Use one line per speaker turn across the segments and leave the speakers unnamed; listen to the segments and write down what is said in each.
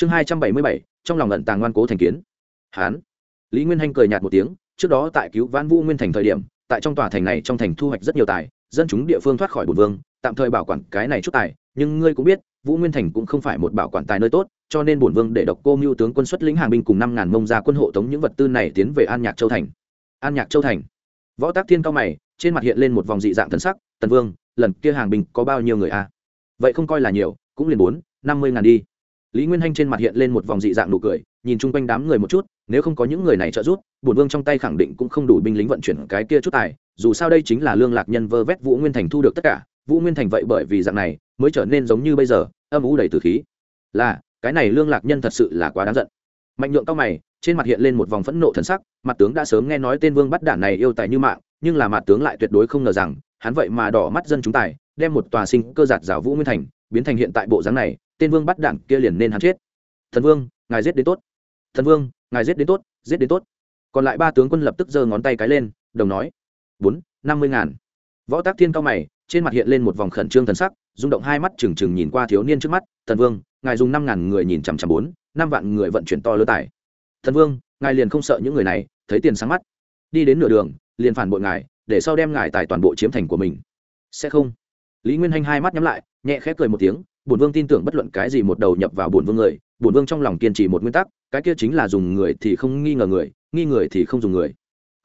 chương hai trăm bảy mươi bảy, trong lòng lận tàng ngoan cố thành kiến. Hán. Lý nguyên hanh cười nhạt một tiếng, trước đó tại cứu vãn vũ nguyên thành thời điểm, tại trong tòa thành này trong thành thu hoạch rất nhiều tài, dân chúng địa phương thoát khỏi bùn vương, tạm thời bảo quản cái này chút tài, nhưng ngươi cũng biết, vũ nguyên thành cũng không phải một bảo quản tài nơi tốt, cho nên bổn vương để độc cô mưu tướng quân xuất lĩnh hàng binh cùng năm ngàn mông ra quân hộ tống những vật tư này tiến về an nhạc châu thành. An nhạc châu thành. Võ tác thiên cao mày, trên mặt hiện lên một vòng dị dạng thân sắc, tần vương, lần kia hàng binh có bao nhiêu người a? Vậy không coi là nhiều, cũng liền bốn, năm mươi ngàn đi lý nguyên hanh trên mặt hiện lên một vòng dị dạng nụ cười, nhìn chung quanh đám người một chút, nếu không có những người này trợ giúp, bổn vương trong tay khẳng định cũng không đủ binh lính vận chuyển cái kia chút tài, dù sao đây chính là lương lạc nhân vơ vét vũ nguyên thành thu được tất cả, vũ nguyên thành vậy bởi vì dạng này, mới trở nên giống như bây giờ, âm ủ đầy từ khí. Là, cái này lương lạc nhân thật sự là quá đáng giận. Mạnh nhượng cao mày, trên mặt hiện lên một vòng phẫn nộ thần sắc, mặt tướng đã sớm nghe nói tên vương bắt đản này yêu tài như mạng, nhưng là mặt tướng lại tuyệt đối không ngờ rằng, hắn vậy mà đỏ mắt dân chúng tài, đem một tòa sinh cơ giạt rào vũ nguyên thành, biến thành hiện tại bộ dáng này tên vương bắt Đảng kia liền nên hắn chết. Thần vương, ngài giết đến tốt. Thần vương, ngài giết đến tốt, giết đến tốt. Còn lại ba tướng quân lập tức giơ ngón tay cái lên, đồng nói, bốn, năm mươi ngàn. Võ tác thiên cao mày, trên mặt hiện lên một vòng khẩn trương thần sắc, rung động hai mắt trừng trừng nhìn qua thiếu niên trước mắt, thần vương, ngài dùng năm ngàn người nhìn chằm chằm bốn, năm vạn người vận chuyển to lớn tải thần vương, ngài liền không sợ những người này, thấy tiền sáng mắt. Đi đến nửa đường, liền phản bội ngài, để sau đem ngài tài toàn bộ chiếm thành của mình. Sẽ không. Lý nguyên hanh hai mắt nhắm lại, nhẹ khép cười một tiếng bổn vương tin tưởng bất luận cái gì một đầu nhập vào bổn vương người, bổn vương trong lòng kiên trì một nguyên tắc, cái kia chính là dùng người thì không nghi ngờ người, nghi người thì không dùng người.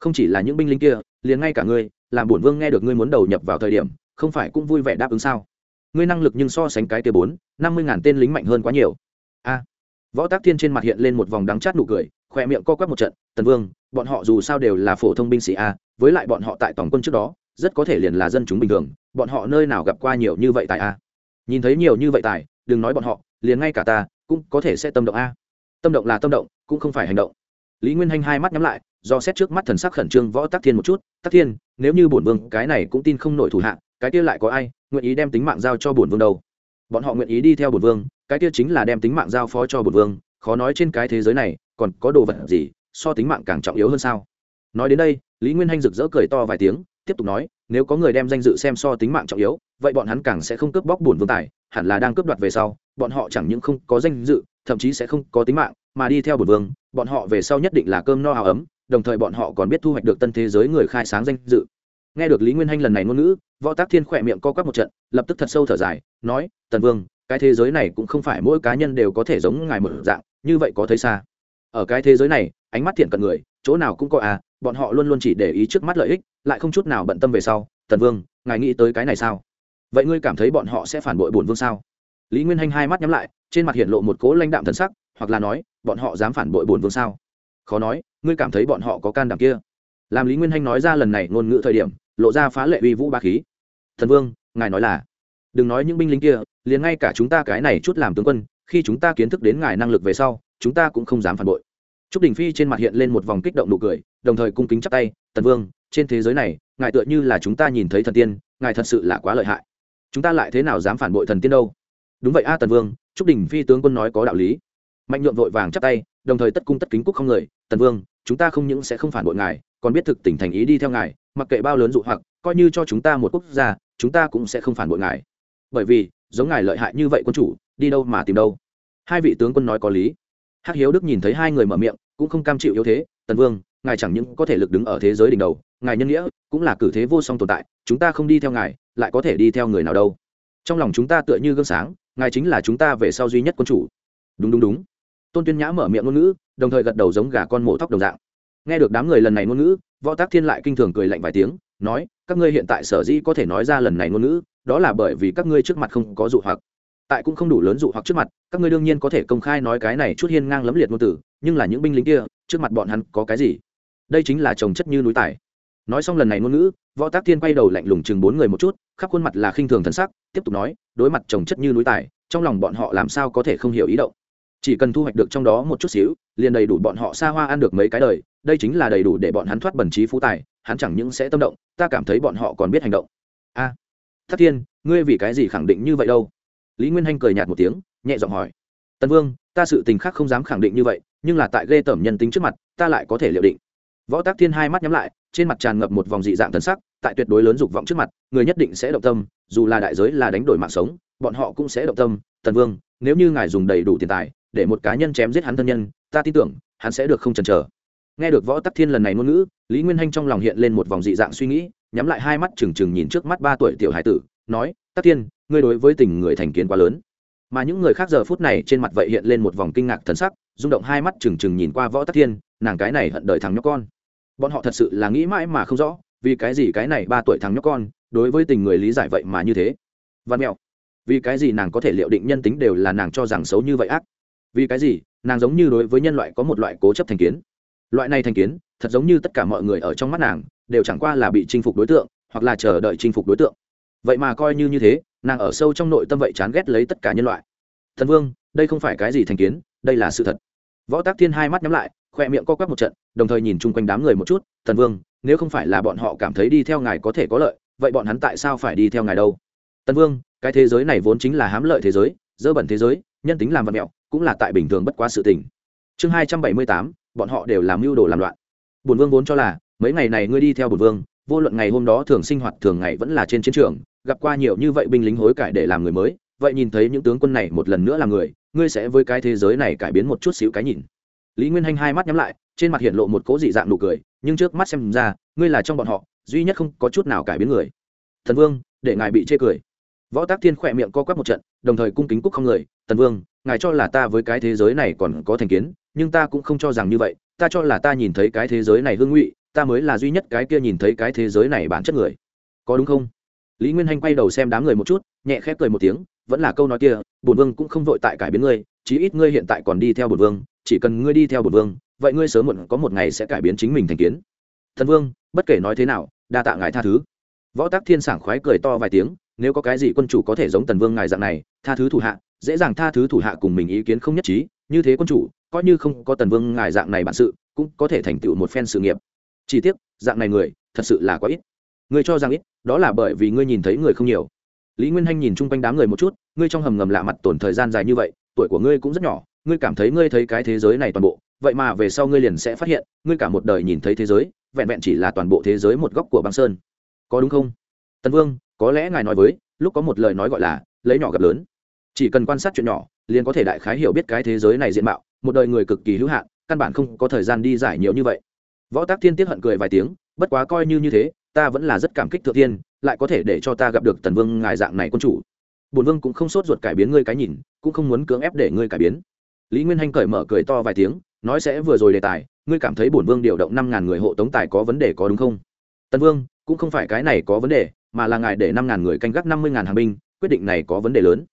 Không chỉ là những binh lính kia, liền ngay cả ngươi, làm bổn vương nghe được ngươi muốn đầu nhập vào thời điểm, không phải cũng vui vẻ đáp ứng sao? Ngươi năng lực nhưng so sánh cái kia bốn, năm mươi ngàn tên lính mạnh hơn quá nhiều. A. Võ tác thiên trên mặt hiện lên một vòng đắng chát nụ cười, khoe miệng co quắp một trận, tần vương, bọn họ dù sao đều là phổ thông binh sĩ a, với lại bọn họ tại tổng quân trước đó, rất có thể liền là dân chúng bình thường, bọn họ nơi nào gặp qua nhiều như vậy tại a? Nhìn thấy nhiều như vậy tài, đừng nói bọn họ, liền ngay cả ta, cũng có thể sẽ tâm động a. Tâm động là tâm động, cũng không phải hành động. Lý nguyên hanh hai mắt nhắm lại, do xét trước mắt thần sắc khẩn trương võ tắc thiên một chút. Tắc thiên, nếu như bổn vương cái này cũng tin không nổi thủ hạ, cái kia lại có ai nguyện ý đem tính mạng giao cho bổn vương đâu? Bọn họ nguyện ý đi theo bổn vương, cái kia chính là đem tính mạng giao phó cho bổn vương, khó nói trên cái thế giới này còn có đồ vật gì so tính mạng càng trọng yếu hơn sao? Nói đến đây, lý nguyên hanh rực rỡ cười to vài tiếng tiếp tục nói, nếu có người đem danh dự xem so tính mạng trọng yếu, vậy bọn hắn càng sẽ không cướp bóc bổn vương tài, hẳn là đang cướp đoạt về sau, bọn họ chẳng những không có danh dự, thậm chí sẽ không có tính mạng, mà đi theo bổn vương, bọn họ về sau nhất định là cơm no hào ấm, đồng thời bọn họ còn biết thu hoạch được tân thế giới người khai sáng danh dự. Nghe được lý nguyên hanh lần này ngôn ngữ, võ tác thiên khỏe miệng co quắp một trận, lập tức thật sâu thở dài, nói, tần vương, cái thế giới này cũng không phải mỗi cá nhân đều có thể giống ngài một dạng, như vậy có thấy xa? Ở cái thế giới này, ánh mắt thiện cận người, chỗ nào cũng có à bọn họ luôn luôn chỉ để ý trước mắt lợi ích lại không chút nào bận tâm về sau, tần vương, ngài nghĩ tới cái này sao? Vậy ngươi cảm thấy bọn họ sẽ phản bội bổn vương sao? Lý nguyên hanh hai mắt nhắm lại, trên mặt hiện lộ một cố lãnh đạm thần sắc, hoặc là nói, bọn họ dám phản bội bổn vương sao? Khó nói, ngươi cảm thấy bọn họ có can đảm kia? Làm lý nguyên hanh nói ra lần này ngôn ngữ thời điểm, lộ ra phá lệ uy vũ ba khí. Thần vương, ngài nói là, đừng nói những binh lính kia, liền ngay cả chúng ta cái này chút làm tướng quân, khi chúng ta kiến thức đến ngài năng lực về sau, chúng ta cũng không dám phản bội. T r ú c đình phi trên mặt hiện lên một vòng kích động nụ cười, đồng thời cung kính chắp tay, tần vương trên thế giới này, ngài tựa như là chúng ta nhìn thấy thần tiên, ngài thật sự là quá lợi hại. Chúng ta lại thế nào dám phản bội thần tiên đâu? Đúng vậy a tần vương trúc đình phi tướng quân nói có đạo lý. Mạnh nhuộm vội vàng chắp tay, đồng thời tất cung tất kính cúc không người. Tần vương, chúng ta không những sẽ không phản bội ngài, còn biết thực tình thành ý đi theo ngài, mặc kệ bao lớn dụ hoặc, coi như cho chúng ta một quốc gia, chúng ta cũng sẽ không phản bội ngài. Bởi vì, giống ngài lợi hại như vậy quân chủ, đi đâu mà tìm đâu? Hai vị tướng quân nói có lý. Hắc hiếu đức nhìn thấy hai người mở miệng, cũng không cam chịu yếu thế. Tần vương, ngài chẳng những có thể lực đứng ở thế giới đỉnh đầu ngài nhân nghĩa cũng là cử thế vô song tồn tại, chúng ta không đi theo ngài, lại có thể đi theo người nào đâu. Trong lòng chúng ta tựa như gương sáng, ngài chính là chúng ta về sau duy nhất quân chủ. Đúng đúng đúng. Tôn tuyên nhã mở miệng ngôn ngữ, đồng thời gật đầu giống gà con mổ thóc đồng dạng. Nghe được đám người lần này ngôn ngữ, võ tác thiên lại kinh thường cười lạnh vài tiếng, nói, các ngươi hiện tại sở dĩ có thể nói ra lần này ngôn ngữ, đó là bởi vì các ngươi trước mặt không có dụ hoặc. Tại cũng không đủ lớn dụ hoặc trước mặt, các ngươi đương nhiên có thể công khai nói cái này chút hiên ngang lấm liệt ngôn tử nhưng là những binh lính kia, trước mặt bọn hắn có cái gì? Đây chính là trồng chất như núi tài nói xong lần này ngôn ngữ võ tác thiên quay đầu lạnh lùng chừng bốn người một chút khắp khuôn mặt là khinh thường thân sắc tiếp tục nói đối mặt trồng chất như núi tài trong lòng bọn họ làm sao có thể không hiểu ý động? Chỉ cần thu hoạch được trong đó một chút xíu liền đầy đủ bọn họ xa hoa ăn được mấy cái đời đây chính là đầy đủ để bọn hắn thoát bẩn trí phú tài hắn chẳng những sẽ tâm động ta cảm thấy bọn họ còn biết hành động. A à, thất thiên ngươi vì cái gì khẳng định như vậy đâu? Lý nguyên hanh cười nhạt một tiếng nhẹ giọng hỏi. Tần vương ta sự tình khác không dám khẳng định như vậy nhưng là tại ghê tởm nhân tính trước mặt ta lại có thể liệu định. Võ tác thiên hai mắt nhắm lại trên mặt tràn ngập một vòng dị dạng thần sắc, tại tuyệt đối lớn dục vọng trước mặt, người nhất định sẽ động tâm, dù là đại giới là đánh đổi mạng sống, bọn họ cũng sẽ động tâm. Tần vương, nếu như ngài dùng đầy đủ tiền tài để một cá nhân chém giết hắn thân nhân, ta tin tưởng hắn sẽ được không chần chờ. Nghe được võ tắc thiên lần này ngôn ngữ, lý nguyên hanh trong lòng hiện lên một vòng dị dạng suy nghĩ, nhắm lại hai mắt trừng trừng nhìn trước mắt ba tuổi tiểu hải tử, nói, tắc thiên, ngươi đối với tình người thành kiến quá lớn. Mà những người khác giờ phút này trên mặt vậy hiện lên một vòng kinh ngạc thần sắc, rung động hai mắt trừng trừng nhìn qua võ tắc thiên, nàng cái này hận đời thằng nhóc con bọn họ thật sự là nghĩ mãi mà không rõ, vì cái gì cái này ba tuổi thằng nhóc con, đối với tình người lý giải vậy mà như thế. Văn mẹo, vì cái gì nàng có thể liệu định nhân tính đều là nàng cho rằng xấu như vậy ác? Vì cái gì, nàng giống như đối với nhân loại có một loại cố chấp thành kiến? Loại này thành kiến, thật giống như tất cả mọi người ở trong mắt nàng, đều chẳng qua là bị chinh phục đối tượng, hoặc là chờ đợi chinh phục đối tượng. Vậy mà coi như như thế, nàng ở sâu trong nội tâm vậy chán ghét lấy tất cả nhân loại. Thần vương, đây không phải cái gì thành kiến, đây là sự thật. Võ tác thiên hai mắt nhắm lại, khoe miệng co quắp một trận đồng thời nhìn chung quanh đám người một chút, thần vương, nếu không phải là bọn họ cảm thấy đi theo ngài có thể có lợi, vậy bọn hắn tại sao phải đi theo ngài đâu? Tần vương, cái thế giới này vốn chính là hám lợi thế giới, dơ bẩn thế giới, nhân tính làm vật mẹo, cũng là tại bình thường bất quá sự tình. Chương hai trăm bảy mươi tám, bọn họ đều làm mưu đồ làm loạn. Bùn vương vốn cho là, mấy ngày này ngươi đi theo bùn vương, vô luận ngày hôm đó thường sinh hoạt thường ngày vẫn là trên chiến trường, gặp qua nhiều như vậy binh lính hối cải để làm người mới, vậy nhìn thấy những tướng quân này một lần nữa là người, ngươi sẽ với cái thế giới này cải biến một chút xíu cái nhìn. Lý nguyên hanh hai mắt nhắm lại trên mặt hiện lộ một cố dị dạng nụ cười, nhưng trước mắt xem ra, ngươi là trong bọn họ, duy nhất không có chút nào cải biến người. Thần vương, để ngài bị chê cười. Võ tác thiên khỏe miệng co quắp một trận, đồng thời cung kính cúc không người, tần vương, ngài cho là ta với cái thế giới này còn có thành kiến, nhưng ta cũng không cho rằng như vậy, ta cho là ta nhìn thấy cái thế giới này hương ngụy, ta mới là duy nhất cái kia nhìn thấy cái thế giới này bản chất người. Có đúng không? Lý nguyên hanh quay đầu xem đám người một chút, nhẹ khép cười một tiếng, vẫn là câu nói kia, bổn vương cũng không vội tại cải biến ngươi, chí ít ngươi hiện tại còn đi theo bổn vương, chỉ cần ngươi đi theo bổn vương vậy ngươi sớm muộn có một ngày sẽ cải biến chính mình thành kiến. Thần vương, bất kể nói thế nào, đa tạ ngài tha thứ. Võ tác thiên sảng khoái cười to vài tiếng, nếu có cái gì quân chủ có thể giống tần vương ngài dạng này, tha thứ thủ hạ, dễ dàng tha thứ thủ hạ cùng mình ý kiến không nhất trí, như thế quân chủ, coi như không có tần vương ngài dạng này bản sự, cũng có thể thành tựu một phen sự nghiệp. Chỉ tiếc, dạng này người, thật sự là quá ít. Ngươi cho rằng ít, đó là bởi vì ngươi nhìn thấy người không nhiều. Lý nguyên hanh nhìn chung quanh đám người một chút, ngươi trong hầm ngầm lạ mặt tổn thời gian dài như vậy, tuổi của ngươi cũng rất nhỏ, ngươi cảm thấy ngươi thấy cái thế giới này toàn bộ vậy mà về sau ngươi liền sẽ phát hiện, ngươi cả một đời nhìn thấy thế giới, vẹn vẹn chỉ là toàn bộ thế giới một góc của băng sơn. Có đúng không? Tần vương, có lẽ ngài nói với, lúc có một lời nói gọi là, lấy nhỏ gặp lớn. Chỉ cần quan sát chuyện nhỏ, liền có thể đại khái hiểu biết cái thế giới này diện mạo, một đời người cực kỳ hữu hạn, căn bản không có thời gian đi giải nhiều như vậy. Võ tác thiên tiết hận cười vài tiếng, bất quá coi như như thế, ta vẫn là rất cảm kích thượng thiên, lại có thể để cho ta gặp được tần vương ngài dạng này quân chủ. Bổn vương cũng không sốt ruột cải biến ngươi cái nhìn, cũng không muốn cưỡng ép để ngươi cải biến. Lý nguyên hanh cởi mở cười to vài tiếng nói sẽ vừa rồi đề tài, ngươi cảm thấy bổn vương điều động năm ngàn người hộ tống tài có vấn đề có đúng không? Tần vương, cũng không phải cái này có vấn đề, mà là ngài để năm ngàn người canh gác năm mươi ngàn hàng binh, quyết định này có vấn đề lớn.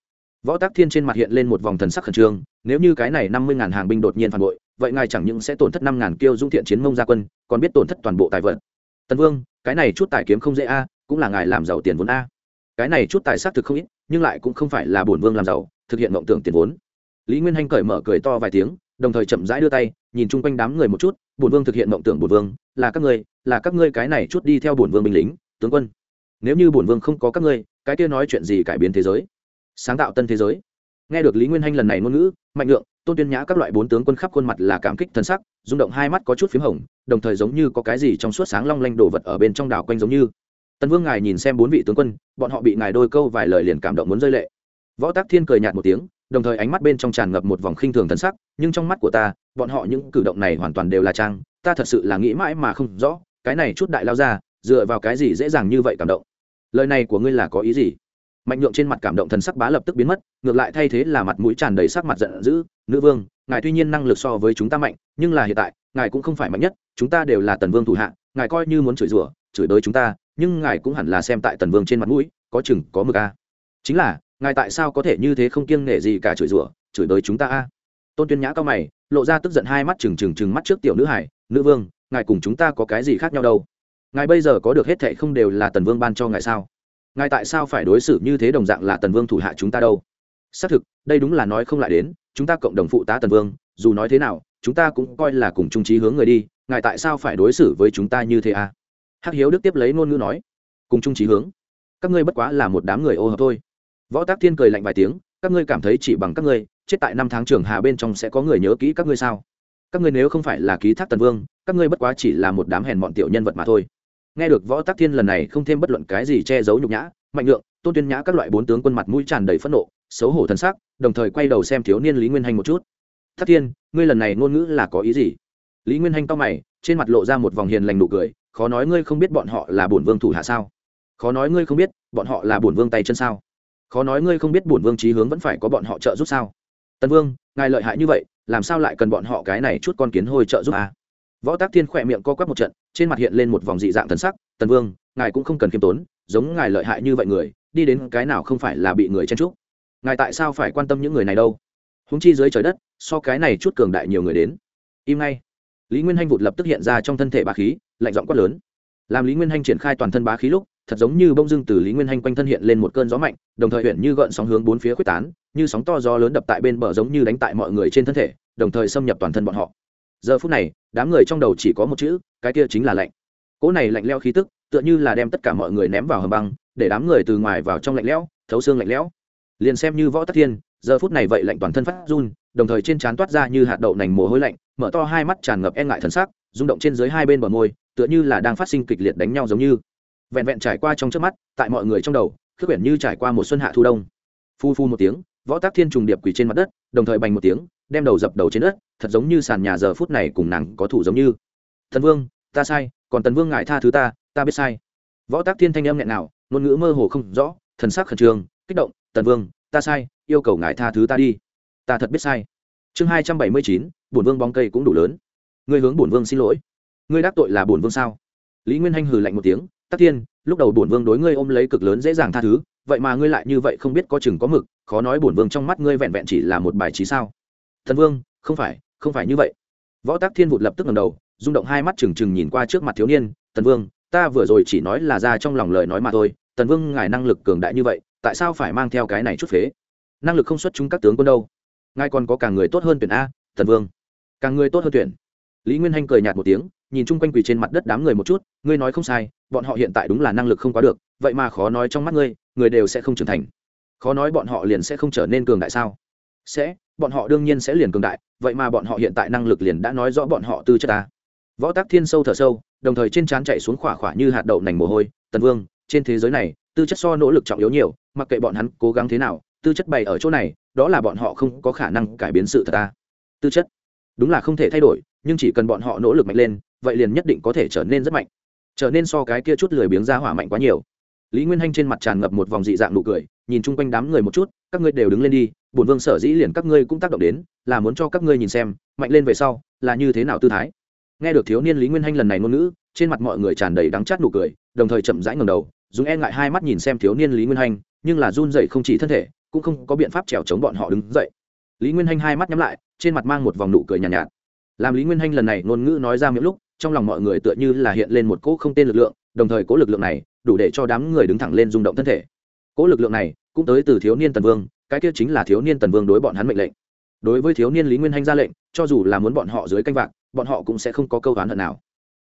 Võ tác thiên trên mặt hiện lên một vòng thần sắc khẩn trương, nếu như cái này năm mươi ngàn hàng binh đột nhiên phản bội, vậy ngài chẳng những sẽ tổn thất năm ngàn kiêu dung thiện chiến mông gia quân, còn biết tổn thất toàn bộ tài vật tần vương, cái này chút tài kiếm không dễ a, cũng là ngài làm giàu tiền vốn a. Cái này chút tài xác thực không ít, nhưng lại cũng không phải là bổn vương làm giàu, thực hiện mộng tưởng tiền vốn. Lý nguyên hanh cởi mở cười to vài tiếng đồng thời chậm rãi đưa tay, nhìn chung quanh đám người một chút, bổn vương thực hiện mộng tưởng bổn vương, là các ngươi, là các ngươi cái này chút đi theo bổn vương binh lính, tướng quân. Nếu như bổn vương không có các ngươi, cái kia nói chuyện gì cải biến thế giới? Sáng tạo tân thế giới. Nghe được lý nguyên hanh lần này ngôn ngữ, mạnh lượng, tôn tuyên nhã các loại bốn tướng quân khắp khuôn mặt là cảm kích thân sắc, rung động hai mắt có chút p h í m hồng, đồng thời giống như có cái gì trong suốt sáng long lanh đồ vật ở bên trong đảo quanh giống như. Tân vương ngài nhìn xem bốn vị tướng quân, bọn họ bị ngài đôi câu vài lời liền cảm động muốn rơi lệ. Võ tác thiên cười nhạt một tiếng đồng thời ánh mắt bên trong tràn ngập một vòng khinh thường thân sắc, nhưng trong mắt của ta, bọn họ những cử động này hoàn toàn đều là trang, ta thật sự là nghĩ mãi mà không rõ, cái này chút đại lao ra, dựa vào cái gì dễ dàng như vậy cảm động? Lời này của ngươi là có ý gì? Mạnh nhượng trên mặt cảm động thần sắc bá lập tức biến mất, ngược lại thay thế là mặt mũi tràn đầy sắc mặt giận dữ, nữ vương, ngài tuy nhiên năng lực so với chúng ta mạnh, nhưng là hiện tại, ngài cũng không phải mạnh nhất, chúng ta đều là tần vương thủ hạ, ngài coi như muốn chửi rủa, chửi đới chúng ta, nhưng ngài cũng hẳn là xem tại tần vương trên mặt mũi, có chừng, có mực a. Chính là ngài tại sao có thể như thế không kiêng nể gì cả chửi rủa, chửi đới chúng ta a? Tôn tuyên nhã cao mày, lộ ra tức giận hai mắt trừng trừng trừng mắt trước tiểu nữ hải, nữ vương, ngài cùng chúng ta có cái gì khác nhau đâu? Ngài bây giờ có được hết thệ không đều là tần vương ban cho ngài sao? Ngài tại sao phải đối xử như thế đồng dạng là tần vương thủ hạ chúng ta đâu? Xác thực, đây đúng là nói không lại đến, chúng ta cộng đồng phụ tá tần vương, dù nói thế nào, chúng ta cũng coi là cùng trung trí hướng người đi, ngài tại sao phải đối xử với chúng ta như thế à hắc hiếu đức tiếp lấy ngôn ngữ nói, cùng trung trí hướng? Các ngươi bất quá là một đám người ô hợp thôi võ tác thiên cười lạnh vài tiếng, các ngươi cảm thấy chỉ bằng các ngươi, chết tại năm tháng trường hà bên trong sẽ có người nhớ kỹ các ngươi sao? Các ngươi nếu không phải là ký thác tần vương, các ngươi bất quá chỉ là một đám hèn bọn tiểu nhân vật mà thôi. Nghe được võ tác thiên lần này không thêm bất luận cái gì che giấu nhục nhã, mạnh lượng, tôn tuyên nhã các loại bốn tướng quân mặt mũi tràn đầy phẫn nộ, xấu hổ thân sắc, đồng thời quay đầu xem thiếu niên lý nguyên hanh một chút. Thất thiên, ngươi lần này ngôn ngữ là có ý gì? Lý nguyên hanh to mày, trên mặt lộ ra một vòng hiền lành nụ cười, khó nói ngươi không biết bọn họ là bổn vương thủ hạ sao? Khó nói ngươi không biết bọn họ là bổn vương tay chân sao? Khó nói ngươi không biết bổn vương trí hướng vẫn phải có bọn họ trợ giúp sao? Tần vương, ngài lợi hại như vậy, làm sao lại cần bọn họ cái này chút con kiến hôi trợ giúp à? võ tác thiên khỏe miệng co quắp một trận, trên mặt hiện lên một vòng dị dạng thần sắc, tần vương, ngài cũng không cần khiêm tốn, giống ngài lợi hại như vậy người, đi đến cái nào không phải là bị người chen trúc ngài tại sao phải quan tâm những người này đâu? Húng chi dưới trời đất, so cái này chút cường đại nhiều người đến. Im ngay. Lý nguyên hanh vụt lập tức hiện ra trong thân thể bá khí, lạnh giọng quát lớn. Làm lý nguyên hanh triển khai toàn thân bá khí lúc thật giống như bông dưng từ lý nguyên hanh quanh thân hiện lên một cơn gió mạnh, đồng thời huyện như gợn sóng hướng bốn phía quyết tán, như sóng to gió lớn đập tại bên bờ giống như đánh tại mọi người trên thân thể, đồng thời xâm nhập toàn thân bọn họ. Giờ phút này, đám người trong đầu chỉ có một chữ, cái kia chính là lạnh. Cỗ này lạnh leo khí tức, tựa như là đem tất cả mọi người ném vào hầm băng, để đám người từ ngoài vào trong lạnh lẽo, thấu xương lạnh lẽo. Liền xem như võ tắc thiên, giờ phút này vậy lạnh toàn thân phát run, đồng thời trên trán toát ra như hạt đậu nành mồ hôi lạnh, mở to hai mắt tràn ngập e ngại thần sắc, rung động trên dưới hai bên bờ môi, tựa như là đang phát sinh kịch liệt đánh nhau giống như vẹn vẹn trải qua trong trước mắt, tại mọi người trong đầu, khước quyển như trải qua một xuân hạ thu đông. Phu phu một tiếng, võ tác thiên trùng điệp quỳ trên mặt đất, đồng thời bành một tiếng, đem đầu dập đầu trên đất, thật giống như sàn nhà giờ phút này cùng nàng có thủ giống như. Thần vương, ta sai, còn tần vương ngại tha thứ ta ta biết sai. Võ tác thiên thanh âm nghẹn nào, ngôn ngữ mơ hồ không rõ, thần sắc khẩn trương, kích động, tần vương, ta sai, yêu cầu ngài tha thứ ta đi. Ta thật biết sai. Chương hai trăm bảy mươi chín, bổn vương bóng cây cũng đủ lớn. Ngươi hướng bổn vương xin lỗi. Ngươi đắc tội là bổn vương sao? Lý nguyên hanh hừ lạnh một tiếng tắc thiên, lúc đầu bổn vương đối ngươi ôm lấy cực lớn dễ dàng tha thứ, vậy mà ngươi lại như vậy không biết có chừng có mực, khó nói bổn vương trong mắt ngươi vẹn vẹn chỉ là một bài trí sao. Thần vương, không phải không phải như vậy. Võ tác thiên vụt lập tức ngầm đầu, rung động hai mắt trừng trừng nhìn qua trước mặt thiếu niên tần vương, ta vừa rồi chỉ nói là ra trong lòng lời nói mà thôi tần vương ngài năng lực cường đại như vậy, tại sao phải mang theo cái này chút phế? Năng lực không xuất chúng các tướng quân đâu. Ngài còn có cả người tốt hơn tuyển a tần vương. Càng người tốt hơn tuyển. Lý nguyên hanh cười nhạt một tiếng nhìn chung quanh quỳ trên mặt đất đám người một chút, ngươi nói không sai, bọn họ hiện tại đúng là năng lực không quá được, vậy mà khó nói trong mắt ngươi, người đều sẽ không trưởng thành. Khó nói bọn họ liền sẽ không trở nên cường đại sao? Sẽ, bọn họ đương nhiên sẽ liền cường đại, vậy mà bọn họ hiện tại năng lực liền đã nói rõ bọn họ tư chất ta. Võ tác thiên sâu thở sâu, đồng thời trên trán chạy xuống khỏa khỏa như hạt đậu nành mồ hôi, tần vương, trên thế giới này, tư chất so nỗ lực trọng yếu nhiều, mặc kệ bọn hắn cố gắng thế nào, tư chất bày ở chỗ này, đó là bọn họ không có khả năng cải biến sự thật ta. Tư chất? Đúng là không thể thay đổi, nhưng chỉ cần bọn họ nỗ lực mạnh lên vậy liền nhất định có thể trở nên rất mạnh. Trở nên so cái kia chút lười biếng ra hỏa mạnh quá nhiều. Lý nguyên hanh trên mặt tràn ngập một vòng dị dạng nụ cười nhìn chung quanh đám người một chút các ngươi đều đứng lên đi bổn vương sở dĩ liền các ngươi cũng tác động đến là muốn cho các ngươi nhìn xem mạnh lên về sau là như thế nào tư thái. Nghe được thiếu niên lý nguyên hanh lần này ngôn ngữ trên mặt mọi người tràn đầy đắng chát nụ cười đồng thời chậm rãi ngầm đầu dùng e ngại hai mắt nhìn xem thiếu niên lý nguyên hanh nhưng là run dậy không chỉ thân thể cũng không có biện pháp trèo chống bọn họ đứng dậy. Lý nguyên hanh hai mắt nhắm lại trên mặt mang một vòng nụ cười nhàn nhạt, nhạt. Làm lý nguyên hanh lần này ngôn ngữ nói ra miệng lúc trong lòng mọi người tựa như là hiện lên một cỗ không tên lực lượng, đồng thời cỗ lực lượng này đủ để cho đám người đứng thẳng lên rung động thân thể. Cỗ lực lượng này cũng tới từ thiếu niên tần vương, cái kia chính là thiếu niên tần vương đối bọn hắn mệnh lệnh. Đối với thiếu niên lý nguyên hanh ra lệnh, cho dù là muốn bọn họ dưới canh vạc, bọn họ cũng sẽ không có câu oán hận nào.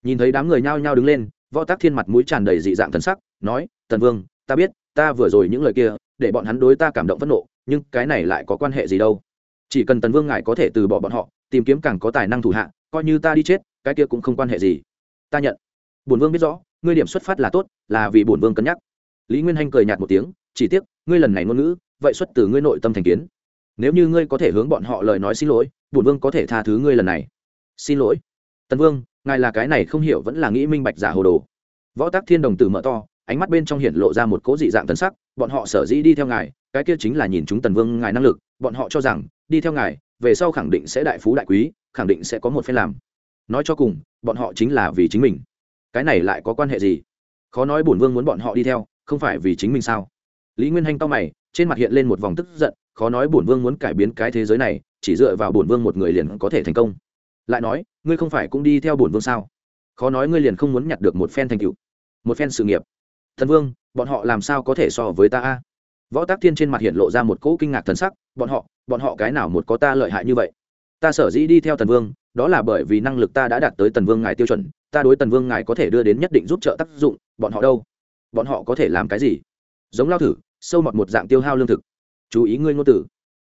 Nhìn thấy đám người nhao nhao đứng lên, võ tác thiên mặt mũi tràn đầy dị dạng thần sắc, nói, tần vương, ta biết, ta vừa rồi những lời kia, để bọn hắn đối ta cảm động phẫn nộ, nhưng cái này lại có quan hệ gì đâu? Chỉ cần tần vương ngài có thể từ bỏ bọn họ, tìm kiếm càng có tài năng thủ hạ, coi như ta đi chết cái kia cũng không quan hệ gì. Ta nhận. Bổn vương biết rõ, ngươi điểm xuất phát là tốt, là vì bổn vương cân nhắc. Lý nguyên hanh cười nhạt một tiếng, chỉ tiếc, ngươi lần này ngôn ngữ, vậy xuất từ ngươi nội tâm thành kiến. Nếu như ngươi có thể hướng bọn họ lời nói xin lỗi, bổn vương có thể tha thứ ngươi lần này. Xin lỗi. Tần vương, ngài là cái này không hiểu vẫn là nghĩ minh bạch giả hồ đồ. Võ tác thiên đồng tử mở to, ánh mắt bên trong hiện lộ ra một cố dị dạng tân sắc, bọn họ sở dĩ đi theo ngài, cái kia chính là nhìn chúng tần vương ngài năng lực, bọn họ cho rằng, đi theo ngài, về sau khẳng định sẽ đại phú đại quý, khẳng định sẽ có một phen làm nói cho cùng, bọn họ chính là vì chính mình. Cái này lại có quan hệ gì? Khó nói bổn vương muốn bọn họ đi theo, không phải vì chính mình sao? Lý nguyên hanh to mày, trên mặt hiện lên một vòng tức giận, khó nói bổn vương muốn cải biến cái thế giới này, chỉ dựa vào bổn vương một người liền có thể thành công. Lại nói, ngươi không phải cũng đi theo bổn vương sao? Khó nói ngươi liền không muốn nhặt được một phen thành tựu, một phen sự nghiệp. Thần vương, bọn họ làm sao có thể so với ta a? Võ tác thiên trên mặt hiện lộ ra một cỗ kinh ngạc thần sắc, bọn họ bọn họ cái nào một có ta lợi hại như vậy? Ta sở dĩ đi theo tần vương, đó là bởi vì năng lực ta đã đạt tới tần vương ngài tiêu chuẩn, ta đối tần vương ngài có thể đưa đến nhất định giúp trợ tác dụng, bọn họ đâu? Bọn họ có thể làm cái gì? Giống lao thử, sâu mọt một dạng tiêu hao lương thực. Chú ý ngươi ngôn tử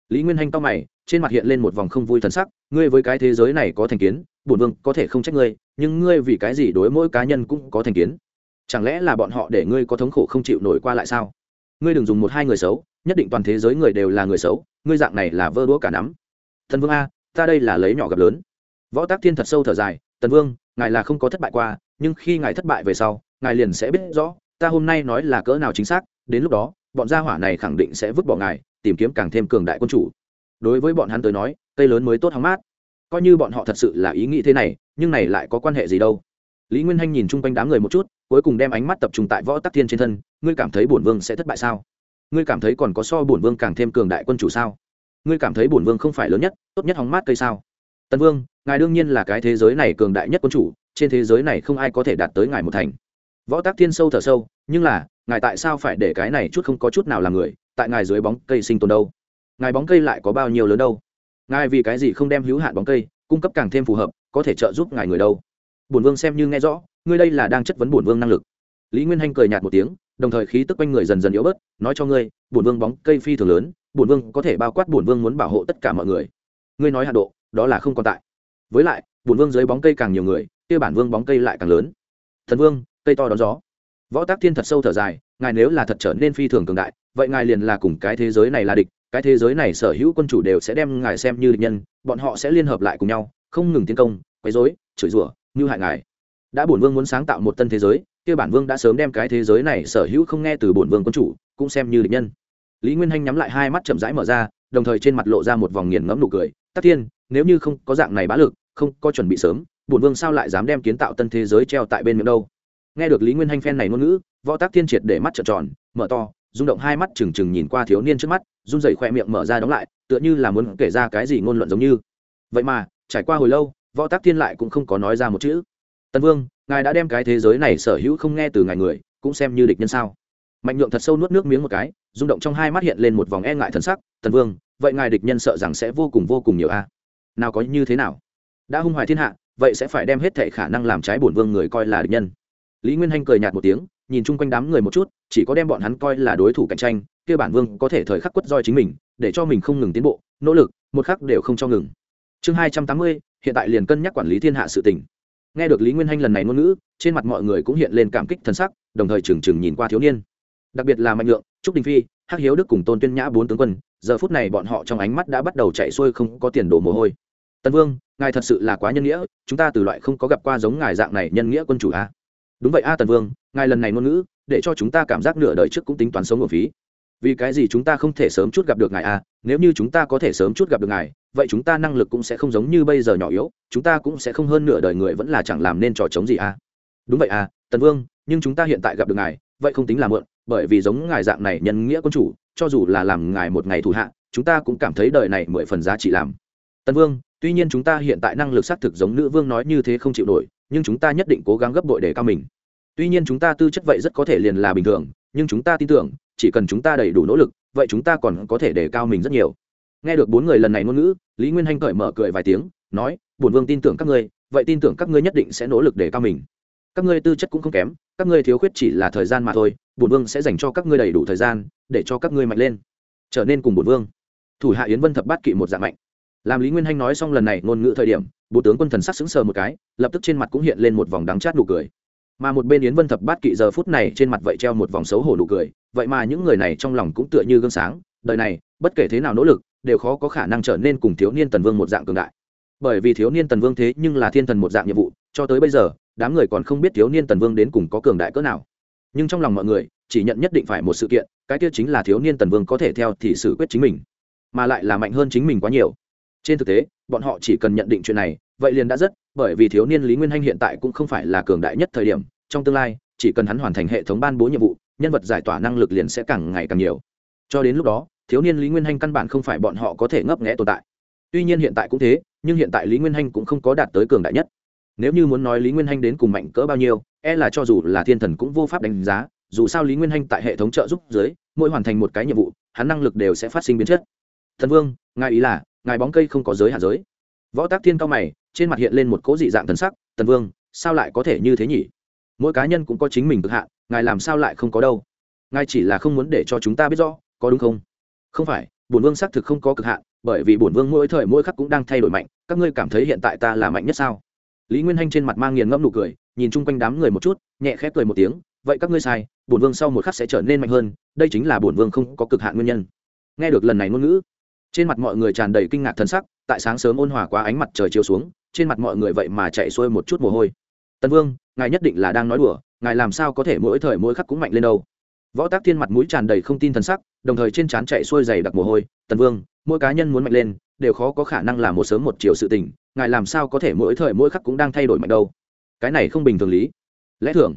lý nguyên hanh to mày, trên mặt hiện lên một vòng không vui thần sắc, ngươi với cái thế giới này có thành kiến, bổn vương có thể không trách ngươi, nhưng ngươi vì cái gì đối mỗi cá nhân cũng có thành kiến? Chẳng lẽ là bọn họ để ngươi có thống khổ không chịu nổi qua lại sao? Ngươi đừng dùng một hai người xấu, nhất định toàn thế giới người đều là người xấu, ngươi dạng này là vơ đũa cả nắm. Thần vương a ta đây là lấy nhỏ gặp lớn. Võ tác thiên thật sâu thở dài, tần vương, ngài là không có thất bại qua, nhưng khi ngài thất bại về sau, ngài liền sẽ biết rõ, ta hôm nay nói là cỡ nào chính xác, đến lúc đó, bọn gia hỏa này khẳng định sẽ vứt bỏ ngài, tìm kiếm càng thêm cường đại quân chủ. Đối với bọn hắn tới nói, cây lớn mới tốt hóng mát. Coi như bọn họ thật sự là ý nghĩ thế này, nhưng này lại có quan hệ gì đâu. Lý nguyên hanh nhìn chung quanh đám người một chút, cuối cùng đem ánh mắt tập trung tại võ tắc thiên trên thân, ngươi cảm thấy bổn vương sẽ thất bại sao? Ngươi cảm thấy còn có so bổn vương càng thêm cường đại quân chủ sao? Ngươi cảm thấy bổn vương không phải lớn nhất, tốt nhất hóng mát cây sao? Tân vương, ngài đương nhiên là cái thế giới này cường đại nhất quân chủ, trên thế giới này không ai có thể đạt tới ngài một thành. Võ tác thiên sâu thở sâu, nhưng là, ngài tại sao phải để cái này chút không có chút nào là người, tại ngài dưới bóng cây sinh tồn đâu? Ngài bóng cây lại có bao nhiêu lớn đâu? Ngài vì cái gì không đem hữu hạn bóng cây, cung cấp càng thêm phù hợp, có thể trợ giúp ngài người đâu? Bổn vương xem như nghe rõ, ngươi đây là đang chất vấn bổn vương năng lực. Lý nguyên hanh cười nhạt một tiếng, đồng thời khí tức quanh người dần dần yếu bớt, nói cho ngươi, bổn vương bóng cây phi thường lớn bổn vương có thể bao quát bổn vương muốn bảo hộ tất cả mọi người. Ngươi nói hạ độ, đó là không còn tại. Với lại, bổn vương dưới bóng cây càng nhiều người, kia bản vương bóng cây lại càng lớn. Thần vương, cây to đón gió. Võ tác thiên thật sâu thở dài, ngài nếu là thật trở nên phi thường cường đại, vậy ngài liền là cùng cái thế giới này là địch, cái thế giới này sở hữu quân chủ đều sẽ đem ngài xem như địch nhân, bọn họ sẽ liên hợp lại cùng nhau, không ngừng tiến công, quấy rối, chửi rủa, như hại ngài. Đã bổn vương muốn sáng tạo một tân thế giới, kia bản vương đã sớm đem cái thế giới này sở hữu không nghe từ bổn vương quân chủ, cũng xem như địch nhân lý nguyên hanh nhắm lại hai mắt chậm rãi mở ra, đồng thời trên mặt lộ ra một vòng nghiền ngẫm nụ cười. Tắc thiên, nếu như không có dạng này bá lực, không có chuẩn bị sớm, bổn vương sao lại dám đem kiến tạo tân thế giới treo tại bên miệng đâu? Nghe được lý nguyên hanh phen này ngôn ngữ, võ tác thiên triệt để mắt trợn tròn, mở to, rung động hai mắt trừng trừng nhìn qua thiếu niên trước mắt, run rẩy khoe miệng mở ra đóng lại, tựa như là muốn kể ra cái gì ngôn luận giống như. Vậy mà, trải qua hồi lâu, võ tác thiên lại cũng không có nói ra một chữ. Tân vương, ngài đã đem cái thế giới này sở hữu không nghe từ ngài người, cũng xem như địch nhân sao? Mạnh nhượng thật sâu nuốt nước miếng một cái, rung động trong hai mắt hiện lên một vòng e ngại thần sắc, tần vương, vậy ngài địch nhân sợ rằng sẽ vô cùng vô cùng nhiều a. Nào có như thế nào? Đã hung hoài thiên hạ, vậy sẽ phải đem hết thệ khả năng làm trái bổn vương người coi là địch nhân. Lý nguyên hanh cười nhạt một tiếng, nhìn chung quanh đám người một chút, chỉ có đem bọn hắn coi là đối thủ cạnh tranh, kia bản vương có thể thời khắc quất roi chính mình, để cho mình không ngừng tiến bộ, nỗ lực, một khắc đều không cho ngừng. Chương hai trăm tám mươi, hiện tại liền cân nhắc quản lý thiên hạ sự tỉnh nghe được lý nguyên hanh lần này ngôn ngữ, trên mặt mọi người cũng hiện lên cảm kích thân sắc, đồng thời trừng trừng nhìn qua thiếu niên đặc biệt là mạnh lượng, trúc đình phi, hắc hiếu đức cùng tôn tuyên nhã bốn tướng quân, giờ phút này bọn họ trong ánh mắt đã bắt đầu chạy xuôi không có tiền đổ mồ hôi. Tân vương, ngài thật sự là quá nhân nghĩa, chúng ta từ loại không có gặp qua giống ngài dạng này nhân nghĩa quân chủ a. Đúng vậy a tần vương, ngài lần này ngôn ngữ, để cho chúng ta cảm giác nửa đời trước cũng tính toán sống ở phí. Vì cái gì chúng ta không thể sớm chút gặp được ngài a, nếu như chúng ta có thể sớm chút gặp được ngài, vậy chúng ta năng lực cũng sẽ không giống như bây giờ nhỏ yếu, chúng ta cũng sẽ không hơn nửa đời người vẫn là chẳng làm nên trò chống gì a. Đúng vậy a, tần vương, nhưng chúng ta hiện tại gặp được ngài, vậy không tính là mượn bởi vì giống ngài dạng này nhân nghĩa quân chủ, cho dù là làm ngài một ngày thủ hạ, chúng ta cũng cảm thấy đời này mười phần giá trị làm. Tân vương, tuy nhiên chúng ta hiện tại năng lực xác thực giống nữ vương nói như thế không chịu nổi, nhưng chúng ta nhất định cố gắng gấp bội để cao mình. Tuy nhiên chúng ta tư chất vậy rất có thể liền là bình thường, nhưng chúng ta tin tưởng, chỉ cần chúng ta đầy đủ nỗ lực, vậy chúng ta còn có thể để cao mình rất nhiều. Nghe được bốn người lần này ngôn ngữ, lý nguyên hanh cởi mở cười vài tiếng, nói, bổn vương tin tưởng các ngươi, vậy tin tưởng các ngươi nhất định sẽ nỗ lực để cao mình các ngươi tư chất cũng không kém, các ngươi thiếu khuyết chỉ là thời gian mà thôi, bổn vương sẽ dành cho các ngươi đầy đủ thời gian, để cho các ngươi mạnh lên. Trở nên cùng bổn vương. Thủ hạ yến vân thập bát kỵ một dạng mạnh. Làm lý nguyên hanh nói xong lần này ngôn ngữ thời điểm, bộ tướng quân thần sắc sững sờ một cái, lập tức trên mặt cũng hiện lên một vòng đắng chát nụ cười. Mà một bên yến vân thập bát kỵ giờ phút này trên mặt vậy treo một vòng xấu hổ nụ cười, vậy mà những người này trong lòng cũng tựa như gương sáng, đời này, bất kể thế nào nỗ lực, đều khó có khả năng trở nên cùng thiếu niên tần vương một dạng cường đại. Bởi vì thiếu niên tần vương thế nhưng là thiên thần một dạng nhiệm vụ, cho tới bây giờ đám người còn không biết thiếu niên tần vương đến cùng có cường đại cỡ nào. Nhưng trong lòng mọi người, chỉ nhận nhất định phải một sự kiện, cái kia chính là thiếu niên tần vương có thể theo thì xử quyết chính mình, mà lại là mạnh hơn chính mình quá nhiều. Trên thực tế, bọn họ chỉ cần nhận định chuyện này, vậy liền đã rất, bởi vì thiếu niên lý nguyên hanh hiện tại cũng không phải là cường đại nhất thời điểm, trong tương lai, chỉ cần hắn hoàn thành hệ thống ban bố nhiệm vụ, nhân vật giải tỏa năng lực liền sẽ càng ngày càng nhiều. Cho đến lúc đó, thiếu niên lý nguyên hanh căn bản không phải bọn họ có thể ngấp nghẽ tồn tại. Tuy nhiên hiện tại cũng thế, nhưng hiện tại lý nguyên hanh cũng không có đạt tới cường đại nhất nếu như muốn nói lý nguyên hanh đến cùng mạnh cỡ bao nhiêu e là cho dù là thiên thần cũng vô pháp đánh giá, dù sao lý nguyên hanh tại hệ thống trợ giúp dưới, mỗi hoàn thành một cái nhiệm vụ, hắn năng lực đều sẽ phát sinh biến chất. Thần vương, ngài ý là, ngài bóng cây không có giới hạn giới. Võ tác thiên cao mày, trên mặt hiện lên một cố dị dạng thần sắc tần vương, sao lại có thể như thế nhỉ? Mỗi cá nhân cũng có chính mình cực hạn, ngài làm sao lại không có đâu? Ngài chỉ là không muốn để cho chúng ta biết rõ, có đúng không? Không phải, bổn vương xác thực không có cực hạn, bởi vì bổn vương mỗi thời mỗi khắc cũng đang thay đổi mạnh, các ngươi cảm thấy hiện tại ta là mạnh nhất sao? Lý nguyên hanh trên mặt mang nghiền ngẫm nụ cười, nhìn chung quanh đám người một chút, nhẹ khép cười một tiếng, vậy các ngươi sai, bổn vương sau một khắc sẽ trở nên mạnh hơn, đây chính là bổn vương không có cực hạn nguyên nhân. Nghe được lần này ngôn ngữ, trên mặt mọi người tràn đầy kinh ngạc thân sắc, tại sáng sớm ôn hòa quá ánh mặt trời chiếu xuống, trên mặt mọi người vậy mà chạy xuôi một chút mồ hôi. Tần vương, ngài nhất định là đang nói đùa, ngài làm sao có thể mỗi thời mỗi khắc cũng mạnh lên đâu? Võ tác thiên mặt mũi tràn đầy không tin thần sắc, đồng thời trên trán chạy xuôi dày đặc mồ hôi, tần vương, mỗi cá nhân muốn mạnh lên, đều khó có khả năng là một sớm một chiều sự tình ngài làm sao có thể mỗi thời mỗi khắc cũng đang thay đổi mạnh đâu? Cái này không bình thường lý. Lẽ thường,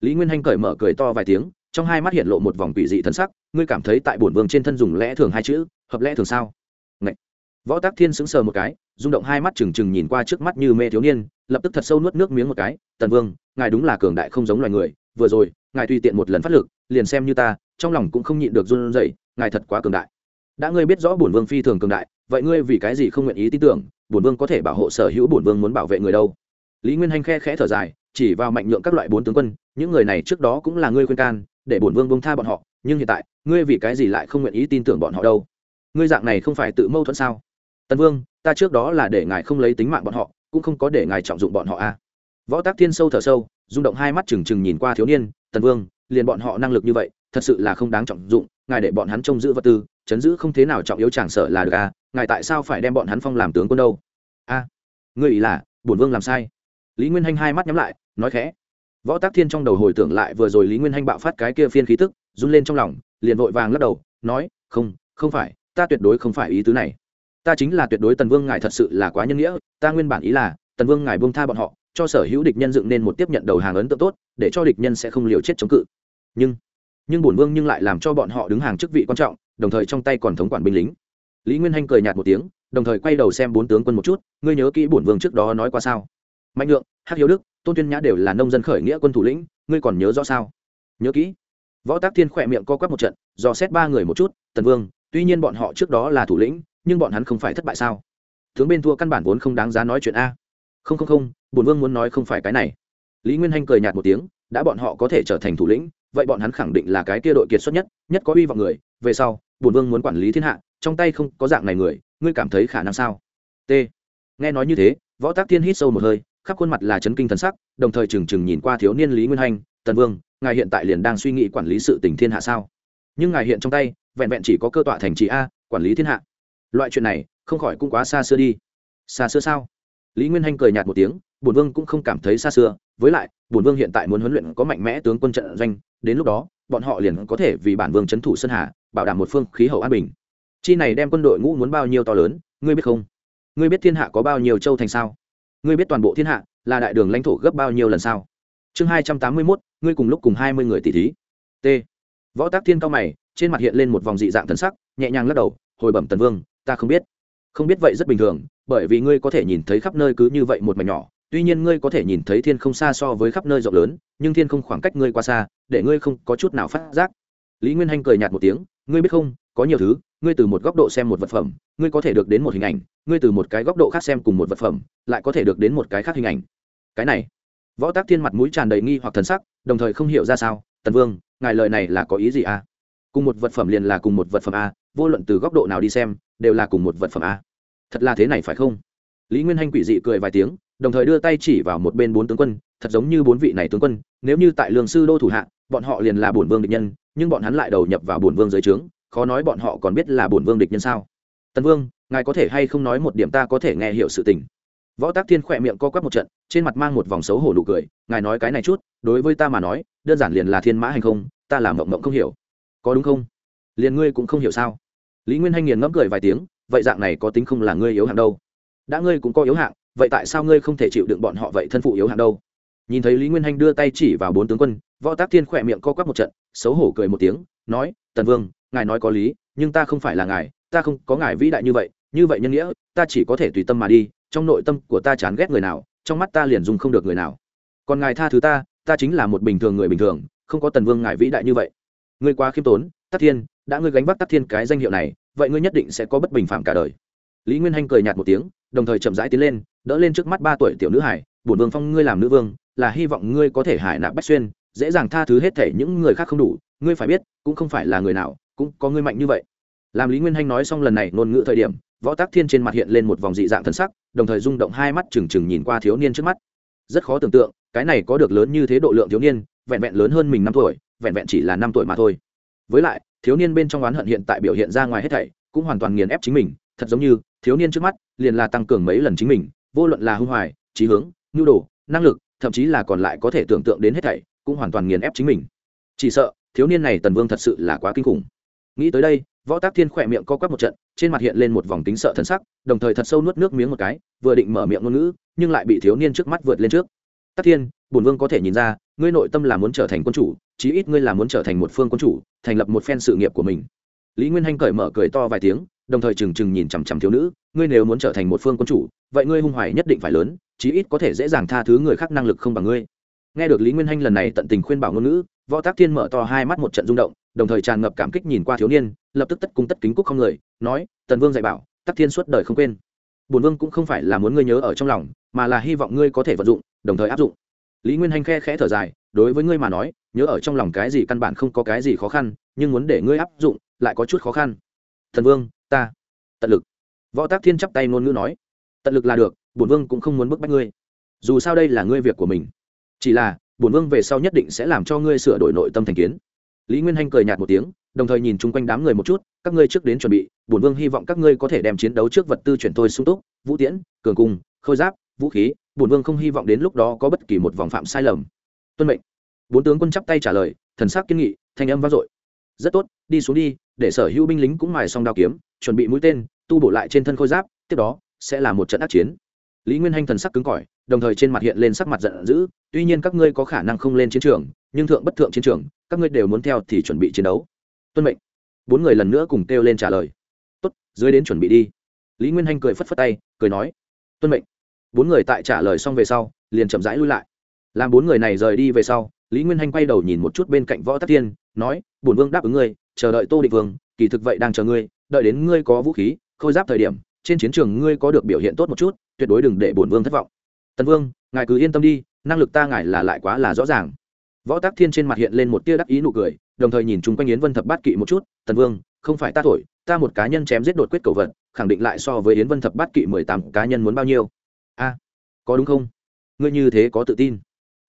lý nguyên hanh cởi mở cười to vài tiếng, trong hai mắt hiện lộ một vòng quỷ dị thân sắc, ngươi cảm thấy tại bổn vương trên thân dùng lẽ thường hai chữ, hợp lẽ thường sao? Ngậy. võ tác thiên sững sờ một cái, rung động hai mắt trừng trừng nhìn qua trước mắt như mê thiếu niên, lập tức thật sâu nuốt nước miếng một cái, tần vương, ngài đúng là cường đại không giống loài người, vừa rồi, ngài tùy tiện một lần phát lực, liền xem như ta, trong lòng cũng không nhịn được run rẩy, ngài thật quá cường đại. Đã ngươi biết rõ bổn vương phi thường cường đại vậy ngươi vì cái gì không nguyện ý tin tưởng, bổn vương có thể bảo hộ sở hữu bổn vương muốn bảo vệ người đâu? Lý nguyên hanh khe khẽ thở dài, chỉ vào mạnh nhượng các loại bốn tướng quân, những người này trước đó cũng là ngươi khuyên can, để bổn vương bông tha bọn họ, nhưng hiện tại, ngươi vì cái gì lại không nguyện ý tin tưởng bọn họ đâu? Ngươi dạng này không phải tự mâu thuẫn sao? Tần vương, ta trước đó là để ngài không lấy tính mạng bọn họ, cũng không có để ngài trọng dụng bọn họ a à. võ tác thiên sâu thở sâu, rung động hai mắt trừng trừng nhìn qua thiếu niên, tần vương, liền bọn họ năng lực như vậy, thật sự là không đáng trọng dụng, ngài để bọn hắn trông giữ vật tư chấn giữ không thế nào trọng yếu chẳng sợ là được à ngài tại sao phải đem bọn hắn phong làm tướng quân đâu? A ngươi ý là, bổn vương làm sai. Lý nguyên hanh hai mắt nhắm lại, nói khẽ. Võ tác thiên trong đầu hồi tưởng lại vừa rồi lý nguyên hanh bạo phát cái kia phiên khí tức, run lên trong lòng, liền vội vàng lắc đầu, nói, không không phải, ta tuyệt đối không phải ý tứ này. Ta chính là tuyệt đối tần vương ngài thật sự là quá nhân nghĩa, ta nguyên bản ý là, tần vương ngài buông tha bọn họ, cho sở hữu địch nhân dựng nên một tiếp nhận đầu hàng ấn tượng tốt, để cho địch nhân sẽ không liều chết chống cự. Nhưng nhưng bổn vương nhưng lại làm cho bọn họ đứng hàng chức vị quan trọng đồng thời trong tay còn thống quản binh lính. Lý nguyên hanh cười nhạt một tiếng, đồng thời quay đầu xem bốn tướng quân một chút, ngươi nhớ kỹ bổn vương trước đó nói qua sao? Mạnh lượng, hắc hiếu đức, tôn tuyên nhã đều là nông dân khởi nghĩa quân thủ lĩnh, ngươi còn nhớ rõ sao? Nhớ kỹ. Võ tác thiên khỏe miệng co quắp một trận, dò xét ba người một chút, tần vương, tuy nhiên bọn họ trước đó là thủ lĩnh, nhưng bọn hắn không phải thất bại sao? Tướng bên thua căn bản vốn không đáng giá nói chuyện a. Không không không, bổn vương muốn nói không phải cái này. Lý nguyên hanh cười nhạt một tiếng, đã bọn họ có thể trở thành thủ lĩnh, vậy bọn hắn khẳng định là cái kia đội kiệt xuất nhất nhất có uy vọng người, về sau bổn vương muốn quản lý thiên hạ, trong tay không có dạng này người, ngươi cảm thấy khả năng sao? T. Nghe nói như thế, võ tác thiên hít sâu một hơi, khắp khuôn mặt là chấn kinh thần sắc, đồng thời trừng trừng nhìn qua thiếu niên lý nguyên hanh tần vương, ngài hiện tại liền đang suy nghĩ quản lý sự tình thiên hạ sao? Nhưng ngài hiện trong tay, vẹn vẹn chỉ có cơ tọa thành trì a, quản lý thiên hạ. Loại chuyện này, không khỏi cũng quá xa xưa đi. Xa xưa sao? Lý nguyên hanh cười nhạt một tiếng, bổn vương cũng không cảm thấy xa xưa, với lại, bổn vương hiện tại muốn huấn luyện có mạnh mẽ tướng quân trận doanh, đến lúc đó, bọn họ liền có thể vì bản vương c h ấ n thủ sơn hà bảo đảm một phương khí hậu an bình. Chi này đem quân đội ngũ muốn bao nhiêu to lớn, ngươi biết không? Ngươi biết thiên hạ có bao nhiêu châu thành sao? Ngươi biết toàn bộ thiên hạ là đại đường lãnh thổ gấp bao nhiêu lần sao? Chương hai trăm tám mươi mốt, ngươi cùng lúc cùng hai mươi người tỷ thí. T. Võ tác thiên cao mày, trên mặt hiện lên một vòng dị dạng thần sắc, nhẹ nhàng lắc đầu, hồi bẩm tần vương, ta không biết. Không biết vậy rất bình thường, bởi vì ngươi có thể nhìn thấy khắp nơi cứ như vậy một mảnh nhỏ, tuy nhiên ngươi có thể nhìn thấy thiên không xa so với khắp nơi rộng lớn, nhưng thiên không khoảng cách ngươi qua xa, để ngươi không có chút nào phát giác. Lý nguyên hanh cười nhạt một tiếng ngươi biết không, có nhiều thứ, ngươi từ một góc độ xem một vật phẩm, ngươi có thể được đến một hình ảnh, ngươi từ một cái góc độ khác xem cùng một vật phẩm, lại có thể được đến một cái khác hình ảnh. Cái này, võ tác thiên mặt mũi tràn đầy nghi hoặc thần sắc, đồng thời không hiểu ra sao, tần vương, ngài lời này là có ý gì à? Cùng một vật phẩm liền là cùng một vật phẩm a vô luận từ góc độ nào đi xem, đều là cùng một vật phẩm a thật là thế này phải không? Lý nguyên hanh quỷ dị cười vài tiếng, đồng thời đưa tay chỉ vào một bên bốn tướng quân, thật giống như bốn vị này tướng quân, nếu như tại lương sư đô thủ hạ, bọn họ liền là bổn vương địch nhân nhưng bọn hắn lại đầu nhập vào bổn vương dưới trướng, khó nói bọn họ còn biết là bổn vương địch nhân sao. Tần vương, ngài có thể hay không nói một điểm ta có thể nghe hiểu sự tình. Võ tác thiên khỏe miệng co quắp một trận, trên mặt mang một vòng xấu hổ nụ cười, ngài nói cái này chút, đối với ta mà nói, đơn giản liền là thiên mã hành không, ta làm mộng mộng không hiểu. Có đúng không? Liền ngươi cũng không hiểu sao? Lý nguyên hanh nghiền ngẫm cười vài tiếng, vậy dạng này có tính không là ngươi yếu hạng đâu. Đã ngươi cũng có yếu hạng, vậy tại sao ngươi không thể chịu đựng bọn họ vậy thân phụ yếu hạng đâu? Nhìn thấy lý nguyên hanh đưa tay chỉ vào bốn tướng quân, võ tác thiên khỏe miệng co quắp một trận xấu hổ cười một tiếng, nói, tần vương, ngài nói có lý, nhưng ta không phải là ngài, ta không có ngài vĩ đại như vậy như vậy nhân nghĩa, ta chỉ có thể tùy tâm mà đi, trong nội tâm của ta chán ghét người nào, trong mắt ta liền dùng không được người nào. Còn ngài tha thứ ta ta chính là một bình thường người bình thường, không có tần vương ngài vĩ đại như vậy. Ngươi quá khiêm tốn, tắc thiên, đã ngươi gánh vác tắc thiên cái danh hiệu này, vậy ngươi nhất định sẽ có bất bình phạm cả đời. Lý nguyên hanh cười nhạt một tiếng, đồng thời chậm rãi tiến lên, đỡ lên trước mắt ba tuổi tiểu nữ hải, bổn vương phong ngươi làm nữ vương, là hy vọng ngươi có thể hải nạp bách xuyên dễ dàng tha thứ hết thể những người khác không đủ, ngươi phải biết, cũng không phải là người nào, cũng có ngươi mạnh như vậy. Làm lý nguyên hanh nói xong lần này ngôn ngữ thời điểm, võ tác thiên trên mặt hiện lên một vòng dị dạng thân sắc, đồng thời rung động hai mắt trừng trừng nhìn qua thiếu niên trước mắt. Rất khó tưởng tượng, cái này có được lớn như thế độ lượng thiếu niên, vẹn vẹn lớn hơn mình năm tuổi, vẹn vẹn chỉ là năm tuổi mà thôi. Với lại, thiếu niên bên trong oán hận hiện tại biểu hiện ra ngoài hết thảy, cũng hoàn toàn nghiền ép chính mình, thật giống như, thiếu niên trước mắt, liền là tăng cường mấy lần chính mình, vô luận là hung hoài, trí hướng, nhu đồ, năng lực, thậm chí là còn lại có thể tưởng tượng đến hết thảy cũng hoàn toàn nghiền ép chính mình. Chỉ sợ, thiếu niên này tần vương thật sự là quá kinh khủng. Nghĩ tới đây, võ tác thiên khỏe miệng co quắp một trận, trên mặt hiện lên một vòng tính sợ thân sắc, đồng thời thật sâu nuốt nước miếng một cái, vừa định mở miệng ngôn ngữ, nhưng lại bị thiếu niên trước mắt vượt lên trước. Tác thiên, bổn vương có thể nhìn ra, ngươi nội tâm là muốn trở thành quân chủ, chí ít ngươi là muốn trở thành một phương quân chủ, thành lập một phen sự nghiệp của mình. Lý nguyên hanh cởi mở cười to vài tiếng, đồng thời trừng trừng nhìn chằm chằm thiếu nữ, ngươi nếu muốn trở thành một phương quân chủ, vậy ngươi hung hoài nhất định phải lớn, chí ít có thể dễ dàng tha thứ người khác năng lực không bằng ngươi nghe được lý nguyên hanh lần này tận tình khuyên bảo ngôn ngữ, võ tác thiên mở to hai mắt một trận rung động, đồng thời tràn ngập cảm kích nhìn qua thiếu niên, lập tức tất cung tất kính cúc không người, nói, tần vương dạy bảo, tác thiên suốt đời không quên. Bổn vương cũng không phải là muốn ngươi nhớ ở trong lòng, mà là hy vọng ngươi có thể vận dụng, đồng thời áp dụng. Lý nguyên hanh khe khẽ thở dài, đối với ngươi mà nói, nhớ ở trong lòng cái gì căn bản không có cái gì khó khăn, nhưng muốn để ngươi áp dụng, lại có chút khó khăn. Thần vương, ta, tận lực. Võ tác thiên chắp tay ngôn ngữ nói, tận lực là được, bổn vương cũng không muốn bức bách ngươi. Dù sao đây là ngươi việc của mình chỉ là, bổn vương về sau nhất định sẽ làm cho ngươi sửa đổi nội tâm thành kiến. Lý nguyên hanh cười nhạt một tiếng, đồng thời nhìn chung quanh đám người một chút, các ngươi trước đến chuẩn bị, bổn vương hy vọng các ngươi có thể đem chiến đấu trước vật tư chuyển tôi sung túc, vũ tiễn, cường cung, khôi giáp, vũ khí, bổn vương không hy vọng đến lúc đó có bất kỳ một vòng phạm sai lầm. Tuân mệnh. Bốn tướng quân chắp tay trả lời, thần sắc kiên nghị, thanh âm vang dội. Rất tốt, đi xuống đi, để sở hữu binh lính cũng mài xong đao kiếm, chuẩn bị mũi tên, tu bổ lại trên thân khôi giáp, tiếp đó sẽ là một trận ác chiến. Lý nguyên hanh thần sắc cứng cỏi đồng thời trên mặt hiện lên sắc mặt giận dữ, tuy nhiên các ngươi có khả năng không lên chiến trường, nhưng thượng bất thượng chiến trường, các ngươi đều muốn theo thì chuẩn bị chiến đấu. Tuân mệnh. Bốn người lần nữa cùng kêu lên trả lời. Tốt, dưới đến chuẩn bị đi. Lý nguyên hanh cười phất phất tay, cười nói, tuân mệnh. Bốn người tại trả lời xong về sau, liền chậm rãi lui lại. Làm bốn người này rời đi về sau, lý nguyên hanh quay đầu nhìn một chút bên cạnh võ tắc tiên, nói, bổn vương đáp ứng ngươi, chờ đợi tô định vương, kỳ thực vậy đang chờ ngươi, đợi đến ngươi có vũ khí, khôi giáp thời điểm, trên chiến trường ngươi có được biểu hiện tốt một chút, tuyệt đối đừng để bổn vương thất vọng tần vương, ngài cứ yên tâm đi, năng lực ta ngài là lại quá là rõ ràng. Võ Tác thiên trên mặt hiện lên một tia đắc ý nụ cười, đồng thời nhìn chung quanh yến vân thập bát kỵ một chút, tần vương, không phải ta thổi, ta một cá nhân chém giết đột quyết cầu vật, khẳng định lại so với yến vân thập bát kỵ mười tám cá nhân muốn bao nhiêu? A, có đúng không? Ngươi như thế có tự tin.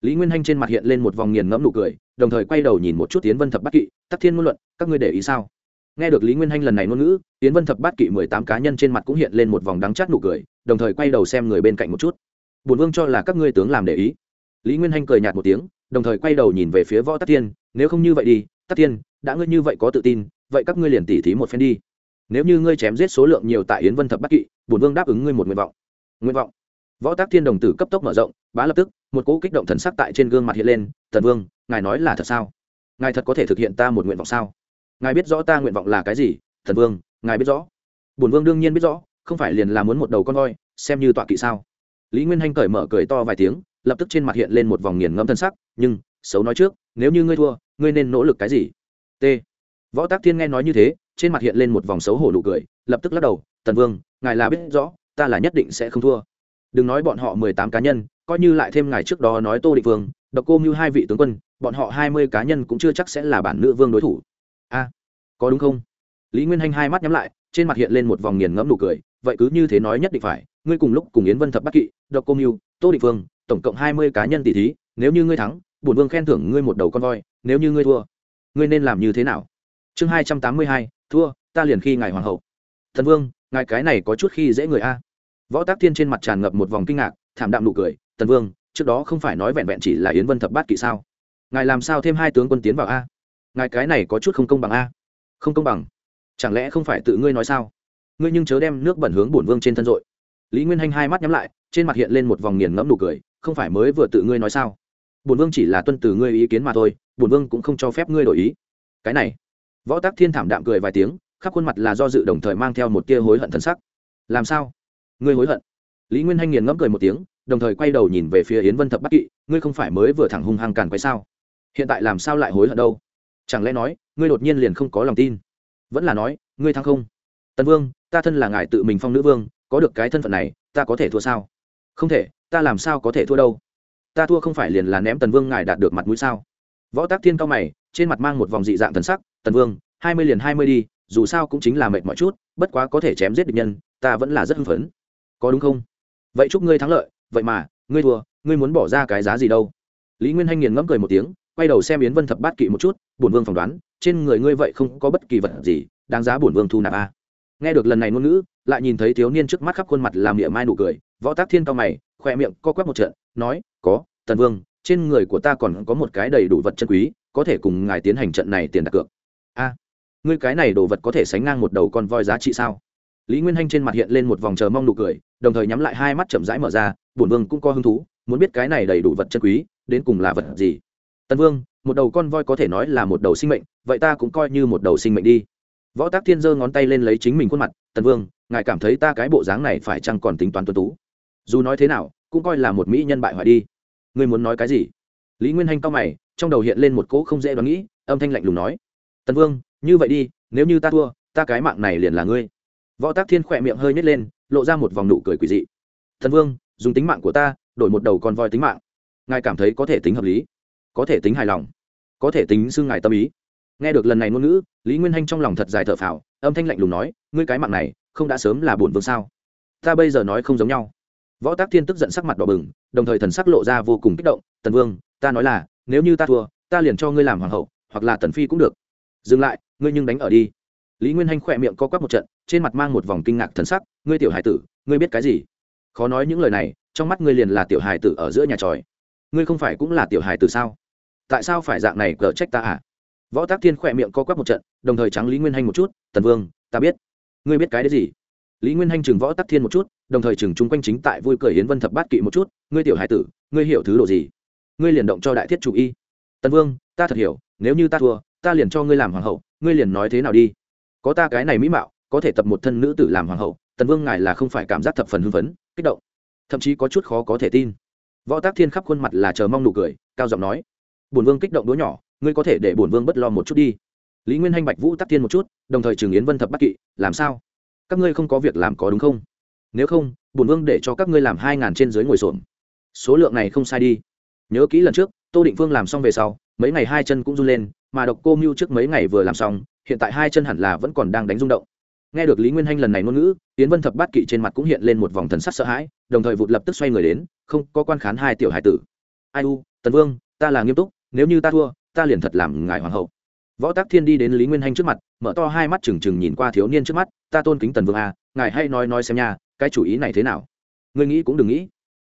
Lý nguyên hanh trên mặt hiện lên một vòng nghiền ngẫm nụ cười, đồng thời quay đầu nhìn một chút Yến vân thập bát kỵ, tắc thiên ngôn luận, các ngươi để ý sao? Nghe được lý nguyên hanh lần này ngôn ngữ, Yến vân thập bát kỵ mười tám cá nhân trên mặt cũng hiện lên một vòng đắng chát nụ cười, đồng thời quay đầu xem người bên cạnh một chút. Bổn vương cho là các ngươi tướng làm để ý. Lý nguyên hanh cười nhạt một tiếng, đồng thời quay đầu nhìn về phía võ tắc thiên, nếu không như vậy đi, tắc thiên, đã ngươi như vậy có tự tin, vậy các ngươi liền tỉ thí một phen đi. Nếu như ngươi chém giết số lượng nhiều tại yến vân thập bát kỵ, Bổn vương đáp ứng ngươi một nguyện vọng. Nguyện vọng. Võ tác thiên đồng tử cấp tốc mở rộng, bá lập tức, một cỗ kích động thần sắc tại trên gương mặt hiện lên, Thần vương, ngài nói là thật sao? Ngài thật có thể thực hiện ta một nguyện vọng sao? Ngài biết rõ ta nguyện vọng là cái gì? Thần vương, ngài biết rõ. Bổn vương đương nhiên biết rõ, không phải liền là muốn một đầu con voi, xem như tọa kỵ sao? Lý nguyên hanh cởi mở cười to vài tiếng, lập tức trên mặt hiện lên một vòng nghiền ngẫm thân sắc, nhưng, xấu nói trước, nếu như ngươi thua, ngươi nên nỗ lực cái gì? T. Võ tác thiên nghe nói như thế, trên mặt hiện lên một vòng xấu hổ nụ cười, lập tức lắc đầu, tần vương, ngài là biết rõ, ta là nhất định sẽ không thua. Đừng nói bọn họ mười tám cá nhân, coi như lại thêm ngài trước đó nói tô định vương, độc cô mưu hai vị tướng quân, bọn họ hai mươi cá nhân cũng chưa chắc sẽ là bản nữ vương đối thủ. A, có đúng không? Lý nguyên hanh hai mắt nhắm lại, trên mặt hiện lên một vòng nghiền ngẫm nụ cười, vậy cứ như thế nói nhất định phải ngươi cùng lúc cùng yến vân thập bắc kỵ, độc cô mưu tô định vương tổng cộng hai mươi cá nhân tỷ thí, nếu như ngươi thắng, bổn vương khen thưởng ngươi một đầu con voi, nếu như ngươi thua, ngươi nên làm như thế nào? Chương hai trăm tám mươi hai, thua, ta liền khi ngài hoàng hậu. Thần vương, ngài cái này có chút khi dễ người a. Võ tác thiên trên mặt tràn ngập một vòng kinh ngạc, thảm đạm nụ cười tần vương, trước đó không phải nói vẹn vẹn chỉ là yến vân thập bát kỵ sao? Ngài làm sao thêm hai tướng quân tiến vào a? Ngài cái này có chút không công bằng a. Không công bằng? Chẳng lẽ không phải tự ngươi nói sao? Ngươi nhưng chớ đem nước bẩn hướng bổn vương trên thân dội lý nguyên hanh hai mắt nhắm lại, trên mặt hiện lên một vòng nghiền ngẫm nụ cười, không phải mới vừa tự ngươi nói sao? Bổn vương chỉ là tuân từ ngươi ý kiến mà thôi, bổn vương cũng không cho phép ngươi đổi ý. Cái này, võ tác thiên thảm đạm cười vài tiếng, khắp khuôn mặt là do dự đồng thời mang theo một tia hối hận thân sắc. Làm sao? Ngươi hối hận? Lý nguyên hanh nghiền ngẫm cười một tiếng, đồng thời quay đầu nhìn về phía yến vân thập bắc kỵ, ngươi không phải mới vừa thẳng hung hăng càn quấy sao? Hiện tại làm sao lại hối hận đâu? Chẳng lẽ nói, ngươi đột nhiên liền không có lòng tin? Vẫn là nói, ngươi thắng không? Tần vương, ta thân là ngài tự mình phong nữ vương có được cái thân phận này, ta có thể thua sao? Không thể, ta làm sao có thể thua đâu? Ta thua không phải liền là ném tần vương ngài đạt được mặt mũi sao? Võ tác thiên cao mày, trên mặt mang một vòng dị dạng thần sắc, tần vương, hai mươi liền hai mươi đi, dù sao cũng chính là mệt mọi chút, bất quá có thể chém giết địch nhân, ta vẫn là rất hưng phấn. Có đúng không? Vậy chúc ngươi thắng lợi, vậy mà, ngươi thua, ngươi muốn bỏ ra cái giá gì đâu? Lý nguyên hanh nghiền ngẫm cười một tiếng, quay đầu xem yến vân thập bát kỵ một chút, bổn vương phỏng đoán, trên người ngươi vậy không có bất kỳ vật gì, đáng giá bổn vương thu nạp a nghe được lần này ngôn ngữ, lại nhìn thấy thiếu niên trước mắt khắp khuôn mặt làm miệng mai nụ cười, võ tác thiên cao mày khoe miệng co quắp một trận, nói, có, tần vương, trên người của ta còn có một cái đầy đủ vật chân quý, có thể cùng ngài tiến hành trận này tiền đặt cược. A, ngươi cái này đồ vật có thể sánh ngang một đầu con voi giá trị sao? Lý nguyên hanh trên mặt hiện lên một vòng chờ mong nụ cười, đồng thời nhắm lại hai mắt chậm rãi mở ra, bổn vương cũng có hứng thú, muốn biết cái này đầy đủ vật chân quý, đến cùng là vật gì. Tần vương, một đầu con voi có thể nói là một đầu sinh mệnh, vậy ta cũng coi như một đầu sinh mệnh đi võ tác thiên giơ ngón tay lên lấy chính mình khuôn mặt, tần vương, ngài cảm thấy ta cái bộ dáng này phải chăng còn tính toán tuân tú? Dù nói thế nào, cũng coi là một mỹ nhân bại hoại đi. Ngươi muốn nói cái gì? Lý nguyên hanh cao mày, trong đầu hiện lên một cỗ không dễ đoán nghĩ, âm thanh lạnh lùng nói, tần vương, như vậy đi, nếu như ta thua, ta cái mạng này liền là ngươi. Võ tác thiên khỏe miệng hơi nhét lên, lộ ra một vòng nụ cười quỳ dị. Thần vương, dùng tính mạng của ta, đổi một đầu con voi tính mạng. Ngài cảm thấy có thể tính hợp lý, có thể tính hài lòng, có thể tính xưng ngài tâm ý nghe được lần này ngôn ngữ, lý nguyên hanh trong lòng thật dài thở phào, âm thanh lạnh lùng nói, ngươi cái mạng này, không đã sớm là bổn vương sao? Ta bây giờ nói không giống nhau. Võ tác thiên tức giận sắc mặt đỏ bừng, đồng thời thần sắc lộ ra vô cùng kích động, tần vương, ta nói là, nếu như ta thua, ta liền cho ngươi làm hoàng hậu, hoặc là tần phi cũng được. Dừng lại, ngươi nhưng đánh ở đi. Lý nguyên hanh khỏe miệng co quắp một trận, trên mặt mang một vòng kinh ngạc thần sắc, ngươi tiểu hải tử, ngươi biết cái gì? Khó nói những lời này, trong mắt ngươi liền là tiểu hải tử ở giữa nhà tròi. Ngươi không phải cũng là tiểu hải tử sao? Tại sao phải dạng này cờ trách ta à? Võ tác thiên khỏe miệng co quắp một trận, đồng thời trắng lý nguyên hanh một chút, tần vương, ta biết. Ngươi biết cái đấy gì? Lý nguyên hanh chừng võ tắc thiên một chút, đồng thời chừng chung quanh chính tại vui cười hiến vân thập bát kỵ một chút, ngươi tiểu hải tử, ngươi hiểu thứ đồ gì? Ngươi liền động cho đại thiết chủ y. Tần vương, ta thật hiểu, nếu như ta thua, ta liền cho ngươi làm hoàng hậu, ngươi liền nói thế nào đi? Có ta cái này mỹ mạo, có thể tập một thân nữ tử làm hoàng hậu, tần vương ngài là không phải cảm giác thập phần hưng phấn, kích động, thậm chí có chút khó có thể tin. Võ tác thiên khắp khuôn mặt là chờ mong nụ cười, cao giọng nói Bùn vương kích động đứa nhỏ ngươi có thể để bổn vương bất lo một chút đi. Lý nguyên hanh bạch vũ tắc thiên một chút, đồng thời trường yến vân thập bắc kỵ, làm sao? Các ngươi không có việc làm có đúng không? Nếu không, bổn vương để cho các ngươi làm hai ngàn trên dưới ngồi xổm. Số lượng này không sai đi. Nhớ kỹ lần trước, tô định phương làm xong về sau, mấy ngày hai chân cũng run lên, mà độc cô mưu trước mấy ngày vừa làm xong, hiện tại hai chân hẳn là vẫn còn đang đánh rung động. Nghe được lý nguyên hanh lần này ngôn ngữ tiến vân thập bát kỵ trên mặt cũng hiện lên một vòng thần sắc sợ hãi, đồng thời vụt lập tức xoay người đến, không có quan khán hai tiểu hải tử. Ai u, tần vương, ta là nghiêm túc, nếu như ta thua ta liền thật làm ngài hoàng hậu. Võ tác thiên đi đến lý nguyên hanh trước mặt mở to hai mắt trừng trừng nhìn qua thiếu niên trước mắt ta tôn kính tần vương a, ngài hay nói nói xem nha cái chủ ý này thế nào? Ngươi nghĩ cũng đừng nghĩ.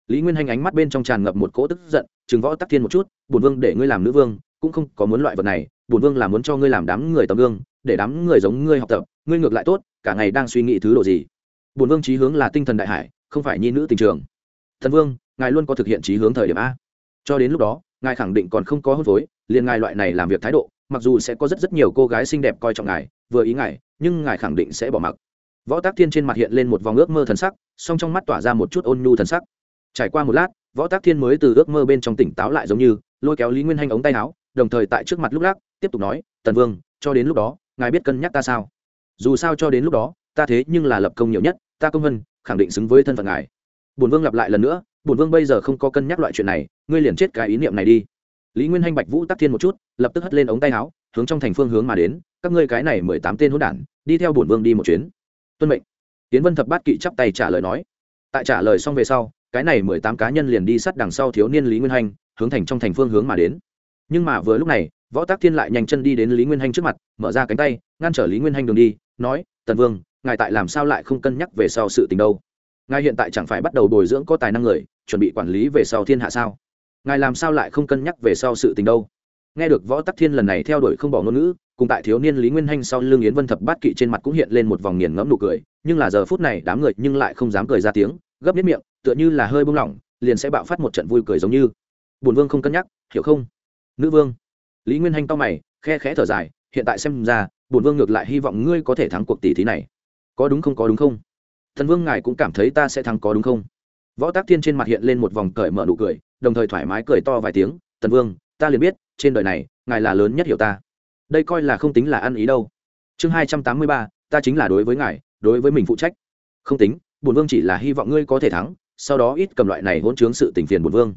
Lý nguyên hanh ánh mắt bên trong tràn ngập một cỗ tức giận chừng võ tắc thiên một chút bùn vương để ngươi làm nữ vương cũng không có muốn loại vật này bùn vương là muốn cho ngươi làm đám người tấm gương để đám người giống ngươi học tập ngươi ngược lại tốt cả ngày đang suy nghĩ thứ đồ gì. Bùn vương trí hướng là tinh thần đại hải không phải nhi nữ tình trường. Thần vương ngài luôn có thực hiện trí hướng thời điểm a. Cho đến lúc đó ngài khẳng định còn không có hôn phối, liền ngài loại này làm việc thái độ, mặc dù sẽ có rất rất nhiều cô gái xinh đẹp coi trọng ngài, vừa ý ngài, nhưng ngài khẳng định sẽ bỏ mặc. Võ tác thiên trên mặt hiện lên một vòng ước mơ thần sắc, song trong mắt tỏa ra một chút ôn nhu thần sắc. Trải qua một lát, võ tác thiên mới từ ước mơ bên trong tỉnh táo lại giống như, lôi kéo lý nguyên hanh ống tay áo, đồng thời tại trước mặt lúc lắc, tiếp tục nói, tần vương, cho đến lúc đó, ngài biết cân nhắc ta sao? Dù sao cho đến lúc đó, ta thế nhưng là lập công nhiều nhất, ta công vân, khẳng định xứng với thân phận ngài. Bổn vương lặp lại lần nữa bổn vương bây giờ không có cân nhắc loại chuyện này, ngươi liền chết cái ý niệm này đi. Lý nguyên hanh bạch vũ tắc thiên một chút, lập tức hất lên ống tay áo, hướng trong thành phương hướng mà đến, các ngươi cái này mười tám tên hỗn đản, đi theo bổn vương đi một chuyến. Tuân mệnh. Tiến vân thập bát kỵ chắp tay trả lời nói. Tại trả lời xong về sau, cái này mười tám cá nhân liền đi sát đằng sau thiếu niên lý nguyên hanh, hướng thành trong thành phương hướng mà đến. Nhưng mà vừa lúc này, võ tác thiên lại nhanh chân đi đến lý nguyên hanh trước mặt, mở ra cánh tay, ngăn trở lý nguyên hanh đường đi, nói, tần vương, ngài tại làm sao lại không cân nhắc về sau sự tình đâu? Ngài hiện tại chẳng phải bắt đầu bồi dưỡng có tài năng người, chuẩn bị quản lý về sau thiên hạ sao? Ngài làm sao lại không cân nhắc về sau sự tình đâu? Nghe được võ tắc thiên lần này theo đuổi không bỏ ngôn ngữ, cùng tại thiếu niên lý nguyên hanh sau lưng yến vân thập bát kỵ trên mặt cũng hiện lên một vòng nghiền ngẫm nụ cười, nhưng là giờ phút này đám người nhưng lại không dám cười ra tiếng, gấp nếp miệng, tựa như là hơi bông lỏng, liền sẽ bạo phát một trận vui cười giống như. Bùn vương không cân nhắc, hiểu không? Nữ vương. Lý nguyên hanh to mày, khe khẽ thở dài, hiện tại xem ra bùn vương ngược lại hy vọng ngươi có thể thắng cuộc tỷ thí này. Có đúng không, có đúng không? Thần vương ngài cũng cảm thấy ta sẽ thắng có đúng không? Võ tác thiên trên mặt hiện lên một vòng cởi mở nụ cười, đồng thời thoải mái cười to vài tiếng, tần vương, ta liền biết, trên đời này, ngài là lớn nhất hiểu ta. Đây coi là không tính là ăn ý đâu. Chương hai trăm tám mươi ba, ta chính là đối với ngài, đối với mình phụ trách. Không tính bùn vương chỉ là hy vọng ngươi có thể thắng, sau đó ít cầm loại này hỗn chướng sự tình phiền bùn vương.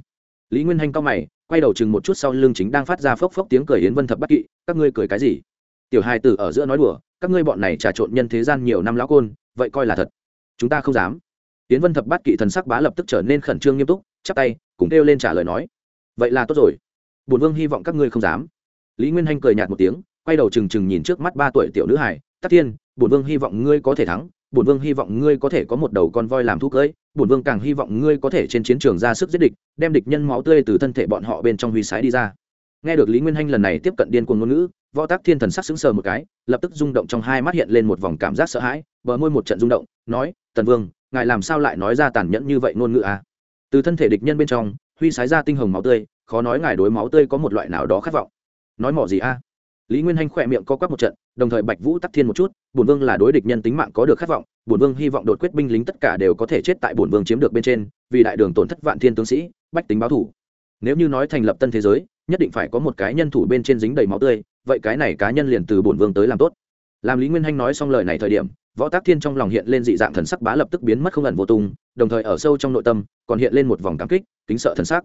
Lý nguyên hanh cao mày, quay đầu chừng một chút sau lưng chính đang phát ra phốc phốc tiếng cười yến vân thập bắc kỵ, các ngươi cười cái gì? Tiểu hai tử ở giữa nói đùa, các ngươi bọn này trà trộn nhân thế gian nhiều năm lão côn, vậy coi là thật chúng ta không dám. Tiến vân thập bát kỵ thần sắc bá lập tức trở nên khẩn trương nghiêm túc, chắp tay, cùng kêu lên trả lời nói, vậy là tốt rồi. Bổn vương hy vọng các ngươi không dám. Lý nguyên hanh cười nhạt một tiếng, quay đầu trừng trừng nhìn trước mắt ba tuổi tiểu nữ hải tắc thiên, bổn vương hy vọng ngươi có thể thắng, bổn vương hy vọng ngươi có thể có một đầu con voi làm thuốc cưỡi bổn vương càng hy vọng ngươi có thể trên chiến trường ra sức giết địch, đem địch nhân máu tươi từ thân thể bọn họ bên trong huy sái đi ra. Nghe được lý nguyên hanh lần này tiếp cận điên cuồng ngôn ngữ võ tác thiên thần sắc sững sờ một cái, lập tức rung động trong hai mắt hiện lên một vòng cảm giác sợ hãi, bờ môi một trận rung động, nói, tần vương, ngài làm sao lại nói ra tàn nhẫn như vậy ngôn ngữ à? từ thân thể địch nhân bên trong, huy sái ra tinh hồng máu tươi, khó nói ngài đối máu tươi có một loại nào đó khát vọng nói mỏ gì a à? lý nguyên hanh khỏe miệng co quắp một trận, đồng thời bạch vũ tắc thiên một chút, bổn vương là đối địch nhân tính mạng có được khát vọng, bổn vương hy vọng đột quyết binh lính tất cả đều có thể chết tại bổn vương chiếm được bên trên, vì đại đường tổn thất vạn thiên tướng sĩ, bách tính báo thủ nếu như nói thành lập tân thế giới nhất định phải có một cái nhân thủ bên trên dính đầy máu tươi, vậy cái này cá nhân liền từ bổn vương tới làm tốt. Làm lý nguyên hanh nói xong lời này thời điểm, võ tác thiên trong lòng hiện lên dị dạng thần sắc bá lập tức biến mất không ẩn vô tung, đồng thời ở sâu trong nội tâm, còn hiện lên một vòng cảm kích, kính sợ thần sắc.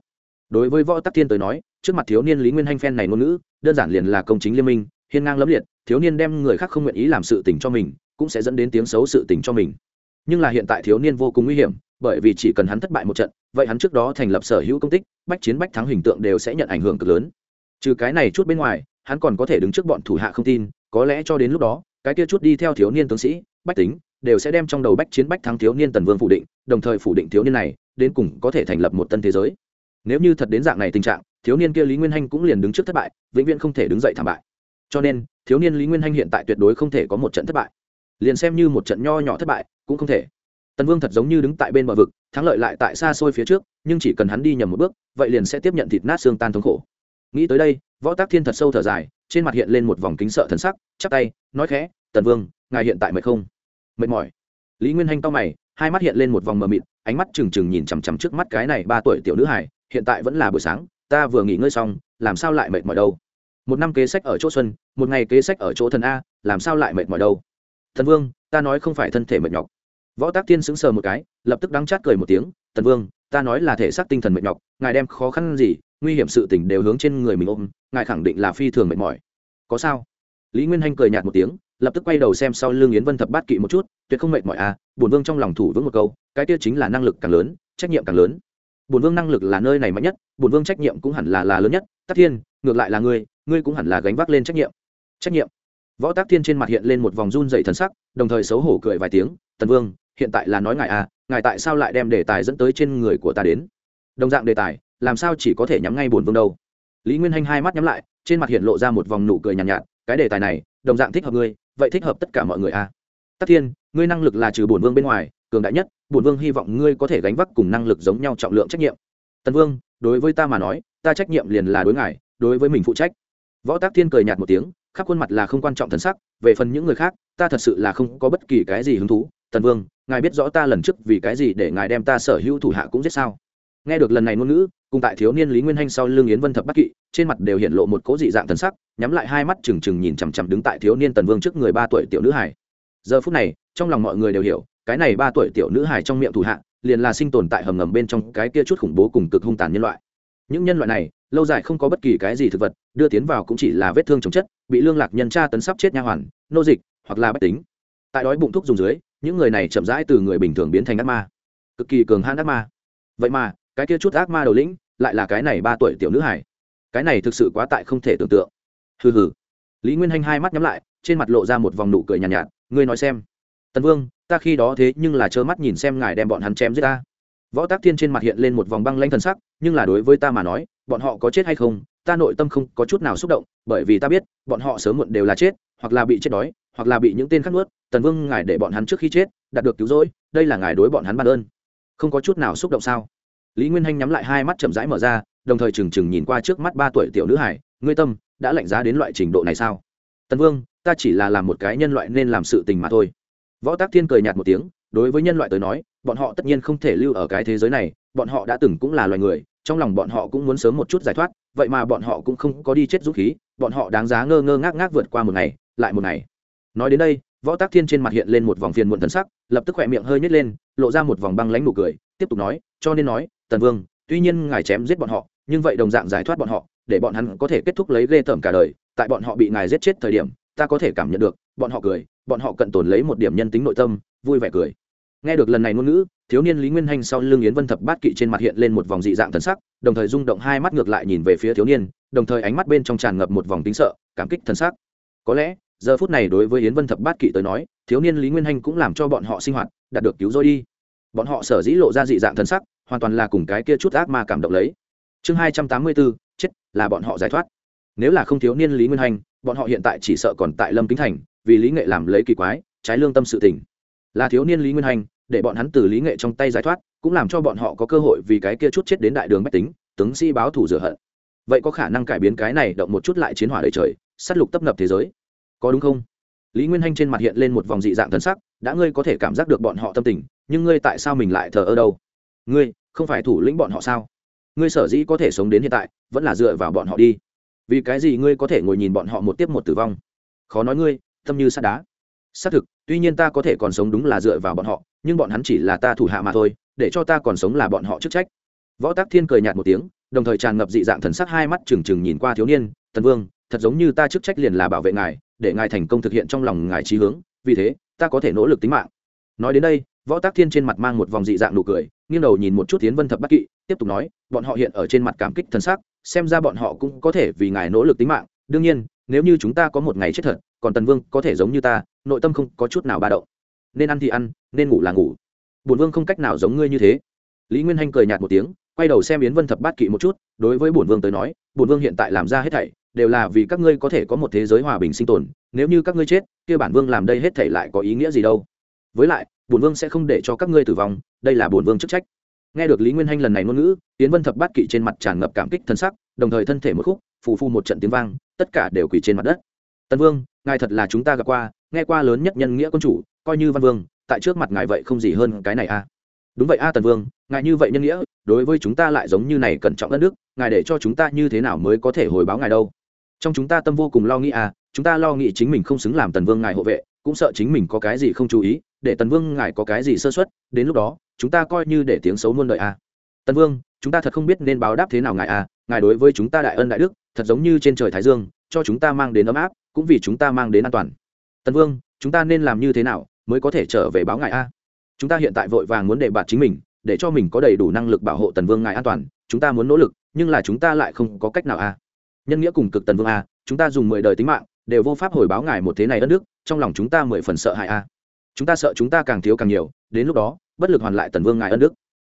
Đối với võ tác thiên tới nói, trước mặt thiếu niên lý nguyên hanh phen này ngôn ngữ, đơn giản liền là công chính liên minh, hiên ngang lẫm liệt, thiếu niên đem người khác không nguyện ý làm sự tình cho mình, cũng sẽ dẫn đến tiếng xấu sự tình cho mình. Nhưng là hiện tại thiếu niên vô cùng nguy hiểm bởi vì chỉ cần hắn thất bại một trận, vậy hắn trước đó thành lập sở hữu công tích, bách chiến bách thắng hình tượng đều sẽ nhận ảnh hưởng cực lớn. Trừ cái này chút bên ngoài, hắn còn có thể đứng trước bọn thủ hạ không tin, có lẽ cho đến lúc đó, cái kia chút đi theo thiếu niên tướng sĩ, bách tính, đều sẽ đem trong đầu bách chiến bách thắng thiếu niên tần vương phủ định, đồng thời phủ định thiếu niên này, đến cùng có thể thành lập một tân thế giới. Nếu như thật đến dạng này tình trạng, thiếu niên kia lý nguyên hanh cũng liền đứng trước thất bại, vĩnh viễn không thể đứng dậy thảm bại. Cho nên, thiếu niên lý nguyên hanh hiện tại tuyệt đối không thể có một trận thất bại. Liền xem như một trận nho nhỏ thất bại, cũng không thể tần vương thật giống như đứng tại bên bờ vực, thắng lợi lại tại xa xôi phía trước, nhưng chỉ cần hắn đi nhầm một bước, vậy liền sẽ tiếp nhận thịt nát xương tan thống khổ. Nghĩ tới đây, võ tác thiên thật sâu thở dài, trên mặt hiện lên một vòng kính sợ thần sắc, chắp tay, nói khẽ, tần vương, ngài hiện tại mệt không? Mệt mỏi. Lý nguyên hanh to mày, hai mắt hiện lên một vòng mờ mịt, ánh mắt trừng trừng nhìn chằm chằm trước mắt cái này ba tuổi tiểu nữ hải hiện tại vẫn là buổi sáng, ta vừa nghỉ ngơi xong, làm sao lại mệt mỏi đâu? Một năm kế sách ở chỗ xuân, một ngày kế sách ở chỗ thần a, làm sao lại mệt mỏi đâu? Thần vương, ta nói không phải thân thể mệt nhọc võ tác thiên sững sờ một cái, lập tức đắng chát cười một tiếng, Tần vương, ta nói là thể xác tinh thần mệt nhọc, ngài đem khó khăn gì, nguy hiểm sự tình đều hướng trên người mình ôm, ngài khẳng định là phi thường mệt mỏi. Có sao? Lý nguyên hanh cười nhạt một tiếng, lập tức quay đầu xem sau lưng yến vân thập bát kỵ một chút, tuyệt không mệt mỏi à bổn vương trong lòng thủ vững một câu, cái tiêu chính là năng lực càng lớn, trách nhiệm càng lớn. Bổn vương năng lực là nơi này mạnh nhất, bổn vương trách nhiệm cũng hẳn là là lớn nhất Tác thiên, ngược lại là ngươi ngươi cũng hẳn là gánh vác lên trách nhiệm. Trách nhiệm? Võ tác thiên trên mặt hiện lên một vòng run dậy thần sắc, đồng thời xấu hổ cười vài tiếng, tần vương hiện tại là nói ngài à ngài tại sao lại đem đề tài dẫn tới trên người của ta đến? Đồng dạng đề tài làm sao chỉ có thể nhắm ngay bổn vương đâu? Lý nguyên hanh hai mắt nhắm lại trên mặt hiện lộ ra một vòng nụ cười nhàn nhạt, nhạt cái đề tài này đồng dạng thích hợp ngươi vậy thích hợp tất cả mọi người à? Tắc thiên ngươi năng lực là trừ bổn vương bên ngoài cường đại nhất bổn vương hy vọng ngươi có thể gánh vác cùng năng lực giống nhau trọng lượng trách nhiệm. Tần vương đối với ta mà nói ta trách nhiệm liền là đối ngài đối với mình phụ trách. Võ tác thiên cười nhạt một tiếng khắp khuôn mặt là không quan trọng thần sắc về phần những người khác ta thật sự là không có bất kỳ cái gì hứng thú tần vương, ngài biết rõ ta lần trước vì cái gì để ngài đem ta sở hữu thủ hạ cũng giết sao? Nghe được lần này ngôn ngữ, cùng tại thiếu niên lý nguyên hanh sau lưng yến vân thập bắc kỵ, trên mặt đều hiện lộ một cố dị dạng thần sắc, nhắm lại hai mắt trừng trừng nhìn chằm chằm đứng tại thiếu niên tần vương trước người ba tuổi tiểu nữ hải giờ phút này, trong lòng mọi người đều hiểu, cái này ba tuổi tiểu nữ hải trong miệng thủ hạ, liền là sinh tồn tại hầm ngầm bên trong cái kia chút khủng bố cùng cực hung tàn nhân loại. Những nhân loại này, lâu dài không có bất kỳ cái gì thực vật, đưa tiến vào cũng chỉ là vết thương chống chất, bị lương lạc nhân tra tấn sắp chết nha hoàn, nô dịch, hoặc là bách tính. Tại đói bụng thuốc dùng dưới những người này chậm rãi từ người bình thường biến thành ác ma. Cực kỳ cường hãn ác ma. Vậy mà cái kia chút ác ma đầu lĩnh lại là cái này ba tuổi tiểu nữ hải cái này thực sự quá tại không thể tưởng tượng. Hừ hừ. Lý nguyên hanh hai mắt nhắm lại trên mặt lộ ra một vòng nụ cười nhàn nhạt, nhạt. Ngươi nói xem. Tần vương ta khi đó thế nhưng là trơ mắt nhìn xem ngài đem bọn hắn chém giết ta. Võ tác thiên trên mặt hiện lên một vòng băng lanh thần sắc nhưng là đối với ta mà nói bọn họ có chết hay không ta nội tâm không có chút nào xúc động bởi vì ta biết bọn họ sớm muộn đều là chết hoặc là bị chết đói hoặc là bị những tên khác nuốt tần vương ngài để bọn hắn trước khi chết, đạt được cứu rỗi, đây là ngài đối bọn hắn ban ơn. Không có chút nào xúc động sao? Lý nguyên hanh nhắm lại hai mắt chậm rãi mở ra, đồng thời trừng trừng nhìn qua trước mắt ba tuổi tiểu nữ hải, ngươi tâm đã lạnh giá đến loại trình độ này sao? Tần vương, ta chỉ là làm một cái nhân loại nên làm sự tình mà thôi. Võ tác thiên cười nhạt một tiếng, đối với nhân loại tới nói, bọn họ tất nhiên không thể lưu ở cái thế giới này, bọn họ đã từng cũng là loài người, trong lòng bọn họ cũng muốn sớm một chút giải thoát, vậy mà bọn họ cũng không có đi chết dũng khí, bọn họ đáng giá ngơ ngơ ngác ngác vượt qua một ngày, lại một ngày. Nói đến đây võ tác thiên trên mặt hiện lên một vòng phiền muộn thần sắc, lập tức khỏe miệng hơi nhét lên, lộ ra một vòng băng lãnh nụ cười, tiếp tục nói, cho nên nói, tần vương, tuy nhiên ngài chém giết bọn họ, nhưng vậy đồng dạng giải thoát bọn họ, để bọn hắn có thể kết thúc lấy ghê tởm cả đời, tại bọn họ bị ngài giết chết thời điểm, ta có thể cảm nhận được, bọn họ cười, bọn họ cận tồn lấy một điểm nhân tính nội tâm, vui vẻ cười nghe được lần này ngôn ngữ, thiếu niên lý nguyên hanh sau lưng yến vân thập bát kỵ trên mặt hiện lên một vòng dị dạng thần sắc, đồng thời rung động hai mắt ngược lại nhìn về phía thiếu niên, đồng thời ánh mắt bên trong tràn ngập một vòng tính sợ, cảm kích thần sắc. có lẽ giờ phút này đối với yến vân thập bát kỵ tới nói, thiếu niên lý nguyên hanh cũng làm cho bọn họ sinh hoạt, đạt được cứu rỗi đi. Bọn họ sở dĩ lộ ra dị dạng thân sắc, hoàn toàn là cùng cái kia chút ác mà cảm động lấy. Chương hai trăm tám mươi bốn, chết, là bọn họ giải thoát. Nếu là không thiếu niên lý nguyên hanh, bọn họ hiện tại chỉ sợ còn tại lâm kính thành, vì lý nghệ làm lấy kỳ quái, trái lương tâm sự tình. Là thiếu niên lý nguyên hành để bọn hắn từ lý nghệ trong tay giải thoát, cũng làm cho bọn họ có cơ hội vì cái kia chút chết đến đại đường bách tính, tướng sĩ báo thủ rửa hận. Vậy có khả năng cải biến cái này, động một chút lại chiến hỏa đầy trời s á t lục tấp nập thế giới có đúng không? Lý nguyên hanh trên mặt hiện lên một vòng dị dạng thần sắc, đã ngươi có thể cảm giác được bọn họ tâm tình, nhưng ngươi tại sao mình lại thờ ơ đâu? Ngươi, không phải thủ lĩnh bọn họ sao? Ngươi sở dĩ có thể sống đến hiện tại, vẫn là dựa vào bọn họ đi. Vì cái gì ngươi có thể ngồi nhìn bọn họ một tiếp một tử vong? Khó nói ngươi, tâm như sắt đá. Xác thực, tuy nhiên ta có thể còn sống đúng là dựa vào bọn họ, nhưng bọn hắn chỉ là ta thủ hạ mà thôi, để cho ta còn sống là bọn họ chức trách. Võ tác thiên cười nhạt một tiếng, đồng thời tràn ngập dị dạng thần sắc hai mắt trừng trừng nhìn qua thiếu niên, tần vương thật giống như ta chức trách liền là bảo vệ ngài, để ngài thành công thực hiện trong lòng ngài trí hướng, vì thế, ta có thể nỗ lực tính mạng. Nói đến đây, võ tác thiên trên mặt mang một vòng dị dạng nụ cười, nghiêng đầu nhìn một chút tiến vân thập bắc kỵ, tiếp tục nói, bọn họ hiện ở trên mặt cảm kích thần sắc, xem ra bọn họ cũng có thể vì ngài nỗ lực tính mạng. Đương nhiên, nếu như chúng ta có một ngày chết thật, còn tần vương có thể giống như ta, nội tâm không có chút nào ba động. Nên ăn thì ăn, nên ngủ là ngủ. Bổn vương không cách nào giống ngươi như thế. Lý nguyên hanh cười nhạt một tiếng, quay đầu xem yến vân thập bát kỵ một chút, đối với bổn vương tới nói, bổn vương hiện tại làm ra hết thảy đều là vì các ngươi có thể có một thế giới hòa bình sinh tồn, nếu như các ngươi chết, kia bản vương làm đây hết thảy lại có ý nghĩa gì đâu. Với lại, bổn vương sẽ không để cho các ngươi tử vong, đây là bổn vương chức trách. Nghe được lý nguyên hanh lần này ngôn ngữ tiến vân thập bát kỵ trên mặt tràn ngập cảm kích thân sắc, đồng thời thân thể một khúc, phù phu một trận tiếng vang, tất cả đều quỳ trên mặt đất. Tân vương, ngài thật là chúng ta gặp qua, nghe qua lớn nhất nhân nghĩa quân chủ, coi như văn vương, tại trước mặt ngài vậy không gì hơn cái này a đúng vậy a, tần vương, ngài như vậy nhân nghĩa, đối với chúng ta lại giống như này cẩn trọng đất nước, ngài để cho chúng ta như thế nào mới có thể hồi báo ngài đâu? Trong chúng ta tâm vô cùng lo nghĩ à, chúng ta lo nghĩ chính mình không xứng làm tần vương ngài hộ vệ cũng sợ chính mình có cái gì không chú ý để tần vương ngài có cái gì sơ xuất đến lúc đó chúng ta coi như để tiếng xấu muôn đời à. tần vương chúng ta thật không biết nên báo đáp thế nào ngài à, ngài đối với chúng ta đại ân đại đức thật giống như trên trời thái dương cho chúng ta mang đến ấm áp cũng vì chúng ta mang đến an toàn tần vương chúng ta nên làm như thế nào mới có thể trở về báo ngài a chúng ta hiện tại vội vàng muốn đề bạt chính mình để cho mình có đầy đủ năng lực bảo hộ tần vương ngài an toàn chúng ta muốn nỗ lực nhưng là chúng ta lại không có cách nào a nhân nghĩa cùng cực tần vương a, chúng ta dùng mười đời tính mạng, đều vô pháp hồi báo ngài một thế này đất nước, trong lòng chúng ta mười phần sợ hãi a. Chúng ta sợ chúng ta càng thiếu càng nhiều, đến lúc đó, bất lực hoàn lại tần vương ngài ân đức.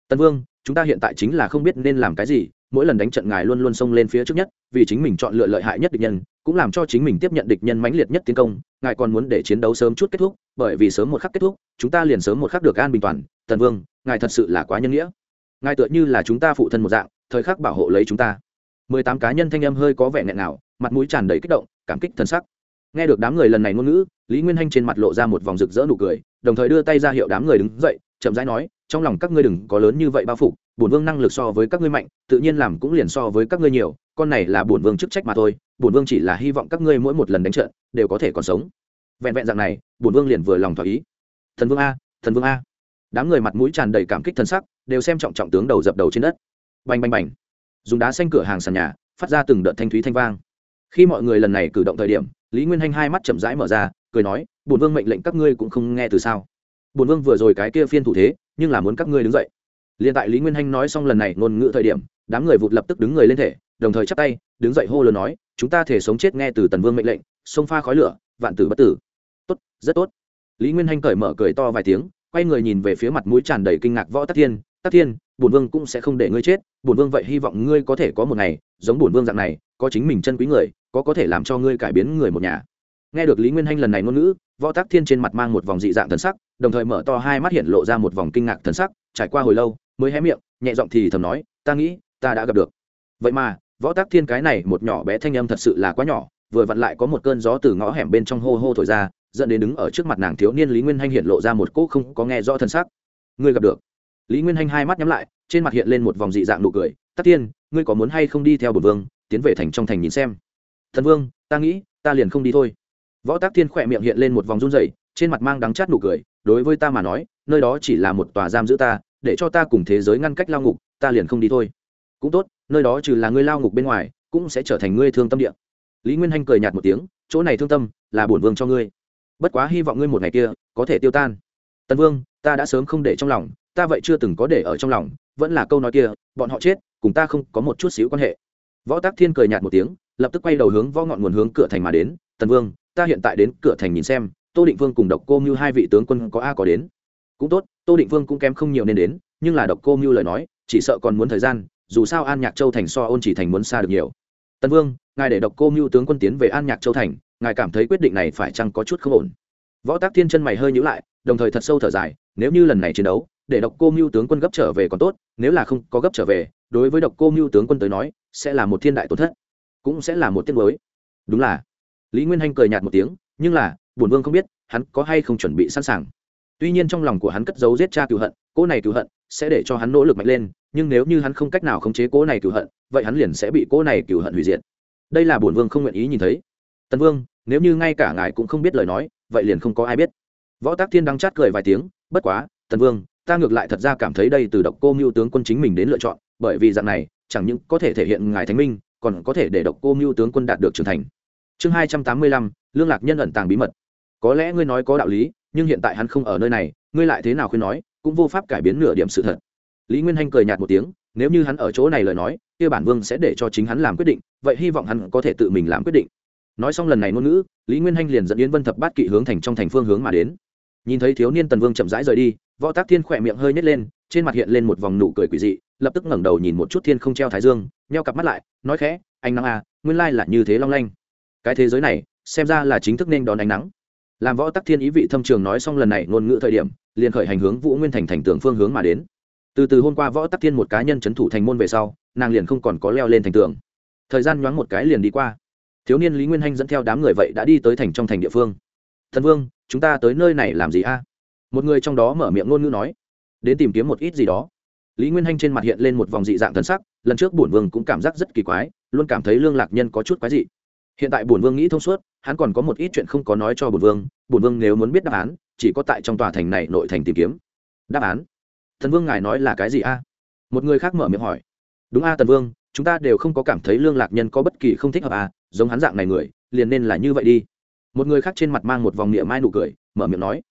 Tần vương, chúng ta hiện tại chính là không biết nên làm cái gì, mỗi lần đánh trận ngài luôn luôn xông lên phía trước nhất, vì chính mình chọn lựa lợi hại nhất địch nhân, cũng làm cho chính mình tiếp nhận địch nhân mãnh liệt nhất tiến công, ngài còn muốn để chiến đấu sớm chút kết thúc, bởi vì sớm một khắc kết thúc, chúng ta liền sớm một khắc được an bình toàn. Tần vương, ngài thật sự là quá nhân nghĩa. Ngài tựa như là chúng ta phụ thân một dạng, thời khắc bảo hộ lấy chúng ta mười tám cá nhân thanh âm hơi có vẻ nghẹn nào mặt mũi tràn đầy kích động, cảm kích thân sắc. Nghe được đám người lần này ngôn ngữ, lý nguyên hanh trên mặt lộ ra một vòng rực rỡ nụ cười, đồng thời đưa tay ra hiệu đám người đứng dậy, chậm rãi nói, trong lòng các ngươi đừng có lớn như vậy bao phục, bổn vương năng lực so với các ngươi mạnh, tự nhiên làm cũng liền so với các ngươi nhiều, con này là bổn vương chức trách mà thôi, bổn vương chỉ là hy vọng các ngươi mỗi một lần đánh trận, đều có thể còn sống. Vẹn vẹn dạng này, bổn vương liền vừa lòng thỏa ý. Thần vương a, thần vương a. Đám người mặt mũi tràn đầy cảm kích thân sắc, đều xem trọng trọng tướng đầu dập đầu trên đất. Bành bành bành dùng đá xanh cửa hàng sàn nhà, phát ra từng đợt thanh thúy thanh vang. Khi mọi người lần này cử động thời điểm, lý nguyên hanh hai mắt chậm rãi mở ra, cười nói, bổn vương mệnh lệnh các ngươi cũng không nghe từ sao. Bổn vương vừa rồi cái kia phiên thủ thế, nhưng là muốn các ngươi đứng dậy. Liền tại lý nguyên hanh nói xong lần này ngôn ngữ thời điểm, đám người vụt lập tức đứng người lên thể, đồng thời chắp tay, đứng dậy hô lớn nói, chúng ta thể sống chết nghe từ tần vương mệnh lệnh, xông pha khói lửa, vạn tử bất tử. Tốt, rất tốt. Lý nguyên hanh cởi mở cười to vài tiếng, quay người nhìn về phía mặt mũi tràn đầy kinh ngạc võ tắc thiên tắc thiên bổn vương cũng sẽ không để ngươi chết, bổn vương vậy hy vọng ngươi có thể có một ngày, giống bổn vương dạng này, có chính mình chân quý người, có có thể làm cho ngươi cải biến người một nhà. Nghe được lý nguyên hanh lần này ngôn ngữ, võ tắc thiên trên mặt mang một vòng dị dạng thần sắc, đồng thời mở to hai mắt hiện lộ ra một vòng kinh ngạc thần sắc, trải qua hồi lâu, mới hé miệng, nhẹ giọng thì thầm nói, ta nghĩ, ta đã gặp được. Vậy mà, võ tắc thiên cái này một nhỏ bé thanh âm thật sự là quá nhỏ, vừa vặn lại có một cơn gió từ ngõ hẻm bên trong hô hô thổi ra, dẫn đến đứng ở trước mặt nàng thiếu niên lý nguyên hanh hiện lộ ra một cỗ không có nghe rõ thân sắc. Ngươi gặp được lý nguyên hanh hai mắt nhắm lại, trên mặt hiện lên một vòng dị dạng nụ cười. Tắc tiên ngươi có muốn hay không đi theo Bổn vương, tiến về thành trong thành nhìn xem? Thần vương, ta nghĩ, ta liền không đi thôi. Võ tác thiên khỏe miệng hiện lên một vòng run rẩy, trên mặt mang đắng chát nụ cười. Đối với ta mà nói, nơi đó chỉ là một tòa giam giữ ta, để cho ta cùng thế giới ngăn cách lao ngục, ta liền không đi thôi. Cũng tốt, nơi đó trừ là ngươi lao ngục bên ngoài, cũng sẽ trở thành ngươi thương tâm địa. Lý nguyên hanh cười nhạt một tiếng. Chỗ này thương tâm, là bổn vương cho ngươi. Bất quá hy vọng ngươi một ngày kia có thể tiêu tan. Tần vương, ta đã sớm không để trong lòng ta vậy chưa từng có để ở trong lòng, vẫn là câu nói kia, bọn họ chết, cùng ta không có một chút xíu quan hệ. Võ tác thiên cười nhạt một tiếng, lập tức quay đầu hướng võ ngọn nguồn hướng cửa thành mà đến, tần vương, ta hiện tại đến cửa thành nhìn xem, tô định vương cùng độc cô mưu hai vị tướng quân có a có đến. Cũng tốt, tô định vương cũng kém không nhiều nên đến, nhưng là độc cô mưu lời nói, chỉ sợ còn muốn thời gian, dù sao an nhạc châu thành so ôn chỉ thành muốn xa được nhiều. Tần vương, ngài để độc cô mưu tướng quân tiến về an nhạc châu thành, ngài cảm thấy quyết định này phải chăng có chút không ổn? Võ tác thiên chân mày hơi nhữ lại, đồng thời thật sâu thở dài, nếu như lần này chiến đấu để độc cô mưu tướng quân gấp trở về còn tốt, nếu là không có gấp trở về, đối với độc cô mưu tướng quân tới nói, sẽ là một thiên đại tổn thất, cũng sẽ là một tiết mới đúng là. Lý nguyên hanh cười nhạt một tiếng, nhưng là, bổn vương không biết, hắn có hay không chuẩn bị sẵn sàng. Tuy nhiên trong lòng của hắn cất giấu giết cha cựu hận cỗ này cựu hận sẽ để cho hắn nỗ lực mạnh lên, nhưng nếu như hắn không cách nào khống chế cỗ này cựu hận, vậy hắn liền sẽ bị cỗ này cựu hận hủy diệt. Đây là bổn vương không nguyện ý nhìn thấy. Tần vương, nếu như ngay cả ngài cũng không biết lời nói, vậy liền không có ai biết. Võ tác thiên đăng chát cười vài tiếng, bất quá, tần vương ta ngược lại thật ra cảm thấy đây từ độc cô mưu tướng quân chính mình đến lựa chọn, bởi vì dạng này, chẳng những có thể thể hiện ngài thánh minh, còn có thể để độc cô mưu tướng quân đạt được trưởng thành. Chương hai trăm tám mươi lăm, lương lạc nhân ẩn tàng bí mật. Có lẽ ngươi nói có đạo lý, nhưng hiện tại hắn không ở nơi này, ngươi lại thế nào khuyên nói, cũng vô pháp cải biến nửa điểm sự thật. Lý nguyên hanh cười nhạt một tiếng, nếu như hắn ở chỗ này lời nói, kia bản vương sẽ để cho chính hắn làm quyết định, vậy hy vọng hắn có thể tự mình làm quyết định. Nói xong lần này ngôn ngữ, lý nguyên hanh liền dẫn yến vân thập bát kỵ hướng thành trong thành phương hướng mà đến. Nhìn thấy thiếu niên tần vương chậm rãi rời đi võ tác thiên khỏe miệng hơi nhét lên, trên mặt hiện lên một vòng nụ cười quỷ dị, lập tức ngẩng đầu nhìn một chút thiên không treo thái dương, nheo cặp mắt lại, nói khẽ, ánh nắng à nguyên lai là như thế long lanh. Cái thế giới này, xem ra là chính thức nên đón ánh nắng. Làm võ tắc thiên ý vị thâm trường nói xong lần này ngôn ngữ thời điểm, liền khởi hành hướng vũ nguyên thành thành tường phương hướng mà đến. Từ từ hôm qua võ tắc thiên một cá nhân c h ấ n thủ thành môn về sau, nàng liền không còn có leo lên thành tường. Thời gian nhoáng một cái liền đi qua. Thiếu niên lý nguyên hanh dẫn theo đám người vậy đã đi tới thành trong thành địa phương. Thần vương, chúng ta tới nơi này làm gì a? Một người trong đó mở miệng ngôn ngữ nói, đến tìm kiếm một ít gì đó. Lý nguyên hanh trên mặt hiện lên một vòng dị dạng thần sắc, lần trước bổn vương cũng cảm giác rất kỳ quái, luôn cảm thấy lương lạc nhân có chút quái dị. Hiện tại bổn vương nghĩ thông suốt, hắn còn có một ít chuyện không có nói cho bổn vương bổn vương nếu muốn biết đáp án, chỉ có tại trong tòa thành này nội thành tìm kiếm. Đáp án? Thần vương ngài nói là cái gì a? Một người khác mở miệng hỏi. Đúng a tần vương, chúng ta đều không có cảm thấy lương lạc nhân có bất kỳ không thích hợp a, giống hắn dạng này người, liền nên là như vậy đi. Một người khác trên mặt mang một vòng niệm mai nụ cười, mở miệng nói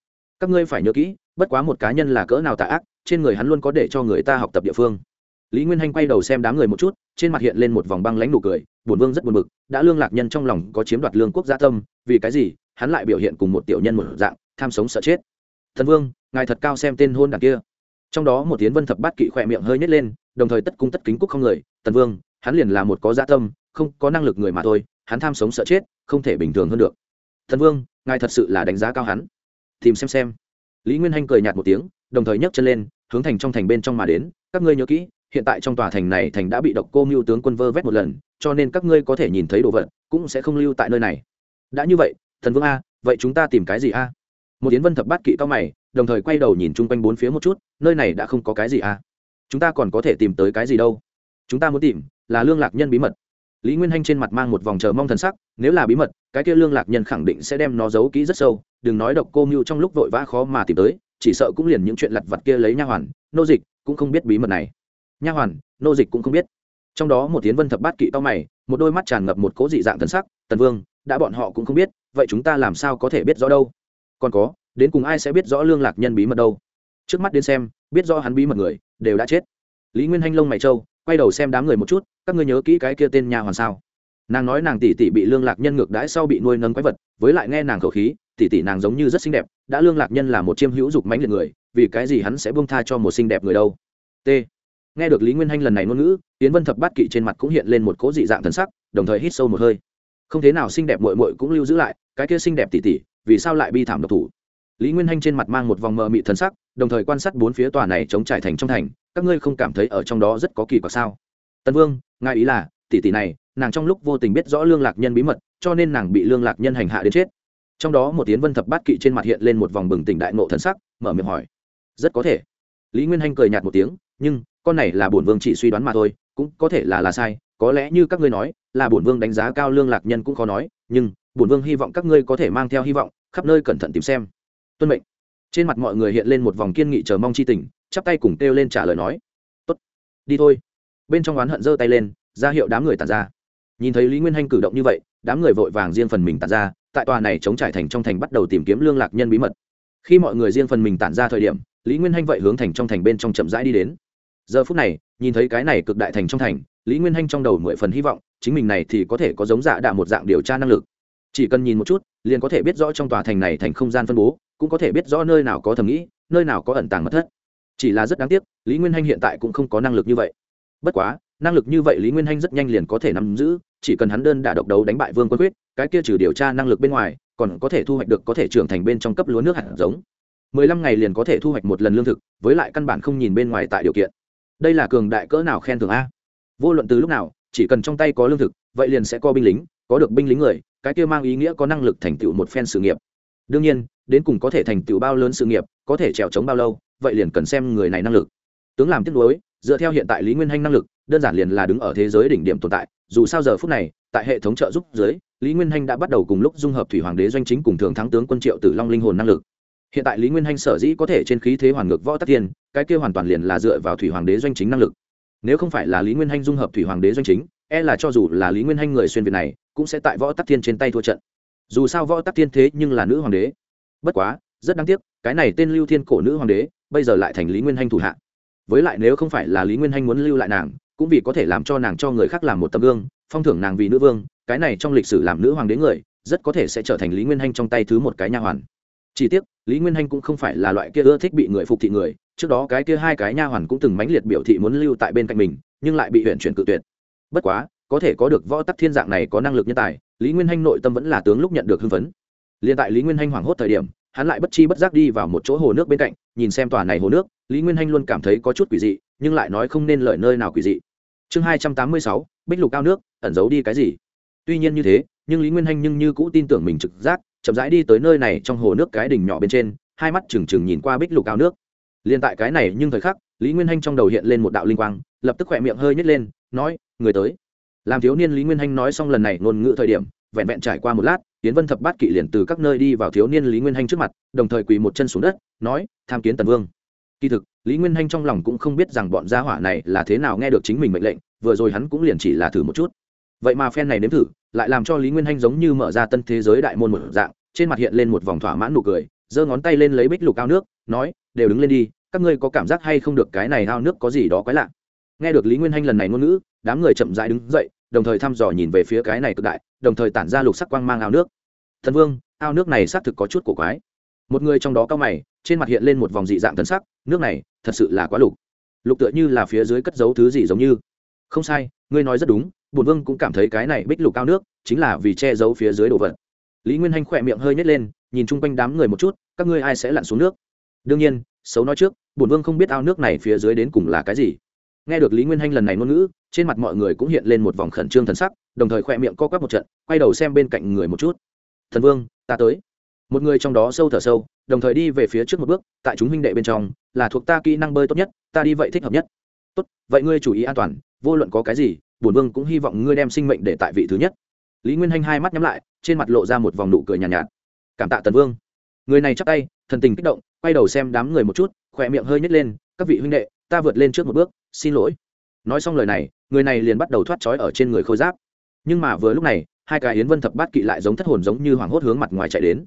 các ngươi phải nhớ kỹ, bất quá một cá nhân là cỡ nào tà ác, trên người hắn luôn có để cho người ta học tập địa phương. Lý nguyên hanh quay đầu xem đám người một chút, trên mặt hiện lên một vòng băng lãnh nụ cười bổn vương rất buồn bực, đã lương lạc nhân trong lòng có chiếm đoạt lương quốc gia tâm, vì cái gì, hắn lại biểu hiện cùng một tiểu nhân một dạng, tham sống sợ chết. Thần vương, ngài thật cao xem tên hôn đảng kia. Trong đó một tiến vân thập bát kỵ khỏe miệng hơi nhét lên, đồng thời tất cung tất kính cúc không người tần vương, hắn liền là một có gia tâm, không có năng lực người mà thôi, hắn tham sống sợ chết, không thể bình thường hơn được. Thần vương, ngài thật sự là đánh giá cao hắn tìm xem xem. Lý nguyên hanh cười nhạt một tiếng, đồng thời nhấc chân lên, hướng thành trong thành bên trong mà đến. Các ngươi nhớ kỹ, hiện tại trong tòa thành này thành đã bị độc cô mưu tướng quân vơ vét một lần, cho nên các ngươi có thể nhìn thấy đồ vật, cũng sẽ không lưu tại nơi này. Đã như vậy, thần vương a, vậy chúng ta tìm cái gì a? Một tiến vân thập bát kỵ cao mày, đồng thời quay đầu nhìn chung quanh bốn phía một chút, nơi này đã không có cái gì a. Chúng ta còn có thể tìm tới cái gì đâu? Chúng ta muốn tìm là lương lạc nhân bí mật lý nguyên hanh trên mặt mang một vòng chờ mong thần sắc, nếu là bí mật, cái kia lương lạc nhân khẳng định sẽ đem nó giấu kỹ rất sâu, đừng nói độc cô mưu trong lúc vội vã khó mà tìm tới, chỉ sợ cũng liền những chuyện lặt vặt kia lấy nha hoàn, nô dịch cũng không biết bí mật này. Nha hoàn, nô dịch cũng không biết. Trong đó một tiến vân thập bát kỵ to mày, một đôi mắt tràn ngập một cố dị dạng thần sắc, tần vương, đã bọn họ cũng không biết, vậy chúng ta làm sao có thể biết rõ đâu? Còn có, đến cùng ai sẽ biết rõ lương lạc nhân bí mật đâu? Trước mắt đến xem, biết rõ hắn bí mật người, đều đã chết. Lý nguyên hanh lông mày châu quay đầu xem đám người một chút, các ngươi nhớ kỹ cái kia tên nhà hoàn sao? Nàng nói nàng tỷ tỷ bị lương lạc nhân ngược đãi sau bị nuôi nâng quái vật, với lại nghe nàng khẩu khí, tỷ tỷ nàng giống như rất xinh đẹp, đã lương lạc nhân là một chiêm hữu dục mánh liệt người, vì cái gì hắn sẽ buông tha cho một xinh đẹp người đâu? T. Nghe được lý nguyên hanh lần này ngôn ngữ tiến vân thập bát kỵ trên mặt cũng hiện lên một cố dị dạng thần sắc, đồng thời hít sâu một hơi. Không thế nào xinh đẹp mội mội cũng lưu giữ lại, cái kia xinh đẹp tỉ tỉ vì sao lại bi thảm độc thủ? Lý nguyên hanh trên mặt mang một vòng mờ mị thần sắc, đồng thời quan sát bốn phía tòa này chống trải thành trong thành, các ngươi không cảm thấy ở trong đó rất có kỳ quặc sao? Tân vương, ngài ý là, tỷ tỷ này, nàng trong lúc vô tình biết rõ lương lạc nhân bí mật, cho nên nàng bị lương lạc nhân hành hạ đến chết. Trong đó một tiến vân thập bát kỵ trên mặt hiện lên một vòng bừng tỉnh đại ngộ thần sắc, mở miệng hỏi. Rất có thể. Lý nguyên hanh cười nhạt một tiếng, nhưng, con này là bổn vương chỉ suy đoán mà thôi, cũng có thể là là sai, có lẽ như các ngươi nói, là bổn vương đánh giá cao lương lạc nhân cũng khó nói, nhưng, bổn vương hy vọng các ngươi có thể mang theo hy vọng, khắp nơi cẩn thận tìm xem tuân mệnh. Trên mặt mọi người hiện lên một vòng kiên nghị chờ mong chi tình, chắp tay cùng kêu lên trả lời nói, tốt, đi thôi. Bên trong oán hận giơ tay lên, ra hiệu đám người tàn ra. Nhìn thấy lý nguyên hanh cử động như vậy, đám người vội vàng riêng phần mình tàn ra, tại tòa này chống trải thành trong thành bắt đầu tìm kiếm lương lạc nhân bí mật. Khi mọi người riêng phần mình tản ra thời điểm, lý nguyên hanh vậy hướng thành trong thành bên trong chậm rãi đi đến. Giờ phút này, nhìn thấy cái này cực đại thành trong thành, lý nguyên hanh trong đầu mười phần hy vọng, chính mình này thì có thể có giống dạ đạ một dạng điều tra năng lực. Chỉ cần nhìn một chút, liền có thể biết rõ trong tòa thành này thành không gian phân bố cũng có thể biết rõ nơi nào có thầm nghĩ, nơi nào có ẩn tàng mất thất. Chỉ là rất đáng tiếc, lý nguyên hanh hiện tại cũng không có năng lực như vậy. Bất quá, năng lực như vậy lý nguyên hanh rất nhanh liền có thể nắm giữ, chỉ cần hắn đơn đả độc đấu đánh bại vương quân quyết, cái kia trừ điều tra năng lực bên ngoài, còn có thể thu hoạch được có thể trưởng thành bên trong cấp lúa nước hạt giống. Mười lăm ngày liền có thể thu hoạch một lần lương thực, với lại căn bản không nhìn bên ngoài tại điều kiện. Đây là cường đại cỡ nào khen thưởng a? Vô luận từ lúc nào, chỉ cần trong tay có lương thực, vậy liền sẽ có binh lính, có được binh lính người, cái kia mang ý nghĩa có năng lực thành tựu một phen sự nghiệp. Đương nhiên đến cùng có thể thành tựu bao lớn sự nghiệp, có thể trèo trống bao lâu, vậy liền cần xem người này năng lực. Tướng làm tiếp nối dựa theo hiện tại lý nguyên hanh năng lực, đơn giản liền là đứng ở thế giới đỉnh điểm tồn tại, dù sao giờ phút này, tại hệ thống trợ giúp dưới, lý nguyên hanh đã bắt đầu cùng lúc dung hợp thủy hoàng đế doanh chính cùng thường thắng tướng quân triệu tử long linh hồn năng lực. Hiện tại lý nguyên hanh sở dĩ có thể trên khí thế hoàn ngược võ tắc tiên, cái kia hoàn toàn liền là dựa vào thủy hoàng đế doanh chính năng lực. Nếu không phải là lý nguyên hanh dung hợp thủy hoàng đế doanh chính e là cho dù là lý nguyên hanh người xuyên việt này, cũng sẽ tại võ tắc thiên trên tay thua trận. Dù sao võ tắc thiên thế nhưng là nữ hoàng đế bất quá, rất đáng tiếc, cái này tên lưu thiên cổ nữ hoàng đế, bây giờ lại thành lý nguyên hanh thủ hạ. Với lại nếu không phải là lý nguyên hanh muốn lưu lại nàng, cũng vì có thể làm cho nàng cho người khác làm một tấm gương, phong thưởng nàng vì nữ vương, cái này trong lịch sử làm nữ hoàng đế người, rất có thể sẽ trở thành lý nguyên hanh trong tay thứ một cái nha hoàn. Chỉ tiếc, lý nguyên hanh cũng không phải là loại kia ưa thích bị người phục thị người, trước đó cái kia hai cái nha hoàn cũng từng mãnh liệt biểu thị muốn lưu tại bên cạnh mình, nhưng lại bị huyện chuyển cự tuyệt. Bất quá, có thể có được võ tắc thiên dạng này có năng lực nhân tài, lý nguyên hanh nội tâm vẫn là tướng lúc nhận được hưng phấn liền tại lý nguyên hanh hoảng hốt thời điểm, hắn lại bất chi bất giác đi vào một chỗ hồ nước bên cạnh, nhìn xem tòa này hồ nước, lý nguyên hanh luôn cảm thấy có chút quỷ dị, nhưng lại nói không nên lời nơi nào quỷ dị. Chương hai trăm tám mươi sáu, bích lục cao nước, ẩn giấu đi cái gì? Tuy nhiên như thế, nhưng lý nguyên hanh nhưng như cũ tin tưởng mình trực giác, chậm rãi đi tới nơi này trong hồ nước cái đỉnh nhỏ bên trên, hai mắt trừng trừng nhìn qua bích lục cao nước. Liền tại cái này nhưng thời khắc, lý nguyên hanh trong đầu hiện lên một đạo linh quang, lập tức khỏe miệng hơi nhét lên, nói, người tới. Làm thiếu niên lý nguyên hanh nói xong lần này ngôn ngữ thời điểm, vẹn vẹn trải qua một lát tiến vân thập bát kỵ liền từ các nơi đi vào thiếu niên lý nguyên hanh trước mặt, đồng thời quỳ một chân xuống đất, nói, tham kiến tần vương. Kỳ thực, lý nguyên hanh trong lòng cũng không biết rằng bọn gia hỏa này là thế nào nghe được chính mình mệnh lệnh, vừa rồi hắn cũng liền chỉ là thử một chút. Vậy mà phen này nếm thử, lại làm cho lý nguyên hanh giống như mở ra tân thế giới đại môn một dạng, trên mặt hiện lên một vòng thỏa mãn nụ cười, giơ ngón tay lên lấy bích lục ao nước, nói, đều đứng lên đi, các ngươi có cảm giác hay không được cái này ao nước có gì đó quái lạ? Nghe được lý nguyên hanh lần này ngôn ngữ, đám người chậm rãi đứng dậy đồng thời thăm dò nhìn về phía cái này cực đại, đồng thời tản ra lục sắc quang mang ao nước. Thần vương, ao nước này xác thực có chút cổ quái. Một người trong đó cao mày, trên mặt hiện lên một vòng dị dạng thần sắc, nước này, thật sự là quá lục. Lục tựa như là phía dưới cất giấu thứ gì giống như. Không sai, ngươi nói rất đúng bùn vương cũng cảm thấy cái này bích lục cao nước, chính là vì che giấu phía dưới đồ vật. Lý nguyên hanh khỏe miệng hơi nhét lên, nhìn chung quanh đám người một chút, các ngươi ai sẽ lặn xuống nước? Đương nhiên, xấu nói trước bùn vương không biết ao nước này phía dưới đến cùng là cái gì nghe được lý nguyên hanh lần này ngôn ngữ trên mặt mọi người cũng hiện lên một vòng khẩn trương thần sắc đồng thời khỏe miệng co quắp một trận quay đầu xem bên cạnh người một chút. Thần vương ta tới. Một người trong đó sâu thở sâu đồng thời đi về phía trước một bước tại chúng huynh đệ bên trong là thuộc ta kỹ năng bơi tốt nhất ta đi vậy thích hợp nhất. Tốt vậy ngươi chủ ý an toàn vô luận có cái gì bổn vương cũng hy vọng ngươi đem sinh mệnh để tại vị thứ nhất. Lý nguyên hanh hai mắt nhắm lại trên mặt lộ ra một vòng nụ cười nhàn nhạt, nhạt. Cảm tạ tần vương. Người này chắp tay thần tình kích động quay đầu xem đám người một chút khỏe miệng hơi nhét lên các vị huynh đệ ta vượt lên trước một bước, xin lỗi. Nói xong lời này, người này liền bắt đầu thoát trói ở trên người khôi giáp. Nhưng mà vừa lúc này, hai cái yến vân thập bát kỵ lại giống thất hồn giống như hoảng hốt hướng mặt ngoài chạy đến.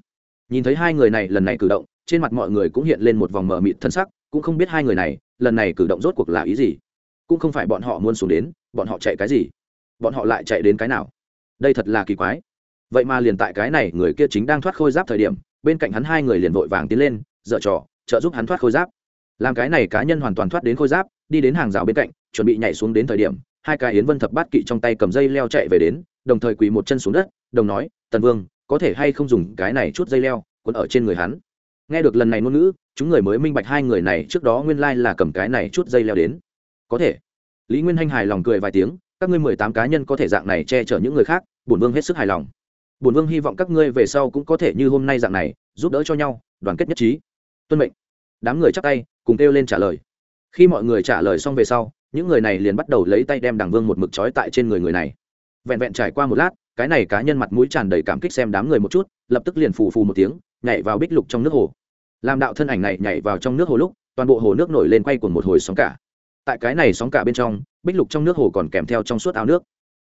Nhìn thấy hai người này lần này cử động, trên mặt mọi người cũng hiện lên một vòng mờ mịt thân sắc, cũng không biết hai người này, lần này cử động rốt cuộc là ý gì. Cũng không phải bọn họ muốn xuống đến, bọn họ chạy cái gì? Bọn họ lại chạy đến cái nào? Đây thật là kỳ quái. Vậy mà liền tại cái này, người kia chính đang thoát khôi giáp thời điểm, bên cạnh hắn hai người liền vội vàng tiến lên dợ trò, trợ giúp hắn thoát khôi giáp làm cái này cá nhân hoàn toàn thoát đến khôi giáp, đi đến hàng rào bên cạnh, chuẩn bị nhảy xuống đến thời điểm, hai cái yến vân thập bát kỵ trong tay cầm dây leo chạy về đến, đồng thời quỳ một chân xuống đất, đồng nói, tần vương, có thể hay không dùng cái này chút dây leo quấn ở trên người hắn? Nghe được lần này ngôn ngữ, chúng người mới minh bạch hai người này trước đó nguyên lai là cầm cái này chút dây leo đến. Có thể. Lý nguyên hanh hài lòng cười vài tiếng, các ngươi mười tám cá nhân có thể dạng này che chở những người khác, bổn vương hết sức hài lòng. Bổn vương hy vọng các ngươi về sau cũng có thể như hôm nay dạng này, giúp đỡ cho nhau, đoàn kết nhất trí. Tuân mệnh đám người chắc tay, cùng kêu lên trả lời. Khi mọi người trả lời xong về sau, những người này liền bắt đầu lấy tay đem đằng vương một mực trói tại trên người người này. Vẹn vẹn trải qua một lát, cái này cá nhân mặt mũi tràn đầy cảm kích xem đám người một chút, lập tức liền phù phù một tiếng, nhảy vào bích lục trong nước hồ. Làm đạo thân ảnh này nhảy vào trong nước hồ lúc, toàn bộ hồ nước nổi lên quay cuồng một hồi sóng cả. Tại cái này sóng cả bên trong, bích lục trong nước hồ còn kèm theo trong suốt ao nước.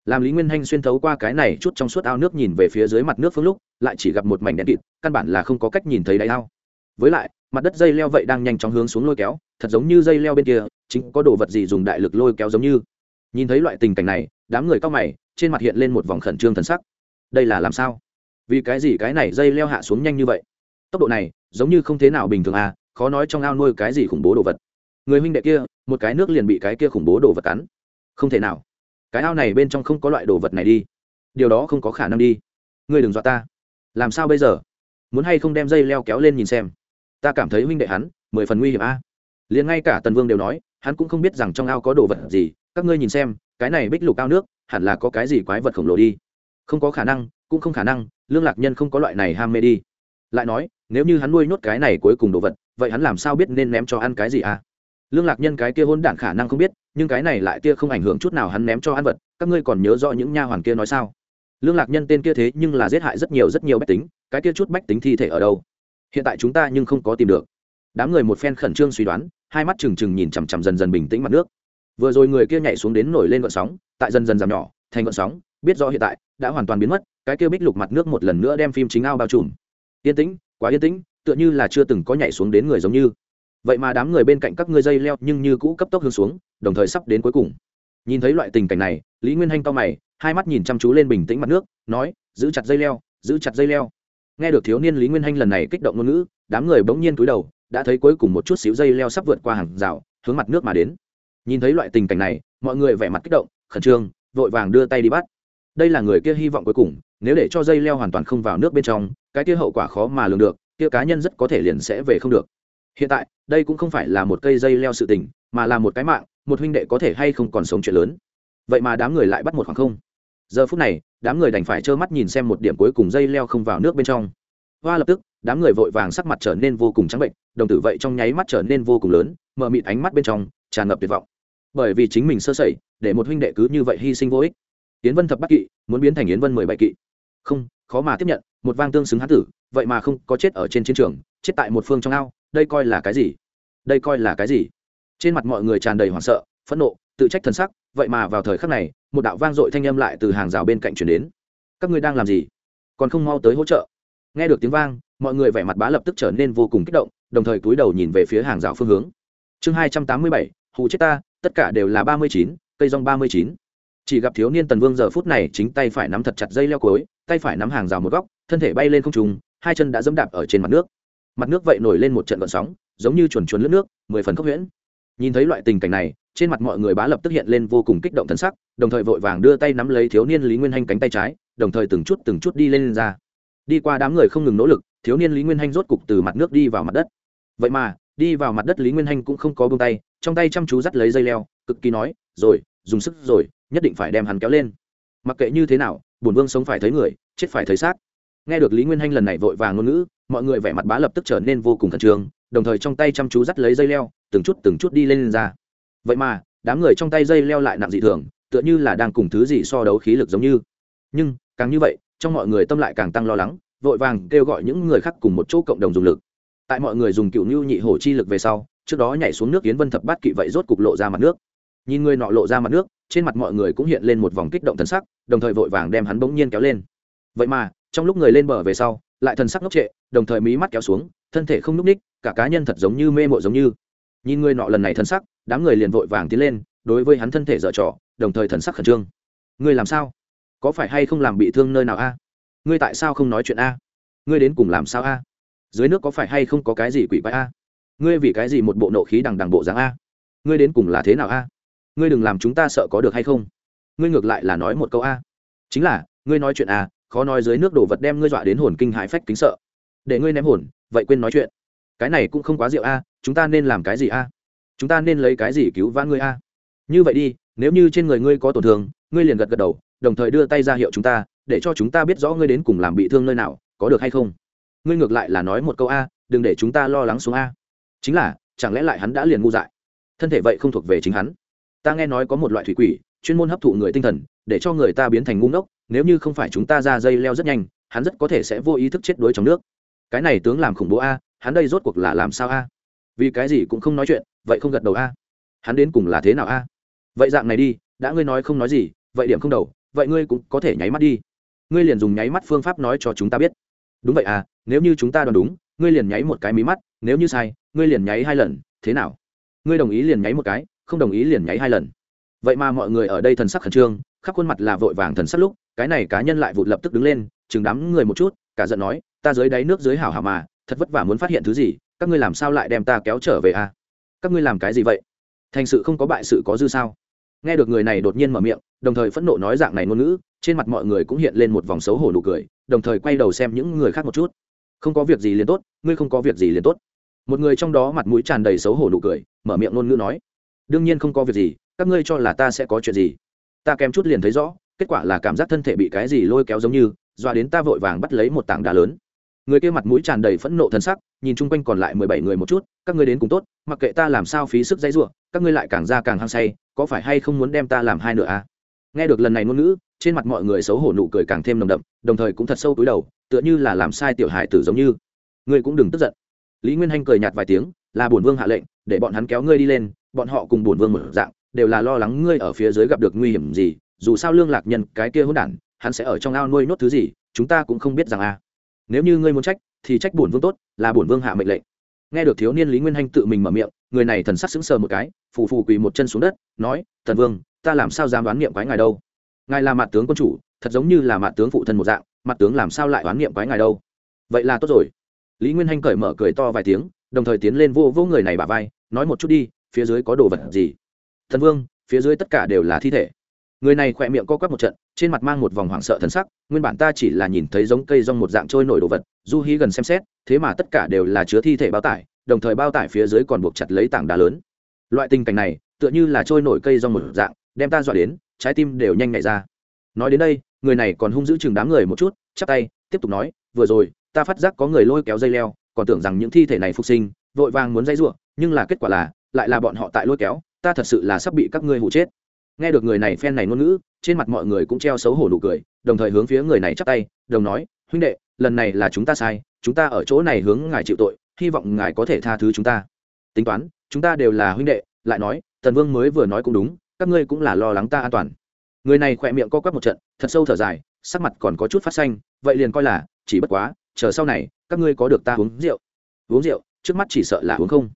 Làm lý nguyên hanh xuyên thấu qua cái này chút trong suốt ao nước nhìn về phía dưới mặt nước phương lúc, lại chỉ gặp một mảnh đèn kịt, căn bản là không có cách nhìn thấy đáy ao với lại, mặt đất dây leo vậy đang nhanh chóng hướng xuống lôi kéo, thật giống như dây leo bên kia, chính có đồ vật gì dùng đại lực lôi kéo giống như. Nhìn thấy loại tình cảnh này, đám người cao mày, trên mặt hiện lên một vòng khẩn trương thần sắc. Đây là làm sao? Vì cái gì cái này dây leo hạ xuống nhanh như vậy? Tốc độ này, giống như không thế nào bình thường à khó nói trong ao nuôi cái gì khủng bố đồ vật. Người huynh đệ kia, một cái nước liền bị cái kia khủng bố đồ vật cắn. Không thể nào. Cái ao này bên trong không có loại đồ vật này đi. Điều đó không có khả năng đi. Ngươi đừng dọa ta. Làm sao bây giờ? Muốn hay không đem dây leo kéo lên nhìn xem? Ta cảm thấy huynh đệ hắn, mười phần nguy hiểm a. À? liền ngay cả tần vương đều nói, hắn cũng không biết rằng trong ao có đồ vật gì, các ngươi nhìn xem, cái này bích lục ao nước, hẳn là có cái gì quái vật khổng lồ đi. Không có khả năng, cũng không khả năng, lương lạc nhân không có loại này ham mê đi. Lại nói, nếu như hắn nuôi nhốt cái này cuối cùng đồ vật, vậy hắn làm sao biết nên ném cho ăn cái gì à lương lạc nhân cái kia hôn đản khả năng không biết, nhưng cái này lại tia không ảnh hưởng chút nào hắn ném cho ăn vật, các ngươi còn nhớ rõ những nha hoàn kia nói sao? Lương lạc nhân tên kia thế nhưng là giết hại rất nhiều rất nhiều bách tính, cái kia chút bách tính thi thể ở đâu? Hiện tại chúng ta nhưng không có tìm được. Đám người một phen khẩn trương suy đoán, hai mắt trừng trừng nhìn chằm chằm dần dần bình tĩnh mặt nước. Vừa rồi người kia nhảy xuống đến nổi lên gợn sóng, tại dần dần giảm nhỏ, thành gợn sóng, biết rõ hiện tại, đã hoàn toàn biến mất, cái kia bích lục mặt nước một lần nữa đem phim chính ao bao trùm. Yên tĩnh, quá yên tĩnh, tựa như là chưa từng có nhảy xuống đến người giống như. Vậy mà đám người bên cạnh các ngươi dây leo nhưng như cũ cấp tốc hướng xuống, đồng thời sắp đến cuối cùng. Nhìn thấy loại tình cảnh này, lý nguyên hanh to mày, hai mắt nhìn chăm chú lên bình tĩnh mặt nước, nói, giữ chặt dây leo, giữ chặt dây leo nghe được thiếu niên lý nguyên hanh lần này kích động ngôn ngữ, đám người bỗng nhiên cúi đầu, đã thấy cuối cùng một chút xíu dây leo sắp vượt qua hàng rào, hướng mặt nước mà đến. Nhìn thấy loại tình cảnh này, mọi người vẻ mặt kích động, khẩn trương, vội vàng đưa tay đi bắt. Đây là người kia hy vọng cuối cùng, nếu để cho dây leo hoàn toàn không vào nước bên trong, cái kia hậu quả khó mà lường được, kia cá nhân rất có thể liền sẽ về không được. Hiện tại, đây cũng không phải là một cây dây leo sự tình, mà là một cái mạng, một huynh đệ có thể hay không còn sống chuyện lớn. Vậy mà đám người lại bắt một khoảng không. Giờ phút này đám người đành phải trơ mắt nhìn xem một điểm cuối cùng dây leo không vào nước bên trong. Hoa lập tức, đám người vội vàng sắc mặt trở nên vô cùng trắng bệnh, đồng tử vậy trong nháy mắt trở nên vô cùng lớn, mờ mịt ánh mắt bên trong tràn ngập tuyệt vọng. Bởi vì chính mình sơ sẩy, để một huynh đệ cứ như vậy hy sinh vô ích. Yến vân thập bắc kỵ, muốn biến thành yến vân mười bảy kỵ. Không, khó mà tiếp nhận, một vang tương xứng hán tử, vậy mà không có chết ở trên chiến trường, chết tại một phương trong ao, đây coi là cái gì? Đây coi là cái gì? Trên mặt mọi người tràn đầy hoảng sợ, phẫn nộ, tự trách thần sắc, vậy mà vào thời khắc này một đạo vang dội thanh âm lại từ hàng rào bên cạnh chuyển đến. Các ngươi đang làm gì? Còn không mau tới hỗ trợ. Nghe được tiếng vang, mọi người vẻ mặt bá lập tức trở nên vô cùng kích động, đồng thời cúi đầu nhìn về phía hàng rào phương hướng. Chương hai trăm tám mươi bảy hụ chết ta, tất cả đều là ba mươi chín, cây rong ba mươi chín. Chỉ gặp thiếu niên tần vương giờ phút này chính tay phải nắm thật chặt dây leo cối, tay phải nắm hàng rào một góc, thân thể bay lên không trùng hai chân đã dẫm đạp ở trên mặt nước. Mặt nước vậy nổi lên một trận gợn sóng, giống như chuồn chuồn lướt nước, mười phần khốc huyễn nhìn thấy loại tình cảnh này trên mặt mọi người bá lập tức hiện lên vô cùng kích động thân sắc đồng thời vội vàng đưa tay nắm lấy thiếu niên lý nguyên hanh cánh tay trái đồng thời từng chút từng chút đi lên, lên ra. Đi qua đám người không ngừng nỗ lực thiếu niên lý nguyên hanh rốt cục từ mặt nước đi vào mặt đất. Vậy mà đi vào mặt đất lý nguyên hanh cũng không có bông tay trong tay chăm chú dắt lấy dây leo cực kỳ nói rồi dùng sức rồi nhất định phải đem hắn kéo lên. Mặc kệ như thế nào bổn vương sống phải thấy người chết phải thấy xác. Nghe được lý nguyên hanh lần này vội vàng ngôn ngữ mọi người vẻ mặt bá lập tức trở nên vô cùng khẩn trương đồng thời trong tay chăm chú dắt lấy dây leo từng chút từng chút đi lên, lên ra. Vậy mà đám người trong tay dây leo lại nặng dị thường tựa như là đang cùng thứ gì so đấu khí lực giống như. Nhưng càng như vậy trong mọi người tâm lại càng tăng lo lắng vội vàng kêu gọi những người khác cùng một chỗ cộng đồng dùng lực. Tại mọi người dùng cựu nhu nhị hổ chi lực về sau trước đó nhảy xuống nước yến vân thập bát kỵ vậy rốt cục lộ ra mặt nước. Nhìn người nọ lộ ra mặt nước trên mặt mọi người cũng hiện lên một vòng kích động thần sắc đồng thời vội vàng đem hắn bỗng nhiên kéo lên. Vậy mà trong lúc người lên bờ về sau lại thần sắc ngốc trệ đồng thời mí mắt kéo xuống thân thể không n ú c ních cả cá nhân thật giống như mê mộ giống như. Nhìn người nọ lần này thần sắc, đám người liền vội vàng tiến lên, đối với hắn thân thể dở trò, đồng thời thần sắc khẩn trương. Ngươi làm sao? Có phải hay không làm bị thương nơi nào a? Ngươi tại sao không nói chuyện a? Ngươi đến cùng làm sao a? Dưới nước có phải hay không có cái gì quỷ bãi a? Ngươi vì cái gì một bộ nộ khí đằng đằng bộ dáng a? Ngươi đến cùng là thế nào a? Ngươi đừng làm chúng ta sợ có được hay không? Ngươi ngược lại là nói một câu a. Chính là, ngươi nói chuyện a, khó nói dưới nước đổ vật đem ngươi dọa đến hồn kinh hãi phách kính sợ. Để ngươi ném hồn, vậy quên nói chuyện cái này cũng không quá rượu a, chúng ta nên làm cái gì a? Chúng ta nên lấy cái gì cứu vãn ngươi a? Như vậy đi, nếu như trên người ngươi có tổn thương, ngươi liền gật gật đầu, đồng thời đưa tay ra hiệu chúng ta, để cho chúng ta biết rõ ngươi đến cùng làm bị thương nơi nào, có được hay không? Ngươi ngược lại là nói một câu a, đừng để chúng ta lo lắng xuống a. Chính là, chẳng lẽ lại hắn đã liền ngu dại? Thân thể vậy không thuộc về chính hắn. Ta nghe nói có một loại thủy quỷ, chuyên môn hấp thụ người tinh thần, để cho người ta biến thành ngu ngốc, nếu như không phải chúng ta ra dây leo rất nhanh, hắn rất có thể sẽ vô ý thức chết đuối trong nước. Cái này tướng làm khủng bố a hắn đây rốt cuộc là làm sao a? Vì cái gì cũng không nói chuyện, vậy không gật đầu a? Hắn đến cùng là thế nào a? Vậy dạng này đi, đã ngươi nói không nói gì, vậy điểm không đầu, vậy ngươi cũng có thể nháy mắt đi. Ngươi liền dùng nháy mắt phương pháp nói cho chúng ta biết. Đúng vậy à nếu như chúng ta đoán đúng, ngươi liền nháy một cái mí mắt, nếu như sai, ngươi liền nháy hai lần, thế nào? Ngươi đồng ý liền nháy một cái, không đồng ý liền nháy hai lần. Vậy mà mọi người ở đây thần sắc khẩn trương, khắp khuôn mặt là vội vàng thần sắc lúc, cái này cá nhân lại vụt lập tức đứng lên, chừng đám người một chút, cả giận nói, ta dưới đáy nước dưới hảo hảo mà thật vất vả muốn phát hiện thứ gì, các ngươi làm sao lại đem ta kéo trở về a à? các ngươi làm cái gì vậy? Thành sự không có bại sự có dư sao? Nghe được người này đột nhiên mở miệng, đồng thời phẫn nộ nói dạng này ngôn ngữ, trên mặt mọi người cũng hiện lên một vòng xấu hổ nụ cười, đồng thời quay đầu xem những người khác một chút. Không có việc gì liền tốt, ngươi không có việc gì liền tốt. Một người trong đó mặt mũi tràn đầy xấu hổ nụ cười, mở miệng ngôn ngữ nói, đương nhiên không có việc gì, các ngươi cho là ta sẽ có chuyện gì? Ta kém chút liền thấy rõ, kết quả là cảm giác thân thể bị cái gì lôi kéo giống như, doa đến ta vội vàng bắt lấy một tảng đá lớn người kia mặt mũi tràn đầy phẫn nộ thân sắc, nhìn chung quanh còn lại mười bảy người một chút, các ngươi đến cùng tốt, mặc kệ ta làm sao phí sức dãy ruộng các ngươi lại càng ra càng hăng say, có phải hay không muốn đem ta làm hai nửa à? Nghe được lần này ngôn ngữ, trên mặt mọi người xấu hổ nụ cười càng thêm nồng đậm, đồng thời cũng thật sâu túi đầu, tựa như là làm sai tiểu hải tử giống như. Ngươi cũng đừng tức giận. Lý nguyên hanh cười nhạt vài tiếng, là bổn vương hạ lệnh, để bọn hắn kéo ngươi đi lên, bọn họ cùng bổn vương một dạng, đều là lo lắng ngươi ở phía dưới gặp được nguy hiểm gì, dù sao lương lạc nhân, cái kia hỗn đản, hắn sẽ ở trong ao nuôi nốt thứ gì, chúng ta cũng không biết rằng a à nếu như ngươi muốn trách, thì trách bổn vương tốt, là bổn vương hạ mệnh lệnh. Nghe được thiếu niên lý nguyên hanh tự mình mở miệng, người này thần sắc sững sờ một cái, phù phù quỳ một chân xuống đất, nói, thần vương, ta làm sao dám đoán niệm quái ngài đâu? Ngài là mặt tướng quân chủ, thật giống như là mặt tướng phụ thân một dạng, mặt tướng làm sao lại đoán niệm quái ngài đâu? Vậy là tốt rồi. Lý nguyên hanh cởi mở cười to vài tiếng, đồng thời tiến lên vô vô người này bả vai, nói một chút đi, phía dưới có đồ vật gì? Thần vương, phía dưới tất cả đều là thi thể người này khỏe miệng co quắp một trận, trên mặt mang một vòng hoảng sợ thần sắc, nguyên bản ta chỉ là nhìn thấy giống cây rong một dạng trôi nổi đồ vật, du hí gần xem xét, thế mà tất cả đều là chứa thi thể bao tải, đồng thời bao tải phía dưới còn buộc chặt lấy tảng đá lớn. Loại tình cảnh này, tựa như là trôi nổi cây rong một dạng, đem ta dọa đến, trái tim đều nhanh nhạy ra. Nói đến đây, người này còn hung giữ chừng đám người một chút, chắp tay, tiếp tục nói, vừa rồi, ta phát giác có người lôi kéo dây leo, còn tưởng rằng những thi thể này phục sinh, vội vàng muốn dây ruộng, nhưng là kết quả là, lại là bọn họ tại lôi kéo, ta thật sự là sắp bị các ngươi hụ chết nghe được người này phen này ngôn ngữ trên mặt mọi người cũng treo xấu hổ nụ cười đồng thời hướng phía người này chắp tay đồng nói huynh đệ lần này là chúng ta sai chúng ta ở chỗ này hướng ngài chịu tội hy vọng ngài có thể tha thứ chúng ta. Tính toán chúng ta đều là huynh đệ lại nói tần vương mới vừa nói cũng đúng các ngươi cũng là lo lắng ta an toàn. Người này khỏe miệng co quắp một trận thật sâu thở dài sắc mặt còn có chút phát xanh vậy liền coi là chỉ bất quá chờ sau này các ngươi có được ta uống rượu. Uống rượu? Trước mắt chỉ sợ là uống không.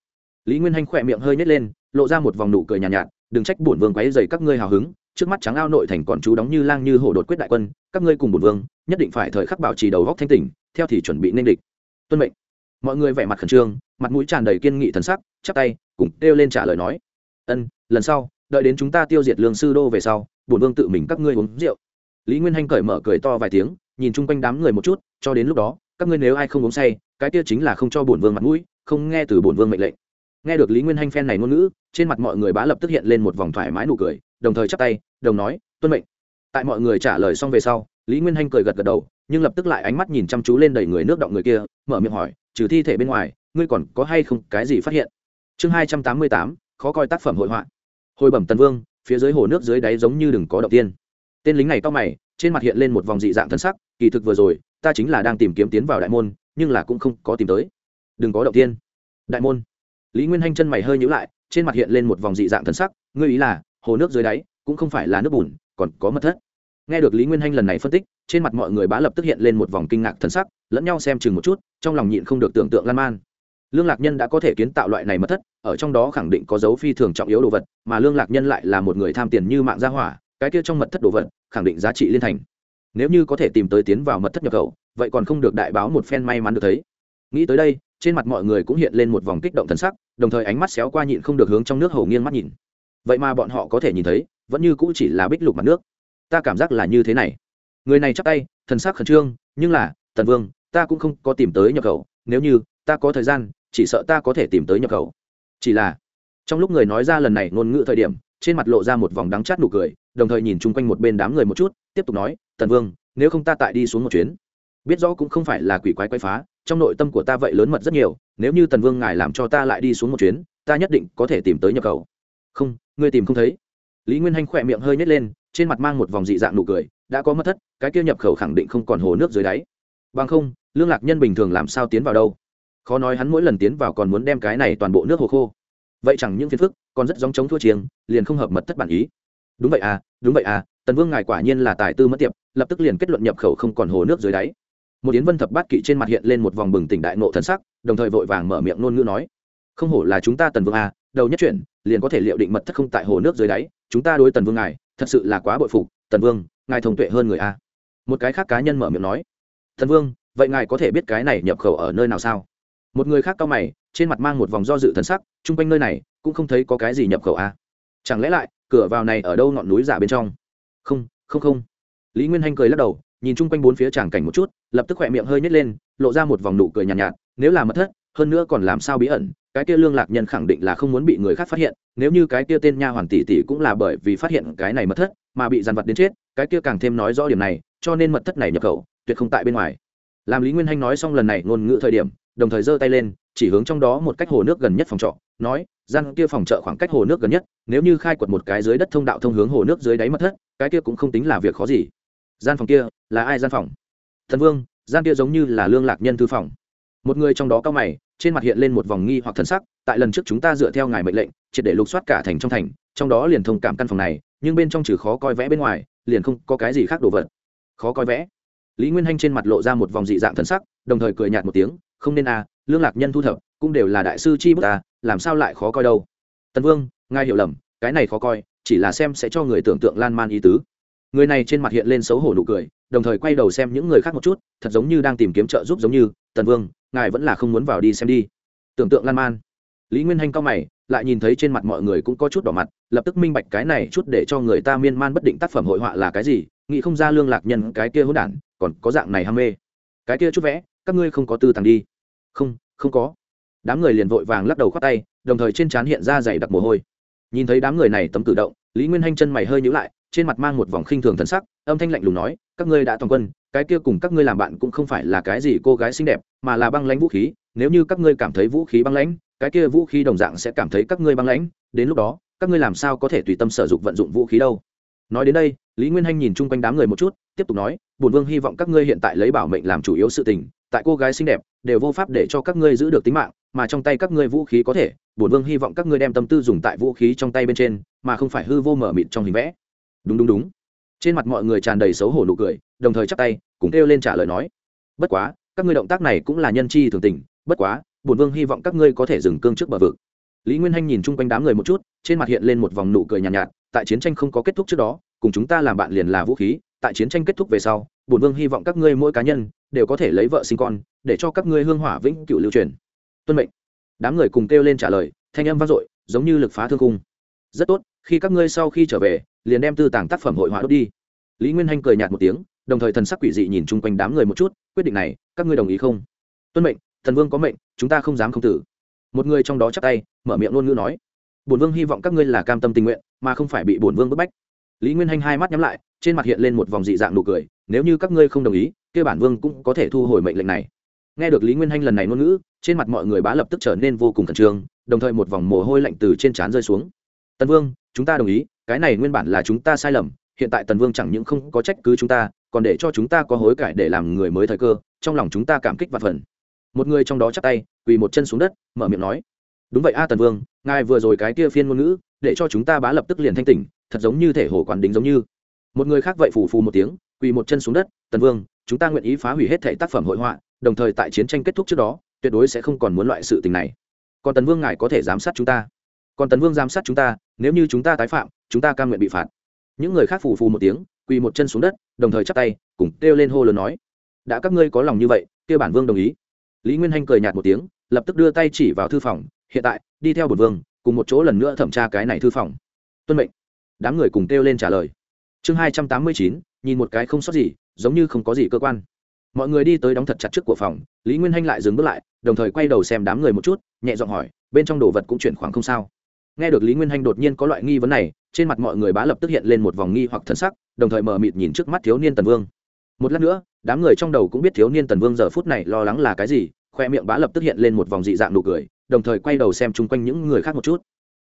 Lý nguyên hanh khỏe miệng hơi nhét lên lộ ra một vòng nụ cười nhàn nhạt, nhạt đừng trách bổn vương quấy dày các ngươi hào hứng, trước mắt trắng ao nội thành còn chú đóng như lang như hổ đột quyết đại quân, các ngươi cùng bổn vương, nhất định phải thời khắc bảo trì đầu góc thanh tỉnh, theo thì chuẩn bị nên địch. Tuân mệnh. Mọi người vẻ mặt khẩn trương, mặt mũi tràn đầy kiên nghị thần sắc, chắp tay, cùng kêu lên trả lời nói. Ân, lần sau, đợi đến chúng ta tiêu diệt lương sư đô về sau, bổn vương tự mình các ngươi uống rượu. Lý nguyên hanh cởi mở cười to vài tiếng, nhìn chung quanh đám người một chút, cho đến lúc đó, các ngươi nếu ai không uống say, cái kia chính là không cho bổn vương mặt mũi, không nghe từ bổn vương mệnh lệnh. Nghe được lý nguyên hanh phen này ngôn ngữ trên mặt mọi người bá lập tức hiện lên một vòng thoải mái nụ cười, đồng thời chắp tay, đồng nói, tuân mệnh. Tại mọi người trả lời xong về sau, lý nguyên hanh cười gật gật đầu, nhưng lập tức lại ánh mắt nhìn chăm chú lên đầy người nước động người kia, mở miệng hỏi, trừ thi thể bên ngoài, ngươi còn có hay không cái gì phát hiện? Chương hai trăm tám mươi tám, khó coi tác phẩm hội họa. Hồi bẩm tần vương, phía dưới hồ nước dưới đáy giống như đừng có động tiên. Tên lính này to mày, trên mặt hiện lên một vòng dị dạng thân sắc, kỳ thực vừa rồi, ta chính là đang tìm kiếm tiến vào đại môn, nhưng là cũng không có tìm tới. Đừng có động tiên. Đại môn. Lý nguyên hanh chân mày hơi nhữ lại trên mặt hiện lên một vòng dị dạng thân sắc, ngươi ý là, hồ nước dưới đáy, cũng không phải là nước bùn, còn có mật thất. Nghe được lý nguyên hanh lần này phân tích, trên mặt mọi người bá lập tức hiện lên một vòng kinh ngạc thân sắc, lẫn nhau xem chừng một chút, trong lòng nhịn không được tưởng tượng lan man. Lương lạc nhân đã có thể kiến tạo loại này mật thất, ở trong đó khẳng định có dấu phi thường trọng yếu đồ vật, mà lương lạc nhân lại là một người tham tiền như mạng gia hỏa, cái kia trong mật thất đồ vật, khẳng định giá trị liên thành. Nếu như có thể tìm tới tiến vào mật thất nhập khẩu, vậy còn không được đại báo một phen may mắn được thấy. Nghĩ tới đây trên mặt mọi người cũng hiện lên một vòng kích động thần sắc, đồng thời ánh mắt xéo qua nhịn không được hướng trong nước hồ nghiêng mắt nhìn. Vậy mà bọn họ có thể nhìn thấy, vẫn như cũ chỉ là bích lục mặt nước. Ta cảm giác là như thế này. Người này chắc tay, thần sắc khẩn trương, nhưng là, tần vương, ta cũng không có tìm tới nhập khẩu. Nếu như, ta có thời gian, chỉ sợ ta có thể tìm tới nhập khẩu. Chỉ là, trong lúc người nói ra lần này ngôn ngữ thời điểm, trên mặt lộ ra một vòng đắng chát nụ cười, đồng thời nhìn chung quanh một bên đám người một chút, tiếp tục nói, tần vương, nếu không ta tại đi xuống một chuyến biết rõ cũng không phải là quỷ quái quay phá, trong nội tâm của ta vậy lớn mật rất nhiều, nếu như tần vương ngài làm cho ta lại đi xuống một chuyến, ta nhất định có thể tìm tới nhập khẩu. Không, ngươi tìm không thấy. Lý nguyên hanh khỏe miệng hơi nhét lên, trên mặt mang một vòng dị dạng nụ cười, đã có mất thất, cái kia nhập khẩu khẳng định không còn hồ nước dưới đáy. Bằng không, lương lạc nhân bình thường làm sao tiến vào đâu? Khó nói hắn mỗi lần tiến vào còn muốn đem cái này toàn bộ nước hồ khô. Vậy chẳng những phiền phức, còn rất giống chống thua chiêng, liền không hợp mật thất bản ý. Đúng vậy à đúng vậy à tần vương ngài quả nhiên là tài tư mất tiệp, lập tức liền kết luận nhập khẩu không còn hồ nước dưới đáy một yến vân thập bát kỵ trên mặt hiện lên một vòng bừng tỉnh đại nộ thần sắc, đồng thời vội vàng mở miệng ngôn ngữ nói, không hổ là chúng ta tần vương à đầu nhất chuyển, liền có thể liệu định mật thất không tại hồ nước dưới đáy, chúng ta đối tần vương ngài, thật sự là quá bội phục, tần vương, ngài thông tuệ hơn người a. Một cái khác cá nhân mở miệng nói thần vương, vậy ngài có thể biết cái này nhập khẩu ở nơi nào sao? Một người khác cao mày, trên mặt mang một vòng do dự thần sắc chung quanh nơi này, cũng không thấy có cái gì nhập khẩu a. Chẳng lẽ lại, cửa vào này ở đâu ngọn núi giả bên trong? Không không không. Lý nguyên hanh cười lắc đầu nhìn chung quanh bốn phía tràng cảnh một chút lập tức khỏe miệng hơi nhét lên lộ ra một vòng nụ cười nhàn nhạt, nhạt nếu là mất thất hơn nữa còn làm sao bí ẩn cái kia lương lạc nhân khẳng định là không muốn bị người khác phát hiện nếu như cái kia tên nha hoàn tỷ tỷ cũng là bởi vì phát hiện cái này mất thất mà bị dàn vật đến chết cái kia càng thêm nói rõ điểm này cho nên mật thất này nhập khẩu tuyệt không tại bên ngoài. Làm lý nguyên hanh nói xong lần này ngôn ngữ thời điểm đồng thời giơ tay lên chỉ hướng trong đó một cách hồ nước gần nhất phòng trọ nói gian kia phòng trọ khoảng cách hồ nước gần nhất nếu như khai quật một cái dưới đất thông đạo thông hướng hồ nước dưới đáy mất thất cái kia cũng không tính là việc khó gì gian phòng kia là ai gian phòng? Thần vương, gian kia giống như là lương lạc nhân thư phòng. Một người trong đó cao mày, trên mặt hiện lên một vòng nghi hoặc thân sắc, tại lần trước chúng ta dựa theo ngài mệnh lệnh, triệt để lục soát cả thành trong thành, trong đó liền thông cảm căn phòng này, nhưng bên trong trừ khó coi vẽ bên ngoài, liền không có cái gì khác đồ vật. Khó coi vẽ. Lý nguyên hanh trên mặt lộ ra một vòng dị dạng thân sắc, đồng thời cười nhạt một tiếng, không nên à lương lạc nhân thu thập cũng đều là đại sư chi bức ta làm sao lại khó coi đâu? Tần vương, ngài hiểu lầm, cái này khó coi, chỉ là xem sẽ cho người tưởng tượng lan man ý tứ người này trên mặt hiện lên xấu hổ nụ cười, đồng thời quay đầu xem những người khác một chút, thật giống như đang tìm kiếm trợ giúp giống như, tần vương, ngài vẫn là không muốn vào đi xem đi. Tưởng tượng lan man. Lý nguyên hanh cao mày, lại nhìn thấy trên mặt mọi người cũng có chút đỏ mặt, lập tức minh bạch cái này chút để cho người ta miên man bất định tác phẩm hội họa là cái gì, nghĩ không ra lương lạc nhân cái kia hỗn đản, còn có dạng này ham mê. Cái kia chút vẽ, các ngươi không có tư tàng đi. Không không có. Đám người liền vội vàng lắc đầu khoát tay, đồng thời trên trán hiện ra dày đặc mồ hôi. Nhìn thấy đám người này tấm cử động, lý nguyên hanh chân mày hơi nhữ lại trên mặt mang một vòng khinh thường thân sắc, âm thanh lạnh lùng nói, các ngươi đã toàn quân, cái kia cùng các ngươi làm bạn cũng không phải là cái gì cô gái xinh đẹp, mà là băng lãnh vũ khí. Nếu như các ngươi cảm thấy vũ khí băng lãnh, cái kia vũ khí đồng dạng sẽ cảm thấy các ngươi băng lãnh. Đến lúc đó, các ngươi làm sao có thể tùy tâm sử dụng vận dụng vũ khí đâu? Nói đến đây, lý nguyên hanh nhìn chung quanh đám người một chút, tiếp tục nói bùn vương hy vọng các ngươi hiện tại lấy bảo mệnh làm chủ yếu sự tình, tại cô gái xinh đẹp đều vô pháp để cho các ngươi giữ được tính mạng, mà trong tay các ngươi vũ khí có thể. Bùn vương hy vọng các ngươi đem tâm tư dùng tại vũ khí trong tay bên trên, mà không phải hư vô mở mịt trong hình vẽ đúng đúng đúng. Trên mặt mọi người tràn đầy xấu hổ nụ cười đồng thời chắp tay cùng kêu lên trả lời nói bất quá các ngươi động tác này cũng là nhân chi thường tình bất quá bùn vương hy vọng các ngươi có thể dừng cương trước bờ vực. Lý nguyên hanh nhìn chung quanh đám người một chút trên mặt hiện lên một vòng nụ cười nhàn nhạt, nhạt tại chiến tranh không có kết thúc trước đó cùng chúng ta làm bạn liền là vũ khí tại chiến tranh kết thúc về sau bùn vương hy vọng các ngươi mỗi cá nhân đều có thể lấy vợ sinh con để cho các ngươi hương hỏa vĩnh cựu lưu truyền. Tuân mệnh. Đám người cùng kêu lên trả lời thanh âm vang dội giống như lực phá thương cung rất tốt khi các ngươi sau khi trở về, liền đem tư tàng tác phẩm hội họa đốt đi. Lý nguyên hanh cười nhạt một tiếng, đồng thời thần sắc quỷ dị nhìn chung quanh đám người một chút, quyết định này, các ngươi đồng ý không? Tuân mệnh, thần vương có mệnh, chúng ta không dám không tử. Một người trong đó chắc tay, mở miệng luôn ngữ nói, bổn vương hy vọng các ngươi là cam tâm tình nguyện, mà không phải bị bổn vương bức bách. Lý nguyên hanh hai mắt nhắm lại, trên mặt hiện lên một vòng dị dạng nụ cười, nếu như các ngươi không đồng ý kêu bản vương cũng có thể thu hồi mệnh lệnh này. Nghe được lý nguyên hanh lần này ngôn ngữ, trên mặt mọi người bá lập tức trở nên vô cùng khẩn trương, đồng thời một vòng mồ hôi lạnh từ trên trán rơi xuống. Tần vương chúng ta đồng ý, cái này nguyên bản là chúng ta sai lầm, hiện tại tần vương chẳng những không có trách cứ chúng ta, còn để cho chúng ta có hối cải để làm người mới thời cơ, trong lòng chúng ta cảm kích và phần một người trong đó chắp tay, quỳ một chân xuống đất, mở miệng nói, đúng vậy a tần vương, ngài vừa rồi cái kia phiên ngôn ngữ, để cho chúng ta bá lập tức liền thanh tỉnh, thật giống như thể hồ quản đính giống như. Một người khác vậy phù phù một tiếng, quỳ một chân xuống đất, tần vương, chúng ta nguyện ý phá hủy hết thể tác phẩm hội họa, đồng thời tại chiến tranh kết thúc trước đó, tuyệt đối sẽ không còn muốn loại sự tình này. Còn tần vương ngài có thể giám sát chúng ta còn tần vương giám sát chúng ta, nếu như chúng ta tái phạm, chúng ta cam nguyện bị phạt. Những người khác phù phù một tiếng, quỳ một chân xuống đất, đồng thời chắp tay, cùng kêu lên hô lớn nói. Đã các ngươi có lòng như vậy, kêu bản vương đồng ý. Lý nguyên hanh cười nhạt một tiếng, lập tức đưa tay chỉ vào thư phòng, hiện tại, đi theo bột vương, cùng một chỗ lần nữa thẩm tra cái này thư phòng. Tuân mệnh. Đám người cùng kêu lên trả lời. Chương hai trăm tám mươi chín, nhìn một cái không sót gì, giống như không có gì cơ quan. Mọi người đi tới đóng thật chặt trước của phòng, lý nguyên hanh lại dừng bước lại, đồng thời quay đầu xem đám người một chút, nhẹ giọng hỏi, bên trong đồ vật cũng chuyển khoảng không sao nghe được lý nguyên hanh đột nhiên có loại nghi vấn này, trên mặt mọi người bá lập tức hiện lên một vòng nghi hoặc thân sắc, đồng thời mở mịt nhìn trước mắt thiếu niên tần vương. Một lát nữa, đám người trong đầu cũng biết thiếu niên tần vương giờ phút này lo lắng là cái gì, khoe miệng bá lập tức hiện lên một vòng dị dạng nụ cười, đồng thời quay đầu xem chung quanh những người khác một chút.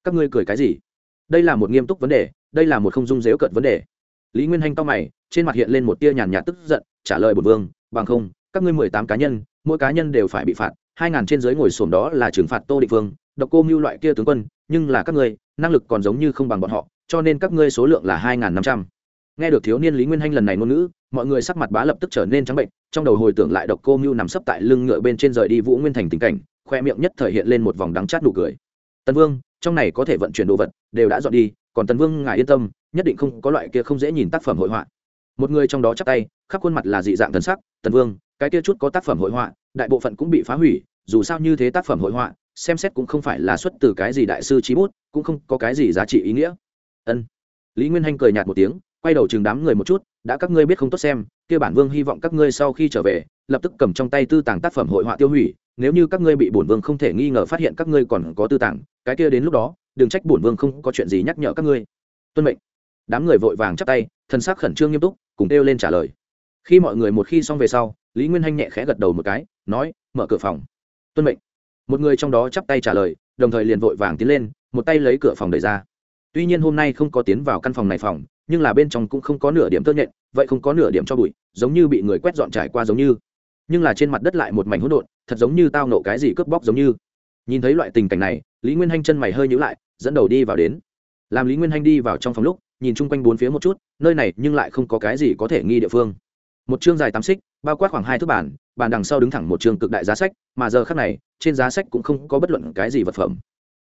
Các ngươi cười cái gì? Đây là một nghiêm túc vấn đề, đây là một không dung dếu cận vấn đề. Lý nguyên hanh to mày, trên mặt hiện lên một tia nhàn nhạt tức giận, trả lời bột vương, bằng không, các ngươi mười tám cá nhân, mỗi cá nhân đều phải bị phạt, hai ngàn trên dưới ngồi xổm đó là trừng phạt tô địa phương độc cô mưu loại kia tướng quân nhưng là các ngươi, năng lực còn giống như không bằng bọn họ, cho nên các ngươi số lượng là hai ngàn năm trăm. Nghe được thiếu niên lý nguyên hanh lần này ngôn ngữ, mọi người sắc mặt bá lập tức trở nên trắng bệnh, trong đầu hồi tưởng lại độc cô mưu nằm sấp tại lưng ngựa bên trên rời đi vũ nguyên thành tình cảnh, khoe miệng nhất thời hiện lên một vòng đắng chát nụ cười. Tần vương, trong này có thể vận chuyển đồ vật, đều đã dọn đi, còn tần vương ngài yên tâm, nhất định không có loại kia không dễ nhìn tác phẩm hội họa. Một người trong đó chắc tay, khắp khuôn mặt là dị dạng thần sắc, tần vương, cái kia chút có tác phẩm hội họa, đại bộ phận cũng bị phá hủy, dù sao như thế tác phẩm hội họa xem xét cũng không phải là xuất từ cái gì đại sư trí bút, cũng không có cái gì giá trị ý nghĩa. Ân. Lý nguyên hanh cười nhạt một tiếng, quay đầu chừng đám người một chút, đã các ngươi biết không tốt xem, kia bản vương hy vọng các ngươi sau khi trở về, lập tức cầm trong tay tư tàng tác phẩm hội họa tiêu hủy, nếu như các ngươi bị bổn vương không thể nghi ngờ phát hiện các ngươi còn có tư tàng, cái kia đến lúc đó, đừng trách bổn vương không có chuyện gì nhắc nhở các ngươi. Tuân mệnh. Đám người vội vàng chắp tay thân xác khẩn trương nghiêm túc, cùng kêu lên trả lời. Khi mọi người một khi xong về sau, lý nguyên hanh nhẹ khẽ gật đầu một cái, nói, mở cửa phòng. Tuân mệnh một người trong đó chắp tay trả lời, đồng thời liền vội vàng tiến lên, một tay lấy cửa phòng đẩy ra. Tuy nhiên hôm nay không có tiến vào căn phòng này phòng, nhưng là bên trong cũng không có nửa điểm tơ nhện, vậy không có nửa điểm cho bụi, giống như bị người quét dọn trải qua giống như. Nhưng là trên mặt đất lại một mảnh hỗn độn, thật giống như tao nộ cái gì cướp bóc giống như. Nhìn thấy loại tình cảnh này, lý nguyên hanh chân mày hơi nhữ lại, dẫn đầu đi vào đến. Làm lý nguyên hanh đi vào trong phòng lúc, nhìn chung quanh bốn phía một chút, nơi này nhưng lại không có cái gì có thể nghi địa phương. Một chương dài tám xích, bao quát khoảng hai thước bản bàn đằng sau đứng thẳng một trường cực đại giá sách, mà giờ khác này, trên giá sách cũng không có bất luận cái gì vật phẩm.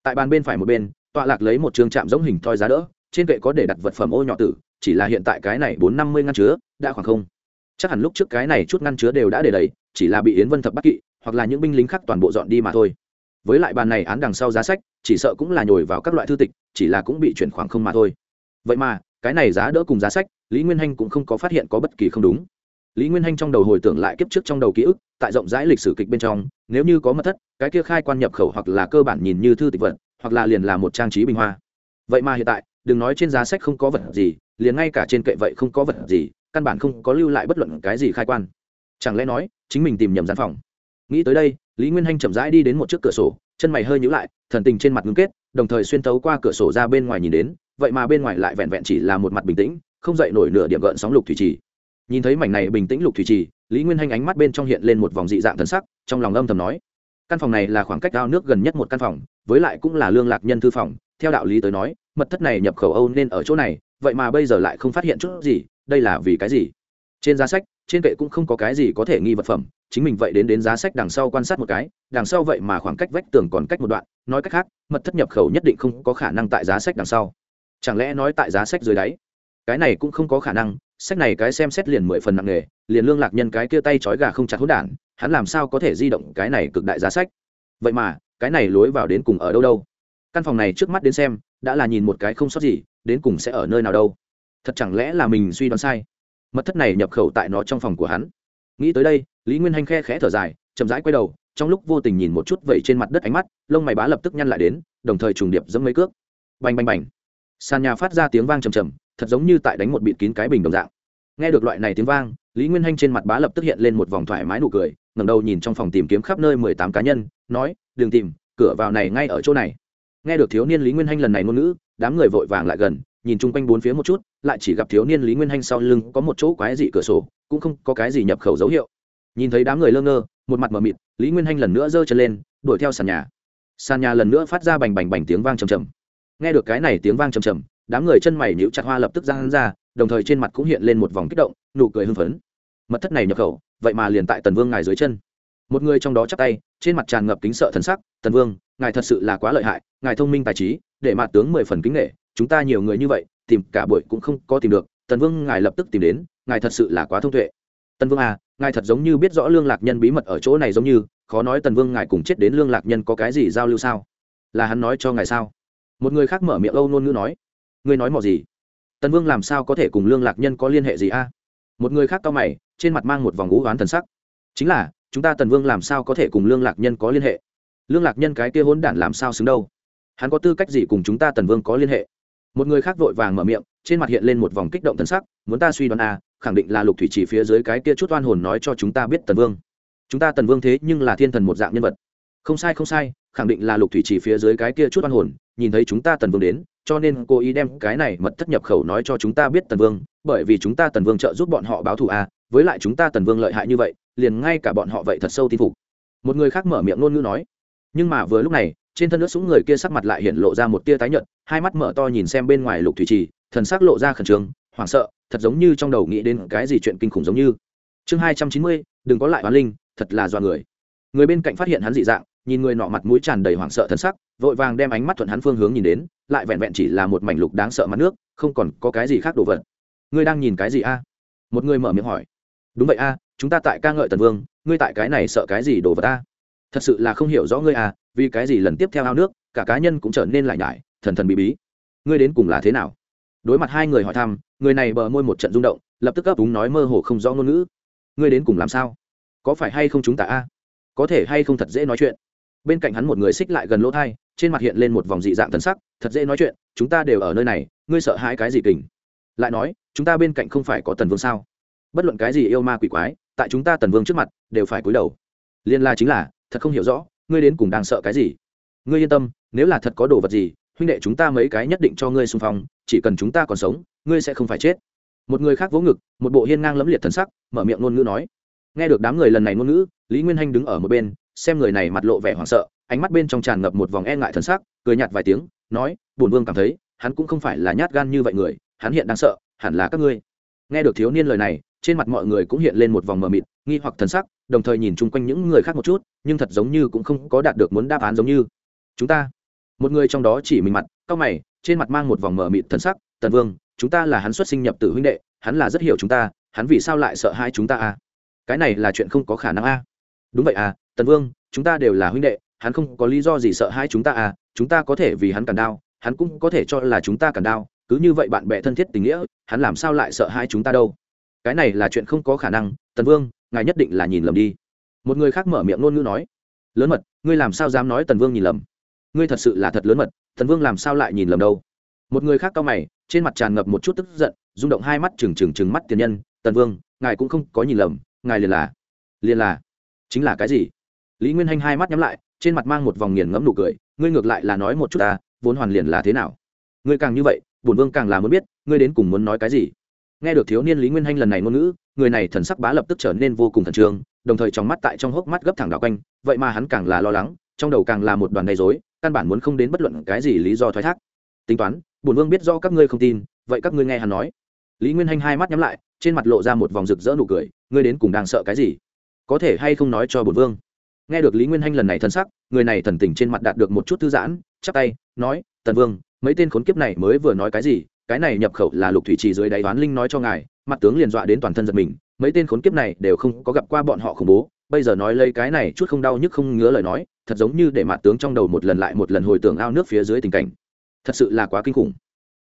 Tại bàn bên phải một bên, tọa lạc lấy một trường chạm giống hình thoi giá đỡ, trên kệ có để đặt vật phẩm ô nhỏ tử, chỉ là hiện tại cái này bốn năm mươi ngăn chứa, đã khoảng không. Chắc hẳn lúc trước cái này chút ngăn chứa đều đã để đầy, chỉ là bị yến vân thập bắt kỵ, hoặc là những binh lính khác toàn bộ dọn đi mà thôi. Với lại bàn này án đằng sau giá sách, chỉ sợ cũng là nhồi vào các loại thư tịch, chỉ là cũng bị chuyển khoảng không mà thôi. Vậy mà, cái này giá đỡ cùng giá sách, lý nguyên hanh cũng không có phát hiện có bất kỳ không đúng lý nguyên hanh trong đầu hồi tưởng lại kiếp trước trong đầu ký ức, tại rộng rãi lịch sử kịch bên trong, nếu như có mật thất, cái kia khai quan nhập khẩu hoặc là cơ bản nhìn như thư tịch vật, hoặc là liền là một trang trí bình hoa. Vậy mà hiện tại, đừng nói trên giá sách không có vật gì, liền ngay cả trên kệ vậy không có vật gì, căn bản không có lưu lại bất luận cái gì khai quan. Chẳng lẽ nói, chính mình tìm nhầm gian phòng? Nghĩ tới đây, lý nguyên hanh chậm rãi đi đến một chiếc cửa sổ, chân mày hơi nhữ lại, thần tình trên mặt ngưng kết, đồng thời xuyên tấu qua cửa sổ ra bên ngoài nhìn đến, vậy mà bên ngoài lại vẹn vẹn chỉ là một mặt bình tĩnh, không dậy nổi nửa điểm gợn sóng lục thủy trì nhìn thấy mảnh này bình tĩnh lục thủy trì, lý nguyên hanh ánh mắt bên trong hiện lên một vòng dị dạng thần sắc, trong lòng âm thầm nói, căn phòng này là khoảng cách ao nước gần nhất một căn phòng, với lại cũng là lương lạc nhân thư phòng. Theo đạo lý tới nói, mật thất này nhập khẩu âu nên ở chỗ này, vậy mà bây giờ lại không phát hiện chút gì, đây là vì cái gì? Trên giá sách, trên kệ cũng không có cái gì có thể nghi vật phẩm, chính mình vậy đến đến giá sách đằng sau quan sát một cái, đằng sau vậy mà khoảng cách vách tường còn cách một đoạn. Nói cách khác, mật thất nhập khẩu nhất định không có khả năng tại giá sách đằng sau. Chẳng lẽ nói tại giá sách dưới đáy? Cái này cũng không có khả năng, sách này cái xem xét liền mười phần nặng nghề liền lương lạc nhân cái kia tay trói gà không chặt hốt đản, hắn làm sao có thể di động cái này cực đại giá sách? Vậy mà, cái này lối vào đến cùng ở đâu đâu? Căn phòng này trước mắt đến xem, đã là nhìn một cái không sót gì, đến cùng sẽ ở nơi nào đâu? Thật chẳng lẽ là mình suy đoán sai? Mật thất này nhập khẩu tại nó trong phòng của hắn. Nghĩ tới đây, lý nguyên hanh khe khẽ thở dài, chậm rãi quay đầu, trong lúc vô tình nhìn một chút vậy trên mặt đất ánh mắt, lông mày bá lập tức nhăn lại đến, đồng thời trùng điệp dẫm mấy cước. Bành bành bành. Sàn nhà phát ra tiếng vang trầm trầm thật giống như tại đánh một bịt kín cái bình đồng dạng. Nghe được loại này tiếng vang, lý nguyên hanh trên mặt bá lập tức hiện lên một vòng thoải mái nụ cười, ngẩng đầu nhìn trong phòng tìm kiếm khắp nơi mười tám cá nhân, nói, đừng tìm, cửa vào này ngay ở chỗ này. Nghe được thiếu niên lý nguyên hanh lần này ngôn ngữ, đám người vội vàng lại gần, nhìn chung quanh bốn phía một chút, lại chỉ gặp thiếu niên lý nguyên hanh sau lưng có một chỗ quái dị cửa sổ, cũng không có cái gì nhập khẩu dấu hiệu. Nhìn thấy đám người lơ ngơ, một mặt mờ mịt, lý nguyên hanh lần nữa giơ chân lên, đuổi theo sàn nhà. Sàn nhà lần nữa phát ra bành bành bành tiếng vang trầm trầm. Nghe được cái này tiếng vang trầm trầm đám người chân mày nhíu chặt hoa lập tức ra hắn ra, đồng thời trên mặt cũng hiện lên một vòng kích động, nụ cười hưng phấn. Mật thất này nhập khẩu, vậy mà liền tại tần vương ngài dưới chân. Một người trong đó chắp tay, trên mặt tràn ngập kính sợ thần sắc, tần vương, ngài thật sự là quá lợi hại, ngài thông minh tài trí, để mặt tướng mười phần kính nghệ chúng ta nhiều người như vậy, tìm cả buổi cũng không có tìm được, tần vương ngài lập tức tìm đến, ngài thật sự là quá thông tuệ. Tần vương à ngài thật giống như biết rõ lương lạc nhân bí mật ở chỗ này giống như, khó nói tần vương ngài cùng chết đến lương lạc nhân có cái gì giao lưu sao? Là hắn nói cho ngài sao? Một người khác mở miệng âu nôn ngữ nói ngươi nói mò gì? Tần vương làm sao có thể cùng lương lạc nhân có liên hệ gì a? Một người khác cao mày, trên mặt mang một vòng ngũ oán thần sắc. Chính là, chúng ta tần vương làm sao có thể cùng lương lạc nhân có liên hệ? Lương lạc nhân cái kia hỗn đản làm sao xứng đâu? Hắn có tư cách gì cùng chúng ta tần vương có liên hệ? Một người khác vội vàng mở miệng, trên mặt hiện lên một vòng kích động thần sắc, muốn ta suy đoán à khẳng định là lục thủy chỉ phía dưới cái kia chút oan hồn nói cho chúng ta biết tần vương. Chúng ta tần vương thế nhưng là thiên thần một dạng nhân vật. Không sai không sai, khẳng định là lục thủy chỉ phía dưới cái kia chút oan hồn, nhìn thấy chúng ta tần vương đến cho nên cô ý đem cái này mật thất nhập khẩu nói cho chúng ta biết tần vương, bởi vì chúng ta tần vương trợ giúp bọn họ báo thù à với lại chúng ta tần vương lợi hại như vậy, liền ngay cả bọn họ vậy thật sâu tin phục. Một người khác mở miệng ngôn ngữ nói. Nhưng mà vừa lúc này, trên thân nước súng người kia sắc mặt lại hiện lộ ra một tia tái nhợt, hai mắt mở to nhìn xem bên ngoài lục thủy trì, thần sắc lộ ra khẩn trương, hoảng sợ, thật giống như trong đầu nghĩ đến cái gì chuyện kinh khủng giống như. Chương hai trăm chín mươi, đừng có lại hoán linh, thật là do người. Người bên cạnh phát hiện hắn dị dạng nhìn người nọ mặt mũi tràn đầy hoảng sợ thân sắc, vội vàng đem ánh mắt thuận hắn phương hướng nhìn đến, lại vẹn vẹn chỉ là một mảnh lục đáng sợ mặt nước, không còn có cái gì khác đồ vật. Ngươi đang nhìn cái gì a? Một người mở miệng hỏi. Đúng vậy a, chúng ta tại ca ngợi tần vương, ngươi tại cái này sợ cái gì đồ vật a? Thật sự là không hiểu rõ ngươi a, vì cái gì lần tiếp theo ao nước, cả cá nhân cũng trở nên lại nhải, thần thần bí bí. Ngươi đến cùng là thế nào? Đối mặt hai người hỏi thăm, người này bờ môi một trận rung động, lập tức ấp úng nói mơ hồ không rõ ngôn ngữ. Ngươi đến cùng làm sao? Có phải hay không chúng ta a? Có thể hay không thật dễ nói chuyện? Bên cạnh hắn một người xích lại gần lỗ thai, trên mặt hiện lên một vòng dị dạng thần sắc, thật dễ nói chuyện, chúng ta đều ở nơi này, ngươi sợ hãi cái gì kình? Lại nói, chúng ta bên cạnh không phải có tần vương sao? Bất luận cái gì yêu ma quỷ quái, tại chúng ta tần vương trước mặt, đều phải cúi đầu. Liên la chính là, thật không hiểu rõ, ngươi đến cùng đang sợ cái gì? Ngươi yên tâm, nếu là thật có đồ vật gì, huynh đệ chúng ta mấy cái nhất định cho ngươi xung phong, chỉ cần chúng ta còn sống, ngươi sẽ không phải chết. Một người khác vỗ ngực, một bộ hiên ngang lẫm liệt thần sắc, mở miệng ngôn ngữ nói. Nghe được đám người lần này ngôn ngữ, lý nguyên hanh đứng ở một bên xem người này mặt lộ vẻ hoảng sợ, ánh mắt bên trong tràn ngập một vòng e ngại thần sắc, cười nhạt vài tiếng, nói, bổn vương cảm thấy, hắn cũng không phải là nhát gan như vậy người, hắn hiện đang sợ, hẳn là các ngươi. Nghe được thiếu niên lời này, trên mặt mọi người cũng hiện lên một vòng mờ mịt, nghi hoặc thần sắc, đồng thời nhìn chung quanh những người khác một chút, nhưng thật giống như cũng không có đạt được muốn đáp án giống như. Chúng ta? Một người trong đó chỉ mình mặt cao mày, trên mặt mang một vòng mờ mịt thần sắc, tần vương, chúng ta là hắn xuất sinh nhập từ huynh đệ, hắn là rất hiểu chúng ta, hắn vì sao lại sợ hai chúng ta à? Cái này là chuyện không có khả năng à? Đúng vậy à tần vương, chúng ta đều là huynh đệ, hắn không có lý do gì sợ hai chúng ta à chúng ta có thể vì hắn cản đau hắn cũng có thể cho là chúng ta cản đau cứ như vậy bạn bè thân thiết tình nghĩa, hắn làm sao lại sợ hai chúng ta đâu? Cái này là chuyện không có khả năng, tần vương, ngài nhất định là nhìn lầm đi. Một người khác mở miệng ngôn ngữ nói, lớn mật, ngươi làm sao dám nói tần vương nhìn lầm? Ngươi thật sự là thật lớn mật, tần vương làm sao lại nhìn lầm đâu? Một người khác cao mày, trên mặt tràn ngập một chút tức giận, rung động hai mắt trừng trừng trừng mắt tiền nhân, tần vương, ngài cũng không có nhìn lầm, ngài liền là liền là, chính là cái gì? Lý nguyên hanh hai mắt nhắm lại, trên mặt mang một vòng nghiền ngẫm nụ cười, ngươi ngược lại là nói một chút ta, vốn hoàn liền là thế nào? Ngươi càng như vậy, bổn vương càng là muốn biết, ngươi đến cùng muốn nói cái gì? Nghe được thiếu niên lý nguyên hanh lần này ngôn ngữ, người này thần sắc bá lập tức trở nên vô cùng thần trương, đồng thời trong mắt tại trong hốc mắt gấp thẳng đạo quanh, vậy mà hắn càng là lo lắng, trong đầu càng là một đoàn gây dối căn bản muốn không đến bất luận cái gì lý do thoái thác. Tính toán, bổn vương biết do các ngươi không tin, vậy các ngươi nghe hắn nói. Lý nguyên hanh hai mắt nhắm lại, trên mặt lộ ra một vòng rực rỡ nụ cười, ngươi đến cùng đang sợ cái gì? Có thể hay không nói cho bổn vương? Nghe được lý nguyên hanh lần này thân sắc, người này thần tình trên mặt đạt được một chút thư giãn, chắp tay, nói, tần vương, mấy tên khốn kiếp này mới vừa nói cái gì? Cái này nhập khẩu là lục thủy trì dưới đáy đoán linh nói cho ngài, mặt tướng liền dọa đến toàn thân giật mình, mấy tên khốn kiếp này đều không có gặp qua bọn họ khủng bố, bây giờ nói lấy cái này chút không đau nhức không ngứa lời nói, thật giống như để mặt tướng trong đầu một lần lại một lần hồi tưởng ao nước phía dưới tình cảnh. Thật sự là quá kinh khủng.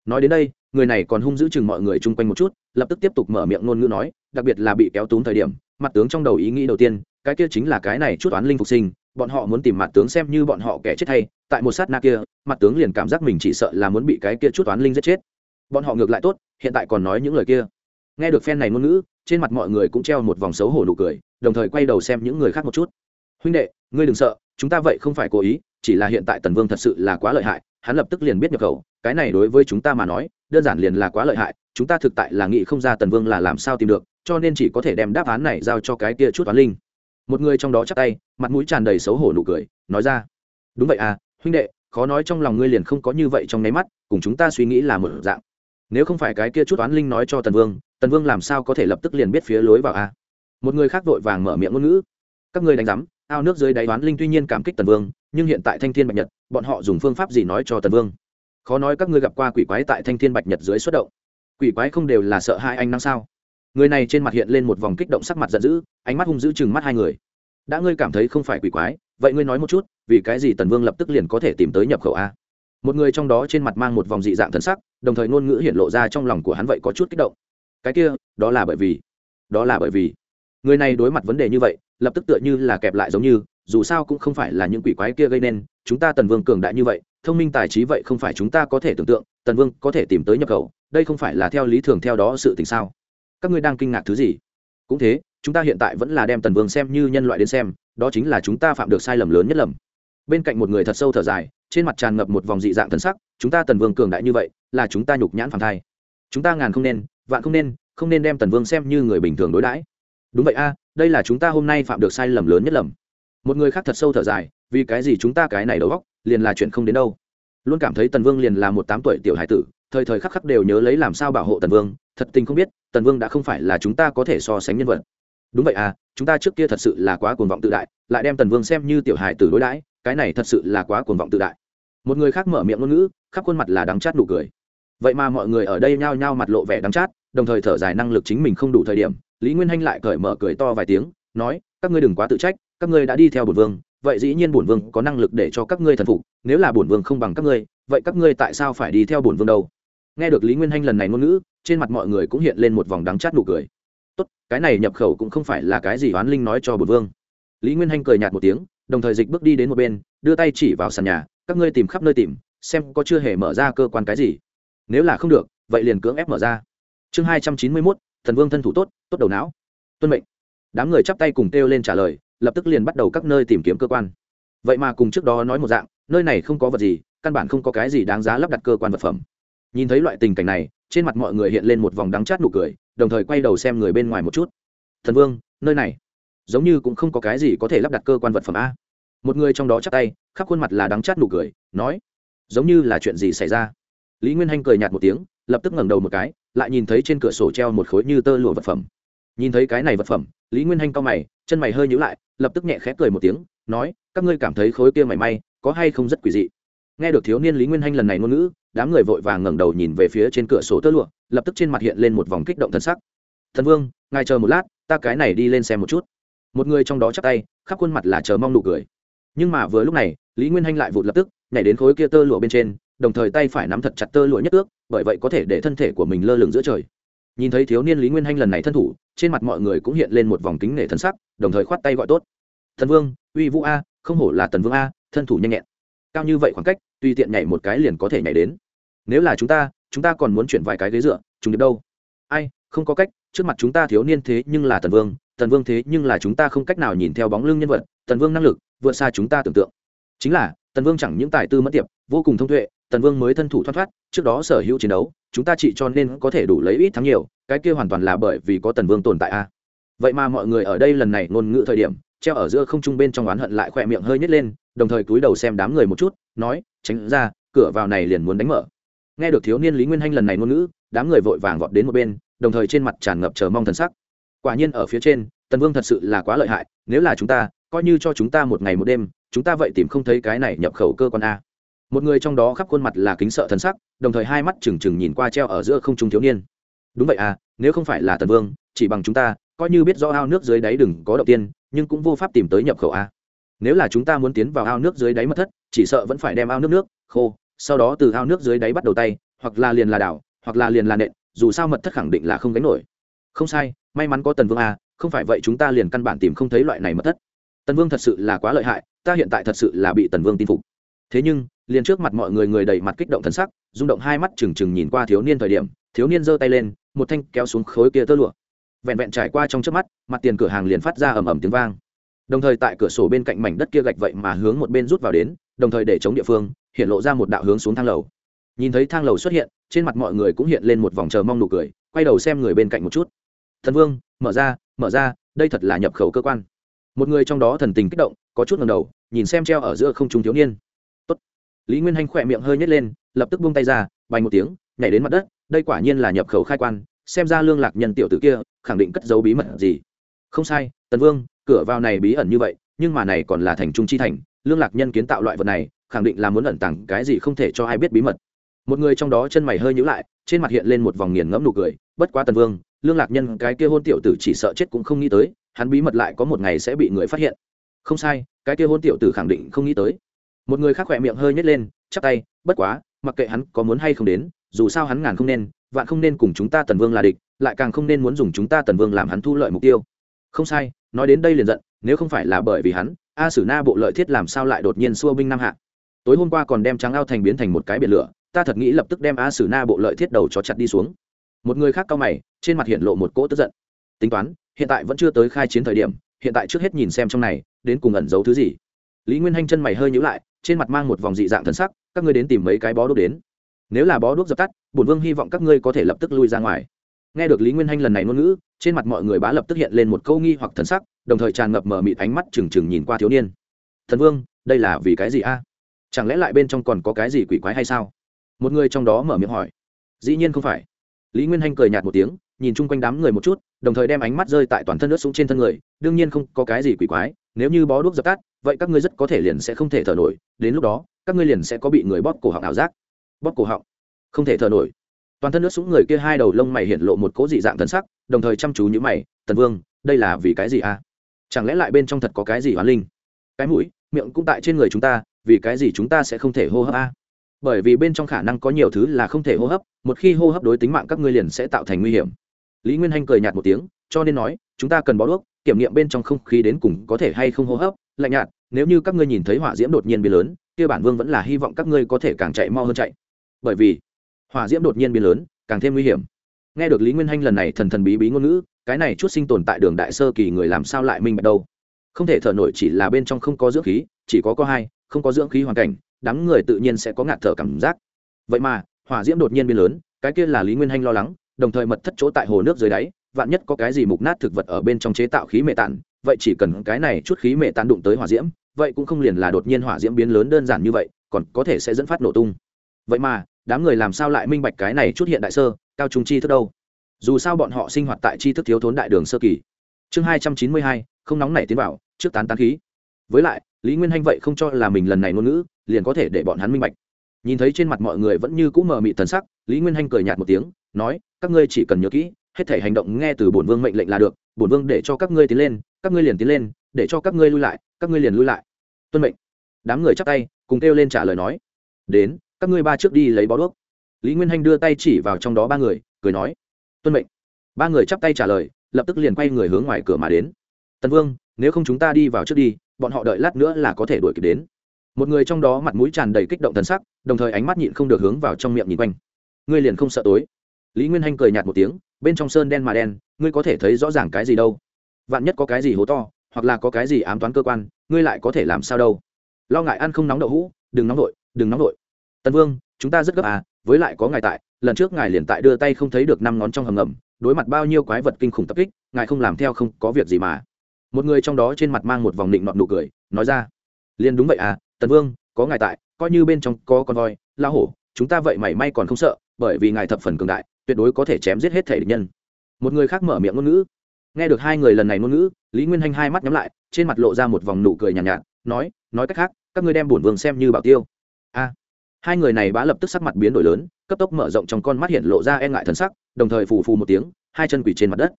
Nói đến đây, người này còn hung giữ chừng mọi người chung quanh một chút, lập tức tiếp tục mở miệng ngôn ngữ nói, đặc biệt là bị kéo túm thời điểm, mặt tướng trong đầu ý nghĩ đầu tiên cái kia chính là cái này chút oán linh phục sinh, bọn họ muốn tìm mặt tướng xem như bọn họ kẻ chết hay, tại một sát na kia, mặt tướng liền cảm giác mình chỉ sợ là muốn bị cái kia chút oán linh giết chết. Bọn họ ngược lại tốt, hiện tại còn nói những lời kia. Nghe được phen này ngôn ngữ, trên mặt mọi người cũng treo một vòng xấu hổ nụ cười, đồng thời quay đầu xem những người khác một chút. Huynh đệ, ngươi đừng sợ, chúng ta vậy không phải cố ý, chỉ là hiện tại tần vương thật sự là quá lợi hại, hắn lập tức liền biết nhập khẩu, cái này đối với chúng ta mà nói, đơn giản liền là quá lợi hại, chúng ta thực tại là nghĩ không ra tần vương là làm sao tìm được, cho nên chỉ có thể đem đáp án này giao cho cái kia chút toán linh một người trong đó chắc tay, mặt mũi tràn đầy xấu hổ nụ cười, nói ra, đúng vậy à huynh đệ, khó nói trong lòng ngươi liền không có như vậy trong nháy mắt, cùng chúng ta suy nghĩ là một dạng. Nếu không phải cái kia chút oán linh nói cho tần vương tần vương làm sao có thể lập tức liền biết phía lối vào a một người khác vội vàng mở miệng ngôn ngữ, các ngươi đánh giám, ao nước dưới đáy oán linh tuy nhiên cảm kích tần vương, nhưng hiện tại thanh thiên bạch nhật, bọn họ dùng phương pháp gì nói cho tần vương? Khó nói các ngươi gặp qua quỷ quái tại thanh thiên bạch nhật dưới xuất động. Quỷ quái không đều là sợ hai anh năng sao? Người này trên mặt hiện lên một vòng kích động sắc mặt giận dữ, ánh mắt hung dữ chừng mắt hai người. Đã ngươi cảm thấy không phải quỷ quái, vậy ngươi nói một chút, vì cái gì tần vương lập tức liền có thể tìm tới nhập khẩu a? Một người trong đó trên mặt mang một vòng dị dạng thần sắc, đồng thời ngôn ngữ hiện lộ ra trong lòng của hắn vậy có chút kích động. Cái kia, đó là bởi vì, đó là bởi vì. Người này đối mặt vấn đề như vậy, lập tức tựa như là kẹp lại giống như, dù sao cũng không phải là những quỷ quái kia gây nên, chúng ta tần vương cường đại như vậy, thông minh tài trí vậy không phải chúng ta có thể tưởng tượng, tần vương có thể tìm tới nhập khẩu, đây không phải là theo lý thường theo đó sự tình sao? Các ngươi đang kinh ngạc thứ gì? Cũng thế, chúng ta hiện tại vẫn là đem tần vương xem như nhân loại đến xem, đó chính là chúng ta phạm được sai lầm lớn nhất lầm. Bên cạnh một người thật sâu thở dài, trên mặt tràn ngập một vòng dị dạng thần sắc, chúng ta tần vương cường đại như vậy, là chúng ta nhục nhãn phản thai. Chúng ta ngàn không nên, vạn không nên không nên đem tần vương xem như người bình thường đối đãi. Đúng vậy a, đây là chúng ta hôm nay phạm được sai lầm lớn nhất lầm. Một người khác thật sâu thở dài, vì cái gì chúng ta cái này đầu góc liền là chuyện không đến đâu. Luôn cảm thấy tần vương liền là một tám tuổi tiểu hải tử, thời thời khắc khắc đều nhớ lấy làm sao bảo hộ tần vương thật tình không biết, tần vương đã không phải là chúng ta có thể so sánh nhân vật. Đúng vậy à chúng ta trước kia thật sự là quá cuồng vọng tự đại, lại đem tần vương xem như tiểu hài tử đối đãi, cái này thật sự là quá cuồng vọng tự đại. Một người khác mở miệng ngôn ngữ, khắp khuôn mặt là đắng chát nụ cười. Vậy mà mọi người ở đây nhao nhao mặt lộ vẻ đắng chát, đồng thời thở dài năng lực chính mình không đủ thời điểm, lý nguyên hanh lại cởi mở cười to vài tiếng, nói, các ngươi đừng quá tự trách, các ngươi đã đi theo bổn vương, vậy dĩ nhiên bổn vương có năng lực để cho các ngươi thần phục, nếu là bổn vương không bằng các ngươi, vậy các ngươi tại sao phải đi theo bổn vương đâu? Nghe được lý nguyên hanh lần này ngôn ngữ, trên mặt mọi người cũng hiện lên một vòng đắng chát nụ cười. Tốt, cái này nhập khẩu cũng không phải là cái gì oán linh nói cho Bột vương. Lý nguyên hanh cười nhạt một tiếng, đồng thời dịch bước đi đến một bên, đưa tay chỉ vào sàn nhà, các ngươi tìm khắp nơi tìm, xem có chưa hề mở ra cơ quan cái gì. Nếu là không được, vậy liền cưỡng ép mở ra. Chương hai trăm chín mươi mốt, thần vương thân thủ tốt tốt đầu não. Tuân mệnh. Đám người chắp tay cùng kêu lên trả lời, lập tức liền bắt đầu các nơi tìm kiếm cơ quan. Vậy mà cùng trước đó nói một dạng, nơi này không có vật gì, căn bản không có cái gì đáng giá lắp đặt cơ quan vật phẩm nhìn thấy loại tình cảnh này, trên mặt mọi người hiện lên một vòng đắng chát nụ cười, đồng thời quay đầu xem người bên ngoài một chút. Thần vương, nơi này giống như cũng không có cái gì có thể lắp đặt cơ quan vật phẩm a. Một người trong đó chắc tay, khắp khuôn mặt là đắng chát nụ cười, nói, giống như là chuyện gì xảy ra? Lý nguyên hanh cười nhạt một tiếng, lập tức ngẩng đầu một cái, lại nhìn thấy trên cửa sổ treo một khối như tơ lụa vật phẩm. Nhìn thấy cái này vật phẩm, lý nguyên hanh cao mày, chân mày hơi nhữ lại, lập tức nhẹ khẽ cười một tiếng, nói, các ngươi cảm thấy khối kia mảy may có hay không rất quỷ dị? Nghe được thiếu niên lý nguyên hanh lần này ngôn ngữ đám người vội vàng ngẩng đầu nhìn về phía trên cửa sổ tơ lụa, lập tức trên mặt hiện lên một vòng kích động thân sắc. Thần vương, ngài chờ một lát, ta cái này đi lên xem một chút. Một người trong đó chắp tay, khắp khuôn mặt là chờ mong nụ cười. Nhưng mà vừa lúc này, lý nguyên hanh lại vụt lập tức, nhảy đến khối kia tơ lụa bên trên, đồng thời tay phải nắm thật chặt tơ lụa nhất ước, bởi vậy có thể để thân thể của mình lơ lửng giữa trời. Nhìn thấy thiếu niên lý nguyên hanh lần này thân thủ, trên mặt mọi người cũng hiện lên một vòng kính nể thân sắc, đồng thời khoát tay gọi tốt. Thần vương, uy vũ a, không hổ là tần vương a, thân thủ nhanh nhẹn. Cao như vậy khoảng cách tùy tiện nhảy một cái liền có thể nhảy đến. Nếu là chúng ta chúng ta còn muốn chuyển vài cái ghế dựa chúng được đâu? Ai, không có cách, trước mặt chúng ta thiếu niên thế nhưng là tần vương tần vương thế nhưng là chúng ta không cách nào nhìn theo bóng lưng nhân vật, tần vương năng lực, vượt xa chúng ta tưởng tượng. Chính là, tần vương chẳng những tài tư mất tiệp, vô cùng thông tuệ, tần vương mới thân thủ thoát thoát, trước đó sở hữu chiến đấu, chúng ta chỉ cho nên có thể đủ lấy ít thắng nhiều, cái kia hoàn toàn là bởi vì có tần vương tồn tại a. Vậy mà mọi người ở đây lần này ngôn ngữ thời điểm, treo ở giữa không trung bên trong oán hận lại khỏe miệng hơi nhét lên, đồng thời cúi đầu xem đám người một chút, nói tránh ra, cửa vào này liền muốn đánh mở. Nghe được thiếu niên lý nguyên hanh lần này ngôn ngữ, đám người vội vàng vọt đến một bên, đồng thời trên mặt tràn ngập chờ mong thần sắc. Quả nhiên ở phía trên, tần vương thật sự là quá lợi hại, nếu là chúng ta, coi như cho chúng ta một ngày một đêm, chúng ta vậy tìm không thấy cái này nhập khẩu cơ quan a. Một người trong đó khắp khuôn mặt là kính sợ thần sắc, đồng thời hai mắt trừng trừng nhìn qua treo ở giữa không trung thiếu niên. Đúng vậy à nếu không phải là tần vương, chỉ bằng chúng ta, coi như biết do ao nước dưới đáy đừng có đầu tiên, nhưng cũng vô pháp tìm tới nhập khẩu a. Nếu là chúng ta muốn tiến vào ao nước dưới đáy mất thất chỉ sợ vẫn phải đem ao nước nước, khô, sau đó từ ao nước dưới đáy bắt đầu tay, hoặc là liền là đảo, hoặc là liền là nện, dù sao mật thất khẳng định là không gánh nổi. Không sai, may mắn có tần vương a không phải vậy chúng ta liền căn bản tìm không thấy loại này mật thất. Tần vương thật sự là quá lợi hại, ta hiện tại thật sự là bị tần vương tin phục. Thế nhưng, liền trước mặt mọi người người đầy mặt kích động thân sắc, rung động hai mắt trừng trừng nhìn qua thiếu niên thời điểm, thiếu niên giơ tay lên, một thanh kéo xuống khối kia tơ lụa. Vẹn vẹn trải qua trong trước mắt, mặt tiền cửa hàng liền phát ra ầm ầm tiếng vang đồng thời tại cửa sổ bên cạnh mảnh đất kia gạch vậy mà hướng một bên rút vào đến, đồng thời để chống địa phương, hiện lộ ra một đạo hướng xuống thang lầu. Nhìn thấy thang lầu xuất hiện, trên mặt mọi người cũng hiện lên một vòng chờ mong nụ cười, quay đầu xem người bên cạnh một chút. Thần vương, mở ra mở ra, đây thật là nhập khẩu cơ quan. Một người trong đó thần tình kích động, có chút ngầm đầu, nhìn xem treo ở giữa không trung thiếu niên. Tốt. lý nguyên hanh khỏe miệng hơi nhét lên, lập tức buông tay ra bay một tiếng, nhảy đến mặt đất, đây quả nhiên là nhập khẩu khai quan, xem ra lương lạc nhân tiểu tử kia, khẳng định cất giấu bí mật gì. Không sai tần vương, cửa vào này bí ẩn như vậy, nhưng mà này còn là thành trung chi thành, lương lạc nhân kiến tạo loại vật này, khẳng định là muốn ẩn tàng cái gì không thể cho ai biết bí mật. Một người trong đó chân mày hơi nhíu lại, trên mặt hiện lên một vòng nghiền ngẫm nụ cười, bất quá tần vương, lương lạc nhân cái kia hôn tiểu tử chỉ sợ chết cũng không nghĩ tới, hắn bí mật lại có một ngày sẽ bị người phát hiện. Không sai, cái kia hôn tiểu tử khẳng định không nghĩ tới. Một người khác khỏe miệng hơi nhét lên, chắp tay, bất quá, mặc kệ hắn có muốn hay không đến, dù sao hắn ngàn không nên, vạn không nên cùng chúng ta tần vương là địch, lại càng không nên muốn dùng chúng ta tần vương làm hắn thu lợi mục tiêu. Không sai nói đến đây liền giận, nếu không phải là bởi vì hắn, a sử na bộ lợi thiết làm sao lại đột nhiên xua binh nam hạ? Tối hôm qua còn đem trắng ao thành biến thành một cái biển lửa, ta thật nghĩ lập tức đem a sử na bộ lợi thiết đầu cho chặt đi xuống. Một người khác cao mày, trên mặt hiện lộ một cỗ tức giận. Tính toán, hiện tại vẫn chưa tới khai chiến thời điểm, hiện tại trước hết nhìn xem trong này, đến cùng ẩn giấu thứ gì. Lý nguyên hanh chân mày hơi nhữ lại, trên mặt mang một vòng dị dạng thần sắc, các ngươi đến tìm mấy cái bó đuốc đến. Nếu là bó đuốc dập tắt, bổn vương hy vọng các ngươi có thể lập tức lui ra ngoài. Nghe được lý nguyên hanh lần này ngôn ngữ trên mặt mọi người bá lập tức hiện lên một câu nghi hoặc thần sắc, đồng thời tràn ngập mờ mịt ánh mắt trừng trừng nhìn qua thiếu niên. Thần vương, đây là vì cái gì a? Chẳng lẽ lại bên trong còn có cái gì quỷ quái hay sao? Một người trong đó mở miệng hỏi. Dĩ nhiên không phải. Lý nguyên hanh cười nhạt một tiếng, nhìn chung quanh đám người một chút, đồng thời đem ánh mắt rơi tại toàn thân nước súng trên thân người. Đương nhiên không có cái gì quỷ quái, nếu như bó đuốc dập tắt, vậy các ngươi rất có thể liền sẽ không thể thở nổi. Đến lúc đó, các ngươi liền sẽ có bị người bóp cổ họng ảo giác. Bóp cổ họng? Không thể thở nổi toàn thân nước súng người kia hai đầu lông mày hiện lộ một cố dị dạng thân sắc, đồng thời chăm chú như mày, tần vương, đây là vì cái gì à? Chẳng lẽ lại bên trong thật có cái gì hoán linh? Cái mũi, miệng cũng tại trên người chúng ta, vì cái gì chúng ta sẽ không thể hô hấp à? bởi vì bên trong khả năng có nhiều thứ là không thể hô hấp, một khi hô hấp đối tính mạng các ngươi liền sẽ tạo thành nguy hiểm. Lý nguyên hanh cười nhạt một tiếng, cho nên nói, chúng ta cần bó đuốc, kiểm nghiệm bên trong không khí đến cùng có thể hay không hô hấp. Lạnh nhạt, nếu như các ngươi nhìn thấy hỏa diễm đột nhiên biến lớn, kia bản vương vẫn là hy vọng các ngươi có thể càng chạy mau hơn chạy. Bởi vì hỏa diễm đột nhiên biến lớn, càng thêm nguy hiểm. Nghe được lý nguyên hanh lần này thần thần bí bí ngôn ngữ, cái này chút sinh tồn tại đường đại sơ kỳ người làm sao lại minh bạch đâu? Không thể thở nổi chỉ là bên trong không có dưỡng khí, chỉ có có hai, không có dưỡng khí hoàn cảnh, đám người tự nhiên sẽ có ngạt thở cảm giác. Vậy mà, hỏa diễm đột nhiên biến lớn, cái kia là lý nguyên hanh lo lắng, đồng thời mật thất chỗ tại hồ nước dưới đáy, vạn nhất có cái gì mục nát thực vật ở bên trong chế tạo khí mệ tản, vậy chỉ cần cái này chút khí mệ tản đụng tới hỏa diễm, vậy cũng không liền là đột nhiên hỏa diễm biến lớn đơn giản như vậy, còn có thể sẽ dẫn phát nổ tung. Vậy mà đám người làm sao lại minh bạch cái này chút hiện đại sơ, cao trung chi thức đâu? Dù sao bọn họ sinh hoạt tại chi thức thiếu thốn đại đường sơ kỳ. Chương hai trăm chín mươi hai, không nóng nảy tiến vào, trước tán tán khí. Với lại, lý nguyên hanh vậy không cho là mình lần này ngôn ngữ, liền có thể để bọn hắn minh bạch. Nhìn thấy trên mặt mọi người vẫn như cũ mờ mị thần sắc, lý nguyên hanh cười nhạt một tiếng, nói, các ngươi chỉ cần nhớ kỹ, hết thể hành động nghe từ bổn vương mệnh lệnh là được, bổn vương để cho các ngươi tiến lên, các ngươi liền tiến lên, để cho các ngươi lui lại, các ngươi liền lui lại. Tuân mệnh. Đám người chắp tay, cùng kêu lên trả lời nói, đến các ngươi ba trước đi lấy bó đuốc. Lý nguyên hanh đưa tay chỉ vào trong đó ba người, cười nói, tuân mệnh. Ba người chắp tay trả lời, lập tức liền quay người hướng ngoài cửa mà đến. Tần vương, nếu không chúng ta đi vào trước đi, bọn họ đợi lát nữa là có thể đuổi kịp đến. Một người trong đó mặt mũi tràn đầy kích động thần sắc, đồng thời ánh mắt nhịn không được hướng vào trong miệng nhìn quanh. Ngươi liền không sợ tối? Lý nguyên hanh cười nhạt một tiếng, bên trong sơn đen mà đen, ngươi có thể thấy rõ ràng cái gì đâu? Vạn nhất có cái gì hố to, hoặc là có cái gì ám toán cơ quan, ngươi lại có thể làm sao đâu? Lo ngại ăn không nóng đậu hũ, đừng nóng vội, đừng nóng vội. Tần vương chúng ta rất gấp à với lại có ngài tại lần trước ngài liền tại đưa tay không thấy được năm ngón trong hầm ngầm đối mặt bao nhiêu quái vật kinh khủng tập kích ngài không làm theo không có việc gì mà. Một người trong đó trên mặt mang một vòng định nọt nụ cười nói ra liền đúng vậy à tần vương có ngài tại coi như bên trong có con voi la hổ chúng ta vậy mảy may còn không sợ bởi vì ngài thập phần cường đại tuyệt đối có thể chém giết hết thể địch nhân. Một người khác mở miệng ngôn ngữ. Nghe được hai người lần này ngôn ngữ lý nguyên hanh hai mắt nhắm lại trên mặt lộ ra một vòng nụ cười nhàn nhạt, nhạt nói nói cách khác các ngươi đem bổn vương xem như bảo tiêu. A hai người này bá lập tức sắc mặt biến đổi lớn, cấp tốc mở rộng trong con mắt hiện lộ ra e ngại thần sắc, đồng thời phù phù một tiếng, hai chân quỷ trên mặt đất.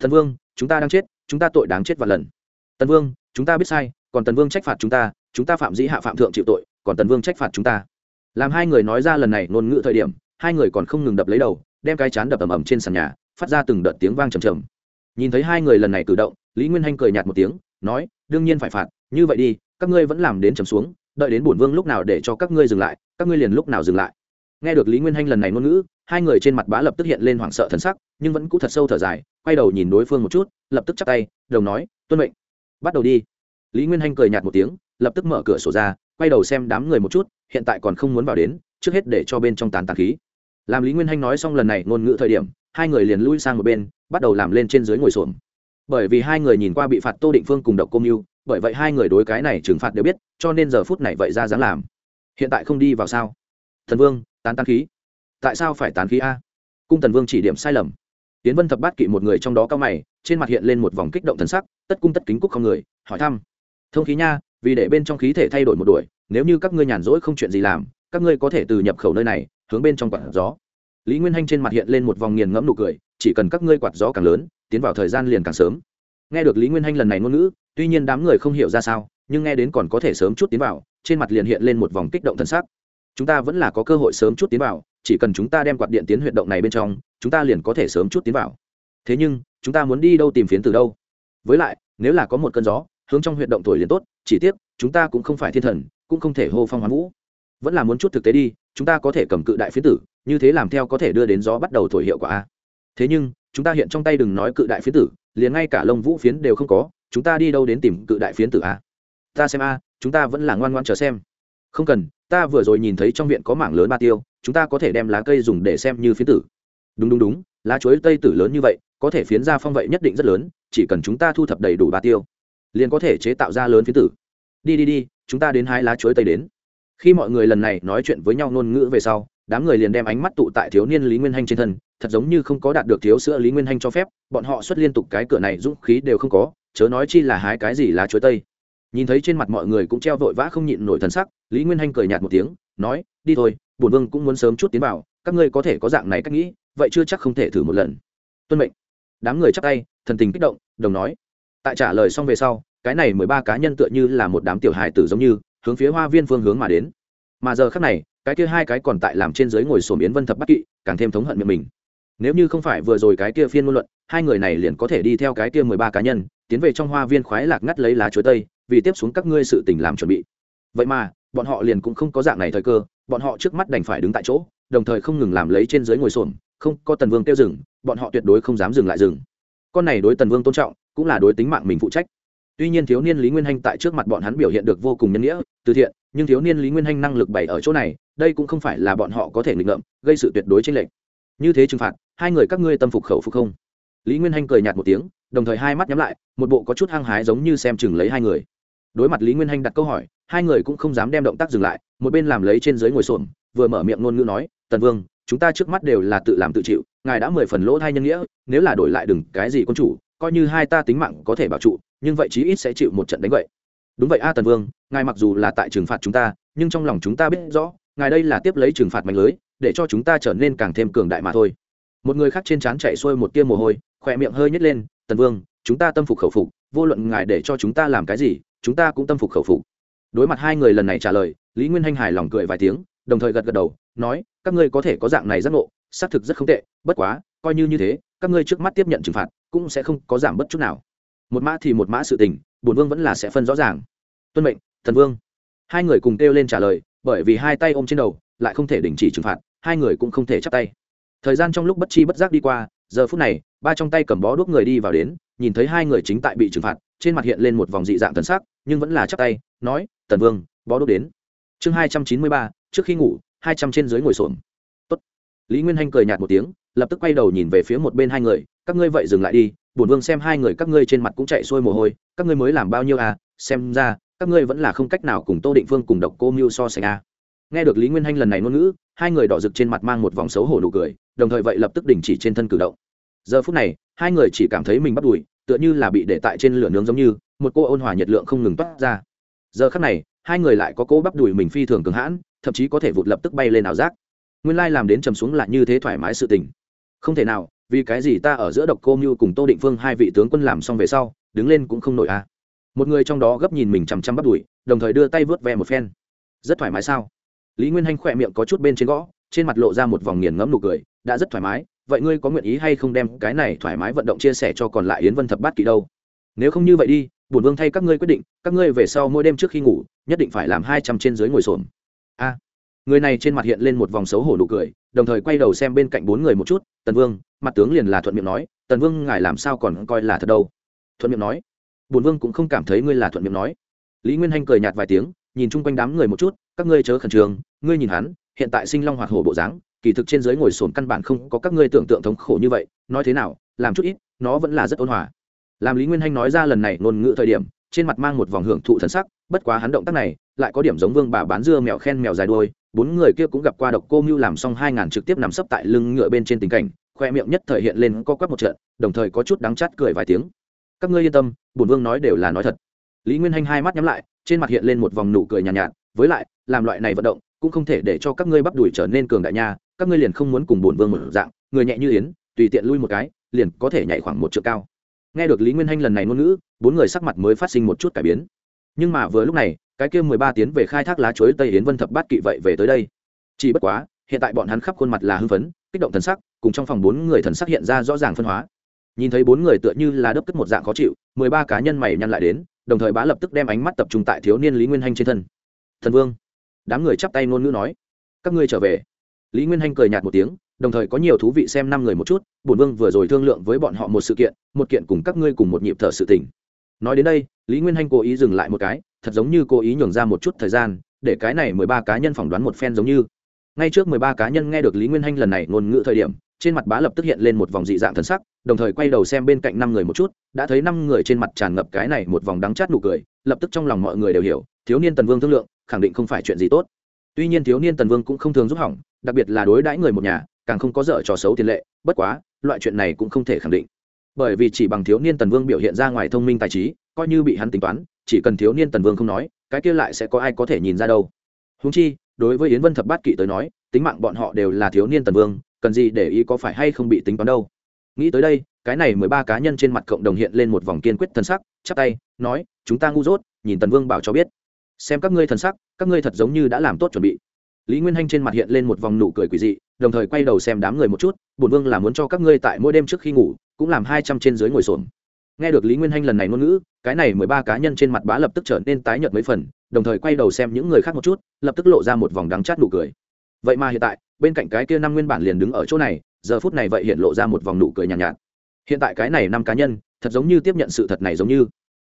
Thần vương, chúng ta đang chết, chúng ta tội đáng chết và lần. Tần vương, chúng ta biết sai, còn tần vương trách phạt chúng ta chúng ta phạm dĩ hạ phạm thượng chịu tội, còn tần vương trách phạt chúng ta. Làm hai người nói ra lần này ngôn ngữ thời điểm, hai người còn không ngừng đập lấy đầu, đem cái chán đập ầm ầm trên sàn nhà, phát ra từng đợt tiếng vang trầm trầm. Nhìn thấy hai người lần này cử động, lý nguyên hanh cười nhạt một tiếng, nói, đương nhiên phải phạt, như vậy đi, các ngươi vẫn làm đến trầm xuống đợi đến bổn vương lúc nào để cho các ngươi dừng lại, các ngươi liền lúc nào dừng lại. Nghe được lý nguyên hanh lần này ngôn ngữ, hai người trên mặt bá lập tức hiện lên hoảng sợ thân sắc, nhưng vẫn cũ thật sâu thở dài, quay đầu nhìn đối phương một chút, lập tức chắp tay, đồng nói, tuân mệnh. Bắt đầu đi. Lý nguyên hanh cười nhạt một tiếng, lập tức mở cửa sổ ra, quay đầu xem đám người một chút, hiện tại còn không muốn vào đến, trước hết để cho bên trong tàn tàn khí. Làm lý nguyên hanh nói xong lần này ngôn ngữ thời điểm, hai người liền lui sang một bên, bắt đầu làm lên trên dưới ngồi xổm. Bởi vì hai người nhìn qua bị phạt tô định phương cùng độc công mưu bởi vậy hai người đối cái này trừng phạt đều biết, cho nên giờ phút này vậy ra dám làm. Hiện tại không đi vào sao? Thần vương, tán tán khí. Tại sao phải tán khí a? Cung thần vương chỉ điểm sai lầm. Tiến vân thập bát kỵ một người trong đó cao mày, trên mặt hiện lên một vòng kích động thần sắc, tất cung tất kính cúc không người, hỏi thăm. Thông khí nha, vì để bên trong khí thể thay đổi một đuổi, nếu như các ngươi nhàn rỗi không chuyện gì làm, các ngươi có thể từ nhập khẩu nơi này, hướng bên trong quạt gió. Lý nguyên hanh trên mặt hiện lên một vòng nghiền ngẫm nụ cười, chỉ cần các ngươi quạt gió càng lớn, tiến vào thời gian liền càng sớm. Nghe được lý nguyên hanh lần này ngôn ngữ tuy nhiên đám người không hiểu ra sao, nhưng nghe đến còn có thể sớm chút tiến vào, trên mặt liền hiện lên một vòng kích động thân xác chúng ta vẫn là có cơ hội sớm chút tiến vào, chỉ cần chúng ta đem quạt điện tiến huyệt động này bên trong, chúng ta liền có thể sớm chút tiến vào. Thế nhưng, chúng ta muốn đi đâu tìm phiến từ đâu? Với lại, nếu là có một cơn gió, hướng trong huyệt động thổi liền tốt, chỉ tiếc, chúng ta cũng không phải thiên thần, cũng không thể hô phong hoán vũ. Vẫn là muốn chút thực tế đi, chúng ta có thể cầm cự đại phiến tử, như thế làm theo có thể đưa đến gió bắt đầu thổi hiệu quả thế nhưng, chúng ta hiện trong tay đừng nói cự đại phiến tử, liền ngay cả lông vũ phiến đều không có chúng ta đi đâu đến tìm cự đại phiến tử a ta xem a, chúng ta vẫn là ngoan ngoan chờ xem. Không cần, ta vừa rồi nhìn thấy trong viện có mảng lớn ba tiêu, chúng ta có thể đem lá cây dùng để xem như phiến tử. Đúng đúng đúng, lá chuối tây tử lớn như vậy, có thể phiến ra phong vậy nhất định rất lớn, chỉ cần chúng ta thu thập đầy đủ ba tiêu, liền có thể chế tạo ra lớn phiến tử. Đi đi đi, chúng ta đến hái lá chuối tây đến. Khi mọi người lần này nói chuyện với nhau ngôn ngữ về sau, đám người liền đem ánh mắt tụ tại thiếu niên lý nguyên hanh trên thân, thật giống như không có đạt được thiếu sữa lý nguyên hanh cho phép, bọn họ xuất liên tục cái cửa này dũng khí đều không có chớ nói chi là hái cái gì lá chuối tây. Nhìn thấy trên mặt mọi người cũng treo vội vã không nhịn nổi thần sắc, lý nguyên hanh cười nhạt một tiếng, nói, đi thôi, bổn vương cũng muốn sớm chút tiến vào, các ngươi có thể có dạng này cách nghĩ, vậy chưa chắc không thể thử một lần. Tuân mệnh. Đám người chắc tay, thần tình kích động, đồng nói. Tại trả lời xong về sau, cái này mười ba cá nhân tựa như là một đám tiểu hài tử giống như, hướng phía hoa viên phương hướng mà đến. Mà giờ khác này, cái kia hai cái còn tại làm trên dưới ngồi sổ biến vân thập bắc kỵ, càng thêm thống hận miệng mình nếu như không phải vừa rồi cái kia phiên ngôn luận, hai người này liền có thể đi theo cái kia mười ba cá nhân, tiến về trong hoa viên khoái lạc ngắt lấy lá chuối tây, vì tiếp xuống các ngươi sự tình làm chuẩn bị. Vậy mà, bọn họ liền cũng không có dạng này thời cơ, bọn họ trước mắt đành phải đứng tại chỗ, đồng thời không ngừng làm lấy trên dưới ngồi xổm, không có tần vương tiêu dừng, bọn họ tuyệt đối không dám dừng lại dừng. Con này đối tần vương tôn trọng, cũng là đối tính mạng mình phụ trách. Tuy nhiên thiếu niên lý nguyên hanh tại trước mặt bọn hắn biểu hiện được vô cùng nhân nghĩa, từ thiện, nhưng thiếu niên lý nguyên hanh năng lực bày ở chỗ này, đây cũng không phải là bọn họ có thể nghịch ngợm, gây sự tuyệt đối trên lệnh như thế trừng phạt, hai người các ngươi tâm phục khẩu phục không? Lý nguyên hanh cười nhạt một tiếng, đồng thời hai mắt nhắm lại, một bộ có chút hăng hái giống như xem chừng lấy hai người. Đối mặt lý nguyên hanh đặt câu hỏi, hai người cũng không dám đem động tác dừng lại, một bên làm lấy trên dưới ngồi xổm, vừa mở miệng ngôn ngữ nói, tần vương, chúng ta trước mắt đều là tự làm tự chịu, ngài đã mười phần lỗ thai nhân nghĩa, nếu là đổi lại đừng cái gì quân chủ, coi như hai ta tính mạng có thể bảo trụ, nhưng vậy chí ít sẽ chịu một trận đánh vậy. Đúng vậy a, tần vương, ngài mặc dù là tại trừng phạt chúng ta, nhưng trong lòng chúng ta biết rõ, ngài đây là tiếp lấy trừng phạt mạnh lưới để cho chúng ta trở nên càng thêm cường đại mà thôi. Một người khác trên trán chạy xuôi một tia mồ hôi, khỏe miệng hơi nhét lên, tần vương, chúng ta tâm phục khẩu phục, vô luận ngài để cho chúng ta làm cái gì, chúng ta cũng tâm phục khẩu phục. Đối mặt hai người lần này trả lời, lý nguyên hanh hài lòng cười vài tiếng, đồng thời gật gật đầu, nói, các ngươi có thể có dạng này giác ngộ, xác thực rất không tệ, bất quá, coi như như thế, các ngươi trước mắt tiếp nhận trừng phạt, cũng sẽ không có giảm bất chút nào. Một mã thì một mã sự tình, bổn vương vẫn là sẽ phân rõ ràng. Tuân mệnh thần vương. Hai người cùng kêu lên trả lời, bởi vì hai tay ôm trên đầu lại không thể đình chỉ trừng phạt, hai người cũng không thể chắp tay. Thời gian trong lúc bất chi bất giác đi qua, giờ phút này, ba trong tay cầm bó đuốc người đi vào đến, nhìn thấy hai người chính tại bị trừng phạt, trên mặt hiện lên một vòng dị dạng thần sắc, nhưng vẫn là chắp tay, nói, tần vương, bó đuốc đến. Chương hai trăm chín mươi ba, trước khi ngủ, hai trăm trên dưới ngồi xổm. Tốt. lý nguyên hanh cười nhạt một tiếng, lập tức quay đầu nhìn về phía một bên hai người, các ngươi vậy dừng lại đi, bổn vương xem hai người các ngươi trên mặt cũng chạy xuôi mồ hôi, các ngươi mới làm bao nhiêu à xem ra, các ngươi vẫn là không cách nào cùng tô định phương cùng độc cô mưu so sánh à nghe được lý nguyên hanh lần này ngôn ngữ, hai người đỏ rực trên mặt mang một vòng xấu hổ nụ cười, đồng thời vậy lập tức đình chỉ trên thân cử động. Giờ phút này, hai người chỉ cảm thấy mình bắt đùi, tựa như là bị để tại trên lửa nướng giống như, một cô ôn hòa nhiệt lượng không ngừng toát ra. Giờ khắc này, hai người lại có cô bắp đùi mình phi thường cường hãn, thậm chí có thể vụt lập tức bay lên ảo giác. Nguyên lai làm đến trầm xuống là như thế thoải mái sự tình. Không thể nào, vì cái gì ta ở giữa độc cô mưu cùng tô định phương hai vị tướng quân làm xong về sau, đứng lên cũng không nổi à? Một người trong đó gấp nhìn mình chằm chằm bắp đùi, đồng thời đưa tay vớt ve một phen. Rất thoải mái sao? Lý nguyên hanh khỏe miệng có chút bên trên gõ, trên mặt lộ ra một vòng nghiền ngẫm nụ cười, đã rất thoải mái, vậy ngươi có nguyện ý hay không đem cái này thoải mái vận động chia sẻ cho còn lại yến vân thập bát kỳ đâu? Nếu không như vậy đi, bổn vương thay các ngươi quyết định, các ngươi về sau mỗi đêm trước khi ngủ, nhất định phải làm hai trăm trên dưới ngồi xổm. A. Người này trên mặt hiện lên một vòng xấu hổ nụ cười, đồng thời quay đầu xem bên cạnh bốn người một chút, tần vương, mặt tướng liền là thuận miệng nói, tần vương ngài làm sao còn coi là thật đâu? Thuận miệng nói, bổn vương cũng không cảm thấy ngươi là thuận miệng nói. Lý nguyên hanh cười nhạt vài tiếng nhìn chung quanh đám người một chút, các ngươi chớ khẩn trương, ngươi nhìn hắn, hiện tại sinh long hoạt hổ bộ dáng, kỳ thực trên dưới ngồi sồn căn bản không có các ngươi tưởng tượng thống khổ như vậy, nói thế nào, làm chút ít, nó vẫn là rất ôn hòa. Làm lý nguyên hanh nói ra lần này ngôn ngữ thời điểm, trên mặt mang một vòng hưởng thụ thần sắc, bất quá hắn động tác này, lại có điểm giống vương bà bán dưa mèo khen mèo dài đuôi bốn người kia cũng gặp qua độc cô mưu làm xong hai ngàn trực tiếp nằm sấp tại lưng ngựa bên trên tình cảnh, khoe miệng nhất thời hiện lên co quắp một trận, đồng thời có chút đắng chát cười vài tiếng. Các ngươi yên tâm, bổn vương nói đều là nói thật. Lý nguyên hanh hai mắt nhắm lại trên mặt hiện lên một vòng nụ cười nhàn nhạt, nhạt với lại làm loại này vận động cũng không thể để cho các ngươi bắp đùi trở nên cường đại nha các ngươi liền không muốn cùng bổn vương một dạng người nhẹ như yến tùy tiện lui một cái liền có thể nhảy khoảng một trượng cao. Nghe được lý nguyên hanh lần này ngôn ngữ bốn người sắc mặt mới phát sinh một chút cải biến. Nhưng mà vừa lúc này cái kia mười ba tiến về khai thác lá chuối tây yến vân thập bát kỵ vậy về tới đây. Chỉ bất quá hiện tại bọn hắn khắp khuôn mặt là hưng phấn kích động thần sắc cùng trong phòng bốn người thần sắc hiện ra rõ ràng phân hóa. Nhìn thấy bốn người tựa như là đớp cất một dạng khó chịu mười ba cá nhân mày nhăn lại đến đồng thời bá lập tức đem ánh mắt tập trung tại thiếu niên lý nguyên hanh trên thân thần vương đám người chắp tay ngôn ngữ nói các ngươi trở về lý nguyên hanh cười nhạt một tiếng đồng thời có nhiều thú vị xem năm người một chút bổn vương vừa rồi thương lượng với bọn họ một sự kiện một kiện cùng các ngươi cùng một nhịp thở sự tình nói đến đây lý nguyên hanh cố ý dừng lại một cái thật giống như cố ý nhường ra một chút thời gian để cái này mười ba cá nhân phỏng đoán một phen giống như ngay trước mười ba cá nhân nghe được lý nguyên hanh lần này ngôn ngữ thời điểm trên mặt bá lập tức hiện lên một vòng dị dạng thần sắc, đồng thời quay đầu xem bên cạnh năm người một chút, đã thấy năm người trên mặt tràn ngập cái này một vòng đắng chát nụ cười, lập tức trong lòng mọi người đều hiểu, thiếu niên tần vương thương lượng, khẳng định không phải chuyện gì tốt. Tuy nhiên thiếu niên tần vương cũng không thường giúp hỏng, đặc biệt là đối đãi người một nhà, càng không có dở trò xấu tiền lệ, bất quá, loại chuyện này cũng không thể khẳng định. Bởi vì chỉ bằng thiếu niên tần vương biểu hiện ra ngoài thông minh tài trí, coi như bị hắn tính toán, chỉ cần thiếu niên tần vương không nói, cái kia lại sẽ có ai có thể nhìn ra đâu. Húng chi, đối với yến vân thập bát kỵ tới nói, tính mạng bọn họ đều là thiếu niên tần vương cần gì để ý có phải hay không bị tính toán đâu. Nghĩ tới đây, cái này mười ba cá nhân trên mặt cộng đồng hiện lên một vòng kiên quyết thần sắc, chắp tay, nói, chúng ta ngu dốt, nhìn tần vương bảo cho biết. Xem các ngươi thần sắc, các ngươi thật giống như đã làm tốt chuẩn bị. Lý nguyên hanh trên mặt hiện lên một vòng nụ cười quỳ dị, đồng thời quay đầu xem đám người một chút, bổn vương là muốn cho các ngươi tại mỗi đêm trước khi ngủ, cũng làm hai trăm trên dưới ngồi xổm. Nghe được lý nguyên hanh lần này ngôn ngữ, cái này mười ba cá nhân trên mặt bá lập tức trở nên tái nhợt mấy phần, đồng thời quay đầu xem những người khác một chút, lập tức lộ ra một vòng đắng chát nụ cười. Vậy mà hiện tại bên cạnh cái kia năm nguyên bản liền đứng ở chỗ này giờ phút này vậy hiện lộ ra một vòng nụ cười nhàn nhạt, nhạt. Hiện tại cái này năm cá nhân thật giống như tiếp nhận sự thật này giống như.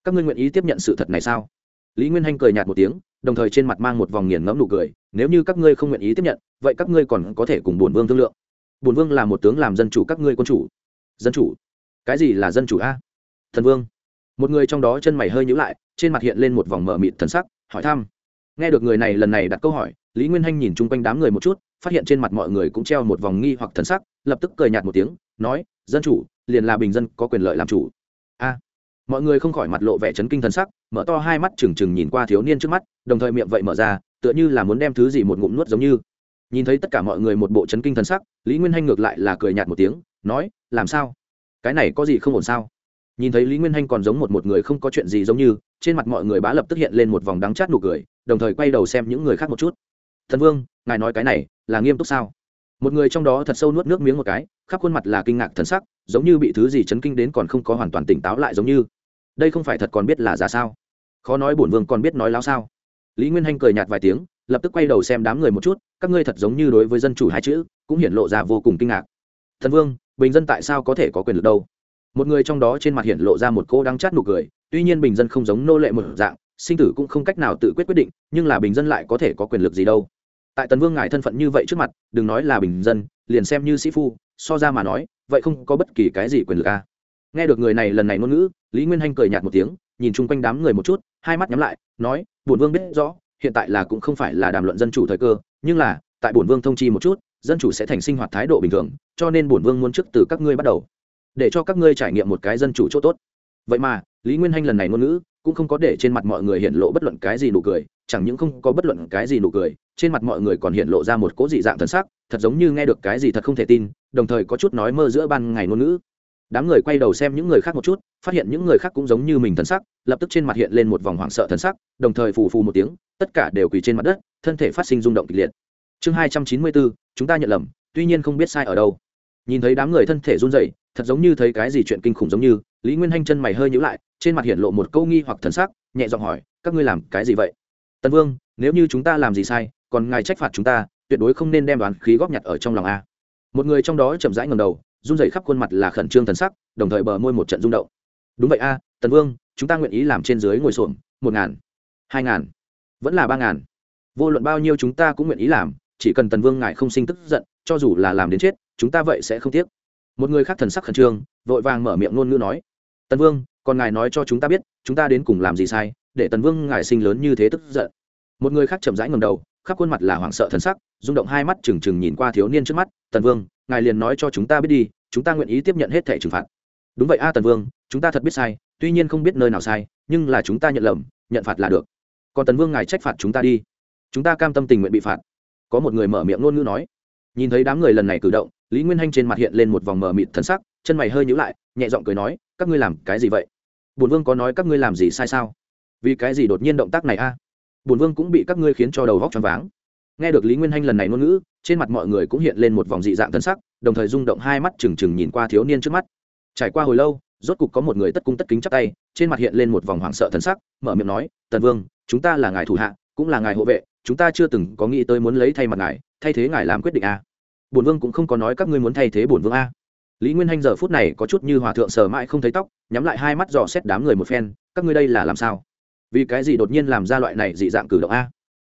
Các ngươi nguyện ý tiếp nhận sự thật này sao? Lý nguyên hanh cười nhạt một tiếng đồng thời trên mặt mang một vòng nghiền ngẫm nụ cười nếu như các ngươi không nguyện ý tiếp nhận vậy các ngươi còn có thể cùng bổn vương thương lượng. Bổn vương là một tướng làm dân chủ các ngươi quân chủ. Dân chủ? Cái gì là dân chủ a? Thần vương. Một người trong đó chân mày hơi nhữ lại trên mặt hiện lên một vòng mờ mịt thần sắc hỏi thăm. Nghe được người này lần này đặt câu hỏi lý nguyên hanh nhìn chung quanh đám người một chút phát hiện trên mặt mọi người cũng treo một vòng nghi hoặc thần sắc, lập tức cười nhạt một tiếng, nói, dân chủ, liền là bình dân, có quyền lợi làm chủ. A. Mọi người không khỏi mặt lộ vẻ chấn kinh thần sắc, mở to hai mắt trừng trừng nhìn qua thiếu niên trước mắt, đồng thời miệng vậy mở ra, tựa như là muốn đem thứ gì một ngụm nuốt giống như. Nhìn thấy tất cả mọi người một bộ chấn kinh thần sắc, lý nguyên hanh ngược lại là cười nhạt một tiếng, nói, làm sao? Cái này có gì không ổn sao? Nhìn thấy lý nguyên hanh còn giống một một người không có chuyện gì giống như, trên mặt mọi người bá lập tức hiện lên một vòng đắng chát nụ cười, đồng thời quay đầu xem những người khác một chút. Thần vương ngài nói cái này là nghiêm túc sao? Một người trong đó thật sâu nuốt nước miếng một cái, khắp khuôn mặt là kinh ngạc thần sắc, giống như bị thứ gì chấn kinh đến còn không có hoàn toàn tỉnh táo lại giống như. Đây không phải thật còn biết là giả sao? Khó nói bổn vương còn biết nói láo sao? Lý nguyên hanh cười nhạt vài tiếng, lập tức quay đầu xem đám người một chút, các ngươi thật giống như đối với dân chủ hai chữ, cũng hiển lộ ra vô cùng kinh ngạc. Thần vương, bình dân tại sao có thể có quyền lực đâu? Một người trong đó trên mặt hiện lộ ra một cô đang chát nụ cười, tuy nhiên bình dân không giống nô lệ một dạng, sinh tử cũng không cách nào tự quyết quyết định, nhưng là bình dân lại có thể có quyền lực gì đâu? Tại tần vương ngài thân phận như vậy trước mặt, đừng nói là bình dân, liền xem như sĩ phu, so ra mà nói, vậy không có bất kỳ cái gì quyền lực a à. nghe được người này lần này ngôn ngữ, lý nguyên hanh cười nhạt một tiếng, nhìn chung quanh đám người một chút, hai mắt nhắm lại, nói, bổn vương biết rõ, hiện tại là cũng không phải là đàm luận dân chủ thời cơ, nhưng là, tại bổn vương thông chi một chút, dân chủ sẽ thành sinh hoạt thái độ bình thường, cho nên bổn vương muốn trước từ các ngươi bắt đầu, để cho các ngươi trải nghiệm một cái dân chủ chỗ tốt vậy mà, lý nguyên hanh lần này ngôn ngữ, cũng không có để trên mặt mọi người hiện lộ bất luận cái gì nụ cười, chẳng những không có bất luận cái gì nụ cười trên mặt mọi người còn hiện lộ ra một cỗ dị dạng thần sắc, thật giống như nghe được cái gì thật không thể tin, đồng thời có chút nói mơ giữa ban ngày ngôn ngữ. Đám người quay đầu xem những người khác một chút, phát hiện những người khác cũng giống như mình thần sắc, lập tức trên mặt hiện lên một vòng hoảng sợ thần sắc, đồng thời phù phù một tiếng, tất cả đều quỳ trên mặt đất, thân thể phát sinh rung động kịch liệt. Chương hai trăm chín mươi bốn, chúng ta nhận lầm, tuy nhiên không biết sai ở đâu. Nhìn thấy đám người thân thể run rẩy, thật giống như thấy cái gì chuyện kinh khủng giống như, lý nguyên hanh chân mày hơi nhữ lại, trên mặt hiện lộ một câu nghi hoặc thần sắc, nhẹ giọng hỏi, các ngươi làm cái gì vậy? Tần vương, nếu như chúng ta làm gì sai còn ngài trách phạt chúng ta, tuyệt đối không nên đem đoán khí góp nhặt ở trong lòng a. Một người trong đó chậm rãi ngầm đầu, run rẩy khắp khuôn mặt là khẩn trương thần sắc, đồng thời bờ môi một trận rung động. Đúng vậy a, tần vương, chúng ta nguyện ý làm trên dưới ngồi xuồng một ngàn, hai ngàn, vẫn là ba ngàn. Vô luận bao nhiêu chúng ta cũng nguyện ý làm, chỉ cần tần vương ngài không sinh tức giận, cho dù là làm đến chết, chúng ta vậy sẽ không tiếc. Một người khác thần sắc khẩn trương, vội vàng mở miệng ngôn ngữ nói, tần vương, còn ngài nói cho chúng ta biết, chúng ta đến cùng làm gì sai, để tần vương ngài sinh lớn như thế tức giận. Một người khác chậm rãi ngầm đầu khắp khuôn mặt là hoảng sợ thần sắc, rung động hai mắt trừng trừng nhìn qua thiếu niên trước mắt, tần vương, ngài liền nói cho chúng ta biết đi, chúng ta nguyện ý tiếp nhận hết thẻ trừng phạt. Đúng vậy a, tần vương, chúng ta thật biết sai, tuy nhiên không biết nơi nào sai, nhưng là chúng ta nhận lầm, nhận phạt là được. Còn tần vương ngài trách phạt chúng ta đi. Chúng ta cam tâm tình nguyện bị phạt. Có một người mở miệng ngôn ngữ nói. Nhìn thấy đám người lần này cử động, lý nguyên hanh trên mặt hiện lên một vòng mờ mịt thần sắc, chân mày hơi nhữ lại, nhẹ giọng cười nói, các ngươi làm cái gì vậy? Bùn vương có nói các ngươi làm gì sai sao? Vì cái gì đột nhiên động tác này a? à? Bổn vương cũng bị các ngươi khiến cho đầu vóc choáng váng. Nghe được lý nguyên hanh lần này ngôn ngữ, trên mặt mọi người cũng hiện lên một vòng dị dạng thân sắc, đồng thời rung động hai mắt trừng trừng nhìn qua thiếu niên trước mắt. Trải qua hồi lâu, rốt cục có một người tất cung tất kính chắp tay, trên mặt hiện lên một vòng hoảng sợ thân sắc, mở miệng nói, tần vương, chúng ta là ngài thủ hạ, cũng là ngài hộ vệ, chúng ta chưa từng có nghĩ tới muốn lấy thay mặt ngài, thay thế ngài làm quyết định a. Bổn vương cũng không có nói các ngươi muốn thay thế bổn vương a. Lý nguyên hanh giờ phút này có chút như hòa thượng sờ mãi không thấy tóc, nhắm lại hai mắt dò xét đám người một phen, các ngươi đây là làm sao? Vì cái gì đột nhiên làm ra loại này dị dạng cử động a?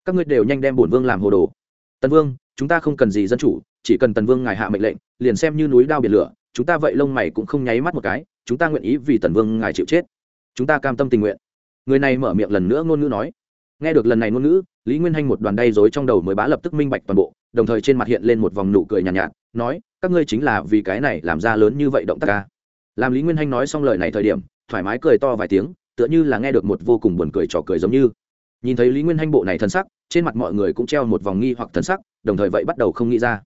Các ngươi đều nhanh đem bổn vương làm hồ đồ. Tần vương chúng ta không cần gì dân chủ chỉ cần tần vương ngài hạ mệnh lệnh liền xem như núi đao biển lửa chúng ta vậy lông mày cũng không nháy mắt một cái chúng ta nguyện ý vì tần vương ngài chịu chết. Chúng ta cam tâm tình nguyện. Người này mở miệng lần nữa ngôn ngữ nói. Nghe được lần này ngôn ngữ lý nguyên hanh một đoàn đay dối trong đầu mới bá lập tức minh bạch toàn bộ đồng thời trên mặt hiện lên một vòng nụ cười nhàn nhạt, nhạt nói các ngươi chính là vì cái này làm ra lớn như vậy động tác ca làm lý nguyên hanh nói xong lời này thời điểm thoải mái cười to vài tiếng tựa như là nghe được một vô cùng buồn cười trò cười giống như. Nhìn thấy lý nguyên hanh bộ này thân sắc, trên mặt mọi người cũng treo một vòng nghi hoặc thân sắc, đồng thời vậy bắt đầu không nghĩ ra.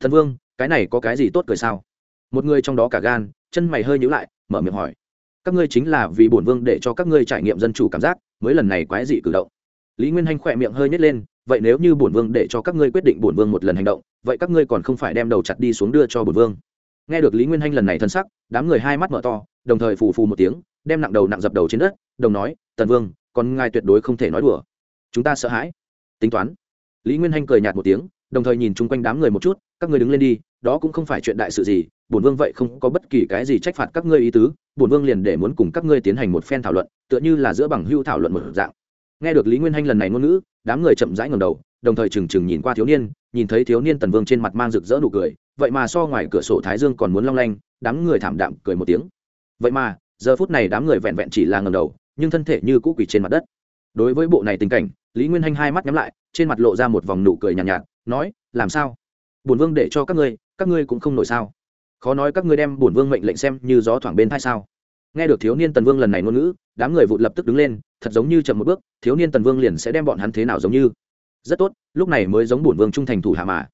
Thần vương, cái này có cái gì tốt cười sao? Một người trong đó cả gan, chân mày hơi nhữ lại, mở miệng hỏi. Các ngươi chính là vì bổn vương để cho các ngươi trải nghiệm dân chủ cảm giác, mới lần này quái dị cử động. Lý nguyên hanh khỏe miệng hơi nhét lên, vậy nếu như bổn vương để cho các ngươi quyết định bổn vương một lần hành động, vậy các ngươi còn không phải đem đầu chặt đi xuống đưa cho bổn vương. Nghe được lý nguyên hanh lần này thân sắc, đám người hai mắt mở to, đồng thời phù phù một tiếng đem nặng đầu nặng dập đầu trên đất, đồng nói, tần vương còn ngài tuyệt đối không thể nói đùa. Chúng ta sợ hãi. Tính toán. Lý nguyên hanh cười nhạt một tiếng, đồng thời nhìn chung quanh đám người một chút, các ngươi đứng lên đi, đó cũng không phải chuyện đại sự gì, bổn vương vậy không có bất kỳ cái gì trách phạt các ngươi ý tứ, bổn vương liền để muốn cùng các ngươi tiến hành một phen thảo luận, tựa như là giữa bằng hưu thảo luận một dạng. Nghe được lý nguyên hanh lần này ngôn ngữ, đám người chậm rãi ngầm đầu, đồng thời trừng trừng nhìn qua thiếu niên, nhìn thấy thiếu niên tần vương trên mặt mang rực rỡ nụ cười, vậy mà so ngoài cửa sổ thái dương còn muốn long lanh, đám người thảm đạm cười một tiếng. Vậy mà giờ phút này đám người vẹn vẹn chỉ là ngầm đầu nhưng thân thể như cũ quỷ trên mặt đất. Đối với bộ này tình cảnh lý nguyên hanh hai mắt nhắm lại trên mặt lộ ra một vòng nụ cười nhàn nhạt, nhạt nói làm sao? Bổn vương để cho các ngươi các ngươi cũng không nổi sao? Khó nói các ngươi đem bổn vương mệnh lệnh xem như gió thoảng bên thai sao? Nghe được thiếu niên tần vương lần này ngôn ngữ đám người vụt lập tức đứng lên thật giống như chậm một bước thiếu niên tần vương liền sẽ đem bọn hắn thế nào giống như. Rất tốt lúc này mới giống bổn vương trung thành thủ hạ mà.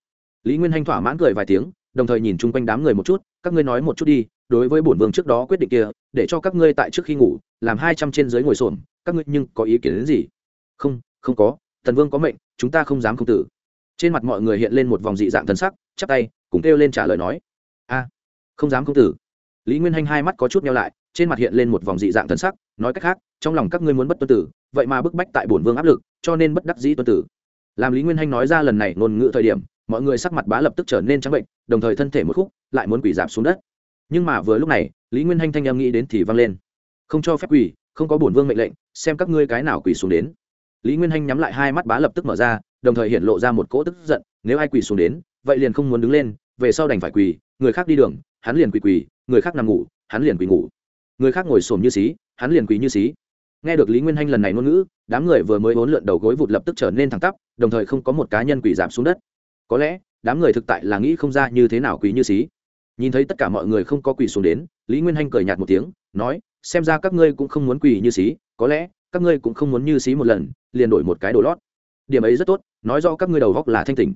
Lý nguyên hanh thỏa mãn cười vài tiếng đồng thời nhìn chung quanh đám người một chút các ngươi nói một chút đi đối với bổn vương trước đó quyết định kia, để cho các ngươi tại trước khi ngủ, làm hai trăm trên dưới ngồi xổm, các ngươi nhưng có ý kiến đến gì? Không không có, tần vương có mệnh, chúng ta không dám không tử. Trên mặt mọi người hiện lên một vòng dị dạng thần sắc, chắp tay, cùng kêu lên trả lời nói. A, không dám không tử. Lý nguyên hanh hai mắt có chút nhau lại, trên mặt hiện lên một vòng dị dạng thần sắc, nói cách khác, trong lòng các ngươi muốn bất tuân tử, vậy mà bức bách tại bổn vương áp lực, cho nên bất đắc dĩ tuân tử. Làm lý nguyên hanh nói ra lần này ngôn ngữ thời điểm, mọi người sắc mặt bá lập tức trở nên trắng bệnh, đồng thời thân thể một khúc, lại muốn quỷ giảm xuống đất nhưng mà vừa lúc này, lý nguyên hanh thanh em nghĩ đến thì vang lên. Không cho phép quỷ không có bổn vương mệnh lệnh, xem các ngươi cái nào quỷ xuống đến. Lý nguyên hanh nhắm lại hai mắt bá lập tức mở ra, đồng thời hiện lộ ra một cỗ tức giận, nếu ai quỳ xuống đến, vậy liền không muốn đứng lên, về sau đành phải quỳ, người khác đi đường, hắn liền quỳ quỳ, người khác nằm ngủ, hắn liền quỳ ngủ. Người khác ngồi xổm như xí, hắn liền quỳ như xí. Nghe được lý nguyên hanh lần này ngôn ngữ, đám người vừa mới hỗn lượn đầu gối vụt lập tức trở nên thẳng tắp, đồng thời không có một cá nhân quỳ giảm xuống đất. Có lẽ, đám người thực tại là nghĩ không ra như thế nào quỳ như xí nhìn thấy tất cả mọi người không có quỳ xuống đến, lý nguyên hanh cười nhạt một tiếng, nói, xem ra các ngươi cũng không muốn quỳ như xí, có lẽ các ngươi cũng không muốn như xí một lần, liền đổi một cái đồ lót. Điểm ấy rất tốt, nói do các ngươi đầu góc là thanh tỉnh.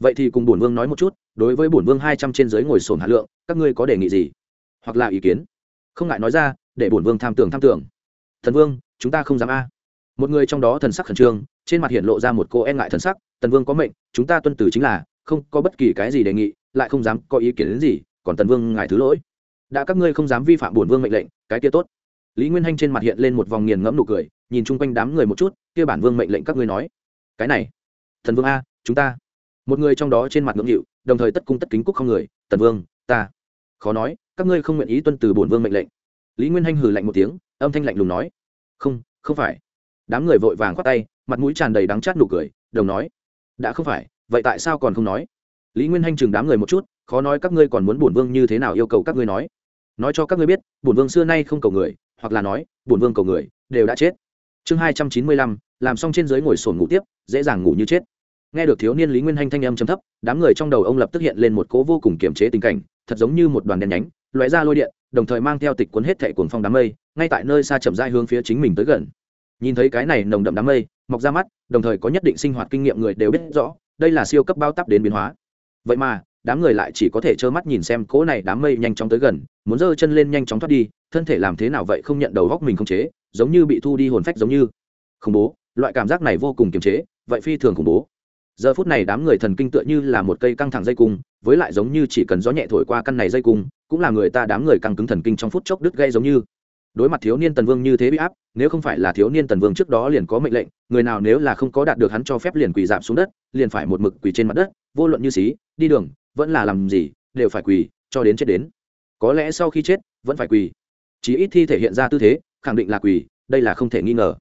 Vậy thì cùng bổn vương nói một chút, đối với bổn vương hai trăm trên dưới ngồi sồn hạ lượng, các ngươi có đề nghị gì? Hoặc là ý kiến? Không ngại nói ra, để bổn vương tham tưởng tham tưởng. Thần vương, chúng ta không dám a. Một người trong đó thần sắc khẩn trương, trên mặt hiện lộ ra một cô e ngại thần sắc tần vương có mệnh, chúng ta tuân từ chính là, không có bất kỳ cái gì đề nghị, lại không dám có ý kiến đến gì còn tần vương ngài thứ lỗi. Đã các ngươi không dám vi phạm bổn vương mệnh lệnh, cái kia tốt. Lý nguyên hanh trên mặt hiện lên một vòng nghiền ngẫm nụ cười, nhìn chung quanh đám người một chút, kia bản vương mệnh lệnh các ngươi nói. Cái này thần vương a, chúng ta. Một người trong đó trên mặt ngưỡng hiệu đồng thời tất cung tất kính cúc không người, tần vương, ta. Khó nói, các ngươi không nguyện ý tuân từ bổn vương mệnh lệnh. Lý nguyên hanh hừ lạnh một tiếng, âm thanh lạnh lùng nói. Không không phải. Đám người vội vàng khoát tay, mặt mũi tràn đầy đắng chát nụ cười, đồng nói. Đã không phải, vậy tại sao còn không nói? Lý nguyên hanh chừng đám người một chút khó nói các ngươi còn muốn bổn vương như thế nào yêu cầu các ngươi nói. Nói cho các ngươi biết, bổn vương xưa nay không cầu người, hoặc là nói, bổn vương cầu người, đều đã chết. Chương hai trăm chín mươi lăm, làm xong trên dưới ngồi sổn ngủ tiếp, dễ dàng ngủ như chết. Nghe được thiếu niên lý nguyên hanh thanh âm chấm thấp, đám người trong đầu ông lập tức hiện lên một cố vô cùng kiềm chế tình cảnh, thật giống như một đoàn đèn nhánh loại ra lôi điện, đồng thời mang theo tịch cuốn hết thệ cuồng phong đám mây, ngay tại nơi xa chậm dai hướng phía chính mình tới gần. Nhìn thấy cái này nồng đậm đám mây, mọc ra mắt, đồng thời có nhất định sinh hoạt kinh nghiệm người đều biết rõ, đây là siêu cấp bao tắp đến biến hóa. Vậy mà đám người lại chỉ có thể trơ mắt nhìn xem cỗ này đám mây nhanh chóng tới gần, muốn giơ chân lên nhanh chóng thoát đi, thân thể làm thế nào vậy không nhận đầu góc mình không chế, giống như bị thu đi hồn phách giống như. Khủng bố, loại cảm giác này vô cùng kiềm chế, vậy phi thường khủng bố. Giờ phút này đám người thần kinh tựa như là một cây căng thẳng dây cung, với lại giống như chỉ cần gió nhẹ thổi qua căn này dây cung, cũng là người ta đám người căng cứng thần kinh trong phút chốc đứt gây giống như. Đối mặt thiếu niên tần vương như thế bị áp, nếu không phải là thiếu niên tần vương trước đó liền có mệnh lệnh, người nào nếu là không có đạt được hắn cho phép liền quỳ dạp xuống đất, liền phải một mực quỳ trên mặt đất, vô luận như xí, đi đường vẫn là làm gì, đều phải quỳ, cho đến chết đến. Có lẽ sau khi chết, vẫn phải quỳ. Chỉ ít thi thể hiện ra tư thế, khẳng định là quỳ, đây là không thể nghi ngờ.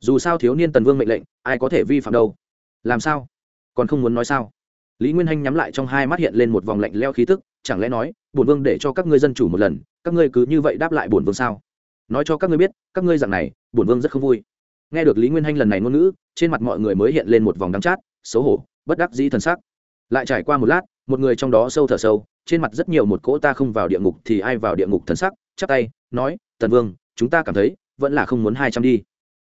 Dù sao thiếu niên tần vương mệnh lệnh, ai có thể vi phạm đâu. Làm sao? Còn không muốn nói sao? Lý nguyên hanh nhắm lại trong hai mắt hiện lên một vòng lạnh leo khí tức, chẳng lẽ nói, bổn vương để cho các ngươi dân chủ một lần, các ngươi cứ như vậy đáp lại bổn vương sao? Nói cho các ngươi biết, các ngươi dạng này, bổn vương rất không vui. Nghe được lý nguyên hanh lần này ngôn ngữ, trên mặt mọi người mới hiện lên một vòng đắng chát, xấu hổ, bất đắc dĩ t sắc. Lại trải qua một lát một người trong đó sâu thở sâu trên mặt rất nhiều một cỗ ta không vào địa ngục thì ai vào địa ngục thần sắc chắp tay nói tần vương chúng ta cảm thấy vẫn là không muốn hai trăm đi.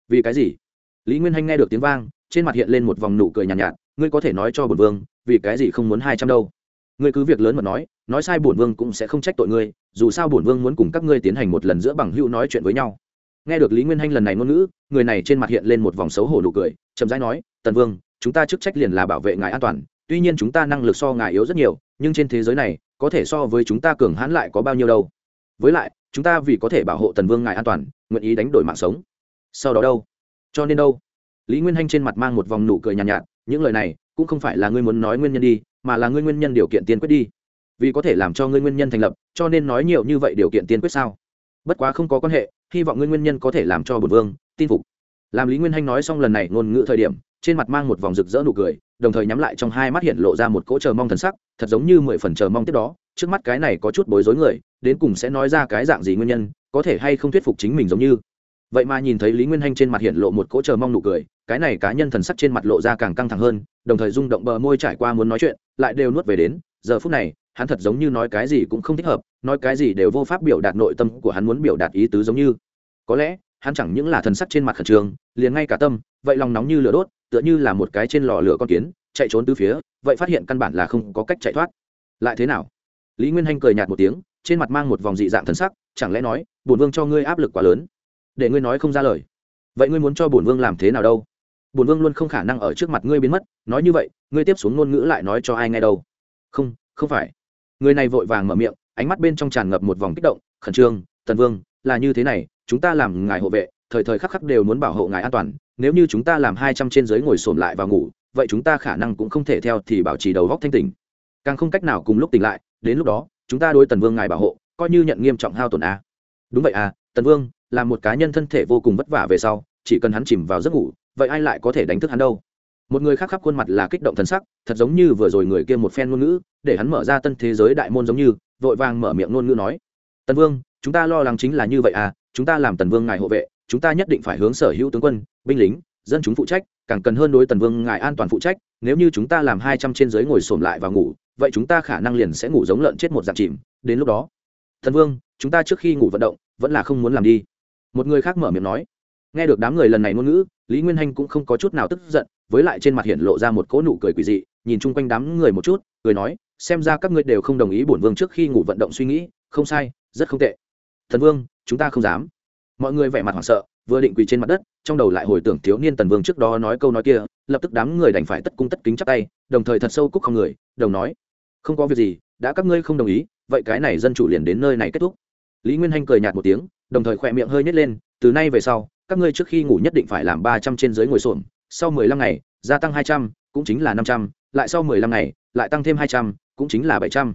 Vì cái gì? Lý nguyên hanh nghe được tiếng vang trên mặt hiện lên một vòng nụ cười nhàn nhạt, nhạt ngươi có thể nói cho bổn vương vì cái gì không muốn hai trăm đâu? Ngươi cứ việc lớn mà nói nói sai bổn vương cũng sẽ không trách tội ngươi dù sao bổn vương muốn cùng các ngươi tiến hành một lần giữa bằng hữu nói chuyện với nhau. Nghe được lý nguyên hanh lần này ngôn ngữ người này trên mặt hiện lên một vòng xấu hổ nụ cười chậm rãi nói tần vương chúng ta chức trách liền là bảo vệ ngài an toàn tuy nhiên chúng ta năng lực so ngài yếu rất nhiều nhưng trên thế giới này có thể so với chúng ta cường hãn lại có bao nhiêu đâu. Với lại chúng ta vì có thể bảo hộ tần vương ngài an toàn nguyện ý đánh đổi mạng sống. Sau đó đâu? Cho nên đâu? Lý nguyên hanh trên mặt mang một vòng nụ cười nhàn nhạt, nhạt những lời này cũng không phải là ngươi muốn nói nguyên nhân đi mà là ngươi nguyên nhân điều kiện tiên quyết đi. Vì có thể làm cho ngươi nguyên nhân thành lập cho nên nói nhiều như vậy điều kiện tiên quyết sao? Bất quá không có quan hệ hy vọng ngươi nguyên nhân có thể làm cho bổn vương tin phục. Làm lý nguyên hanh nói xong lần này ngôn ngữ thời điểm trên mặt mang một vòng rực rỡ nụ cười, đồng thời nhắm lại trong hai mắt hiện lộ ra một cỗ chờ mong thần sắc, thật giống như mười phần chờ mong tiếp đó, trước mắt cái này có chút bối rối người, đến cùng sẽ nói ra cái dạng gì nguyên nhân, có thể hay không thuyết phục chính mình giống như. Vậy mà nhìn thấy lý nguyên hanh trên mặt hiện lộ một cỗ chờ mong nụ cười, cái này cá nhân thần sắc trên mặt lộ ra càng căng thẳng hơn, đồng thời rung động bờ môi trải qua muốn nói chuyện, lại đều nuốt về đến, giờ phút này, hắn thật giống như nói cái gì cũng không thích hợp, nói cái gì đều vô pháp biểu đạt nội tâm của hắn muốn biểu đạt ý tứ giống như. Có lẽ, hắn chẳng những là thần sắc trên mặt khẩn trương, liền ngay cả tâm, vậy lòng nóng như lửa đốt tựa như là một cái trên lò lửa con kiến, chạy trốn từ phía, vậy phát hiện căn bản là không có cách chạy thoát. Lại thế nào? Lý nguyên hanh cười nhạt một tiếng, trên mặt mang một vòng dị dạng thân sắc, chẳng lẽ nói, bổn vương cho ngươi áp lực quá lớn? Để ngươi nói không ra lời. Vậy ngươi muốn cho bổn vương làm thế nào đâu? Bổn vương luôn không khả năng ở trước mặt ngươi biến mất, nói như vậy, ngươi tiếp xuống ngôn ngữ lại nói cho ai nghe đâu? Không không phải. Người này vội vàng mở miệng, ánh mắt bên trong tràn ngập một vòng kích động, khẩn trương, tần vương, là như thế này, chúng ta làm ngài hộ vệ, thời thời khắc khắc đều muốn bảo hộ ngài an toàn nếu như chúng ta làm hai trăm trên dưới ngồi xổm lại và ngủ, vậy chúng ta khả năng cũng không thể theo thì bảo trì đầu góc thanh tỉnh. Càng không cách nào cùng lúc tỉnh lại, đến lúc đó, chúng ta đối tần vương ngài bảo hộ, coi như nhận nghiêm trọng hao tổn a. Đúng vậy à tần vương, là một cá nhân thân thể vô cùng vất vả về sau, chỉ cần hắn chìm vào giấc ngủ, vậy ai lại có thể đánh thức hắn đâu? Một người khác khắp khuôn mặt là kích động thần sắc, thật giống như vừa rồi người kia một phen ngôn ngữ, để hắn mở ra tân thế giới đại môn giống như, vội vàng mở miệng ngôn ngữ nói, tần vương, chúng ta lo lắng chính là như vậy à chúng ta làm tần vương ngài hộ vệ chúng ta nhất định phải hướng sở hữu tướng quân, binh lính, dân chúng phụ trách, càng cần hơn đối tần vương ngài an toàn phụ trách, nếu như chúng ta làm hai trăm trên dưới ngồi xổm lại và ngủ, vậy chúng ta khả năng liền sẽ ngủ giống lợn chết một dạng chìm. Đến lúc đó thần vương, chúng ta trước khi ngủ vận động, vẫn là không muốn làm đi. Một người khác mở miệng nói. Nghe được đám người lần này ngôn ngữ, lý nguyên hanh cũng không có chút nào tức giận, với lại trên mặt hiện lộ ra một cỗ nụ cười quỳ dị, nhìn chung quanh đám người một chút, cười nói, xem ra các ngươi đều không đồng ý bổn vương trước khi ngủ vận động suy nghĩ, không sai, rất không tệ. Thần vương, chúng ta không dám mọi người vẻ mặt hoảng sợ, vừa định quỳ trên mặt đất, trong đầu lại hồi tưởng thiếu niên tần vương trước đó nói câu nói kia, lập tức đám người đành phải tất cung tất kính chắp tay, đồng thời thật sâu cúc không người, đồng nói, không có việc gì, đã các ngươi không đồng ý, vậy cái này dân chủ liền đến nơi này kết thúc. Lý nguyên hanh cười nhạt một tiếng, đồng thời khỏe miệng hơi nhét lên, từ nay về sau, các ngươi trước khi ngủ nhất định phải làm ba trăm trên dưới ngồi xổm, sau mười lăm ngày, gia tăng hai trăm, cũng chính là năm trăm, lại sau mười lăm ngày, lại tăng thêm hai trăm, cũng chính là bảy trăm.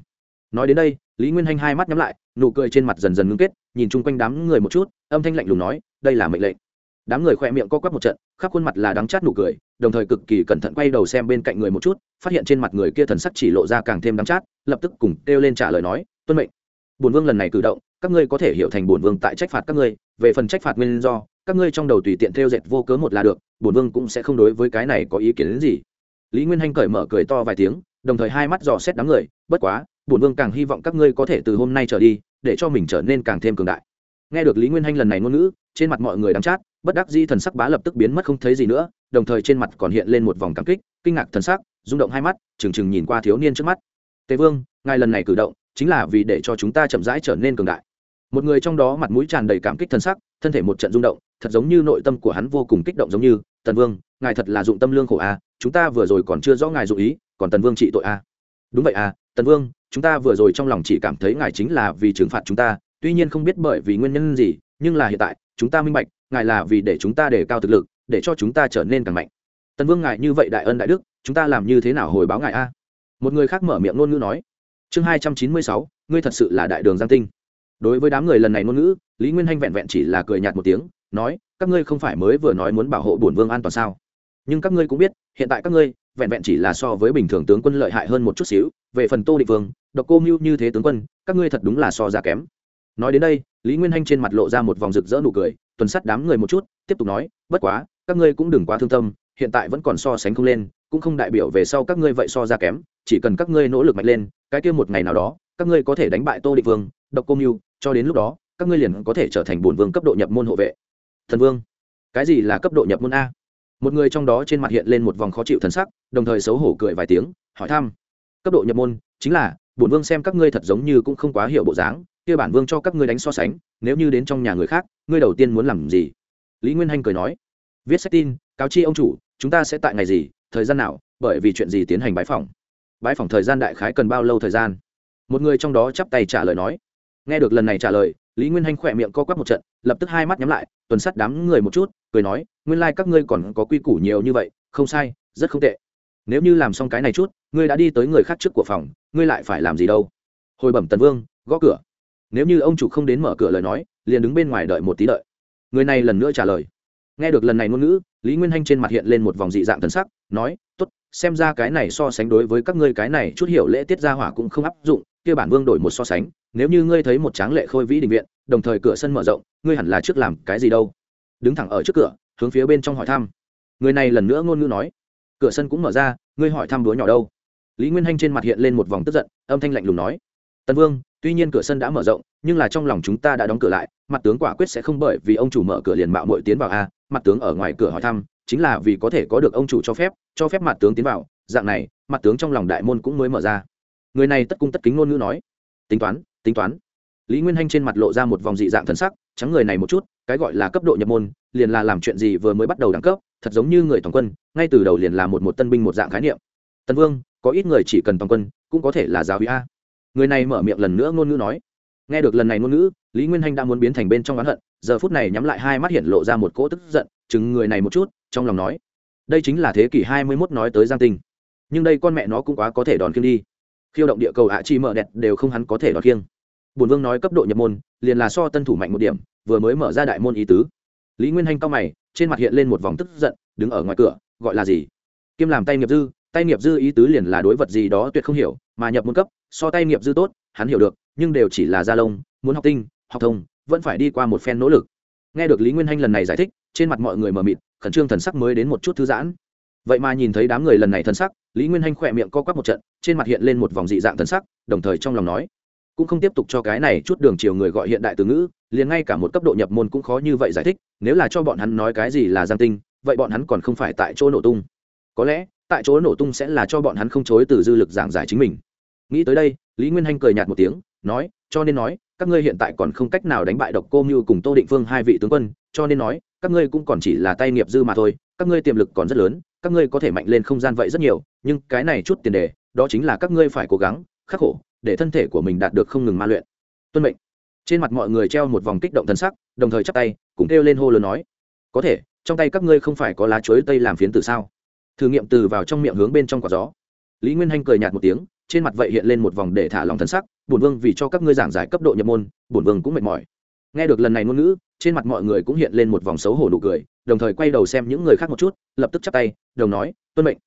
Nói đến đây lý nguyên hanh hai mắt nhắm lại, nụ cười trên mặt dần dần ngưng kết, nhìn chung quanh đám người một chút, âm thanh lạnh lùng nói, đây là mệnh lệnh. Đám người khỏe miệng co quắp một trận, khắp khuôn mặt là đắng chát nụ cười, đồng thời cực kỳ cẩn thận quay đầu xem bên cạnh người một chút, phát hiện trên mặt người kia thần sắc chỉ lộ ra càng thêm đắng chát, lập tức cùng kêu lên trả lời nói, tuân mệnh. Bổn vương lần này cử động, các ngươi có thể hiểu thành bổn vương tại trách phạt các ngươi, về phần trách phạt nguyên do, các ngươi trong đầu tùy tiện theo dệt vô cớ một là được, bổn vương cũng sẽ không đối với cái này có ý kiến đến gì. Lý nguyên hanh cởi mở cười to vài tiếng, đồng thời hai mắt dò xét đám người, bất quá bổn vương càng hy vọng các ngươi có thể từ hôm nay trở đi để cho mình trở nên càng thêm cường đại. Nghe được lý nguyên hanh lần này ngôn ngữ trên mặt mọi người đắm chát bất đắc di thần sắc bá lập tức biến mất không thấy gì nữa đồng thời trên mặt còn hiện lên một vòng cảm kích kinh ngạc thần sắc rung động hai mắt trừng trừng nhìn qua thiếu niên trước mắt. Tề vương ngài lần này cử động chính là vì để cho chúng ta chậm rãi trở nên cường đại. Một người trong đó mặt mũi tràn đầy cảm kích thần sắc thân thể một trận rung động thật giống như nội tâm của hắn vô cùng kích động giống như tần vương ngài thật là dụng tâm lương khổ a à, chúng ta vừa rồi còn chưa rõ ngài dụ ý còn tần vương trị tội a à. đúng vậy à tần vương, chúng ta vừa rồi trong lòng chỉ cảm thấy ngài chính là vì trừng phạt chúng ta, tuy nhiên không biết bởi vì nguyên nhân gì, nhưng là hiện tại, chúng ta minh bạch, ngài là vì để chúng ta đề cao thực lực, để cho chúng ta trở nên càng mạnh. Tần vương, ngài như vậy đại ân đại đức, chúng ta làm như thế nào hồi báo ngài a? Một người khác mở miệng ngôn ngữ nói. Chương hai trăm chín mươi sáu, ngươi thật sự là đại đường giang tinh. Đối với đám người lần này ngôn ngữ, lý nguyên hanh vẹn vẹn chỉ là cười nhạt một tiếng, nói, các ngươi không phải mới vừa nói muốn bảo hộ bổn vương an toàn sao? Nhưng các ngươi cũng biết, hiện tại các ngươi vẹn vẹn chỉ là so với bình thường tướng quân lợi hại hơn một chút xíu, về phần tô định vương, độc cô mưu như thế tướng quân, các ngươi thật đúng là so ra kém. Nói đến đây, lý nguyên hanh trên mặt lộ ra một vòng rực rỡ nụ cười, tuần sắt đám người một chút, tiếp tục nói, bất quá, các ngươi cũng đừng quá thương tâm, hiện tại vẫn còn so sánh không lên, cũng không đại biểu về sau các ngươi vậy so ra kém, chỉ cần các ngươi nỗ lực mạnh lên, cái kia một ngày nào đó, các ngươi có thể đánh bại tô định vương, độc cô mưu, cho đến lúc đó, các ngươi liền có thể trở thành bổn vương cấp độ nhập môn hộ vệ. Thần vương, cái gì là cấp độ nhập môn a? Một người trong đó trên mặt hiện lên một vòng khó chịu thần sắc, đồng thời xấu hổ cười vài tiếng, hỏi thăm. Cấp độ nhập môn, chính là, bổn vương xem các ngươi thật giống như cũng không quá hiểu bộ dáng, kia bản vương cho các ngươi đánh so sánh, nếu như đến trong nhà người khác, ngươi đầu tiên muốn làm gì? Lý nguyên hanh cười nói. Viết sách tin, cáo chi ông chủ, chúng ta sẽ tại ngày gì, thời gian nào, bởi vì chuyện gì tiến hành bãi phòng bãi phòng thời gian đại khái cần bao lâu thời gian? Một người trong đó chắp tay trả lời nói. Nghe được lần này trả lời lý nguyên hanh khỏe miệng co quắp một trận, lập tức hai mắt nhắm lại, tuần sắt đám người một chút, cười nói, nguyên lai、like、các ngươi còn có quy củ nhiều như vậy, không sai, rất không tệ. Nếu như làm xong cái này chút, ngươi đã đi tới người khác trước của phòng, ngươi lại phải làm gì đâu? Hồi bẩm tần vương, gõ cửa. Nếu như ông chủ không đến mở cửa lời nói, liền đứng bên ngoài đợi một tí đợi. Người này lần nữa trả lời. Nghe được lần này ngôn ngữ, lý nguyên hanh trên mặt hiện lên một vòng dị dạng thần sắc, nói t ố t xem ra cái này so sánh đối với các ngươi cái này chút hiểu lễ tiết ra hỏa cũng không áp dụng kia bản vương đổi một so sánh, nếu như ngươi thấy một tráng lệ khôi vĩ định viện, đồng thời cửa sân mở rộng, ngươi hẳn là trước làm cái gì đâu? Đứng thẳng ở trước cửa, hướng phía bên trong hỏi thăm. Người này lần nữa ngôn ngữ nói. Cửa sân cũng mở ra, ngươi hỏi thăm đúa nhỏ đâu? Lý nguyên hanh trên mặt hiện lên một vòng tức giận, âm thanh lạnh lùng nói. Tân vương, tuy nhiên cửa sân đã mở rộng, nhưng là trong lòng chúng ta đã đóng cửa lại, mặt tướng quả quyết sẽ không bởi vì ông chủ mở cửa liền mạo mội tiến vào a, mặt tướng ở ngoài cửa hỏi thăm, chính là vì có thể có được ông chủ cho phép cho phép mặt tướng tiến vào, dạng này, mặt tướng trong lòng đại môn cũng mới mở ra người này tất cung tất kính ngôn ngữ nói. Tính toán tính toán. Lý nguyên hanh trên mặt lộ ra một vòng dị dạng thân sắc, trắng người này một chút, cái gọi là cấp độ nhập môn, liền là làm chuyện gì vừa mới bắt đầu đẳng cấp, thật giống như người toàn quân, ngay từ đầu liền là một một tân binh một dạng khái niệm. Tân vương, có ít người chỉ cần toàn quân, cũng có thể là giáo hí a. Người này mở miệng lần nữa ngôn ngữ nói. Nghe được lần này ngôn ngữ, lý nguyên hanh đã muốn biến thành bên trong oán hận, giờ phút này nhắm lại hai mắt hiện lộ ra một cỗ tức giận, chừng người này một chút, trong lòng nói. Đây chính là thế kỷ hai mươi mốt nói tới giang tinh. Nhưng đây con mẹ nó cũng quá có thể đòn khiêng đi khiêu động địa cầu ạ chi mở đẹp đều không hắn có thể đoạt kiêng. bùn vương nói cấp độ nhập môn, liền là so tân thủ mạnh một điểm, vừa mới mở ra đại môn ý tứ. Lý nguyên hanh cao mày, trên mặt hiện lên một vòng tức giận, đứng ở ngoài cửa, gọi là gì? Kiêm làm tay nghiệp dư, tay nghiệp dư ý tứ liền là đối vật gì đó tuyệt không hiểu, mà nhập môn cấp, so tay nghiệp dư tốt, hắn hiểu được, nhưng đều chỉ là gia lông, muốn học tinh, học thông, vẫn phải đi qua một phen nỗ lực. Nghe được lý nguyên hanh lần này giải thích, trên mặt mọi người mờ mịt, khẩn trương thần sắc mới đến một chút thư giãn vậy mà nhìn thấy đám người lần này thần sắc, lý nguyên hanh khỏe miệng co quắp một trận, trên mặt hiện lên một vòng dị dạng thần sắc, đồng thời trong lòng nói, cũng không tiếp tục cho cái này chút đường chiều người gọi hiện đại từ ngữ, liền ngay cả một cấp độ nhập môn cũng khó như vậy giải thích, nếu là cho bọn hắn nói cái gì là giang tinh, vậy bọn hắn còn không phải tại chỗ nổ tung. Có lẽ, tại chỗ nổ tung sẽ là cho bọn hắn không chối từ dư lực giảng giải chính mình. Nghĩ tới đây, lý nguyên hanh cười nhạt một tiếng, nói, cho nên nói, các ngươi hiện tại còn không cách nào đánh bại độc cô mưu cùng tô định phương hai vị tướng quân, cho nên nói các ngươi cũng còn chỉ là tay nghiệp dư mà thôi, các ngươi tiềm lực còn rất lớn, các ngươi có thể mạnh lên không gian vậy rất nhiều, nhưng cái này chút tiền đề, đó chính là các ngươi phải cố gắng, khắc khổ, để thân thể của mình đạt được không ngừng ma luyện. Tuân mệnh. Trên mặt mọi người treo một vòng kích động thân sắc, đồng thời chắp tay cũng kêu lên hô lớn nói, có thể, trong tay các ngươi không phải có lá chuối tây làm phiến từ sao? Thử nghiệm từ vào trong miệng hướng bên trong quả gió. Lý nguyên hanh cười nhạt một tiếng, trên mặt vậy hiện lên một vòng để thả lòng thân sắc, bổn vương vì cho các ngươi giảng giải cấp độ nhập môn, bổn vương cũng mệt mỏi. Nghe được lần này ngôn ngữ trên mặt mọi người cũng hiện lên một vòng xấu hổ nụ cười, đồng thời quay đầu xem những người khác một chút, lập tức chắp tay, đồng nói, tuân mệnh.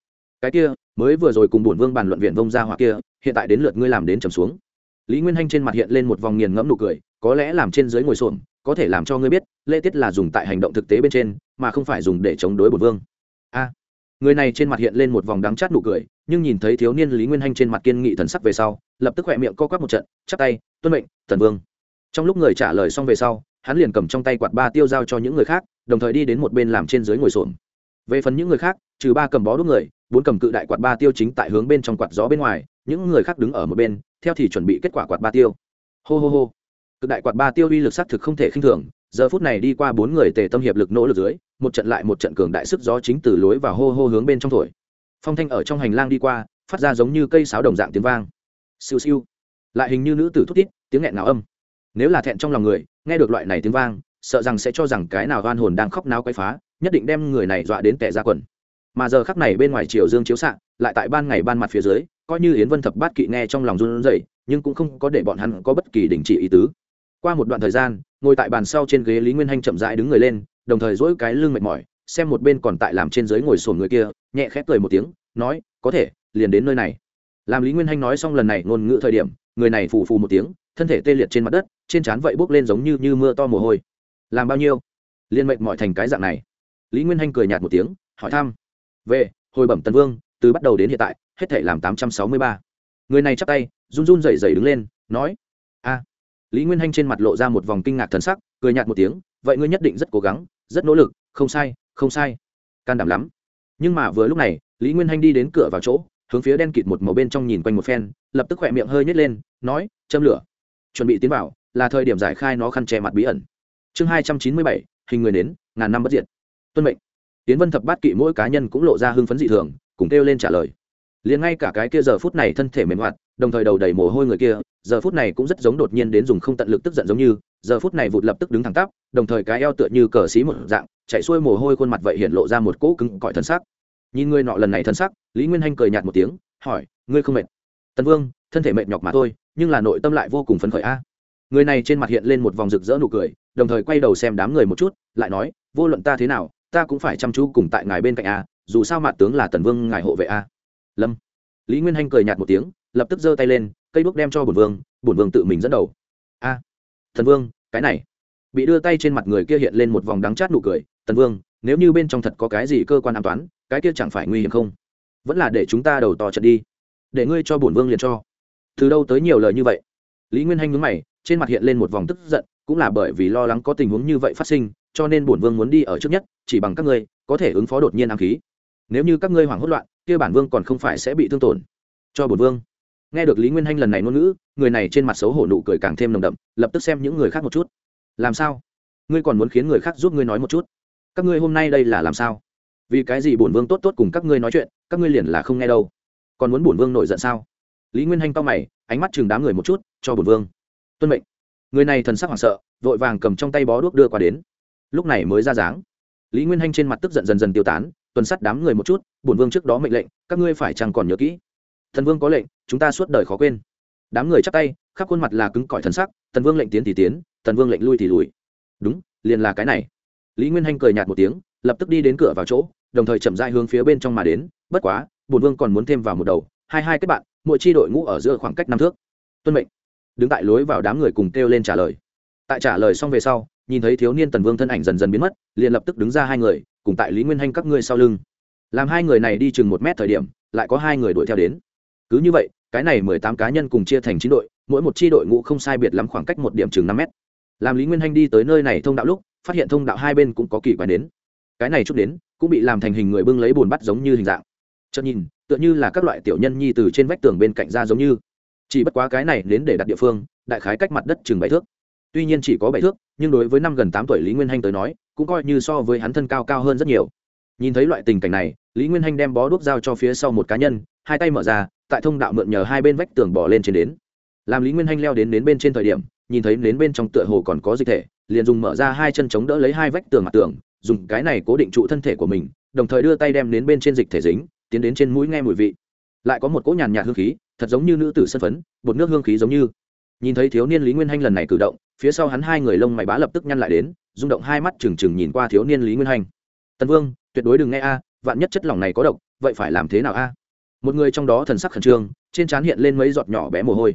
Cái kia, mới vừa rồi cùng bổn vương bàn luận viện vông ra hoặc kia, hiện tại đến lượt ngươi làm đến trầm xuống. Lý nguyên hanh trên mặt hiện lên một vòng nghiền ngẫm nụ cười, có lẽ làm trên dưới ngồi xổm, có thể làm cho ngươi biết, lễ tiết là dùng tại hành động thực tế bên trên, mà không phải dùng để chống đối bổn vương. A. Người này trên mặt hiện lên một vòng đắng chát nụ cười, nhưng nhìn thấy thiếu niên lý nguyên hanh trên mặt kiên nghị thần sắc về sau, lập tức khỏe miệng co quắp một trận, chắp tay, tuân mệnh tần vương. Trong lúc người trả lời xong về sau hắn liền cầm trong tay quạt ba tiêu giao cho những người khác, đồng thời đi đến một bên làm trên dưới ngồi xổm. Về phần những người khác, trừ ba cầm bó đúc người, bốn cầm cự đại quạt ba tiêu chính tại hướng bên trong quạt gió bên ngoài, những người khác đứng ở một bên, theo thì chuẩn bị kết quả quạt ba tiêu. Hô hô hô. Cự đại quạt ba tiêu uy lực xác thực không thể khinh thường, giờ phút này đi qua bốn người tề tâm hiệp lực nỗ lực dưới, một trận lại một trận cường đại sức gió chính từ lối và hô hô hướng bên trong thổi. Phong thanh ở trong hành lang đi qua, phát ra giống như cây sáo đồng dạng tiếng vang. Siêu siêu. Lại hình như nữ tử thúc tiết tiếng nghẹn nào âm nếu là thẹn trong lòng người, nghe được loại này tiếng vang, sợ rằng sẽ cho rằng cái nào oan hồn đang khóc náo quay phá, nhất định đem người này dọa đến tẻ ra quần. Mà giờ khắc này bên ngoài chiều dương chiếu xạ, lại tại ban ngày ban mặt phía dưới, coi như yến vân thập bát kỵ nghe trong lòng run rẩy, nhưng cũng không có để bọn hắn có bất kỳ đình chỉ ý tứ. Qua một đoạn thời gian, ngồi tại bàn sau trên ghế lý nguyên hanh chậm rãi đứng người lên, đồng thời dỗi cái lưng mệt mỏi, xem một bên còn tại làm trên dưới ngồi sồn người kia, nhẹ khép cười một tiếng, nói, có thể, liền đến nơi này. Làm lý nguyên hanh nói xong lần này ngôn ngữ thời điểm, người này phù phù một tiếng, thân thể tê liệt trên mặt đất trên trán vậy bốc lên giống như như mưa to mồ hôi. Làm bao nhiêu? Liên mệnh mọi thành cái dạng này. Lý nguyên hanh cười nhạt một tiếng, hỏi thăm. Về, hồi bẩm tần vương, từ bắt đầu đến hiện tại, hết thể làm tám trăm sáu mươi ba. Người này chắp tay, run run rẩy rẩy đứng lên, nói, a. Lý nguyên hanh trên mặt lộ ra một vòng kinh ngạc thần sắc, cười nhạt một tiếng, vậy ngươi nhất định rất cố gắng, rất nỗ lực, không sai không sai. Can đảm lắm. Nhưng mà vừa lúc này, lý nguyên hanh đi đến cửa vào chỗ, hướng phía đen kịt một màu bên trong nhìn quanh một phen, lập tức khỏe miệng hơi nhét lên, nói, châm lửa. Chuẩn bị tiến vào là thời điểm giải khai nó khăn che mặt bí ẩn. Chương hai trăm chín mươi bảy, hình người đến ngàn năm bất diệt. Tuân mệnh. Tiến vân thập bát kỵ mỗi cá nhân cũng lộ ra hưng phấn dị thường, cùng kêu lên trả lời. Liền ngay cả cái kia giờ phút này thân thể mềm hoạt, đồng thời đầu đầy mồ hôi người kia, giờ phút này cũng rất giống đột nhiên đến dùng không tận lực tức giận giống như, giờ phút này vụt lập tức đứng thẳng tắp, đồng thời cái eo tựa như cờ xí một dạng, chạy xuôi mồ hôi khuôn mặt vậy hiện lộ ra một cỗ cứng cỏi thân sắc. Nhìn người nọ lần này thân sắc, lý nguyên hanh cười nhạt một tiếng, hỏi, ngươi không mệt? Tần vương, thân thể mệt nhọc mà thôi, nhưng là nội tâm lại vô cùng phấn khởi a người này trên mặt hiện lên một vòng rực rỡ nụ cười, đồng thời quay đầu xem đám người một chút, lại nói, vô luận ta thế nào, ta cũng phải chăm chú cùng tại ngài bên cạnh a, dù sao mặt tướng là tần vương, ngài hộ vệ a. Lâm. Lý nguyên hanh cười nhạt một tiếng, lập tức giơ tay lên, cây bước đem cho bổn vương bổn vương tự mình dẫn đầu. A thần vương, cái này. Bị đưa tay trên mặt người kia hiện lên một vòng đắng chát nụ cười, tần vương, nếu như bên trong thật có cái gì cơ quan an toán, cái kia chẳng phải nguy hiểm không? Vẫn là để chúng ta đầu tò trận đi, để ngươi cho bổn vương liền cho. Từ đâu tới nhiều lời như vậy? Lý nguyên hanh nhướng mày trên mặt hiện lên một vòng tức giận, cũng là bởi vì lo lắng có tình huống như vậy phát sinh, cho nên bổn vương muốn đi ở trước nhất, chỉ bằng các ngươi, có thể ứng phó đột nhiên ám khí. Nếu như các ngươi hoảng hốt loạn, kia bản vương còn không phải sẽ bị thương tổn. Cho bổn vương. Nghe được lý nguyên hanh lần này ngôn ngữ, người này trên mặt xấu hổ nụ cười càng thêm nồng đậm, lập tức xem những người khác một chút. Làm sao? Ngươi còn muốn khiến người khác giúp ngươi nói một chút? Các ngươi hôm nay đây là làm sao? Vì cái gì bổn vương tốt tốt cùng các ngươi nói chuyện, các ngươi liền là không nghe đâu. Còn muốn bổn vương nổi giận sao? Lý nguyên hanh to mày, ánh mắt chừng đám người một chút, cho bổn vương tuân mệnh. Người này thần sắc hoảng sợ, vội vàng cầm trong tay bó đuốc đưa qua đến. Lúc này mới ra dáng. Lý nguyên hanh trên mặt tức giận dần dần tiêu tán, tuần sắt đám người một chút, bổn vương trước đó mệnh lệnh, các ngươi phải chẳng còn nhớ kỹ? Thần vương có lệnh, chúng ta suốt đời khó quên. Đám người chắp tay, khắp khuôn mặt là cứng cỏi thần sắc tần vương lệnh tiến thì tiến tần vương lệnh lui thì lùi. Đúng, liền là cái này. Lý nguyên hanh cười nhạt một tiếng, lập tức đi đến cửa vào chỗ, đồng thời chậm dại hướng phía bên trong mà đến, bất quá, bổn vương còn muốn thêm vào một đầu, hai hai kết bạn, mỗi chi đội ngũ ở giữa khoảng cách năm thước. Tuân mệnh đứng tại lối vào đám người cùng kêu lên trả lời. Tại trả lời xong về sau, nhìn thấy thiếu niên tần vương thân ảnh dần dần biến mất, liền lập tức đứng ra hai người, cùng tại lý nguyên hanh các ngươi sau lưng. Làm hai người này đi chừng một mét thời điểm, lại có hai người đuổi theo đến. Cứ như vậy, cái này mười tám cá nhân cùng chia thành chín đội, mỗi một chi đội ngũ không sai biệt lắm khoảng cách một điểm chừng năm mét. Làm lý nguyên hanh đi tới nơi này thông đạo lúc, phát hiện thông đạo hai bên cũng có kỳ quái đến. Cái này chút đến, cũng bị làm thành hình người bưng lấy bùn bắt giống như hình dạng. Chợt nhìn, tựa như là các loại tiểu nhân nhi từ trên vách tường bên cạnh ra giống như chỉ bất quá cái này đến để đặt địa phương, đại khái cách mặt đất chừng bảy thước. Tuy nhiên chỉ có bảy thước, nhưng đối với năm gần tám tuổi lý nguyên hanh tới nói, cũng coi như so với hắn thân cao cao hơn rất nhiều. Nhìn thấy loại tình cảnh này, lý nguyên hanh đem bó đuốc dao cho phía sau một cá nhân, hai tay mở ra, tại thông đạo mượn nhờ hai bên vách tường bỏ lên trên đến. Làm lý nguyên hanh leo đến đến bên trên thời điểm, nhìn thấy đến bên trong tựa hồ còn có dịch thể, liền dùng mở ra hai chân chống đỡ lấy hai vách tường mặt tường, dùng cái này cố định trụ thân thể của mình, đồng thời đưa tay đem đến bên trên dịch thể dính, tiến đến trên mũi nghe mùi vị. Lại có một cỗ nhàn nhạt hương khí thật giống như nữ tử sân phấn, bột nước hương khí giống như. Nhìn thấy thiếu niên lý nguyên hanh lần này cử động, phía sau hắn hai người lông mày bá lập tức nhăn lại đến, rung động hai mắt trừng trừng nhìn qua thiếu niên lý nguyên hanh. Tần vương, tuyệt đối đừng nghe a, vạn nhất chất lỏng này có độc, vậy phải làm thế nào a? Một người trong đó thần sắc khẩn trương, trên trán hiện lên mấy giọt nhỏ bé mồ hôi.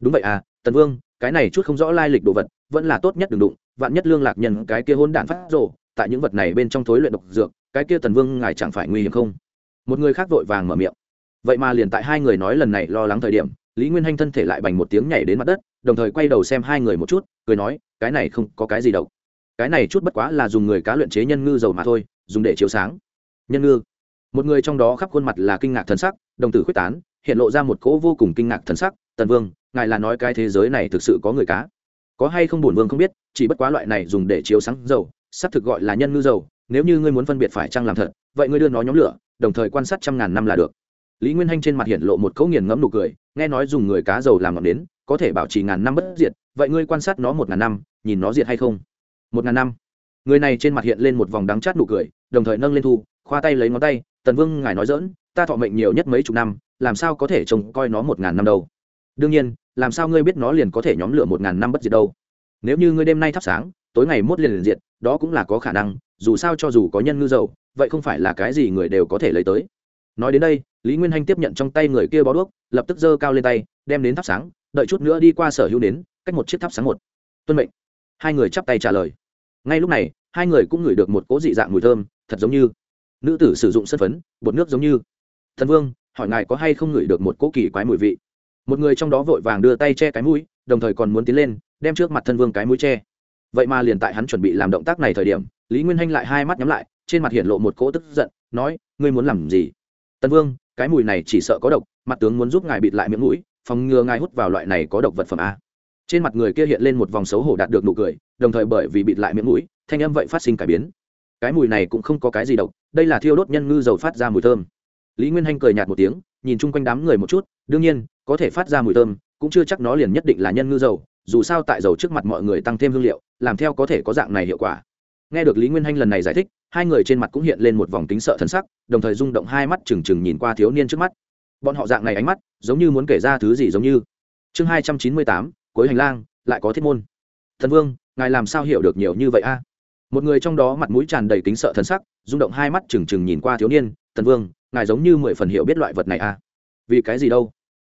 Đúng vậy à tần vương, cái này chút không rõ lai lịch đồ vật, vẫn là tốt nhất đừng đụng, vạn nhất lương lạc nhân cái kia hôn đạn phát rộ tại những vật này bên trong thối luyện độc dược, cái kia tần vương ngài chẳng phải nguy hiểm không? Một người khác vội vàng mở miệng vậy mà liền tại hai người nói lần này lo lắng thời điểm, lý nguyên hanh thân thể lại bành một tiếng nhảy đến mặt đất, đồng thời quay đầu xem hai người một chút, cười nói, cái này không có cái gì đâu. Cái này chút bất quá là dùng người cá luyện chế nhân ngư dầu mà thôi, dùng để chiếu sáng. Nhân ngư. Một người trong đó khắp khuôn mặt là kinh ngạc thần sắc, đồng tử quyết tán, hiện lộ ra một cỗ vô cùng kinh ngạc thần sắc, tần vương, ngài là nói cái thế giới này thực sự có người cá? Có hay không bổn vương không biết, chỉ bất quá loại này dùng để chiếu sáng dầu, sắp thực gọi là nhân ngư dầu, nếu như ngươi muốn phân biệt phải chăng làm thật, vậy ngươi đưa nó nhóm lửa, đồng thời quan sát trăm ngàn năm là được lý nguyên hanh trên mặt hiện lộ một cấu nghiền ngẫm nụ cười nghe nói dùng người cá dầu làm ngọn nến, có thể bảo trì ngàn năm bất diệt vậy ngươi quan sát nó một ngàn năm nhìn nó diệt hay không? Một ngàn năm. Người này trên mặt hiện lên một vòng đắng chát nụ cười đồng thời nâng lên thu khoa tay lấy ngón tay tần vương ngài nói dỡn ta thọ mệnh nhiều nhất mấy chục năm làm sao có thể trông coi nó một ngàn năm đâu? Đương nhiên làm sao ngươi biết nó liền có thể nhóm lửa một ngàn năm bất diệt đâu? Nếu như ngươi đêm nay thắp sáng tối ngày mốt liền liền diệt đó cũng là có khả năng dù sao cho dù có nhân ngư dầu vậy không phải là cái gì người đều có thể lấy tới nói đến đây, lý nguyên hanh tiếp nhận trong tay người kia bó đuốc, lập tức giơ cao lên tay, đem đến thắp sáng, đợi chút nữa đi qua sở hữu đến cách một chiếc thắp sáng một. Tuân mệnh. Hai người chắp tay trả lời. Ngay lúc này, hai người cũng ngửi được một cỗ dị dạng mùi thơm, thật giống như nữ tử sử dụng sân phấn, bột nước giống như. Thần vương, hỏi ngài có hay không ngửi được một cỗ kỳ quái mùi vị? Một người trong đó vội vàng đưa tay che cái mũi, đồng thời còn muốn tiến lên, đem trước mặt thân vương cái mũi che. Vậy mà liền tại hắn chuẩn bị làm động tác này thời điểm, lý nguyên hanh lại hai mắt nhắm lại, trên mặt hiện lộ một cỗ tức giận, nói, ngươi muốn làm gì? Tần vương, cái mùi này chỉ sợ có độc, mặt tướng muốn giúp ngài bịt lại miệng mũi, phòng ngừa ngài hút vào loại này có độc vật phẩm a. Trên mặt người kia hiện lên một vòng xấu hổ đạt được nụ cười, đồng thời bởi vì bịt lại miệng mũi, thanh âm vậy phát sinh cải biến. Cái mùi này cũng không có cái gì độc, đây là thiêu đốt nhân ngư dầu phát ra mùi thơm. Lý nguyên hanh cười nhạt một tiếng, nhìn chung quanh đám người một chút, đương nhiên, có thể phát ra mùi thơm, cũng chưa chắc nó liền nhất định là nhân ngư dầu, dù sao tại dầu trước mặt mọi người tăng thêm hương liệu, làm theo có thể có dạng này hiệu quả nghe được lý nguyên hanh lần này giải thích, hai người trên mặt cũng hiện lên một vòng kính sợ thân sắc, đồng thời rung động hai mắt trừng trừng nhìn qua thiếu niên trước mắt. Bọn họ dạng này ánh mắt, giống như muốn kể ra thứ gì giống như. Chương hai trăm chín mươi tám, cuối hành lang, lại có thiết môn. Thần vương, ngài làm sao hiểu được nhiều như vậy a? Một người trong đó mặt mũi tràn đầy kính sợ thân sắc, rung động hai mắt trừng trừng nhìn qua thiếu niên. Thần vương, ngài giống như mười phần hiểu biết loại vật này a. Vì cái gì đâu?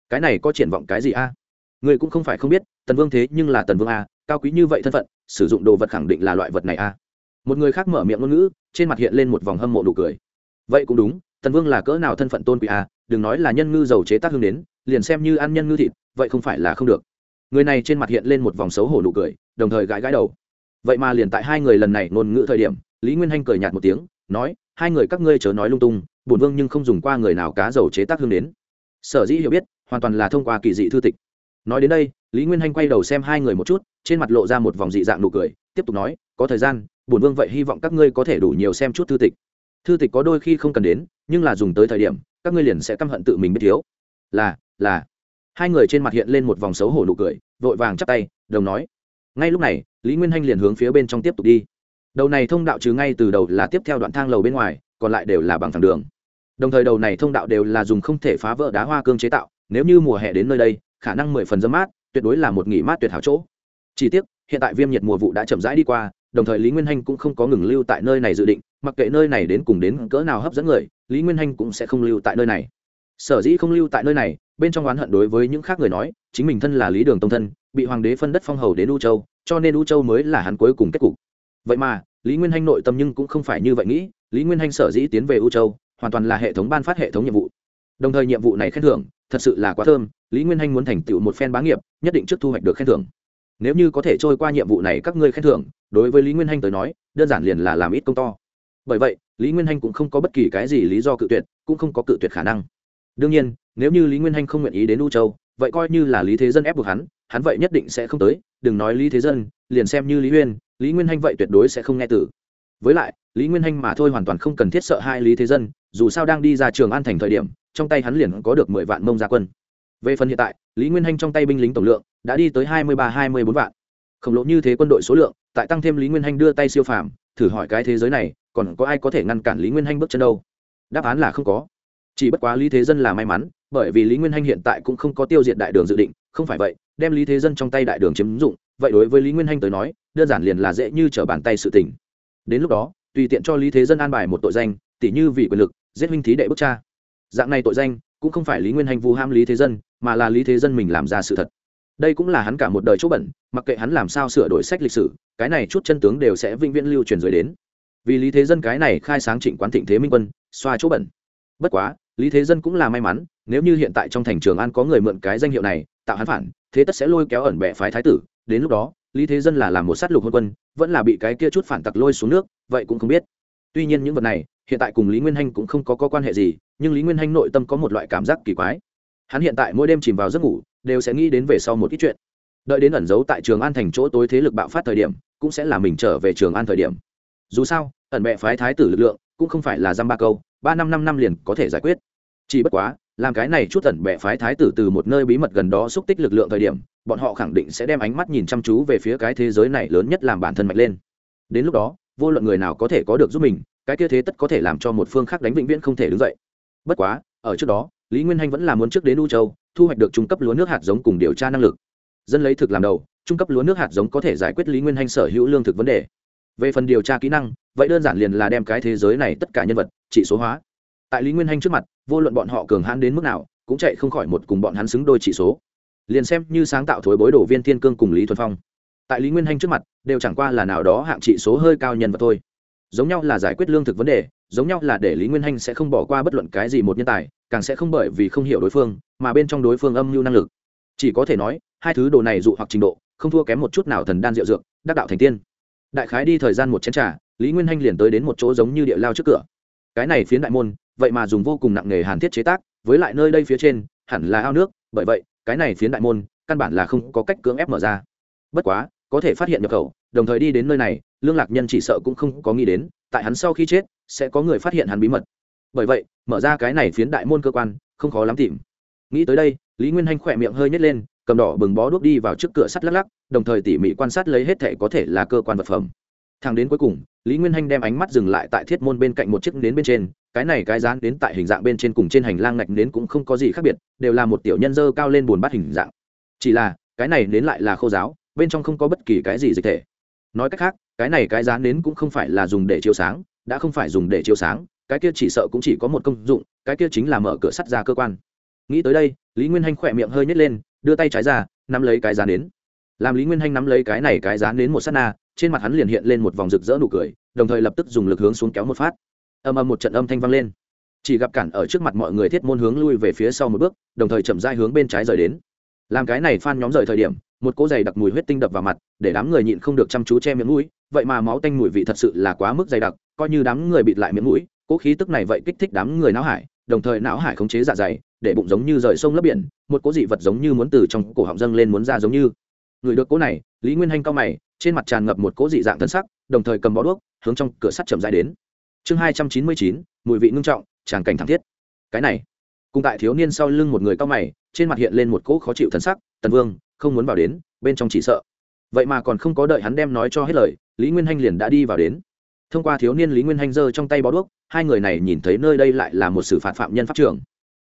Cái này có triển vọng cái gì a? Người cũng không phải không biết tần vương thế nhưng là tần vương a, cao quý như vậy thân phận, sử dụng đồ vật khẳng định là loại vật này a một người khác mở miệng ngôn ngữ, trên mặt hiện lên một vòng hâm mộ đủ cười. Vậy cũng đúng, tần vương là cỡ nào thân phận tôn quý à đừng nói là nhân ngư giàu chế tác hương đến, liền xem như ăn nhân ngư thịt, vậy không phải là không được. Người này trên mặt hiện lên một vòng xấu hổ nụ cười, đồng thời gãi gãi đầu. Vậy mà liền tại hai người lần này ngôn ngữ thời điểm, lý nguyên hanh cười nhạt một tiếng, nói, hai người các ngươi chớ nói lung tung, bổn vương nhưng không dùng qua người nào cá dầu chế tác hương đến. Sở dĩ hiểu biết, hoàn toàn là thông qua kỳ dị thư tịch. Nói đến đây, lý nguyên hanh quay đầu xem hai người một chút, trên mặt lộ ra một vòng dị dạng nụ cười, tiếp tục nói, có thời gian bổn vương vậy hy vọng các ngươi có thể đủ nhiều xem chút thư tịch. Thư tịch có đôi khi không cần đến, nhưng là dùng tới thời điểm, các ngươi liền sẽ căm hận tự mình biết thiếu. Là là. Hai người trên mặt hiện lên một vòng xấu hổ nụ cười, vội vàng chắp tay, đồng nói. Ngay lúc này, lý nguyên hanh liền hướng phía bên trong tiếp tục đi. Đầu này thông đạo trừ ngay từ đầu là tiếp theo đoạn thang lầu bên ngoài, còn lại đều là bằng thẳng đường. Đồng thời đầu này thông đạo đều là dùng không thể phá vỡ đá hoa cương chế tạo, nếu như mùa hè đến nơi đây, khả năng mười phần dâm mát, tuyệt đối là một nghỉ mát tuyệt hảo chỗ. Chỉ tiếc hiện tại viêm nhiệt mùa vụ đã chậm rãi đi qua, đồng thời lý nguyên hanh cũng không có ngừng lưu tại nơi này dự định, mặc kệ nơi này đến cùng đến cỡ nào hấp dẫn người, lý nguyên hanh cũng sẽ không lưu tại nơi này. Sở dĩ không lưu tại nơi này, bên trong oán hận đối với những khác người nói, chính mình thân là lý đường tông thân, bị hoàng đế phân đất phong hầu đến u châu, cho nên u châu mới là hắn cuối cùng kết cục. Vậy mà, lý nguyên hanh nội tâm nhưng cũng không phải như vậy nghĩ, lý nguyên hanh sở dĩ tiến về u châu, hoàn toàn là hệ thống ban phát hệ thống nhiệm vụ. Đồng thời nhiệm vụ này khen thưởng, thật sự là quá thơm, lý nguyên hanh muốn thành tựu một phen bá nghiệp, nhất định trước thu hoạch được khen thưởng nếu như có thể trôi qua nhiệm vụ này các ngươi khen thưởng, đối với lý nguyên hanh tới nói, đơn giản liền là làm ít công to. Bởi vậy, lý nguyên hanh cũng không có bất kỳ cái gì lý do cự tuyệt, cũng không có cự tuyệt khả năng. Đương nhiên, nếu như lý nguyên hanh không nguyện ý đến u châu, vậy coi như là lý thế dân ép buộc hắn hắn vậy nhất định sẽ không tới, đừng nói lý thế dân, liền xem như lý huyên lý nguyên hanh vậy tuyệt đối sẽ không nghe tử với lại, lý nguyên hanh mà thôi hoàn toàn không cần thiết sợ hai lý thế dân, dù sao đang đi ra trường an thành thời điểm, trong tay hắn liền có được mười vạn mông gia quân về phần hiện tại, lý nguyên hanh trong tay binh lính tổng lượng đã đi tới hai mươi ba, hai mươi bốn vạn. Khổng lồ như thế quân đội số lượng, tại tăng thêm lý nguyên hanh đưa tay siêu phàm, thử hỏi cái thế giới này, còn có ai có thể ngăn cản lý nguyên hanh bước chân đâu? Đáp án là không có. Chỉ bất quá lý thế dân là may mắn, bởi vì lý nguyên hanh hiện tại cũng không có tiêu diệt đại đường dự định, không phải vậy, đem lý thế dân trong tay đại đường chiếm dụng, vậy đối với lý nguyên hanh tới nói, đơn giản liền là dễ như t r ở bàn tay sự tình. Đến lúc đó, tùy tiện cho lý thế dân an bài một tội danh, tỉ như vì quyền lực, giết huynh thí đệ bức cha. Dạng này tội danh cũng không phải lý nguyên hành vu ham lý thế dân, mà là lý thế dân mình làm ra sự thật. Đây cũng là hắn cả một đời chỗ bẩn, mặc kệ hắn làm sao sửa đổi sách lịch sử, cái này chút chân tướng đều sẽ vĩnh viễn lưu truyền dưới đến. Vì lý thế dân cái này khai sáng trịnh quán thịnh thế minh quân, xoa chỗ bẩn. Bất quá, lý thế dân cũng là may mắn, nếu như hiện tại trong thành trường an có người mượn cái danh hiệu này, tạo hắn phản, thế tất sẽ lôi kéo ẩn bệ phái thái tử. Đến lúc đó, lý thế dân là làm một sát lục hôn quân, vẫn là bị cái kia chút phản tặc lôi xuống nước, vậy cũng không biết. Tuy nhiên những vật này hiện tại cùng lý nguyên hanh cũng không có, có quan hệ gì nhưng lý nguyên hanh nội tâm có một loại cảm giác kỳ quái. Hắn hiện tại mỗi đêm chìm vào giấc ngủ đều sẽ nghĩ đến về sau một ít chuyện. Đợi đến ẩn giấu tại trường an thành chỗ tối thế lực bạo phát thời điểm cũng sẽ là mình trở về trường an thời điểm. Dù sao ẩn bệ phái thái tử lực lượng cũng không phải là dăm ba câu ba năm năm năm liền có thể giải quyết. Chỉ bất quá làm cái này chút ẩn bệ phái thái tử từ một nơi bí mật gần đó xúc tích lực lượng thời điểm bọn họ khẳng định sẽ đem ánh mắt nhìn chăm chú về phía cái thế giới này lớn nhất làm bản thân mạnh lên. Đến lúc đó vô luận người nào có thể có được giúp mình, cái kia thế tất có thể làm cho một phương khác đánh vĩnh viễn không thể đứng dậy. Bất quá, ở trước đó, lý nguyên hanh vẫn là muốn trước đến u châu, thu hoạch được trung cấp lúa nước hạt giống cùng điều tra năng lực. Dân lấy thực làm đầu, trung cấp lúa nước hạt giống có thể giải quyết lý nguyên hanh sở hữu lương thực vấn đề. Về phần điều tra kỹ năng, vậy đơn giản liền là đem cái thế giới này tất cả nhân vật trị số hóa. Tại lý nguyên hanh trước mặt, vô luận bọn họ cường hãn đến mức nào, cũng chạy không khỏi một cùng bọn hắn xứng đôi trị số. Liền xem như sáng tạo thối bối đổ viên thiên cương cùng lý thuần phong tại lý nguyên hanh trước mặt đều chẳng qua là nào đó hạng trị số hơi cao nhân vật thôi giống nhau là giải quyết lương thực vấn đề giống nhau là để lý nguyên hanh sẽ không bỏ qua bất luận cái gì một nhân tài càng sẽ không bởi vì không hiểu đối phương mà bên trong đối phương âm mưu năng lực chỉ có thể nói hai thứ đồ này dụ hoặc trình độ không thua kém một chút nào thần đan diệu dược đắc đạo thành tiên đại khái đi thời gian một chén t r à lý nguyên hanh liền tới đến một chỗ giống như địa lao trước cửa cái này phiến đại môn vậy mà dùng vô cùng nặng nghề hàn thiết chế tác với lại nơi đây phía trên hẳn là ao nước bởi vậy cái này phiến đại môn căn bản là không có cách cưỡng ép mở ra bất quá có thể phát hiện nhập khẩu, đồng thời đi đến nơi này, lương lạc nhân chỉ sợ cũng không có nghĩ đến, tại hắn sau khi chết, sẽ có người phát hiện hắn bí mật. Bởi vậy, mở ra cái này phiến đại môn cơ quan, không khó lắm tìm. Nghĩ tới đây, lý nguyên hanh khỏe miệng hơi nhét lên, cầm đỏ bừng bó đuốc đi vào trước cửa sắt lắc lắc, đồng thời tỉ mỉ quan sát lấy hết thể có thể là cơ quan vật phẩm. Thang đến cuối cùng, lý nguyên hanh đem ánh mắt dừng lại tại thiết môn bên cạnh một chiếc nến bên trên, cái này cái dán đến tại hình dạng bên trên cùng trên hành lang ngạch nến cũng không có gì khác biệt, đều là một tiểu nhân dơ cao lên bùn bát hình dạng. Chỉ là, cái này nến lại là khô giáo bên trong không có bất kỳ cái gì dịch thể. Nói cách khác, cái này cái dán nến cũng không phải là dùng để chiếu sáng, đã không phải dùng để chiếu sáng, cái kia chỉ sợ cũng chỉ có một công dụng, cái kia chính là mở cửa sắt ra cơ quan. Nghĩ tới đây, lý nguyên hanh khỏe miệng hơi nhét lên, đưa tay trái ra, nắm lấy cái dán nến. Làm lý nguyên hanh nắm lấy cái này cái dán nến một s á t na, trên mặt hắn liền hiện lên một vòng rực rỡ nụ cười, đồng thời lập tức dùng lực hướng xuống kéo một phát. Âm âm một trận âm thanh vang lên. Chỉ gặp cản ở trước mặt mọi người thiết môn hướng lui về phía sau một bước, đồng thời chậm dai hướng bên trái rời đến. Làm cái này phan nhóm rời thời điểm một cỗ dày đặc mùi huyết tinh đập vào mặt, để đám người nhịn không được chăm chú che miệng mũi, vậy mà máu tanh mùi vị thật sự là quá mức dày đặc, coi như đám người bịt lại miệng mũi, cỗ khí tức này vậy kích thích đám người não hải, đồng thời não hải khống chế dạ dày, để bụng giống như rời sông lấp biển, một cỗ dị vật giống như muốn từ trong cổ họng dâng lên muốn ra giống như. Người được cỗ này, lý nguyên hanh cao mày, trên mặt tràn ngập một cỗ dị dạng thân sắc, đồng thời cầm bó đuốc, hướng trong cửa sắt chậm dài đến. Chương hai trăm chín mươi chín, mùi vị ngưng trọng tràn cảnh thảm thiết. Cái này, cùng tại thiếu niên sau lưng một người cao mày, trên mặt hiện lên một cỗ khó chịu thân sắc, tần vương không muốn vào đến, bên trong chỉ sợ. Vậy mà còn không có đợi hắn đem nói cho hết lời, lý nguyên hanh liền đã đi vào đến. Thông qua thiếu niên lý nguyên hanh giơ trong tay bó đuốc, hai người này nhìn thấy nơi đây lại là một xử phạt phạm nhân pháp trường.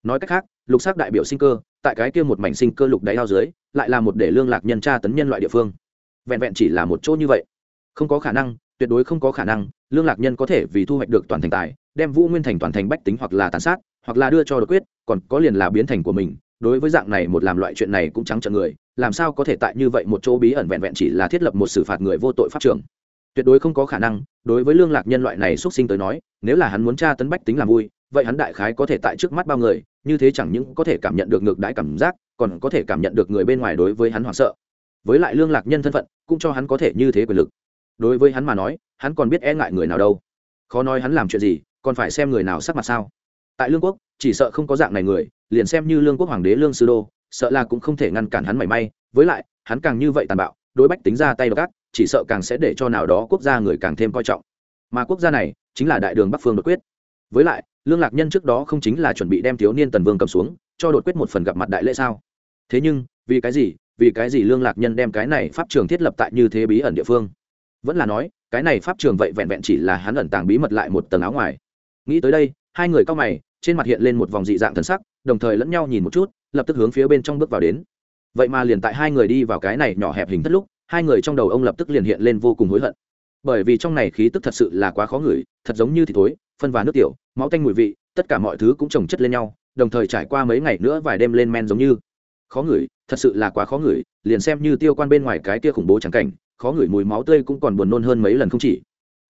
Nói cách khác, lục xác đại biểu sinh cơ, tại cái kia một mảnh sinh cơ lục đáy ao dưới, lại là một để lương lạc nhân tra tấn nhân loại địa phương. Vẹn vẹn chỉ là một chỗ như vậy. Không có khả năng, tuyệt đối không có khả năng, lương lạc nhân có thể vì thu hoạch được toàn thành tài, đem vũ nguyên thành toàn thành bách tính hoặc là tàn sát, hoặc là đưa cho đột quyết, còn có liền là biến thành của mình đối với dạng này một làm loại chuyện này cũng trắng trợn người, làm sao có thể tại như vậy một chỗ bí ẩn vẹn vẹn chỉ là thiết lập một xử phạt người vô tội pháp trường? Tuyệt đối không có khả năng, đối với lương lạc nhân loại này xuất sinh tới nói, nếu là hắn muốn tra tấn bách tính làm vui, vậy hắn đại khái có thể tại trước mắt bao người, như thế chẳng những có thể cảm nhận được ngược đãi cảm giác, còn có thể cảm nhận được người bên ngoài đối với hắn hoảng sợ. Với lại lương lạc nhân thân phận, cũng cho hắn có thể như thế quyền lực. Đối với hắn mà nói, hắn còn biết e ngại người nào đâu. Khó nói hắn làm chuyện gì, còn phải xem người nào sắc mặt sao. Tại lương quốc, chỉ sợ không có dạng này người liền xem như lương quốc hoàng đế lương sư đô, sợ là cũng không thể ngăn cản hắn mảy may, với lại, hắn càng như vậy tàn bạo, đối bách tính ra tay đ ộ chỉ sợ càng sẽ để cho nào đó quốc gia người càng thêm coi trọng. Mà quốc gia này, chính là đại đường bắc phương đột quyết. Với lại, lương lạc nhân trước đó không chính là chuẩn bị đem thiếu niên tần vương cầm xuống, cho đột quyết một phần gặp mặt đại lễ sao? Thế nhưng, vì cái gì, vì cái gì lương lạc nhân đem cái này pháp trường thiết lập tại như thế bí ẩn địa phương? Vẫn là nói, cái này pháp trường vậy vẹn vẹn chỉ là hắn ẩn tàng bí mật lại một tầng áo ngoài. Nghĩ tới đây, hai người cao mày, trên mặt hiện lên một vòng dị dạng thần sắc đồng thời lẫn nhau nhìn một chút, lập tức hướng phía bên trong bước vào đến. Vậy mà liền tại hai người đi vào cái này nhỏ hẹp hình thất lúc, hai người trong đầu ông lập tức liền hiện lên vô cùng hối hận. Bởi vì trong này khí tức thật sự là quá khó ngửi, thật giống như thịt thối, phân và nước tiểu, máu tanh mùi vị, tất cả mọi thứ cũng trồng chất lên nhau, đồng thời trải qua mấy ngày nữa vài đêm lên men giống như. Khó ngửi, thật sự là quá khó ngửi, liền xem như tiêu quan bên ngoài cái kia khủng bố trắng cảnh, khó ngửi mùi máu tươi cũng còn buồn nôn hơn mấy lần không chỉ.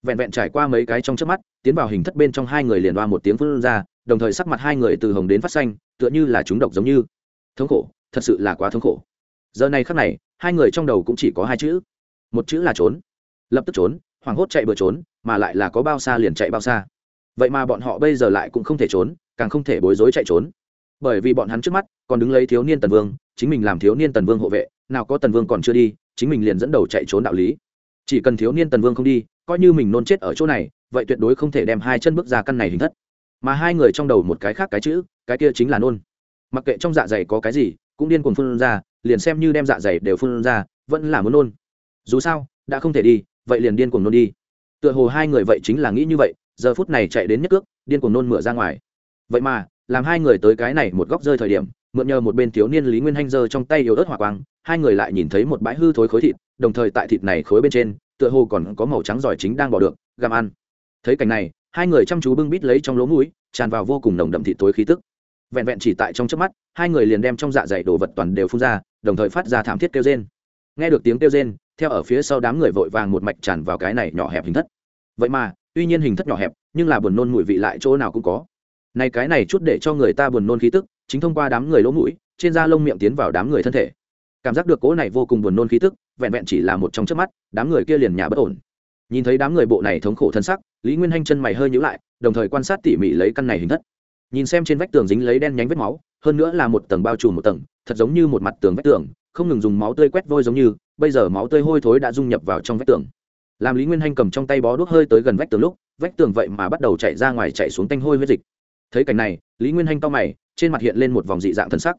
Vẹn vẹn trải qua mấy cái trong trước mắt, tiến vào hình thất bên trong hai người liền đoa một tiếng phân ra đồng thời sắc mặt hai người từ hồng đến phát xanh, tựa như là chúng độc giống như. Thống khổ, thật sự là quá thống khổ. Giờ này khắc này, hai người trong đầu cũng chỉ có hai chữ. Một chữ là trốn. Lập tức trốn, hoảng hốt chạy bừa trốn, mà lại là có bao xa liền chạy bao xa. Vậy mà bọn họ bây giờ lại cũng không thể trốn, càng không thể bối rối chạy trốn. Bởi vì bọn hắn trước mắt còn đứng lấy thiếu niên tần vương, chính mình làm thiếu niên tần vương hộ vệ, nào có tần vương còn chưa đi, chính mình liền dẫn đầu chạy trốn đạo lý. Chỉ cần thiếu niên tần vương không đi, coi như mình nôn chết ở chỗ này, vậy tuyệt đối không thể đem hai chân bước ra căn này hình thất mà hai người trong đầu một cái khác cái chữ, cái kia chính là nôn. Mặc kệ trong dạ dày có cái gì, cũng điên cuồng phun ra, liền xem như đem dạ dày đều phun ra, vẫn là muốn nôn. Dù sao, đã không thể đi, vậy liền điên cuồng nôn đi. Tựa hồ hai người vậy chính là nghĩ như vậy, giờ phút này chạy đến nhất cước, điên cuồng nôn mửa ra ngoài. Vậy mà, làm hai người tới cái này một góc rơi thời điểm, mượn nhờ một bên thiếu niên lý nguyên hanh giơ trong tay yếu ớt hỏa quang, hai người lại nhìn thấy một bãi hư thối khối thịt, đồng thời tại thịt này khối bên trên, tựa hồ còn có màu trắng giỏi chính đang bỏ được, gặm ăn. Thấy cảnh này hai người chăm chú bưng bít lấy trong lỗ mũi, tràn vào vô cùng nồng đậm thị tối khí tức. Vẹn vẹn chỉ tại trong trước mắt, hai người liền đem trong dạ dày đồ vật toàn đều phun ra, đồng thời phát ra thảm thiết kêu rên. Nghe được tiếng kêu rên, theo ở phía sau đám người vội vàng một mạch tràn vào cái này nhỏ hẹp hình thất. Vậy mà, tuy nhiên hình thất nhỏ hẹp, nhưng là buồn nôn mùi vị lại chỗ nào cũng có. Này cái này chút để cho người ta buồn nôn khí tức, chính thông qua đám người lỗ mũi, trên da lông miệng tiến vào đám người thân thể. Cảm giác được cố này vô cùng buồn nôn khí tức, vẹn vẹn chỉ là một trong trước mắt, đám người kia liền nhà bất ổn nhìn thấy đám người bộ này thống khổ thân sắc, lý nguyên hanh chân mày hơi nhữ lại, đồng thời quan sát tỉ mỉ lấy căn này hình thất. Nhìn xem trên vách tường dính lấy đen nhánh vết máu, hơn nữa là một tầng bao trùm một tầng, thật giống như một mặt tường vách tường, không ngừng dùng máu tươi quét vôi giống như, bây giờ máu tươi hôi thối đã dung nhập vào trong vách tường. Làm lý nguyên hanh cầm trong tay bó đuốc hơi tới gần vách tường lúc, vách tường vậy mà bắt đầu chạy ra ngoài chạy xuống tanh hôi huyết dịch. Thấy cảnh này, lý nguyên hanh to mày, trên mặt hiện lên một vòng dị dạng thân sắc.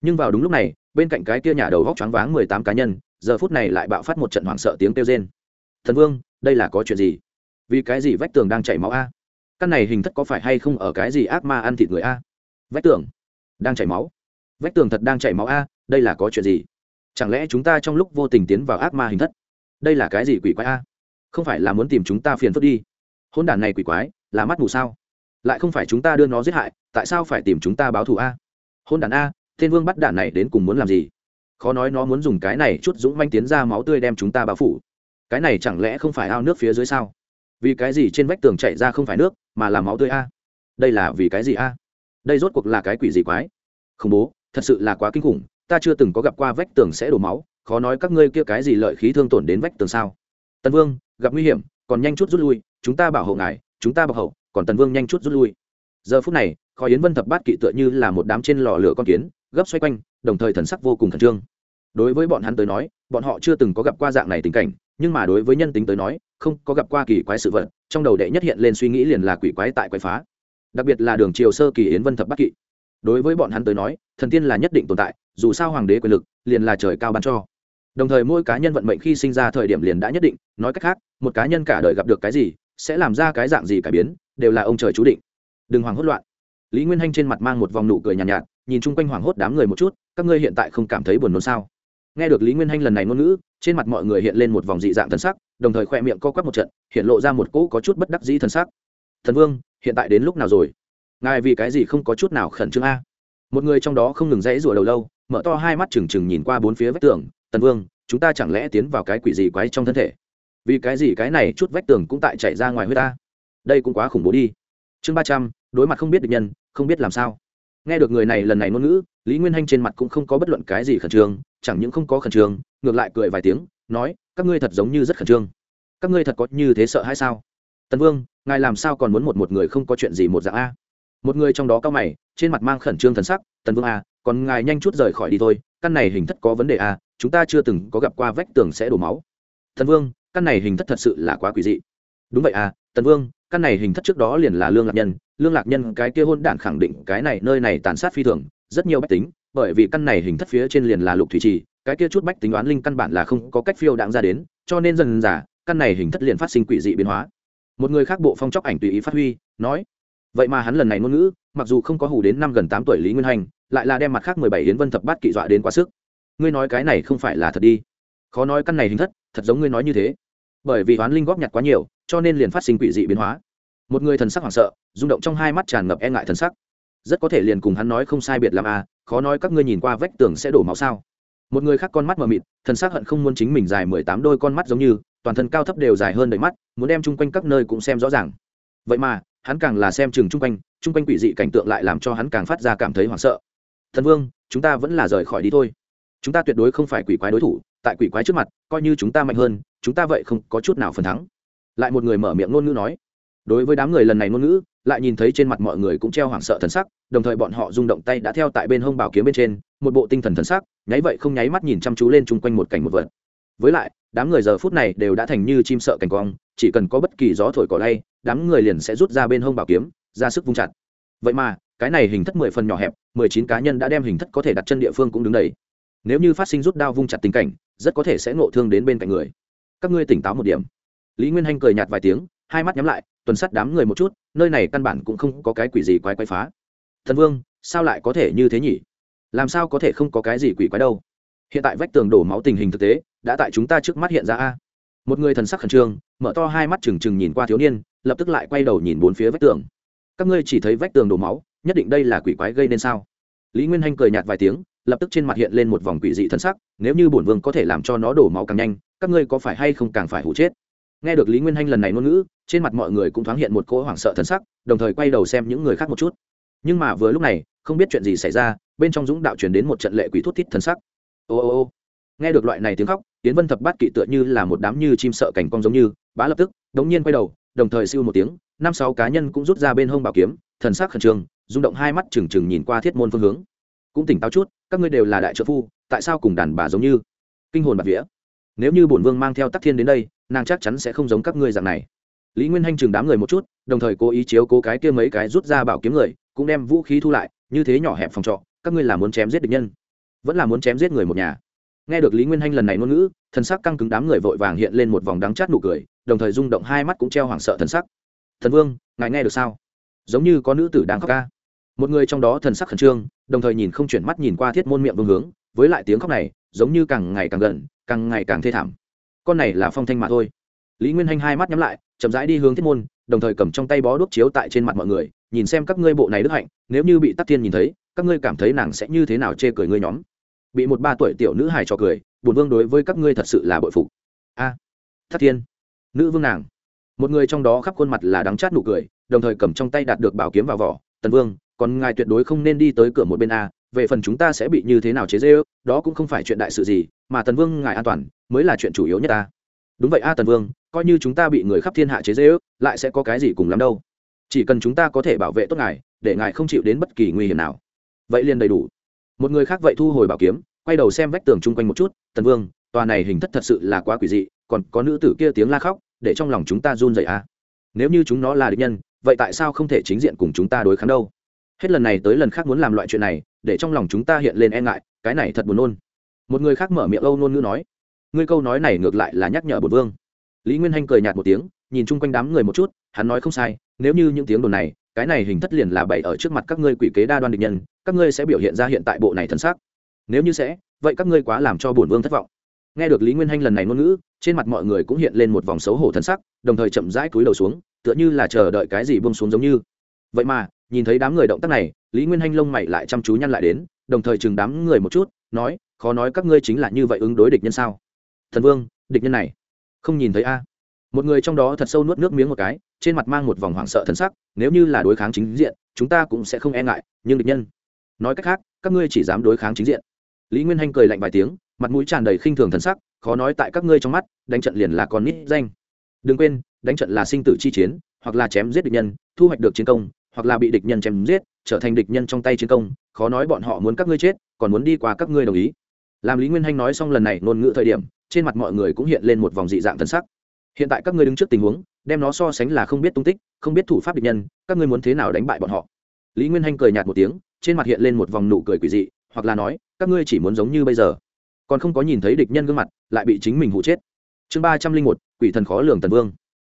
Nhưng vào đúng lúc này, bên cạnh cái kia nhà đầu góc choáng váng mười tám cá nhân, giờ phút này lại bạo phát một trận hoảng sợ tiếng kêu rên. Thần vương đây là có chuyện gì? Vì cái gì vách tường đang chảy máu a? Căn này hình thất có phải hay không ở cái gì ác ma ăn thịt người a? Vách tường đang chảy máu. Vách tường thật đang chảy máu a, đây là có chuyện gì? Chẳng lẽ chúng ta trong lúc vô tình tiến vào ác ma hình thất, đây là cái gì quỷ quái a? Không phải là muốn tìm chúng ta phiền phức đi. Hôn đản này quỷ quái, là mắt mù sao? Lại không phải chúng ta đưa nó giết hại, tại sao phải tìm chúng ta báo thù a? Hôn đản a, thiên vương bắt đản này đến cùng muốn làm gì? Khó nói nó muốn dùng cái này chút dũng manh tiến ra máu tươi đem chúng ta báo phủ cái này chẳng lẽ không phải ao nước phía dưới sao? Vì cái gì trên vách tường chạy ra không phải nước mà là máu tươi a? Đây là vì cái gì a? Đây rốt cuộc là cái quỷ gì quái? Khủng bố thật sự là quá kinh khủng ta chưa từng có gặp qua vách tường sẽ đổ máu khó nói các ngươi kia cái gì lợi khí thương tổn đến vách tường sao? Tần vương gặp nguy hiểm còn nhanh chút rút lui chúng ta bảo hộ ngài chúng ta bảo hộ, còn tần vương nhanh chút rút lui. Giờ phút này khói yến vân thập bát kỵ tựa như là một đám trên lò lửa con kiến gấp xoay quanh đồng thời thần sắc vô cùng khẩn trương. Đối với bọn hắn tới nói bọn họ chưa từng có gặp qua dạng này tình cảnh nhưng mà đối với nhân tính tới nói không có gặp qua kỳ quái sự vật trong đầu đệ nhất hiện lên suy nghĩ liền là quỷ quái tại quái phá. Đặc biệt là đường triều sơ kỳ yến vân thập bắc kỵ. Đối với bọn hắn tới nói thần tiên là nhất định tồn tại dù sao hoàng đế quyền lực liền là trời cao ban cho. Đồng thời mỗi cá nhân vận mệnh khi sinh ra thời điểm liền đã nhất định nói cách khác một cá nhân cả đời gặp được cái gì sẽ làm ra cái dạng gì cải biến đều là ông trời chú định. Đừng hoảng hốt loạn. Lý nguyên hanh trên mặt mang một vòng nụ cười nhàn nhạt, nhạt nhìn chung quanh hoảng hốt đám người một chút các ngươi hiện tại không cảm thấy buồn nôn sao? Nghe được lý nguyên hanh lần này ngôn ngữ, trên mặt mọi người hiện lên một vòng dị dạng thân sắc, đồng thời khoe miệng co quắp một trận, hiện lộ ra một cỗ có chút bất đắc dĩ thân sắc. Thần vương, hiện tại đến lúc nào rồi? Ngài vì cái gì không có chút nào khẩn trương a? Một người trong đó không ngừng dãy rủa đầu lâu, mở to hai mắt trừng trừng nhìn qua bốn phía vách tường tần vương, chúng ta chẳng lẽ tiến vào cái quỷ gì quái trong thân thể? Vì cái gì cái này chút vách tường cũng tại chạy ra ngoài huyết ta? Đây cũng quá khủng bố đi. Chương ba trăm, đối mặt không biết được nhân, không biết làm sao. Nghe được người này lần này ngôn ngữ, lý nguyên hanh trên mặt cũng không có bất luận cái gì khẩn trương chẳng những không có khẩn trương, ngược lại cười vài tiếng, nói, các ngươi thật giống như rất khẩn trương. Các ngươi thật có như thế sợ hay sao? Tần vương, ngài làm sao còn muốn một một người không có chuyện gì một dạng a? Một người trong đó cao mày, trên mặt mang khẩn trương thần sắc, tần vương a còn ngài nhanh chút rời khỏi đi thôi, căn này hình thất có vấn đề a chúng ta chưa từng có gặp qua vách tường sẽ đổ máu. Tần vương, căn này hình thất thật sự là quá quỷ dị. Đúng vậy à tần vương, căn này hình thất trước đó liền là lương lạc nhân, lương lạc nhân cái kia hôn đản khẳng định cái này, nơi này tàn sát phi thường, rất nhiều bách tính bởi vì căn này hình thất phía trên liền là lục thủy trì cái kia chút bách tính đoán linh căn bản là không có cách phiêu đạn ra đến cho nên dần giả căn này hình thất liền phát sinh quỷ dị biến hóa. Một người khác bộ phong chóc ảnh tùy ý phát huy nói vậy mà hắn lần này ngôn ngữ mặc dù không có hủ đến năm gần tám tuổi lý nguyên hành lại là đem mặt khác mười bảy yến vân thập bát kỵ dọa đến quá sức. Ngươi nói cái này không phải là thật đi. Khó nói căn này hình thất thật giống ngươi nói như thế. Bởi vì hoán linh góp nhặt quá nhiều cho nên liền phát sinh quỷ dị biến hóa. Một người thần sắc hoảng sợ rung động trong hai mắt tràn ngập e ngại thần sắc. Rất có thể liền cùng hắn nói không sai biệt làm a à, khó nói các ngươi nhìn qua vách tường sẽ đổ máu sao? Một người khác con mắt mờ mịt, thần xác hận không muốn chính mình dài mười tám đôi con mắt giống như, toàn thân cao thấp đều dài hơn đầy mắt, muốn đem chung quanh các nơi cũng xem rõ ràng. Vậy mà, hắn càng là xem chừng chung quanh chung quanh quỷ dị cảnh tượng lại làm cho hắn càng phát ra cảm thấy hoảng sợ. Thần vương, chúng ta vẫn là rời khỏi đi thôi. Chúng ta tuyệt đối không phải quỷ quái đối thủ, tại quỷ quái trước mặt, coi như chúng ta mạnh hơn, chúng ta vậy không có chút nào phần thắng. Lại một người mở miệng ngôn ngữ nói. Đối với đám người lần này ngôn ngữ lại nhìn thấy trên mặt mọi người cũng treo hoảng sợ thần sắc, đồng thời bọn họ rung động tay đã theo tại bên hông bảo kiếm bên trên, một bộ tinh thần thần sắc, nháy vậy không nháy mắt nhìn chăm chú lên chung quanh một cảnh một vật. Với lại, đám người giờ phút này đều đã thành như chim sợ cảnh quang chỉ cần có bất kỳ gió thổi cỏ lay, đám người liền sẽ rút ra bên hông bảo kiếm, ra sức vung chặt. Vậy mà, cái này hình thất mười phần nhỏ hẹp, mười chín cá nhân đã đem hình thất có thể đặt chân địa phương cũng đứng đầy. Nếu như phát sinh rút đao vung chặt tình cảnh, rất có thể sẽ ngộ thương đến bên cạnh người. Các ngươi tỉnh táo một điểm. Lý nguyên hanh cười nhạt vài tiếng hai mắt nhắm lại, tuần sắt đám người một chút, nơi này căn bản cũng không có cái quỷ gì quái quái phá. Thần vương, sao lại có thể như thế nhỉ? Làm sao có thể không có cái gì quỷ quái đâu? Hiện tại vách tường đổ máu tình hình thực tế, đã tại chúng ta trước mắt hiện ra a. Một người thần sắc khẩn trương, mở to hai mắt trừng trừng nhìn qua thiếu niên, lập tức lại quay đầu nhìn bốn phía vách tường. Các ngươi chỉ thấy vách tường đổ máu, nhất định đây là quỷ quái gây nên sao? Lý nguyên hanh cười nhạt vài tiếng, lập tức trên mặt hiện lên một vòng quỷ dị thân sắc, nếu như bổn vương có thể làm cho nó đổ máu càng nhanh, các ngươi có phải hay không càng phải hủ chết? Nghe được lý nguyên hanh lần này ngôn ngữ, trên mặt mọi người cũng thoáng hiện một cỗ hoảng sợ thân sắc, đồng thời quay đầu xem những người khác một chút. Nhưng mà vừa lúc này, không biết chuyện gì xảy ra, bên trong dũng đạo truyền đến một trận lệ quỷ thút thít thân sắc. Ô ô ô. Nghe được loại này tiếng khóc tiến vân thập bát kỵ tựa như là một đám như chim sợ cảnh cong giống như, bá lập tức, đống nhiên quay đầu, đồng thời siêu một tiếng, năm sáu cá nhân cũng rút ra bên hông bảo kiếm, thần sắc khẩn trương, rung động hai mắt trừng trừng nhìn qua thiết môn phương hướng. Cũng tỉnh táo chút, các ngươi đều là đại trợ phu, tại sao cùng đàn bà giống như? Kinh hồn bạc vía. Nếu như bổn vương mang theo tắc thiên đến đây nàng chắc chắn sẽ không giống các ngươi dạng này. Lý nguyên hanh chừng đám người một chút, đồng thời cố ý chiếu cố cái kia mấy cái rút ra bảo kiếm người, cũng đem vũ khí thu lại, như thế nhỏ hẹp phòng trọ, các ngươi là muốn chém giết địch nhân, vẫn là muốn chém giết người một nhà. Nghe được lý nguyên hanh lần này ngôn ngữ, thần sắc căng cứng đám người vội vàng hiện lên một vòng đắng chát nụ cười, đồng thời rung động hai mắt cũng treo hoảng sợ thần sắc. Thần vương, ngài nghe được sao? Giống như có nữ tử đang khóc ca. Một người trong đó thần sắc khẩn trương, đồng thời nhìn không chuyển mắt nhìn qua thiết môn miệng vương hướng, với lại tiếng khóc này, giống như càng ngày càng gần, càng ngày càng thê thảm con này là phong thanh mà thôi. Lý nguyên hanh hai mắt nhắm lại chậm rãi đi hướng thiết môn đồng thời cầm trong tay bó đuốc chiếu tại trên mặt mọi người nhìn xem các ngươi bộ này đức hạnh nếu như bị tắc thiên nhìn thấy các ngươi cảm thấy nàng sẽ như thế nào chê cười ngươi nhóm? Bị một ba tuổi tiểu nữ hài cho cười bùn vương đối với các ngươi thật sự là bội phục. A à, thiên nữ vương nàng. Một người trong đó khắp khuôn mặt là đắng chát nụ cười đồng thời cầm trong tay đạt được bảo kiếm vào vỏ. Tần vương còn ngài tuyệt đối không nên đi tới cửa một bên a về phần chúng ta sẽ bị như thế nào chế dễ ư đó cũng không phải chuyện đại sự gì mà tần vương ngài an toàn mới là chuyện chủ yếu nhất ta. Đúng vậy a tần vương, coi như chúng ta bị người khắp thiên hạ chế dễ ước lại sẽ có cái gì cùng lắm đâu? Chỉ cần chúng ta có thể bảo vệ tốt ngài, để ngài không chịu đến bất kỳ nguy hiểm nào. Vậy liền đầy đủ. Một người khác vậy thu hồi bảo kiếm, quay đầu xem vách tường chung quanh một chút, tần vương, tòa này hình thất thật sự là quá quỷ dị, còn có nữ tử kia tiếng la khóc, để trong lòng chúng ta run dậy à nếu như chúng nó là địch nhân, vậy tại sao không thể chính diện cùng chúng ta đối kháng đâu? Hết lần này tới lần khác muốn làm loại chuyện này, để trong lòng chúng ta hiện lên e ngại, cái này thật buồn nôn một người khác mở miệng âu nôn ngữ nói, ngươi câu nói này ngược lại là nhắc nhở bột vương. Lý nguyên hanh cười nhạt một tiếng, nhìn chung quanh đám người một chút, hắn nói không sai, nếu như những tiếng đồn này, cái này hình thất liền là bày ở trước mặt các ngươi quỷ kế đa đoan địch nhân, các ngươi sẽ biểu hiện ra hiện tại bộ này thân xác. Nếu như sẽ, vậy các ngươi quá làm cho bổn vương thất vọng. Nghe được lý nguyên hanh lần này ngôn ngữ, trên mặt mọi người cũng hiện lên một vòng xấu hổ thân sắc, đồng thời chậm rãi cúi đầu xuống, tựa như là chờ đợi cái gì bông xuống giống như. Vậy mà, nhìn thấy đám người động tác này, lý nguyên hanh lông mày lại chăm chú nhăn lại đến, đồng thời chừng đám người một chút, nói khó nói các ngươi chính là như vậy ứng đối địch nhân sao? Thần vương, địch nhân này, không nhìn thấy a? Một người trong đó thật sâu nuốt nước miếng một cái, trên mặt mang một vòng hoảng sợ thân sắc, nếu như là đối kháng chính diện, chúng ta cũng sẽ không e ngại, nhưng địch nhân, nói cách khác, các ngươi chỉ dám đối kháng chính diện. Lý nguyên hanh cười lạnh vài tiếng, mặt mũi tràn đầy khinh thường thần sắc, khó nói tại các ngươi trong mắt, đánh trận liền là con nít danh. Đừng quên, đánh trận là sinh tử chi chiến, hoặc là chém giết địch nhân, thu hoạch được chiến công, hoặc là bị địch nhân chém giết, trở thành địch nhân trong tay chiến công, khó nói bọn họ muốn các ngươi chết, còn muốn đi qua các ngươi đồng ý làm lý nguyên hanh nói xong lần này ngôn ngữ thời điểm, trên mặt mọi người cũng hiện lên một vòng dị dạng thần sắc. Hiện tại các ngươi đứng trước tình huống, đem nó so sánh là không biết tung tích, không biết thủ pháp địch nhân, các ngươi muốn thế nào đánh bại bọn họ? Lý nguyên hanh cười nhạt một tiếng, trên mặt hiện lên một vòng nụ cười quỷ dị, hoặc là nói, các ngươi chỉ muốn giống như bây giờ. Còn không có nhìn thấy địch nhân gương mặt, lại bị chính mình hụ chết. Chương ba trăm linh một, quỷ thần khó lường tần vương.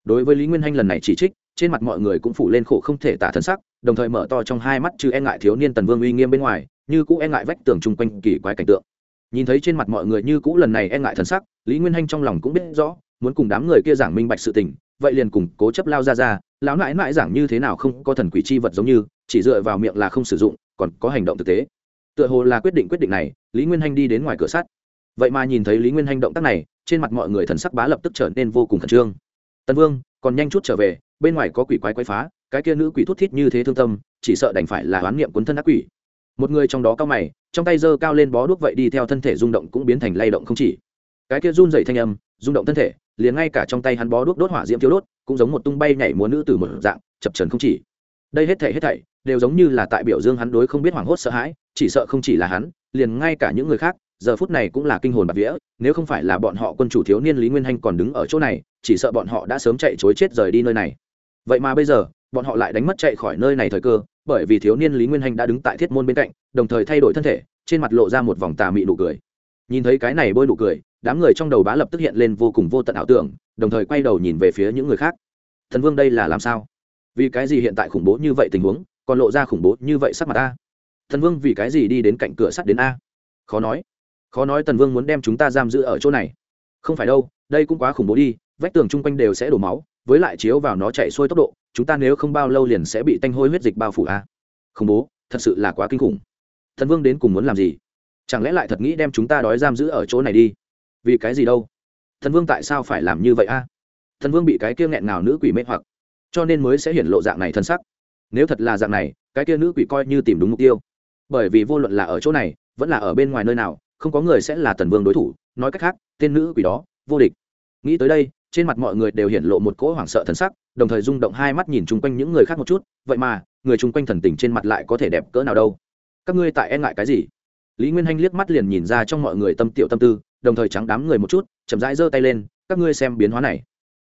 Đối với lý nguyên hanh lần này chỉ trích, trên mặt mọi người cũng phủ lên khổ không thể tả thân sắc, đồng thời mở to trong hai mắt chứ e ngại thiếu niên tần vương uy nghiêm bên ngoài, như cũ e ngại vách tường chung quanh kỳ quái cảnh tượng nhìn thấy trên mặt mọi người như cũ lần này e ngại thân sắc, lý nguyên hanh trong lòng cũng biết rõ, muốn cùng đám người kia giảng minh bạch sự tình, vậy liền cùng cố chấp lao ra ra, lão nãi nãi giảng như thế nào không có thần quỷ chi vật giống như, chỉ dựa vào miệng là không sử dụng, còn có hành động thực tế. Tựa hồ là quyết định quyết định này, lý nguyên hanh đi đến ngoài cửa sắt. Vậy mà nhìn thấy lý nguyên hanh động tác này, trên mặt mọi người thần sắc bá lập tức trở nên vô cùng khẩn trương. Tân vương, còn nhanh chút trở về, bên ngoài có quỷ quái quái phá, cái kia nữ quỷ thút thít như thế thương tâm, chỉ sợ đành phải là oán niệm cuốn thân ác quỷ một người trong đó cao mày, trong tay giơ cao lên bó đuốc vậy đi theo thân thể rung động cũng biến thành lay động không chỉ. Cái kia run dậy thanh âm, rung động thân thể, liền ngay cả trong tay hắn bó đuốc đốt hỏa diễm thiếu đốt, cũng giống một tung bay nhảy múa nữ từ một dạng, chập trần không chỉ. Đây hết thảy hết thảy, đều giống như là tại biểu dương hắn đối không biết hoảng hốt sợ hãi, chỉ sợ không chỉ là hắn, liền ngay cả những người khác, giờ phút này cũng là kinh hồn bạc vía, nếu không phải là bọn họ quân chủ thiếu niên lý nguyên hanh còn đứng ở chỗ này, chỉ sợ bọn họ đã sớm chạy chối chết rời đi nơi này. Vậy mà bây giờ, bọn họ lại đánh mất chạy khỏi nơi này thời cơ bởi vì thiếu niên lý nguyên hanh đã đứng tại thiết môn bên cạnh, đồng thời thay đổi thân thể, trên mặt lộ ra một vòng tà mị nụ cười. Nhìn thấy cái này bôi nụ cười, đám người trong đầu bá lập tức hiện lên vô cùng vô tận ảo tưởng, đồng thời quay đầu nhìn về phía những người khác. Thần vương đây là làm sao? Vì cái gì hiện tại khủng bố như vậy tình huống, còn lộ ra khủng bố như vậy sắc mặt a? Thần vương vì cái gì đi đến cạnh cửa sắt đến a? Khó nói. Khó nói tần vương muốn đem chúng ta giam giữ ở chỗ này. Không phải đâu, đây cũng quá khủng bố đi, vách tường chung quanh đều sẽ đổ máu, với lại chiếu vào nó chạy xuôi tốc độ chúng ta nếu không bao lâu liền sẽ bị tanh hôi huyết dịch bao phủ a? Khủng bố, thật sự là quá kinh khủng. Thần vương đến cùng muốn làm gì? Chẳng lẽ lại thật nghĩ đem chúng ta đói giam giữ ở chỗ này đi? Vì cái gì đâu? Thần vương tại sao phải làm như vậy a? Thần vương bị cái kia nghẹn ngào nữ quỷ mê hoặc, cho nên mới sẽ hiển lộ dạng này thân sắc. Nếu thật là dạng này, cái kia nữ quỷ coi như tìm đúng mục tiêu. Bởi vì vô luận là ở chỗ này, vẫn là ở bên ngoài nơi nào, không có người sẽ là tần vương đối thủ. Nói cách khác, tên nữ quỷ đó, vô địch. Nghĩ tới đây trên mặt mọi người đều hiện lộ một cỗ hoảng sợ thần sắc, đồng thời rung động hai mắt nhìn chung quanh những người khác một chút, vậy mà, người chung quanh thần tình trên mặt lại có thể đẹp cỡ nào đâu. Các ngươi tại e ngại cái gì? Lý nguyên hanh liếc mắt liền nhìn ra trong mọi người tâm tiểu tâm tư, đồng thời trắng đám người một chút, chậm rãi giơ tay lên, các ngươi xem biến hóa này.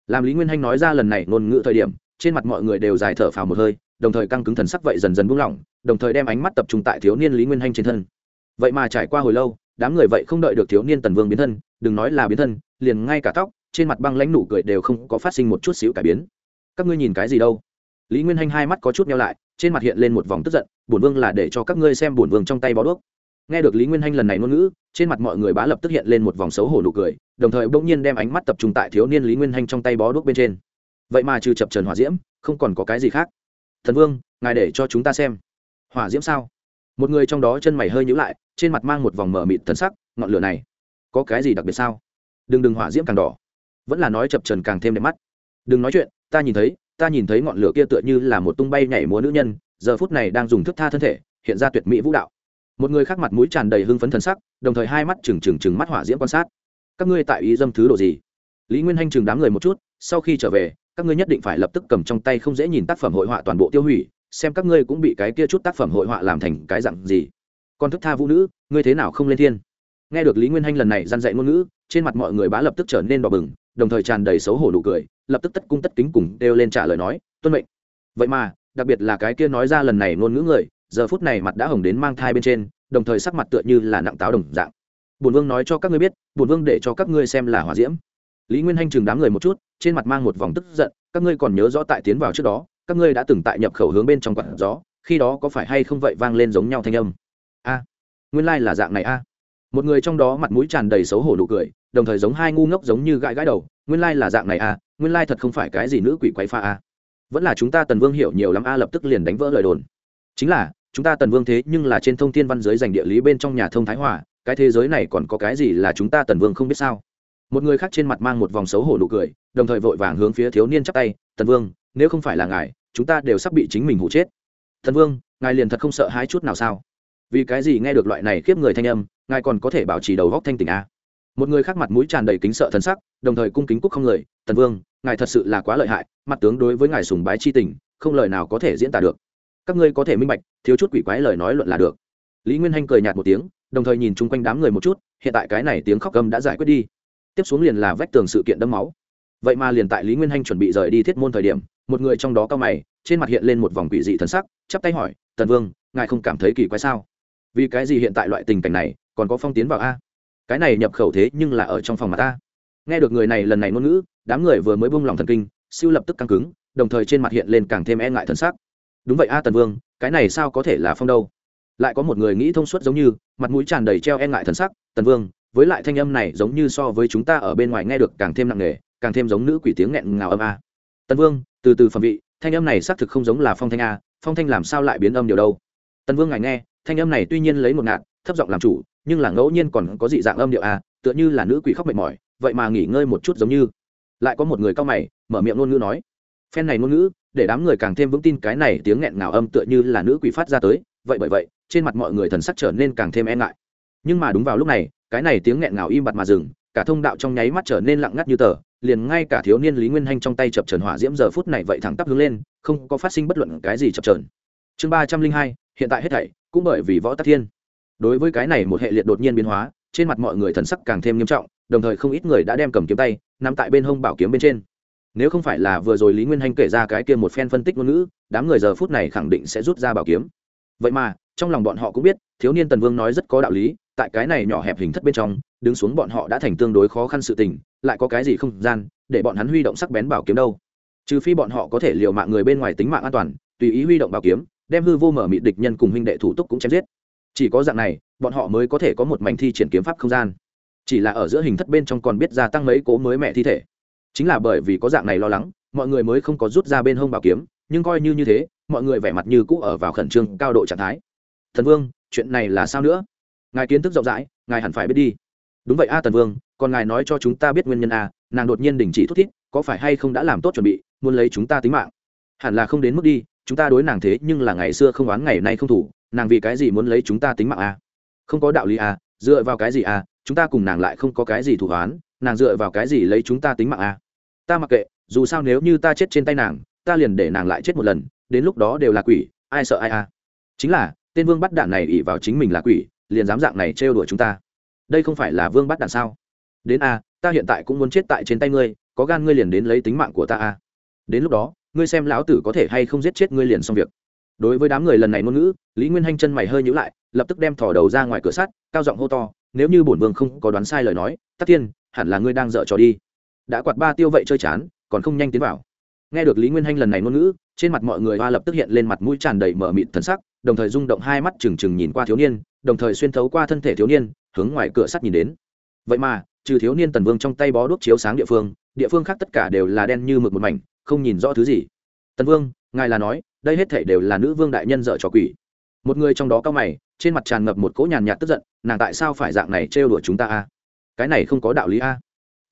Làm lý nguyên hanh nói ra lần này ngôn ngữ thời điểm, trên mặt mọi người đều dài thở phào một hơi, đồng thời căng cứng thần sắc vậy dần dần buông lỏng, đồng thời đem ánh mắt tập trung tại thiếu niên lý nguyên hanh trên thân. Vậy mà trải qua hồi lâu, đám người vậy không đợi được thiếu niên tần vương biến thân, đừng nói là biến thân, liền ngay cả tóc trên mặt băng lãnh nụ cười đều không có phát sinh một chút xíu cải biến. Các ngươi nhìn cái gì đâu? Lý nguyên hanh hai mắt có chút nhau lại, trên mặt hiện lên một vòng tức giận, bổn vương là để cho các ngươi xem bổn vương trong tay bó đuốc. Nghe được lý nguyên hanh lần này ngôn ngữ, trên mặt mọi người bá lập tức hiện lên một vòng xấu hổ nụ cười, đồng thời bỗng nhiên đem ánh mắt tập trung tại thiếu niên lý nguyên hanh trong tay bó đuốc bên trên. Vậy mà trừ chập trần hỏa diễm, không còn có cái gì khác. Thần vương, ngài để cho chúng ta xem. Hỏa diễm sao? Một người trong đó chân mày hơi nhữ lại, trên mặt mang một vòng mở mịt thần sắc, ngọn lửa này có cái gì đặc biệt sao? Đừng đừng, hỏa diễm càng đỏ vẫn là nói chập trần càng thêm đẹp mắt. Đừng nói chuyện, ta nhìn thấy, ta nhìn thấy ngọn lửa kia tựa như là một tung bay nhảy múa nữ nhân, giờ phút này đang dùng thức tha thân thể, hiện ra tuyệt mỹ vũ đạo. Một người khác mặt mũi tràn đầy hưng phấn thần sắc, đồng thời hai mắt trừng trừng trừng mắt hỏa diễm quan sát. Các ngươi tại ý dâm thứ đồ gì? Lý nguyên hanh chừng đám người một chút, sau khi trở về, các ngươi nhất định phải lập tức cầm trong tay không dễ nhìn tác phẩm hội họa toàn bộ tiêu hủy, xem các ngươi cũng bị cái kia chút tác phẩm hội họa làm thành cái dặn gì. Con thức tha vũ nữ, ngươi thế nào không lên thiên? Nghe được lý nguyên hanh lần này g i a n dạy ngôn ngữ, trên mặt mọi người bá lập tức trở nên đỏ bừng đồng thời tràn đầy xấu hổ nụ cười, lập tức tất cung tất kính cùng đều lên trả lời nói, tuân mệnh. Vậy mà, đặc biệt là cái kia nói ra lần này ngôn ngữ người, giờ phút này mặt đã hồng đến mang thai bên trên, đồng thời sắc mặt tựa như là nặng táo đồng dạng. Bùn vương nói cho các ngươi biết bùn vương để cho các ngươi xem là hỏa diễm. Lý nguyên hanh chừng đám người một chút, trên mặt mang một vòng tức giận, các ngươi còn nhớ rõ tại tiến vào trước đó, các ngươi đã từng tại nhập khẩu hướng bên trong quặn gió, khi đó có phải hay không vậy vang lên giống nhau thanh âm? A, nguyên lai、like、là dạng này a một người trong đó mặt mũi tràn đầy xấu hổ nụ cười, đồng thời giống hai ngu ngốc giống như gãi gãi đầu, nguyên lai là dạng này à? nguyên lai thật không phải cái gì nữ quỷ quái pha à? vẫn là chúng ta tần vương hiểu nhiều lắm a, lập tức liền đánh vỡ lời đồn chính là, chúng ta tần vương thế nhưng là trên thông thiên văn giới dành địa lý bên trong nhà thông thái hòa, cái thế giới này còn có cái gì là chúng ta tần vương không biết sao một người khác trên mặt mang một vòng xấu hổ nụ cười, đồng thời vội vàng hướng phía thiếu niên chắp tay, tần vương, nếu không phải là ngài, chúng ta đều sắp bị chính mình hụ chết thần vương, ngài liền thật không sợ hãi chút nào sao vì cái gì nghe được loại này khiếp người thanh âm ngài còn có thể bảo trì đầu góc thanh tỉnh a à? một người khác mặt mũi tràn đầy kính sợ thân sắc, đồng thời cung kính cúc không người, tần vương, ngài thật sự là quá lợi hại, mặt tướng đối với ngài sùng bái chi tình, không lời nào có thể diễn tả được. Các ngươi có thể minh bạch, thiếu chút quỷ quái lời nói luận là được. Lý nguyên hanh cười nhạt một tiếng, đồng thời nhìn chung quanh đám người một chút, hiện tại cái này tiếng khóc cầm đã giải quyết đi. Tiếp xuống liền là vách tường sự kiện đẫm máu. Vậy mà liền tại lý nguyên hanh chuẩn bị rời đi thiết môn thời điểm, một người trong đó cao mày, trên mặt hiện lên một vòng quỷ dị thần sắc, chắp tay hỏi, tần vương, ngài không cảm thấy kỳ quái sao? Vì cái gì hiện tại loại tình cảnh này còn có phong tiến vào a? Cái này nhập khẩu thế nhưng là ở trong phòng mà ta. Nghe được người này lần này ngôn ngữ, đám người vừa mới bung lòng thần kinh, siêu lập tức căng cứng, đồng thời trên mặt hiện lên càng thêm e ngại thần sắc. Đúng vậy a tần vương, cái này sao có thể là phong đâu? Lại có một người nghĩ thông suốt giống như, mặt mũi tràn đầy treo e ngại thần sắc, tần vương, với lại thanh âm này giống như so với chúng ta ở bên ngoài nghe được càng thêm nặng nề, càng thêm giống nữ quỷ tiếng nghẹn ngào âm a. Tần vương, từ từ phẩm vị, thanh âm này xác thực không giống là phong thanh a, phong thanh làm sao lại biến âm điều đâu? Tần vương ngài nghe, thanh âm này tuy nhiên lấy một ngạn, thấp giọng làm chủ nhưng là ngẫu nhiên còn có dị dạng âm điệu à? tựa như là nữ quỷ khóc mệt mỏi, vậy mà nghỉ ngơi một chút giống như. Lại có một người cao mày, mở miệng ngôn ngữ nói, phen này ngôn ngữ, để đám người càng thêm vững tin cái này tiếng nghẹn ngào âm tựa như là nữ quỷ phát ra tới, vậy bởi vậy, trên mặt mọi người thần sắc trở nên càng thêm e ngại. Nhưng mà đúng vào lúc này, cái này tiếng nghẹn ngào im bặt mà dừng, cả thông đạo trong nháy mắt trở nên lặng ngắt như tờ, liền ngay cả thiếu niên lý nguyên hanh trong tay chập trần hỏa diễm giờ phút này vậy thẳng tắp hướng lên, không có phát sinh bất luận cái gì chập trần chương ba trăm linh hai, hiện tại hết thảy, cũng bởi vì võ tắc thiên đối với cái này một hệ liệt đột nhiên biến hóa, trên mặt mọi người thần sắc càng thêm nghiêm trọng, đồng thời không ít người đã đem cầm kiếm tay nằm tại bên hông bảo kiếm bên trên. Nếu không phải là vừa rồi lý nguyên hanh kể ra cái kia một phen phân tích ngôn ngữ, đám người giờ phút này khẳng định sẽ rút ra bảo kiếm. Vậy mà, trong lòng bọn họ cũng biết, thiếu niên tần vương nói rất có đạo lý, tại cái này nhỏ hẹp hình thất bên trong, đứng xuống bọn họ đã thành tương đối khó khăn sự tình, lại có cái gì không gian, để bọn hắn huy động sắc bén bảo kiếm đâu? Trừ phi bọn họ có thể liều mạng người bên ngoài tính mạng an toàn, tùy ý huy động bảo kiếm, đem hư vô mở mịt địch nhân cùng huynh đệ thủ túc cũng chém giết chỉ có dạng này bọn họ mới có thể có một mảnh thi triển kiếm pháp không gian. Chỉ là ở giữa hình thất bên trong còn biết gia tăng mấy cố mới mẹ thi thể. Chính là bởi vì có dạng này lo lắng mọi người mới không có rút ra bên hông bảo kiếm nhưng coi như như thế mọi người vẻ mặt như cũ ở vào khẩn trương cao độ trạng thái. Thần vương chuyện này là sao nữa? Ngài kiến thức rộng rãi ngài hẳn phải biết đi. Đúng vậy a à, tần vương còn ngài nói cho chúng ta biết nguyên nhân a nàng đột nhiên đình chỉ thúc thiết, có phải hay không đã làm tốt chuẩn bị muốn lấy chúng ta tính mạng? Hẳn là không đến mức đi chúng ta đối nàng thế nhưng là ngày xưa không oán ngày nay không thủ nàng vì cái gì muốn lấy chúng ta tính mạng a không có đạo lý a dựa vào cái gì a chúng ta cùng nàng lại không có cái gì thủ đoán, nàng dựa vào cái gì lấy chúng ta tính mạng a ta mặc kệ dù sao nếu như ta chết trên tay nàng ta liền để nàng lại chết một lần đến lúc đó đều là quỷ ai sợ ai à? Chính là tên vương bắt đạn này ỉ vào chính mình là quỷ liền dám dạng này trêu đuổi chúng ta. Đây không phải là vương bắt đạn sao? Đến a ta hiện tại cũng muốn chết tại trên tay ngươi có gan ngươi liền đến lấy tính mạng của ta a đến lúc đó ngươi xem lão tử có thể hay không giết chết ngươi liền xong việc đối với đám người lần này ngôn ngữ, lý nguyên hanh chân mày hơi nhữ lại, lập tức đem thỏ đầu ra ngoài cửa sắt, cao giọng hô to, nếu như bổn vương không có đoán sai lời nói, tắc thiên, hẳn là ngươi đang dợ trò đi. Đã quạt ba tiêu vậy chơi chán, còn không nhanh tiến vào. Nghe được lý nguyên hanh lần này ngôn ngữ, trên mặt mọi người hoa lập tức hiện lên mặt mũi tràn đầy mở mịt thần sắc, đồng thời rung động hai mắt trừng trừng nhìn qua thiếu niên, đồng thời xuyên thấu qua thân thể thiếu niên, hướng ngoài cửa sắt nhìn đến. Vậy mà, trừ thiếu niên tần vương trong tay bó đuốc chiếu sáng địa phương địa phương khác tất cả đều là đen như mực một mảnh, không nhìn rõ thứ gì. Tần vương, ngài là nói đây hết thể đều là nữ vương đại nhân dợ trò quỷ. Một người trong đó cao mày, trên mặt tràn ngập một cỗ nhàn nhạt tức giận, nàng tại sao phải dạng này trêu đùa chúng ta a? Cái này không có đạo lý a.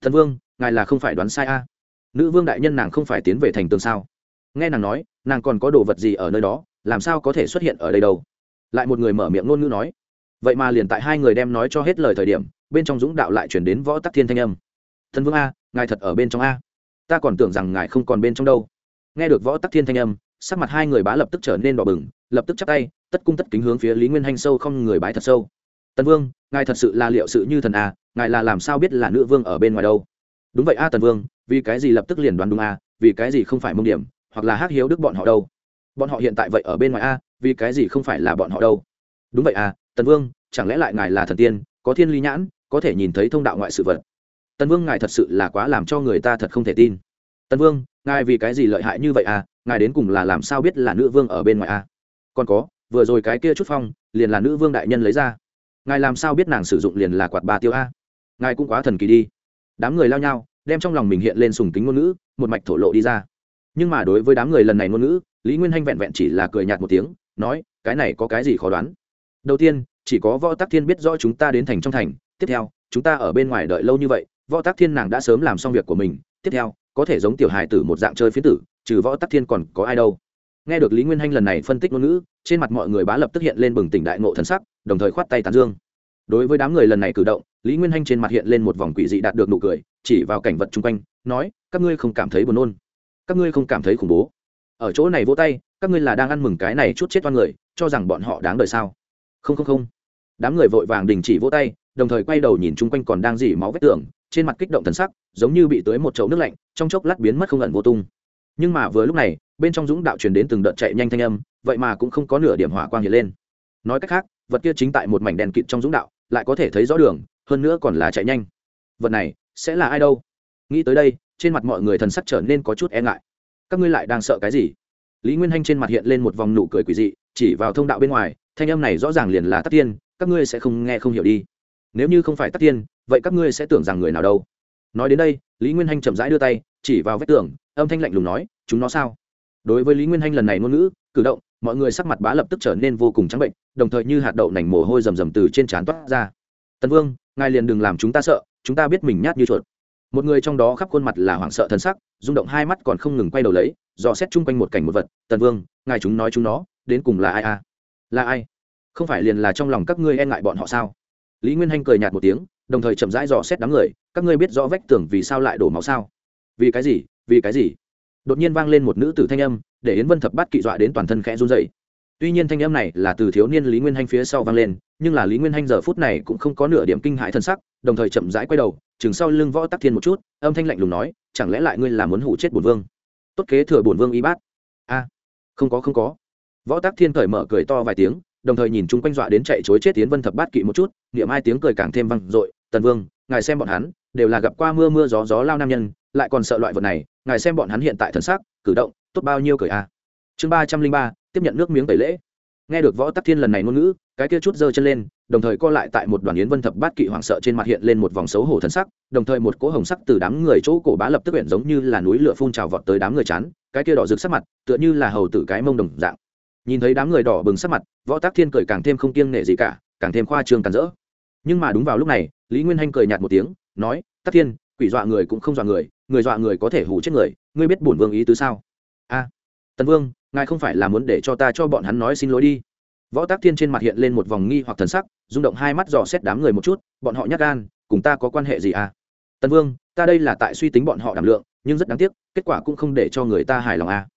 Thần vương, ngài là không phải đoán sai a. Nữ vương đại nhân nàng không phải tiến về thành tường sao? Nghe nàng nói, nàng còn có đồ vật gì ở nơi đó, làm sao có thể xuất hiện ở đây đâu? Lại một người mở miệng ngôn ngữ nói. Vậy mà liền tại hai người đem nói cho hết lời thời điểm, bên trong dũng đạo lại chuyển đến võ tắc thiên thanh âm. Thần vương a, ngài thật ở bên trong a? Ta còn tưởng rằng ngài không còn bên trong đâu. Nghe được võ tắc thiên thanh âm sắc mặt hai người bá lập tức trở nên đỏ bừng, lập tức chắp tay, tất cung tất kính hướng phía lý nguyên hanh sâu không người bái thật sâu. Tần vương, ngài thật sự là liệu sự như thần à? ngài là làm sao biết là nữ vương ở bên ngoài đâu? Đúng vậy a tần vương, vì cái gì lập tức liền đoán đúng a vì cái gì không phải mông điểm, hoặc là hắc hiếu đức bọn họ đâu? Bọn họ hiện tại vậy ở bên ngoài a, vì cái gì không phải là bọn họ đâu? Đúng vậy a tần vương, chẳng lẽ lại ngài là thần tiên, có thiên lý nhãn, có thể nhìn thấy thông đạo ngoại sự vật? Tần vương, ngài thật sự là quá làm cho người ta thật không thể tin tần vương, ngài vì cái gì lợi hại như vậy à? Ngài đến cùng là làm sao biết là nữ vương ở bên ngoài à? Còn có, vừa rồi cái kia chút phong, liền là nữ vương đại nhân lấy ra. Ngài làm sao biết nàng sử dụng liền là quạt ba tiêu a? Ngài cũng quá thần kỳ đi. Đám người lao nhau, đem trong lòng mình hiện lên sùng kính ngôn ngữ, một mạch thổ lộ đi ra. Nhưng mà đối với đám người lần này ngôn ngữ, lý nguyên hanh vẹn vẹn chỉ là cười nhạt một tiếng, nói, cái này có cái gì khó đoán? Đầu tiên, chỉ có võ tắc thiên biết rõ chúng ta đến thành trong thành, tiếp theo, chúng ta ở bên ngoài đợi lâu như vậy, võ tắc thiên nàng đã sớm làm xong việc của mình tiếp theo, có thể giống tiểu hài tử một dạng chơi phiến tử, trừ võ tắc thiên còn có ai đâu. Nghe được lý nguyên hanh lần này phân tích ngôn ngữ, trên mặt mọi người bá lập tức hiện lên bừng tỉnh đại ngộ thần sắc, đồng thời khoát tay tán dương. Đối với đám người lần này cử động, lý nguyên hanh trên mặt hiện lên một vòng quỷ dị đạt được nụ cười, chỉ vào cảnh vật chung quanh, nói, các ngươi không cảm thấy buồn nôn. Các ngươi không cảm thấy khủng bố. Ở chỗ này vỗ tay, các ngươi là đang ăn mừng cái này chút chết toan người, cho rằng bọn họ đáng đời sao? Không không không. Đám người vội vàng đình chỉ vỗ tay, đồng thời quay đầu nhìn chung quanh còn đang dỉ máu vết tường trên mặt kích động thần sắc, giống như bị tưới một chậu nước lạnh, trong chốc lát biến mất không ẩn vô tung. Nhưng mà vừa lúc này, bên trong dũng đạo truyền đến từng đợt chạy nhanh thanh âm, vậy mà cũng không có nửa điểm hỏa quang hiện lên. Nói cách khác, vật kia chính tại một mảnh đèn kịt trong dũng đạo, lại có thể thấy rõ đường, hơn nữa còn là chạy nhanh. Vật này sẽ là ai đâu? Nghĩ tới đây, trên mặt mọi người thần sắc trở nên có chút e ngại. Các ngươi lại đang sợ cái gì? Lý nguyên hanh trên mặt hiện lên một vòng nụ cười quỷ dị, chỉ vào thông đạo bên ngoài, thanh âm này rõ ràng liền là tắc tiên, các ngươi sẽ không nghe không hiểu đi. Nếu như không phải tắc tiên vậy các ngươi sẽ tưởng rằng người nào đâu? Nói đến đây, lý nguyên hanh chậm rãi đưa tay, chỉ vào vết tường, âm thanh lạnh lùng nói, chúng nó sao? Đối với lý nguyên hanh lần này ngôn ngữ, cử động, mọi người sắc mặt bá lập tức trở nên vô cùng trắng bệnh, đồng thời như hạt đậu nành mồ hôi rầm rầm từ trên trán toát ra. Tần vương, ngài liền đừng làm chúng ta sợ, chúng ta biết mình nhát như chuột. Một người trong đó khắp khuôn mặt là hoảng sợ thân sắc, rung động hai mắt còn không ngừng quay đầu lấy, dò xét chung quanh một cảnh một vật, tần vương, ngài chúng nói chúng nó, đến cùng là ai à là ai? Không phải liền là trong lòng các ngươi e ngại bọn họ sao? Lý nguyên hanh cười nhạt một tiếng đồng thời chậm rãi dò xét đám người, các ngươi biết rõ vách tường vì sao lại đổ máu sao? Vì cái gì? Vì cái gì? Đột nhiên vang lên một nữ tử thanh âm, để yến vân thập bát kỵ dọa đến toàn thân khẽ run dậy tuy nhiên thanh âm này là từ thiếu niên lý nguyên hanh phía sau vang lên, nhưng là lý nguyên hanh giờ phút này cũng không có nửa điểm kinh hại thân sắc, đồng thời chậm rãi quay đầu, chừng sau lưng võ tắc thiên một chút, âm thanh lạnh lùng nói, chẳng lẽ lại ngươi là muốn hủ chết bổn vương? Tốt kế thừa bổn vương y bát. A, không có không có. Võ tắc thiên cởi mở cười to vài tiếng, đồng thời nhìn chung quanh dọa đến chạy chối chết tiến vân thập bát kỵ một chút, niệm hai tiếng cười càng thêm vang dội tần vương, ngài xem bọn hắn, đều là gặp qua mưa mưa gió gió lao nam nhân, lại còn sợ loại vật này, ngài xem bọn hắn hiện tại thần sắc, cử động, tốt bao nhiêu cười a. Chương ba trăm linh ba, tiếp nhận nước miếng tẩy lễ. Nghe được võ tắc thiên lần này ngôn ngữ, cái kia chút giơ chân lên, đồng thời co lại tại một đoàn yến vân thập bát kỵ hoảng sợ trên mặt hiện lên một vòng xấu hổ thần sắc, đồng thời một cỗ hồng sắc từ đám người chỗ cổ bá lập tức huyện giống như là núi lửa phun trào vọt tới đám người chán, cái kia đỏ rực sắc mặt, tựa như là hầu tử cái mông đồng dạng. Nhìn thấy đám người đỏ bừng sắc mặt, võ tắc thiên cười càng thêm không kiêng nể gì cả, càng thêm khoa trương càn rỡ. Nhưng mà đúng vào lúc này lý nguyên hanh cười nhạt một tiếng, nói tắc thiên, quỷ dọa người cũng không dọa người người dọa người có thể hủ chết người, ngươi biết bổn vương ý tứ sao? A, tần vương, ngài không phải là muốn để cho ta cho bọn hắn nói xin lỗi đi. Võ tác thiên trên mặt hiện lên một vòng nghi hoặc thần sắc, rung động hai mắt dò xét đám người một chút, bọn họ nhắc gan, cùng ta có quan hệ gì à? Tần vương, ta đây là tại suy tính bọn họ đảm lượng, nhưng rất đáng tiếc, kết quả cũng không để cho người ta hài lòng à.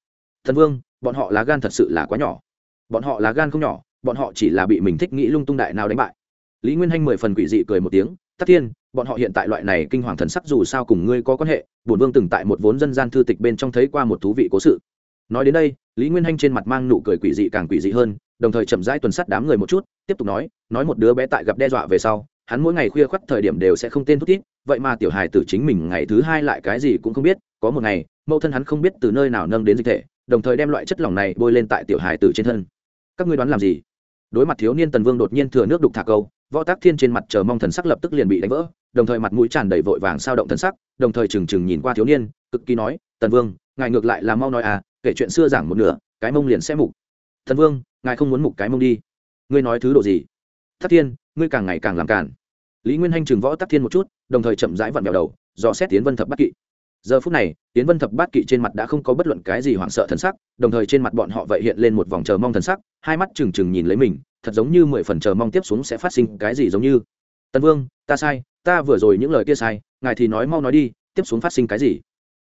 thần vương, bọn họ lá gan thật sự là quá nhỏ. Bọn họ lá gan không nhỏ, bọn họ chỉ là bị mình thích nghĩ lung tung đại nào đánh bại lý nguyên hanh mười phần quỷ dị cười một tiếng, tắc thiên, bọn họ hiện tại loại này kinh hoàng thần sắc dù sao cùng ngươi có quan hệ, bổn vương từng tại một vốn dân gian thư tịch bên trong thấy qua một thú vị cố sự. Nói đến đây, lý nguyên hanh trên mặt mang nụ cười quỷ dị càng quỷ dị hơn, đồng thời chậm rãi tuần sắt đám người một chút, tiếp tục nói nói một đứa bé tại gặp đe dọa về sau, hắn mỗi ngày khuya khoắt thời điểm đều sẽ không tên thút thít, vậy mà tiểu hài tử chính mình ngày thứ hai lại cái gì cũng không biết, có một ngày, mẫu thân hắn không biết từ nơi nào nâng đến dịch thể, đồng thời đem loại chất lỏng này bôi lên tại tiểu hài tử trên thân. Các ngươi đoán làm gì? Đối mặt thiếu niên tần vương đột nhiên thừa nước đục thả câu võ tác thiên trên mặt chờ mong thần sắc lập tức liền bị đánh vỡ, đồng thời mặt mũi tràn đầy vội vàng sao động thần sắc, đồng thời trừng trừng nhìn qua thiếu niên, cực kỳ nói, tần vương, ngài ngược lại là mau nói à kể chuyện xưa giảng một nửa, cái mông liền sẽ mục. Thần vương, ngài không muốn mục cái mông đi. Ngươi nói thứ độ gì? Thắc thiên, ngươi càng ngày càng làm cản lý nguyên hanh chừng võ tắc thiên một chút, đồng thời chậm rãi vặn vẹo đầu, dò xét tiến vân thập bắt kỵ giờ phút này tiến vân thập bát kỵ trên mặt đã không có bất luận cái gì hoảng sợ thần sắc, đồng thời trên mặt bọn họ vậy hiện lên một vòng chờ mong thần sắc, hai mắt trừng trừng nhìn lấy mình, thật giống như mười phần chờ mong tiếp xuống sẽ phát sinh cái gì giống như. Tân vương, ta sai, ta vừa rồi những lời kia sai, ngài thì nói mau nói đi, tiếp xuống phát sinh cái gì?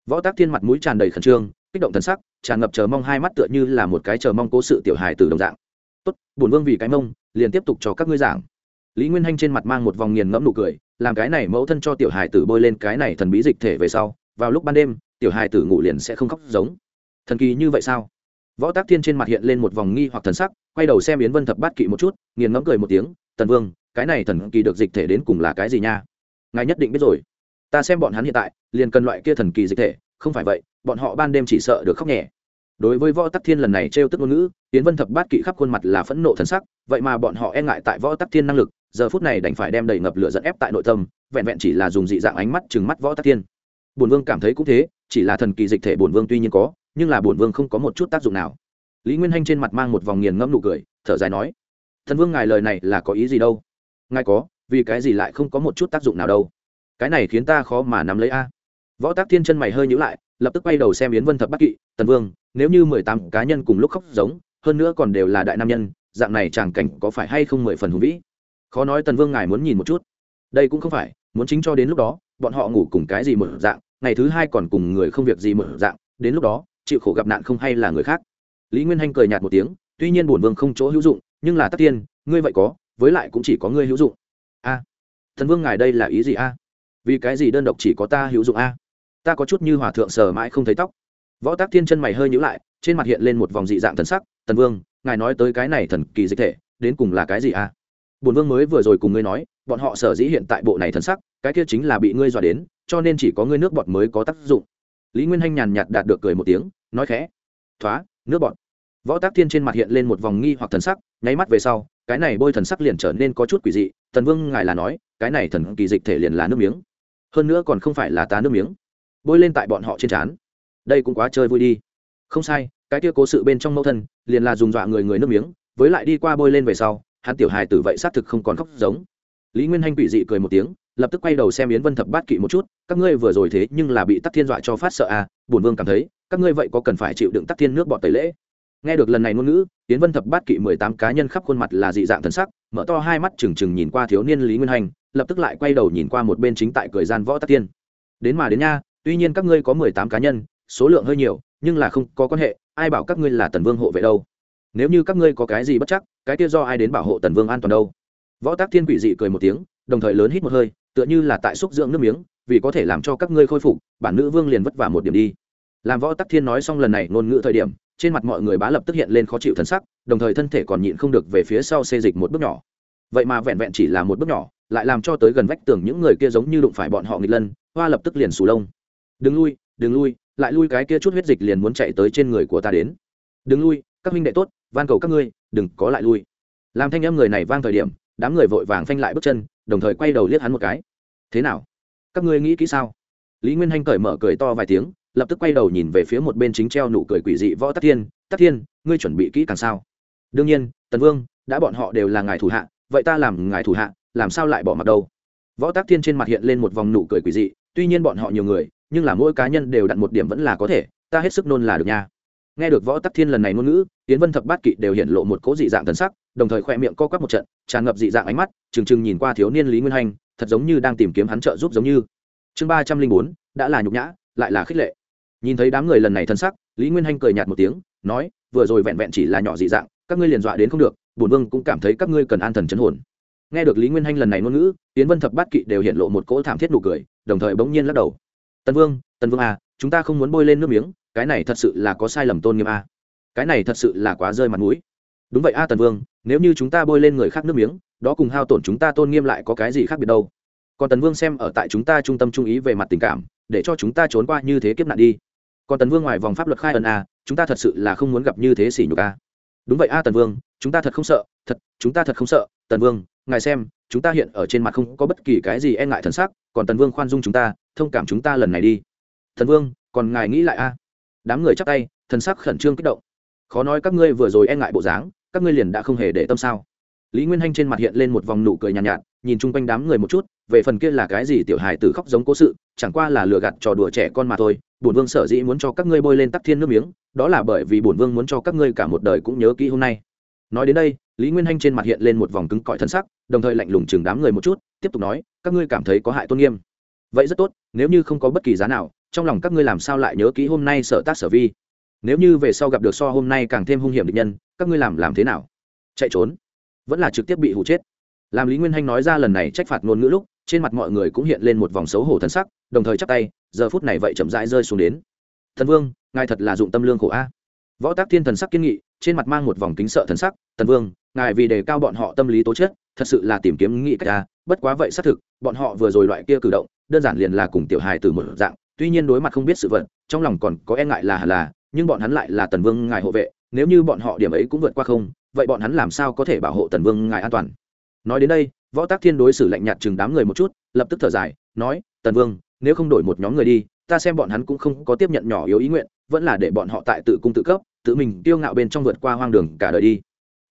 Võ tác thiên mặt mũi tràn đầy khẩn trương, kích động thần sắc, tràn ngập chờ mong hai mắt tựa như là một cái chờ mong cố sự tiểu hài từ đồng dạng. Tốt, bổn vương vì cái mông, liền tiếp tục cho các ngươi giảng. Lý nguyên hanh trên mặt mang một vòng nghiền ngẫm nụ cười, làm cái này mẫu thân cho tiểu hài tử bôi lên cái này thần bí dịch thể về sau vào lúc ban đêm, tiểu hài tử ngủ liền sẽ không khóc giống. Thần kỳ như vậy sao? Võ tác thiên trên mặt hiện lên một vòng nghi hoặc thần sắc, quay đầu xem yến vân thập bát kỵ một chút, nghiền ngẫm cười một tiếng, tần vương, cái này thần kỳ được dịch thể đến cùng là cái gì nha? Ngài nhất định biết rồi. Ta xem bọn hắn hiện tại, liền cần loại kia thần kỳ dịch thể, không phải vậy, bọn họ ban đêm chỉ sợ được khóc nhẹ. Đối với võ tắc thiên lần này trêu tức ngôn ngữ, yến vân thập bát kỵ khắp khuôn mặt là phẫn nộ thần sắc, vậy mà bọn họ e ngại tại võ tắc thiên năng lực, giờ phút này đành phải đem đầy ngập lửa dẫn ép tại nội tâm, vẹn vẹn chỉ là dùng dị dạng ánh mắt chừng mắt võ tắc thiên bổn vương cảm thấy cũng thế, chỉ là thần kỳ dịch thể bổn vương tuy nhiên có, nhưng là bổn vương không có một chút tác dụng nào. Lý nguyên hanh trên mặt mang một vòng nghiền ngẫm nụ cười, thở dài nói, thần vương ngài lời này là có ý gì đâu? Ngài có, vì cái gì lại không có một chút tác dụng nào đâu? Cái này khiến ta khó mà nắm lấy a. Võ tác thiên chân mày hơi nhữ lại, lập tức quay đầu xem yến vân thập bắc kỵ tần vương, nếu như mười tám cá nhân cùng lúc khóc giống, hơn nữa còn đều là đại nam nhân, dạng này tràng cảnh có phải hay không mười phần hùng vĩ? Khó nói tần vương ngài muốn nhìn một chút. Đây cũng không phải, muốn chính cho đến lúc đó, bọn họ ngủ cùng cái gì một dạng ngày thứ hai còn cùng người không việc gì mở dạng, đến lúc đó, chịu khổ gặp nạn không hay là người khác. Lý nguyên hanh cười nhạt một tiếng, tuy nhiên bổn vương không chỗ hữu dụng, nhưng là tắc tiên, ngươi vậy có, với lại cũng chỉ có ngươi hữu dụng. A, thần vương ngài đây là ý gì a? Vì cái gì đơn độc chỉ có ta hữu dụng a? Ta có chút như hòa thượng sờ mãi không thấy tóc. Võ tác thiên chân mày hơi nhữ lại, trên mặt hiện lên một vòng dị dạng thần sắc tần vương, ngài nói tới cái này thần kỳ dịch thể, đến cùng là cái gì a? Bổn vương mới vừa rồi cùng ngươi nói, bọn họ sở dĩ hiện tại bộ này thần sắc, cái kia chính là bị ngươi dọa đến cho nên chỉ có ngươi nước bọt mới có tác dụng. Lý nguyên hanh nhàn nhạt đạt được cười một tiếng, nói khẽ, thoá, nước bọt. Võ tác thiên trên mặt hiện lên một vòng nghi hoặc thần sắc, nháy mắt về sau, cái này bôi thần sắc liền trở nên có chút quỷ dị, tần vương, ngài là nói, cái này thần kỳ dịch thể liền là nước miếng. Hơn nữa còn không phải là tá nước miếng. Bôi lên tại bọn họ trên trán. Đây cũng quá chơi vui đi. Không sai, cái kia cố sự bên trong mẫu thân, liền là dùng dọa người người nước miếng, với lại đi qua bôi lên về sau, hắn tiểu hài tử vậy xác thực không còn khóc giống. Lý nguyên hanh quỷ dị cười một tiếng lập tức quay đầu xem yến vân thập bát kỵ một chút, các ngươi vừa rồi thế nhưng là bị tắc thiên dọa cho phát sợ à bổn vương cảm thấy, các ngươi vậy có cần phải chịu đựng tắc thiên nước bọt tẩy lễ? Nghe được lần này ngôn ngữ, yến vân thập bát kỵ mười tám cá nhân khắp khuôn mặt là dị dạng thần sắc, mở to hai mắt trừng trừng nhìn qua thiếu niên lý nguyên hành, lập tức lại quay đầu nhìn qua một bên chính tại cười gian võ tắc thiên. Đến mà đến nha, tuy nhiên các ngươi có mười tám cá nhân, số lượng hơi nhiều, nhưng là không có quan hệ, ai bảo các ngươi là tần vương hộ vệ đâu? Nếu như các ngươi có cái gì bất chắc, cái kia do ai đến bảo hộ tần vương an toàn đâu? Võ tác thiên quỷ dị cười một tiếng, đồng thời lớn hít một hơi tựa như là tại xúc dưỡng nước miếng, vì có thể làm cho các ngươi khôi phục, bản nữ vương liền vất vả một điểm đi. Làm võ tắc thiên nói xong lần này ngôn ngữ thời điểm, trên mặt mọi người bá lập tức hiện lên khó chịu thân sắc, đồng thời thân thể còn nhịn không được về phía sau xê dịch một bước nhỏ. Vậy mà vẹn vẹn chỉ là một bước nhỏ, lại làm cho tới gần vách tường những người kia giống như đụng phải bọn họ nghịch lân, hoa lập tức liền sù lông. Đừng lui đừng lui, lại lui cái kia chút huyết dịch liền muốn chạy tới trên người của ta đến. Đừng lui, các huynh đệ tốt, van cầu các ngươi, đừng có lại lui. Làm thanh em người này vang thời điểm, đám người vội vàng phanh lại bước chân đồng thời quay đầu liếc hắn một cái. Thế nào? Các ngươi nghĩ kỹ sao? Lý nguyên hanh cởi mở cười to vài tiếng, lập tức quay đầu nhìn về phía một bên chính treo nụ cười quỷ dị võ tắc thiên. Tắc thiên, ngươi chuẩn bị kỹ càng sao? Đương nhiên, tần vương, đã bọn họ đều là ngài thủ hạ, vậy ta làm ngài thủ hạ, làm sao lại bỏ mặt đâu? Võ tắc thiên trên mặt hiện lên một vòng nụ cười quỷ dị, tuy nhiên bọn họ nhiều người, nhưng là mỗi cá nhân đều đặt một điểm vẫn là có thể, ta hết sức nôn là được nha nghe được võ tắc thiên lần này ngôn ngữ tiến vân thập bát kỵ đều hiện lộ một cố dị dạng thần sắc, đồng thời khoe miệng co quắp một trận, tràn ngập dị dạng ánh mắt, trừng trừng nhìn qua thiếu niên lý nguyên hành, thật giống như đang tìm kiếm hắn trợ giúp giống như. Chương ba trăm linh bốn, đã là nhục nhã, lại là khích lệ. Nhìn thấy đám người lần này thân sắc, lý nguyên hanh cười nhạt một tiếng, nói, vừa rồi vẹn vẹn chỉ là nhỏ dị dạng, các ngươi liền dọa đến không được, bổn vương cũng cảm thấy các ngươi cần an thần chấn hồn. Nghe được lý nguyên hanh lần này ngôn ngữ tiến vân thập bát kỵ đều hiện lộ một cỗ thảm thiết nụ cười, đồng thời bỗng nhiên lắc đầu. Tần vương tần vương à chúng ta không muốn bôi lên nước miếng cái này thật sự là có sai lầm tôn nghiêm a, cái này thật sự là quá rơi mặt mũi. Đúng vậy a tần vương nếu như chúng ta bôi lên người khác nước miếng đó cùng hao tổn chúng ta tôn nghiêm lại có cái gì khác biệt đâu? Còn tần vương xem ở tại chúng ta trung tâm trung ý về mặt tình cảm để cho chúng ta trốn qua như thế kiếp nạn đi. Còn tần vương ngoài vòng pháp luật khai ẩn a chúng ta thật sự là không muốn gặp như thế xỉ nhục a. Đúng vậy a tần vương chúng ta thật không sợ thật chúng ta thật không sợ. Tần vương ngài xem chúng ta hiện ở trên mặt không có bất kỳ cái gì e ngại thần sắc còn tần vương khoan dung chúng ta thông cảm chúng ta lần này đi. Thần vương còn ngài nghĩ lại a? Đám người chắc tay thần sắc khẩn trương kích động. Khó nói các ngươi vừa rồi e ngại bộ dáng các ngươi liền đã không hề để tâm sao? Lý nguyên hanh trên mặt hiện lên một vòng nụ cười nhàn nhạt, nhạt nhìn chung quanh đám người một chút về phần kia là cái gì tiểu hài tử khóc giống cố sự chẳng qua là lừa gạt trò đùa trẻ con mà thôi bổn vương sở dĩ muốn cho các ngươi bôi lên tắc thiên nước miếng đó là bởi vì bổn vương muốn cho các ngươi cả một đời cũng nhớ kỹ hôm nay. Nói đến đây lý nguyên hanh trên mặt hiện lên một vòng cứng cỏi thân sắc đồng thời lạnh lùng chừng đám người một chút tiếp tục nói các ngươi cảm thấy có hại tôn nghiêm. Vậy rất tốt nếu như không có bất kỳ giá nào trong lòng các ngươi làm sao lại nhớ kỹ hôm nay sở tác sở vi? Nếu như về sau gặp được so hôm nay càng thêm hung hiểm địch nhân, các ngươi làm làm thế nào? Chạy trốn. Vẫn là trực tiếp bị hụ chết. Làm lý nguyên hanh nói ra lần này trách phạt ngôn ngữ lúc, trên mặt mọi người cũng hiện lên một vòng xấu hổ thân sắc, đồng thời chắc tay, giờ phút này vậy chậm rãi rơi xuống đến. Thần vương, ngài thật là dụng tâm lương khổ a. Võ tác thiên thần sắc kiên nghị, trên mặt mang một vòng kính sợ thần sắc, thần vương, ngài vì đề cao bọn họ tâm lý tố chất, thật sự là tìm kiếm nghị cách a, bất quá vậy xác thực, bọn họ vừa rồi loại kia cử động, đơn giản liền là cùng tiểu hài từ một dạng tuy nhiên đối mặt không biết sự vật, trong lòng còn có e ngại là là, nhưng bọn hắn lại là tần vương ngài hộ vệ, nếu như bọn họ điểm ấy cũng vượt qua không, vậy bọn hắn làm sao có thể bảo hộ tần vương ngài an toàn? Nói đến đây, võ tác thiên đối xử lạnh nhạt chừng đám người một chút, lập tức thở dài, nói, tần vương, nếu không đổi một nhóm người đi, ta xem bọn hắn cũng không có tiếp nhận nhỏ yếu ý nguyện, vẫn là để bọn họ tại tự cung tự cấp, tự mình tiêu ngạo bên trong vượt qua hoang đường cả đời đi.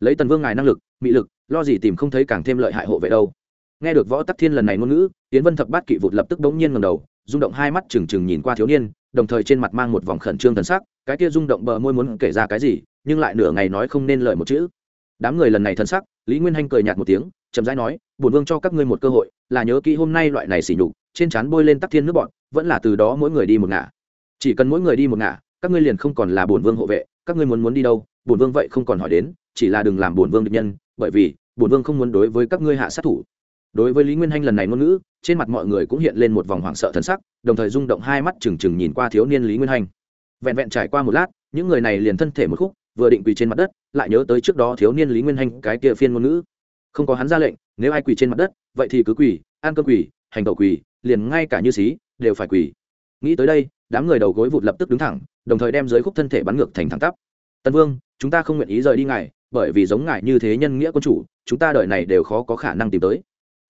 Lấy tần vương ngài năng lực, mị lực, lo gì tìm không thấy càng thêm lợi hại hộ vệ đâu. Nghe được võ tắc thiên lần này ngôn ngữ tiến vân thập bát kỵ vụt lập tức bỗng nhiên ngầm đầu rung động hai mắt trừng trừng nhìn qua thiếu niên, đồng thời trên mặt mang một vòng khẩn trương thần sắc, cái kia rung động bờ môi muốn kể ra cái gì, nhưng lại nửa ngày nói không nên lời một chữ. Đám người lần này thần sắc, lý nguyên hanh cười nhạt một tiếng, chậm rãi nói, bổn vương cho các ngươi một cơ hội, là nhớ kỹ hôm nay loại này xỉ nhục, trên trán bôi lên tắc thiên nước bọn vẫn là từ đó mỗi người đi một ngả. Chỉ cần mỗi người đi một ngả, các ngươi liền không còn là bổn vương hộ vệ, các ngươi muốn muốn đi đâu, bổn vương vậy không còn hỏi đến, chỉ là đừng làm bổn vương địch nhân, bởi vì bổn vương không muốn đối với các ngươi hạ sát thủ đối với lý nguyên hanh lần này ngôn ngữ, trên mặt mọi người cũng hiện lên một vòng hoảng sợ thần sắc, đồng thời rung động hai mắt trừng trừng nhìn qua thiếu niên lý nguyên hanh. Vẹn vẹn trải qua một lát, những người này liền thân thể một khúc, vừa định quỳ trên mặt đất, lại nhớ tới trước đó thiếu niên lý nguyên hanh cái kia phiên ngôn ngữ. Không có hắn ra lệnh, nếu ai quỳ trên mặt đất, vậy thì cứ quỳ, ăn cơm quỳ, hành tẩu quỳ, liền ngay cả như xí, đều phải quỳ. Nghĩ tới đây, đám người đầu gối vụt lập tức đứng thẳng, đồng thời đem dưới khúc thân thể bắn ngược thành thẳng tắp. Tân vương, chúng ta không nguyện ý rời đi ngài, bởi vì giống ngài như thế nhân nghĩa quân chủ, chúng ta đợi này đều khó có khả năng tìm tới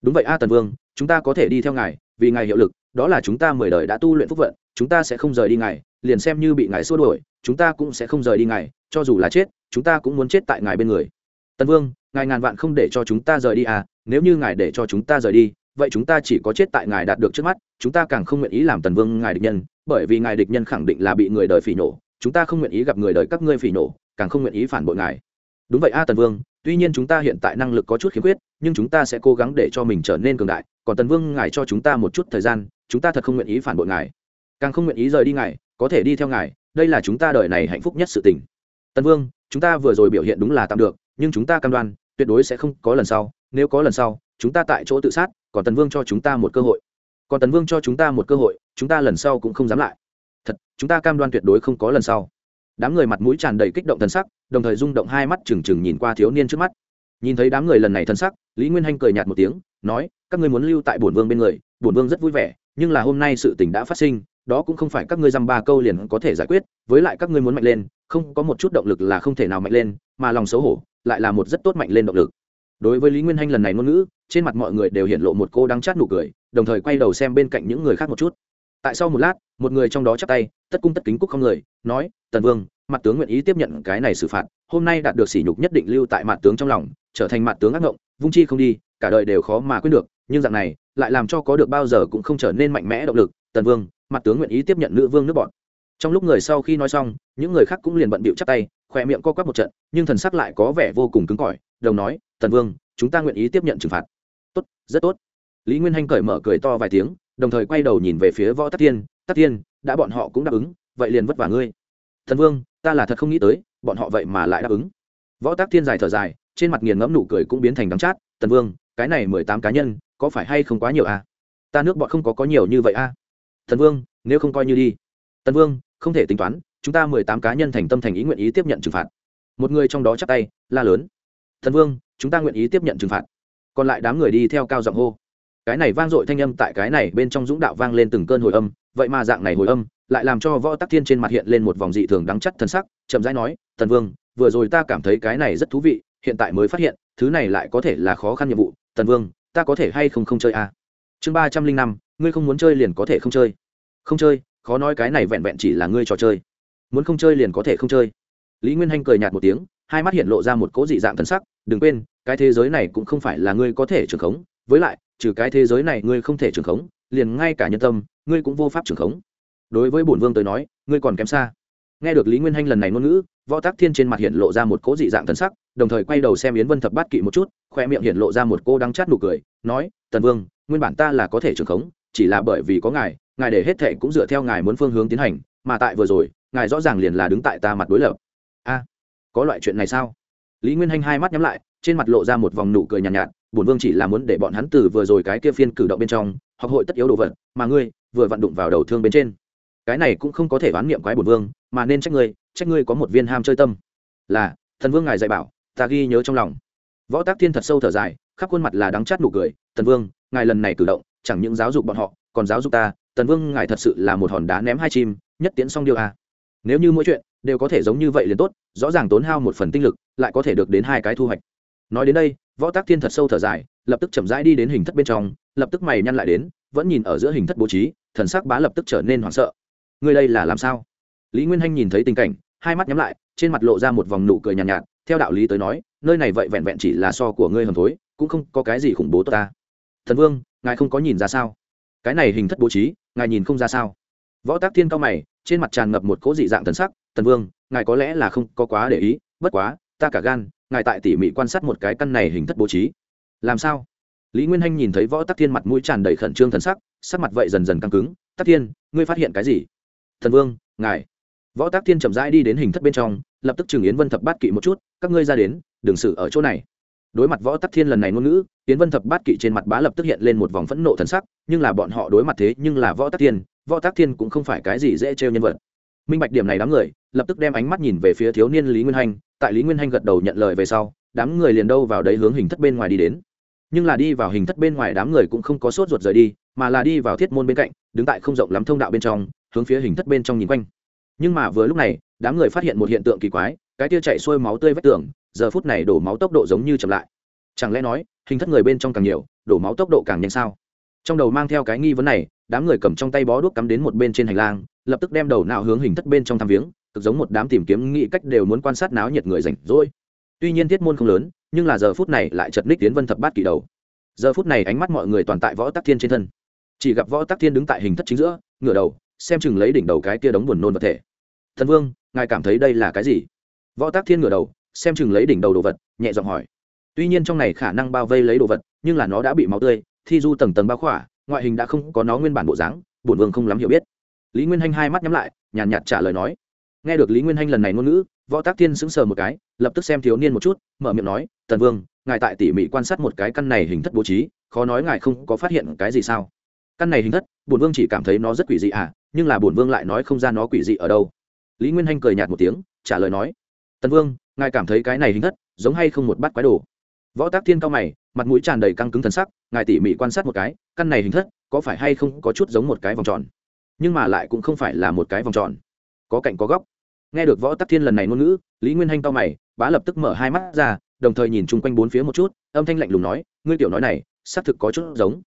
đúng vậy a tần vương chúng ta có thể đi theo ngài vì ngài hiệu lực đó là chúng ta mười đời đã tu luyện phúc vận chúng ta sẽ không rời đi ngài liền xem như bị ngài xua đuổi chúng ta cũng sẽ không rời đi ngài cho dù là chết chúng ta cũng muốn chết tại ngài bên người tần vương ngài ngàn vạn không để cho chúng ta rời đi à nếu như ngài để cho chúng ta rời đi vậy chúng ta chỉ có chết tại ngài đạt được trước mắt chúng ta càng không nguyện ý làm tần vương ngài địch nhân bởi vì ngài địch nhân khẳng định là bị người đời phỉ nổ chúng ta không nguyện ý gặp người đời các ngươi phỉ nổ càng không nguyện ý phản bội ngài đúng vậy a tần vương tuy nhiên chúng ta hiện tại năng lực có chút khiếm khuyết nhưng chúng ta sẽ cố gắng để cho mình trở nên cường đại còn tần vương ngài cho chúng ta một chút thời gian chúng ta thật không nguyện ý phản bội ngài càng không nguyện ý rời đi ngài có thể đi theo ngài đây là chúng ta đời này hạnh phúc nhất sự tình tần vương chúng ta vừa rồi biểu hiện đúng là tạm được nhưng chúng ta cam đoan tuyệt đối sẽ không có lần sau nếu có lần sau chúng ta tại chỗ tự sát còn tần vương cho chúng ta một cơ hội còn tần vương cho chúng ta một cơ hội chúng ta lần sau cũng không dám lại thật chúng ta cam đoan tuyệt đối không có lần sau đám người mặt mũi tràn đầy kích động thân sắc, đồng thời rung động hai mắt trừng trừng nhìn qua thiếu niên trước mắt. Nhìn thấy đám người lần này thân sắc, lý nguyên hanh cười nhạt một tiếng, nói, các ngươi muốn lưu tại bổn vương bên người, bổn vương rất vui vẻ, nhưng là hôm nay sự tình đã phát sinh, đó cũng không phải các ngươi dăm ba câu liền có thể giải quyết, với lại các ngươi muốn mạnh lên, không, có một chút động lực là không thể nào mạnh lên, mà lòng xấu hổ lại là một rất tốt mạnh lên động lực. Đối với lý nguyên hanh lần này ngôn ngữ, trên mặt mọi người đều hiện lộ một cô đang chát nụ cười, đồng thời quay đầu xem bên cạnh những người khác một chút tại sau một lát, một người trong đó chắp tay, tất cung tất kính cúc không người nói, tần vương mặt tướng nguyện ý tiếp nhận cái này xử phạt, hôm nay đạt được sỉ nhục nhất định lưu tại mặt tướng trong lòng, trở thành mặt tướng ác ngộng, vung chi không đi, cả đời đều khó mà quyết được, nhưng dạng này, lại làm cho có được bao giờ cũng không trở nên mạnh mẽ động lực, tần vương mặt tướng nguyện ý tiếp nhận nữ vương nước bọn. Trong lúc người sau khi nói xong, những người khác cũng liền bận bịu chắp tay khỏe miệng co quắp một trận, nhưng thần sắc lại có vẻ vô cùng cứng cỏi, đồng nói, tần vương, chúng ta nguyện ý tiếp nhận trừng phạt. Tốt, rất tốt. Lý nguyên hanh cởi mở cười to vài tiếng đồng thời quay đầu nhìn về phía võ tắc thiên tắc thiên, đã bọn họ cũng đáp ứng, vậy liền vất vả ngươi. Thần vương, ta là thật không nghĩ tới, bọn họ vậy mà lại đáp ứng. Võ tắc thiên dài thở dài, trên mặt nghiền ngẫm nụ cười cũng biến thành đắng chát tần vương, cái này mười tám cá nhân, có phải hay không quá nhiều à? ta nước bọn không có có nhiều như vậy à? thần vương, nếu không coi như đi. Tần vương, không thể tính toán, chúng ta mười tám cá nhân thành tâm thành ý nguyện ý tiếp nhận trừng phạt. Một người trong đó chắc tay, la lớn. Thần vương, chúng ta nguyện ý tiếp nhận trừng phạt. Còn lại đám người đi theo cao giọng hô cái này vang dội thanh âm tại cái này bên trong dũng đạo vang lên từng cơn hồi âm, vậy mà dạng này hồi âm, lại làm cho võ tắc thiên trên mặt hiện lên một vòng dị thường đắng chắc thân sắc, chậm rãi nói thần vương, vừa rồi ta cảm thấy cái này rất thú vị, hiện tại mới phát hiện, thứ này lại có thể là khó khăn nhiệm vụ, tần vương, ta có thể hay không không chơi à? chương ba trăm linh năm, ngươi không muốn chơi liền có thể không chơi. Không chơi, khó nói cái này vẹn vẹn chỉ là ngươi trò chơi. Muốn không chơi liền có thể không chơi. Lý nguyên hanh cười nhạt một tiếng, hai mắt hiện lộ ra một cố dị dạng thân sắc, đừng quên, cái thế giới này cũng không phải là ngươi có thể trưởng khống, với lại trừ cái thế giới này ngươi không thể trưởng khống liền ngay cả nhân tâm ngươi cũng vô pháp trưởng khống. Đối với bổn vương tới nói ngươi còn kém xa. Nghe được lý nguyên hanh lần này ngôn ngữ võ tác thiên trên mặt hiện lộ ra một cỗ dị dạng thân sắc đồng thời quay đầu xem yến vân thập bát kỵ một chút khoe miệng hiện lộ ra một cô đắng chát nụ cười nói tần vương nguyên bản ta là có thể trưởng khống chỉ là bởi vì có ngài ngài để hết thệ cũng dựa theo ngài muốn phương hướng tiến hành mà tại vừa rồi ngài rõ ràng liền là đứng tại ta mặt đối lập. A có loại chuyện này sao? Lý nguyên hanh hai mắt nhắm lại trên mặt lộ ra một vòng nụ cười nhàn nhạt, nhạt bổn vương chỉ là muốn để bọn hắn từ vừa rồi cái kia phiên cử động bên trong, học hội tất yếu đồ vật, mà ngươi vừa vặn đụng vào đầu thương bên trên. Cái này cũng không có thể oán niệm quái bổn vương, mà nên trách ngươi trách ngươi có một viên ham chơi tâm. Là, thần vương ngài dạy bảo, ta ghi nhớ trong lòng. Võ tác thiên thật sâu thở dài, khắp khuôn mặt là đắng chát nụ cười, thần vương, ngài lần này cử động, chẳng những giáo dục bọn họ, còn giáo dục ta tần vương ngài thật sự là một hòn đá ném hai chim, nhất tiễn xong điều à. nếu như mỗi chuyện đều có thể giống như vậy liền tốt, rõ ràng tốn hao một phần tinh lực, lại có thể được đến hai cái thu hoạch nói đến đây võ tác thiên thật sâu thở dài lập tức chậm rãi đi đến hình thất bên trong lập tức mày nhăn lại đến vẫn nhìn ở giữa hình thất bố trí thần sắc bá lập tức trở nên hoảng sợ. Người đây là làm sao? Lý nguyên hanh nhìn thấy tình cảnh hai mắt nhắm lại trên mặt lộ ra một vòng nụ cười nhàn nhạt, nhạt theo đạo lý tới nói nơi này vậy vẹn vẹn chỉ là so của ngươi hầm thối cũng không có cái gì khủng bố tốt ta. Thần vương ngài không có nhìn ra sao? Cái này hình thất bố trí ngài nhìn không ra sao? Võ tác thiên cao mày trên mặt tràn ngập một cỗ dị dạng thần sắc thần vương ngài có lẽ là không có quá để ý bất quá ta cả gan ngài tại tỉ mỉ quan sát một cái căn này hình thất bố trí. Làm sao? Lý nguyên hanh nhìn thấy võ tắc thiên mặt mũi tràn đầy khẩn trương thần sắc sắc mặt vậy dần dần căng cứng. Tắc thiên, ngươi phát hiện cái gì? Thần vương, ngài. Võ tắc thiên chậm rãi đi đến hình thất bên trong, lập tức chừng yến vân thập bát kỵ một chút, các ngươi ra đến, đừng xử ở chỗ này. Đối mặt võ tắc thiên lần này ngôn ngữ, yến vân thập bát kỵ trên mặt bá lập tức hiện lên một vòng phẫn nộ thần sắc, nhưng là bọn họ đối mặt thế nhưng là võ tắc thiên, võ tắc thiên cũng không phải cái gì dễ trêu nhân vật minh bạch điểm này đám người lập tức đem ánh mắt nhìn về phía thiếu niên lý nguyên hanh, tại lý nguyên hanh gật đầu nhận lời về sau, đám người liền đâu vào đấy hướng hình thất bên ngoài đi đến. Nhưng là đi vào hình thất bên ngoài đám người cũng không có sốt ruột rời đi, mà là đi vào thiết môn bên cạnh, đứng tại không rộng lắm thông đạo bên trong, hướng phía hình thất bên trong nhìn quanh. Nhưng mà vừa lúc này, đám người phát hiện một hiện tượng kỳ quái, cái tia chạy xuôi máu tươi vách tường, giờ phút này đổ máu tốc độ giống như chậm lại. Chẳng lẽ nói, hình thất người bên trong càng nhiều, đổ máu tốc độ càng nhanh sao? Trong đầu mang theo cái nghi vấn này, đám người cầm trong tay bó đuốc cắm đến một bên trên hành lang lập tức đem đầu nào hướng hình thất bên trong thăm viếng, cực giống một đám tìm kiếm nghĩ cách đều muốn quan sát náo nhiệt người rảnh rỗi. Tuy nhiên thiết môn không lớn, nhưng là giờ phút này lại chật ních tiến vân thập bát kỳ đầu. Giờ phút này ánh mắt mọi người toàn tại võ tắc thiên trên thân. Chỉ gặp võ tắc thiên đứng tại hình thất chính giữa, ngửa đầu, xem chừng lấy đỉnh đầu cái kia đống buồn nôn vật thể. Thần vương, ngài cảm thấy đây là cái gì? Võ tắc thiên ngửa đầu, xem chừng lấy đỉnh đầu đồ vật, nhẹ giọng hỏi. Tuy nhiên trong này khả năng bao vây lấy đồ vật, nhưng là nó đã bị máu tươi, thi du tầng tầng bao khỏa, ngoại hình đã không có nó nguyên bản bộ dáng, bổn vương không lắm hiểu biết lý nguyên hanh hai mắt nhắm lại, nhàn nhạt trả lời nói. Nghe được lý nguyên hanh lần này ngôn ngữ, võ tác thiên sững sờ một cái, lập tức xem thiếu niên một chút, mở miệng nói, tần vương, ngài tại tỉ mỉ quan sát một cái căn này hình thất bố trí, khó nói ngài không có phát hiện cái gì sao? Căn này hình thất, bổn vương chỉ cảm thấy nó rất quỷ dị à nhưng là bổn vương lại nói không ra nó quỷ dị ở đâu. Lý nguyên hanh cười nhạt một tiếng, trả lời nói, tần vương, ngài cảm thấy cái này hình thất giống hay không một bát quái đồ? Võ tác thiên cao mày, mặt mũi tràn đầy căng cứng thần sắc, ngài tỉ mỉ quan sát một cái, căn này hình thất có phải hay không có chút giống một cái vòng tròn? Nhưng mà lại cũng không phải là một cái vòng tròn. Có cạnh có góc. Nghe được võ tắc thiên lần này ngôn ngữ, lý nguyên hanh to mày, bá lập tức mở hai mắt ra, đồng thời nhìn chung quanh bốn phía một chút, âm thanh lạnh lùng nói, ngươi tiểu nói này, xác thực có chút giống.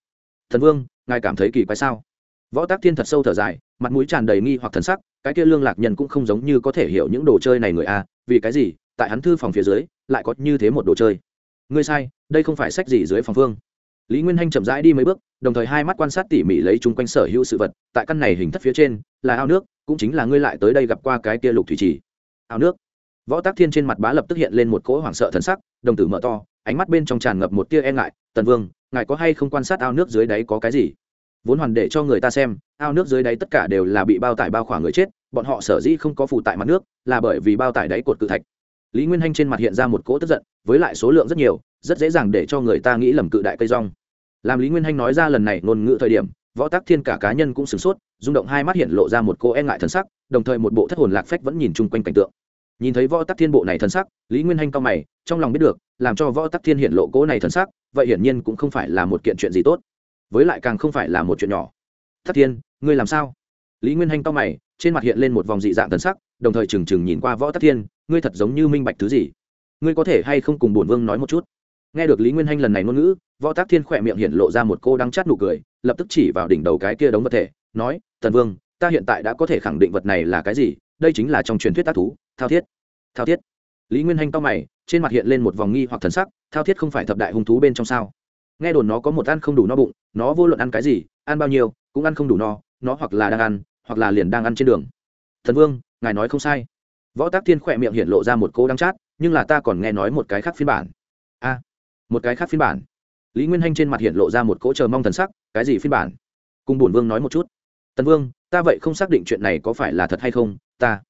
Thần vương, ngài cảm thấy kỳ quái sao? Võ tác thiên thật sâu thở dài, mặt mũi tràn đầy nghi hoặc thần sắc, cái kia lương lạc nhân cũng không giống như có thể hiểu những đồ chơi này người a, vì cái gì, tại hắn thư phòng phía dưới, lại có như thế một đồ chơi? Ngươi sai, đây không phải sách gì dưới phòng phương lý nguyên hanh chậm rãi đi mấy bước, đồng thời hai mắt quan sát tỉ mỉ lấy chung quanh sở hữu sự vật, tại căn này hình thất phía trên, là ao nước, cũng chính là ngươi lại tới đây gặp qua cái kia lục thủy trì. Ao nước. Võ tác thiên trên mặt bá lập tức hiện lên một cỗ hoảng sợ thần sắc, đồng tử mở to, ánh mắt bên trong tràn ngập một tia e ngại, tần vương, ngài có hay không quan sát ao nước dưới đáy có cái gì? Vốn hoàn để cho người ta xem, ao nước dưới đáy tất cả đều là bị bao tải bao khỏa người chết, bọn họ sở dĩ không có phụ tại mặt nước, là bởi vì bao tải đáy cột cự thạch. Lý nguyên hanh trên mặt hiện ra một cỗ tức giận, với lại số lượng rất nhiều, rất dễ dàng để cho người ta nghĩ lầm cự đại cây rong làm lý nguyên hanh nói ra lần này ngôn ngữ thời điểm, võ tác thiên cả cá nhân cũng sửng sốt, rung động hai mắt hiện lộ ra một cô e ngại thân sắc, đồng thời một bộ thất hồn lạc phách vẫn nhìn chung quanh cảnh tượng. Nhìn thấy võ tắc thiên bộ này thân sắc, lý nguyên hanh cao mày, trong lòng biết được, làm cho võ tắc thiên hiện lộ cỗ này thân sắc, vậy hiển nhiên cũng không phải là một kiện chuyện gì tốt. Với lại càng không phải là một chuyện nhỏ. Thất thiên, ngươi làm sao? Lý nguyên hanh cao mày, trên mặt hiện lên một vòng dị dạng thân sắc, đồng thời trừng trừng nhìn qua võ tắc thiên, ngươi thật giống như minh bạch thứ gì? Ngươi có thể hay không cùng bổn vương nói một chút? Nghe được lý nguyên hanh lần này ngôn ngữ, võ tác thiên khỏe miệng hiện lộ ra một cô đang chát nụ cười, lập tức chỉ vào đỉnh đầu cái kia đống vật thể, nói, tần vương, ta hiện tại đã có thể khẳng định vật này là cái gì, đây chính là trong truyền thuyết tác thú, thao thiết. Thao thiết? Lý nguyên hanh to mày, trên mặt hiện lên một vòng nghi hoặc thần sắc, thao thiết không phải thập đại hung thú bên trong sao? Nghe đồn nó có một ăn không đủ no bụng, nó vô luận ăn cái gì, ăn bao nhiêu, cũng ăn không đủ no, nó hoặc là đang ăn, hoặc là liền đang ăn trên đường. Thần vương, ngài nói không sai. Võ tác thiên khỏe miệng hiện lộ ra một cô đang chát, nhưng là ta còn nghe nói một cái khác phiên bản một cái khác phiên bản. Lý nguyên hanh trên mặt hiện lộ ra một cỗ chờ mong thần sắc, cái gì phiên bản? Cùng bổn vương nói một chút. Tần vương, ta vậy không xác định chuyện này có phải là thật hay không, ta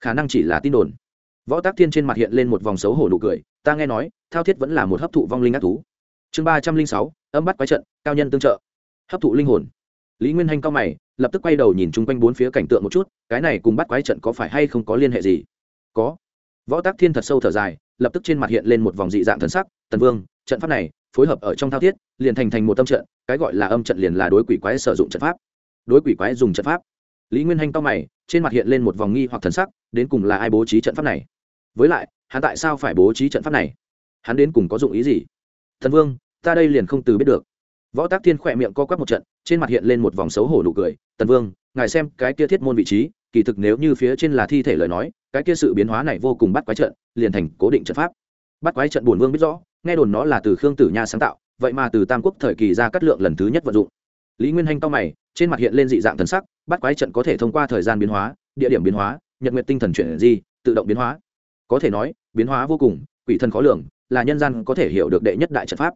khả năng chỉ là tin đồn. Võ tác thiên trên mặt hiện lên một vòng xấu hổ nụ cười, ta nghe nói, thao thiết vẫn là một hấp thụ vong linh ác thú. Chương ba trăm linh sáu, âm bắt quái trận, cao nhân tương trợ. Hấp thụ linh hồn. Lý nguyên hanh cao mày, lập tức quay đầu nhìn chung quanh bốn phía cảnh tượng một chút, cái này cùng bắt quái trận có phải hay không có liên hệ gì? Có. Võ tác thiên thật sâu thở dài lập tức trên mặt hiện lên một vòng dị dạng thần sắc, tần vương, trận pháp này phối hợp ở trong thao thiết, liền thành thành một tâm trận, cái gọi là âm trận liền là đối quỷ quái sử dụng trận pháp. Đối quỷ quái dùng trận pháp. Lý nguyên hanh to mày, trên mặt hiện lên một vòng nghi hoặc thần sắc, đến cùng là ai bố trí trận pháp này? Với lại, hắn tại sao phải bố trí trận pháp này? Hắn đến cùng có dụng ý gì? Thần vương, ta đây liền không từ biết được. Võ tác thiên khỏe miệng co quắp một trận, trên mặt hiện lên một vòng xấu hổ nụ cười, tần vương, ngài xem cái kia thiết môn vị trí kỳ thực nếu như phía trên là thi thể lời nói, cái kia sự biến hóa này vô cùng bắt quái trận, liền thành cố định trận pháp. Bắt quái trận bổn vương biết rõ, nghe đồn nó là từ khương tử nha sáng tạo, vậy mà từ tam quốc thời kỳ ra cắt lượng lần thứ nhất vận dụng. Lý nguyên hanh to mày, trên mặt hiện lên dị dạng thần sắc, bắt quái trận có thể thông qua thời gian biến hóa, địa điểm biến hóa, nhật nguyện tinh thần chuyển di, tự động biến hóa. Có thể nói, biến hóa vô cùng, quỷ thân khó lường, là nhân gian có thể hiểu được đệ nhất đại trận pháp.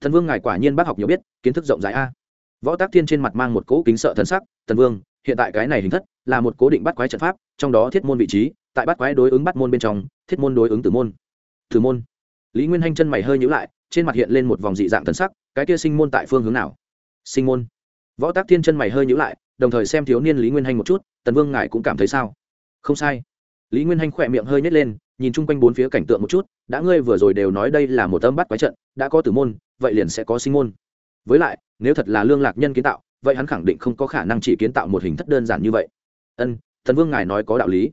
Thần vương ngài quả nhiên bác học nhiều biết, kiến thức rộng rãi a. Võ tác thiên trên mặt mang một cỗ kính sợ thần sắc, thần vương, hiện tại cái này hình thất là một cố định bắt quái trận pháp, trong đó thiết môn vị trí, tại bắt quái đối ứng bắt môn bên trong, thiết môn đối ứng tử môn. Tử môn. Lý nguyên hanh chân mày hơi nhữ lại, trên mặt hiện lên một vòng dị dạng thần sắc, cái kia sinh môn tại phương hướng nào? Sinh môn. Võ tác thiên chân mày hơi nhữ lại, đồng thời xem thiếu niên lý nguyên hanh một chút, tần vương ngài cũng cảm thấy sao? Không sai. Lý nguyên hanh khỏe miệng hơi nhét lên, nhìn chung quanh bốn phía cảnh tượng một chút, đã ngươi vừa rồi đều nói đây là một âm bắt quái trận, đã có tử môn, vậy liền sẽ có sinh môn. Với lại, nếu thật là lương lạc nhân kiến tạo, vậy hắn khẳng định không có khả năng chỉ kiến tạo một hình thất đơn giản như vậy ân thần vương ngài nói có đạo lý.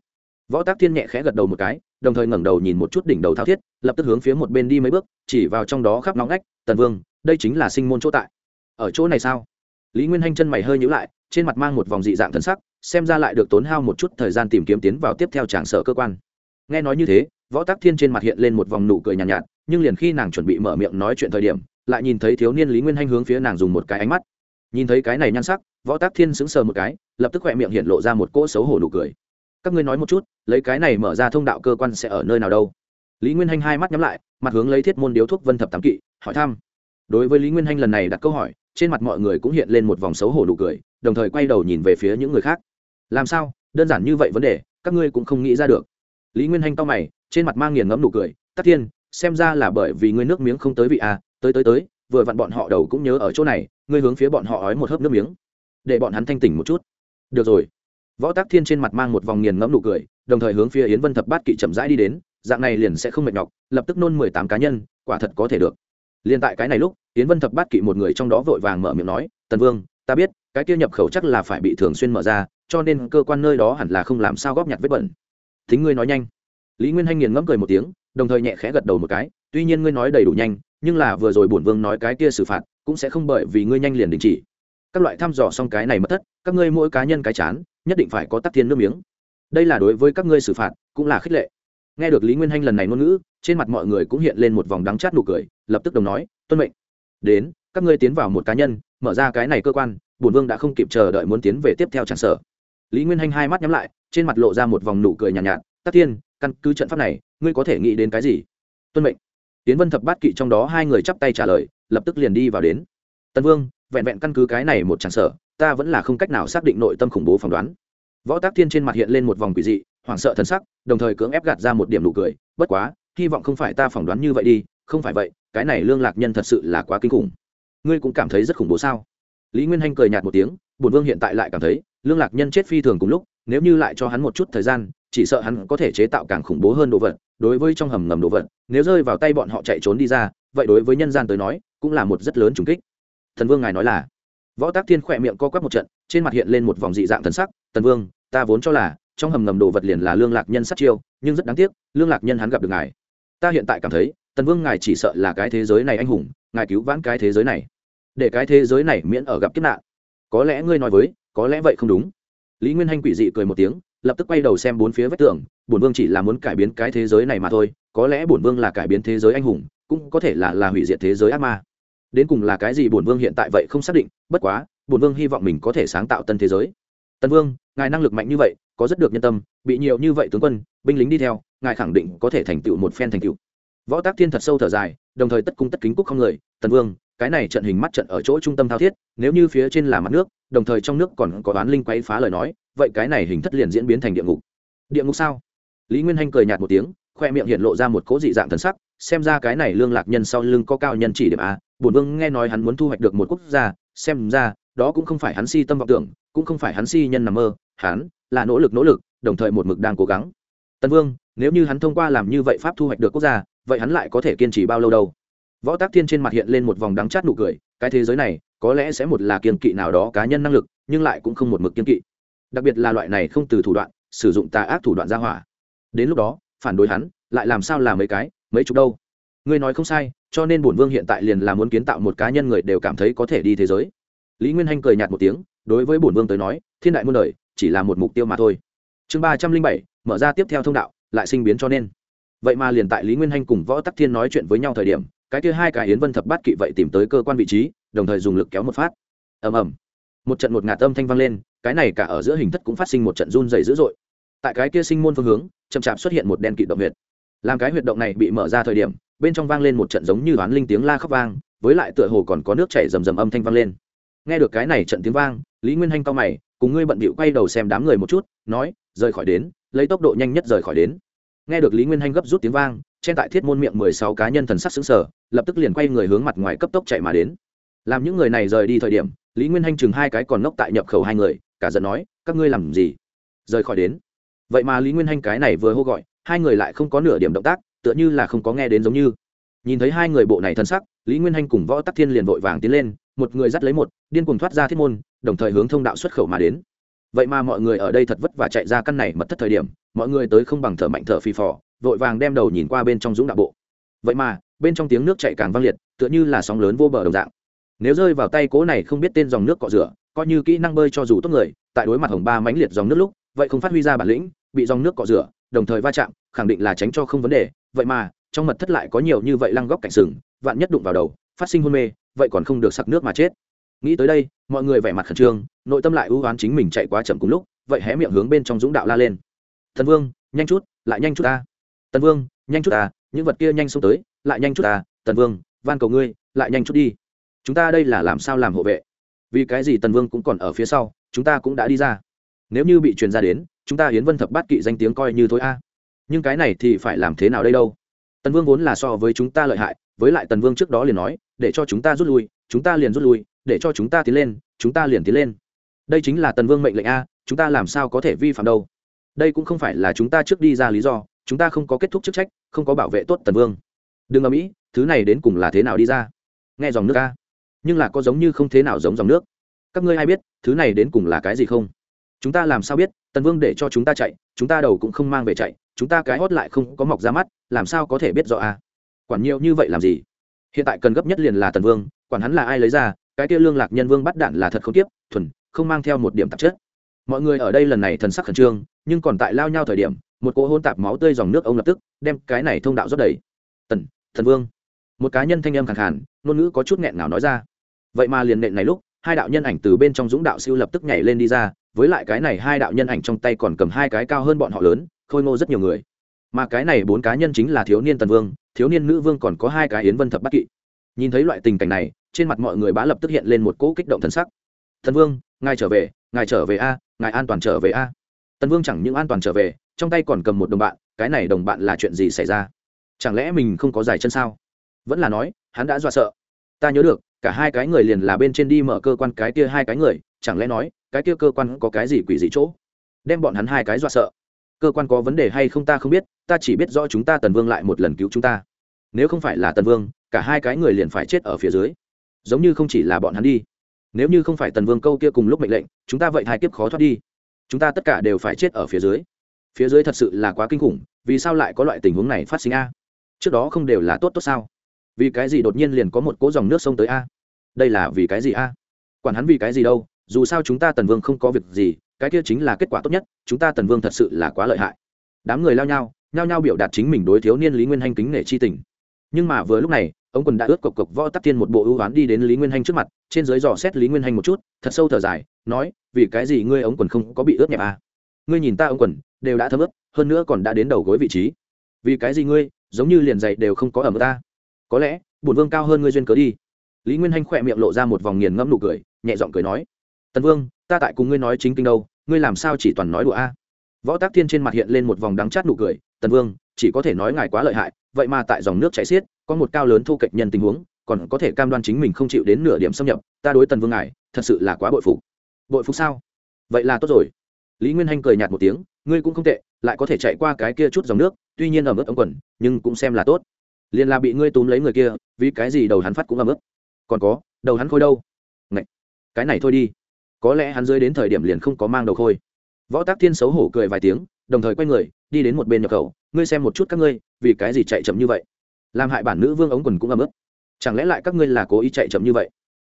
Võ tác thiên nhẹ khẽ gật đầu một cái đồng thời ngẩng đầu nhìn một chút đỉnh đầu thao thiết lập tức hướng phía một bên đi mấy bước chỉ vào trong đó khắp nóng ngách tần vương đây chính là sinh môn chỗ tại. Ở chỗ này sao? Lý nguyên hanh chân mày hơi nhữ lại trên mặt mang một vòng dị dạng thân sắc xem ra lại được tốn hao một chút thời gian tìm kiếm tiến vào tiếp theo tràng sở cơ quan. Nghe nói như thế võ tác thiên trên mặt hiện lên một vòng nụ cười nhàn nhạt, nhạt nhưng liền khi nàng chuẩn bị mở miệng nói chuyện thời điểm lại nhìn thấy thiếu niên lý nguyên hanh hướng phía nàng dùng một cái ánh mắt nhìn thấy cái này nhan sắc, võ tác thiên sững sờ một cái, lập tức khoe miệng hiện lộ ra một cỗ xấu hổ nụ cười. Các ngươi nói một chút, lấy cái này mở ra thông đạo cơ quan sẽ ở nơi nào đâu? Lý nguyên hanh hai mắt nhắm lại, mặt hướng lấy thiết môn điếu thuốc vân thập tám kỵ, hỏi thăm. Đối với lý nguyên hanh lần này đặt câu hỏi, trên mặt mọi người cũng hiện lên một vòng xấu hổ nụ cười, đồng thời quay đầu nhìn về phía những người khác. Làm sao? Đơn giản như vậy vấn đề, các ngươi cũng không nghĩ ra được. Lý nguyên hanh to mày, trên mặt mang nghiền ngẫm nụ cười. Tắc thiên, xem ra là bởi vì ngươi nước miếng không tới vị à tới tới tới vừa vặn bọn họ đầu cũng nhớ ở chỗ này, ngươi hướng phía bọn họ ói một hớp nước miếng. Để bọn hắn thanh tỉnh một chút. Được rồi. Võ tác thiên trên mặt mang một vòng nghiền ngẫm nụ cười, đồng thời hướng phía yến vân thập bát kỵ chậm rãi đi đến, dạng này liền sẽ không mệt nhọc, lập tức nôn mười tám cá nhân, quả thật có thể được. Liền tại cái này lúc, yến vân thập bát kỵ một người trong đó vội vàng mở miệng nói, tần vương, ta biết, cái kia nhập khẩu chắc là phải bị thường xuyên mở ra, cho nên cơ quan nơi đó hẳn là không làm sao góp nhặt vết bẩn. Thính ngươi nói nhanh. Lý nguyên hanh nghiền ngẫm cười một tiếng, đồng thời nhẹ khẽ gật đầu một cái, tuy nhiên ngươi nói đầy đủ nhanh nhưng là vừa rồi bổn vương nói cái kia xử phạt cũng sẽ không bởi vì ngươi nhanh liền đình chỉ. Các loại thăm dò xong cái này mất thất các ngươi mỗi cá nhân cái chán nhất định phải có tắc thiên nước miếng. Đây là đối với các ngươi xử phạt cũng là khích lệ. Nghe được lý nguyên hanh lần này ngôn ngữ trên mặt mọi người cũng hiện lên một vòng đắng chát nụ cười lập tức đồng nói tuân mệnh. Đến các ngươi tiến vào một cá nhân mở ra cái này cơ quan bổn vương đã không kịp chờ đợi muốn tiến về tiếp theo tràn sở. Lý nguyên hanh hai mắt nhắm lại trên mặt lộ ra một vòng nụ cười nhàn nhạt, nhạt tắc thiên căn cứ trận pháp này ngươi có thể nghĩ đến cái gì? Tuân mệnh tiến vân thập bát kỵ trong đó hai người chắp tay trả lời, lập tức liền đi vào đến. Tân vương, vẹn vẹn căn cứ cái này một tràng sở, ta vẫn là không cách nào xác định nội tâm khủng bố phỏng đoán. Võ tác thiên trên mặt hiện lên một vòng quỷ dị, hoảng sợ thần sắc, đồng thời cưỡng ép gạt ra một điểm nụ cười, bất quá, hy vọng không phải ta phỏng đoán như vậy đi, không phải vậy, cái này lương lạc nhân thật sự là quá kinh khủng. Ngươi cũng cảm thấy rất khủng bố sao? Lý nguyên hanh cười nhạt một tiếng, bổn vương hiện tại lại cảm thấy, lương lạc nhân chết phi thường cùng lúc, nếu như lại cho hắn một chút thời gian, chỉ sợ hắn có thể chế tạo càng khủng bố hơn đồ vật, đối với trong hầm ngầm đồ vật nếu rơi vào tay bọn họ chạy trốn đi ra, vậy đối với nhân gian tới nói, cũng là một rất lớn trùng kích. Thần vương ngài nói là, võ tác thiên khỏe miệng co quắp một trận, trên mặt hiện lên một vòng dị dạng thần sắc tần vương, ta vốn cho là, trong hầm ngầm đồ vật liền là lương lạc nhân sát chiêu, nhưng rất đáng tiếc, lương lạc nhân hắn gặp được ngài. Ta hiện tại cảm thấy tần vương ngài chỉ sợ là cái thế giới này anh hùng, ngài cứu vãn cái thế giới này. Để cái thế giới này miễn ở gặp kiếp nạn. Có lẽ ngươi nói với, có lẽ vậy không đúng. Lý nguyên hanh quỷ dị cười một tiếng, lập tức quay đầu xem bốn phía vách tường, bổn vương chỉ là muốn cải biến cái thế giới này mà thôi có lẽ bổn vương là cải biến thế giới anh hùng, cũng có thể là là hủy diệt thế giới ác ma. Đến cùng là cái gì bổn vương hiện tại vậy không xác định, bất quá, bổn vương hy vọng mình có thể sáng tạo tân thế giới. Tân vương, ngài năng lực mạnh như vậy, có rất được nhân tâm, bị nhiều như vậy tướng quân, binh lính đi theo, ngài khẳng định có thể thành tựu một phen thành tựu. Võ tác thiên thật sâu thở dài, đồng thời tất cung tất kính cúc không người tần vương, cái này trận hình mắt trận ở chỗ trung tâm thao thiết, nếu như phía trên là mặt nước, đồng thời trong nước còn có đoán linh quay phá lời nói, vậy cái này hình thất liền diễn biến thành địa ngục. Địa ngục sao? Lý nguyên hanh cười nhạt một tiếng khoe miệng hiện lộ ra một cố dị dạng thần sắc, xem ra cái này lương lạc nhân sau lưng có cao nhân chỉ điểm a, bổn vương nghe nói hắn muốn thu hoạch được một quốc gia, xem ra, đó cũng không phải hắn si tâm vọng tưởng, cũng không phải hắn si nhân nằm mơ, hắn là nỗ lực nỗ lực, đồng thời một mực đang cố gắng. Tân vương, nếu như hắn thông qua làm như vậy pháp thu hoạch được quốc gia, vậy hắn lại có thể kiên trì bao lâu đâu? Võ tác thiên trên mặt hiện lên một vòng đắng chát nụ cười, cái thế giới này, có lẽ sẽ một là kiên kỵ nào đó cá nhân năng lực, nhưng lại cũng không một mực kiên kỵ. Đặc biệt là loại này không từ thủ đoạn, sử dụng tà ác thủ đoạn ra hỏa. Đến lúc đó phản đối hắn, lại làm sao là mấy cái, mấy chục đâu. Ngươi nói không sai, cho nên bổn vương hiện tại liền là muốn kiến tạo một cá nhân người đều cảm thấy có thể đi thế giới. Lý nguyên hanh cười nhạt một tiếng, đối với bổn vương tới nói, thiên đại muôn đời, chỉ là một mục tiêu mà thôi. Chương ba trăm linh bảy, mở ra tiếp theo thông đạo, lại sinh biến cho nên. Vậy mà liền tại lý nguyên hanh cùng võ tắc thiên nói chuyện với nhau thời điểm, cái kia hai cái yến vân thập bát kỵ vậy tìm tới cơ quan vị trí, đồng thời dùng lực kéo một phát. Ầm ầm. Một trận một ngạt âm thanh vang lên, cái này cả ở giữa hình thất cũng phát sinh một trận run dày dữ dội. Tại cái kia sinh môn phương hướng chậm chạp xuất hiện một đen kỵ động huyệt. Làm cái huyệt động này bị mở ra thời điểm, bên trong vang lên một trận giống như oán linh tiếng la khóc vang, với lại tựa hồ còn có nước chảy rầm rầm âm thanh vang lên. Nghe được cái này trận tiếng vang, lý nguyên hanh cao mày, cùng ngươi bận bịu quay đầu xem đám người một chút, nói, rời khỏi đến, lấy tốc độ nhanh nhất rời khỏi đến. Nghe được lý nguyên hanh gấp rút tiếng vang, trên tại thiết môn miệng mười sáu cá nhân thần sắc xứng sở lập tức liền quay người hướng mặt ngoài cấp tốc chạy mà đến. Làm những người này rời đi thời điểm, lý nguyên hanh chừng hai cái còn ngốc tại nhập khẩu hai người, cả giận nói, các ngươi làm gì? Rời khỏi đến vậy mà lý nguyên hanh cái này vừa hô gọi, hai người lại không có nửa điểm động tác, tựa như là không có nghe đến giống như. Nhìn thấy hai người bộ này thân sắc, lý nguyên hanh cùng võ tắc thiên liền vội vàng tiến lên, một người dắt lấy một, điên cùng thoát ra thiết môn, đồng thời hướng thông đạo xuất khẩu mà đến. Vậy mà mọi người ở đây thật vất vả chạy ra căn này mật thất thời điểm, mọi người tới không bằng thở mạnh thở phì phò, vội vàng đem đầu nhìn qua bên trong dũng đạo bộ. Vậy mà, bên trong tiếng nước chạy càng vang liệt, tựa như là sóng lớn vô bờ đồng dạng. Nếu rơi vào tay cố này không biết tên dòng nước cọ rửa, coi như kỹ năng bơi cho dù tốt người, tại đối mặt hồng ba mãnh liệt dòng nước lúc vậy không phát huy ra bản lĩnh, bị dòng nước cọ rửa, đồng thời va chạm, khẳng định là tránh cho không vấn đề. Vậy mà, trong mật thất lại có nhiều như vậy lăng góc cạnh sừng, vạn nhất đụng vào đầu, phát sinh hôn mê, vậy còn không được sặc nước mà chết. Nghĩ tới đây, mọi người vẻ mặt khẩn trương, nội tâm lại ưu oán chính mình chạy quá chậm cùng lúc, vậy hé miệng hướng bên trong dũng đạo la lên. Thần vương, nhanh chút, lại nhanh chút ta. Tần vương, nhanh chút ta, những vật kia nhanh xông tới, lại nhanh chút ta. Tần vương, van cầu ngươi, lại nhanh chút đi. Chúng ta đây là làm sao làm hộ vệ? Vì cái gì tần vương cũng còn ở phía sau, chúng ta cũng đã đi ra nếu như bị truyền ra đến, chúng ta hiến vân thập bát kỵ danh tiếng coi như thôi a. Nhưng cái này thì phải làm thế nào đây đâu? Tần vương vốn là so với chúng ta lợi hại, với lại tần vương trước đó liền nói, để cho chúng ta rút lui, chúng ta liền rút lui, để cho chúng ta tiến lên, chúng ta liền tiến lên. Đây chính là tần vương mệnh lệnh a, chúng ta làm sao có thể vi phạm đâu? Đây cũng không phải là chúng ta trước đi ra lý do, chúng ta không có kết thúc chức trách, không có bảo vệ tốt tần vương. Đừng ở mỹ thứ này đến cùng là thế nào đi ra? Nghe dòng nước a. Nhưng là có giống như không thế nào giống dòng nước. Các ngươi hay biết, thứ này đến cùng là cái gì không? Chúng ta làm sao biết, tần vương để cho chúng ta chạy, chúng ta đầu cũng không mang về chạy, chúng ta cái hót lại không có mọc ra mắt, làm sao có thể biết rõ à? quản nhiều như vậy làm gì? Hiện tại cần gấp nhất liền là tần vương, quản hắn là ai lấy ra, cái kia lương lạc nhân vương bắt đạn là thật không tiếp, thuần, không mang theo một điểm tạp chất. Mọi người ở đây lần này thần sắc khẩn trương, nhưng còn tại lao nhau thời điểm, một cỗ hôn tạp máu tươi dòng nước ông lập tức đem cái này thông đạo rót đầy. Tần thần vương. Một cá nhân thanh âm khẳng khàn, ngôn ngữ có chút nghẹn nào nói ra. Vậy mà liền nện này lúc hai đạo nhân ảnh từ bên trong dũng đạo siêu lập tức nhảy lên đi ra, với lại cái này hai đạo nhân ảnh trong tay còn cầm hai cái cao hơn bọn họ lớn, khôi ngô rất nhiều người. Mà cái này bốn cá nhân chính là thiếu niên tần vương, thiếu niên nữ vương còn có hai cái yến vân thập bắc kỵ. Nhìn thấy loại tình cảnh này, trên mặt mọi người bá lập tức hiện lên một cỗ kích động thân sắc. Thần vương, ngài trở về, ngài trở về a, ngài an toàn trở về a. Tần vương chẳng những an toàn trở về, trong tay còn cầm một đồng bạn, cái này đồng bạn là chuyện gì xảy ra? Chẳng lẽ mình không có giải chân sao? Vẫn là nói, hắn đã dọa sợ. Ta nhớ được cả hai cái người liền là bên trên đi mở cơ quan cái kia hai cái người, chẳng lẽ nói, cái kia cơ quan có cái gì quỷ dị chỗ? Đem bọn hắn hai cái dọa sợ. Cơ quan có vấn đề hay không ta không biết, ta chỉ biết rõ chúng ta tần vương lại một lần cứu chúng ta. Nếu không phải là tần vương, cả hai cái người liền phải chết ở phía dưới. Giống như không chỉ là bọn hắn đi. Nếu như không phải tần vương câu kia cùng lúc mệnh lệnh, chúng ta vậy hai kiếp khó thoát đi. Chúng ta tất cả đều phải chết ở phía dưới. Phía dưới thật sự là quá kinh khủng, vì sao lại có loại tình huống này phát sinh a? Trước đó không đều là tốt tốt sao? Vì cái gì đột nhiên liền có một cỗ dòng nước sông tới a? Đây là vì cái gì a? Quản hắn vì cái gì đâu, dù sao chúng ta tần vương không có việc gì, cái kia chính là kết quả tốt nhất, chúng ta tần vương thật sự là quá lợi hại. Đám người lao nhau nhao nhao biểu đạt chính mình đối thiếu niên lý nguyên hanh kính nể chi tình. Nhưng mà vừa lúc này, ông quần đã ướt cộc cộc võ tắc thiên một bộ ưu oán đi đến lý nguyên hanh trước mặt, trên dưới dò xét lý nguyên hanh một chút, thật sâu thở dài, nói, vì cái gì ngươi ống quần không có bị ướt nhẹp à? ngươi nhìn ta ống quần, đều đã thấm ướt, hơn nữa còn đã đến đầu gối vị trí. Vì cái gì ngươi, giống như liền dậy đều không có ẩm ta? Có lẽ bổn vương cao hơn ngươi duyên cớ đi lý nguyên hanh khỏe miệng lộ ra một vòng nghiền ngẫm nụ cười nhẹ giọng cười nói tần vương ta tại cùng ngươi nói chính kinh đâu ngươi làm sao chỉ toàn nói đùa a võ tác thiên trên mặt hiện lên một vòng đắng chát nụ cười tần vương chỉ có thể nói ngài quá lợi hại vậy mà tại dòng nước chảy xiết có một cao lớn thu kịch nhân tình huống còn có thể cam đoan chính mình không chịu đến nửa điểm xâm nhập ta đối tần vương ngài thật sự là quá bội phục bội phục sao vậy là tốt rồi lý nguyên hanh cười nhạt một tiếng ngươi cũng không tệ lại có thể chạy qua cái kia chút dòng nước tuy nhiên ở mức ống quần nhưng cũng xem là tốt liền là bị ngươi túm lấy người kia, vì cái gì đầu hắn phát cũng ấm ức? Còn có, đầu hắn khôi đâu? Ngậy! cái này thôi đi. Có lẽ hắn rơi đến thời điểm liền không có mang đầu khôi. Võ tác thiên xấu hổ cười vài tiếng, đồng thời quay người, đi đến một bên nhập khẩu. Ngươi xem một chút các ngươi, vì cái gì chạy chậm như vậy? Làm hại bản nữ vương ống quần cũng ấm ức. Chẳng lẽ lại các ngươi là cố ý chạy chậm như vậy?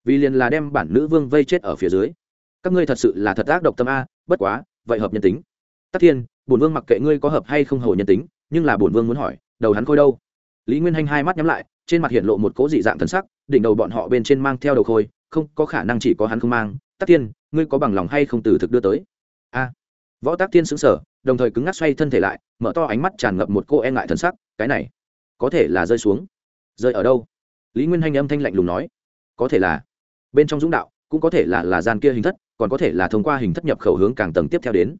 Vì liền là đem bản nữ vương vây chết ở phía dưới. Các ngươi thật sự là thật ác độc tâm a, bất quá, vậy hợp nhân tính. Tắc thiên, bổn vương mặc kệ ngươi có hợp hay không hầu nhân tính, nhưng là bổn vương muốn hỏi, đầu hắn khôi đâu? Lý nguyên hanh hai mắt nhắm lại, trên mặt hiện lộ một cố dị dạng thần sắc, đỉnh đầu bọn họ bên trên mang theo đầu khôi, không, có khả năng chỉ có hắn không mang. Tắc tiên, ngươi có bằng lòng hay không từ thực đưa tới? A. Võ tác tiên xứng sở đồng thời cứng ngắc xoay thân thể lại, mở to ánh mắt tràn ngập một cô e ngại thần sắc, cái này, có thể là rơi xuống. Rơi ở đâu? Lý nguyên hanh âm thanh lạnh lùng nói. Có thể là, bên trong dũng đạo, cũng có thể là là gian kia hình thất, còn có thể là thông qua hình thất nhập khẩu hướng càng tầng tiếp theo đến.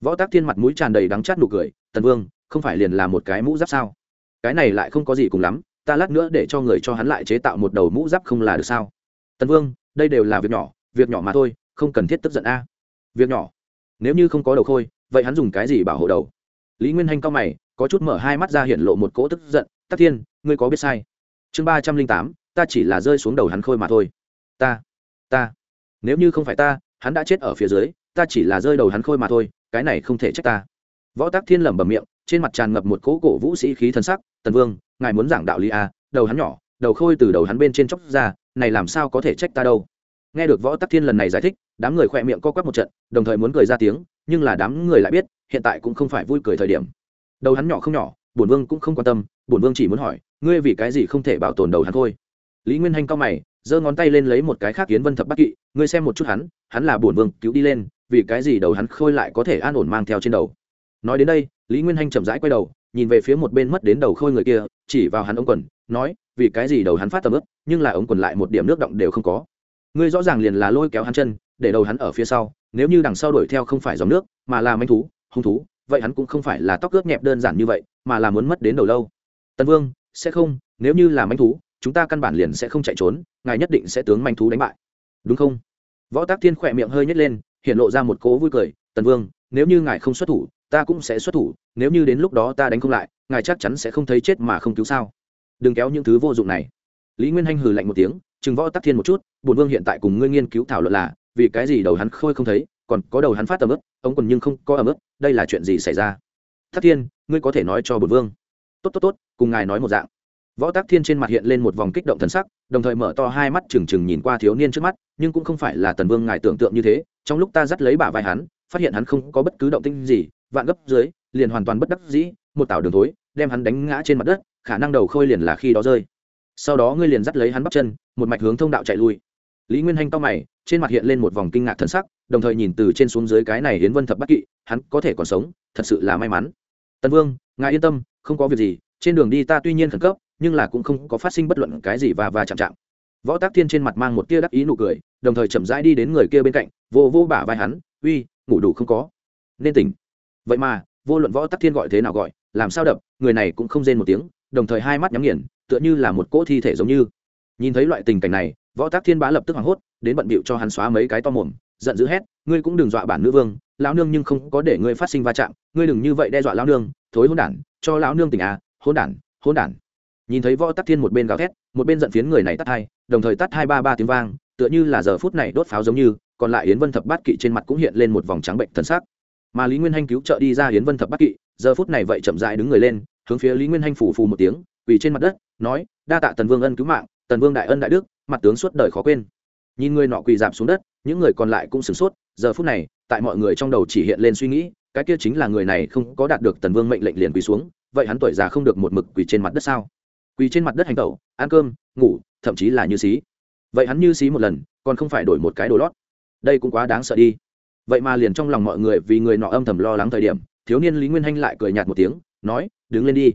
Võ tác thiên mặt mũi tràn đầy đắng chát nụ cười, tần vương, không phải liền là một cái mũ giáp sao? Cái này lại không có gì cùng lắm, ta lát nữa để cho người cho hắn lại chế tạo một đầu mũ giáp không là được sao? Tần vương, đây đều là việc nhỏ việc nhỏ mà thôi, không cần thiết tức giận a. Việc nhỏ. Nếu như không có đầu khôi, vậy hắn dùng cái gì bảo hộ đầu? Lý nguyên hanh cao mày, có chút mở hai mắt ra hiện lộ một cỗ tức giận, tắc thiên, ngươi có biết sai? Chương ba trăm linh tám, ta chỉ là rơi xuống đầu hắn khôi mà thôi. Ta ta, nếu như không phải ta, hắn đã chết ở phía dưới, ta chỉ là rơi đầu hắn khôi mà thôi, cái này không thể trách ta. Võ tắc thiên lẩm bẩm miệng trên mặt tràn ngập một cỗ cổ vũ sĩ khí thần sắc tần vương ngài muốn giảng đạo lý à, đầu hắn nhỏ đầu khôi từ đầu hắn bên trên chóc ra này làm sao có thể trách ta đâu? Nghe được võ tắc thiên lần này giải thích đám người khỏe miệng co quắp một trận đồng thời muốn cười ra tiếng nhưng là đám người lại biết hiện tại cũng không phải vui cười thời điểm. Đầu hắn nhỏ không nhỏ bổn vương cũng không quan tâm bổn vương chỉ muốn hỏi ngươi vì cái gì không thể bảo tồn đầu hắn thôi? Lý nguyên hanh cao mày giơ ngón tay lên lấy một cái khác kiến vân thập bắc kỵ ngươi xem một chút hắn hắn là bổn vương cứu đi lên vì cái gì đầu hắn khôi lại có thể an ổn mang theo trên đầu? Nói đến đây lý nguyên hanh chậm rãi quay đầu, nhìn về phía một bên mất đến đầu khôi người kia, chỉ vào hắn ống quần, nói, vì cái gì đầu hắn phát tầm ướp nhưng là ống quần lại một điểm nước động đều không có. Ngươi rõ ràng liền là lôi kéo hắn chân, để đầu hắn ở phía sau, nếu như đằng sau đuổi theo không phải dòng nước, mà là manh thú, hung thú, vậy hắn cũng không phải là tóc ướp nhẹp đơn giản như vậy, mà là muốn mất đến đầu lâu. Tân vương, sẽ không, nếu như là manh thú, chúng ta căn bản liền sẽ không chạy trốn, ngài nhất định sẽ tướng manh thú đánh bại. Đúng không? Võ tác thiên khỏe miệng hơi nhét lên, hiện lộ ra một cố vui cười, tần vương, nếu như ngài không xuất thủ ta cũng sẽ xuất thủ, nếu như đến lúc đó ta đánh không lại, ngài chắc chắn sẽ không thấy chết mà không cứu sao? Đừng kéo những thứ vô dụng này. Lý nguyên hanh hừ lạnh một tiếng chừng võ tắc thiên một chút bùn vương hiện tại cùng ngươi nghiên cứu thảo luận là, vì cái gì đầu hắn khôi không thấy, còn có đầu hắn phát tầm ướp ống còn nhưng không có ẩm ướp đây là chuyện gì xảy ra? Tắc thiên, ngươi có thể nói cho bùn vương. Tốt tốt tốt, cùng ngài nói một dạng. Võ tắc thiên trên mặt hiện lên một vòng kích động thần sắc, đồng thời mở to hai mắt trừng trừng nhìn qua thiếu niên trước mắt, nhưng cũng không phải là tần vương ngài tưởng tượng như thế, trong lúc ta dắt lấy bả vai hắn, phát hiện hắn không có bất cứ động tinh gì vạn gấp dưới, liền hoàn toàn bất đắc dĩ, một tảo đường thối, đem hắn đánh ngã trên mặt đất, khả năng đầu khôi liền là khi đó rơi. Sau đó ngươi liền dắt lấy hắn bắp chân, một mạch hướng thông đạo chạy lui. Lý nguyên hanh to mày, trên mặt hiện lên một vòng kinh ngạc thân sắc, đồng thời nhìn từ trên xuống dưới cái này hiến vân thập bắc kỵ, hắn có thể còn sống, thật sự là may mắn. Tần vương, ngài yên tâm, không có việc gì, trên đường đi ta tuy nhiên khẩn cấp, nhưng là cũng không có phát sinh bất luận cái gì và và chạm chạm. Võ tác thiên trên mặt mang một tia đắc ý nụ cười, đồng thời chậm rãi đi đến người kia bên cạnh, vô vô bả vai hắn, uy, ngủ đủ không có? Nên tỉnh vậy mà, vô luận võ tắc thiên gọi thế nào gọi, làm sao đập, người này cũng không rên một tiếng, đồng thời hai mắt nhắm nghiền, tựa như là một cỗ thi thể giống như. Nhìn thấy loại tình cảnh này, võ tắc thiên bá lập tức hoảng hốt, đến bận bịu cho hắn xóa mấy cái to mồm, giận dữ hét, ngươi cũng đừng dọa bản nữ vương, lão nương nhưng không có để ngươi phát sinh va chạm, ngươi đừng như vậy đe dọa lão nương, thối hôn đản, cho lão nương tỉnh à hôn đản hôn đản. Nhìn thấy võ tắc thiên một bên gào thét, một bên giận phiến người này tắt hai, đồng thời tắt hai ba ba tiếng vang, tựa như là giờ phút này đốt pháo giống như, còn lại yến vân thập bát kỵ trên mặt cũng hiện lên một vòng trắng bệnh thân xác mà lý nguyên hanh cứu trợ đi ra hiến vân thập bát kỵ, giờ phút này vậy chậm dại đứng người lên, hướng phía lý nguyên hanh phủ phù một tiếng, quỳ trên mặt đất, nói, đa tạ tần vương ân cứu mạng, tần vương đại ân đại đức, mặt tướng suốt đời khó quên. Nhìn người nọ quỳ dạp xuống đất, những người còn lại cũng sửng sốt, giờ phút này, tại mọi người trong đầu chỉ hiện lên suy nghĩ, cái kia chính là người này không có đạt được tần vương mệnh lệnh liền quỳ xuống, vậy hắn tuổi già không được một mực quỳ trên mặt đất sao? Quỳ trên mặt đất hành tẩu, ăn cơm, ngủ, thậm chí là như xí. Vậy hắn như xí một lần, còn không phải đổi một cái đồ lót. Đây cũng quá đáng sợ đi vậy mà liền trong lòng mọi người vì người nọ âm thầm lo lắng thời điểm, thiếu niên lý nguyên hanh lại cười nhạt một tiếng, nói, đứng lên đi.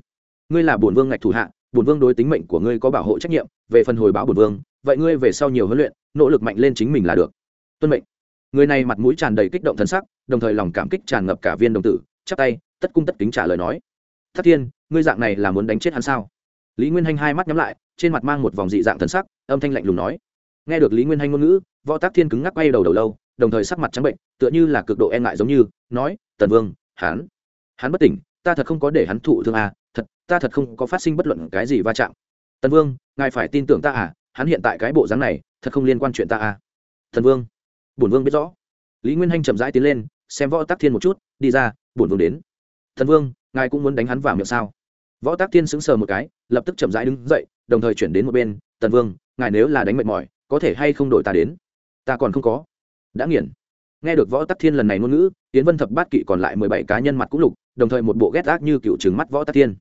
Ngươi là bổn vương ngạch thủ hạ, bổn vương đối tính mệnh của ngươi có bảo hộ trách nhiệm, về phần hồi báo bổn vương, vậy ngươi về sau nhiều huấn luyện, nỗ lực mạnh lên chính mình là được. Tuân mệnh. Người này mặt mũi tràn đầy kích động thân sắc, đồng thời lòng cảm kích tràn ngập cả viên đồng tử, chắp tay, tất cung tất kính trả lời nói, thất thiên, ngươi dạng này là muốn đánh chết hắn sao? Lý nguyên hanh hai mắt nhắm lại, trên mặt mang một vòng dị dạng thân sắc, âm thanh lạnh lùng nói. Nghe được lý nguyên hanh ngôn ngữ, võ tác thiên cứng ngắc quay đầu đầu lâu đồng thời sắc mặt trắng bệnh, tựa như là cực độ e ngại giống như, nói, tần vương, hắn hắn bất tỉnh, ta thật không có để hắn thụ thương à thật, ta thật không có phát sinh bất luận cái gì va chạm. Tần vương, ngài phải tin tưởng ta à hắn hiện tại cái bộ dáng này, thật không liên quan chuyện ta à. Thần vương, bổn vương biết rõ. Lý nguyên hanh chậm rãi tiến lên, xem võ tác thiên một chút, đi ra, bổn vương đến. Thần vương, ngài cũng muốn đánh hắn vào miệng sao? Võ tác thiên sững sờ một cái, lập tức chậm rãi đứng dậy, đồng thời chuyển đến một bên, tần vương, ngài nếu là đánh mệt mỏi, có thể hay không đổi ta đến? Ta còn không có đã nghiền. Nghe được võ tắc thiên lần này ngôn ngữ tiến vân thập bát kỵ còn lại mười bảy cá nhân mặt cũng lục, đồng thời một bộ ghét ác như cựu trừng mắt võ tắc thiên.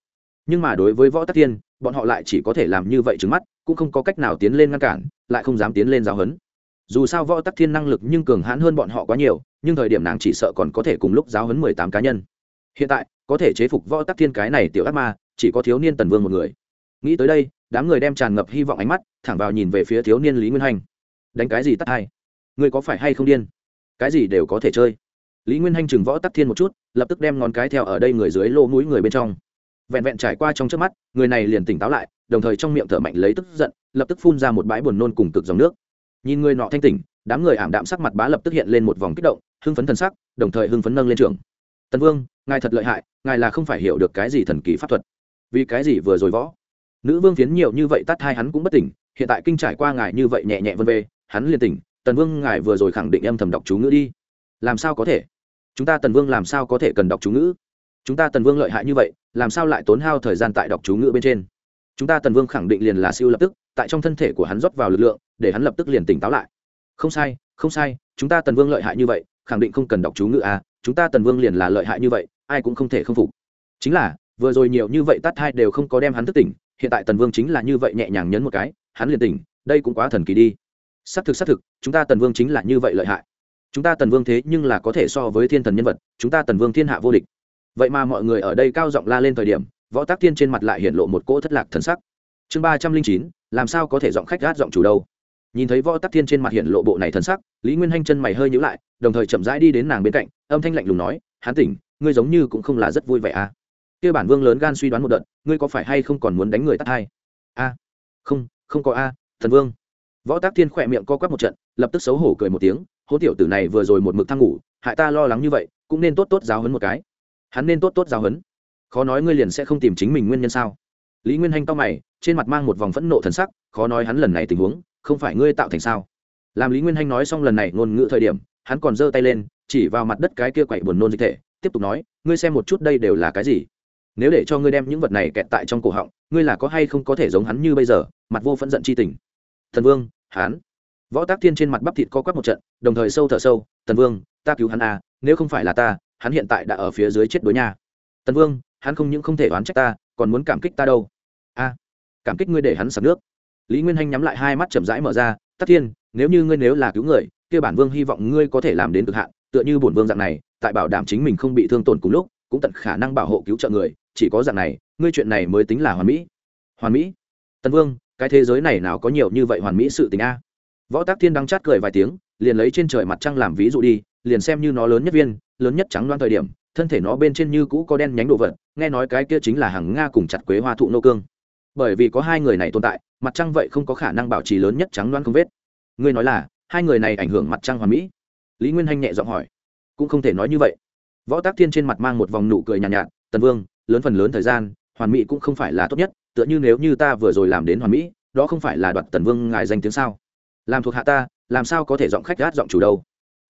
Nhưng mà đối với võ tắc thiên, bọn họ lại chỉ có thể làm như vậy trừng mắt, cũng không có cách nào tiến lên ngăn cản, lại không dám tiến lên giáo hấn dù sao võ tắc thiên năng lực nhưng cường hãn hơn bọn họ quá nhiều, nhưng thời điểm nàng chỉ sợ còn có thể cùng lúc giáo hấn mười tám cá nhân. Hiện tại, có thể chế phục võ tắc thiên cái này tiểu ác ma, chỉ có thiếu niên tần vương một người. Nghĩ tới đây, đám người đem tràn ngập hy vọng ánh mắt, thẳng vào nhìn về phía thiếu niên lý nguyên hành. Đánh cái gì tắt hai? Ngươi có phải hay không điên? Cái gì đều có thể chơi. Lý nguyên hanh chừng võ tắc thiên một chút, lập tức đem ngón cái theo ở đây người dưới lỗ mũi người bên trong. Vẹn vẹn trải qua trong trước mắt, người này liền tỉnh táo lại, đồng thời trong miệng thở mạnh lấy tức giận, lập tức phun ra một bãi buồn nôn cùng cực dòng nước. Nhìn người nọ thanh tỉnh, đám người ảm đạm sắc mặt bá lập tức hiện lên một vòng kích động, hưng phấn thần sắc, đồng thời hưng phấn nâng lên trường tần vương, ngài thật lợi hại, ngài là không phải hiểu được cái gì thần kỳ pháp thuật. Vì cái gì vừa rồi võ? Nữ vương phiến nhiều như vậy tắt hai hắn cũng bất tỉnh, hiện tại kinh trải qua ngài như vậy nhẹ nhẹ vân vê hắn liền tỉnh tần vương ngài vừa rồi khẳng định âm thầm đọc chú ngữ đi. Làm sao có thể? Chúng ta tần vương làm sao có thể cần đọc chú ngữ? Chúng ta tần vương lợi hại như vậy, làm sao lại tốn hao thời gian tại đọc chú ngữ bên trên? Chúng ta tần vương khẳng định liền là siêu lập tức, tại trong thân thể của hắn rót vào lực lượng, để hắn lập tức liền tỉnh táo lại. Không sai không sai, chúng ta tần vương lợi hại như vậy, khẳng định không cần đọc chú ngữ à chúng ta tần vương liền là lợi hại như vậy, ai cũng không thể không phục. Chính là, vừa rồi nhiều như vậy tắt hai đều không có đem hắn thức tỉnh, hiện tại tần vương chính là như vậy nhẹ nhàng nhấn một cái, hắn liền tỉnh, đây cũng quá thần kỳ đi xác thực xác thực, chúng ta tần vương chính là như vậy lợi hại. Chúng ta tần vương thế nhưng là có thể so với thiên thần nhân vật, chúng ta tần vương thiên hạ vô địch. Vậy mà mọi người ở đây cao giọng la lên thời điểm, võ tác thiên trên mặt lại hiện lộ một cỗ thất lạc thần sắc. Chương ba trăm linh chín, làm sao có thể giọng khách gát giọng chủ đâu? Nhìn thấy võ tắc thiên trên mặt hiện lộ bộ này thần sắc, lý nguyên hanh chân mày hơi nhữ lại, đồng thời chậm rãi đi đến nàng bên cạnh, âm thanh lạnh lùng nói, hán tỉnh, ngươi giống như cũng không là rất vui vẻ à? Kia bản vương lớn gan suy đoán một đợt, ngươi có phải hay không còn muốn đánh người tắt hai a, không không có a, thần vương võ tác thiên khỏe miệng co quắp một trận, lập tức xấu hổ cười một tiếng, hố tiểu tử này vừa rồi một mực thăng ngủ, hại ta lo lắng như vậy, cũng nên tốt tốt giáo hấn một cái. Hắn nên tốt tốt giáo hấn khó nói ngươi liền sẽ không tìm chính mình nguyên nhân sao? Lý nguyên hanh to mày, trên mặt mang một vòng phẫn nộ thần sắc, khó nói hắn lần này tình huống, không phải ngươi tạo thành sao? Làm lý nguyên hanh nói xong lần này ngôn ngữ thời điểm, hắn còn giơ tay lên, chỉ vào mặt đất cái kia quậy buồn nôn dịch thể, tiếp tục nói, ngươi xem một chút đây đều là cái gì? Nếu để cho ngươi đem những vật này kẹt tại trong cổ họng, ngươi là có hay không có thể giống hắn như bây giờ, mặt vô phẫn giận chi tình? Thần vương hán võ tác thiên trên mặt bắp thịt co quắp một trận, đồng thời sâu thở sâu, tần vương, ta cứu hắn à nếu không phải là ta, hắn hiện tại đã ở phía dưới chết đối nha. Tần vương, hắn không những không thể oán trách ta, còn muốn cảm kích ta đâu. A, cảm kích ngươi để hắn sập nước. Lý nguyên hanh nhắm lại hai mắt chậm rãi mở ra, tắc thiên, nếu như ngươi nếu là cứu người, kia bản vương hy vọng ngươi có thể làm đến cực hạn, tựa như bổn vương dạng này, tại bảo đảm chính mình không bị thương tổn cùng lúc, cũng tận khả năng bảo hộ cứu trợ người, chỉ có dạng này, ngươi chuyện này mới tính là hoàn mỹ. Hoàn mỹ? Tần vương cái thế giới này nào có nhiều như vậy hoàn mỹ sự tình a? Võ tác thiên đăng chát cười vài tiếng liền lấy trên trời mặt trăng làm ví dụ đi liền xem như nó lớn nhất viên lớn nhất trắng loan thời điểm thân thể nó bên trên như cũ có đen nhánh đồ vật nghe nói cái kia chính là hàng nga cùng chặt quế hoa thụ nô cương. Bởi vì có hai người này tồn tại mặt trăng vậy không có khả năng bảo trì lớn nhất trắng loan không vết. Ngươi nói là hai người này ảnh hưởng mặt trăng hoàn mỹ? Lý nguyên hanh nhẹ giọng hỏi. Cũng không thể nói như vậy. Võ tác thiên trên mặt mang một vòng nụ cười nhàn nhạt, nhạt tần vương lớn phần lớn thời gian hoàn mỹ cũng không phải là tốt nhất, tựa như nếu như ta vừa rồi làm đến hoàn mỹ, đó không phải là đoạt tần vương ngài danh tiếng sao? Làm thuộc hạ ta, làm sao có thể giọng khách gát giọng chủ đâu?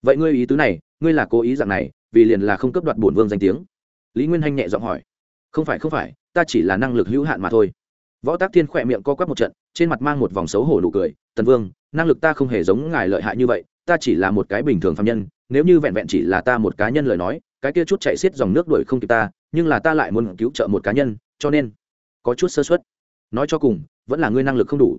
Vậy ngươi ý tứ này, ngươi là cố ý dạng này, vì liền là không cấp đoạt bổn vương danh tiếng? Lý nguyên hanh nhẹ giọng hỏi. Không phải không phải, ta chỉ là năng lực hữu hạn mà thôi. Võ tác thiên khỏe miệng co quắp một trận, trên mặt mang một vòng xấu hổ nụ cười. Tần vương, năng lực ta không hề giống ngài lợi hại như vậy, ta chỉ là một cái bình thường phạm nhân, nếu như vẹn vẹn chỉ là ta một cá nhân lời nói, cái kia chút chạy xiết dòng nước đuổi không kịp ta, nhưng là ta lại muốn cứu trợ một cá nhân cho nên có chút sơ suất. Nói cho cùng, vẫn là ngươi năng lực không đủ.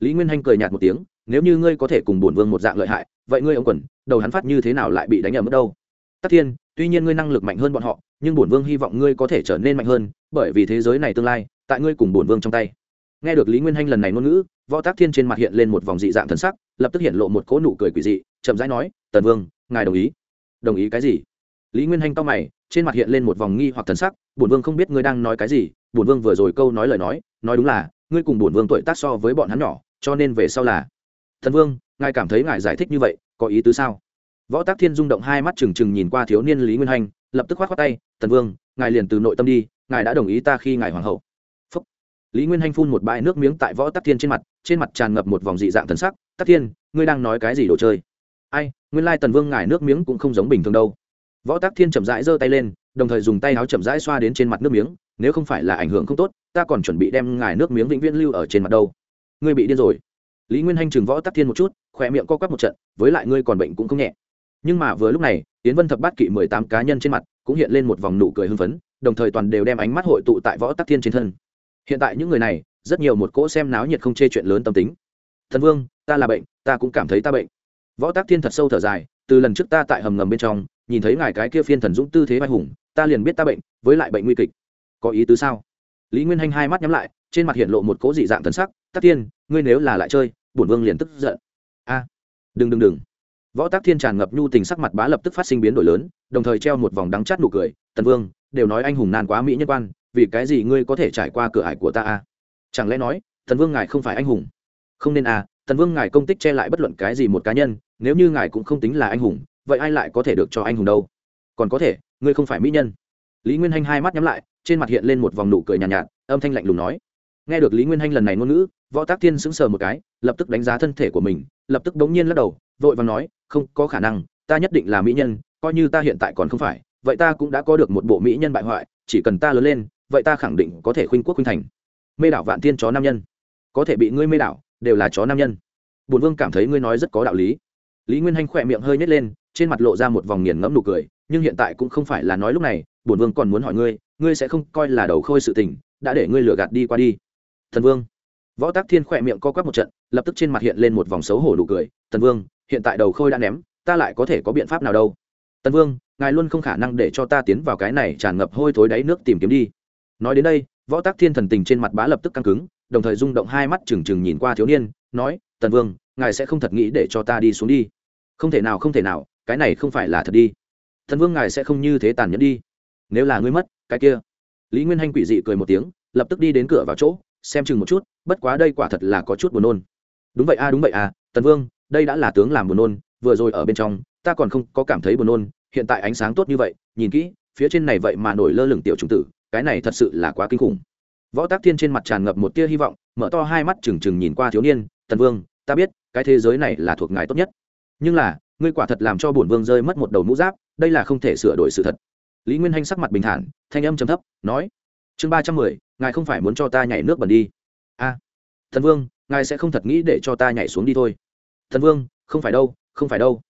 Lý nguyên hanh cười nhạt một tiếng, nếu như ngươi có thể cùng bổn vương một dạng lợi hại, vậy ngươi ông quần, đầu hắn phát như thế nào lại bị đánh ở mức đâu? Tắc thiên, tuy nhiên ngươi năng lực mạnh hơn bọn họ, nhưng bổn vương hy vọng ngươi có thể trở nên mạnh hơn, bởi vì thế giới này tương lai, tại ngươi cùng bổn vương trong tay. Nghe được lý nguyên hanh lần này ngôn ngữ, võ tác thiên trên mặt hiện lên một vòng dị dạng thần sắc, lập tức hiện lộ một cỗ nụ cười quỷ dị, chậm rãi nói, tần vương, ngài đồng ý. Đồng ý cái gì? Lý nguyên hanh to mày trên mặt hiện lên một vòng nghi hoặc thần sắc, bổn vương không biết ngươi đang nói cái gì, bổn vương vừa rồi câu nói lời nói nói đúng là, ngươi cùng bổn vương tuổi tác so với bọn hắn nhỏ, cho nên về sau là thần vương, ngài cảm thấy ngài giải thích như vậy, có ý tứ sao? Võ tác thiên rung động hai mắt trừng trừng nhìn qua thiếu niên lý nguyên hanh lập tức k h o á t tay, thần vương, ngài liền từ nội tâm đi, ngài đã đồng ý ta khi ngài hoàng hậu. Phúc. lý nguyên hanh phun một bãi nước miếng tại võ tắc thiên trên mặt trên mặt tràn ngập một vòng dị dạng thần sắc, tắc thiên, ngươi đang nói cái gì đồ chơi? Ai, nguyên lai tần vương ngài nước miếng cũng không giống bình thường đâu võ Tác thiên chậm rãi giơ tay lên, đồng thời dùng tay áo chậm rãi xoa đến trên mặt nước miếng, nếu không phải là ảnh hưởng không tốt, ta còn chuẩn bị đem ngài nước miếng vĩnh viễn lưu ở trên mặt đâu. Ngươi bị điên rồi. Lý nguyên hanh chừng võ tắc thiên một chút khỏe miệng co quắp một trận, với lại ngươi còn bệnh cũng không nhẹ. Nhưng mà vừa lúc này tiến vân thập bát kỵ mười tám cá nhân trên mặt cũng hiện lên một vòng nụ cười hưng phấn, đồng thời toàn đều đem ánh mắt hội tụ tại võ tắc thiên trên thân. Hiện tại những người này, rất nhiều một cỗ xem náo nhiệt không chê chuyện lớn tâm tính. Thần vương, ta là bệnh, ta cũng cảm thấy ta bệnh. Võ tắc thiên thật sâu thở dài, từ lần trước ta tại hầm ngầm bên trong nhìn thấy ngài cái kia phiên thần dũng tư thế vai hùng, ta liền biết ta bệnh, với lại bệnh nguy kịch. Có ý tứ sao? Lý nguyên hanh hai mắt nhắm lại, trên mặt hiện lộ một cố dị dạng thần sắc, tắc thiên, ngươi nếu là lại chơi, bổn vương liền tức giận. A, đừng đừng đừng. Võ tác thiên tràn ngập nhu tình sắc mặt bá lập tức phát sinh biến đổi lớn, đồng thời treo một vòng đắng chát nụ cười, tần vương, đều nói anh hùng nan quá mỹ nhân quan, vì cái gì ngươi có thể trải qua cửa ải của ta a? Chẳng lẽ nói, tần vương ngài không phải anh hùng? Không nên a, tần vương ngài công tích che lại bất luận cái gì một cá nhân, nếu như ngài cũng không tính là anh hùng vậy ai lại có thể được cho anh hùng đâu? Còn có thể ngươi không phải mỹ nhân. Lý nguyên hanh hai mắt nhắm lại trên mặt hiện lên một vòng nụ cười nhàn nhạt, nhạt âm thanh lạnh lùng nói. Nghe được lý nguyên hanh lần này ngôn ngữ võ tác thiên sững sờ một cái lập tức đánh giá thân thể của mình lập tức đống nhiên lắc đầu vội vàng nói không có khả năng ta nhất định là mỹ nhân coi như ta hiện tại còn không phải vậy ta cũng đã có được một bộ mỹ nhân bại hoại chỉ cần ta lớn lên vậy ta khẳng định có thể khuynh quốc khuynh thành. Mê đảo vạn tiên chó nam nhân. Có thể bị ngươi mê đảo đều là chó nam nhân. Bùn vương cảm thấy ngươi nói rất có đạo lý. Lý nguyên hanh khỏe miệng hơi nhét lên trên mặt lộ ra một vòng nghiền ngẫm nụ cười, nhưng hiện tại cũng không phải là nói lúc này, bổn vương còn muốn hỏi ngươi ngươi sẽ không coi là đầu khôi sự tình, đã để ngươi lừa gạt đi qua đi. Thần vương. Võ tác thiên khỏe miệng co quắp một trận, lập tức trên mặt hiện lên một vòng xấu hổ nụ cười. Tần vương, hiện tại đầu khôi đã ném, ta lại có thể có biện pháp nào đâu? Tần vương, ngài luôn không khả năng để cho ta tiến vào cái này tràn ngập hôi thối đáy nước tìm kiếm đi. Nói đến đây, võ tác thiên thần tình trên mặt bá lập tức căng cứng, đồng thời rung động hai mắt trừng trừng nhìn qua thiếu niên, nói tần vương, ngài sẽ không thật nghĩ để cho ta đi xuống đi. Không thể nào, không thể nào cái này không phải là thật đi. Thần vương ngài sẽ không như thế tàn nhẫn đi. Nếu là ngươi mất, cái kia. Lý nguyên hanh quỷ dị cười một tiếng, lập tức đi đến cửa vào chỗ, xem chừng một chút, bất quá đây quả thật là có chút buồn nôn. Đúng vậy a, đúng vậy a tần vương, đây đã là tướng làm buồn nôn, vừa rồi ở bên trong, ta còn không có cảm thấy buồn nôn, hiện tại ánh sáng tốt như vậy, nhìn kỹ, phía trên này vậy mà nổi lơ lửng tiểu trùng tử, cái này thật sự là quá kinh khủng. Võ tác thiên trên mặt tràn ngập một tia hy vọng, mở to hai mắt trừng trừng nhìn qua thiếu niên tần vương, ta biết, cái thế giới này là thuộc ngài tốt nhất. Nhưng là ngươi quả thật làm cho bổn vương rơi mất một đầu mũ giáp, đây là không thể sửa đổi sự thật. Lý nguyên hanh sắc mặt bình thản, thanh âm trầm thấp, nói, chương ba trăm mười, ngài không phải muốn cho ta nhảy nước bẩn đi. A, thần vương, ngài sẽ không thật nghĩ để cho ta nhảy xuống đi thôi. Thần vương, không phải đâu, không phải đâu.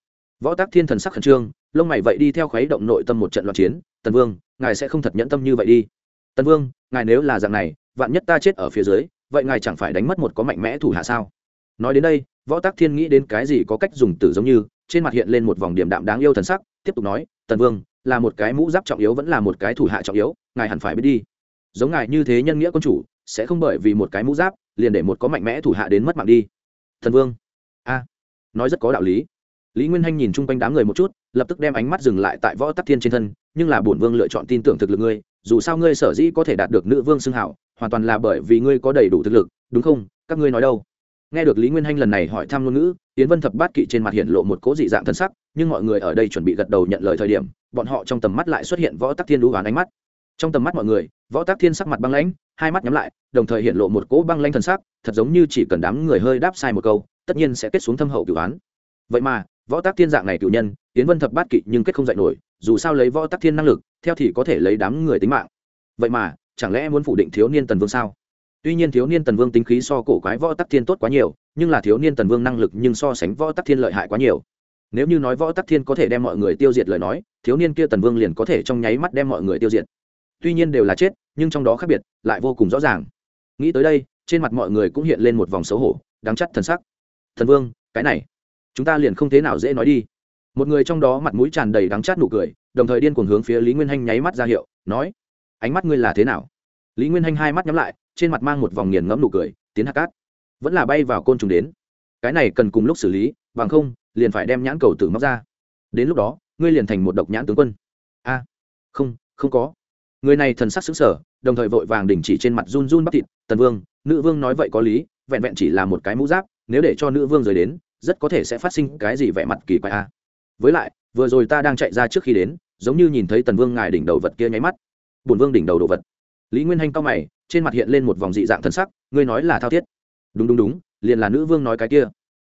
Võ tác thiên thần sắc khẩn trương, lông mày vậy đi theo khuấy động nội tâm một trận loạn chiến tần vương, ngài sẽ không thật nhẫn tâm như vậy đi. Tần vương, ngài nếu là dạng này, vạn nhất ta chết ở phía dưới, vậy ngài chẳng phải đánh mất một có mạnh mẽ thủ hạ sao? Nói đến đây, võ tác thiên nghĩ đến cái gì có cách dùng tử giống như trên mặt hiện lên một vòng điểm đạm đáng yêu thần sắc, tiếp tục nói, tần vương, là một cái mũ giáp trọng yếu vẫn là một cái thủ hạ trọng yếu, ngài hẳn phải biết đi. Giống ngài như thế nhân nghĩa quân chủ, sẽ không bởi vì một cái mũ giáp, liền để một có mạnh mẽ thủ hạ đến mất mạng đi. Thần vương. A, nói rất có đạo lý. Lý nguyên hanh nhìn chung quanh đám người một chút, lập tức đem ánh mắt dừng lại tại võ tắc thiên trên thân, nhưng là bổn vương lựa chọn tin tưởng thực lực ngươi, dù sao ngươi sở dĩ có thể đạt được nữ vương xưng hảo, hoàn toàn là bởi vì ngươi có đầy đủ thực lực, đúng không? Các ngươi nói đâu? Nghe được lý nguyên hanh lần này hỏi thăm ngôn ngữ tiến vân thập bát kỵ trên mặt hiện lộ một cố dị dạng thân sắc, nhưng mọi người ở đây chuẩn bị gật đầu nhận lời thời điểm, bọn họ trong tầm mắt lại xuất hiện võ tắc thiên đũ hoán ánh mắt. Trong tầm mắt mọi người, võ tắc thiên sắc mặt băng lãnh, hai mắt nhắm lại, đồng thời hiện lộ một cỗ băng lanh thần sắc, thật giống như chỉ cần đám người hơi đáp sai một câu, tất nhiên sẽ kết xuống thâm hậu cửu án vậy mà, võ tắc thiên dạng này cửu nhân tiến vân thập bát kỵ nhưng kết không dạy nổi, dù sao lấy võ tắc thiên năng lực, theo thì có thể lấy đám người tính mạng. Vậy mà, chẳng lẽ muốn phủ định thiếu niên tần vương sao? Tuy nhiên thiếu niên tần vương tính khí so cổ quái võ tắc thiên tốt quá nhiều, nhưng là thiếu niên tần vương năng lực nhưng so sánh võ tắc thiên lợi hại quá nhiều. Nếu như nói võ tắc thiên có thể đem mọi người tiêu diệt lời nói, thiếu niên kia tần vương liền có thể trong nháy mắt đem mọi người tiêu diệt. Tuy nhiên đều là chết, nhưng trong đó khác biệt, lại vô cùng rõ ràng. Nghĩ tới đây, trên mặt mọi người cũng hiện lên một vòng xấu hổ, đáng chắc thần sắc. Thần vương, cái này, chúng ta liền không thế nào dễ nói đi. Một người trong đó mặt mũi tràn đầy đắng chát nụ cười, đồng thời điên cuồng hướng phía lý nguyên hanh nháy mắt ra hiệu, nói, ánh mắt ngươi là thế nào? Lý nguyên hanh hai mắt nhắm lại trên mặt mang một vòng nghiền ngẫm nụ cười, tiến hạ cát. Vẫn là bay vào côn trùng đến. Cái này cần cùng lúc xử lý, bằng không, liền phải đem nhãn cầu tử móc ra. Đến lúc đó, ngươi liền thành một độc nhãn tướng quân. A, không không có. Người này thần sắc xứng sở đồng thời vội vàng đình chỉ trên mặt run run bắp thịt. Tần vương, nữ vương nói vậy có lý, vẹn vẹn chỉ là một cái mũ giáp, nếu để cho nữ vương rời đến, rất có thể sẽ phát sinh cái gì vẻ mặt kỳ quái a. Với lại, vừa rồi ta đang chạy ra trước khi đến, giống như nhìn thấy tần vương ngài đỉnh đầu vật kia nháy mắt. Bùn vương đỉnh đầu đồ vật. Lý nguyên hanh cao mày trên mặt hiện lên một vòng dị dạng thân sắc, ngươi nói là thao thiết. Đúng đúng đúng, liền là nữ vương nói cái kia.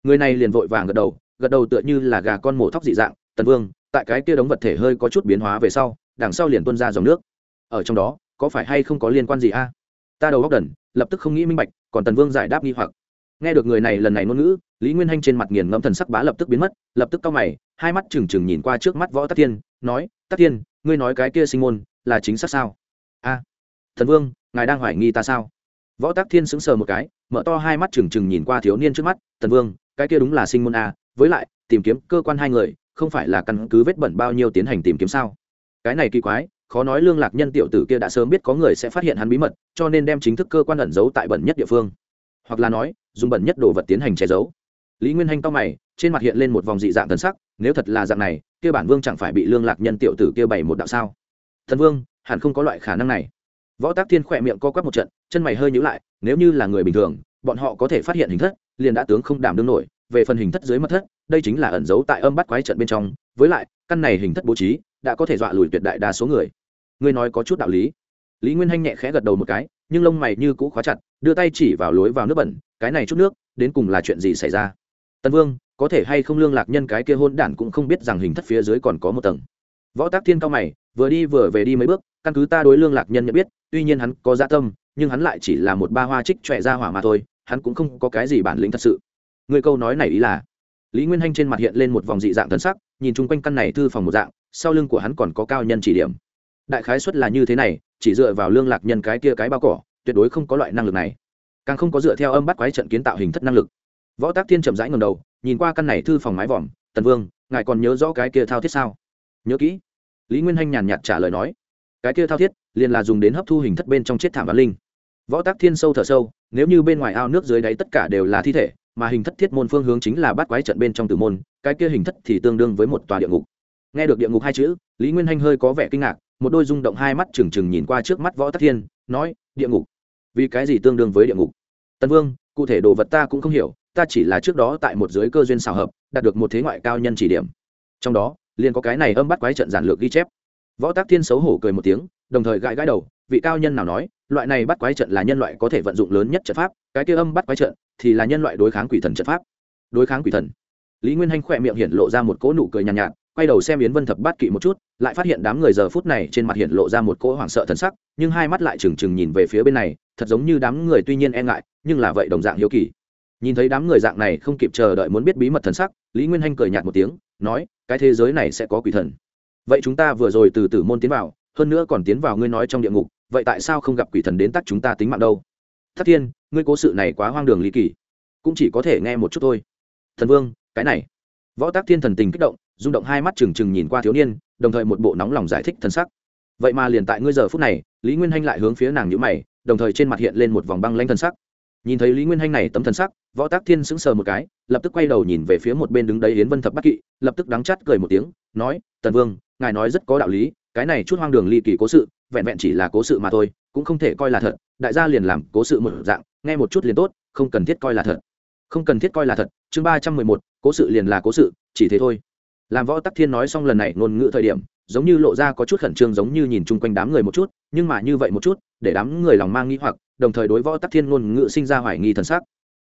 Người này liền vội vàng gật đầu gật đầu tựa như là gà con mổ thóc dị dạng, tần vương, tại cái kia đống vật thể hơi có chút biến hóa về sau, đằng sau liền tuân ra dòng nước. Ở trong đó, có phải hay không có liên quan gì a? Ta đầu góc đần, lập tức không nghĩ minh bạch, còn tần vương giải đáp nghi hoặc. Nghe được người này lần này ngôn ngữ, lý nguyên hanh trên mặt nghiền ngẫm thần sắc bá lập tức biến mất, lập tức cao mày, hai mắt trừng trừng nhìn qua trước mắt võ tắc tiên nói, tắc tiên ngươi nói cái kia sinh môn là chính xác sao? A thần vương ngài đang hoài nghi ta sao? Võ tắc thiên sững sờ một cái, mở to hai mắt trừng trừng nhìn qua thiếu niên trước mắt thần vương, cái kia đúng là sinh môn a, với lại, tìm kiếm cơ quan hai người, không phải là căn cứ vết bẩn bao nhiêu tiến hành tìm kiếm sao? Cái này kỳ quái, khó nói lương lạc nhân tiểu tử kia đã sớm biết có người sẽ phát hiện hắn bí mật, cho nên đem chính thức cơ quan ẩn giấu tại bẩn nhất địa phương. Hoặc là nói, dùng bẩn nhất đồ vật tiến hành che giấu. Lý nguyên hanh to mày, trên mặt hiện lên một vòng dị dạng thần sắc, nếu thật là dạng này, kia bản vương chẳng phải bị lương lạc nhân tiểu tử kia bày một đạo sao? Thần vương, hẳn không có loại khả năng này võ tác thiên khỏe miệng co quắp một trận, chân mày hơi nhữ lại, nếu như là người bình thường, bọn họ có thể phát hiện hình thất, liền đã tướng không đảm đương nổi, về phần hình thất dưới mật thất, đây chính là ẩn giấu tại âm bắt quái trận bên trong, với lại, căn này hình thất bố trí, đã có thể dọa lùi tuyệt đại đa số người. Ngươi nói có chút đạo lý. Lý nguyên hanh nhẹ khẽ gật đầu một cái, nhưng lông mày như cũ khóa chặt, đưa tay chỉ vào lối vào nước bẩn, cái này chút nước, đến cùng là chuyện gì xảy ra? Tân vương, có thể hay không lương lạc nhân cái kia hôn đản cũng không biết rằng hình thất phía dưới còn có một tầng. Võ tác thiên cao mày, vừa đi vừa về đi mấy bước căn cứ ta đối lương lạc nhân nhận biết, tuy nhiên hắn có dạ tâm, nhưng hắn lại chỉ là một ba hoa trích trọe ra hỏa mà thôi, hắn cũng không có cái gì bản lĩnh thật sự. Người câu nói này ý là, lý nguyên hanh trên mặt hiện lên một vòng dị dạng thần sắc, nhìn chung quanh căn này thư phòng một dạng, sau lưng của hắn còn có cao nhân chỉ điểm. Đại khái xuất là như thế này, chỉ dựa vào lương lạc nhân cái kia cái bao cỏ, tuyệt đối không có loại năng lực này. Càng không có dựa theo âm bắt quái trận kiến tạo hình thất năng lực. Võ tác thiên chậm rãi ngầm đầu, nhìn qua căn này thư phòng mái vòm, tần vương, ngài còn nhớ rõ cái kia thao thiết sao? Nhớ kỹ. Lý nguyên hanh nhàn nhạt trả lời nói cái kia thao thiết liền là dùng đến hấp thu hình thất bên trong chết thảm văn linh. Võ tác thiên sâu thở sâu, nếu như bên ngoài ao nước dưới đáy tất cả đều là thi thể, mà hình thất thiết môn phương hướng chính là bắt quái trận bên trong tử môn, cái kia hình thất thì tương đương với một tòa địa ngục. Nghe được địa ngục hai chữ, lý nguyên hanh hơi có vẻ kinh ngạc, một đôi rung động hai mắt trừng trừng nhìn qua trước mắt võ tắc thiên, nói, địa ngục? Vì cái gì tương đương với địa ngục? Tân vương, cụ thể đồ vật ta cũng không hiểu, ta chỉ là trước đó tại một giới cơ duyên xào hợp, đạt được một thế ngoại cao nhân chỉ điểm. Trong đó, liền có cái này âm bắt quái trận giản lược ghi chép võ tác thiên xấu hổ cười một tiếng đồng thời gãi gãi đầu vị cao nhân nào nói loại này bắt quái trận là nhân loại có thể vận dụng lớn nhất trận pháp cái kia âm bắt quái trận thì là nhân loại đối kháng quỷ thần trận pháp. Đối kháng quỷ thần. Lý nguyên hanh khỏe miệng hiện lộ ra một cỗ nụ cười nhàn nhạt, nhạt quay đầu xem yến vân thập bát kỵ một chút lại phát hiện đám người giờ phút này trên mặt hiện lộ ra một cỗ hoảng sợ thần sắc nhưng hai mắt lại trừng trừng nhìn về phía bên này thật giống như đám người tuy nhiên e ngại nhưng là vậy đồng dạng hiếu kỳ. Nhìn thấy đám người dạng này không kịp chờ đợi muốn biết bí mật thần sắc lý nguyên hanh cười nhạt một tiếng nói cái thế giới này sẽ có quỷ thần vậy chúng ta vừa rồi từ tử môn tiến vào, hơn nữa còn tiến vào ngươi nói trong địa ngục, vậy tại sao không gặp quỷ thần đến tắt chúng ta tính mạng đâu? Thất thiên, ngươi cố sự này quá hoang đường lý kỳ. Cũng chỉ có thể nghe một chút thôi. Thần vương, cái này. Võ tác thiên thần tình kích động, rung động hai mắt trừng trừng nhìn qua thiếu niên, đồng thời một bộ nóng lòng giải thích thân sắc. Vậy mà liền tại ngươi giờ phút này, lý nguyên hanh lại hướng phía nàng nhữ mày, đồng thời trên mặt hiện lên một vòng băng lanh thân sắc. Nhìn thấy lý nguyên hanh này tấm thần sắc, võ tác thiên sững sờ một cái, lập tức quay đầu nhìn về phía một bên đứng đấy yến vân thập bắc kỵ, lập tức đắng chắt cười một tiếng, nói tần vương ngài nói rất có đạo lý, cái này chút hoang đường ly kỳ cố sự, vẹn vẹn chỉ là cố sự mà thôi, cũng không thể coi là thật, đại gia liền làm cố sự một dạng, nghe một chút liền tốt, không cần thiết coi là thật. Không cần thiết coi là thật, chương ba trăm mười một, cố sự liền là cố sự, chỉ thế thôi. Làm võ tắc thiên nói xong lần này ngôn ngữ thời điểm, giống như lộ ra có chút khẩn trương giống như nhìn chung quanh đám người một chút, nhưng mà như vậy một chút, để đám người lòng mang nghi hoặc, đồng thời đối võ tắc thiên ngôn ngữ sinh ra hoài nghi thần sắc.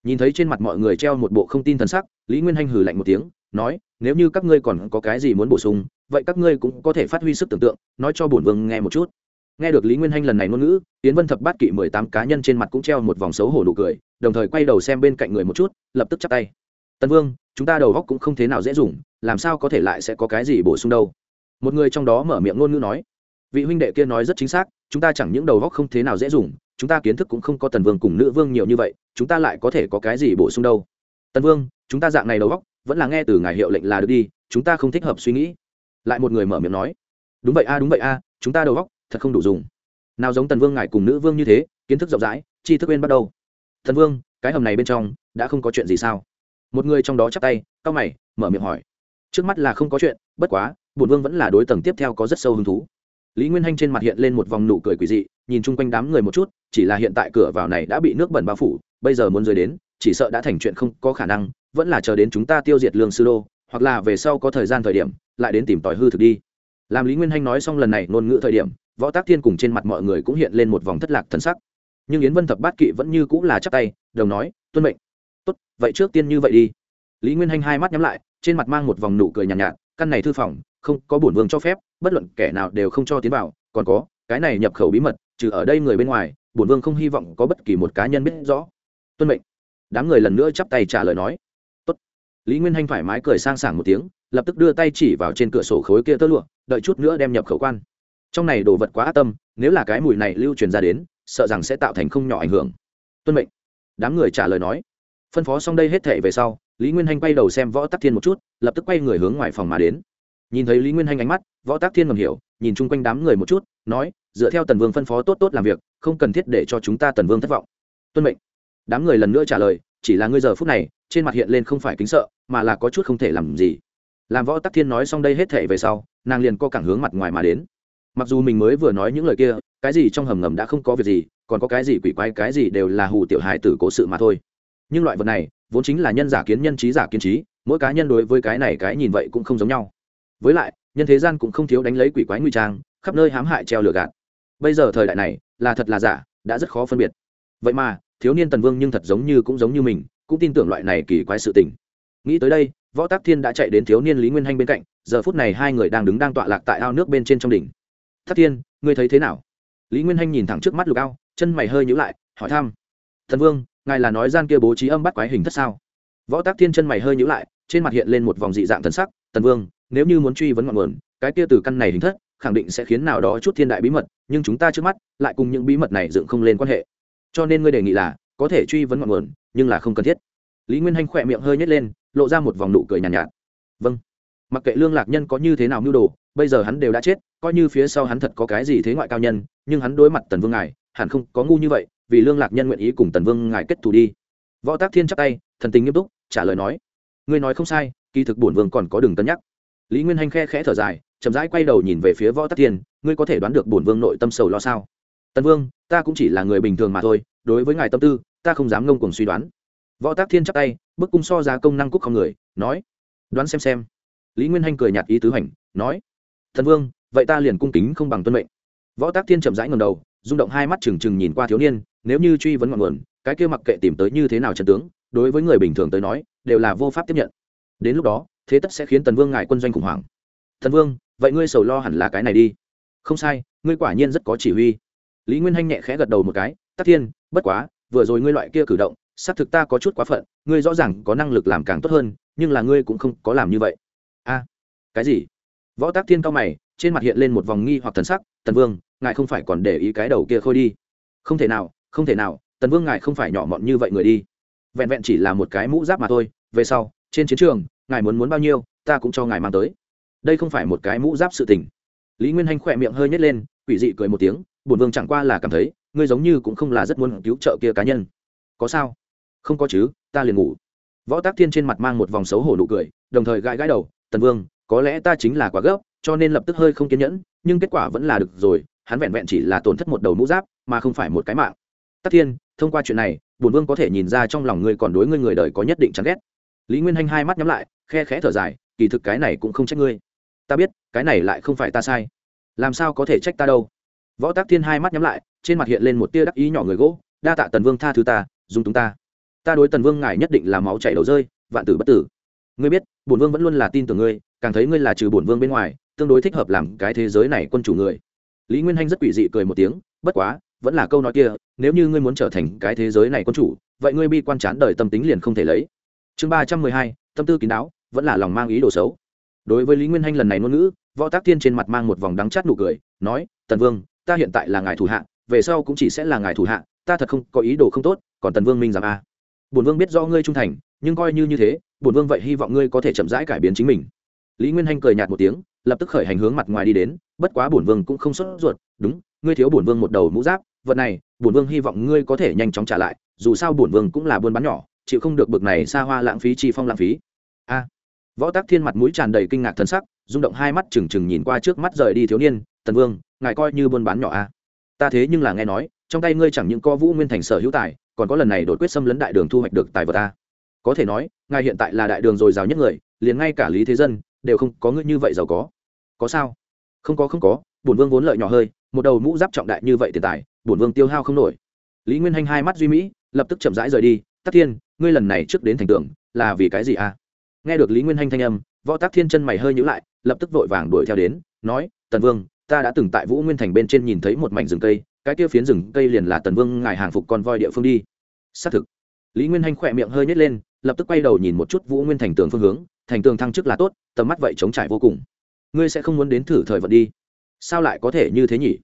Nhìn thấy trên mặt mọi người treo một bộ không tin thần sắc, lý nguyên hanh hử lạnh một tiếng, nói, nếu như các ngươi còn có cái gì muốn bổ sung vậy các ngươi cũng có thể phát huy sức tưởng tượng, nói cho bổn vương nghe một chút. Nghe được lý nguyên hanh lần này ngôn ngữ tiến vân thập bát kỵ mười tám cá nhân trên mặt cũng treo một vòng xấu hổ nụ cười, đồng thời quay đầu xem bên cạnh người một chút, lập tức chắp tay. Tân vương, chúng ta đầu góc cũng không thế nào dễ dùng, làm sao có thể lại sẽ có cái gì bổ sung đâu? Một người trong đó mở miệng ngôn ngữ nói, vị huynh đệ kia nói rất chính xác, chúng ta chẳng những đầu góc không thế nào dễ dùng, chúng ta kiến thức cũng không có tần vương cùng nữ vương nhiều như vậy, chúng ta lại có thể có cái gì bổ sung đâu? Tần vương, chúng ta dạng này đầu góc, vẫn là nghe từ ngài hiệu lệnh là được đi, chúng ta không thích hợp suy nghĩ lại một người mở miệng nói, đúng vậy a, đúng vậy a, chúng ta đầu góc thật không đủ dùng. Nào giống tần vương ngài cùng nữ vương như thế, kiến thức rộng rãi, tri thức bên bắt đầu. Thần vương, cái hầm này bên trong đã không có chuyện gì sao? Một người trong đó chắp tay, cao mày, mở miệng hỏi, trước mắt là không có chuyện, bất quá bùn vương vẫn là đối tầng tiếp theo có rất sâu hứng thú. Lý nguyên hanh trên mặt hiện lên một vòng nụ cười quỳ dị, nhìn chung quanh đám người một chút, chỉ là hiện tại cửa vào này đã bị nước bẩn bao phủ, bây giờ muốn rời đến, chỉ sợ đã thành chuyện không có khả năng, vẫn là chờ đến chúng ta tiêu diệt lương sư đô hoặc là về sau có thời gian thời điểm lại đến tìm tòi hư thực đi. Làm lý nguyên hanh nói xong lần này ngôn ngữ thời điểm võ tác thiên cùng trên mặt mọi người cũng hiện lên một vòng thất lạc thân sắc. Nhưng yến vân thập bát kỵ vẫn như cũng là chắc tay đồng nói tuân mệnh. Tốt vậy trước tiên như vậy đi. Lý nguyên hanh hai mắt nhắm lại trên mặt mang một vòng nụ cười nhàn nhạt, nhạt căn này thư phòng không có bổn vương cho phép bất luận kẻ nào đều không cho tiến vào còn có cái này nhập khẩu bí mật trừ ở đây người bên ngoài bổn vương không hy vọng có bất kỳ một cá nhân biết rõ. Tuân mệnh. Đám người lần nữa chắp tay trả lời nói lý nguyên hanh thoải mái cười sang sảng một tiếng, lập tức đưa tay chỉ vào trên cửa sổ khối kia tơ lụa, đợi chút nữa đem nhập khẩu quan. Trong này đồ vật quá ác tâm, nếu là cái mùi này lưu truyền ra đến, sợ rằng sẽ tạo thành không nhỏ ảnh hưởng. Tuân mệnh. Đám người trả lời nói. Phân phó xong đây hết thể về sau, lý nguyên hanh quay đầu xem võ tắc thiên một chút, lập tức quay người hướng ngoài phòng mà đến. Nhìn thấy lý nguyên hanh ánh mắt, võ tắc thiên ngầm hiểu, nhìn chung quanh đám người một chút, nói, dựa theo tần vương phân phó tốt tốt làm việc, không cần thiết để cho chúng ta tần vương thất vọng. Tuân mệnh. Đám người lần nữa trả lời, chỉ là ngươi giờ phút này trên mặt hiện lên không phải kính sợ, mà là có chút không thể làm gì. Làm võ tắc thiên nói xong đây hết thể về sau, nàng liền co cảng hướng mặt ngoài mà đến. Mặc dù mình mới vừa nói những lời kia, cái gì trong hầm ngầm đã không có việc gì, còn có cái gì quỷ quái, cái gì đều là hù tiểu hài tử cố sự mà thôi. Nhưng loại vật này, vốn chính là nhân giả kiến nhân trí giả kiến trí, mỗi cá nhân đối với cái này cái nhìn vậy cũng không giống nhau. Với lại, nhân thế gian cũng không thiếu đánh lấy quỷ quái nguy trang, khắp nơi hãm hại treo lửa gạt. Bây giờ thời đại này, là thật là giả, đã rất khó phân biệt. Vậy mà, thiếu niên tần vương nhưng thật giống như cũng giống như mình cũng tin tưởng loại này kỳ quái sự tình. Nghĩ tới đây, võ tác thiên đã chạy đến thiếu niên lý nguyên hanh bên cạnh, giờ phút này hai người đang đứng đang tọa lạc tại ao nước bên trên trong đỉnh. Thác thiên, ngươi thấy thế nào? Lý nguyên hanh nhìn thẳng trước mắt lục ao, chân mày hơi nhữ lại, hỏi thăm. Thần vương, ngài là nói gian kia bố trí âm bắt quái hình thất sao? Võ tác thiên chân mày hơi nhữ lại, trên mặt hiện lên một vòng dị dạng thần sắc tần vương, nếu như muốn truy vấn ngọn nguồn, cái kia từ căn này hình thất, khẳng định sẽ khiến nào đó chút thiên đại bí mật, nhưng chúng ta trước mắt, lại cùng những bí mật này dựng không lên quan hệ. Cho nên ngươi đề nghị là, có thể truy vấn ngọn nguồn nhưng là không cần thiết. Lý nguyên hanh khỏe miệng hơi nhét lên lộ ra một vòng nụ cười nhàn nhạt, nhạt. Vâng. Mặc kệ lương lạc nhân có như thế nào mưu đồ bây giờ hắn đều đã chết coi như phía sau hắn thật có cái gì thế ngoại cao nhân nhưng hắn đối mặt tần vương ngài hẳn không có ngu như vậy vì lương lạc nhân nguyện ý cùng tần vương ngài kết thù đi. Võ tác thiên chắc tay thần tình nghiêm túc trả lời nói ngươi nói không sai kỳ thực bổn vương còn có đường cân nhắc. Lý nguyên hanh khe khẽ thở dài chậm rãi quay đầu nhìn về phía võ tác thiên ngươi có thể đoán được bổn vương nội tâm sầu lo sao? Tần vương ta cũng chỉ là người bình thường mà thôi đối với ngài tâm tư ta không dám ngông cuồng suy đoán. Võ tác thiên chắc tay, bức cung so ra công năng cúc không người, nói, đoán xem xem. Lý nguyên hanh cười nhạt ý tứ hành, nói, thần vương, vậy ta liền cung kính không bằng tuân mệnh. Võ tác thiên chậm rãi ngầm đầu, rung động hai mắt trừng trừng nhìn qua thiếu niên, nếu như truy vấn ngọn nguồn, cái kia mặc kệ tìm tới như thế nào trận tướng, đối với người bình thường tới nói, đều là vô pháp tiếp nhận. Đến lúc đó, thế tất sẽ khiến tần vương ngài quân doanh khủng hoảng. Thần vương, vậy ngươi sầu lo hẳn là cái này đi. Không sai, ngươi quả nhiên rất có chỉ huy. Lý nguyên hanh nhẹ khẽ gật đầu một cái, tắc thiên, bất quá vừa rồi ngươi loại kia cử động, xác thực ta có chút quá phận, ngươi rõ ràng có năng lực làm càng tốt hơn, nhưng là ngươi cũng không có làm như vậy. A, cái gì? Võ tác thiên cao mày, trên mặt hiện lên một vòng nghi hoặc thần sắc, tần vương, ngài không phải còn để ý cái đầu kia khôi đi. Không thể nào, không thể nào, tần vương ngài không phải nhỏ mọn như vậy người đi. Vẹn vẹn chỉ là một cái mũ giáp mà thôi, về sau, trên chiến trường, ngài muốn muốn bao nhiêu, ta cũng cho ngài mang tới. Đây không phải một cái mũ giáp sự tình. Lý nguyên hanh khỏe miệng hơi nhét lên, quỷ dị cười một tiếng, bổn vương chẳng qua là cảm thấy ngươi giống như cũng không là rất muốn cứu trợ kia cá nhân. Có sao? Không có chứ, ta liền ngủ. Võ tác thiên trên mặt mang một vòng xấu hổ nụ cười, đồng thời gãi gãi đầu, tần vương, có lẽ ta chính là quá gấp, cho nên lập tức hơi không kiên nhẫn, nhưng kết quả vẫn là được rồi, hắn vẹn vẹn chỉ là tổn thất một đầu mũ giáp, mà không phải một cái mạng. Tác thiên, thông qua chuyện này, bổn vương có thể nhìn ra trong lòng ngươi còn đối ngươi người đời có nhất định chán ghét. Lý nguyên hanh hai mắt nhắm lại, khe khẽ thở dài, kỳ thực cái này cũng không trách ngươi. Ta biết, cái này lại không phải ta sai. Làm sao có thể trách ta đâu? Võ tác thiên hai mắt nhắm lại trên mặt hiện lên một tia đắc ý nhỏ người gỗ, đa tạ tần vương tha thứ ta dùng chúng ta. Ta đối tần vương ngài nhất định là máu chảy đầu rơi, vạn tử bất tử. Ngươi biết, bổn vương vẫn luôn là tin tưởng ngươi, càng thấy ngươi là trừ bổn vương bên ngoài, tương đối thích hợp làm cái thế giới này quân chủ người. Lý nguyên hanh rất quỷ dị cười một tiếng, bất quá, vẫn là câu nói kia, nếu như ngươi muốn trở thành cái thế giới này quân chủ, vậy ngươi bi quan chán đời tâm tính liền không thể lấy. Chương ba trăm mười hai, tâm tư kín đáo, vẫn là lòng mang ý đồ xấu. Đối với lý nguyên hanh lần này ngôn ngữ, võ tác thiên trên mặt mang một vòng đắng chát nụ cười, nói, tần vương, ta hiện tại là ngài thủ hạ về sau cũng chỉ sẽ là ngài thủ hạ, ta thật không có ý đồ không tốt, còn tần vương minh giảm a. Bổn vương biết do ngươi trung thành, nhưng coi như như thế, bổn vương vậy hy vọng ngươi có thể chậm rãi cải biến chính mình. Lý nguyên hanh cười nhạt một tiếng, lập tức khởi hành hướng mặt ngoài đi đến, bất quá bổn vương cũng không sốt ruột, đúng, ngươi thiếu bổn vương một đầu mũ giáp, vật này, bổn vương hy vọng ngươi có thể nhanh chóng trả lại, dù sao bổn vương cũng là buôn bán nhỏ, chịu không được bực này xa hoa lãng phí chi phong lãng phí. A. Võ tác thiên mặt mũi tràn đầy kinh ngạc thân sắc, rung động hai mắt trừng trừng nhìn qua trước mắt rời đi thiếu niên, tần vương, ngài coi như buôn bán nhỏ a ta thế nhưng là nghe nói, trong tay ngươi chẳng những co vũ nguyên thành sở hữu tài, còn có lần này đột quyết xâm lấn đại đường thu hoạch được tài vật ta. Có thể nói, ngài hiện tại là đại đường dồi dào nhất người, liền ngay cả lý thế dân, đều không có ngươi như vậy giàu có. Có sao? Không có không có, bổn vương vốn lợi nhỏ hơi, một đầu mũ giáp trọng đại như vậy tiền tài, bổn vương tiêu hao không nổi. Lý nguyên hanh hai mắt duy mỹ, lập tức chậm rãi rời đi, tắc thiên, ngươi lần này trước đến thành tượng là vì cái gì à? Nghe được lý nguyên hanh thanh âm, võ tác thiên chân mày hơi nhữ lại, lập tức vội vàng đuổi theo đến, nói, tần vương ta đã từng tại vũ nguyên thành bên trên nhìn thấy một mảnh rừng cây, cái kia phiến rừng cây liền là tần vương ngài hàng phục con voi địa phương đi. Xác thực. Lý nguyên hanh khỏe miệng hơi nhét lên, lập tức quay đầu nhìn một chút vũ nguyên thành tường phương hướng, thành tường thăng chức là tốt, tầm mắt vậy chống trải vô cùng. Ngươi sẽ không muốn đến thử thời vận đi. Sao lại có thể như thế nhỉ?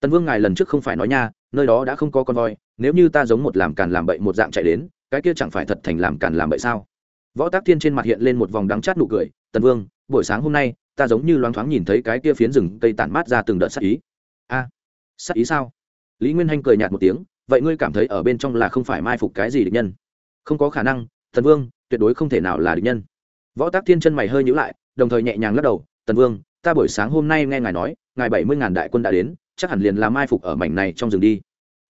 Tần vương ngài lần trước không phải nói nha, nơi đó đã không có con voi, nếu như ta giống một làm càn làm bậy một dạng chạy đến, cái kia chẳng phải thật thành làm càn làm bậy sao? Võ tác thiên trên mặt hiện lên một vòng đắng chát nụ cười, tần vương, buổi sáng hôm nay ta giống như loáng thoáng nhìn thấy cái kia phiến rừng cây tản mát ra từng đợt sắc ý. A à, sắc ý sao? Lý nguyên hanh cười nhạt một tiếng vậy ngươi cảm thấy ở bên trong là không phải mai phục cái gì địch nhân? Không có khả năng tần vương tuyệt đối không thể nào là địch nhân. Võ tác thiên chân mày hơi nhữ lại đồng thời nhẹ nhàng lắc đầu tần vương ta buổi sáng hôm nay nghe ngài nói ngài bảy mươi ngàn đại quân đã đến chắc hẳn liền là mai phục ở mảnh này trong rừng đi.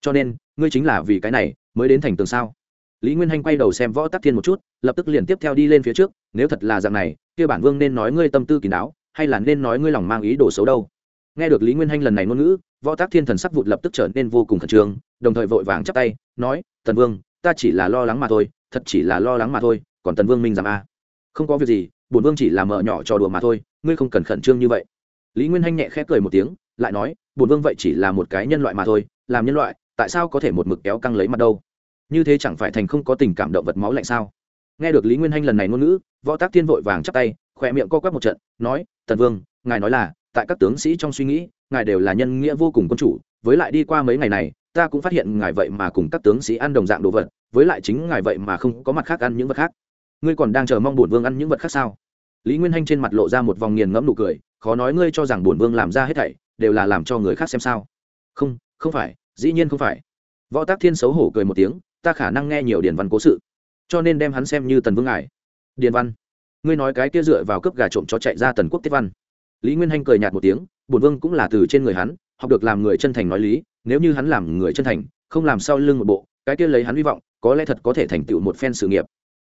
Cho nên ngươi chính là vì cái này mới đến thành tường sao? Lý nguyên hanh quay đầu xem võ tắc thiên một chút lập tức liền tiếp theo đi lên phía trước nếu thật là dạng này kia bản vương nên nói ngươi tâm tư kín đáo hay là nên nói ngươi lòng mang ý đồ xấu đâu? Nghe được lý nguyên hanh lần này ngôn ngữ, võ tác thiên thần sắc vụt lập tức trở nên vô cùng khẩn trương, đồng thời vội vàng chắp tay, nói, tần vương, ta chỉ là lo lắng mà thôi, thật chỉ là lo lắng mà thôi, còn tần vương minh giảm a? Không có việc gì, bổn vương chỉ là mở nhỏ trò đùa mà thôi, ngươi không cần khẩn trương như vậy. Lý nguyên hanh nhẹ khẽ cười một tiếng, lại nói, bổn vương vậy chỉ là một cái nhân loại mà thôi, làm nhân loại, tại sao có thể một mực kéo căng lấy mặt đâu? Như thế chẳng phải thành không có tình cảm động vật máu lạnh sao? Nghe được lý nguyên hanh lần này ngôn ngữ, võ tác thiên vội vàng chắp tay khỏe miệng co quắp một trận, nói, tần vương, ngài nói là, tại các tướng sĩ trong suy nghĩ, ngài đều là nhân nghĩa vô cùng quân chủ, với lại đi qua mấy ngày này, ta cũng phát hiện ngài vậy mà cùng các tướng sĩ ăn đồng dạng đồ vật, với lại chính ngài vậy mà không có mặt khác ăn những vật khác. Ngươi còn đang chờ mong bổn vương ăn những vật khác sao? Lý nguyên hanh trên mặt lộ ra một vòng nghiền ngẫm nụ cười, khó nói ngươi cho rằng bổn vương làm ra hết thảy, đều là làm cho người khác xem sao. Không không phải, dĩ nhiên không phải. Võ tác thiên xấu hổ cười một tiếng, ta khả năng nghe nhiều điển văn cố sự, cho nên đem hắn xem như tần vương ngài. Điền văn? Ngươi nói cái kia dựa vào cướp gà trộm cho chạy ra tần quốc tiết văn. Lý nguyên hanh cười nhạt một tiếng, bổn vương cũng là từ trên người hắn, học được làm người chân thành nói lý, nếu như hắn làm người chân thành, không làm sao lưng một bộ, cái kia lấy hắn hy vọng, có lẽ thật có thể thành tựu một phen sự nghiệp.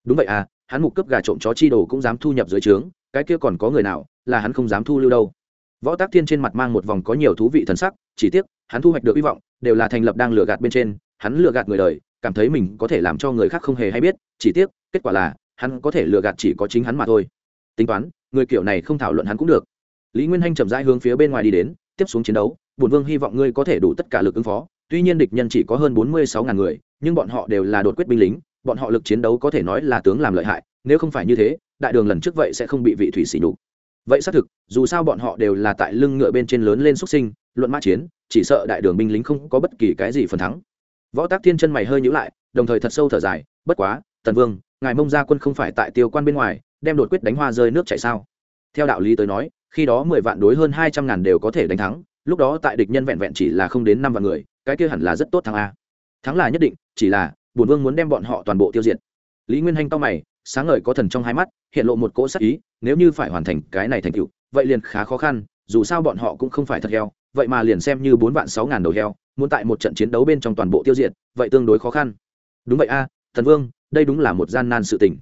Đúng vậy à hắn mục cướp gà trộm chó chi đồ cũng dám thu nhập dưới trướng, cái kia còn có người nào, là hắn không dám thu lưu đâu. Võ tác thiên trên mặt mang một vòng có nhiều thú vị thần sắc, chỉ tiếc, hắn thu hoạch được hy vọng, đều là thành lập đang lừa gạt bên trên, hắn lừa gạt người đời, cảm thấy mình có thể làm cho người khác không hề hay biết, chỉ tiếc, kết quả là hắn có thể lừa gạt chỉ có chính hắn mà thôi. Tính toán, người kiểu này không thảo luận hắn cũng được. Lý nguyên hanh chậm rãi hướng phía bên ngoài đi đến, tiếp xuống chiến đấu bùn vương hy vọng ngươi có thể đủ tất cả lực ứng phó. Tuy nhiên địch nhân chỉ có hơn bốn mươi sáu ngàn người, nhưng bọn họ đều là đột quyết binh lính, bọn họ lực chiến đấu có thể nói là tướng làm lợi hại, nếu không phải như thế, đại đường lần trước vậy sẽ không bị vị thủy xỉ nhục. Vậy xác thực, dù sao bọn họ đều là tại lưng ngựa bên trên lớn lên xuất sinh, luận mã chiến, chỉ sợ đại đường binh lính không có bất kỳ cái gì phần thắng. Võ tác thiên chân mày hơi nhữ lại, đồng thời thật sâu thở dài, bất quá tần vương, ngài mông gia quân không phải tại tiêu quan bên ngoài, đem đột quyết đánh hoa rơi nước chảy sao? Theo đạo lý tới nói, khi đó mười vạn đối hơn hai trăm ngàn đều có thể đánh thắng, lúc đó tại địch nhân vẹn vẹn chỉ là không đến năm vạn người, cái kia hẳn là rất tốt thắng a. Thắng là nhất định, chỉ là, bổn vương muốn đem bọn họ toàn bộ tiêu diệt. Lý nguyên hanh to mày, sáng ngời có thần trong hai mắt, hiện lộ một cỗ sắc ý, nếu như phải hoàn thành cái này thành tựu, vậy liền khá khó khăn, dù sao bọn họ cũng không phải thật heo, vậy mà liền xem như bốn vạn sáu ngàn đầu heo, muốn tại một trận chiến đấu bên trong toàn bộ tiêu diệt, vậy tương đối khó khăn. Đúng vậy a thần vương đây đúng là một gian nan sự tình.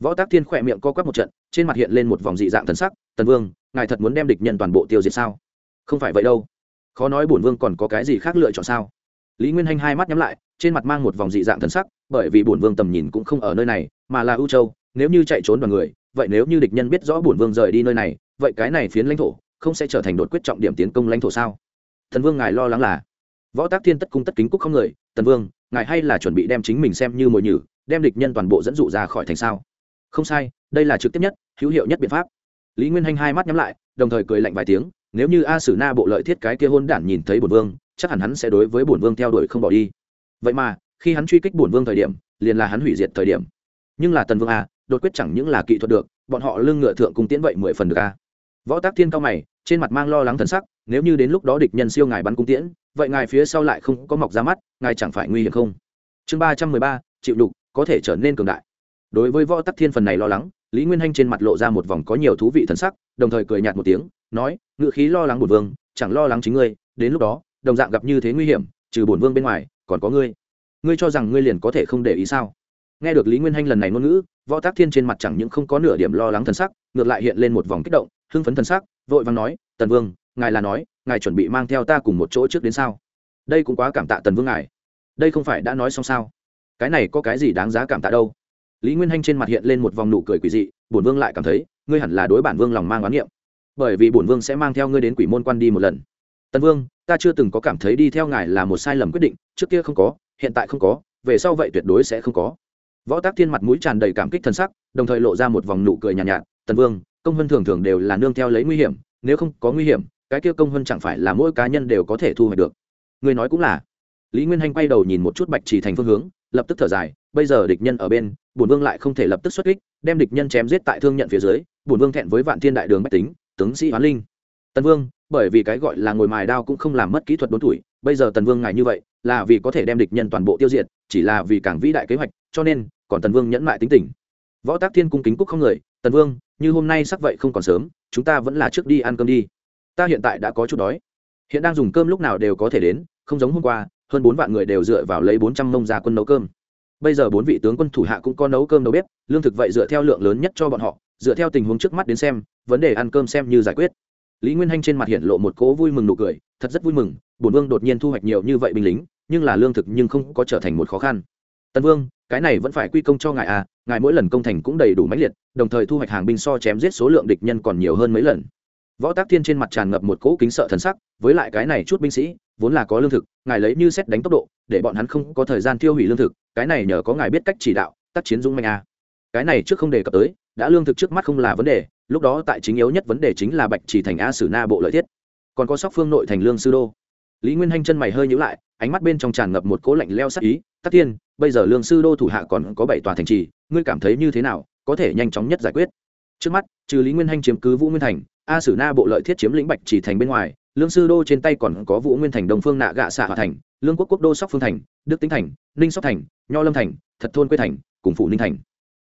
Võ tác thiên khỏe miệng co quắp một trận, trên mặt hiện lên một vòng dị dạng thần sắc, tần vương, ngài thật muốn đem địch nhân toàn bộ tiêu diệt sao? Không phải vậy đâu. Khó nói bổn vương còn có cái gì khác lựa chọn sao? Lý nguyên hanh hai mắt nhắm lại, trên mặt mang một vòng dị dạng thần sắc, bởi vì bổn vương tầm nhìn cũng không ở nơi này, mà là ưu châu, nếu như chạy trốn đoàn người, vậy nếu như địch nhân biết rõ bổn vương rời đi nơi này, vậy cái này phiến lãnh thổ không sẽ trở thành đột quyết trọng điểm tiến công lãnh thổ sao? Thần vương ngài lo lắng là võ tác thiên tất cung tất kính cúc không người, tần vương, ngài hay là chuẩn bị đem chính mình xem như mồi nhử đem địch nhân toàn bộ dẫn dụ ra khỏi thành sao? Không sai, đây là trực tiếp nhất, hữu hiệu nhất biện pháp. Lý nguyên hanh hai mắt nhắm lại, đồng thời cười lạnh vài tiếng, nếu như a sử na bộ lợi thiết cái kia hôn đản nhìn thấy bổn vương, chắc hẳn hắn sẽ đối với bổn vương theo đuổi không bỏ đi. Vậy mà, khi hắn truy kích bổn vương thời điểm, liền là hắn hủy diệt thời điểm. Nhưng là tần vương a, đột quyết chẳng những là kỹ thuật được, bọn họ lưng ngựa thượng cung tiễn vậy mười phần được a. Võ tác thiên cao mày, trên mặt mang lo lắng thần sắc, nếu như đến lúc đó địch nhân siêu ngài bắn cung tiễn, vậy ngài phía sau lại không có mọc ra mắt, ngài chẳng phải nguy hiểm không? Chương ba trăm mười ba, chịu đục có thể trở nên cường đại. Đối với võ tắc thiên phần này lo lắng, lý nguyên hanh trên mặt lộ ra một vòng có nhiều thú vị thần sắc, đồng thời cười nhạt một tiếng, nói, ngự khí lo lắng bổn vương, chẳng lo lắng chính ngươi, đến lúc đó, đồng dạng gặp như thế nguy hiểm, trừ bổn vương bên ngoài, còn có ngươi. Ngươi cho rằng ngươi liền có thể không để ý sao? Nghe được lý nguyên hanh lần này ngôn ngữ, võ tác thiên trên mặt chẳng những không có nửa điểm lo lắng thần sắc, ngược lại hiện lên một vòng kích động, hưng phấn thần sắc, vội vàng nói, tần vương, ngài là nói, ngài chuẩn bị mang theo ta cùng một chỗ trước đến sao? Đây cũng quá cảm tạ tần vương ngài. Đây không phải đã nói xong sao? Cái này có cái gì đáng giá cảm tạ đâu? Lý nguyên hanh trên mặt hiện lên một vòng nụ cười quỷ dị bổn vương lại cảm thấy ngươi hẳn là đối bản vương lòng mang oán niệm. Bởi vì bổn vương sẽ mang theo ngươi đến quỷ môn quan đi một lần. Tần vương ta chưa từng có cảm thấy đi theo ngài là một sai lầm quyết định trước kia không có hiện tại không có về sau vậy tuyệt đối sẽ không có. Võ tác thiên mặt mũi tràn đầy cảm kích thân sắc đồng thời lộ ra một vòng nụ cười nhàn nhạt, nhạt tần vương công vân thường thường đều là nương theo lấy nguy hiểm nếu không có nguy hiểm cái kia công vân chẳng phải là mỗi cá nhân đều có thể thu hoạch được. Người nói cũng là. Lý nguyên hanh quay đầu nhìn một chút bạch chỉ thành phương hướng lập tức thở dài, bây giờ địch nhân ở bên, bổn vương lại không thể lập tức xuất kích, đem địch nhân chém giết tại thương nhận phía dưới, bổn vương thẹn với vạn thiên đại đường bách tính, tướng sĩ hoán linh. Tần vương, bởi vì cái gọi là ngồi mài đao cũng không làm mất kỹ thuật đốn tuổi, bây giờ tần vương ngài như vậy, là vì có thể đem địch nhân toàn bộ tiêu diệt, chỉ là vì càng vĩ đại kế hoạch, cho nên, còn tần vương nhẫn mại tính tình. Võ tác thiên cung kính cúc không người, tần vương, như hôm nay sắc vậy không còn sớm, chúng ta vẫn là trước đi ăn cơm đi. Ta hiện tại đã có chút đói. Hiện đang dùng cơm lúc nào đều có thể đến, không giống hôm qua hơn bốn vạn người đều dựa vào lấy bốn trăm mông ra quân nấu cơm. Bây giờ bốn vị tướng quân thủ hạ cũng có nấu cơm nấu bếp lương thực vậy dựa theo lượng lớn nhất cho bọn họ, dựa theo tình huống trước mắt đến xem, vấn đề ăn cơm xem như giải quyết. Lý nguyên hanh trên mặt hiện lộ một cố vui mừng nụ cười, thật rất vui mừng, bổn vương đột nhiên thu hoạch nhiều như vậy binh lính, nhưng là lương thực nhưng không có trở thành một khó khăn. Tần vương, cái này vẫn phải quy công cho ngài à ngài mỗi lần công thành cũng đầy đủ mãnh liệt, đồng thời thu hoạch hàng binh so chém giết số lượng địch nhân còn nhiều hơn mấy lần. Võ tác thiên trên mặt tràn ngập một cỗ kính sợ thần sắc, với lại cái này chút binh sĩ vốn là có lương thực, ngài lấy như xét đánh tốc độ, để bọn hắn không có thời gian tiêu hủy lương thực, cái này nhờ có ngài biết cách chỉ đạo, tác chiến dũng mạnh a. Cái này trước không đề cập tới, đã lương thực trước mắt không là vấn đề, lúc đó tại chính yếu nhất vấn đề chính là bạch chỉ thành a sử na bộ lợi thiết. Còn có sóc phương nội thành lương sư đô. Lý nguyên hanh chân mày hơi nhữ lại, ánh mắt bên trong tràn ngập một cố lạnh leo sắc ý, tắc tiên bây giờ lương sư đô thủ hạ còn có bảy tòa thành trì, ngươi cảm thấy như thế nào, có thể nhanh chóng nhất giải quyết? Trước mắt, trừ lý nguyên hanh chiếm cứ vũ nguyên thành, a sử na bộ lợi thiết chiếm lĩnh bạch chỉ thành bên ngoài lương sư đô trên tay còn có vũ nguyên thành, đồng phương nạ gạ xạ hòa thành, lương quốc quốc đô sóc phương thành, đức tính thành, ninh sóc thành, nho lâm thành, thật thôn quê thành, cùng phủ ninh thành.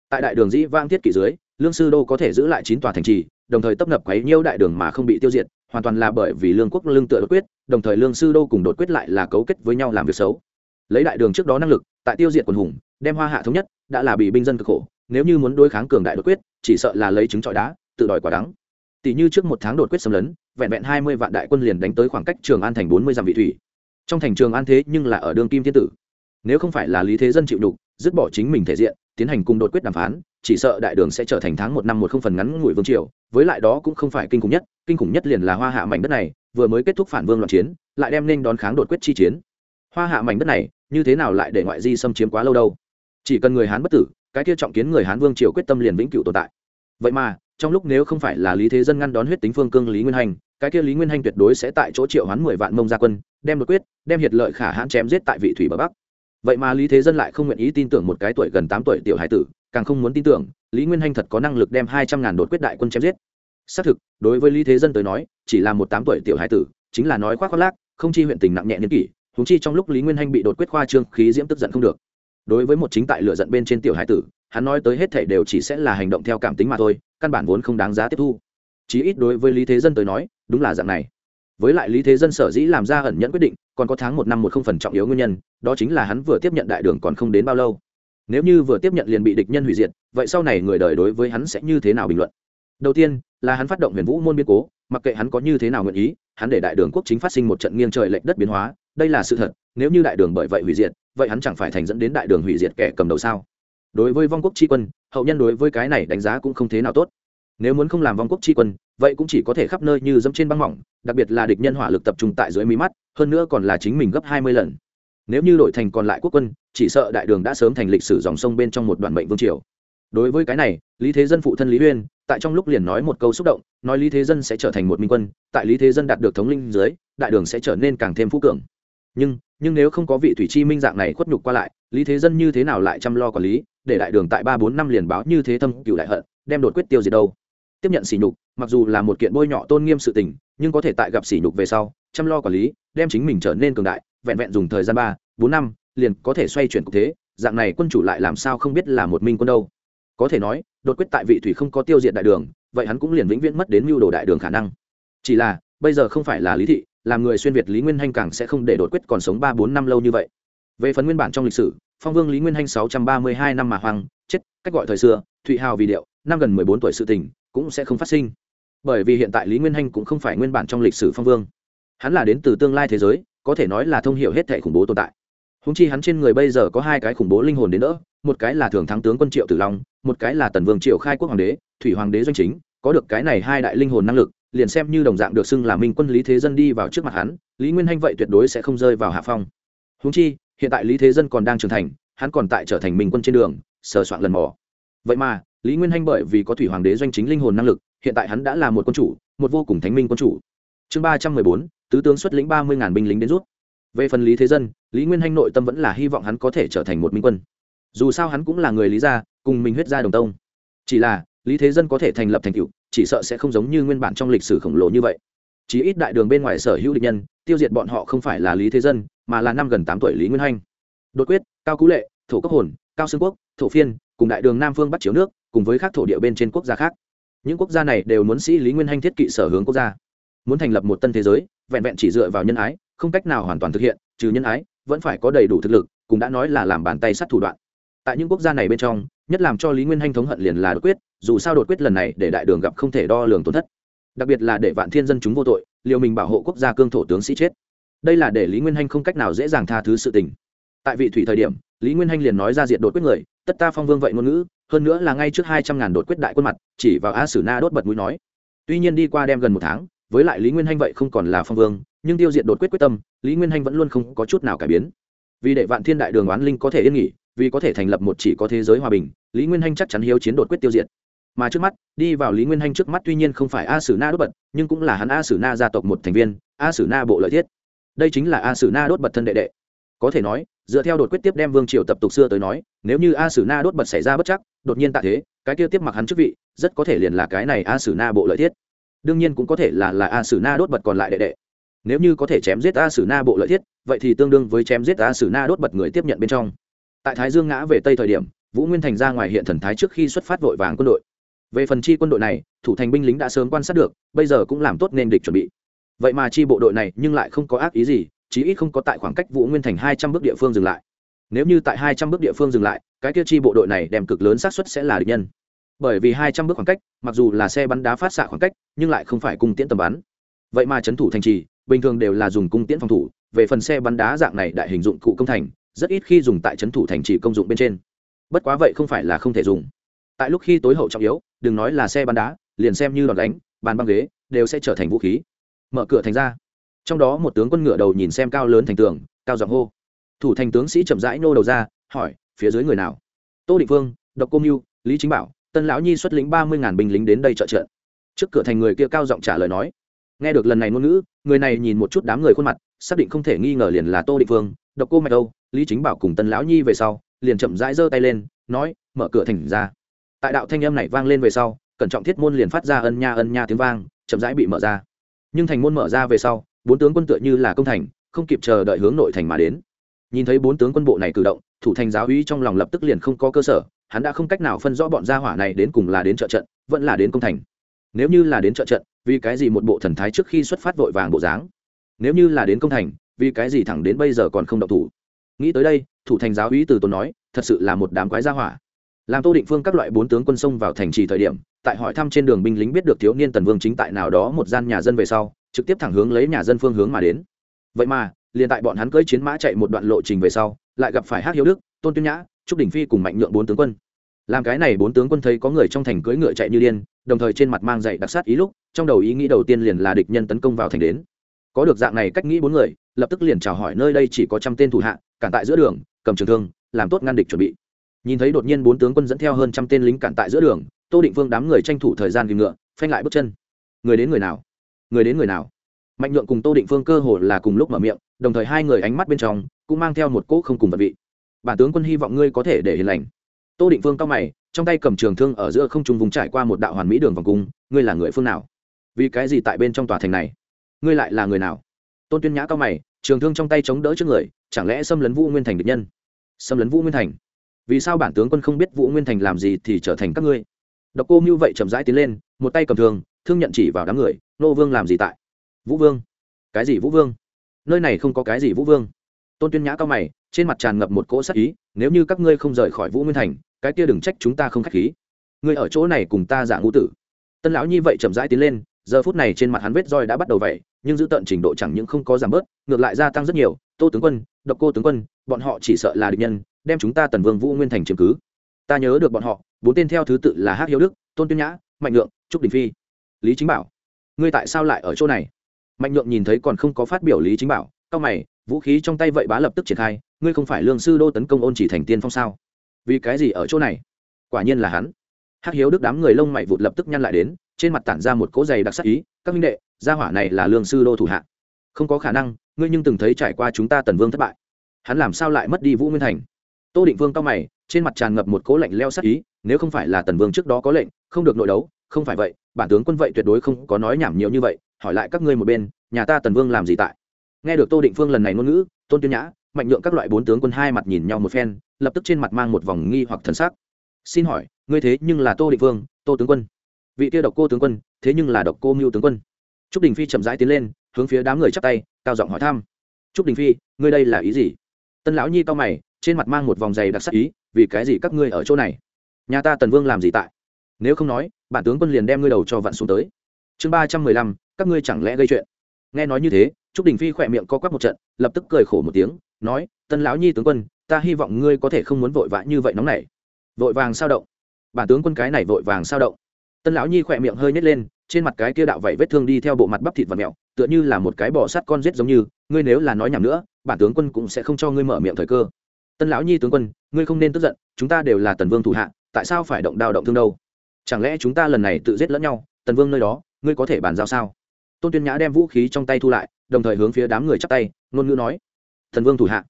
Tại đại đường dĩ vang thiết kỷ dưới, lương sư đô có thể giữ lại chín tòa thành trì, đồng thời tấp nập quấy nhiêu đại đường mà không bị tiêu diệt, hoàn toàn là bởi vì lương quốc lương tựa đột quyết, đồng thời lương sư đô cùng đột quyết lại là cấu kết với nhau làm việc xấu. Lấy đại đường trước đó năng lực, tại tiêu diệt quần hùng, đem hoa hạ thống nhất, đã là bị binh dân cực khổ, nếu như muốn đối kháng cường đại đột quyết, chỉ sợ là lấy trứng trọi đá, tự đòi quả đắng tỷ như trước một tháng đột quyết xâm lấn, vẹn vẹn hai mươi vạn đại quân liền đánh tới khoảng cách trường an thành bốn mươi dặm vị thủy. Trong thành trường an thế nhưng là ở đường kim thiên tử. Nếu không phải là lý thế dân chịu đục, dứt bỏ chính mình thể diện, tiến hành cùng đột quyết đàm phán, chỉ sợ đại đường sẽ trở thành tháng một năm một không phần ngắn ngủi vương triều, với lại đó cũng không phải kinh khủng nhất, kinh khủng nhất liền là hoa hạ mảnh đất này, vừa mới kết thúc phản vương loạn chiến, lại đem nên đón kháng đột quyết chi chiến. Hoa hạ mảnh đất này, như thế nào lại để ngoại di xâm chiếm quá lâu đâu? Chỉ cần người hán bất tử, cái kia trọng kiến người hán vương triều quyết tâm liền vĩnh cửu tồn tại. Vậy mà trong lúc nếu không phải là lý thế dân ngăn đón huyết tính phương cương lý nguyên hành, cái kia lý nguyên hành tuyệt đối sẽ tại chỗ triệu hoán mười vạn mông gia quân, đem đột quyết, đem hiệt lợi khả hãn chém giết tại vị thủy bờ bắc. Vậy mà lý thế dân lại không nguyện ý tin tưởng một cái tuổi gần tám tuổi tiểu hải tử, càng không muốn tin tưởng, lý nguyên hanh thật có năng lực đem hai trăm ngàn đột quyết đại quân chém giết. Xác thực, đối với lý thế dân tới nói, chỉ là một tám tuổi tiểu hải tử, chính là nói khoác khoác lác, không chi huyện tình nặng nhẹ niên kỷ húng chi trong lúc lý nguyên hanh bị đột quyết khoa trương, khí diễm tức giận không được. Đối với một chính tại lựa giận bên trên tiểu hải tử, hắn nói tới hết thể đều chỉ sẽ là hành động theo cảm tính mà thôi căn bản vốn không đáng giá tiếp thu. Chí ít đối với lý thế dân tới nói, đúng là dạng này. Với lại lý thế dân sở dĩ làm ra ẩn nhẫn quyết định, còn có tháng một năm một không phần trọng yếu nguyên nhân, đó chính là hắn vừa tiếp nhận đại đường còn không đến bao lâu. Nếu như vừa tiếp nhận liền bị địch nhân hủy diệt, vậy sau này người đời đối với hắn sẽ như thế nào bình luận? Đầu tiên, là hắn phát động huyền vũ môn biến cố, mặc kệ hắn có như thế nào nguyện ý, hắn để đại đường quốc chính phát sinh một trận nghiêng trời lệch đất biến hóa, đây là sự thật, nếu như đại đường bởi vậy hủy diệt, vậy hắn chẳng phải thành dẫn đến đại đường hủy diệt kẻ cầm đầu sao? Đối với vong quốc tri quân, hậu nhân đối với cái này đánh giá cũng không thế nào tốt. Nếu muốn không làm vong quốc tri quân, vậy cũng chỉ có thể khắp nơi như dẫm trên băng mỏng, đặc biệt là địch nhân hỏa lực tập trung tại dưới mí mắt, hơn nữa còn là chính mình gấp hai mươi lần. Nếu như đổi thành còn lại quốc quân, chỉ sợ đại đường đã sớm thành lịch sử dòng sông bên trong một đoạn mệnh vương triều. Đối với cái này, lý thế dân phụ thân lý uyên, tại trong lúc liền nói một câu xúc động, nói lý thế dân sẽ trở thành một minh quân, tại lý thế dân đạt được thống linh dưới, đại đường sẽ trở nên càng thêm phú cường. Nhưng nhưng nếu không có vị thủy chi minh dạng này khuất nhục qua lại, lý thế dân như thế nào lại chăm lo quản lý? Để đại đường tại ba bốn năm liền báo như thế thâm cựu đại hận, đem đột quyết tiêu diệt đâu. Tiếp nhận sỉ nhục, mặc dù là một kiện bôi nhọ tôn nghiêm sự tình, nhưng có thể tại gặp sỉ nhục về sau, chăm lo quản lý, đem chính mình trở nên cường đại, vẹn vẹn dùng thời gian ba, bốn năm, liền có thể xoay chuyển cục thế, dạng này quân chủ lại làm sao không biết là một minh quân đâu. Có thể nói, đột quyết tại vị thủy không có tiêu diệt đại đường, vậy hắn cũng liền vĩnh viễn mất đến mưu đồ đại đường khả năng. Chỉ là, bây giờ không phải là lý thị, làm người xuyên việt lý nguyên hanh càng sẽ không để đột quyết còn sống ba bốn năm lâu như vậy. Về phần nguyên bản trong lịch sử phong vương lý nguyên hanh sáu trăm ba mươi hai năm mà hoang, chết, cách gọi thời xưa, thụy hào vì điệu, năm gần mười bốn tuổi sự tình, cũng sẽ không phát sinh. Bởi vì hiện tại lý nguyên hanh cũng không phải nguyên bản trong lịch sử phong vương. Hắn là đến từ tương lai thế giới, có thể nói là thông hiểu hết thệ khủng bố tồn tại. Húng chi hắn trên người bây giờ có hai cái khủng bố linh hồn đến nữa một cái là thường thắng tướng quân triệu tử long, một cái là tần vương triệu khai quốc hoàng đế, thủy hoàng đế doanh chính, có được cái này hai đại linh hồn năng lực, liền xem như đồng dạng được xưng là minh quân lý thế dân đi vào trước mặt hắn, lý nguyên hanh vậy tuyệt đối sẽ không rơi vào hạ phong. Húng chi hiện tại lý thế dân còn đang trưởng thành, hắn còn tại trở thành minh quân trên đường, sờ soạn lần mò. Vậy mà, lý nguyên hanh bởi vì có thủy hoàng đế doanh chính linh hồn năng lực, hiện tại hắn đã là một quân chủ, một vô cùng thánh minh quân chủ. Chương ba trăm mười bốn, tứ tướng xuất lĩnh ba mươi ngàn binh lính đến rút. Về phần lý thế dân, lý nguyên hanh nội tâm vẫn là hy vọng hắn có thể trở thành một minh quân. Dù sao hắn cũng là người lý gia, cùng mình huyết gia đồng tông. Chỉ là, lý thế dân có thể thành lập thành cựu chỉ sợ sẽ không giống như nguyên bản trong lịch sử khổng lồ như vậy chỉ ít đại đường bên ngoài sở hữu địch nhân, tiêu diệt bọn họ không phải là lý thế dân, mà là năm gần tám tuổi lý nguyên hanh đột quyết, cao cú lệ, thổ cấp hồn, cao xương quốc, thổ phiên, cùng đại đường nam phương bắt chiếu nước, cùng với các thổ địa bên trên quốc gia khác. Những quốc gia này đều muốn sĩ lý nguyên hanh thiết kỵ sở hướng quốc gia. Muốn thành lập một tân thế giới, vẹn vẹn chỉ dựa vào nhân ái, không cách nào hoàn toàn thực hiện, trừ nhân ái, vẫn phải có đầy đủ thực lực, cũng đã nói là làm bàn tay sắt thủ đoạn. Tại những quốc gia này bên trong, nhất làm cho lý nguyên hanh thống hận liền là đột quyết, dù sao đột quyết lần này để đại đường gặp không thể đo lường tổn thất đặc biệt là để vạn thiên dân chúng vô tội, liều mình bảo hộ quốc gia cương thổ tướng sĩ chết. Đây là để lý nguyên hanh không cách nào dễ dàng tha thứ sự tình. Tại vị thủy thời điểm, lý nguyên hanh liền nói ra diện đột quyết người, tất ta phong vương vậy ngôn ngữ, hơn nữa là ngay trước hai trăm ngàn đột quyết đại quân mặt, chỉ vào a sử na đốt bật mũi nói. Tuy nhiên đi qua đem gần một tháng, với lại lý nguyên hanh vậy không còn là phong vương, nhưng tiêu diệt đột quyết quyết tâm, lý nguyên hanh vẫn luôn không có chút nào cải biến. Vì để vạn thiên đại đường oán linh có thể yên nghỉ, vì có thể thành lập một chỉ có thế giới hòa bình, lý nguyên hanh chắc chắn hiếu chiến đột quyết tiêu diệt mà trước mắt, đi vào lý nguyên hanh trước mắt tuy nhiên không phải a sử na đốt bật, nhưng cũng là hắn a sử na gia tộc một thành viên, a sử na bộ lợi thiết. Đây chính là a sử na đốt bật thân đệ đệ. Có thể nói, dựa theo đột quyết tiếp đem vương triều tập tục xưa tới nói, nếu như a sử na đốt bật xảy ra bất chắc, đột nhiên tại thế, cái kia tiếp mặc hắn chức vị, rất có thể liền là cái này a sử na bộ lợi thiết. Đương nhiên cũng có thể là là a sử na đốt bật còn lại đệ đệ. Nếu như có thể chém giết a sử na bộ lợi thiết, vậy thì tương đương với chém giết a sử na đốt bật người tiếp nhận bên trong. Tại thái dương ngã về tây thời điểm, vũ nguyên thành ra ngoài hiện thần thái trước khi xuất phát vội vàng quân đội về phần chi quân đội này, thủ thành binh lính đã sớm quan sát được, bây giờ cũng làm tốt nên địch chuẩn bị. Vậy mà chi bộ đội này nhưng lại không có ác ý gì, chí ít không có tại khoảng cách vũ nguyên thành hai trăm bước địa phương dừng lại. Nếu như tại hai trăm bước địa phương dừng lại, cái tiêu chi bộ đội này đem cực lớn xác suất sẽ là địch nhân. Bởi vì hai trăm bước khoảng cách, mặc dù là xe bắn đá phát xạ khoảng cách, nhưng lại không phải cung tiễn tầm bắn. Vậy mà trấn thủ thành trì, bình thường đều là dùng cung tiễn phòng thủ, về phần xe bắn đá dạng này đại hình dụng cụ công thành, rất ít khi dùng tại trấn thủ thành trì công dụng bên trên. Bất quá vậy không phải là không thể dùng. Tại lúc khi tối hậu trọng yếu đừng nói là xe bắn đá, liền xem như đòn đánh, bàn băng ghế, đều sẽ trở thành vũ khí. Mở cửa thành ra. Trong đó một tướng quân ngựa đầu nhìn xem cao lớn thành tường, cao giọng hô. Thủ thành tướng sĩ chậm rãi nô đầu ra, hỏi, phía dưới người nào? Tô định phương, độc cô mưu lý chính bảo, tân lão nhi xuất lĩnh ba mươi ngàn binh lính đến đây trợ trợ trước cửa thành người kia cao giọng trả lời nói. Nghe được lần này ngôn ngữ, người này nhìn một chút đám người khuôn mặt, xác định không thể nghi ngờ liền là tô định phương, độc cô mạch đâu lý chính bảo cùng tân lão nhi về sau, liền chậm rãi giơ tay lên, nói, mở cửa thành ra tại đạo thanh âm này vang lên về sau, cẩn trọng thiết môn liền phát ra ân nha ân nha tiếng vang, chậm rãi bị mở ra. Nhưng thành môn mở ra về sau, bốn tướng quân tựa như là công thành, không kịp chờ đợi hướng nội thành mà đến. Nhìn thấy bốn tướng quân bộ này cử động, thủ thành giáo uy trong lòng lập tức liền không có cơ sở, hắn đã không cách nào phân rõ bọn gia hỏa này đến cùng là đến trợ trận, vẫn là đến công thành. Nếu như là đến trợ trận, vì cái gì một bộ thần thái trước khi xuất phát vội vàng bộ dáng? Nếu như là đến công thành, vì cái gì thẳng đến bây giờ còn không động thủ? Nghĩ tới đây, thủ thành giáo uy từ tốn nói, thật sự là một đám quái gia hỏa làm tô định phương các loại bốn tướng quân sông vào thành trì thời điểm, tại hỏi thăm trên đường binh lính biết được thiếu niên tần vương chính tại nào đó một gian nhà dân về sau, trực tiếp thẳng hướng lấy nhà dân phương hướng mà đến. Vậy mà, liền tại bọn hắn cưỡi chiến mã chạy một đoạn lộ trình về sau, lại gặp phải hát hiếu đức, tôn tuyên nhã, trúc đình phi cùng mạnh nhượng bốn tướng quân. Làm cái này bốn tướng quân thấy có người trong thành cưỡi ngựa chạy như điên, đồng thời trên mặt mang dạy đặc sát ý lúc, trong đầu ý nghĩ đầu tiên liền là địch nhân tấn công vào thành đến. Có được dạng này cách nghĩ bốn người, lập tức liền chào hỏi nơi đây chỉ có trăm tên thủ hạ, cản tại giữa đường, cầm trường thương, làm tốt ngăn địch chuẩn bị nhìn thấy đột nhiên bốn tướng quân dẫn theo hơn trăm tên lính cản tại giữa đường, tô định vương đám người tranh thủ thời gian kìm ngựa, phanh lại bước chân. Người đến người nào? Người đến người nào? Mạnh nhượng cùng tô định phương cơ hồ là cùng lúc mở miệng, đồng thời hai người ánh mắt bên trong cũng mang theo một cỗ không cùng vật vị. Bản tướng quân hy vọng ngươi có thể để hiền lành. Tô định phương cao mày, trong tay cầm trường thương ở giữa không trung vùng trải qua một đạo hoàn mỹ đường vòng cung, ngươi là người phương nào? Vì cái gì tại bên trong tòa thành này? Ngươi lại là người nào? Tôn tuyên nhã cao mày, trường thương trong tay chống đỡ trước người, chẳng lẽ xâm lấn vũ nguyên thành địch nhân? Xâm lấn vũ nguyên thành? Vì sao bản tướng quân không biết vũ nguyên thành làm gì thì trở thành các ngươi? Độc cô như vậy chậm rãi tiến lên, một tay cầm thương thương nhận chỉ vào đám người, nô vương làm gì tại? Vũ vương. Cái gì vũ vương? Nơi này không có cái gì vũ vương. Tôn tuyên nhã cao mày, trên mặt tràn ngập một cỗ sắc ý, nếu như các ngươi không rời khỏi vũ nguyên thành, cái kia đừng trách chúng ta không k h á c h khí. Ngươi ở chỗ này cùng ta giả ngũ tử. Tân lão như vậy chậm rãi tiến lên, giờ phút này trên mặt hắn vết roi đã bắt đầu vậy nhưng giữ tận trình độ chẳng những không có giảm bớt, ngược lại gia tăng rất nhiều. Tô tướng quân, độc cô tướng quân bọn họ chỉ sợ là địch nhân, đem chúng ta tần vương vũ nguyên thành chứng cứ. Ta nhớ được bọn họ, bốn tên theo thứ tự là hát hiếu đức, tôn tuyên nhã, mạnh lượng trúc đình phi. Lý chính bảo, ngươi tại sao lại ở chỗ này? Mạnh nhượng nhìn thấy còn không có phát biểu lý chính bảo cao mày, vũ khí trong tay vậy bá lập tức triển khai, ngươi không phải lương sư đô tấn công ôn chỉ thành tiên phong sao? Vì cái gì ở chỗ này? Quả nhiên là hắn. Hắc hiếu đức đám người lông mày vụt lập tức nhăn lại đến, trên mặt tản ra một cỗ giày đặc sắc ý, các minh đệ, gia hỏa này là lương sư đô thủ hạ. Không có khả năng, ngươi nhưng từng thấy trải qua chúng ta tần vương thất bại hắn làm sao lại mất đi vũ nguyên thành? Tô định vương cao mày, trên mặt tràn ngập một cỗ lạnh leo sắc ý, nếu không phải là tần vương trước đó có lệnh, không được nội đấu, không phải vậy, bản tướng quân vậy tuyệt đối không có nói nhảm nhiều như vậy, hỏi lại các ngươi một bên, nhà ta tần vương làm gì tại? Nghe được tô định phương lần này ngôn ngữ, tôn tuyên nhã, mạnh nhượng các loại bốn tướng quân hai mặt nhìn nhau một phen, lập tức trên mặt mang một vòng nghi hoặc thần sắc. Xin hỏi, ngươi thế nhưng là tô định phương tô tướng quân. Vị tiêu độc cô tướng quân, thế nhưng là độc cô mưu tướng quân. Trúc đình phi chậm rãi tiến lên, hướng phía đám người chắp tay, cao giọng hỏi thăm. Trúc đình phi, ngươi đây là ý gì? Tân lão nhi cao mày, trên mặt mang một vòng giày đặc sắc ý, vì cái gì các ngươi ở chỗ này? Nhà ta tần vương làm gì tại? Nếu không nói, bản tướng quân liền đem ngươi đầu cho vặn xuống tới. Chương ba trăm mười lăm, các ngươi chẳng lẽ gây chuyện? Nghe nói như thế, trúc đình phi khỏe miệng co quắp một trận, lập tức cười khổ một tiếng, nói, tân lão nhi tướng quân, ta hy vọng ngươi có thể không muốn vội vã như vậy nóng này vội vàng sao động? Bản tướng quân cái này vội vàng sao động? Tân lão nhi khỏe miệng hơi nhét lên, trên mặt cái kia đạo vẩy vết thương đi theo bộ mặt bắp thịt và mẹo tựa như là một cái bò sắt con rết giống như, ngươi nếu là nói nhảm nữa, bản tướng quân cũng sẽ không cho ngươi mở miệng thời cơ. Tân lão nhi tướng quân, ngươi không nên tức giận, chúng ta đều là tần vương thủ hạ, tại sao phải động đao động thương đâu? Chẳng lẽ chúng ta lần này tự giết lẫn nhau, tần vương nơi đó, ngươi có thể bàn giao sao? Tôn tuyên nhã đem vũ khí trong tay thu lại, đồng thời hướng phía đám người chắp tay, ngôn ngữ nói thần vương thủ hạ.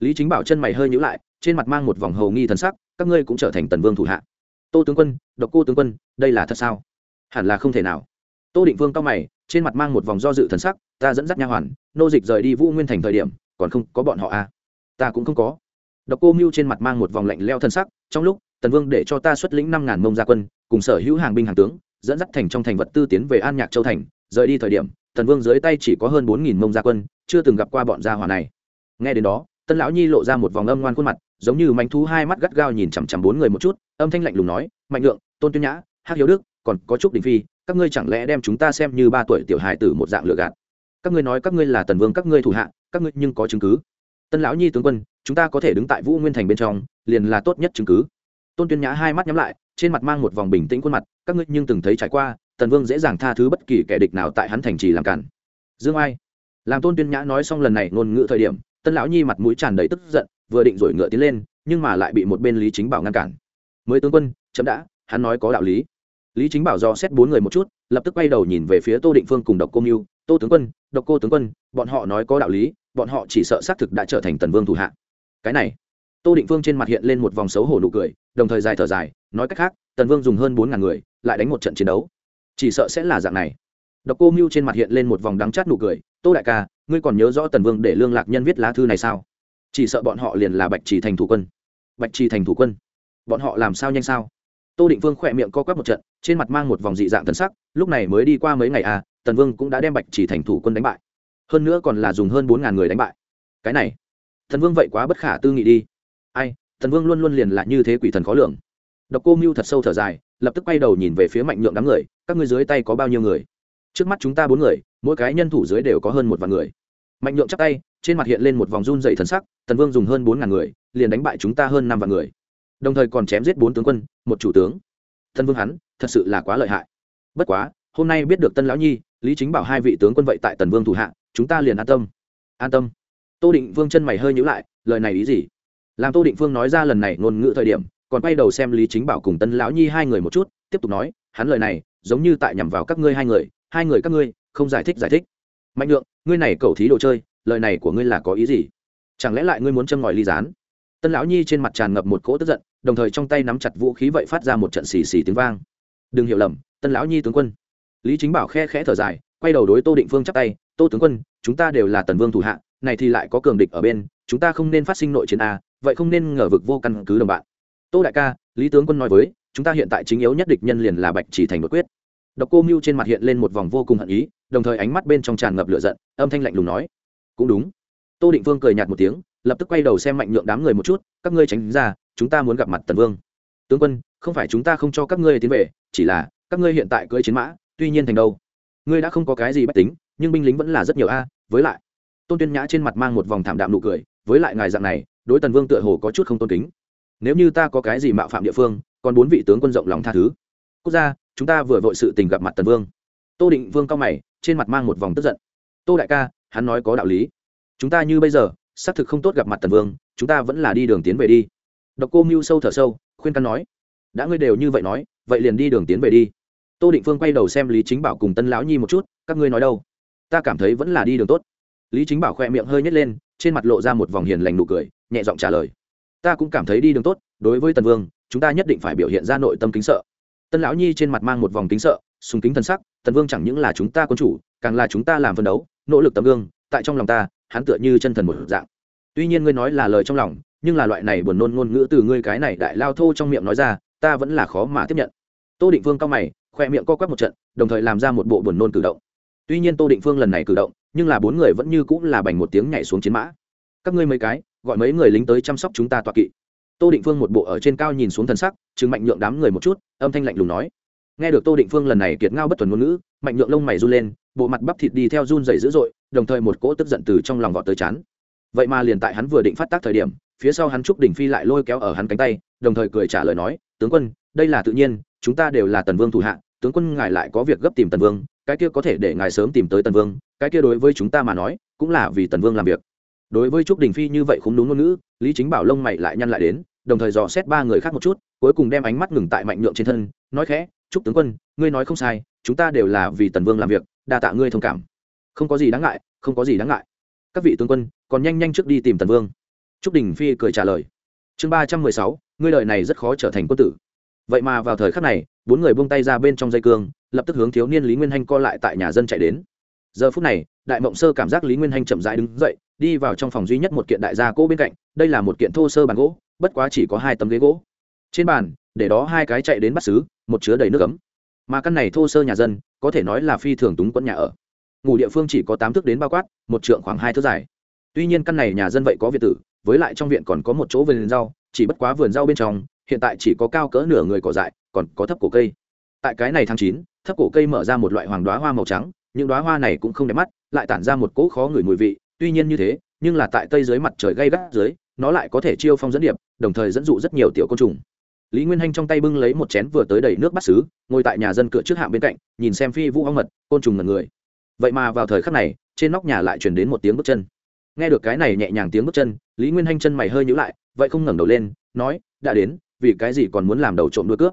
Lý chính bảo chân mày hơi nhữ lại, trên mặt mang một vòng hầu nghi thần sắc, các ngươi cũng trở thành tần vương thủ hạ. Tô tướng quân, độc cô tướng quân, đây là thật sao? Hẳn là không thể nào. Tô định vương cao mày trên mặt mang một vòng do dự thần sắc, ta dẫn dắt nha hoàn, nô dịch rời đi vũ nguyên thành thời điểm, còn không có bọn họ à? Ta cũng không có. Độc cô mưu trên mặt mang một vòng lạnh leo thần sắc, trong lúc, tần vương để cho ta xuất lĩnh năm ngàn mông gia quân, cùng sở hữu hàng binh hàng tướng, dẫn dắt thành trong thành vật tư tiến về an nhạc châu thành. Rời đi thời điểm, tần vương dưới tay chỉ có hơn bốn nghìn mông gia quân, chưa từng gặp qua bọn gia hỏa này. Nghe đến đó, tân lão nhi lộ ra một vòng âm ngoan khuôn mặt, giống như mánh thú hai mắt gắt gao nhìn chằm chằm bốn người một chút, âm thanh lạnh lùng nói, mạnh lượng, tôn tuyên nhã, hắc hiếu đức, còn có trúc đình phi các ngươi chẳng lẽ đem chúng ta xem như ba tuổi tiểu hài tử một dạng lừa gạt? Các ngươi nói các ngươi là tần vương, các ngươi thủ hạ, các ngươi nhưng có chứng cứ. Tân lão nhi tướng quân, chúng ta có thể đứng tại vũ nguyên thành bên trong, liền là tốt nhất chứng cứ. Tôn tuyên nhã hai mắt nhắm lại, trên mặt mang một vòng bình tĩnh khuôn mặt, các ngươi nhưng từng thấy trải qua, tần vương dễ dàng tha thứ bất kỳ kẻ địch nào tại hắn thành trì làm cản. Dương ai, làm tôn tuyên nhã nói xong lần này ngôn ngữ thời điểm, tân lão nhi mặt mũi tràn đầy tức giận, vừa định rồi ngựa tiến lên, nhưng mà lại bị một bên lý chính bảo ngăn cản. Mới tướng quân, chấm đã, hắn nói có đạo lý lý chính bảo do xét bốn người một chút, lập tức quay đầu nhìn về phía tô định phương cùng độc cô mưu tô tướng quân, độc cô tướng quân, bọn họ nói có đạo lý, bọn họ chỉ sợ xác thực đã trở thành tần vương thủ hạ. Cái này? Tô định phương trên mặt hiện lên một vòng xấu hổ nụ cười, đồng thời dài thở dài, nói cách khác, tần vương dùng hơn bốn ngàn người, lại đánh một trận chiến đấu. Chỉ sợ sẽ là dạng này. Độc cô mưu trên mặt hiện lên một vòng đắng chát nụ cười, tô đại ca, ngươi còn nhớ rõ tần vương để lương lạc nhân viết lá thư này sao? Chỉ sợ bọn họ liền là bạch trì thành thủ quân. Bạch trì thành thủ quân? Bọn họ làm sao nhanh sao? Tô định vương khỏe miệng co quắp một trận, trên mặt mang một vòng dị dạng tân sắc, lúc này mới đi qua mấy ngày à tần vương cũng đã đem bạch chỉ thành thủ quân đánh bại. Hơn nữa còn là dùng hơn bốn ngàn người đánh bại. Cái này thần vương vậy quá bất khả tư nghị đi. Ai thần vương luôn luôn liền là như thế quỷ thần khó lường. Độc cô mưu thật sâu thở dài, lập tức quay đầu nhìn về phía mạnh nhượng đám người, các ngươi dưới tay có bao nhiêu người? Trước mắt chúng ta bốn người, mỗi cái nhân thủ dưới đều có hơn một vạn người. Mạnh nhượng chắc tay, trên mặt hiện lên một vòng run dày thần sắc thần vương dùng hơn bốn ngàn người, liền đánh bại chúng ta hơn năm vạn người đồng thời còn chém giết bốn tướng quân, một chủ tướng. Thần vương hắn, thật sự là quá lợi hại. Bất quá, hôm nay biết được tân lão nhi, lý chính bảo hai vị tướng quân vậy tại tần vương thủ hạ, chúng ta liền an tâm. An tâm. Tô định vương chân mày hơi nhữ lại, lời này ý gì? Làm tô định vương nói ra lần này ngôn ngữ thời điểm, còn quay đầu xem lý chính bảo cùng tân lão nhi hai người một chút, tiếp tục nói, hắn lời này, giống như tại nhằm vào các ngươi hai người hai người các ngươi, không giải thích giải thích. Mạnh lượng ngươi này cầu thí đồ chơi, lời này của ngươi là có ý gì? Chẳng lẽ lại ngươi muốn châm ngòi ly gián? Tân lão nhi trên mặt tràn ngập một cỗ tức giận, đồng thời trong tay nắm chặt vũ khí vậy phát ra một trận xì xì tiếng vang. Đừng hiểu lầm, tân lão nhi tướng quân. Lý chính bảo khe khẽ thở dài, quay đầu đối tô định phương chắp tay, tô tướng quân, chúng ta đều là tần vương thủ hạ, này thì lại có cường địch ở bên, chúng ta không nên phát sinh nội chiến a vậy không nên ngờ vực vô căn cứ đồng bạn. Tô đại ca, lý tướng quân nói với, chúng ta hiện tại chính yếu nhất địch nhân liền là bạch chỉ thành đột quyết. Độc cô mưu trên mặt hiện lên một vòng vô cùng hận ý, đồng thời ánh mắt bên trong tràn ngập lửa giận, âm thanh lạnh lùng nói, cũng đúng. Tô định vương cười nhạt một tiếng lập tức quay đầu xem mạnh nhượng đám người một chút, các ngươi tránh ra, chúng ta muốn gặp mặt tần vương. Tướng quân, không phải chúng ta không cho các ngươi tiến về, chỉ là, các ngươi hiện tại cưỡi chiến mã, tuy nhiên thành đâu. Ngươi đã không có cái gì bất tính, nhưng binh lính vẫn là rất nhiều a à. với lại, tôn tuyên nhã trên mặt mang một vòng thảm đạm nụ cười, với lại ngài dạng này, đối tần vương tựa hồ có chút không tôn kính. Nếu như ta có cái gì mạo phạm địa phương, còn bốn vị tướng quân rộng lòng tha thứ. Quốc gia, chúng ta vừa vội sự tình gặp mặt tần vương. Tô định vương cao mày, trên mặt mang một vòng tức giận. Tô đại ca, hắn nói có đạo lý. Chúng ta như bây giờ xác thực không tốt gặp mặt tần vương, chúng ta vẫn là đi đường tiến về đi. Độc cô mưu sâu thở sâu, khuyên căn nói, đã ngươi đều như vậy nói, vậy liền đi đường tiến về đi. Tô định phương quay đầu xem lý chính bảo cùng tân lão nhi một chút, các ngươi nói đâu? Ta cảm thấy vẫn là đi đường tốt. Lý chính bảo khoe miệng hơi nhét lên, trên mặt lộ ra một vòng hiền lành nụ cười, nhẹ giọng trả lời, ta cũng cảm thấy đi đường tốt, đối với tần vương, chúng ta nhất định phải biểu hiện ra nội tâm kính sợ. Tân lão nhi trên mặt mang một vòng kính sợ, sùng kính thần sắc, tần vương chẳng những là chúng ta quân chủ, càng là chúng ta làm phân đấu, nỗ lực tấm gương tại trong lòng ta, hắn tựa như chân thần một dạng. Tuy nhiên ngươi nói là lời trong lòng, nhưng là loại này buồn nôn ngôn ngữ từ ngươi cái này đại lao thô trong miệng nói ra, ta vẫn là khó mà tiếp nhận. Tô định vương cao mày, khoe miệng co quắp một trận, đồng thời làm ra một bộ buồn nôn cử động. Tuy nhiên tô định phương lần này cử động, nhưng là bốn người vẫn như cũng là bành một tiếng nhảy xuống chiến mã. Các ngươi mấy cái, gọi mấy người lính tới chăm sóc chúng ta tọa kỵ. Tô định phương một bộ ở trên cao nhìn xuống thần sắc chứng mạnh nhượng đám người một chút, âm thanh lạnh lùng nói. Nghe được tô định phương lần này kiệt ngao bất thuần ngôn ngữ, mạnh nhượng lông mày run lên, bộ mặt bắp thịt đi theo run dày dữ dội đồng thời một cỗ tức giận từ trong lòng vọt tới chán. Vậy mà liền tại hắn vừa định phát tác thời điểm, phía sau hắn trúc đỉnh phi lại lôi kéo ở hắn cánh tay, đồng thời cười trả lời nói, tướng quân, đây là tự nhiên, chúng ta đều là tần vương thủ hạ, tướng quân ngài lại có việc gấp tìm tần vương, cái kia có thể để ngài sớm tìm tới tần vương, cái kia đối với chúng ta mà nói, cũng là vì tần vương làm việc. Đối với trúc đình phi như vậy không đúng ngôn ngữ, lý chính bảo lông mày lại nhăn lại đến, đồng thời dò xét ba người khác một chút, cuối cùng đem ánh mắt ngừng tại mạnh nhượng trên thân, nói khẽ, Trúc tướng quân, ngươi nói không sai, chúng ta đều là vì tần vương làm việc, đa tạ ngươi thông cảm không có gì đáng ngại, không có gì đáng ngại. Các vị tướng quân, còn nhanh nhanh trước đi tìm tần vương. Trúc đình phi cười trả lời. Chương ba trăm mười sáu, ngươi lời này rất khó trở thành quân tử. Vậy mà vào thời khắc này, bốn người buông tay ra bên trong dây cương, lập tức hướng thiếu niên lý nguyên hanh co lại tại nhà dân chạy đến. Giờ phút này, đại mộng sơ cảm giác lý nguyên hanh chậm rãi đứng dậy, đi vào trong phòng duy nhất một kiện đại gia cỗ bên cạnh, đây là một kiện thô sơ bàn gỗ, bất quá chỉ có hai tấm ghế gỗ. Trên bàn, để đó hai cái chạy đến bắt xứ, một chứa đầy nước ấm. Mà căn này thô sơ nhà dân, có thể nói là phi thường túng quẫn nhà ở ngủ địa phương chỉ có tám thước đến bao quát, một trượng khoảng hai thước dài. Tuy nhiên căn này nhà dân vậy có viện tử, với lại trong viện còn có một chỗ vườn rau, chỉ bất quá vườn rau bên trong, hiện tại chỉ có cao cỡ nửa người cỏ dại, còn có thấp cổ cây. Tại cái này tháng chín, thấp cổ cây mở ra một loại hoàng đoá hoa màu trắng, những đoá hoa này cũng không đẹp mắt, lại tản ra một cỗ khó ngửi mùi vị, tuy nhiên như thế, nhưng là tại tây dưới mặt trời gây gắt dưới, nó lại có thể chiêu phong dẫn điệp, đồng thời dẫn dụ rất nhiều tiểu côn trùng. Lý nguyên hanh trong tay bưng lấy một chén vừa tới đầy nước bắt xứ ngồi tại nhà dân cửa trước hạng bên cạnh, nhìn xem phi vũ hoang mật, côn trùng ngần người vậy mà vào thời khắc này, trên nóc nhà lại chuyển đến một tiếng bước chân. Nghe được cái này nhẹ nhàng tiếng bước chân, lý nguyên hanh chân mày hơi nhữ lại, vậy không ngẩng đầu lên, nói, đã đến, vì cái gì còn muốn làm đầu trộm đuôi cướp?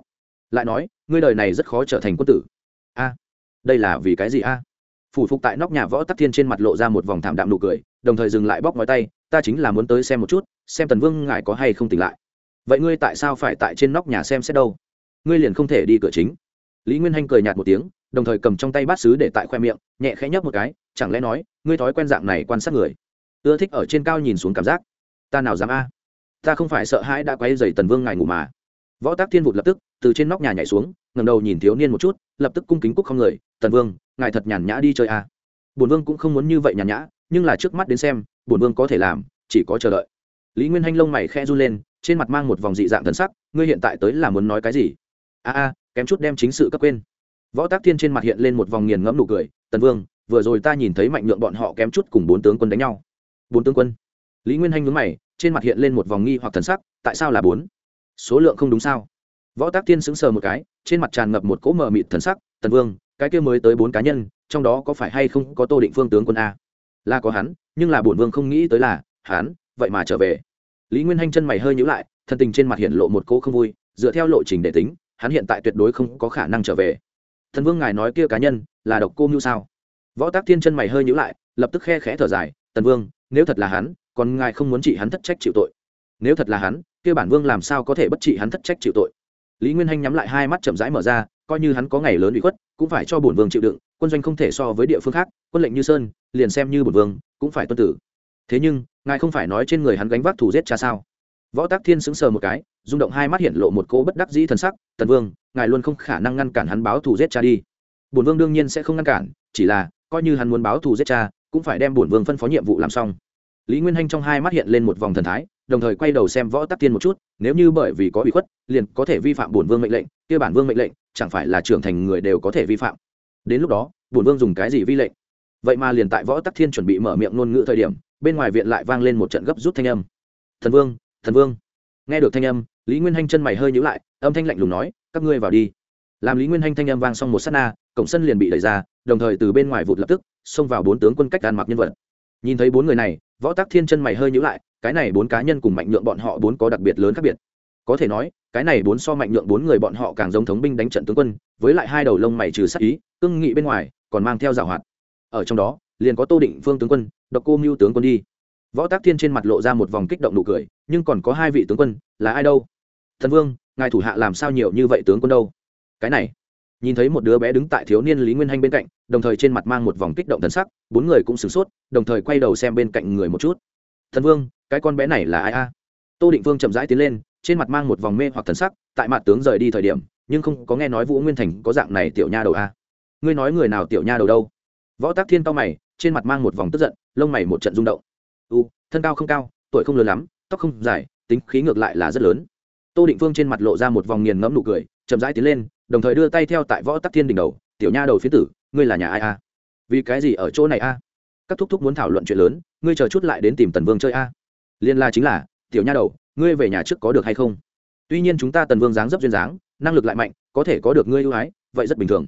Lại nói, ngươi đời này rất khó trở thành quân tử. A, đây là vì cái gì a? Phủ phục tại nóc nhà võ tắc thiên trên mặt lộ ra một vòng thảm đạm nụ cười, đồng thời dừng lại bóc ngói tay, ta chính là muốn tới xem một chút, xem tần vương ngài có hay không tỉnh lại. Vậy ngươi tại sao phải tại trên nóc nhà xem xét đâu? Ngươi liền không thể đi cửa chính. Lý nguyên hanh cười nhạt một tiếng đồng thời cầm trong tay bát sứ để tại khoe miệng, nhẹ khẽ nhấp một cái, chẳng lẽ nói, ngươi thói quen dạng này quan sát người? Ưa thích ở trên cao nhìn xuống cảm giác. Ta nào dám a? Ta không phải sợ hãi đã quay dày tần vương ngài ngủ mà. Võ tác thiên vụt lập tức, từ trên nóc nhà nhảy xuống ngầm đầu nhìn thiếu niên một chút, lập tức cung kính cúc không người, tần vương, ngài thật nhàn nhã đi chơi a. Bổn vương cũng không muốn như vậy nhàn nhã, nhưng là trước mắt đến xem, bổn vương có thể làm, chỉ có chờ đợi. Lý nguyên hanh lông mày khe run lên, trên mặt mang một vòng dị dạng thần sắc, ngươi hiện tại tới là muốn nói cái gì? A a, kém chút đem chính sự cấp quên võ tác thiên trên mặt hiện lên một vòng nghiền ngẫm nụ cười, tần vương, vừa rồi ta nhìn thấy mạnh nhượng bọn họ kém chút cùng bốn tướng quân đánh nhau. Bốn tướng quân? Lý nguyên hanh nhướng mày, trên mặt hiện lên một vòng nghi hoặc thần sắc, tại sao là bốn? Số lượng không đúng sao? Võ tác thiên sững sờ một cái, trên mặt tràn ngập một cỗ mờ mịt thần sắc, tần vương, cái kia mới tới bốn cá nhân, trong đó có phải hay không có tô định phương tướng quân a? Là có hắn, nhưng là bổn vương không nghĩ tới là hắn, vậy mà trở về. Lý nguyên hanh chân mày hơi nhữ lại, thân tình trên mặt hiện lộ một cỗ không vui, dựa theo lộ trình để tính, hắn hiện tại tuyệt đối không có khả năng trở về thần vương ngài nói kia cá nhân là độc cô mưu sao? Võ tác thiên chân mày hơi nhữ lại, lập tức khe khẽ thở dài, tần vương, nếu thật là hắn, còn ngài không muốn trị hắn thất trách chịu tội? Nếu thật là hắn, kia bản vương làm sao có thể bất trị hắn thất trách chịu tội? Lý nguyên hanh nhắm lại hai mắt chậm rãi mở ra, coi như hắn có ngày lớn bị khuất, cũng phải cho bổn vương chịu đựng, quân doanh không thể so với địa phương khác, quân lệnh như sơn, liền xem như bổn vương, cũng phải tuân tử. Thế nhưng, ngài không phải nói trên người hắn gánh vác thủ giết cha sao? Võ tác thiên sững sờ một cái, rung động hai mắt hiện lộ một cỗ bất đắc dĩ thần sắc, tần vương ngài luôn không khả năng ngăn cản hắn báo thù giết cha đi. Bổn vương đương nhiên sẽ không ngăn cản, chỉ là, coi như hắn muốn báo thù giết cha, cũng phải đem bổn vương phân phó nhiệm vụ làm xong. Lý nguyên hanh trong hai mắt hiện lên một vòng thần thái, đồng thời quay đầu xem võ tắc tiên một chút, nếu như bởi vì có bị khuất, liền có thể vi phạm bổn vương mệnh lệnh, kia bản vương mệnh lệnh, chẳng phải là trưởng thành người đều có thể vi phạm. Đến lúc đó, bổn vương dùng cái gì vi lệnh? Vậy mà liền tại võ tắc thiên chuẩn bị mở miệng ngôn ngữ thời điểm, bên ngoài viện lại vang lên một trận gấp rút thanh âm. Thần vương thần vương. Nghe được thanh âm, lý nguyên hanh chân mày hơi nhữ lại, âm thanh lạnh lùng nói các ngươi vào đi. Làm lý nguyên hanh thanh âm vang xong một s á t na, cổng sân liền bị đẩy ra, đồng thời từ bên ngoài vụt lập tức, xông vào bốn tướng quân cách đàn mặc nhân vật. Nhìn thấy bốn người này, võ tác thiên chân mày hơi nhữ lại, cái này bốn cá nhân cùng mạnh nhượng bọn họ bốn có đặc biệt lớn khác biệt. Có thể nói, cái này bốn so mạnh nhượng bốn người bọn họ càng giống thống binh đánh trận tướng quân, với lại hai đầu lông mày trừ sắc ý cưng nghị bên ngoài, còn mang theo rào hoạt. Ở trong đó, liền có tô định phương tướng quân, độc cô mưu tướng quân đi. Võ tác thiên trên mặt lộ ra một vòng kích động nụ cười, nhưng còn có hai vị tướng quân, là ai đâu? Thần vương ngài thủ hạ làm sao nhiều như vậy tướng quân đâu? Cái này, nhìn thấy một đứa bé đứng tại thiếu niên lý nguyên hanh bên cạnh, đồng thời trên mặt mang một vòng kích động thần sắc, bốn người cũng sửng sốt, đồng thời quay đầu xem bên cạnh người một chút. Thần vương, cái con bé này là ai a? Tô định vương chậm rãi tiến lên, trên mặt mang một vòng mê hoặc thần sắc, tại mặt tướng rời đi thời điểm, nhưng không có nghe nói vũ nguyên thành có dạng này tiểu nha đầu a. Ngươi nói người nào tiểu nha đầu đâu? Võ tác thiên cao mày, trên mặt mang một vòng tức giận, lông mày một trận rung động. U thân cao không cao, tuổi không lớn lắm, tóc không dài, tính khí ngược lại là rất lớn tô định phương trên mặt lộ ra một vòng nghiền ngẫm nụ cười chậm rãi tiến lên đồng thời đưa tay theo tại võ tắc thiên đỉnh đầu tiểu nha đầu phía tử ngươi là nhà ai a? Vì cái gì ở chỗ này a? Các thúc thúc muốn thảo luận chuyện lớn ngươi chờ chút lại đến tìm tần vương chơi a. Liên la chính là tiểu nha đầu ngươi về nhà trước có được hay không? Tuy nhiên chúng ta tần vương dáng dấp duyên dáng năng lực lại mạnh có thể có được ngươi ưu ái vậy rất bình thường.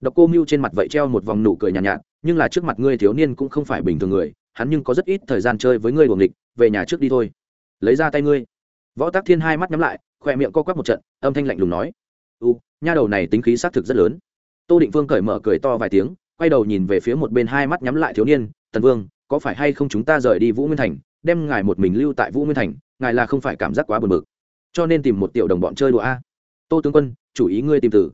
Độc cô mưu trên mặt vậy treo một vòng nụ cười nhàn nhạt, nhạt nhưng là trước mặt ngươi thiếu niên cũng không phải bình thường người hắn nhưng có rất ít thời gian chơi với ngươi buồng địch về nhà trước đi thôi. Lấy ra tay ngươi võ tác thiên hai mắt nhắm lại khoe miệng co quắp một trận, âm thanh lạnh lùng nói, u, nha đầu này tính khí xác thực rất lớn. Tô định vương cởi mở cười to vài tiếng, quay đầu nhìn về phía một bên hai mắt nhắm lại thiếu niên, tần vương, có phải hay không chúng ta rời đi vũ nguyên thành, đem ngài một mình lưu tại vũ nguyên thành, ngài là không phải cảm giác quá buồn bực, cho nên tìm một tiểu đồng bọn chơi đùa a. Tô tướng quân, chủ ý ngươi tìm tử.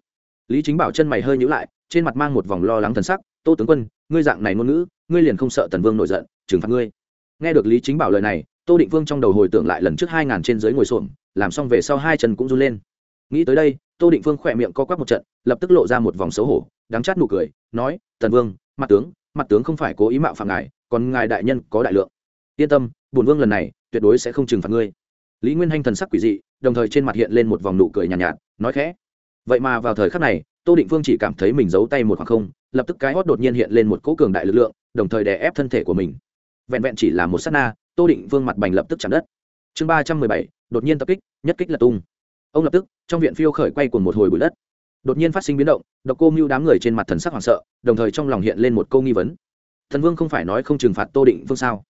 Lý chính bảo chân mày hơi nhữ lại, trên mặt mang một vòng lo lắng thần sắc, tô tướng quân, ngươi dạng này ngôn ngữ, ngươi liền không sợ tần vương nổi giận, trừng phạt ngươi. Nghe được lý chính bảo lời này tô định vương trong đầu hồi tưởng lại lần trước hai ngàn trên dưới ngồi xuồng làm xong về sau hai chân cũng run lên. Nghĩ tới đây tô định vương khỏe miệng co quắp một trận lập tức lộ ra một vòng xấu hổ đắng chát nụ cười nói tần vương mặt tướng mặt tướng không phải cố ý mạo phạm ngài còn ngài đại nhân có đại lượng. Yên tâm bổn vương lần này tuyệt đối sẽ không trừng phạt ngươi. Lý nguyên hanh thần sắc quỷ dị đồng thời trên mặt hiện lên một vòng nụ cười nhàn nhạt, nhạt nói khẽ vậy mà vào thời khắc này tô định vương chỉ cảm thấy mình giấu tay một khoảng không lập tức cái hót đột nhiên hiện lên một cỗ cường đại lực lượng đồng thời đè ép thân thể của mình. Vẹn vẹn chỉ là một s á t na tô định vương mặt bành lập tức chạm đất. Chương ba trăm mười bảy, đột nhiên tập kích, nhất kích là tung. Ông lập tức, trong viện phiêu khởi quay cùng một hồi bụi đất. Đột nhiên phát sinh biến động, độc cô mưu đám người trên mặt thần sắc hoảng sợ, đồng thời trong lòng hiện lên một câu nghi vấn. Thần vương không phải nói không trừng phạt tô định vương sao?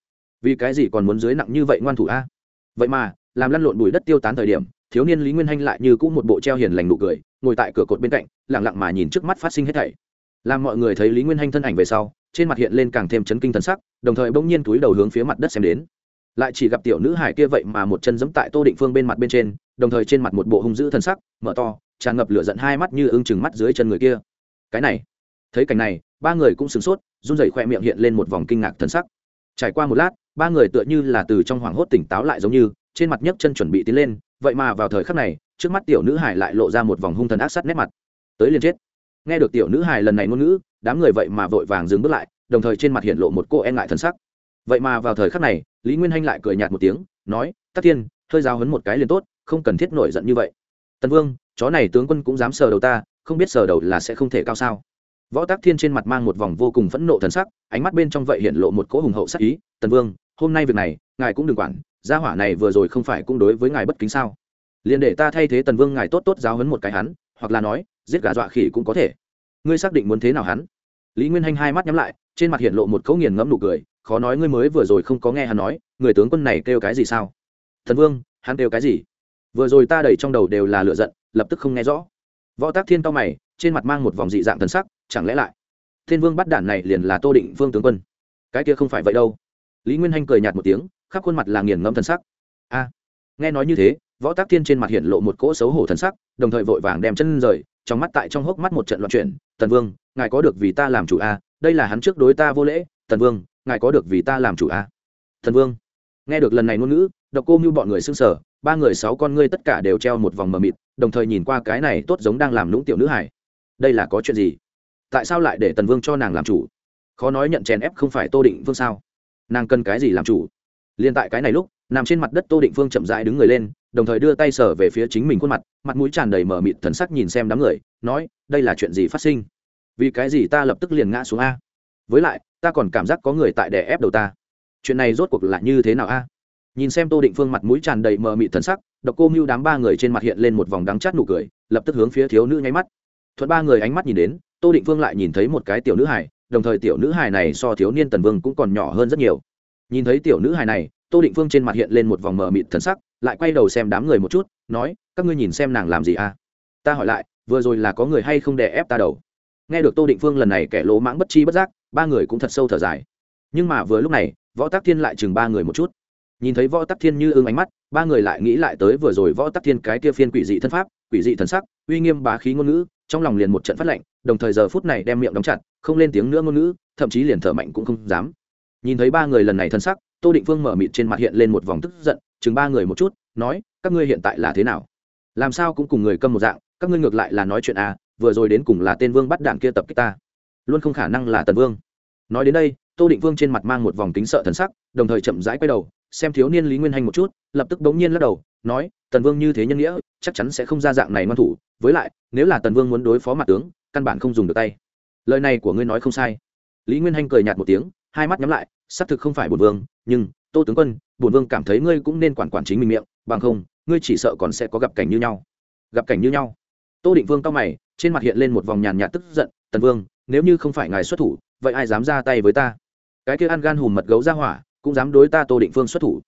Vì cái gì còn muốn dưới nặng như vậy ngoan thủ a? Vậy mà, làm lăn lộn bụi đất tiêu tán thời điểm, thiếu niên lý nguyên hanh lại như cũ một bộ treo hiền lành nụ cười, ngồi tại cửa cột bên cạnh lẳng lặng mà nhìn trước mắt phát sinh hết thảy. Làm mọi người thấy lý nguyên hanh thân ảnh về sau trên mặt hiện lên càng thêm chấn kinh thần sắc, đồng thời bỗng nhiên túi đầu hướng phía mặt đất xem đến. Lại chỉ gặp tiểu nữ hải kia vậy mà một chân giẫm tại tô định phương bên mặt bên trên, đồng thời trên mặt một bộ hung dữ thần sắc, mở to, tràn ngập lửa giận hai mắt như ưng chừng mắt dưới chân người kia. Cái này, thấy cảnh này, ba người cũng sửng sốt, run rẩy khoe miệng hiện lên một vòng kinh ngạc thần sắc. Trải qua một lát, ba người tựa như là từ trong hoảng hốt tỉnh táo lại giống như, trên mặt nhấc chân chuẩn bị tiến lên, vậy mà vào thời khắc này, trước mắt tiểu nữ hải lại lộ ra một vòng hung thần ác sắt nét mặt. Tới liền chết nghe được tiểu nữ hài lần này ngôn ngữ, đám người vậy mà vội vàng dừng bước lại, đồng thời trên mặt hiện lộ một cô e ngại thân sắc. Vậy mà vào thời khắc này, lý nguyên hanh lại cười nhạt một tiếng, nói, tắc thiên, hơi giao hấn một cái liền tốt, không cần thiết nổi giận như vậy. Tần vương, chó này tướng quân cũng dám sờ đầu ta, không biết sờ đầu là sẽ không thể cao sao. Võ tác thiên trên mặt mang một vòng vô cùng phẫn nộ thần sắc, ánh mắt bên trong vậy hiện lộ một cỗ hùng hậu sắc ý, tần vương, hôm nay việc này, ngài cũng đừng quản, gia hỏa này vừa rồi không phải cũng đối với ngài bất kính sao? Liền để ta thay thế tần vương ngài tốt tốt giáo hấn một cái hắn hoặc là nói, giết gà dọa khỉ cũng có thể. Ngươi xác định muốn thế nào hắn? Lý nguyên hanh hai mắt nhắm lại, trên mặt hiện lộ một cấu nghiền ngẫm nụ cười, khó nói ngươi mới vừa rồi không có nghe hắn nói, người tướng quân này kêu cái gì sao? Thần vương, hắn kêu cái gì? Vừa rồi ta đẩy trong đầu đều là lựa giận, lập tức không nghe rõ. Võ tác thiên to mày, trên mặt mang một vòng dị dạng thần sắc, chẳng lẽ lại? Thiên vương bắt đản này liền là tô định vương tướng quân. Cái kia không phải vậy đâu. Lý nguyên hanh cười nhạt một tiếng, khắp khuôn mặt là nghiền ngẫm thần sắc. A, nghe nói như thế võ tác thiên trên mặt hiện lộ một cỗ xấu hổ thần sắc, đồng thời vội vàng đem chân rời, trong mắt tại trong hốc mắt một trận loạn chuyển, tần vương, ngài có được vì ta làm chủ a đây là hắn trước đối ta vô lễ. Tần vương, ngài có được vì ta làm chủ à? a thần vương. Nghe được lần này ngôn ngữ, độc cô mưu bọn người xưng sở ba người sáu con ngươi tất cả đều treo một vòng mờ mịt, đồng thời nhìn qua cái này tốt giống đang làm lũng tiểu nữ hải đây là có chuyện gì? Tại sao lại để tần vương cho nàng làm chủ? Khó nói nhận chèn ép không phải tô định vương sao? Nàng cần cái gì làm chủ? Liên tại cái này lúc, nằm trên mặt đất tô định Vương chậm rãi đứng người lên đồng thời đưa tay sở về phía chính mình khuôn mặt mặt mũi tràn đầy mờ mịt thần sắc nhìn xem đám người nói đây là chuyện gì phát sinh? Vì cái gì ta lập tức liền ngã xuống a? Với lại ta còn cảm giác có người tại đè ép đầu ta. Chuyện này rốt cuộc là như thế nào a? Nhìn xem tô định phương mặt mũi tràn đầy mờ mịt thần sắc độc cô mưu đám ba người trên mặt hiện lên một vòng đắng chát nụ cười lập tức hướng phía thiếu nữ nháy mắt. Thuận ba người ánh mắt nhìn đến tô định phương lại nhìn thấy một cái tiểu nữ hài, đồng thời tiểu nữ hài này so thiếu niên tần vương cũng còn nhỏ hơn rất nhiều. Nhìn thấy tiểu nữ hài này tô định phương trên mặt hiện lên một vòng mờ mịt thần sắc, lại quay đầu xem đám người một chút, nói, các ngươi nhìn xem nàng làm gì à? Ta hỏi lại, vừa rồi là có người hay không đè ép ta đầu? Nghe được tô định phương lần này kẻ lỗ mãng bất chi bất giác, ba người cũng thật sâu thở dài. Nhưng mà vừa lúc này, võ tắc thiên lại chừng ba người một chút. Nhìn thấy võ tắc thiên như ưng ánh mắt, ba người lại nghĩ lại tới vừa rồi võ tắc thiên cái kia phiên quỷ dị thân pháp, quỷ dị thần sắc, uy nghiêm bá khí ngôn ngữ, trong lòng liền một trận phát lệnh, đồng thời giờ phút này đem miệng đóng chặt, không lên tiếng nữa ngôn ngữ, thậm chí liền thở mạnh cũng không dám. Nhìn thấy ba người lần này thân sắc tô định phương mở mịt trên mặt hiện lên một vòng tức giận, chừng ba người một chút, nói, các ngươi hiện tại là thế nào? Làm sao cũng cùng người câm một dạng, các ngươi ngược lại là nói chuyện à vừa rồi đến cùng là tên vương bắt đạn kia tập kích ta. Luôn không khả năng là tần vương. Nói đến đây, tô định vương trên mặt mang một vòng kính sợ thần sắc, đồng thời chậm rãi quay đầu, xem thiếu niên lý nguyên hành một chút, lập tức bỗng nhiên lắc đầu, nói, tần vương như thế nhân nghĩa, chắc chắn sẽ không ra dạng này ngoan thủ, với lại, nếu là tần vương muốn đối phó mặt tướng, căn bản không dùng được tay. Lời này của ngươi nói không sai. Lý nguyên hanh cười nhạt một tiếng, hai mắt nhắm lại, xác thực không phải bùn vương nhưng tô tướng quân, bổn vương cảm thấy ngươi cũng nên quản quản chính mình miệng, bằng không, ngươi chỉ sợ còn sẽ có gặp cảnh như nhau. Gặp cảnh như nhau? Tô định vương cao mày, trên mặt hiện lên một vòng nhàn nhạt tức giận, tần vương, nếu như không phải ngài xuất thủ, vậy ai dám ra tay với ta? Cái kia ăn gan hùm mật gấu ra hỏa, cũng dám đối ta tô định phương xuất thủ.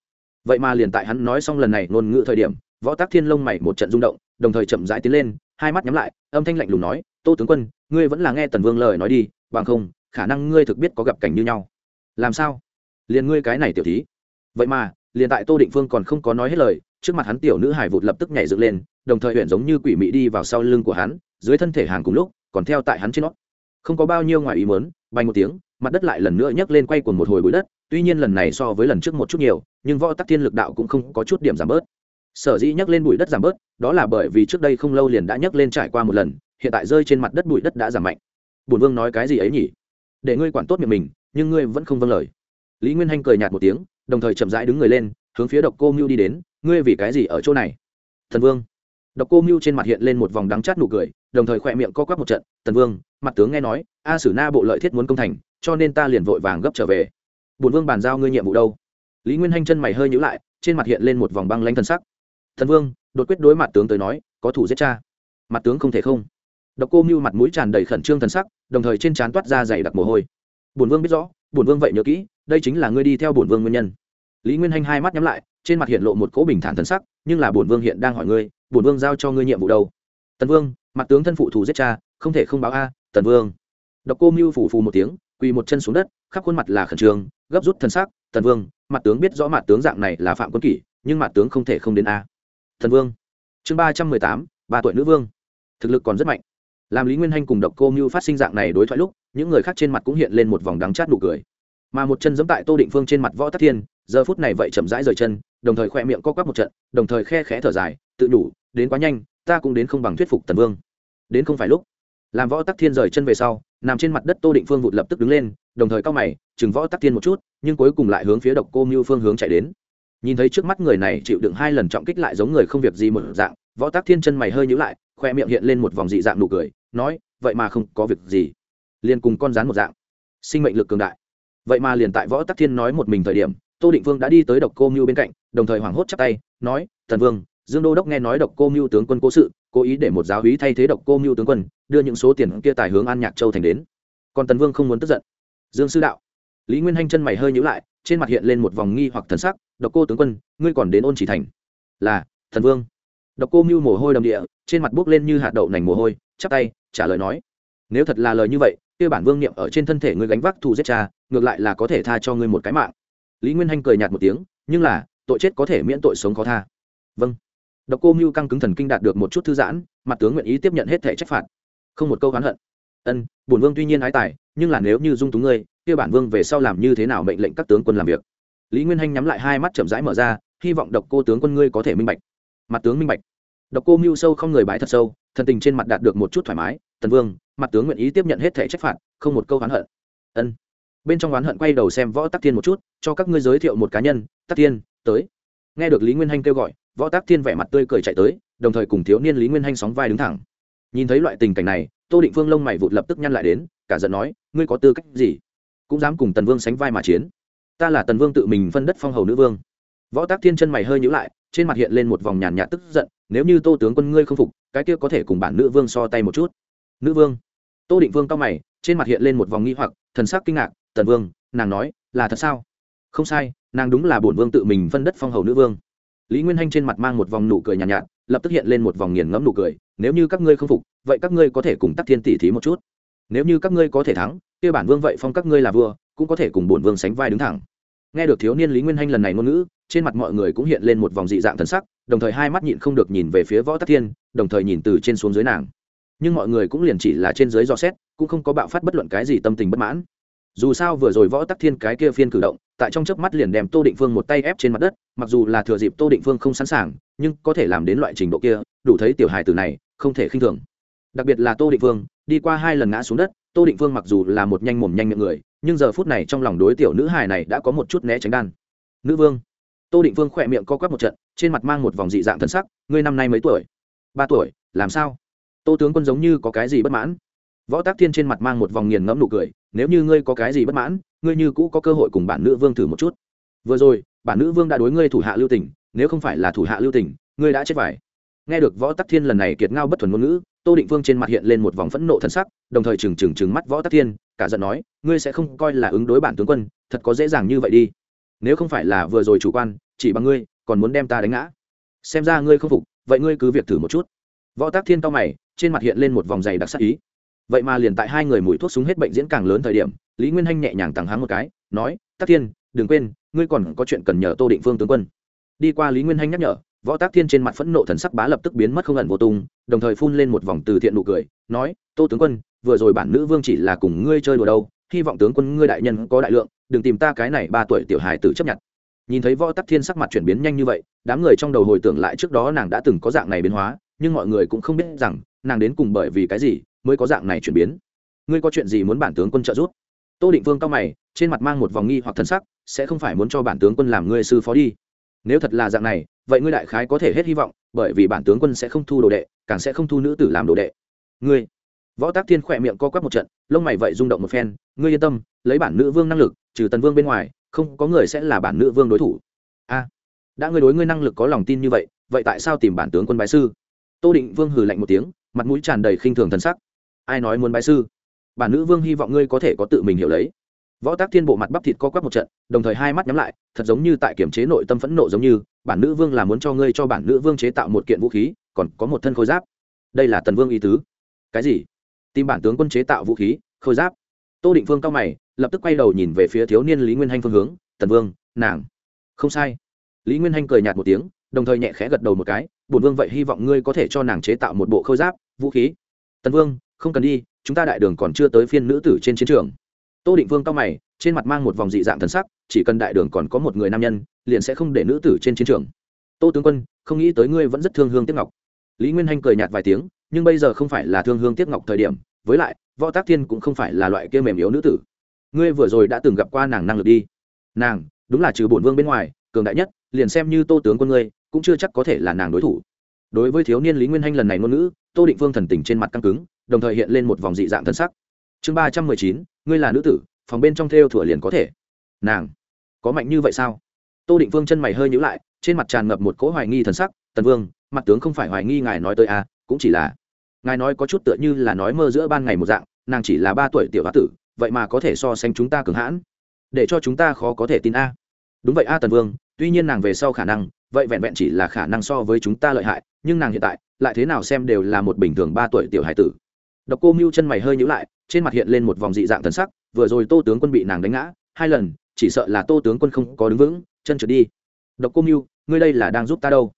Vậy mà liền tại hắn nói xong lần này ngôn ngữ thời điểm, võ tác thiên lông mày một trận rung động, đồng thời chậm rãi tiến lên, hai mắt nhắm lại, âm thanh lạnh lùng nói, tô tướng quân, ngươi vẫn là nghe tần vương lời nói đi, bằng không, khả năng ngươi thực biết có gặp cảnh như nhau. Làm sao? Liền ngươi cái này tiểu thí. Vậy mà, liền tại tô định phương còn không có nói hết lời, trước mặt hắn tiểu nữ hải vụt lập tức nhảy dựng lên, đồng thời huyện giống như quỷ mị đi vào sau lưng của hắn, dưới thân thể hàng cùng lúc, còn theo tại hắn trên nó. Không có bao nhiêu ngoài ý mớn bay một tiếng, mặt đất lại lần nữa nhấc lên quay cùng một hồi bụi đất, tuy nhiên lần này so với lần trước một chút nhiều, nhưng võ tắc thiên lực đạo cũng không có chút điểm giảm bớt. Sở dĩ nhấc lên bụi đất giảm bớt, đó là bởi vì trước đây không lâu liền đã nhấc lên trải qua một lần, hiện tại rơi trên mặt đất bụi đất đã giảm mạnh. Bùn vương nói cái gì ấy nhỉ? Để ngươi quản tốt miệng mình, nhưng ngươi vẫn không vâng lời lý nguyên hanh cười nhạt một tiếng, đồng thời chậm rãi đứng người lên, hướng phía độc cô mưu đi đến, ngươi vì cái gì ở chỗ này? Thần vương. Độc cô mưu trên mặt hiện lên một vòng đắng chát nụ cười, đồng thời khỏe miệng co quắp một trận, thần vương, mặt tướng nghe nói, a sử na bộ lợi thiết muốn công thành, cho nên ta liền vội vàng gấp trở về. Bùn vương bàn giao ngươi nhiệm vụ đâu? Lý nguyên hanh chân mày hơi nhữ lại, trên mặt hiện lên một vòng băng lanh thân sắc. Thần vương, đột quyết đối mặt tướng tới nói, có thủ giết cha. Mặt tướng không thể không. Độc cô mưu mặt mũi tràn đầy khẩn trương thần sắc, đồng thời trên trán toát ra dày đặc mồ hôi. Bùn vương biết rõ bùn vương vậy nhớ kỹ đây chính là ngươi đi theo bổn vương nguyên nhân. Lý nguyên hanh hai mắt nhắm lại, trên mặt hiện lộ một cỗ bình thản thần sắc, nhưng là bổn vương hiện đang hỏi ngươi, bổn vương giao cho ngươi nhiệm vụ đâu? Tần vương, mặt tướng thân phụ thủ giết cha, không thể không báo a, tần vương. Độc cô mưu phủ phù một tiếng, quỳ một chân xuống đất, khắp khuôn mặt là khẩn trương, gấp rút thân xác tần vương, mặt tướng biết rõ mặt tướng dạng này là phạm quân kỷ, nhưng mặt tướng không thể không đến a. Thần vương. Chương ba trăm mười tám, ba tuổi nữ vương. Thực lực còn rất mạnh. Làm lý nguyên hanh cùng độc cô mưu phát sinh dạng này đối thoại lúc, những người khác trên mặt cũng hiện lên một vòng đắng chát nụ cười mà một chân giẫm tại tô định phương trên mặt võ tắc thiên, giờ phút này vậy chậm rãi rời chân, đồng thời khoe miệng co quắp một trận, đồng thời khe khẽ thở dài, tự đủ đến quá nhanh, ta cũng đến không bằng thuyết phục tần vương. Đến không phải lúc. Làm võ tắc thiên rời chân về sau, nằm trên mặt đất tô định phương vụt lập tức đứng lên, đồng thời cao mày, chừng võ tắc thiên một chút, nhưng cuối cùng lại hướng phía độc cô mưu phương hướng chạy đến. Nhìn thấy trước mắt người này chịu đựng hai lần trọng kích lại giống người không việc gì một dạng, võ tắc thiên chân mày hơi nhữ lại khoe miệng hiện lên một vòng dị dạng nụ cười, nói, vậy mà không có việc gì. Liền cùng con rán một dạng. Sinh mệnh lực cường đại vậy mà liền tại võ tắc thiên nói một mình thời điểm, tô định vương đã đi tới độc cô mưu bên cạnh, đồng thời hoảng hốt chắp tay, nói thần vương, dương đô đốc nghe nói độc cô mưu tướng quân cố sự, cố ý để một giáo hí thay thế độc cô mưu tướng quân, đưa những số tiền kia tài hướng an nhạc châu thành đến. Còn tần vương không muốn tức giận. Dương sư đạo. Lý nguyên hanh chân mày hơi nhữ lại, trên mặt hiện lên một vòng nghi hoặc thần sắc, độc cô tướng quân, ngươi còn đến ôn chỉ thành? Là thần vương. Độc cô mưu mồ hôi đầm địa, trên mặt buốc lên như hạt đậu nành mồ hôi, chắp tay, trả lời nói, nếu thật là lời như vậy kia bản vương niệm ở trên thân thể ngươi gánh vác thù giết cha, ngược lại là có thể tha cho ngươi một cái mạng. Lý nguyên hanh cười nhạt một tiếng, nhưng là, tội chết có thể miễn tội sống khó tha. Vâng. Độc cô mưu căng cứng thần kinh đạt được một chút thư giãn, mặt tướng nguyện ý tiếp nhận hết thể trách phạt. Không một câu oán hận. Ân, bổn vương tuy nhiên ái tài, nhưng là nếu như dung túng ngươi, kia bản vương về sau làm như thế nào mệnh lệnh các tướng quân làm việc? Lý nguyên hanh nhắm lại hai mắt chậm rãi mở ra, hy vọng độc cô tướng quân ngươi có thể minh bạch. Mặt tướng minh bạch độc cô mưu sâu không người bái thật sâu, thần tình trên mặt đạt được một chút thoải mái. Tần vương, mặt tướng nguyện ý tiếp nhận hết thể trách phạt, không một câu oán hận. Ân. Bên trong oán hận quay đầu xem võ tắc thiên một chút, cho các ngươi giới thiệu một cá nhân, tắc thiên, tới. Nghe được lý nguyên Hành kêu gọi, võ tắc thiên vẻ mặt tươi cười chạy tới, đồng thời cùng thiếu niên lý nguyên Hành sóng vai đứng thẳng. Nhìn thấy loại tình cảnh này, tô định vương lông mày vụt lập tức nhăn lại đến, cả giận nói, ngươi có tư cách gì? Cũng dám cùng tần vương sánh vai mà chiến. Ta là tần vương tự mình phân đất phong hầu nữ vương. Võ tắc thiên chân mày hơi nhíu lại, trên mặt hiện lên một vòng nhàn nhạt tức giận nếu như tô tướng quân ngươi không phục cái kia có thể cùng bản nữ vương so tay một chút. Nữ vương. Tô định vương cao mày trên mặt hiện lên một vòng nghi hoặc thần sắc kinh ngạc tần vương nàng nói là thật sao? Không sai nàng đúng là bổn vương tự mình phân đất phong hầu nữ vương. Lý nguyên hanh trên mặt mang một vòng nụ cười nhàn nhạt, nhạt lập tức hiện lên một vòng nghiền ngẫm nụ cười nếu như các ngươi không phục vậy các ngươi có thể cùng tắc thiên tỷ thí một chút. Nếu như các ngươi có thể thắng kia bản vương vậy phong các ngươi là vua cũng có thể cùng bổn vương sánh vai đứng thẳng. Nghe được thiếu niên lý nguyên hanh lần này ngôn ngữ trên mặt mọi người cũng hiện lên một vòng dị dạng thần sắc đồng thời hai mắt nhịn không được nhìn về phía võ tắc thiên, đồng thời nhìn từ trên xuống dưới nàng. Nhưng mọi người cũng liền chỉ là trên dưới do xét, cũng không có bạo phát bất luận cái gì tâm tình bất mãn. Dù sao vừa rồi võ tắc thiên cái kia phiên cử động, tại trong chớp mắt liền đem tô định phương một tay ép trên mặt đất, mặc dù là thừa dịp tô định phương không sẵn sàng, nhưng có thể làm đến loại trình độ kia, đủ thấy tiểu hài từ này, không thể khinh thường. Đặc biệt là tô định phương, đi qua hai lần ngã xuống đất, tô định phương mặc dù là một nhanh mồm nhanh miệng người, nhưng giờ phút này trong lòng đối tiểu nữ hài này đã có một chút né tránh đan. Nữ vương. Tô định vương khỏe miệng co quắp một trận trên mặt mang một vòng dị dạng thân sắc, ngươi năm nay mấy tuổi? Ba tuổi, làm sao? Tô tướng quân giống như có cái gì bất mãn? Võ tác thiên trên mặt mang một vòng nghiền ngẫm nụ cười, nếu như ngươi có cái gì bất mãn, ngươi như cũ có cơ hội cùng bản nữ vương thử một chút. Vừa rồi, bản nữ vương đã đối ngươi thủ hạ lưu tỉnh nếu không phải là thủ hạ lưu tỉnh ngươi đã chết vải nghe được võ tắc thiên lần này kiệt ngao bất thuần ngôn ngữ, tô định vương trên mặt hiện lên một vòng phẫn nộ thân sắc, đồng thời trừng trừng trừng mắt võ tắc thiên, cả giận nói, ngươi sẽ không coi là ứng đối bản tướng quân, thật có dễ dàng như vậy đi. Nếu không phải là vừa rồi chủ quan, chỉ bằng ngươi còn muốn đem ta đánh ngã. Xem ra ngươi không phục, vậy ngươi cứ việc thử một chút. Võ tác thiên cao mày, trên mặt hiện lên một vòng dày đặc sắc ý. Vậy mà liền tại hai người mùi thuốc súng hết bệnh diễn càng lớn thời điểm, lý nguyên hanh nhẹ nhàng tằng hắng một cái, nói tác thiên, đừng quên, ngươi còn có chuyện cần nhờ tô định phương tướng quân. Đi qua lý nguyên hanh nhắc nhở, võ tác thiên trên mặt phẫn nộ thần sắc bá lập tức biến mất không ẩn vô tung, đồng thời phun lên một vòng từ thiện nụ cười, nói, tô tướng quân, vừa rồi bản nữ vương chỉ là cùng ngươi chơi đùa đâu, hy vọng tướng quân ngươi đại nhân có đại lượng, đừng tìm ta cái này ba tuổi tiểu hài tử chấp nhận nhìn thấy võ tắc thiên sắc mặt chuyển biến nhanh như vậy, đám người trong đầu hồi tưởng lại trước đó nàng đã từng có dạng này biến hóa, nhưng mọi người cũng không biết rằng, nàng đến cùng bởi vì cái gì mới có dạng này chuyển biến. Ngươi có chuyện gì muốn bản tướng quân trợ giúp? Tô định vương cao mày, trên mặt mang một vòng nghi hoặc thân sắc, sẽ không phải muốn cho bản tướng quân làm ngươi sư phó đi. Nếu thật là dạng này, vậy ngươi đại khái có thể hết hy vọng, bởi vì bản tướng quân sẽ không thu đồ đệ, càng sẽ không thu nữ tử làm đồ đệ. Ngươi. Võ tác thiên khỏe miệng co quắp một trận, lông mày vậy rung động một phen, ngươi yên tâm, lấy bản nữ vương năng lực, trừ tần vương bên ngoài không có người sẽ là bản nữ vương đối thủ. A, đã ngươi đối ngươi năng lực có lòng tin như vậy vậy tại sao tìm bản tướng quân bái sư? Tô định vương hừ lạnh một tiếng, mặt mũi tràn đầy khinh thường thân sắc. Ai nói muốn bái sư? Bản nữ vương hy vọng ngươi có thể có tự mình hiểu lấy. Võ tác thiên bộ mặt bắp thịt co quắp một trận, đồng thời hai mắt nhắm lại, thật giống như tại kiểm chế nội tâm phẫn nộ giống như, bản nữ vương là muốn cho ngươi cho bản nữ vương chế tạo một kiện vũ khí, còn có một thân khôi giáp. Đây là tần vương ý tứ. Cái gì? Tìm bản tướng quân chế tạo vũ khí, khôi giáp tô định vương cao mày, lập tức quay đầu nhìn về phía thiếu niên lý nguyên hanh phương hướng, tần vương, nàng. Không sai. Lý nguyên hanh cười nhạt một tiếng, đồng thời nhẹ khẽ gật đầu một cái, bổn vương vậy hy vọng ngươi có thể cho nàng chế tạo một bộ khôi giáp, vũ khí. Tần vương, không cần đi, chúng ta đại đường còn chưa tới phiên nữ tử trên chiến trường. Tô định vương cao mày, trên mặt mang một vòng dị dạng thần sắc, chỉ cần đại đường còn có một người nam nhân, liền sẽ không để nữ tử trên chiến trường. Tô tướng quân, không nghĩ tới ngươi vẫn rất thương hương tiếc ngọc. Lý nguyên hanh cười nhạt vài tiếng, nhưng bây giờ không phải là thương hương tiếc ngọc thời điểm, với lại võ tác thiên cũng không phải là loại kia mềm yếu nữ tử. Ngươi vừa rồi đã từng gặp qua nàng năng lực đi. Nàng, đúng là trừ bổn vương bên ngoài, cường đại nhất, liền xem như tô tướng quân ngươi, cũng chưa chắc có thể là nàng đối thủ. Đối với thiếu niên lý nguyên hanh lần này ngôn ngữ, tô định Vương thần tình trên mặt căng cứng, đồng thời hiện lên một vòng dị dạng thân sắc. Chương ba trăm mười chín, ngươi là nữ tử, phòng bên trong theo thủa liền có thể. Nàng, có mạnh như vậy sao? Tô định Vương chân mày hơi nhữ lại, trên mặt tràn ngập một cỗ hoài nghi thần sắc. Tần vương, mặt tướng không phải hoài nghi ngài nói tới à? cũng chỉ là ngài nói có chút tựa như là nói mơ giữa ban ngày một dạng, nàng chỉ là ba tuổi tiểu hoa tử, vậy mà có thể so sánh chúng ta cường hãn. Để cho chúng ta khó có thể tin a. Đúng vậy a tần vương, tuy nhiên nàng về sau khả năng, vậy vẹn vẹn chỉ là khả năng so với chúng ta lợi hại, nhưng nàng hiện tại, lại thế nào xem đều là một bình thường ba tuổi tiểu hải tử. Độc cô mưu chân mày hơi nhữ lại, trên mặt hiện lên một vòng dị dạng thần sắc, vừa rồi tô tướng quân bị nàng đánh ngã, hai lần, chỉ sợ là tô tướng quân không có đứng vững, chân trượt đi. Độc cô mưu ngươi đây là đang giúp ta đâu?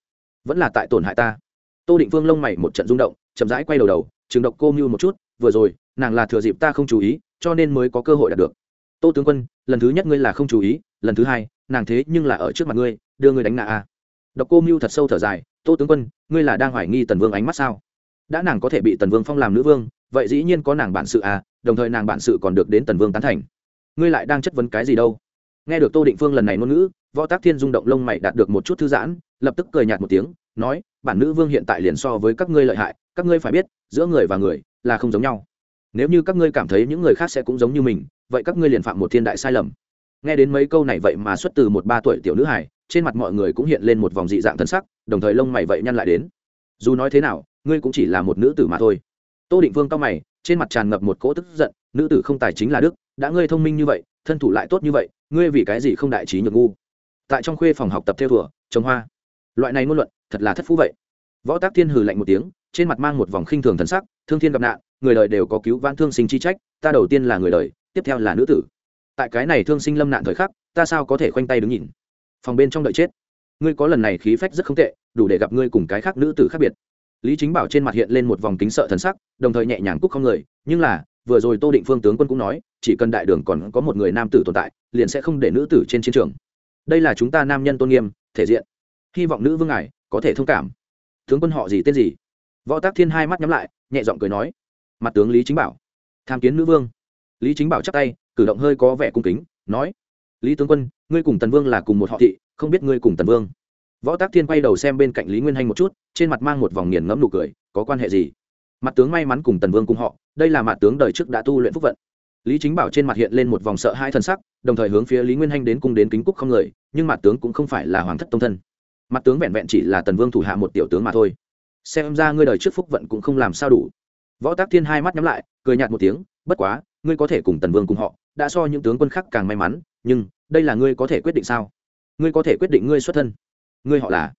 Vẫn là tại tổn hại ta. Tô định vương lông mày một trận rung động chậm rãi quay đầu đầu chừng độc cô mưu một chút, vừa rồi, nàng là thừa dịp ta không chú ý, cho nên mới có cơ hội đạt được. Tô tướng quân, lần thứ nhất ngươi là không chú ý, lần thứ hai, nàng thế nhưng là ở trước mặt ngươi, đưa ngươi đánh nạ a. Độc cô mưu thật sâu thở dài, tô tướng quân, ngươi là đang hoài nghi tần vương ánh mắt sao? Đã nàng có thể bị tần vương phong làm nữ vương, vậy dĩ nhiên có nàng bản sự à đồng thời nàng bản sự còn được đến tần vương tán thành. Ngươi lại đang chất vấn cái gì đâu? Nghe được tô định phương lần này ngôn ngữ, võ tác thiên rung động lông mày đạt được một chút thư giãn, lập tức cười nhạt một tiếng, nói, bản nữ vương hiện tại liền so với các ngươi lợi hại các ngươi phải biết, giữa người và người là không giống nhau. Nếu như các ngươi cảm thấy những người khác sẽ cũng giống như mình, vậy các ngươi liền phạm một thiên đại sai lầm. Nghe đến mấy câu này vậy mà xuất từ một ba tuổi tiểu nữ hải trên mặt mọi người cũng hiện lên một vòng dị dạng thân sắc, đồng thời lông mày vậy nhăn lại đến. Dù nói thế nào, ngươi cũng chỉ là một nữ tử mà thôi. Tô định vương cao mày, trên mặt tràn ngập một cỗ tức giận, nữ tử không tài chính là đức, đã ngươi thông minh như vậy, thân thủ lại tốt như vậy, ngươi vì cái gì không đại trí nhược ngu? Tại trong khuê phòng học tập theo thùa trồng hoa. Loại này ngôn luận, thật là thất phú vậy. Võ tác thiên hừ lạnh một tiếng trên mặt mang một vòng khinh thường thần sắc, thương thiên gặp nạn, người đời đều có cứu vãn thương sinh chi trách, ta đầu tiên là người đời, tiếp theo là nữ tử. Tại cái này thương sinh lâm nạn thời khắc, ta sao có thể khoanh tay đứng nhìn? Phòng bên trong đợi chết. Ngươi có lần này khí phách rất không tệ, đủ để gặp ngươi cùng cái khác nữ tử khác biệt. Lý chính bảo trên mặt hiện lên một vòng kính sợ thần sắc, đồng thời nhẹ nhàng cúc không người, nhưng là, vừa rồi tô định phương tướng quân cũng nói, chỉ cần đại đường còn có một người nam tử tồn tại, liền sẽ không để nữ tử trên chiến trường. Đây là chúng ta nam nhân tôn nghiêm, thể diện. Hy vọng nữ vương ngài có thể thông cảm. Tướng quân họ gì, tên gì? Võ tác thiên hai mắt nhắm lại, nhẹ giọng cười nói, mặt tướng lý chính bảo. Tham kiến nữ vương. Lý chính bảo chắc tay, cử động hơi có vẻ cung kính, nói, lý tướng quân, ngươi cùng tần vương là cùng một họ thị, không biết ngươi cùng tần vương. Võ tác thiên quay đầu xem bên cạnh lý nguyên hanh một chút, trên mặt mang một vòng nghiền ngẫm nụ cười, có quan hệ gì? Mặt tướng may mắn cùng tần vương cùng họ, đây là mặt tướng đời trước đã tu luyện phúc vận. Lý chính bảo trên mặt hiện lên một vòng sợ hai t sắc, đồng thời hướng phía lý nguyên hanh đến cung đến kính cúc không người, nhưng mặt tướng cũng không phải là hoàng thất tông thân. Mặt tướng vẹn vẹn chỉ là tần vương thủ hạ một tiểu tướng mà thôi xem ra ngươi đời trước phúc vận cũng không làm sao đủ. Võ tác thiên hai mắt nhắm lại, cười nhạt một tiếng, bất quá, ngươi có thể cùng tần vương cùng họ, đã so những tướng quân khác càng may mắn, nhưng đây là ngươi có thể quyết định sao? Ngươi có thể quyết định ngươi xuất thân. Ngươi họ là,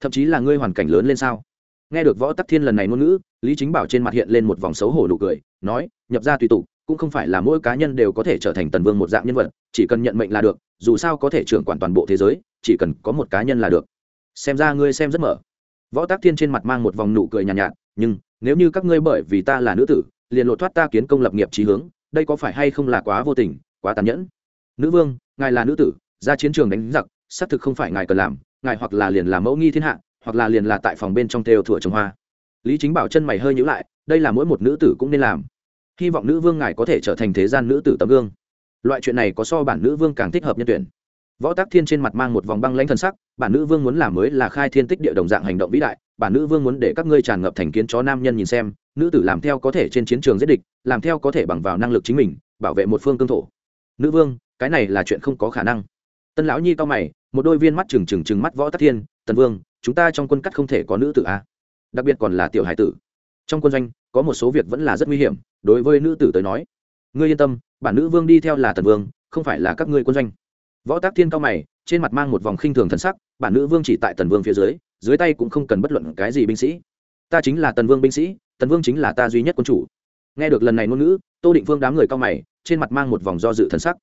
thậm chí là ngươi hoàn cảnh lớn lên sao? Nghe được võ tắc thiên lần này ngôn ngữ, lý chính bảo trên mặt hiện lên một vòng xấu hổ nụ cười, nói, nhập ra tùy tục, cũng không phải là mỗi cá nhân đều có thể trở thành tần vương một dạng nhân vật, chỉ cần nhận mệnh là được, dù sao có thể trưởng quản toàn bộ thế giới, chỉ cần có một cá nhân là được. Xem ra ngươi xem rất mở võ tác thiên trên mặt mang một vòng nụ cười nhàn nhạt, nhạt nhưng nếu như các ngươi bởi vì ta là nữ tử liền lột thoát ta kiến công lập nghiệp trí hướng đây có phải hay không là quá vô tình quá tàn nhẫn? Nữ vương ngài là nữ tử ra chiến trường đánh giặc xác thực không phải ngài cần làm ngài hoặc là liền là mẫu nghi thiên hạ hoặc là liền là tại phòng bên trong theo thủa trồng hoa. Lý chính bảo chân mày hơi nhữ lại đây là mỗi một nữ tử cũng nên làm. Hy vọng nữ vương ngài có thể trở thành thế gian nữ tử tấm gương. Loại chuyện này có so bản nữ vương càng thích hợp nhân tuyển võ tác thiên trên mặt mang một vòng băng lãnh thần sắc, bản nữ vương muốn làm mới là khai thiên tích địa đồng dạng hành động vĩ đại, bản nữ vương muốn để các ngươi tràn ngập thành kiến chó nam nhân nhìn xem, nữ tử làm theo có thể trên chiến trường giết địch, làm theo có thể bằng vào năng lực chính mình, bảo vệ một phương cương thổ. Nữ vương, cái này là chuyện không có khả năng. Tân lão nhi cao mày, một đôi viên mắt trừng trừng trừng mắt võ tắc thiên, tần vương, chúng ta trong quân cắt không thể có nữ tử a à? đặc biệt còn là tiểu hải tử. Trong quân doanh, có một số việc vẫn là rất nguy hiểm, đối với nữ tử tới nói. Ngươi yên tâm, bản nữ vương đi theo là tần vương, không phải là các ngươi quân doanh võ tác thiên cao mày, trên mặt mang một vòng khinh thường thần sắc, bản nữ vương chỉ tại tần vương phía dưới dưới tay cũng không cần bất luận cái gì binh sĩ. Ta chính là tần vương binh sĩ, tần vương chính là ta duy nhất quân chủ. Nghe được lần này ngôn ngữ, tô định vương đám người cao mày, trên mặt mang một vòng do dự thần sắc.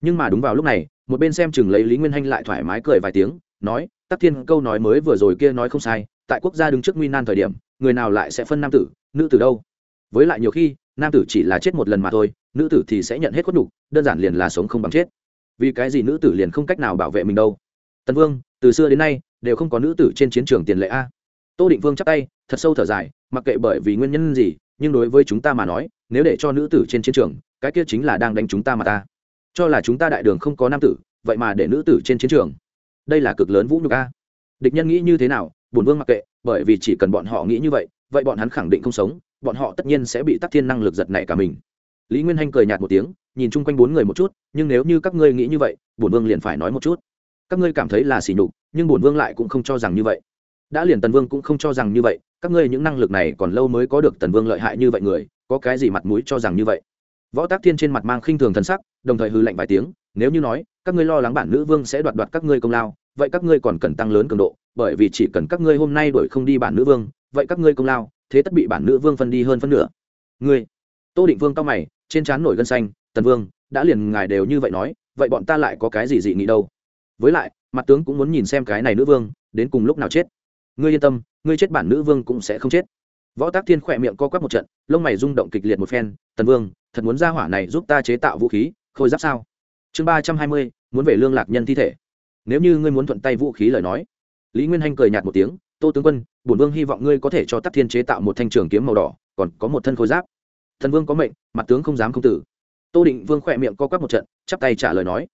Nhưng mà đúng vào lúc này, một bên xem chừng lấy lý nguyên hanh lại thoải mái cười vài tiếng, nói, tắc thiên, câu nói mới vừa rồi kia nói không sai, tại quốc gia đứng trước nguy nan thời điểm, người nào lại sẽ phân nam tử, nữ tử đâu? Với lại nhiều khi, nam tử chỉ là chết một lần mà thôi, nữ tử thì sẽ nhận hết khuất nhục, đơn giản liền là sống không bằng chết vì cái gì nữ tử liền không cách nào bảo vệ mình đâu? Tần vương, từ xưa đến nay, đều không có nữ tử trên chiến trường tiền lệ a. Tô định vương chắp tay, thật sâu thở dài, mặc kệ bởi vì nguyên nhân gì, nhưng đối với chúng ta mà nói, nếu để cho nữ tử trên chiến trường, cái kia chính là đang đánh chúng ta mà ta. Cho là chúng ta đại đường không có nam tử, vậy mà để nữ tử trên chiến trường. Đây là cực lớn vũ nhục a. Địch nhân nghĩ như thế nào, bổn vương mặc kệ, bởi vì chỉ cần bọn họ nghĩ như vậy vậy bọn hắn khẳng định không sống, bọn họ tất nhiên sẽ bị tắc thiên năng lực giật nảy cả mình. Lý nguyên hanh cười nhạt một tiếng nhìn chung quanh bốn người một chút, nhưng nếu như các ngươi nghĩ như vậy, bổn vương liền phải nói một chút. Các ngươi cảm thấy là xỉ nhục, nhưng bổn vương lại cũng không cho rằng như vậy. Đã liền tần vương cũng không cho rằng như vậy, các ngươi những năng lực này còn lâu mới có được tần vương lợi hại như vậy người, có cái gì mặt mũi cho rằng như vậy? Võ tác thiên trên mặt mang khinh thường thần sắc, đồng thời hư lạnh vài tiếng, nếu như nói, các ngươi lo lắng bản nữ vương sẽ đoạt đoạt các ngươi công lao, vậy các ngươi còn cần tăng lớn cường độ, bởi vì chỉ cần các ngươi hôm nay đổi không đi bản nữ vương, vậy các ngươi công lao, thế tất bị bản nữ vương phân đi hơn phân nửa. Ngươi, tô định vương cao mày, trên trán nổi gân xanh tần vương, đã liền ngài đều như vậy nói, vậy bọn ta lại có cái gì dị nghị đâu? Với lại, mặt tướng cũng muốn nhìn xem cái này nữ vương, đến cùng lúc nào chết. Ngươi yên tâm, ngươi chết bản nữ vương cũng sẽ không chết. Võ tác thiên khỏe miệng co quắp một trận, lông mày rung động kịch liệt một phen, tần vương, thật muốn ra hỏa này giúp ta chế tạo vũ khí, khôi giáp sao? Chương ba trăm hai mươi, muốn về lương lạc nhân thi thể. Nếu như ngươi muốn thuận tay vũ khí lời nói. Lý nguyên hanh cười nhạt một tiếng, tô tướng quân, bổn vương hy vọng ngươi có thể cho tắc thiên chế tạo một thanh trường kiếm màu đỏ, còn có một thân khôi giáp. Thần vương có mệnh, mặt tướng không dám không tử tô định vương khỏe miệng co quắp một trận, chắp tay trả lời nói,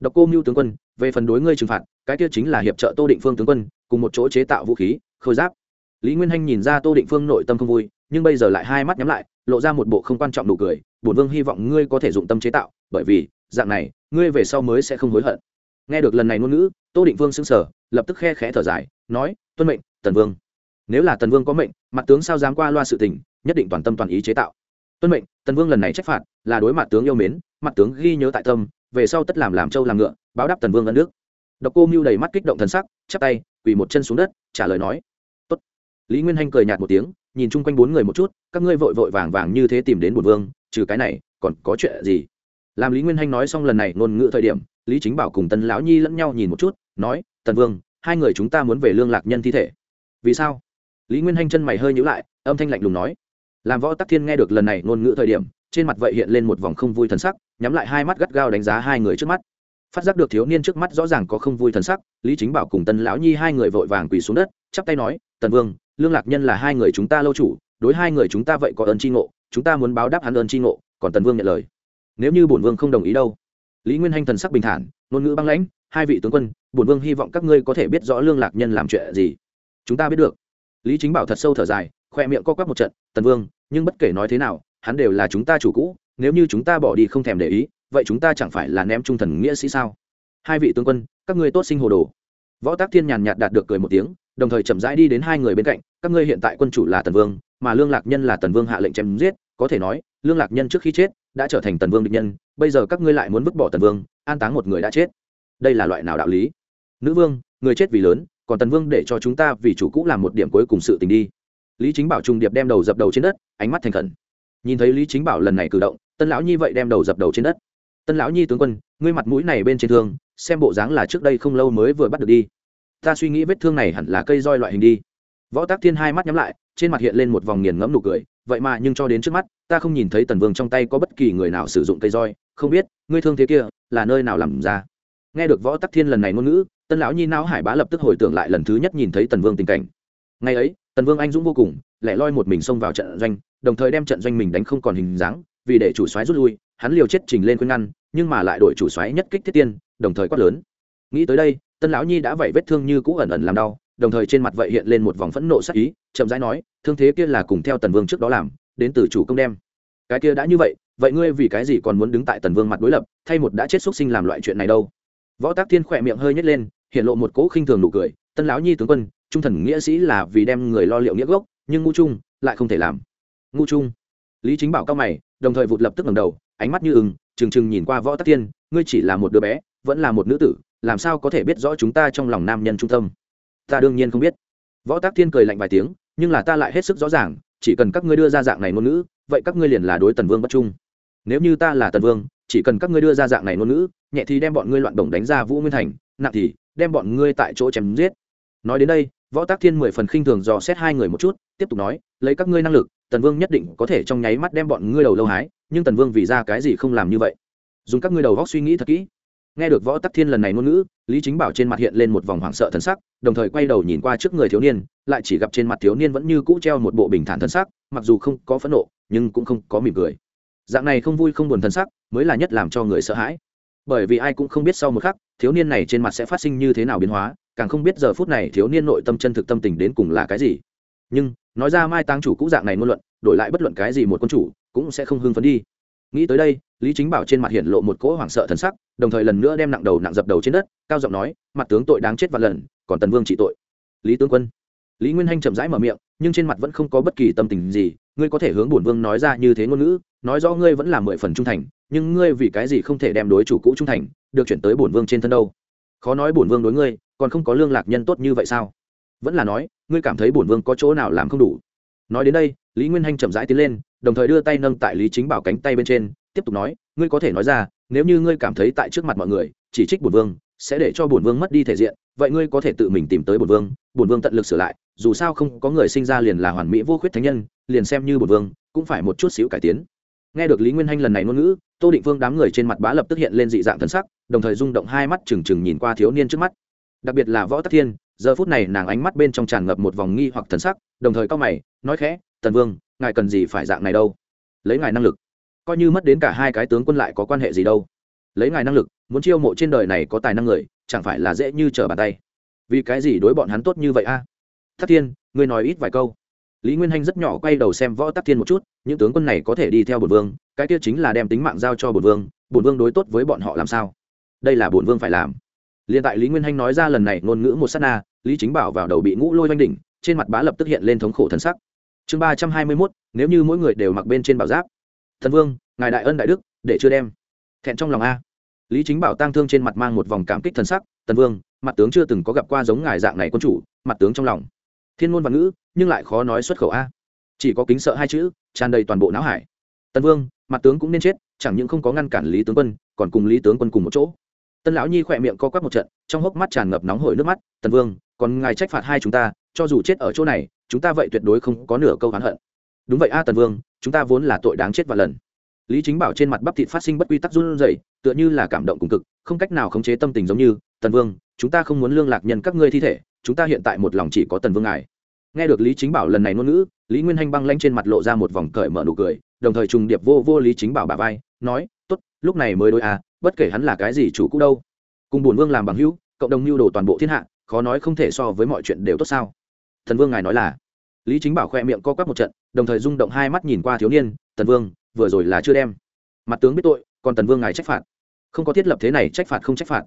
độc cô mưu tướng quân, về phần đối ngươi trừng phạt, cái kia chính là hiệp trợ tô định phương tướng quân, cùng một chỗ chế tạo vũ khí, khôi giáp. Lý nguyên hanh nhìn ra tô định phương nội tâm không vui, nhưng bây giờ lại hai mắt nhắm lại, lộ ra một bộ không quan trọng nụ cười, bổn vương hy vọng ngươi có thể dụng tâm chế tạo, bởi vì, dạng này, ngươi về sau mới sẽ không hối hận. Nghe được lần này ngôn ngữ, tô định vương xưng sở lập tức khe khẽ thở dài, nói, tuân mệnh, tần vương. Nếu là tần vương có mệnh, mặt tướng sao dám qua loa sự tình, nhất định toàn tâm toàn ý chế tạo tuân mệnh, tần vương lần này trách phạt là đối mặt tướng yêu mến, mặt tướng ghi nhớ tại tâm, về sau tất làm làm trâu làm ngựa, báo đáp tần vương ân nước độc cô mưu đầy mắt kích động thần sắc, chắp tay, quỳ một chân xuống đất, trả lời nói, Tốt. lý nguyên hanh cười nhạt một tiếng, nhìn chung quanh bốn người một chút, các ngươi vội vội vàng vàng như thế tìm đến bùn vương, trừ cái này, còn có chuyện gì? Làm lý nguyên hanh nói xong lần này ngôn ngữ thời điểm, lý chính bảo cùng tần lão nhi lẫn nhau nhìn một chút, nói, tần vương, hai người chúng ta muốn về lương lạc nhân thi thể. Vì sao? Lý nguyên hanh chân mày hơi nhữ lại, âm thanh lạnh lùng nói làm võ tắc thiên nghe được lần này ngôn ngữ thời điểm, trên mặt vậy hiện lên một vòng không vui thần sắc, nhắm lại hai mắt gắt gao đánh giá hai người trước mắt. Phát giác được thiếu niên trước mắt rõ ràng có không vui thần sắc, lý chính bảo cùng tần lão nhi hai người vội vàng quỳ xuống đất, chắp tay nói, tần vương, lương lạc nhân là hai người chúng ta lâu chủ, đối hai người chúng ta vậy có ơn tri ngộ, chúng ta muốn báo đáp hắn ơn tri ngộ, còn tần vương nhận lời. Nếu như bổn vương không đồng ý đâu. Lý nguyên hanh thần sắc bình thản, ngôn ngữ băng lãnh, hai vị tướng quân, bổn vương hy vọng các ngươi có thể biết rõ lương lạc nhân làm chuyện gì. Chúng ta biết được. Lý chính bảo thật sâu thở dài khoe miệng co quắp một trận, tần vương, nhưng bất kể nói thế nào, hắn đều là chúng ta chủ cũ, nếu như chúng ta bỏ đi không thèm để ý, vậy chúng ta chẳng phải là ném trung thần nghĩa sĩ sao? Hai vị tướng quân, các ngươi tốt sinh hồ đồ. Võ tác thiên nhàn nhạt đạt được cười một tiếng, đồng thời chậm rãi đi đến hai người bên cạnh, các ngươi hiện tại quân chủ là tần vương, mà lương lạc nhân là tần vương hạ lệnh chém giết, có thể nói, lương lạc nhân trước khi chết đã trở thành tần vương địch nhân, bây giờ các ngươi lại muốn vứt bỏ tần vương, an táng một người đã chết. Đây là loại nào đạo lý? Nữ vương, người chết vì lớn, còn tần vương để cho chúng ta vì chủ cũ làm một điểm cuối cùng sự tình đi lý chính bảo trung điệp đem đầu dập đầu trên đất, ánh mắt thành khẩn. Nhìn thấy lý chính bảo lần này cử động, tân lão nhi vậy đem đầu dập đầu trên đất. Tân lão nhi tướng quân, ngươi mặt mũi này bên trên thương, xem bộ dáng là trước đây không lâu mới vừa bắt được đi. Ta suy nghĩ vết thương này hẳn là cây roi loại hình đi. Võ tác thiên hai mắt nhắm lại, trên mặt hiện lên một vòng nghiền ngẫm nụ cười, vậy mà, nhưng cho đến trước mắt, ta không nhìn thấy tần vương trong tay có bất kỳ người nào sử dụng cây roi, không biết, ngươi thương thế kia, là nơi nào làm ra? Nghe được võ tắc thiên lần này ngôn ngữ, tân lão nhi não hải bá lập tức hồi tưởng lại lần thứ nhất nhìn thấy tần vương tình cảnh. Ngày ấy tần vương anh dũng vô cùng, lẻ loi một mình xông vào trận doanh, đồng thời đem trận doanh mình đánh không còn hình dáng, vì để chủ soái rút lui, hắn liều chết trình lên khuyên ngăn, nhưng mà lại đổi chủ soái nhất kích thiết tiên, đồng thời quát lớn. Nghĩ tới đây tân lão nhi đã vậy vết thương như cũ ẩn ẩn làm đau, đồng thời trên mặt vậy hiện lên một vòng phẫn nộ sắc ý, chậm rãi nói, thương thế kia là cùng theo tần vương trước đó làm, đến từ chủ công đem. Cái kia đã như vậy vậy ngươi vì cái gì còn muốn đứng tại tần vương mặt đối lập, thay một đã chết x sinh làm loại chuyện này đâu? Võ tác thiên khỏe miệng hơi nhét lên, hiện lộ một cỗ khinh thường nụ cười tân lão nhi tướng quân trung thần nghĩa sĩ là vì đem người lo liệu nghĩa gốc, nhưng ngu trung lại không thể làm. Ngu trung. Lý chính bảo cao mày, đồng thời vụt lập tức ngầm đầu, ánh mắt như ừng trừng trừng nhìn qua võ tác thiên, ngươi chỉ là một đứa bé, vẫn là một nữ tử, làm sao có thể biết rõ chúng ta trong lòng nam nhân trung tâm? Ta đương nhiên không biết. Võ tác thiên cười lạnh vài tiếng, nhưng là ta lại hết sức rõ ràng, chỉ cần các ngươi đưa ra dạng này ngôn ngữ, vậy các ngươi liền là đối tần vương bất trung. Nếu như ta là tần vương, chỉ cần các ngươi đưa ra dạng này ngôn ngữ, nhẹ thì đem bọn ngươi loạn đồng đánh ra vũ nguyên thành, nặng thì đem bọn ngươi tại chỗ chém giết. Nói đến đây võ tác thiên mười phần khinh thường dò xét hai người một chút, tiếp tục nói, lấy các ngươi năng lực, tần vương nhất định có thể trong nháy mắt đem bọn ngươi đầu lâu hái, nhưng tần vương vì ra cái gì không làm như vậy? Dùng các ngươi đầu góc suy nghĩ thật kỹ. Nghe được võ tắc thiên lần này ngôn ngữ, lý chính bảo trên mặt hiện lên một vòng hoảng sợ thân sắc, đồng thời quay đầu nhìn qua trước người thiếu niên, lại chỉ gặp trên mặt thiếu niên vẫn như cũ treo một bộ bình thản thân sắc, mặc dù không có phẫn nộ, nhưng cũng không có mỉm cười. Dạng này không vui không buồn thân sắc, mới là nhất làm cho người sợ hãi. Bởi vì ai cũng không biết sau một khắc, thiếu niên này trên mặt sẽ phát sinh như thế nào biến hóa càng không biết giờ phút này thiếu niên nội tâm chân thực tâm tình đến cùng là cái gì. Nhưng, nói ra mai tăng chủ cũ dạng này ngôn luận, đổi lại bất luận cái gì một quân chủ, cũng sẽ không hưng phấn đi. Nghĩ tới đây, lý chính bảo trên mặt hiện lộ một cỗ hoảng sợ thần sắc, đồng thời lần nữa đem nặng đầu nặng dập đầu trên đất, cao giọng nói, mặt tướng tội đáng chết và lần, còn tần vương trị tội. Lý tướng quân. Lý nguyên hanh chậm rãi mở miệng, nhưng trên mặt vẫn không có bất kỳ tâm tình gì, ngươi có thể hướng bổn vương nói ra như thế ngôn ngữ, nói rõ ngươi vẫn là mười phần trung thành, nhưng ngươi vì cái gì không thể đem đối chủ cũ trung thành, được chuyển tới bổn vương trên thân đâu? Khó nói bổn vương đối ngươi, còn không có lương lạc nhân tốt như vậy sao? Vẫn là nói, ngươi cảm thấy bổn vương có chỗ nào làm không đủ? Nói đến đây, lý nguyên hanh chậm rãi tiến lên, đồng thời đưa tay nâng tại lý chính bảo cánh tay bên trên, tiếp tục nói, ngươi có thể nói ra, nếu như ngươi cảm thấy tại trước mặt mọi người, chỉ trích bổn vương, sẽ để cho bổn vương mất đi thể diện, vậy ngươi có thể tự mình tìm tới bổn vương bổn vương tận lực sửa lại, dù sao không có người sinh ra liền là hoàn mỹ vô khuyết thánh nhân, liền xem như bổn vương, cũng phải một chút xíu cải tiến nghe được lý nguyên hanh lần này ngôn ngữ, tô định vương đám người trên mặt bá lập tức hiện lên dị dạng thân sắc, đồng thời rung động hai mắt trừng trừng nhìn qua thiếu niên trước mắt. Đặc biệt là võ tắc thiên, giờ phút này nàng ánh mắt bên trong tràn ngập một vòng nghi hoặc thần sắc, đồng thời cao mày, nói khẽ, tần vương, ngài cần gì phải dạng này đâu? Lấy ngài năng lực, coi như mất đến cả hai cái tướng quân lại có quan hệ gì đâu? Lấy ngài năng lực, muốn chiêu mộ trên đời này có tài năng người, chẳng phải là dễ như trở bàn tay. Vì cái gì đối bọn hắn tốt như vậy a? À? thất thiên, ngươi nói ít vài câu. Lý nguyên hanh rất nhỏ quay đầu xem võ tắc thiên một chút những tướng quân này có thể đi theo bổn vương, cái kia chính là đem tính mạng giao cho bổn vương bổn vương đối tốt với bọn họ làm sao? Đây là bổn vương phải làm. Liền tại lý nguyên hanh nói ra lần này ngôn ngữ một s á t na, lý chính bảo vào đầu bị ngũ lôi oanh đỉnh, trên mặt bá lập tức hiện lên thống khổ thần sắc. Chương ba trăm hai mươi mốt, nếu như mỗi người đều mặc bên trên bảo giáp. Thần vương, ngài đại ân đại đức, để chưa đem. Thẹn trong lòng a. Lý chính bảo tang thương trên mặt mang một vòng cảm kích thần sắc, tần vương, mặt tướng chưa từng có gặp qua giống ngài dạng này quân chủ, mặt tướng trong lòng. Thiên ngôn văn ngữ, nhưng lại khó nói xuất khẩu a. Chỉ có kính sợ hai chữ tràn đầy toàn bộ não hải. Tân vương, mặt tướng cũng nên chết, chẳng những không có ngăn cản lý tướng quân, còn cùng lý tướng quân cùng một chỗ. Tân lão nhi khỏe miệng co quắp một trận, trong hốc mắt tràn ngập nóng hổi nước mắt, tần vương, còn ngài trách phạt hai chúng ta, cho dù chết ở chỗ này, chúng ta vậy tuyệt đối không có nửa câu oán hận. Đúng vậy a, tần vương, chúng ta vốn là tội đáng chết và lần. Lý chính bảo trên mặt bắp thịt phát sinh bất quy tắc run rẩy, tựa như là cảm động cùng cực, không cách nào khống chế tâm tình giống như, tần vương, chúng ta không muốn lương lạc nhân các ngươi thi thể, chúng ta hiện tại một lòng chỉ có tần vương ngài nghe được lý chính bảo lần này ngôn ngữ, lý nguyên hanh băng lanh trên mặt lộ ra một vòng cởi mở nụ cười, đồng thời trùng điệp vô vô lý chính bảo bà vai, nói, tốt, lúc này mới đôi à bất kể hắn là cái gì chủ cũ đâu. Cùng bổn vương làm bằng hữu, cộng đồng mưu đồ toàn bộ thiên hạ, khó nói không thể so với mọi chuyện đều tốt sao. Thần vương ngài nói là. Lý chính bảo khoe miệng co quắp một trận, đồng thời rung động hai mắt nhìn qua thiếu niên tần vương, vừa rồi là chưa đem. Mặt tướng biết tội, còn tần vương ngài trách phạt. Không có thiết lập thế này trách phạt không trách phạt.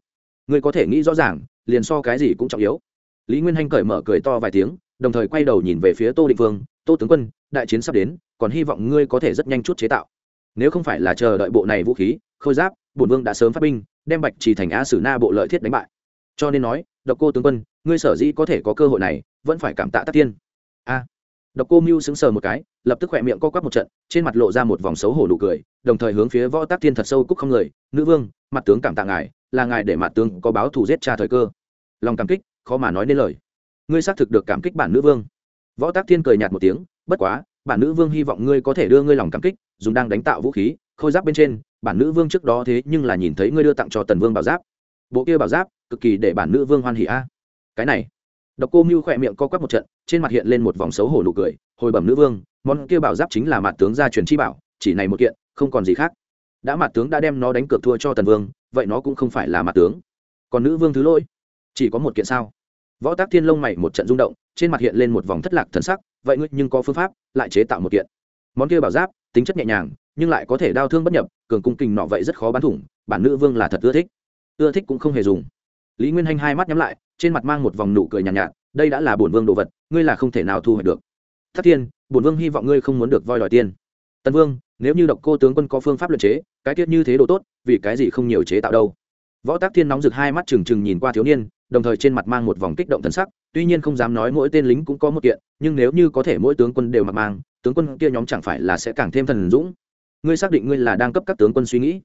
Ngươi có thể nghĩ rõ ràng, liền so cái gì cũng trọng yếu. Lý nguyên hanh cởi mở cười to vài tiếng đồng thời quay đầu nhìn về phía tô định vương tô tướng quân, đại chiến sắp đến, còn hy vọng ngươi có thể rất nhanh chút chế tạo. Nếu không phải là chờ đợi bộ này vũ khí, khôi giáp, bổn vương đã sớm phát binh, đem bạch trì thành á sử na bộ lợi thiết đánh bại. Cho nên nói, độc cô tướng quân, ngươi sở dĩ có thể có cơ hội này, vẫn phải cảm tạ tác tiên. A. Độc cô mưu sững sờ một cái, lập tức khỏe miệng co quắp một trận, trên mặt lộ ra một vòng xấu hổ nụ cười, đồng thời hướng phía võ tác tiên thật sâu cúc không người, nữ vương, mặt tướng cảm tạ ngài, là ngài để mặt tướng có báo thù giết cha thời cơ. Lòng cảm kích, khó mà nói nên lời ngươi xác thực được cảm kích bản nữ vương. Võ tác thiên cười nhạt một tiếng, bất quá, bản nữ vương hy vọng ngươi có thể đưa ngươi lòng cảm kích, dùng đang đánh tạo vũ khí, khôi giáp bên trên, bản nữ vương trước đó thế nhưng là nhìn thấy ngươi đưa tặng cho tần vương bảo giáp. Bộ kia bảo giáp, cực kỳ để bản nữ vương hoan hỉ a. Cái này, độc cô mưu khỏe miệng co quắp một trận, trên mặt hiện lên một vòng xấu hổ nụ cười, hồi bẩm nữ vương, món kia bảo giáp chính là mặt tướng gia truyền chi bảo, chỉ này một kiện, không còn gì khác. Đã mặt tướng đã đem nó đánh cược thua cho tần vương, vậy nó cũng không phải là mặt tướng. Còn nữ vương thứ lỗi, chỉ có một kiện sao? Võ tác thiên lông mày một trận rung động trên mặt hiện lên một vòng thất lạc thần sắc vậy ngươi nhưng có phương pháp lại chế tạo một kiện. Món kia bảo giáp tính chất nhẹ nhàng nhưng lại có thể đau thương bất nhập cường cung kình nọ vậy rất khó bắn thủng bản nữ vương là thật ưa thích. Ưa thích cũng không hề dùng. Lý nguyên hanh hai mắt nhắm lại trên mặt mang một vòng nụ cười nhàn nhạt, nhạt đây đã là bổn vương đồ vật ngươi là không thể nào thu hoạch được. Thất Thiên, bổn vương hy vọng ngươi không muốn được voi đòi tiên. Tần vương nếu như độc cô tướng quân có phương pháp luật chế cái tiết như thế đồ tốt vì cái gì không nhiều chế tạo đâu? Võ tác thiên nóng rực hai mắt trừng trừng nhìn qua thiếu niên đồng thời trên mặt mang một vòng kích động thần sắc, tuy nhiên không dám nói mỗi tên lính cũng có một kiện, nhưng nếu như có thể mỗi tướng quân đều mặc mang, tướng quân kia nhóm chẳng phải là sẽ càng thêm thần dũng. Ngươi xác định ngươi là đang cấp các tướng quân suy nghĩ?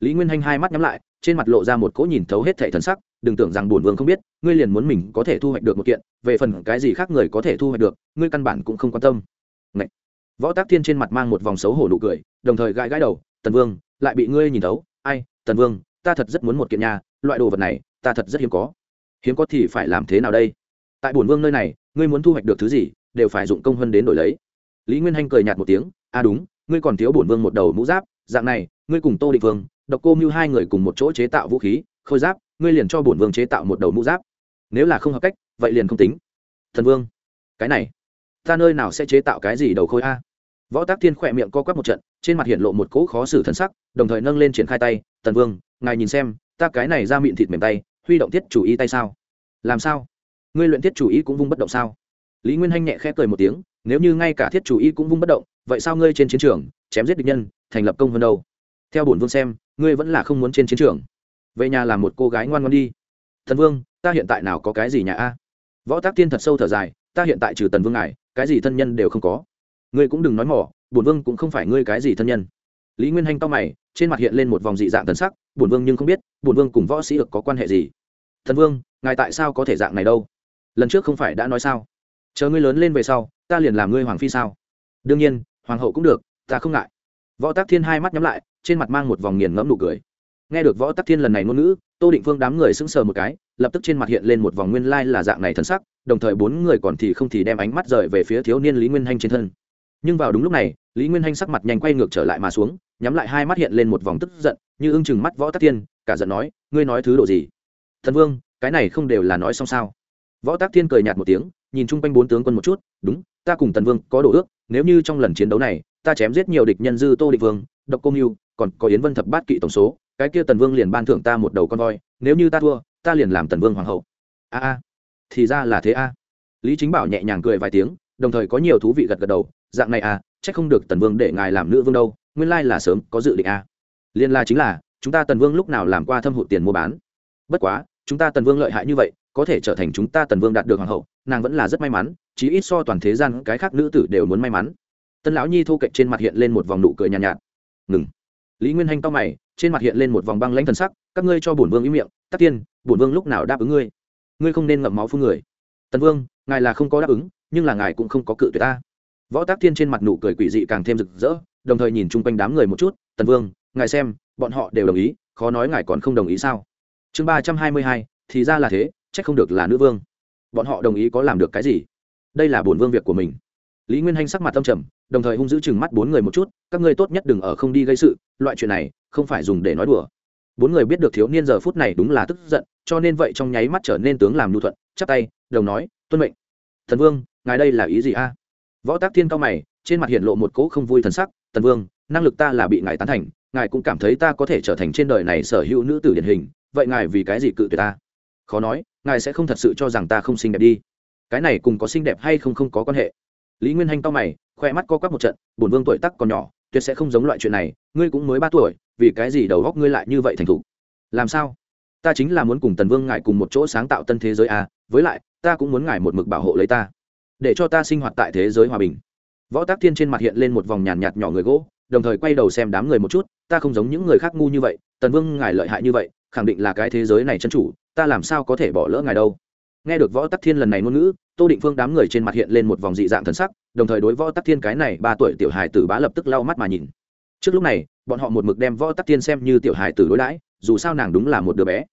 Lý nguyên hanh hai mắt nhắm lại, trên mặt lộ ra một cỗ nhìn thấu hết thể thần sắc, đừng tưởng rằng bổn vương không biết, ngươi liền muốn mình có thể thu hoạch được một kiện, về phần cái gì khác người có thể thu hoạch được, ngươi căn bản cũng không quan tâm. Ngậy! võ tác thiên trên mặt mang một vòng xấu hổ nụ cười, đồng thời gãi gãi đầu, tần vương, lại bị ngươi nhìn thấu, ai, tần vương, ta thật rất muốn một kiện nhà, loại đồ vật này, ta thật rất hiếm có hiếm có thì phải làm thế nào đây? Tại bổn vương nơi này, ngươi muốn thu hoạch được thứ gì, đều phải dụng công hơn đến đổi lấy. Lý nguyên hanh cười nhạt một tiếng a à đúng, ngươi còn thiếu bổn vương một đầu mũ giáp, dạng này, ngươi cùng tô định vương, độc cô mưu hai người cùng một chỗ chế tạo vũ khí, khôi giáp, ngươi liền cho bổn vương chế tạo một đầu mũ giáp. Nếu là không hợp cách, vậy liền không tính. Thần vương, cái này, ta nơi nào sẽ chế tạo cái gì đầu khôi a? Võ tác thiên khỏe miệng co quắp một trận, trên mặt hiện lộ một cỗ khó xử thân sắc, đồng thời nâng lên triển khai tay tần vương, ngài nhìn xem, ta cái này ra miệng thịt mềm tay huy động thiết chủ ý tay sao? Làm sao? Ngươi luyện thiết chủ ý cũng vung bất động sao? Lý nguyên hanh nhẹ khẽ cười một tiếng, nếu như ngay cả thiết chủ ý cũng vung bất động, vậy sao ngươi trên chiến trường, chém giết địch nhân, thành lập công hơn đâu? Theo bổn vương xem, ngươi vẫn là không muốn trên chiến trường. Về nhà làm một cô gái ngoan ngoan đi. Thần vương, ta hiện tại nào có cái gì nhà a? Võ tác tiên thật sâu thở dài, ta hiện tại trừ tần vương ngài, cái gì thân nhân đều không có. Ngươi cũng đừng nói mỏ, bổn vương cũng không phải ngươi cái gì thân nhân. Lý nguyên hanh to mày trên mặt hiện lên một vòng dị dạng thần sắc, bổn vương nhưng không biết, bổn vương cùng võ sĩ được có quan hệ gì? Thần vương, ngài tại sao có thể dạng này đâu? Lần trước không phải đã nói sao? Chờ ngươi lớn lên về sau, ta liền làm ngươi hoàng phi sao? Đương nhiên, hoàng hậu cũng được, ta không ngại. Võ tác thiên hai mắt nhắm lại, trên mặt mang một vòng nghiền ngẫm nụ cười. Nghe được võ tắc thiên lần này ngôn ngữ, tô định phương đám người sững sờ một cái, lập tức trên mặt hiện lên một vòng nguyên lai là dạng này thân sắc, đồng thời bốn người còn thì không thì đem ánh mắt rời về phía thiếu niên lý nguyên hanh trên thân. Nhưng vào đúng lúc này lý nguyên hanh sắc mặt nhanh quay ngược trở lại mà xuống, nhắm lại hai mắt hiện lên một vòng tức giận, như ưng chừng mắt võ tắc thiên, cả giận nói, ngươi nói thứ độ gì? Thần vương, cái này không đều là nói xong sao? Võ tác thiên cười nhạt một tiếng, nhìn chung quanh bốn tướng quân một chút, đúng, ta cùng tần vương có đồ ước, nếu như trong lần chiến đấu này, ta chém giết nhiều địch nhân dư tô địch vương, độc công mưu, còn có yến vân thập bát kỵ tổng số, cái kia tần vương liền ban thưởng ta một đầu con voi, nếu như ta thua, ta liền làm tần vương hoàng hậu. A a, thì ra là thế a. Lý chính bảo nhẹ nhàng cười vài tiếng, đồng thời có nhiều thú vị gật gật đầu, dạng này à? Chắc không được tần vương để ngài làm nữ vương đâu nguyên lai là sớm có dự định a liên la chính là chúng ta tần vương lúc nào làm qua thâm hụt tiền mua bán? Bất quá chúng ta tần vương lợi hại như vậy có thể trở thành chúng ta tần vương đạt được hoàng hậu nàng vẫn là rất may mắn chí ít so toàn thế gian cái khác nữ tử đều muốn may mắn. Tân lão nhi thô cạnh trên mặt hiện lên một vòng nụ cười nhàn nhạt, nhạt. Ngừng. Lý nguyên hanh to mày trên mặt hiện lên một vòng băng lãnh thần sắc các ngươi cho bổn vương ý miệng tắc tiên bổn vương lúc nào đáp ứng ngươi? Ngươi không nên ngậm máu phương người. Tần vương ngài là không có đáp ứng nhưng là ngài cũng không có cự tuyệt ta võ tác thiên trên mặt nụ cười quỷ dị càng thêm rực rỡ, đồng thời nhìn chung quanh đám người một chút, tần vương, ngài xem, bọn họ đều đồng ý, khó nói ngài còn không đồng ý sao? Chương ba trăm hai mươi hai, thì ra là thế c h ắ c không được là nữ vương. Bọn họ đồng ý có làm được cái gì? Đây là bổn vương việc của mình. Lý nguyên hanh sắc mặt tâm trầm, đồng thời hung giữ chừng mắt bốn người một chút, các ngươi tốt nhất đừng ở không đi gây sự, loại chuyện này, không phải dùng để nói đùa. Bốn người biết được thiếu niên giờ phút này đúng là tức giận, cho nên vậy trong nháy mắt trở nên tướng làm nhu thuận, chắp tay, đồng nói, tuân mệnh. Thần vương, ngài đây là ý gì a? Võ tác thiên cao mày, trên mặt hiện lộ một cỗ không vui thần sắc, tần vương, năng lực ta là bị ngài tán thành, ngài cũng cảm thấy ta có thể trở thành trên đời này sở hữu nữ tử điển hình, vậy ngài vì cái gì cự tuyệt ta? Khó nói, ngài sẽ không thật sự cho rằng ta không xinh đẹp đi. Cái này cùng có xinh đẹp hay không không có quan hệ. Lý nguyên hanh cao mày khoe mắt co quắp một trận, bổn vương tuổi tắc còn nhỏ, tuyệt sẽ không giống loại chuyện này, ngươi cũng mới ba tuổi, vì cái gì đầu góc ngươi lại như vậy thành thục? Làm sao? Ta chính là muốn cùng tần vương ngài cùng một chỗ sáng tạo tân thế giới à với lại, ta cũng muốn ngài một mực bảo hộ lấy ta để cho ta sinh hoạt tại thế giới hòa bình. Võ tác thiên trên mặt hiện lên một vòng nhàn nhạt, nhỏ người gỗ đồng thời quay đầu xem đám người một chút ta không giống những người khác ngu như vậy tần vương ngài lợi hại như vậy khẳng định là cái thế giới này chân chủ ta làm sao có thể bỏ lỡ ngài đâu. Nghe được võ tắc thiên lần này ngôn ngữ tô định phương đám người trên mặt hiện lên một vòng dị dạng thần sắc đồng thời đối võ tắc thiên cái này ba tuổi tiểu hài tử bá lập tức lau mắt mà nhìn. Trước lúc này bọn họ một mực đem võ tắc thiên xem như tiểu hài tử đối đãi dù sao nàng đúng là một đứa bé.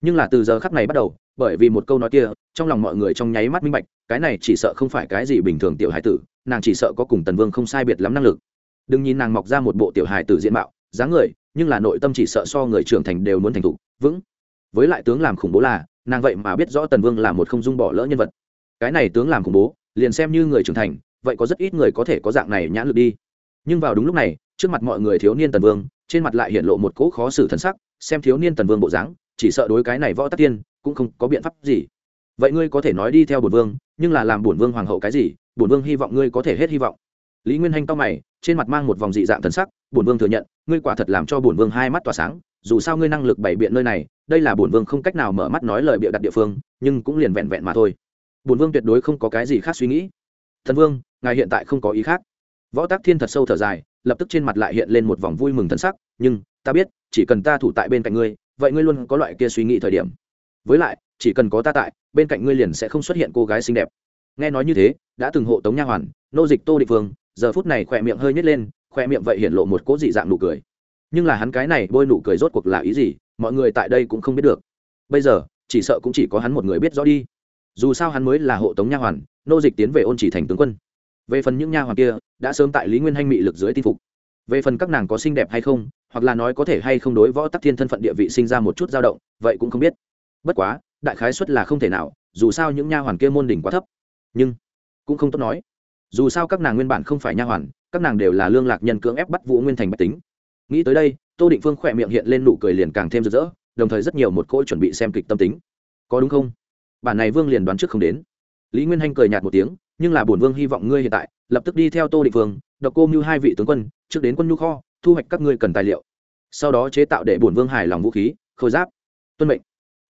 Nhưng là từ giờ khắc này bắt đầu bởi vì một câu nói kia trong lòng mọi người trong nháy mắt minh bạch cái này chỉ sợ không phải cái gì bình thường tiểu hải tử, nàng chỉ sợ có cùng tần vương không sai biệt lắm năng lực. Đừng nhìn nàng mọc ra một bộ tiểu hải tử diện mạo, dáng người, nhưng là nội tâm chỉ sợ so người trưởng thành đều muốn thành thục, vững. Với lại tướng làm khủng bố là, nàng vậy mà biết rõ tần vương là một không dung bỏ lỡ nhân vật. Cái này tướng làm khủng bố, liền xem như người trưởng thành, vậy có rất ít người có thể có dạng này nhãn lực đi. Nhưng vào đúng lúc này, trước mặt mọi người thiếu niên tần vương, trên mặt lại hiện lộ một cỗ khó xử thân sắc, xem thiếu niên tần vương bộ dáng, chỉ sợ đối cái này võ tắc tiên, cũng không có biện pháp gì vậy ngươi có thể nói đi theo bổn vương, nhưng là làm bổn vương hoàng hậu cái gì? Bổn vương hy vọng ngươi có thể hết hy vọng. Lý nguyên hanh to mày, trên mặt mang một vòng dị dạng thần sắc, bổn vương thừa nhận, ngươi quả thật làm cho bổn vương hai mắt tỏa sáng, dù sao ngươi năng lực bày biện nơi này, đây là bổn vương không cách nào mở mắt nói lời bịa đặt địa phương, nhưng cũng liền vẹn vẹn mà thôi. Bổn vương tuyệt đối không có cái gì khác suy nghĩ. Thần vương, ngài hiện tại không có ý khác. Võ tác thiên thật sâu thở dài, lập tức trên mặt lại hiện lên một vòng vui mừng thân sắc, nhưng, ta biết, chỉ cần ta thủ tại bên cạnh ngươi, vậy ngươi luôn có loại kia suy nghĩ thời điểm với lại, chỉ cần có ta tại, bên cạnh ngươi liền sẽ không xuất hiện cô gái xinh đẹp. Nghe nói như thế, đã từng hộ tống nha hoàn, nô dịch tô định vương, giờ phút này khỏe miệng hơi nhét lên, khỏe miệng vậy hiện lộ một cỗ dị dạng nụ cười. Nhưng là hắn cái này bôi nụ cười rốt cuộc là ý gì, mọi người tại đây cũng không biết được. Bây giờ, chỉ sợ cũng chỉ có hắn một người biết rõ đi. Dù sao hắn mới là hộ tống nha hoàn, nô dịch tiến về ôn chỉ thành tướng quân. Về phần những nha hoàn kia, đã sớm tại lý nguyên hanh mị lực dưới tin phục. Về phần các nàng có xinh đẹp hay không, hoặc là nói có thể hay không đối võ tắc thiên thân phận địa vị sinh ra một chút dao động, vậy cũng không biết bất quá, đại khái xuất là không thể nào, dù sao những nha hoàn kia môn đỉnh quá thấp. Nhưng, cũng không tốt nói. Dù sao các nàng nguyên bản không phải nha hoàn, các nàng đều là lương lạc nhân cưỡng ép bắt vũ nguyên thành bách tính. Nghĩ tới đây, tô định phương khỏe miệng hiện lên nụ cười liền càng thêm rực rỡ, đồng thời rất nhiều một cỗ chuẩn bị xem kịch tâm tính. Có đúng không? Bản này vương liền đoán trước không đến. Lý nguyên hanh cười nhạt một tiếng, nhưng là bổn vương hy vọng ngươi hiện tại, lập tức đi theo tô định phương, độc cô mưu hai vị tướng quân, trước đến quân nhu kho, thu hoạch các ngươi cần tài liệu. Sau đó chế tạo để bổn vương hài lòng vũ khí, khôi giáp, tuân mệnh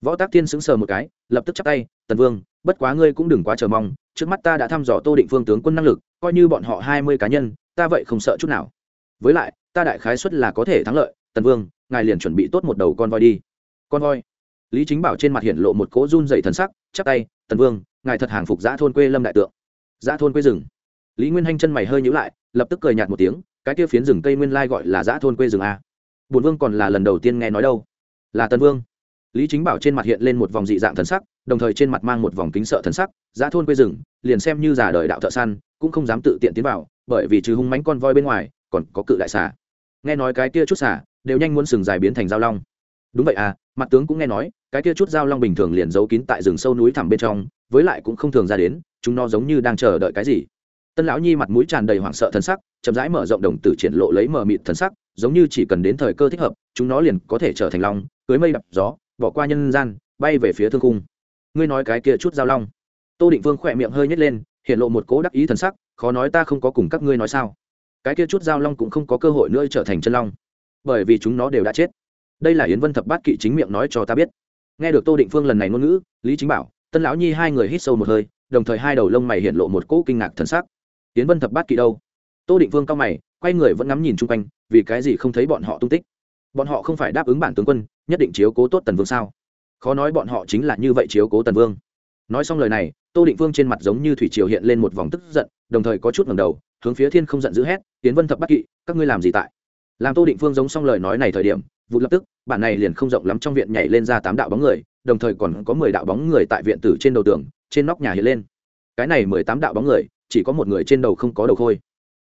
võ tác thiên sững sờ một cái, lập tức chắp tay, tần vương, bất quá ngươi cũng đừng quá chờ mong, trước mắt ta đã thăm dò tô định phương tướng quân năng lực, coi như bọn họ hai mươi cá nhân, ta vậy không sợ chút nào. Với lại, ta đại khái xuất là có thể thắng lợi, tần vương, ngài liền chuẩn bị tốt một đầu con voi đi. Con voi? Lý chính bảo trên mặt hiện lộ một cỗ run dày thần sắc, chắp tay, tần vương, ngài thật hàng phục giã thôn quê lâm đại tượng. Giã thôn quê rừng? Lý nguyên hanh chân mày hơi nhữ lại, lập tức cười nhạt một tiếng, cái kia phiến rừng cây nguyên lai gọi là giã thôn quê rừng à? a bùn vương còn là lần đầu tiên nghe nói đâu. Là tần vương lý chính bảo trên mặt hiện lên một vòng dị dạng thần sắc, đồng thời trên mặt mang một vòng kính sợ thần sắc, giá thôn quê rừng, liền xem như già đời đạo thợ săn, cũng không dám tự tiện tiến vào, bởi vì trừ hung mánh con voi bên ngoài, còn có cự đại xà. Nghe nói cái kia chút xà đều nhanh muốn sừng dài biến thành giao long. Đúng vậy à mặt tướng cũng nghe nói, cái kia chút giao long bình thường liền giấu kín tại rừng sâu núi thẳm bên trong, với lại cũng không thường ra đến, chúng nó giống như đang chờ đợi cái gì. Tân lão nhi mặt mũi tràn đầy hoảng sợ thần sắc, chậm rãi mở rộng đồng tử triển lộ lấy mờ mịt thần sắc, giống như chỉ cần đến thời cơ thích hợp, chúng nó liền có thể trở thành long, cưới mây đập gió bỏ qua nhân gian, bay về phía thương cung ngươi nói cái kia chút giao long. Tô định vương khỏe miệng hơi nhét lên hiện lộ một cố đắc ý thần sắc, khó nói ta không có cùng các ngươi nói sao. Cái kia chút giao long cũng không có cơ hội nữa trở thành chân long. Bởi vì chúng nó đều đã chết. Đây là yến vân thập bát kỵ chính miệng nói cho ta biết. Nghe được tô định phương lần này ngôn ngữ, lý chính bảo, tân lão nhi hai người hít sâu một hơi, đồng thời hai đầu lông mày hiện lộ một cỗ kinh ngạc thần sắc. Yến vân thập bát kỵ đâu? Tô định phương cao mày, quay người vẫn ngắm nhìn chung quanh, vì cái gì không thấy bọn họ tung tích? Bọn họ không phải đáp ứng bản tướng quân nhất định chiếu cố tốt tần vương sao? Khó nói bọn họ chính là như vậy chiếu cố tần vương. Nói xong lời này, tô định vương trên mặt giống như thủy triều hiện lên một vòng tức giận, đồng thời có chút ngầm đầu, hướng phía thiên không giận dữ hét, tiến vân thập bắt kỵ, các ngươi làm gì tại? Làm tô định phương giống xong lời nói này thời điểm vụ lập tức, bản này liền không rộng lắm trong viện nhảy lên ra tám đạo bóng người, đồng thời còn có mười đạo bóng người tại viện tử trên đầu tường, trên nóc nhà hiện lên. Cái này mười tám đạo bóng người, chỉ có một người trên đầu không có đầu khôi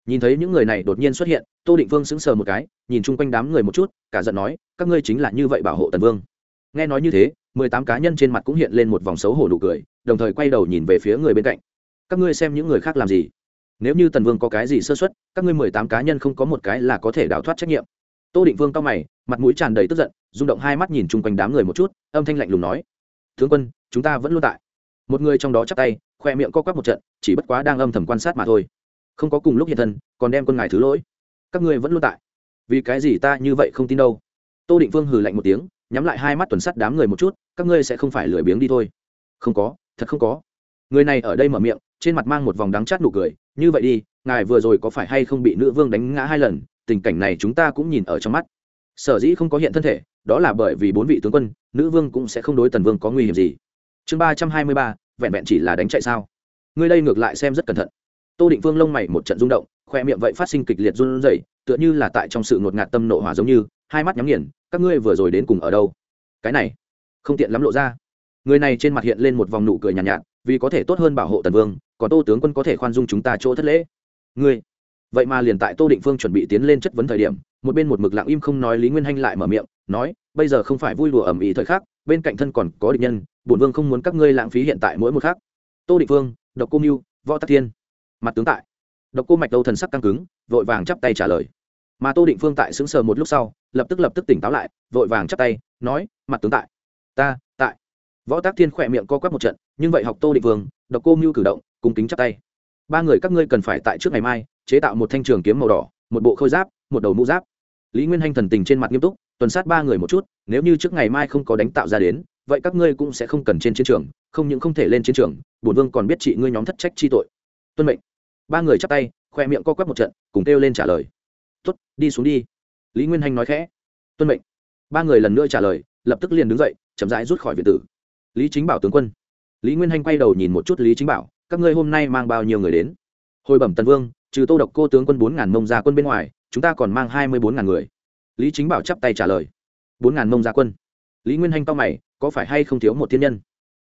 nhìn thấy những người này đột nhiên xuất hiện, tô định vương sững sờ một cái, nhìn chung quanh đám người một chút, cả giận nói, các ngươi chính là như vậy bảo hộ tần vương. Nghe nói như thế, mười tám cá nhân trên mặt cũng hiện lên một vòng xấu hổ nụ cười, đồng thời quay đầu nhìn về phía người bên cạnh. Các ngươi xem những người khác làm gì? Nếu như tần vương có cái gì sơ xuất các ngươi mười tám cá nhân không có một cái là có thể đào thoát trách nhiệm. Tô định vương cao mày, mặt mũi tràn đầy tức giận, rung động hai mắt nhìn chung quanh đám người một chút, âm thanh lạnh lùng nói, tướng quân, chúng ta vẫn luôn tại. Một người trong đó chắp tay, khoe miệng co quắp một trận, chỉ bất quá đang âm thầm quan sát mà thôi không có cùng lúc hiện thân, còn đem quân ngài thứ lỗi. Các ngươi vẫn luôn tại. Vì cái gì ta như vậy không tin đâu? Tô định vương hừ lạnh một tiếng, nhắm lại hai mắt tuần sắt đám người một chút, các ngươi sẽ không phải lười biếng đi thôi. Không có, thật không có. Người này ở đây mở miệng, trên mặt mang một vòng đắng chát nụ cười, như vậy đi, ngài vừa rồi có phải hay không bị nữ vương đánh ngã hai lần, tình cảnh này chúng ta cũng nhìn ở trong mắt. Sở dĩ không có hiện thân thể, đó là bởi vì bốn vị tướng quân, nữ vương cũng sẽ không đối tần vương có nguy hiểm gì. Chương ba trăm hai mươi ba, vẹn vẹn chỉ là đánh chạy sao? Ngươi đây ngược lại xem rất cẩn thận tô định vương lông mày một trận rung động khoe miệng vậy phát sinh kịch liệt run rẩy tựa như là tại trong sự ngột ngạt tâm nộ hỏa giống như hai mắt nhắm nghiền các ngươi vừa rồi đến cùng ở đâu? Cái này không tiện lắm lộ ra. Người này trên mặt hiện lên một vòng nụ cười nhàn nhạt, nhạt vì có thể tốt hơn bảo hộ tần vương còn tô tướng quân có thể khoan dung chúng ta chỗ thất lễ. Ngươi vậy mà liền tại tô định phương chuẩn bị tiến lên chất vấn thời điểm một bên một mực lặng im không nói lý nguyên hanh lại mở miệng nói bây giờ không phải vui đùa ẩm ý thời khắc bên cạnh thân còn có địch nhân bổn vương không muốn các ngươi lãng phí hiện tại mỗi một khắc. Tô định phương độc cô mưu võ tắc thiên mặt tướng tại. Độc cô mạch đâu thần sắc căng cứng, vội vàng chắp tay trả lời. Mà tô định phương tại xứng sờ một lúc sau, lập tức lập tức tỉnh táo lại, vội vàng chắp tay, nói, mặt tướng tại. Ta, tại. Võ tác thiên khỏe miệng co quắp một trận, nhưng vậy học tô định vương, độc cô mưu cử động, cùng kính chắp tay. Ba người các ngươi cần phải tại trước ngày mai, chế tạo một thanh trường kiếm màu đỏ, một bộ khôi giáp, một đầu mũ giáp. Lý nguyên hanh thần tình trên mặt nghiêm túc, tuần sát ba người một chút, nếu như trước ngày mai không có đánh tạo ra đến, vậy các ngươi cũng sẽ không cần trên chiến trường, không những không thể lên chiến trường, bổn vương còn biết chị ngươi nhóm thất trách chi tội. Tuân mệnh ba người chắp tay, khoe miệng co quắp một trận, cùng kêu lên trả lời. Tuất đi xuống đi. Lý nguyên hanh nói khẽ. Tuân mệnh. Ba người lần nữa trả lời, lập tức liền đứng dậy, chậm rãi rút khỏi viện tử. Lý chính bảo tướng quân. Lý nguyên hanh quay đầu nhìn một chút lý chính bảo, các ngươi hôm nay mang bao nhiêu người đến? Hồi bẩm tần vương, trừ tô độc cô tướng quân bốn ngàn mông gia quân bên ngoài, chúng ta còn mang hai mươi bốn ngàn người. Lý chính bảo chắp tay trả lời. Bốn ngàn mông gia quân. Lý nguyên hanh to mày, có phải hay không thiếu một thiên nhân?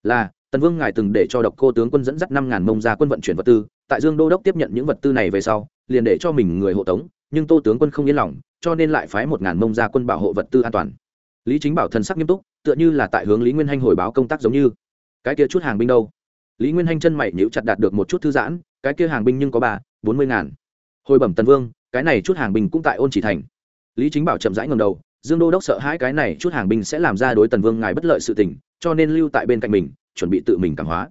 Là, tần vương ngài từng để cho độc cô tướng quân dẫn dắt năm ngàn mông gia quân vận chuyển vật tư tại dương đô đốc tiếp nhận những vật tư này về sau, liền để cho mình người hộ tống, nhưng tô tướng quân không yên lòng, cho nên lại phái một ngàn mông gia quân bảo hộ vật tư an toàn. Lý chính bảo thần sắc nghiêm túc, tựa như là tại hướng lý nguyên hanh hồi báo công tác giống như. Cái kia chút hàng binh đâu? Lý nguyên hanh chân mày nhíu chặt đạt được một chút thư giãn, cái kia hàng binh nhưng có bà bốn mươi ngàn. Hồi bẩm tần vương, cái này chút hàng binh cũng tại ôn chỉ thành. Lý chính bảo chậm rãi ngầm đầu, dương đô đốc sợ hãi cái này chút hàng binh sẽ làm ra đối tần vương ngài bất lợi sự tình, cho nên lưu tại bên cạnh mình, chuẩn bị tự mình cảm hóa.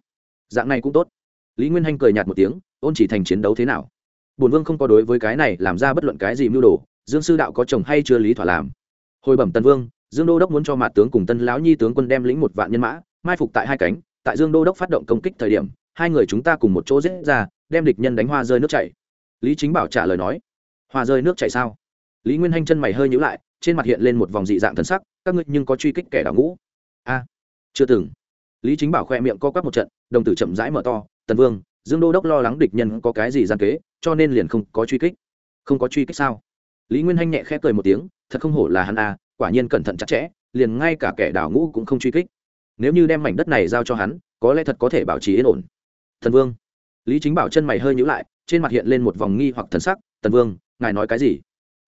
Dạng này cũng tốt. Lý nguyên hanh cười nhạt một tiếng ôn chỉ thành chiến đấu thế nào? Bổn vương không có đối với cái này làm ra bất luận cái gì mưu đồ, dương sư đạo có chồng hay chưa lý thỏa làm? Hồi bẩm tân vương, dương đô đốc muốn cho mạt tướng cùng tân lão nhi tướng quân đem lĩnh một vạn nhân mã, mai phục tại hai cánh, tại dương đô đốc phát động công kích thời điểm, hai người chúng ta cùng một chỗ giết ra, đem địch nhân đánh hoa rơi nước chảy. Lý chính bảo trả lời nói, hoa rơi nước chảy sao? Lý nguyên hanh chân mày hơi nhữ lại, trên mặt hiện lên một vòng dị dạng thần sắc, các ngươi nhưng có truy kích kẻ đào ngũ. A, chưa từng. Lý chính bảo khoe miệng co quắp một trận, đồng tử chậm rãi mở to, tần vương dương đô đốc lo lắng địch nhân có cái gì gian kế, cho nên liền không có truy kích. Không có truy kích sao? Lý nguyên hanh nhẹ khẽ cười một tiếng, thật không hổ là hắn à? quả nhiên cẩn thận chặt chẽ, liền ngay cả kẻ đảo ngũ cũng không truy kích. Nếu như đem mảnh đất này giao cho hắn, có lẽ thật có thể bảo trì yên ổn. Thần vương. Lý chính bảo chân mày hơi nhữ lại, trên mặt hiện lên một vòng nghi hoặc thần sắc tần vương, ngài nói cái gì?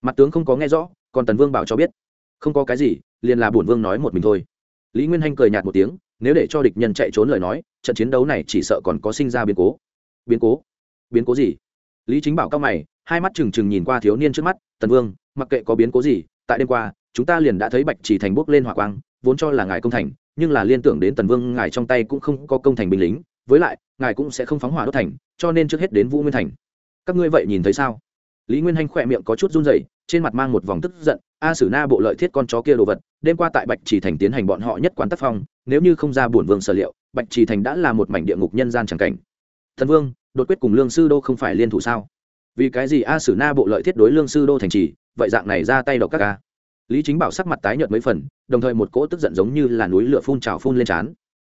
Mặt tướng không có nghe rõ, còn tần vương bảo cho biết, không có cái gì, liền là bổn vương nói một mình thôi. Lý nguyên hanh cười nhạt một tiếng nếu để cho địch nhân chạy trốn lời nói, trận chiến đấu này chỉ sợ còn có sinh ra biến cố. Biến cố? Biến cố gì? Lý chính bảo cao mày, hai mắt trừng trừng nhìn qua thiếu niên trước mắt, tần vương, mặc kệ có biến cố gì, tại đêm qua, chúng ta liền đã thấy bạch chỉ thành bốc lên hỏa quang, vốn cho là ngài công thành, nhưng là liên tưởng đến tần vương, ngài trong tay cũng không có công thành binh lính, với lại, ngài cũng sẽ không phóng hỏa đốt thành, cho nên trước hết đến vũ nguyên thành. Các ngươi vậy nhìn thấy sao? Lý nguyên hanh khỏe miệng có chút run rẩy, trên mặt mang một vòng tức giận, a sử na bộ lợi thiết con chó kia đồ vật, đêm qua tại bạch chỉ thành tiến hành bọn họ nhất quán tác phong nếu như không ra bổn vương sở liệu, bạch trì thành đã là một mảnh địa ngục nhân gian c cảnh. Thần vương, đột quyết cùng lương sư đô không phải liên thủ sao? Vì cái gì a sử na bộ lợi thiết đối lương sư đô thành trì, vậy dạng này ra tay độc các ca lý chính bảo sắc mặt tái nhợt mấy phần, đồng thời một cỗ tức giận giống như là núi lửa phun trào phun lên trán.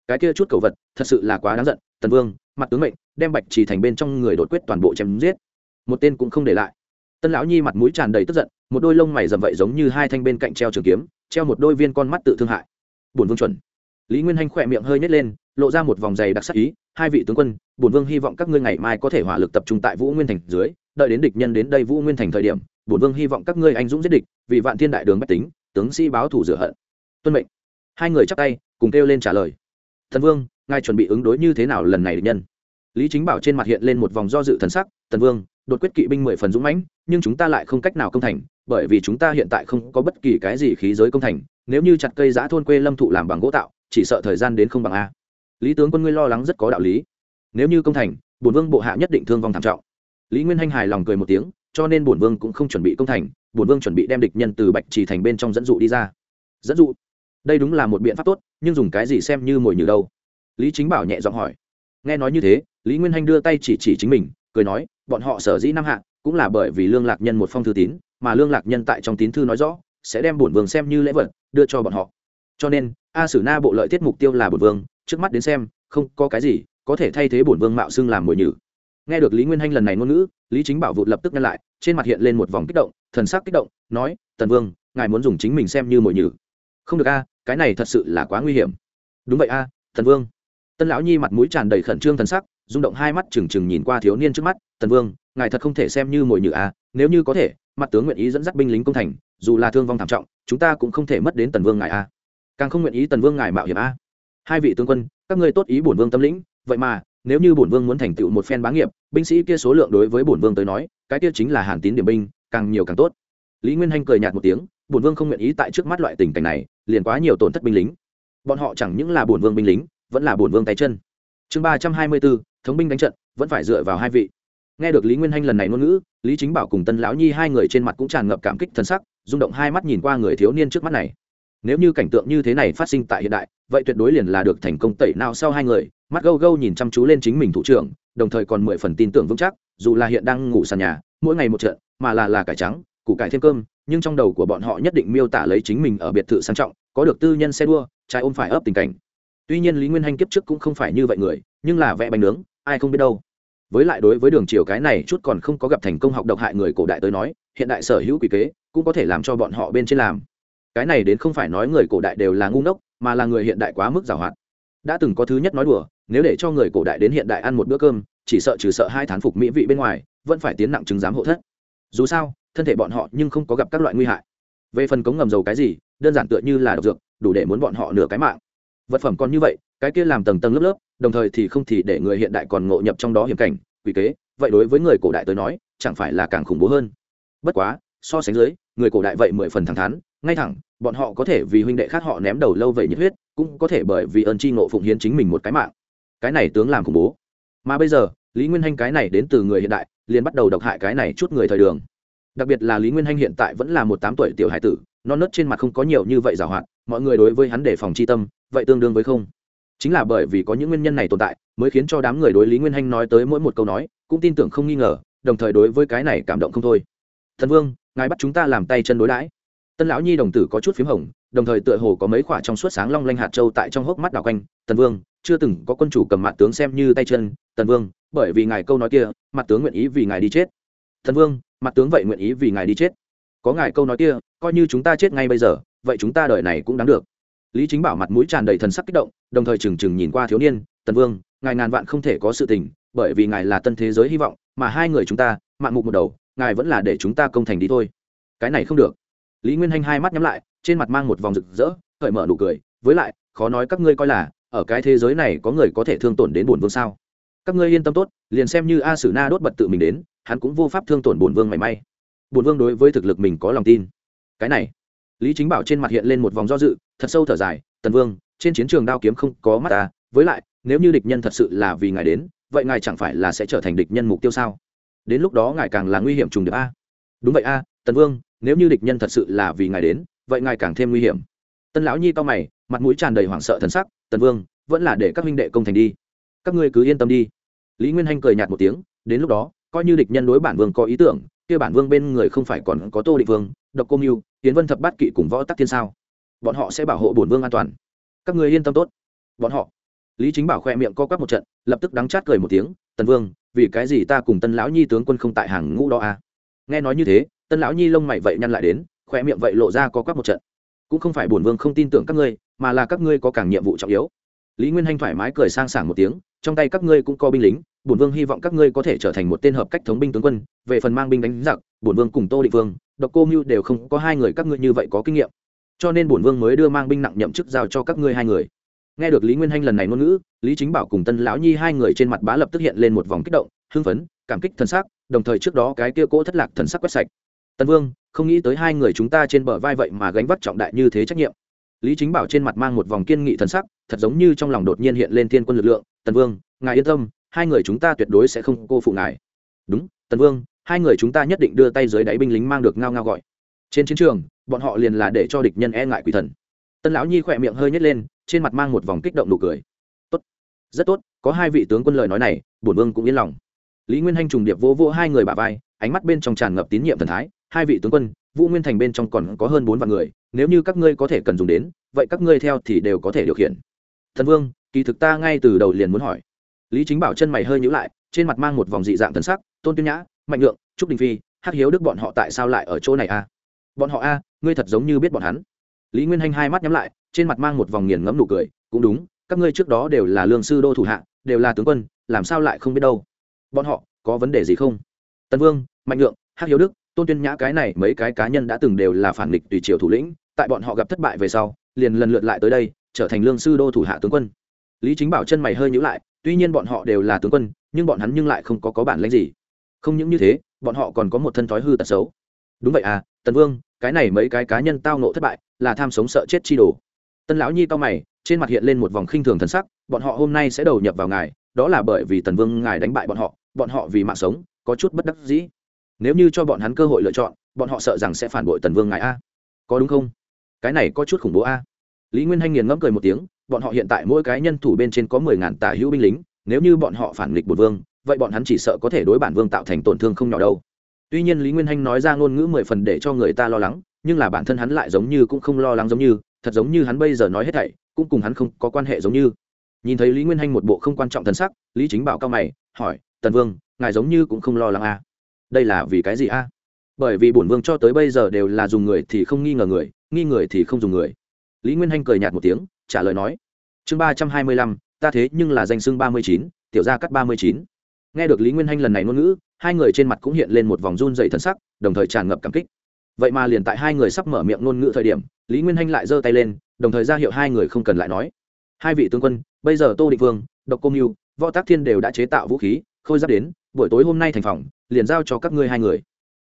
Cái kia chút cầu vật, thật sự là quá đáng giận tần vương, mặt tướng mệnh, đem bạch trì thành bên trong người đột quyết toàn bộ chém giết. Một tên cũng không để lại. Tân lão nhi mặt mũi tràn đầy tức giận, một đôi lông mày dầm vậy giống như hai thanh bên cạnh treo trường kiếm, treo một đôi viên con mắt tự thương hại. Bổn vương chuẩn lý nguyên hanh khỏe miệng hơi nhét lên, lộ ra một vòng giày đặc sắc ý, hai vị tướng quân, bổn vương hy vọng các ngươi ngày mai có thể hỏa lực tập trung tại vũ nguyên thành dưới, đợi đến địch nhân đến đây vũ nguyên thành thời điểm, bổn vương hy vọng các ngươi anh dũng giết địch, vì vạn thiên đại đường bách tính, tướng sĩ báo thủ rửa hận. Tuân mệnh. Hai người chắp tay, cùng kêu lên trả lời. Thần vương, ngài chuẩn bị ứng đối như thế nào lần này địch nhân? Lý chính bảo trên mặt hiện lên một vòng do dự thần sắc, Thần vương, đột quyết kỵ binh mười phần dũng mãnh, nhưng chúng ta lại không cách nào công thành, bởi vì chúng ta hiện tại không có bất kỳ cái gì khí giới công thành, nếu như chặt cây giã thôn quê lâm thụ làm bằng gỗ tạo chỉ sợ thời gian đến không bằng a. Lý tướng quân ngươi lo lắng rất có đạo lý. Nếu như công thành, bổn vương bộ hạ nhất định thương vong thảm trọng. Lý nguyên hanh hài lòng cười một tiếng, cho nên bổn vương cũng không chuẩn bị công thành, bổn vương chuẩn bị đem địch nhân từ bạch trì thành bên trong dẫn dụ đi ra. Dẫn dụ? Đây đúng là một biện pháp tốt, nhưng dùng cái gì xem như mồi nhử đâu? Lý chính bảo nhẹ giọng hỏi. Nghe nói như thế, lý nguyên hanh đưa tay chỉ chỉ chính mình, cười nói, bọn họ sở dĩ năm hạ, cũng là bởi vì lương lạc nhân một phong thư tín, mà lương lạc nhân tại trong tín thư nói rõ, sẽ đem bổn vương xem như lễ vật, đưa cho bọn họ cho nên, a sử na bộ lợi tiết mục tiêu là bổn vương, trước mắt đến xem, không có cái gì có thể thay thế bổn vương mạo xưng làm mồi nhử. Nghe được lý nguyên hanh lần này ngôn ngữ, lý chính bảo vụt lập tức ngăn lại, trên mặt hiện lên một vòng kích động, thần sắc kích động, nói, tần vương, ngài muốn dùng chính mình xem như mồi nhử. Không được a, cái này thật sự là quá nguy hiểm. Đúng vậy a, tần vương. Tân lão nhi mặt mũi tràn đầy khẩn trương thần sắc, rung động hai mắt trừng trừng nhìn qua thiếu niên trước mắt, tần vương, ngài thật không thể xem như mồi nhử a, nếu như có thể, mặt tướng nguyện ý dẫn dắt binh lính công thành, dù là thương vong thảm trọng, chúng ta cũng không thể mất đến tần vương ngài a càng không nguyện ý tần vương ngài mạo hiểm a. Hai vị tướng quân, các ngươi tốt ý bổn vương tâm lĩnh, vậy mà, nếu như bổn vương muốn thành tựu một phen bá nghiệp, binh sĩ kia số lượng đối với bổn vương tới nói, cái kia chính là hàn tín điểm binh, càng nhiều càng tốt. Lý nguyên hanh cười nhạt một tiếng, bổn vương không nguyện ý tại trước mắt loại tình cảnh này, liền quá nhiều tổn thất binh lính. Bọn họ chẳng những là bổn vương binh lính, vẫn là bổn vương tay chân. Chương ba trăm hai mươi bốn thống binh đánh trận, vẫn phải dựa vào hai vị. Nghe được lý nguyên hanh lần này ngôn ngữ, lý chính bảo cùng tân lão nhi hai người trên mặt cũng tràn ngập cảm kích thân sắc, rung động hai mắt nhìn qua người thiếu niên trước mắt này nếu như cảnh tượng như thế này phát sinh tại hiện đại, vậy tuyệt đối liền là được thành công tẩy nào sau hai người, mắt gâu gâu nhìn chăm chú lên chính mình thủ trưởng, đồng thời còn mười phần tin tưởng vững chắc, dù là hiện đang ngủ sàn nhà, mỗi ngày một trận, mà là là cải trắng, củ cải thêm cơm, nhưng trong đầu của bọn họ nhất định miêu tả lấy chính mình ở biệt thự sang trọng, có được tư nhân xe đua trai ôm phải ấp tình cảnh. Tuy nhiên lý nguyên hanh kiếp trước cũng không phải như vậy người, nhưng là vẽ bánh nướng, ai không biết đâu. Với lại đối với đường chiều cái này chút còn không có gặp thành công học độc hại người cổ đại tới nói, hiện đại sở hữu quỷ kế, cũng có thể làm cho bọn họ bên trên làm cái này đến không phải nói người cổ đại đều là ngu ngốc, mà là người hiện đại quá mức giàu hoạt đã từng có thứ nhất nói đùa, nếu để cho người cổ đại đến hiện đại ăn một bữa cơm, chỉ sợ trừ sợ hai thán phục mỹ vị bên ngoài, vẫn phải tiến nặng chứng giám hộ thất. Dù sao, thân thể bọn họ nhưng không có gặp các loại nguy hại. Về phần cống ngầm dầu cái gì, đơn giản tựa như là độc dược, đủ để muốn bọn họ nửa cái mạng. Vật phẩm còn như vậy, cái kia làm tầng tầng lớp lớp, đồng thời thì không thì để người hiện đại còn ngộ nhập trong đó hiểm cảnh, quỷ kế, vậy đối với người cổ đại tới nói, chẳng phải là càng khủng bố hơn. Bất quá, so sánh dưới, người cổ đại vậy mười phần thẳng thắn ngay thẳng, bọn họ có thể vì huynh đệ khác họ ném đầu lâu vậy nhiệt huyết, cũng có thể bởi vì ơn tri ngộ phụng hiến chính mình một cái mạng. Cái này tướng làm khủng bố. Mà bây giờ, lý nguyên hanh cái này đến từ người hiện đại, liền bắt đầu độc hại cái này chút người thời đường. Đặc biệt là lý nguyên hanh hiện tại vẫn là một tám tuổi tiểu hải tử, non nớt trên mặt không có nhiều như vậy giảo hoạt, mọi người đối với hắn đề phòng chi tâm, vậy tương đương với không. Chính là bởi vì có những nguyên nhân này tồn tại, mới khiến cho đám người đối lý nguyên hanh nói tới mỗi một câu nói, cũng tin tưởng không nghi ngờ, đồng thời đối với cái này cảm động không thôi. Thần vương, ngài bắt chúng ta làm tay chân đối đãi tân lão nhi đồng tử có chút p h í m hồng, đồng thời tựa hồ có mấy khoả trong suốt sáng long lanh hạt châu tại trong hốc mắt đảo quanh. Tần vương, chưa từng có quân chủ cầm mặt tướng xem như tay chân. Tần vương, bởi vì ngài câu nói kia, mặt tướng nguyện ý vì ngài đi chết. Thần vương, mặt tướng vậy nguyện ý vì ngài đi chết. Có ngài câu nói kia, coi như chúng ta chết ngay bây giờ, vậy chúng ta đợi này cũng đáng được. Lý chính bảo mặt mũi tràn đầy thần sắc kích động, đồng thời trừng trừng nhìn qua thiếu niên. Tần vương, ngài ngàn vạn không thể có sự tình, bởi vì ngài là tân thế giới hy vọng, mà hai người chúng ta, mạng mục một đầu, ngài vẫn là để chúng ta công thành đi thôi. Cái này không được lý nguyên hanh hai mắt nhắm lại, trên mặt mang một vòng rực rỡ, cởi mở nụ cười, với lại, khó nói các ngươi coi là, ở cái thế giới này có người có thể thương tổn đến bổn vương sao? Các ngươi yên tâm tốt, liền xem như a sử na đốt bật tự mình đến, hắn cũng vô pháp thương tổn bổn vương mảy may. Bổn vương đối với thực lực mình có lòng tin. Cái này, lý chính bảo trên mặt hiện lên một vòng do dự, thật sâu thở dài, tần vương, trên chiến trường đao kiếm không có mắt ta, với lại, nếu như địch nhân thật sự là vì ngài đến, vậy ngài chẳng phải là sẽ trở thành địch nhân mục tiêu sao? Đến lúc đó ngài càng là nguy hiểm trùng điệp a. Đúng vậy a, tần vương nếu như địch nhân thật sự là vì ngài đến, vậy ngài càng thêm nguy hiểm. Tân lão nhi to mày, mặt mũi tràn đầy hoảng sợ thần sắc, tần vương, vẫn là để các huynh đệ công thành đi. Các ngươi cứ yên tâm đi. Lý nguyên hanh cười nhạt một tiếng, đến lúc đó, coi như địch nhân đối bản vương có ý tưởng, kia bản vương bên người không phải còn có tô định vương, độc cô mưu tiến vân thập bát kỵ cùng võ tắc thiên sao? Bọn họ sẽ bảo hộ bổn vương an toàn. Các người yên tâm tốt. Bọn họ. Lý chính bảo khoe miệng co quắp một trận, lập tức đắng chát cười một tiếng, tần vương, vì cái gì ta cùng tân lão nhi tướng quân không tại hàng ngũ đó à? nghe nói như thế tân lão nhi lông mày vậy nhăn lại đến khoe miệng vậy lộ ra có quắc một trận. Cũng không phải bổn vương không tin tưởng các ngươi, mà là các ngươi có càng nhiệm vụ trọng yếu. Lý nguyên hanh thoải mái cười sang sảng một tiếng, trong tay các ngươi cũng có binh lính bổn vương hy vọng các ngươi có thể trở thành một tên hợp cách thống binh tướng quân, về phần mang binh đánh giặc bổn vương cùng tô định vương, độc cô mưu đều không có hai người các ngươi như vậy có kinh nghiệm. Cho nên bổn vương mới đưa mang binh nặng nhậm chức giao cho các ngươi hai người. Nghe được lý nguyên hanh lần này ngôn ngữ, lý chính bảo cùng tân lão nhi hai người trên mặt bá lập tức hiện lên một vòng kích động, hưng phấn, cảm kích thần sắc, đồng thời trước đó cái kia cỗ thất lạc thần sắc quét sạch tân vương, không nghĩ tới hai người chúng ta trên bờ vai vậy mà gánh vác trọng đại như thế trách nhiệm. Lý chính bảo trên mặt mang một vòng kiên nghị thần sắc, thật giống như trong lòng đột nhiên hiện lên thiên quân lực lượng. Tần vương, ngài yên tâm, hai người chúng ta tuyệt đối sẽ không cô phụ ngài. Đúng, tần vương, hai người chúng ta nhất định đưa tay dưới đáy binh lính mang được ngao ngao gọi. Trên chiến trường, bọn họ liền là để cho địch nhân e ngại quỷ thần. Tân lão nhi khỏe miệng hơi nhét lên, trên mặt mang một vòng kích động nụ cười. Tốt, rất tốt, có hai vị tướng quân lời nói này, bổn vương cũng yên lòng. Lý nguyên hanh trùng điệp vô vô hai người bà vai ánh mắt bên trong tràn ngập tín nhiệm thần thái, hai vị tướng quân, vũ nguyên thành bên trong còn có hơn bốn vạn người, nếu như các ngươi có thể cần dùng đến, vậy các ngươi theo thì đều có thể điều khiển. Thần vương, kỳ thực ta ngay từ đầu liền muốn hỏi. Lý chính bảo chân mày hơi nhữ lại, trên mặt mang một vòng dị dạng thần sắc, tôn tuyên nhã, mạnh lượng, trúc đình phi, hắc hiếu đức bọn họ tại sao lại ở chỗ này a bọn họ a ngươi thật giống như biết bọn hắn. Lý nguyên hanh hai mắt nhắm lại, trên mặt mang một vòng nghiền ngẫm nụ cười, cũng đúng, các ngươi trước đó đều là lương sư đô thủ hạ, đều là tướng quân, làm sao lại không biết đâu? Bọn họ, có vấn đề gì không? Tân vương, mạnh lượng hắc hiếu đức, tôn tuyên nhã cái này mấy cái cá nhân đã từng đều là phản nghịch tùy triều thủ lĩnh, tại bọn họ gặp thất bại về sau, liền lần lượt lại tới đây, trở thành lương sư đô thủ hạ tướng quân. Lý chính bảo chân mày hơi nhữ lại, tuy nhiên bọn họ đều là tướng quân, nhưng bọn hắn nhưng lại không có có bản lãnh gì. Không những như thế, bọn họ còn có một thân thói hư tật xấu. Đúng vậy à tần vương, cái này mấy cái cá nhân tao nộ thất bại, là tham sống sợ chết chi đồ. Tân lão nhi to mày, trên mặt hiện lên một vòng khinh thường thần sắc, bọn họ hôm nay sẽ đầu nhập vào ngài, đó là bởi vì tần vương ngài đánh bại bọn họ bọn họ vì mạng sống có chút bất đắc dĩ. Nếu như cho bọn hắn cơ hội lựa chọn, bọn họ sợ rằng sẽ phản bội tần vương ngài a. Có đúng không? Cái này có chút khủng bố a. Lý nguyên hanh nghiền ngẫm cười một tiếng, bọn họ hiện tại mỗi cái nhân thủ bên trên có mười ngàn tả hữu binh lính, nếu như bọn họ phản nghịch bột vương, vậy bọn hắn chỉ sợ có thể đối bản vương tạo thành tổn thương không nhỏ đâu. Tuy nhiên lý nguyên hanh nói ra ngôn ngữ mười phần để cho người ta lo lắng, nhưng là bản thân hắn lại giống như cũng không lo lắng giống như, thật giống như hắn bây giờ nói hết thảy, cũng cùng hắn không có quan hệ giống như. Nhìn thấy lý nguyên hanh một bộ không quan trọng thân sắc, lý chính bảo cao mày, hỏi, tần vương ngài giống như cũng không lo lắng a đây là vì cái gì a bởi vì bổn vương cho tới bây giờ đều là dùng người thì không nghi ngờ người, nghi người thì không dùng người. Lý nguyên hanh cười nhạt một tiếng, trả lời nói, chương ba trăm hai mươi lăm, ta thế nhưng là danh xưng ba mươi chín, tiểu gia cắt ba mươi chín. Nghe được lý nguyên hanh lần này ngôn ngữ, hai người trên mặt cũng hiện lên một vòng run dày thân sắc, đồng thời tràn ngập cảm kích. Vậy mà liền tại hai người sắp mở miệng ngôn ngữ thời điểm, lý nguyên hanh lại giơ tay lên, đồng thời ra hiệu hai người không cần lại nói. Hai vị tướng quân, bây giờ tô định vương, độc cô mưu võ tác thiên đều đã chế tạo vũ khí, khôi giáp đến buổi tối hôm nay thành phòng liền giao cho các ngươi hai người.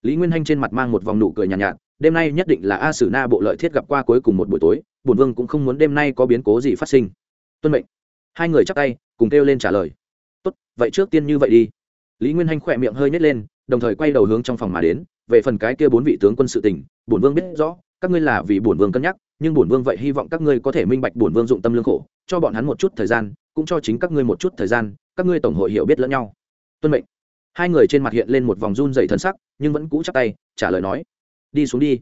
Lý nguyên hanh trên mặt mang một vòng nụ cười nhàn nhạt, nhạt đêm nay nhất định là a sử na bộ lợi thiết gặp qua cuối cùng một buổi tối bổn vương cũng không muốn đêm nay có biến cố gì phát sinh. Tuân mệnh. Hai người chắc tay cùng kêu lên trả lời. Tốt vậy trước tiên như vậy đi. Lý nguyên hanh khỏe miệng hơi nhét lên đồng thời quay đầu hướng trong phòng mà đến về phần cái kia bốn vị tướng quân sự tỉnh bổn vương biết rõ các ngươi là vì bổn vương cân nhắc nhưng bổn vương vậy hy vọng các ngươi có thể minh bạch bổn vương dụng tâm lương khổ cho bọn hắn một chút thời gian cũng cho chính các ngươi một chút thời gian các ngươi tổng hội hiểu biết lẫn nhau. Tuân mệnh hai người trên mặt hiện lên một vòng run dày thân sắc, nhưng vẫn cũ chắc tay, trả lời nói, đi xuống đi.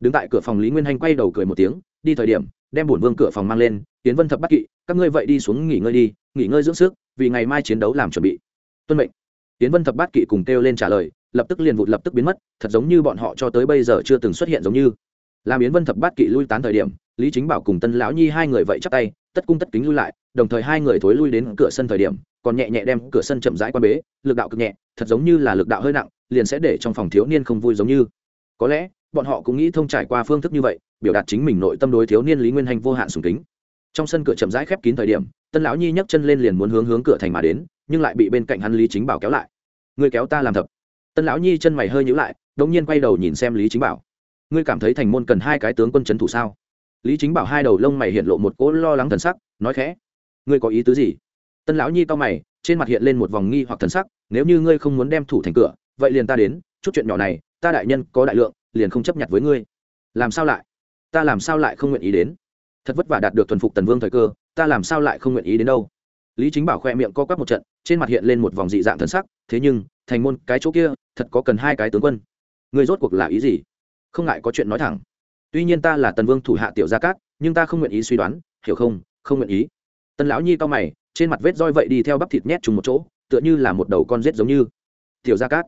Đứng tại cửa phòng lý nguyên hanh quay đầu cười một tiếng, đi thời điểm, đem bổn vương cửa phòng mang lên tiến vân thập bắt kỵ, các ngươi vậy đi xuống nghỉ ngơi đi, nghỉ ngơi dưỡng sức, vì ngày mai chiến đấu làm chuẩn bị. Tuân mệnh. Tiến vân thập bát kỵ cùng kêu lên trả lời, lập tức liền vụt lập tức biến mất, thật giống như bọn họ cho tới bây giờ chưa từng xuất hiện giống như. Làm yến vân thập bát kỵ lui tán thời điểm, lý chính bảo cùng tân lão nhi hai người vậy chắc tay, tất cung tất kính lui lại đồng thời hai người thối lui đến cửa sân thời điểm, còn nhẹ nhẹ đem cửa sân chậm rãi qua bế, lực đạo cực nhẹ, thật giống như là lực đạo hơi nặng, liền sẽ để trong phòng thiếu niên không vui giống như. Có lẽ, bọn họ cũng nghĩ thông trải qua phương thức như vậy, biểu đạt chính mình nội tâm đối thiếu niên lý nguyên hành vô hạn sùng kính. Trong sân cửa chậm rãi khép kín thời điểm, tân lão nhi nhấc chân lên liền muốn hướng hướng cửa thành mà đến, nhưng lại bị bên cạnh hắn lý chính bảo kéo lại. Ngươi kéo ta làm thập. Tân lão nhi chân mày hơi nhữ lại đ ỗ n g nhiên quay đầu nhìn xem lý chính bảo. Ngươi cảm thấy thành môn cần hai cái tướng quân c h ấ n thủ sao? Lý chính bảo hai đầu lông mày hiện lộ một cỗ lo lắng thần sắc, nói khẽ ngươi có ý tứ gì? Tân lão nhi to mày, trên mặt hiện lên một vòng nghi hoặc thần sắc, nếu như ngươi không muốn đem thủ thành cửa, vậy liền ta đến, chút chuyện nhỏ này, ta đại nhân có đại lượng, liền không chấp nhận với ngươi. Làm sao lại? Ta làm sao lại không nguyện ý đến? Thật vất vả đạt được thuần phục tần vương thời cơ, ta làm sao lại không nguyện ý đến đâu? Lý chính bảo khoe miệng co quắp một trận, trên mặt hiện lên một vòng dị dạng thần sắc, thế nhưng, thành môn, cái chỗ kia, thật có cần hai cái tướng quân. Người rốt cuộc là ý gì? Không ngại có chuyện nói thẳng. Tuy nhiên ta là tần vương thủ hạ tiểu gia cát, nhưng ta không nguyện ý suy đoán, hiểu không? Không nguyện ý tân lão nhi cao mày, trên mặt vết roi vậy đi theo bắp thịt nhét chung một chỗ, tựa như là một đầu con rết giống như. Tiểu gia cát.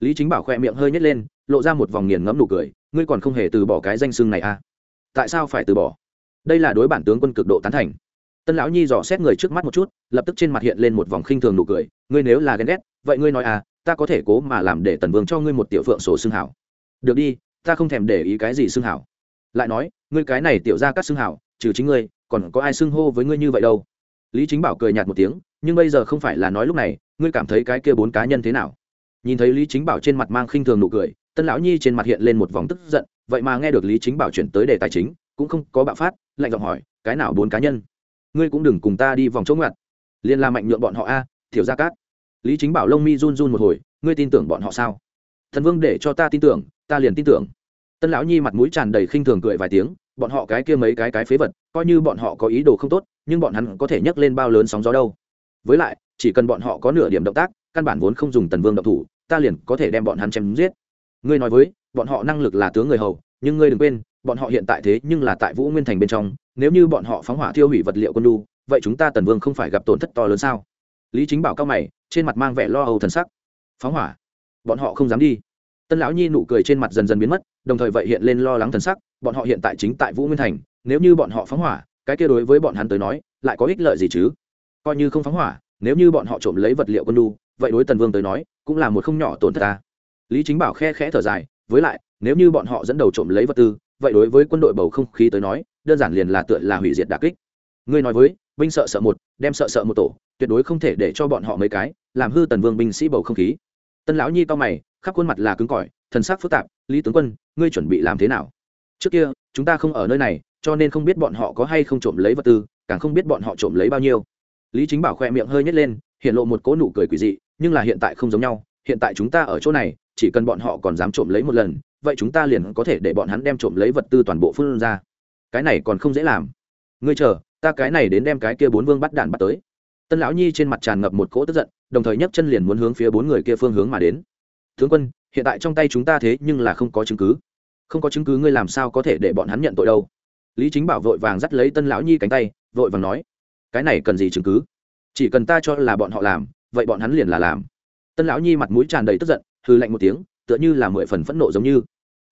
Lý chính bảo khoe miệng hơi nhét lên, lộ ra một vòng nghiền ngẫm nụ cười, ngươi còn không hề từ bỏ cái danh xưng này à? Tại sao phải từ bỏ? Đây là đối bản tướng quân cực độ tán thành. Tân lão nhi dò xét người trước mắt một chút, lập tức trên mặt hiện lên một vòng khinh thường nụ cười, ngươi nếu là ghen ghét, vậy ngươi nói à ta có thể cố mà làm để tần vương cho ngươi một tiểu phượng sổ xương hảo. Được đi, ta không thèm để ý cái gì xương hảo. Lại nói, ngươi cái này tiểu ra các xương hảo, trừ chính ngươi còn có ai xưng hô với ngươi như vậy đâu? Lý chính bảo cười nhạt một tiếng nhưng bây giờ không phải là nói lúc này ngươi cảm thấy cái kia bốn cá nhân thế nào? Nhìn thấy lý chính bảo trên mặt mang khinh thường nụ cười tân lão nhi trên mặt hiện lên một vòng tức giận vậy mà nghe được lý chính bảo chuyển tới đề tài chính cũng không có bạo phát lạnh giọng hỏi cái nào bốn cá nhân? Ngươi cũng đừng cùng ta đi vòng chỗ ngoặt, liền la mạnh nhượng bọn họ a thiểu gia cát. Lý chính bảo lông mi run run một hồi ngươi tin tưởng bọn họ sao? Thần vương để cho ta tin tưởng ta liền tin tưởng. Tân lão nhi mặt mũi tràn đầy khinh thường cười vài tiếng bọn họ cái kia mấy cái cái phế vật, coi như bọn họ có ý đồ không tốt, nhưng bọn hắn có thể nhấc lên bao lớn sóng gió đâu. Với lại, chỉ cần bọn họ có nửa điểm động tác, căn bản vốn không dùng tần vương động thủ, ta liền có thể đem bọn hắn chém giết. Ngươi nói với, bọn họ năng lực là tướng người hầu, nhưng ngươi đừng quên, bọn họ hiện tại thế nhưng là tại vũ nguyên thành bên trong, nếu như bọn họ phóng hỏa tiêu hủy vật liệu quân đu, vậy chúng ta tần vương không phải gặp tổn thất to lớn sao? Lý chính bảo cao mày, trên mặt mang vẻ lo âu thần sắc. Phóng hỏa? Bọn họ không dám đi. Tân lão nhi nụ cười trên mặt dần dần biến mất, đồng thời vậy hiện lên lo lắng thần sắc bọn họ hiện tại chính tại vũ nguyên thành, nếu như bọn họ phóng hỏa, cái kia đối với bọn hắn tới nói, lại có ích lợi gì chứ? Coi như không phóng hỏa, nếu như bọn họ trộm lấy vật liệu quân đu vậy đối tần vương tới nói, cũng là một không nhỏ tổn thất ta. Lý chính bảo khe khẽ thở dài, với lại, nếu như bọn họ dẫn đầu trộm lấy vật tư, vậy đối với quân đội bầu không khí tới nói, đơn giản liền là tựa là hủy diệt đà kích. Ngươi nói với, binh sợ sợ một, đem sợ sợ một tổ, tuyệt đối không thể để cho bọn họ mấy cái, làm hư tần vương binh sĩ bầu không khí. Tân lão nhi cao mày, khắp khuôn mặt là cứng cỏi, thần sắc phức tạp, lý tướng quân, ngươi chuẩn bị làm thế nào? Trước kia, chúng ta không ở nơi này, cho nên không biết bọn họ có hay không trộm lấy vật tư, càng không biết bọn họ trộm lấy bao nhiêu. Lý chính bảo khoe miệng hơi nhét lên, hiện lộ một cỗ nụ cười quỷ dị, nhưng là hiện tại không giống nhau, hiện tại chúng ta ở chỗ này, chỉ cần bọn họ còn dám trộm lấy một lần, vậy chúng ta liền có thể để bọn hắn đem trộm lấy vật tư toàn bộ phương ra. Cái này còn không dễ làm. Ngươi chờ, ta cái này đến đem cái kia bốn vương bắt đạn bắt tới. Tân lão nhi trên mặt tràn ngập một cỗ tức giận, đồng thời nhấc chân liền muốn hướng phía bốn người kia phương hướng mà đến. Tướng quân, hiện tại trong tay chúng ta thế nhưng là không có chứng cứ không có chứng cứ ngươi làm sao có thể để bọn hắn nhận tội đâu. Lý chính bảo vội vàng dắt lấy tân lão nhi cánh tay, vội vàng nói, cái này cần gì chứng cứ? Chỉ cần ta cho là bọn họ làm, vậy bọn hắn liền là làm. Tân lão nhi mặt mũi tràn đầy tức giận hư lạnh một tiếng, tựa như là mười phần phẫn nộ giống như,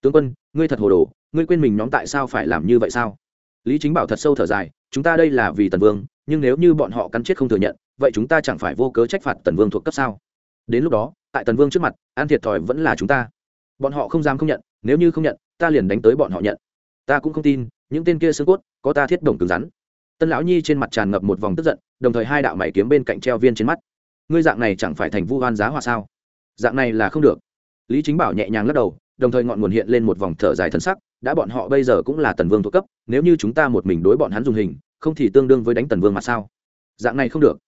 tướng quân, ngươi thật hồ đồ, ngươi quên mình nhóm tại sao phải làm như vậy sao? Lý chính bảo thật sâu thở dài, chúng ta đây là vì tần vương, nhưng nếu như bọn họ cắn chết không thừa nhận, vậy chúng ta chẳng phải vô cớ trách phạt tần vương thuộc cấp sao? Đến lúc đó, tại tần vương trước mặt, an thiệt thòi vẫn là chúng ta. Bọn họ không dám không nhận, nếu như không nhận ta liền đánh tới bọn họ nhận. Ta cũng không tin, những tên kia xương cốt, có ta thiết đồng cứng rắn. Tân lão nhi trên mặt tràn ngập một vòng tức giận, đồng thời hai đạo mày kiếm bên cạnh treo viên trên mắt. Ngươi dạng này chẳng phải thành vu oan giá hòa sao? Dạng này là không được. Lý chính bảo nhẹ nhàng lắc đầu, đồng thời ngọn nguồn hiện lên một vòng thở dài thân sắc, đã bọn họ bây giờ cũng là tần vương thuộc cấp, nếu như chúng ta một mình đối bọn hắn dùng hình, không thì tương đương với đánh tần vương mà sao? Dạng này không được.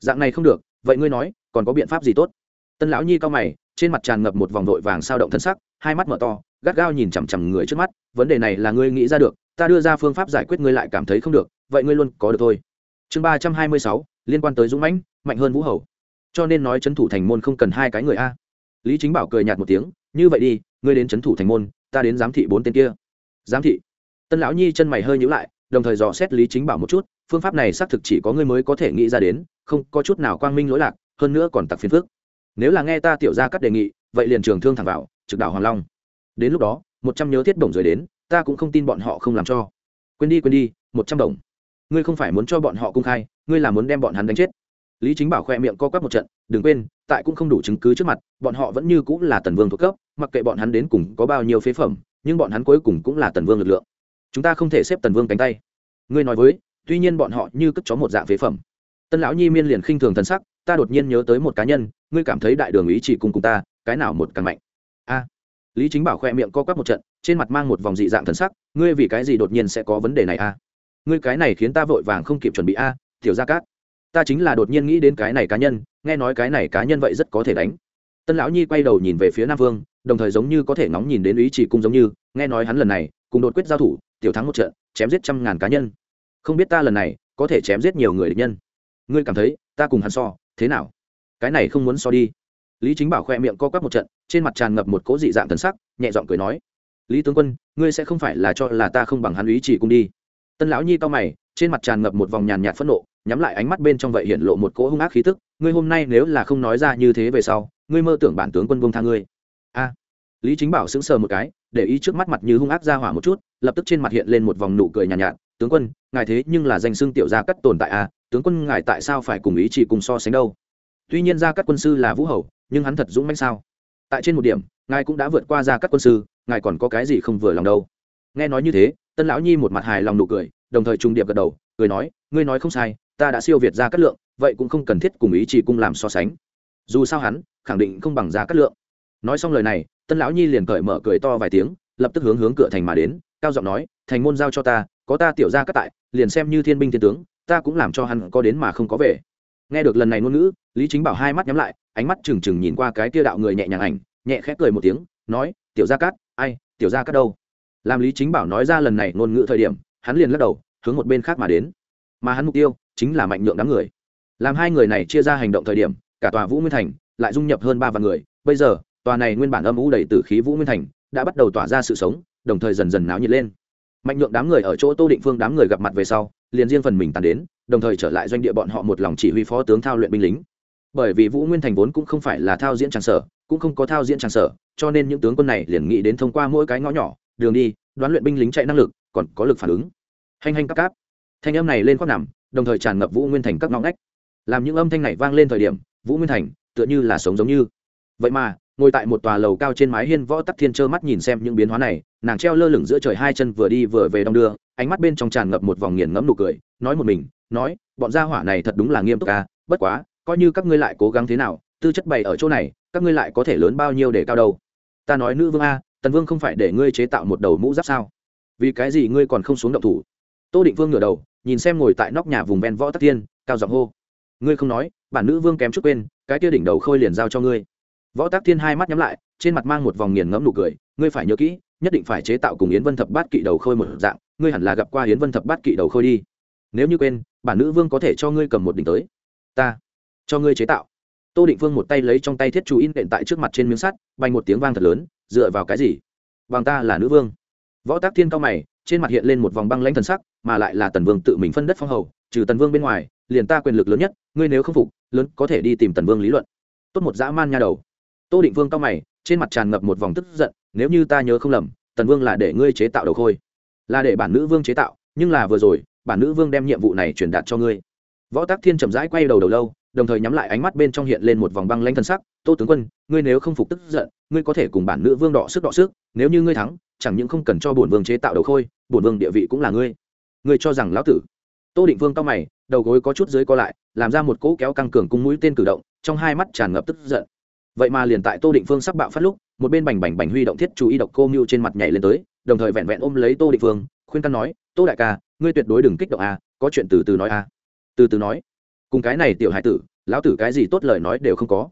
Dạng này không được, vậy ngươi nói, còn có biện pháp gì tốt? Tân lão nhi cao mày, trên mặt tràn ngập một vòng vội vàng sao động thân sắc, hai mắt mở to gắt gao nhìn chằm chằm người trước mắt, vấn đề này là ngươi nghĩ ra được, ta đưa ra phương pháp giải quyết ngươi lại cảm thấy không được, vậy ngươi luôn có được thôi. Chương ba trăm hai mươi sáu, liên quan tới dũng mãnh, mạnh hơn vũ hầu. Cho nên nói c h ấ n thủ thành môn không cần hai cái người a. Lý chính bảo cười nhạt một tiếng, như vậy đi, ngươi đến c h ấ n thủ thành môn, ta đến giám thị bốn tên kia. Giám thị? Tân lão nhi chân mày hơi nhữ lại, đồng thời dò xét lý chính bảo một chút, phương pháp này xác thực chỉ có ngươi mới có thể nghĩ ra đến, không có chút nào quang minh lỗi lạc, hơn nữa còn tặc phiền phước nếu là nghe ta tiểu ra cắt đề nghị, vậy liền trường thương thẳng vào, trực đảo hoàng long đến lúc đó, một trăm nhớ thiết bổng rồi đến, ta cũng không tin bọn họ không làm cho. Quên đi quên đi, một trăm đồng. Ngươi không phải muốn cho bọn họ công khai, ngươi là muốn đem bọn hắn đánh chết. Lý chính bảo khoe miệng co quắp một trận, đừng quên, tại cũng không đủ chứng cứ trước mặt, bọn họ vẫn như cũng là tần vương thuộc cấp, mặc kệ bọn hắn đến cùng có bao nhiêu phế phẩm, nhưng bọn hắn cuối cùng cũng là tần vương lực lượng. Chúng ta không thể xếp tần vương cánh tay. Ngươi nói với, tuy nhiên bọn họ như cất chó một dạng phế phẩm. Tân lão nhi miên liền khinh thường thần sắc, ta đột nhiên nhớ tới một cá nhân, ngươi cảm thấy đại đường ý chỉ cùng cùng ta, cái nào một càng mạnh? A lý chính bảo khoe miệng co quắp một trận, trên mặt mang một vòng dị dạng thần sắc, ngươi vì cái gì đột nhiên sẽ có vấn đề này a ngươi cái này khiến ta vội vàng không kịp chuẩn bị a, tiểu gia cát. Ta chính là đột nhiên nghĩ đến cái này cá nhân, nghe nói cái này cá nhân vậy rất có thể đánh. Tân lão nhi quay đầu nhìn về phía nam vương, đồng thời giống như có thể nóng nhìn đến ý chỉ cung giống như, nghe nói hắn lần này cùng đột quyết giao thủ, tiểu thắng một trận, chém giết trăm ngàn cá nhân. Không biết ta lần này có thể chém giết nhiều người địch nhân. Ngươi cảm thấy ta cùng hắn so thế nào? Cái này không muốn so đi. Lý chính bảo khoe miệng co quắp một trận trên mặt tràn ngập một cố dị dạng thần sắc nhẹ giọng cười nói lý tướng quân ngươi sẽ không phải là cho là ta không bằng hắn ý chỉ cung đi. Tân lão nhi to mày trên mặt tràn ngập một vòng nhàn nhạt phẫn nộ nhắm lại ánh mắt bên trong vậy hiện lộ một cỗ hung ác khí tức ngươi hôm nay nếu là không nói ra như thế về sau ngươi mơ tưởng bản tướng quân vương tha ngươi. A. Lý chính bảo sững sờ một cái để ý trước mắt mặt như hung ác ra hỏa một chút lập tức trên mặt hiện lên một vòng nụ cười nhàn nhạt, nhạt tướng quân ngài thế nhưng là danh xưng tiểu gia cắt tồn tại a tướng quân ngài tại sao phải cùng ý chỉ cùng so sánh đâu? Tuy nhiên gia cắt quân sư là vũ hầu nhưng hắn thật dũng mãnh sao? Tại trên một điểm, ngài cũng đã vượt qua gia các quân sư, ngài còn có cái gì không vừa lòng đâu. Nghe nói như thế, tân lão nhi một mặt hài lòng nụ cười, đồng thời trung điệp gật đầu, cười nói, ngươi nói không sai, ta đã siêu việt ra cát lượng, vậy cũng không cần thiết cùng ý chỉ cung làm so sánh. Dù sao hắn, khẳng định không bằng ra cát lượng. Nói xong lời này, tân lão nhi liền cởi mở cười to vài tiếng, lập tức hướng hướng cửa thành mà đến, cao giọng nói, thành môn giao cho ta, có ta tiểu ra cát tại, liền xem như thiên binh thiên tướng, ta cũng làm cho hắn có đến mà không có về nghe được lần này ngôn ngữ, lý chính bảo hai mắt nhắm lại, ánh mắt trừng trừng nhìn qua cái tia đạo người nhẹ nhàng ảnh, nhẹ khẽ cười một tiếng, nói, tiểu gia cát, ai, tiểu gia cát đâu? Làm lý chính bảo nói ra lần này ngôn ngữ thời điểm, hắn liền lắc đầu, hướng một bên khác mà đến. Mà hắn mục tiêu, chính là mạnh nhượng đám người. Làm hai người này chia ra hành động thời điểm, cả tòa vũ nguyên thành lại dung nhập hơn ba vạn người. Bây giờ, tòa này nguyên bản âm u đầy t khí vũ nguyên thành đã bắt đầu tỏa ra sự sống, đồng thời dần dần náo nhiệt lên. Mạnh nhượng đám người ở chỗ tô định phương đám người gặp mặt về sau, liền riêng phần mình tàn đến đồng thời trở lại doanh địa bọn họ một lòng chỉ huy phó tướng thao luyện binh lính. Bởi vì vũ nguyên thành vốn cũng không phải là thao diễn tràng sở, cũng không có thao diễn tràng sở, cho nên những tướng quân này liền nghĩ đến thông qua mỗi cái ngõ nhỏ, đường đi, đoán luyện binh lính chạy năng lực, còn có lực phản ứng. Hành hành các cáp. Thanh âm này lên khoác nằm, đồng thời tràn ngập vũ nguyên thành các ngõ ngách. Làm những âm thanh này vang lên thời điểm, vũ nguyên thành tựa như là sống giống như. Vậy mà, ngồi tại một tòa lầu cao trên mái hiên võ tắc thiên trơ mắt nhìn xem những biến hóa này, nàng treo lơ lửng giữa trời hai chân vừa đi vừa về đong đưa, ánh mắt bên trong tràn ngập một vòng nghiền ngẫm nụ cười, nói một mình nói, bọn gia hỏa này thật đúng là nghiêm túc à bất quá, coi như các ngươi lại cố gắng thế nào, tư chất bày ở chỗ này, các ngươi lại có thể lớn bao nhiêu để cao đâu? Ta nói nữ vương a, tần vương không phải để ngươi chế tạo một đầu mũ giáp sao? Vì cái gì ngươi còn không xuống động thủ? Tô định vương ngửa đầu, nhìn xem ngồi tại nóc nhà vùng ven võ tắc thiên, cao giọng hô, ngươi không nói, bản nữ vương kém chút quên, cái kia đỉnh đầu khôi liền giao cho ngươi. Võ tắc thiên hai mắt nhắm lại, trên mặt mang một vòng nghiền ngẫm nụ cười, ngươi phải nhớ kỹ, nhất định phải chế tạo cùng yến vân thập bát kỵ đầu khôi một dạng, ngươi hẳn là gặp qua yến vân thập bát kỵ đầu khôi đi nếu như quên, bản nữ vương có thể cho ngươi cầm một đỉnh tới. Ta, cho ngươi chế tạo. Tô định vương một tay lấy trong tay thiết chú in đệm tại trước mặt trên miếng sắt bay một tiếng vang thật lớn, dựa vào cái gì? Bằng ta là nữ vương. Võ tác thiên cao mày, trên mặt hiện lên một vòng băng lãnh thần sắc, mà lại là tần vương tự mình phân đất phong hầu, trừ tần vương bên ngoài, liền ta quyền lực lớn nhất, ngươi nếu không phục, lớn có thể đi tìm tần vương lý luận. Tốt một dã man nha đầu. Tô định vương cao mày, trên mặt tràn ngập một vòng tức giận, nếu như ta nhớ không lầm, tần vương là để ngươi chế tạo đầu khôi. Là để bản nữ vương chế tạo, nhưng là vừa rồi bản nữ vương đem nhiệm vụ này truyền đạt cho ngươi. Võ tác thiên chậm rãi quay đầu đầu lâu, đồng thời nhắm lại ánh mắt bên trong hiện lên một vòng băng lanh thân sắc. Tô tướng quân, ngươi nếu không phục tức giận, ngươi có thể cùng bản nữ vương đọ sức đọ sức, nếu như ngươi thắng, chẳng những không cần cho bổn vương chế tạo đầu khôi, bổn vương địa vị cũng là ngươi. Ngươi cho rằng lão tử? Tô định vương cao mày, đầu gối có chút dưới co lại, làm ra một cỗ kéo căng cường cung mũi tên cử động, trong hai mắt tràn ngập tức giận. Vậy mà liền tại tô định phương sắp bạo phát lúc, một bên bành bành bành huy động thiết chú ý độc cô mưu trên mặt nhảy lên tới, đồng thời vẹn vẹn ôm lấy tô định phương khuyên căn nói, tô đại ca ngươi tuyệt đối đừng kích động a, có chuyện từ từ nói a. Từ từ nói. Cùng cái này tiểu hải tử, lão tử cái gì tốt lời nói đều không có.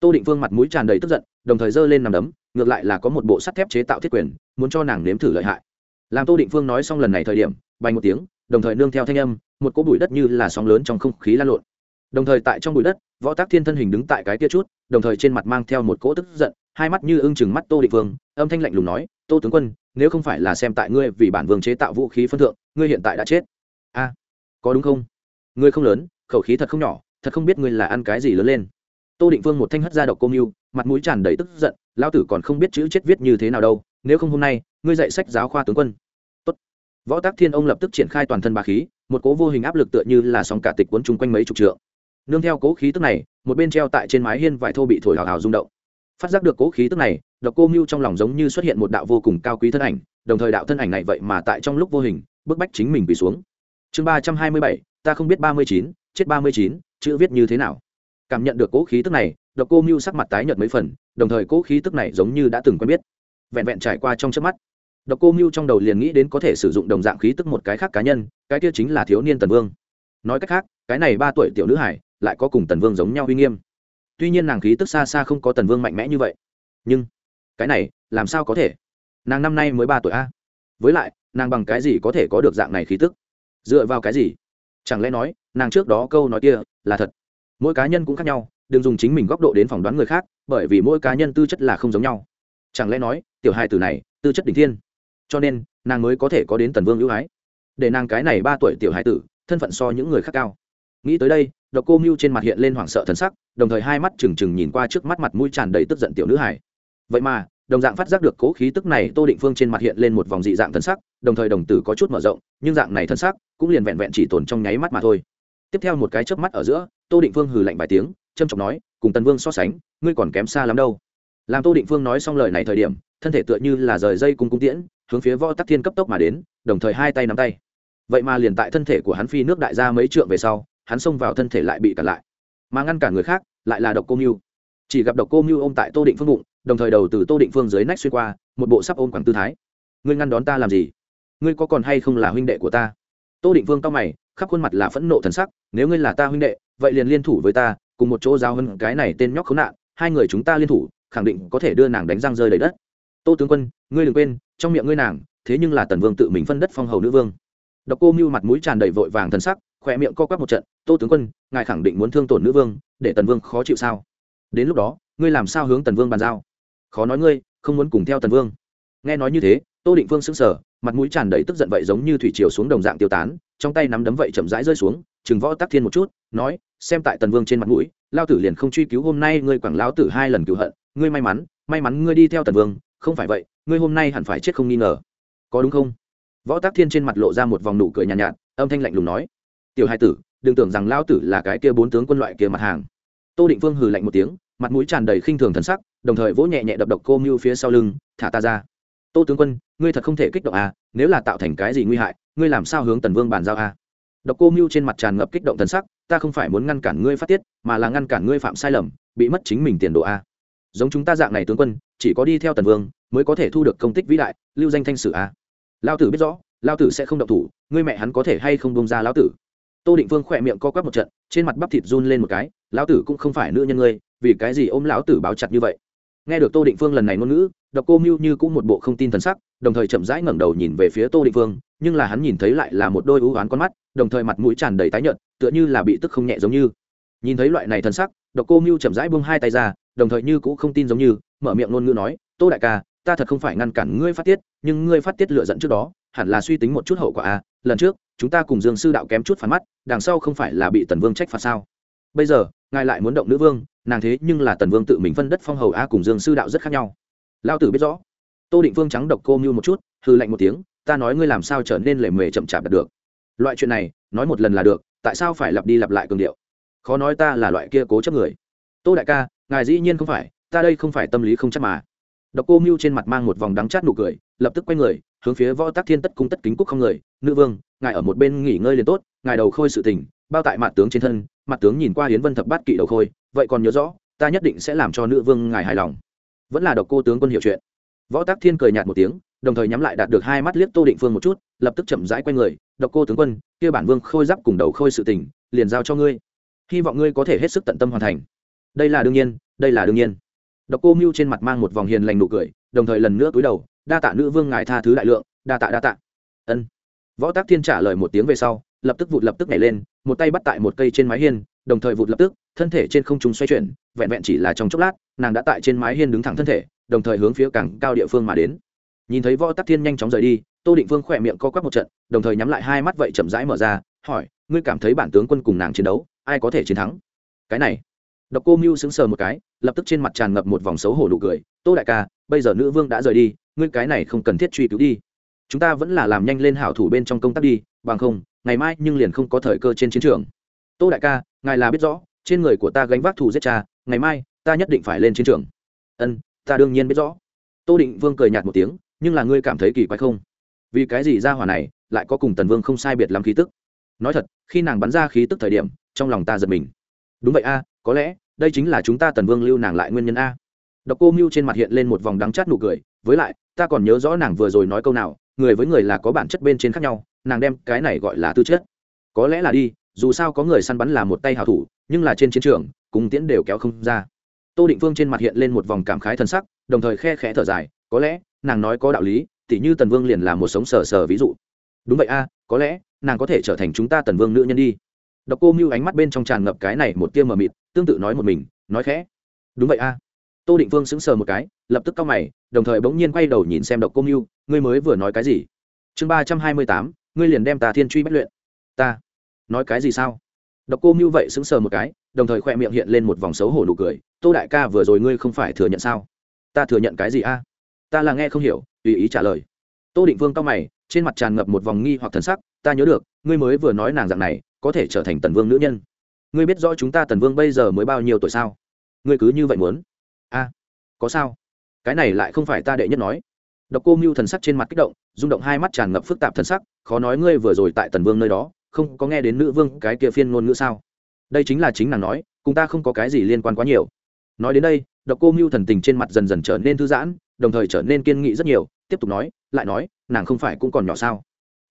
Tô định phương mặt mũi tràn đầy tức giận, đồng thời giơ lên nằm đấm, ngược lại là có một bộ sắt thép chế tạo thiết quyền, muốn cho nàng nếm thử lợi hại. Làm tô định phương nói xong lần này thời điểm, bay một tiếng, đồng thời nương theo thanh âm, một cỗ bụi đất như là sóng lớn trong không khí lan lộn. Đồng thời tại trong bụi đất, võ tác thiên thân hình đứng tại cái kia chút, đồng thời trên mặt mang theo một cỗ tức giận, hai mắt như ưng chừng mắt tô định vương âm thanh lạnh lùng nói, tô tướng quân, nếu không phải là xem tại ngươi vì bản vương chế tạo vũ khí phân thượng ngươi hiện tại đã chết. A, có đúng không? Ngươi không lớn, khẩu khí thật không nhỏ, thật không biết ngươi là ăn cái gì lớn lên. Tô định vương một thanh hất ra độc cô mưu mặt mũi tràn đầy tức giận lao tử còn không biết chữ chết viết như thế nào đâu, nếu không hôm nay, ngươi dạy sách giáo khoa tướng quân. Tốt. võ tác thiên ông lập tức triển khai toàn thân bà khí, một cố vô hình áp lực tựa như là sóng cả tịch cuốn chung quanh mấy chục trượng. Nương theo cố khí tức này, một bên treo tại trên mái hiên vải thô bị thổi hào hào rung động. Phát giác được cố khí tức này, độc cô mưu trong lòng giống như xuất hiện một đạo vô cùng cao quý thân ảnh, đồng thời đạo thân ảnh này vậy mà tại trong lúc vô hình bức bách chính mình bị xuống. Chương ba trăm hai mươi bảy, ta không biết ba mươi chín, chết ba mươi chín, chữ viết như thế nào. Cảm nhận được cố khí tức này, độc cô mưu sắc mặt tái nhợt mấy phần, đồng thời cố khí tức này giống như đã từng quen biết, vẹn vẹn trải qua trong trước mắt. Độc cô mưu trong đầu liền nghĩ đến có thể sử dụng đồng dạng khí tức một cái khác cá nhân, cái kia chính là thiếu niên tần vương. Nói cách khác, cái này ba tuổi tiểu nữ hải, lại có cùng tần vương giống nhau uy nghiêm. Tuy nhiên nàng khí tức xa xa không có tần vương mạnh mẽ như vậy, nhưng cái này, làm sao có thể? Nàng năm nay mới ba tuổi a với lại, nàng bằng cái gì có thể có được dạng này khí tức? Dựa vào cái gì? Chẳng lẽ nói, nàng trước đó câu nói kia là thật? Mỗi cá nhân cũng khác nhau, đừng dùng chính mình góc độ đến phỏng đoán người khác, bởi vì mỗi cá nhân tư chất là không giống nhau. Chẳng lẽ nói, tiểu hai từ này, tư chất đỉnh thiên. Cho nên, nàng mới có thể có đến tần vương ưu ái. Để nàng cái này ba tuổi tiểu hai tử, thân phận so những người khác cao. Nghĩ tới đây, độc cô mưu trên mặt hiện lên hoảng sợ thần sắc, đồng thời hai mắt trừng trừng nhìn qua trước mắt mặt mũi tràn đầy tức giận tiểu nữ hải vậy mà đồng dạng phát giác được cố khí tức này tô định phương trên mặt hiện lên một vòng dị dạng thần sắc, đồng thời đồng tử có chút mở rộng, nhưng dạng này thần sắc cũng liền vẹn vẹn chỉ tồn trong nháy mắt mà thôi. Tiếp theo một cái chớp mắt ở giữa, tô định phương hừ lạnh vài tiếng trâm trọng nói, cùng tần vương so sánh, ngươi còn kém xa lắm đâu. Làm tô định phương nói xong lời này thời điểm, thân thể tựa như là rời dây cung cung tiễn, hướng phía võ tắc thiên cấp tốc mà đến, đồng thời hai tay nắm tay. Vậy mà liền tại thân thể của hắn phi nước đại ra mấy trượng về sau, hắn xông vào thân thể lại bị cản lại. Mà ngăn cản người khác, lại là độc cô mưu chỉ gặp độc cô mưu ôm tại tô định phương bụng đồng thời đầu từ tô định phương dưới nách xuyên qua, một bộ sắp ôm quẳng tư thái. Ngươi ngăn đón ta làm gì? Ngươi có còn hay không là huynh đệ của ta? Tô định phương to mày, khắp khuôn mặt là phẫn nộ thần sắc, nếu ngươi là ta huynh đệ, vậy liền liên thủ với ta, cùng một chỗ giao hơn cái này tên nhóc khốn nạn, hai người chúng ta liên thủ, khẳng định có thể đưa nàng đánh răng rơi đầy đất. Tô tướng quân, ngươi đừng quên, trong miệng ngươi nàng, thế nhưng là tần vương tự mình phân đất phong hầu nữ vương. Độc cô mưu mặt mũi tràn đầy vội vàng thần sắc, khỏe miệng co quắp một trận, tô tướng quân, ngài khẳng định muốn thương tổn nữ vương, để tần vương khó chịu sao? Đến lúc đó, ngươi làm sao hướng tần vương bàn giao? Khó nói ngươi không muốn cùng theo tần vương. Nghe nói như thế tô định vương sững sờ mặt mũi tràn đầy tức giận vậy giống như thủy chiều xuống đồng dạng tiêu tán trong tay nắm đấm vậy chậm rãi rơi xuống chừng võ tắc thiên một chút nói xem tại tần vương trên mặt mũi lao tử liền không truy cứu hôm nay ngươi quảng lao tử hai lần cựu hận ngươi may mắn may mắn ngươi đi theo tần vương không phải vậy ngươi hôm nay hẳn phải chết không nghi ngờ. Có đúng không? Võ tắc thiên trên mặt lộ ra một vòng nụ cười nhàn nhạt, nhạt âm thanh lạnh lùng nói tiểu hai tử đừng tưởng rằng lao tử là cái kia bốn tướng quân loại kia mặt hàng. Tô định vương hừ lạnh một tiếng mặt mũi tràn đầy khinh thường thần sắc đồng thời vỗ nhẹ nhẹ đập độc cô mưu phía sau lưng, thả ta ra tô tướng quân, ngươi thật không thể kích động à nếu là tạo thành cái gì nguy hại, ngươi làm sao hướng tần vương bàn giao à độc cô mưu trên mặt tràn ngập kích động thần sắc, ta không phải muốn ngăn cản ngươi phát tiết, mà là ngăn cản ngươi phạm sai lầm, bị mất chính mình tiền đồ à. giống chúng ta dạng này tướng quân, chỉ có đi theo tần vương, mới có thể thu được công tích vĩ đại, lưu danh thanh sử à. lao tử biết rõ lao tử sẽ không động thủ, ngươi mẹ hắn có thể hay không bông ra lao tử tô định vương khỏe miệng co quắp một trận, trên mặt bắp thịt run lên một cái, lão tử cũng không phải nữ nhân ngươi, vì cái gì ôm lão tử báo chặt như vậy nghe được tô định phương lần này ngôn ngữ đọc cô mưu như cũng một bộ không tin thần sắc, đồng thời chậm rãi ngẩng đầu nhìn về phía tô định phương, nhưng là hắn nhìn thấy lại là một đôi ưu oán con mắt, đồng thời mặt mũi tràn đầy tái nhợt, tựa như là bị tức không nhẹ giống như nhìn thấy loại này thần sắc đọc cô mưu chậm rãi buông hai tay ra, đồng thời như cũng không tin giống như, mở miệng ngôn ngữ nói, tô đại ca, ta thật không phải ngăn cản ngươi phát tiết, nhưng ngươi phát tiết lựa dẫn trước đó, hẳn là suy tính một chút hậu quả a à. lần trước, chúng ta cùng dương sư đạo kém chút phản mắt, đằng sau không phải là bị tần vương trách phạt sao bây giờ, ngài lại muốn động nữ vương nàng thế nhưng là tần vương tự mình phân đất phong hầu a cùng dương sư đạo rất khác nhau. Lao tử biết rõ. Tô định vương trắng độc cô mưu một chút hư lạnh một tiếng, ta nói ngươi làm sao trở nên lề mề chậm chạp được. Loại chuyện này, nói một lần là được, tại sao phải lặp đi lặp lại cường điệu? Khó nói ta là loại kia cố chấp người. Tô đại ca, ngài dĩ nhiên không phải, ta đây không phải tâm lý không chắc mà. Độc cô mưu trên mặt mang một vòng đắng chát nụ cười, lập tức quay người, hướng phía võ tác thiên tất cung tất kính cúc không người, nữ vương, ngài ở một bên nghỉ ngơi liền tốt, ngài đầu khôi sự tình, bao tại mạn tướng trên thân mặt tướng nhìn qua hiến vân thập bát kỵ đầu khôi, vậy còn nhớ rõ, ta nhất định sẽ làm cho nữ vương ngài hài lòng. Vẫn là độc cô tướng quân hiểu chuyện. Võ tác thiên cười nhạt một tiếng, đồng thời nhắm lại đạt được hai mắt liếc tô định phương một chút, lập tức chậm rãi q u a y người, độc cô tướng quân, kia bản vương khôi giáp cùng đầu khôi sự tình, liền giao cho ngươi. Hy vọng ngươi có thể hết sức tận tâm hoàn thành. Đây là đương nhiên, đây là đương nhiên. Độc cô mưu trên mặt mang một vòng hiền lành nụ cười, đồng thời lần nữa cúi đầu, đa tạ nữ vương ngài tha thứ đại lượng, đa tạ đa tạ. Ân. Võ tác thiên trả lời một tiếng về sau, lập tức vụt lập tức nhảy lên một tay bắt tại một cây trên mái hiên, đồng thời vụt lập tức, thân thể trên không trung xoay chuyển, vẹn vẹn chỉ là trong chốc lát, nàng đã tại trên mái hiên đứng thẳng thân thể, đồng thời hướng phía càng cao địa phương mà đến. Nhìn thấy võ tắc thiên nhanh chóng rời đi, tô định vương khỏe miệng co quắp một trận, đồng thời nhắm lại hai mắt vậy chậm rãi mở ra, hỏi, ngươi cảm thấy bản tướng quân cùng nàng chiến đấu, ai có thể chiến thắng? Cái này. Độc cô mưu sững sờ một cái, lập tức trên mặt tràn ngập một vòng xấu hổ nụ cười, tô đại ca, bây giờ nữ vương đã rời đi, ngươi cái này không cần thiết truy cứu đi. Chúng ta vẫn là làm nhanh lên hảo thủ bên trong công tác đi, bằng không ngày mai nhưng liền không có thời cơ trên chiến trường. Tô đại ca, ngài là biết rõ, trên người của ta gánh vác thù giết cha, ngày mai, ta nhất định phải lên chiến trường. Ân, ta đương nhiên biết rõ. Tô định vương cười nhạt một tiếng, nhưng là ngươi cảm thấy kỳ quái không? Vì cái gì ra hỏa này lại có cùng tần vương không sai biệt lắm khí tức? Nói thật, khi nàng bắn ra khí tức thời điểm, trong lòng ta giật mình. Đúng vậy a, có lẽ, đây chính là chúng ta tần vương lưu nàng lại nguyên nhân a. Độc cô mưu trên mặt hiện lên một vòng đắng chát nụ cười, với lại, ta còn nhớ rõ nàng vừa rồi nói câu nào, người với người là có bản chất bên trên khác nhau nàng đem cái này gọi là tư chất. Có lẽ là đi, dù sao có người săn bắn là một tay hào thủ, nhưng là trên chiến trường, cùng tiễn đều kéo không ra. Tô định phương trên mặt hiện lên một vòng cảm khái t sắc, đồng thời khe khẽ thở dài, có lẽ, nàng nói có đạo lý, tỉ như tần vương liền là một sống sờ sờ ví dụ. Đúng vậy a, có lẽ, nàng có thể trở thành chúng ta tần vương nữ nhân đi. Đ ộ c cô mưu ánh mắt bên trong tràn ngập cái này một tia mờ mịt, tương tự nói một mình, nói khẽ. Đúng vậy a. Tô định vương sững sờ một cái, lập tức cau mày, đồng thời bỗng nhiên quay đầu nhìn xem độc cô mưu, ngươi mới vừa nói cái gì? Chương ba trăm hai mươi tám ngươi liền đem ta thiên truy bất luyện. Ta. Nói cái gì sao? Độc cô như vậy sững sờ một cái, đồng thời khoe miệng hiện lên một vòng xấu hổ nụ cười. Tô đại ca vừa rồi ngươi không phải thừa nhận sao? Ta thừa nhận cái gì a? Ta là nghe không hiểu, tùy ý trả lời. Tô định vương cao mày, trên mặt tràn ngập một vòng nghi hoặc thần sắc. Ta nhớ được, ngươi mới vừa nói nàng dạng này, có thể trở thành tần vương nữ nhân. Ngươi biết rõ chúng ta tần vương bây giờ mới bao nhiêu tuổi sao? Ngươi cứ như vậy muốn? A, có sao? Cái này lại không phải ta đệ nhất nói. Độc cô mưu thần sắc trên mặt kích động, rung động hai mắt tràn ngập phức tạp thần sắc khó nói ngươi vừa rồi tại tần vương nơi đó, không có nghe đến nữ vương cái kia phiên ngôn ngữ sao? Đây chính là chính nàng nói, cùng ta không có cái gì liên quan quá nhiều. Nói đến đây, độc cô mưu thần tình trên mặt dần dần trở nên thư giãn, đồng thời trở nên kiên nghị rất nhiều, tiếp tục nói, lại nói, nàng không phải cũng còn nhỏ sao?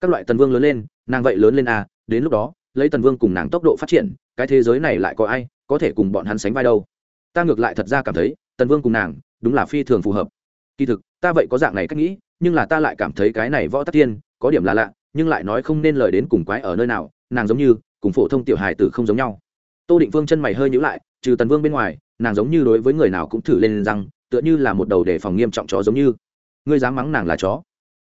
Các loại tần vương lớn lên, nàng vậy lớn lên à đến lúc đó, lấy tần vương cùng nàng tốc độ phát triển, cái thế giới này lại có ai có thể cùng bọn hắn sánh vai đâu? Ta ngược lại thật ra cảm thấy, tần vương cùng nàng, đúng là phi thường phù hợp. Kỳ thực, ta vậy có dạng này cách nghĩ, nhưng là ta lại cảm thấy cái này võ tắc tiên có điểm là lạ nhưng lại nói không nên lời đến cùng quái ở nơi nào, nàng giống như cùng phổ thông tiểu hài tử không giống nhau. Tô định vương chân mày hơi nhữ lại, trừ tần vương bên ngoài, nàng giống như đối với người nào cũng thử lên rằng tựa như là một đầu đề phòng nghiêm trọng chó giống như. Ngươi dám mắng nàng là chó?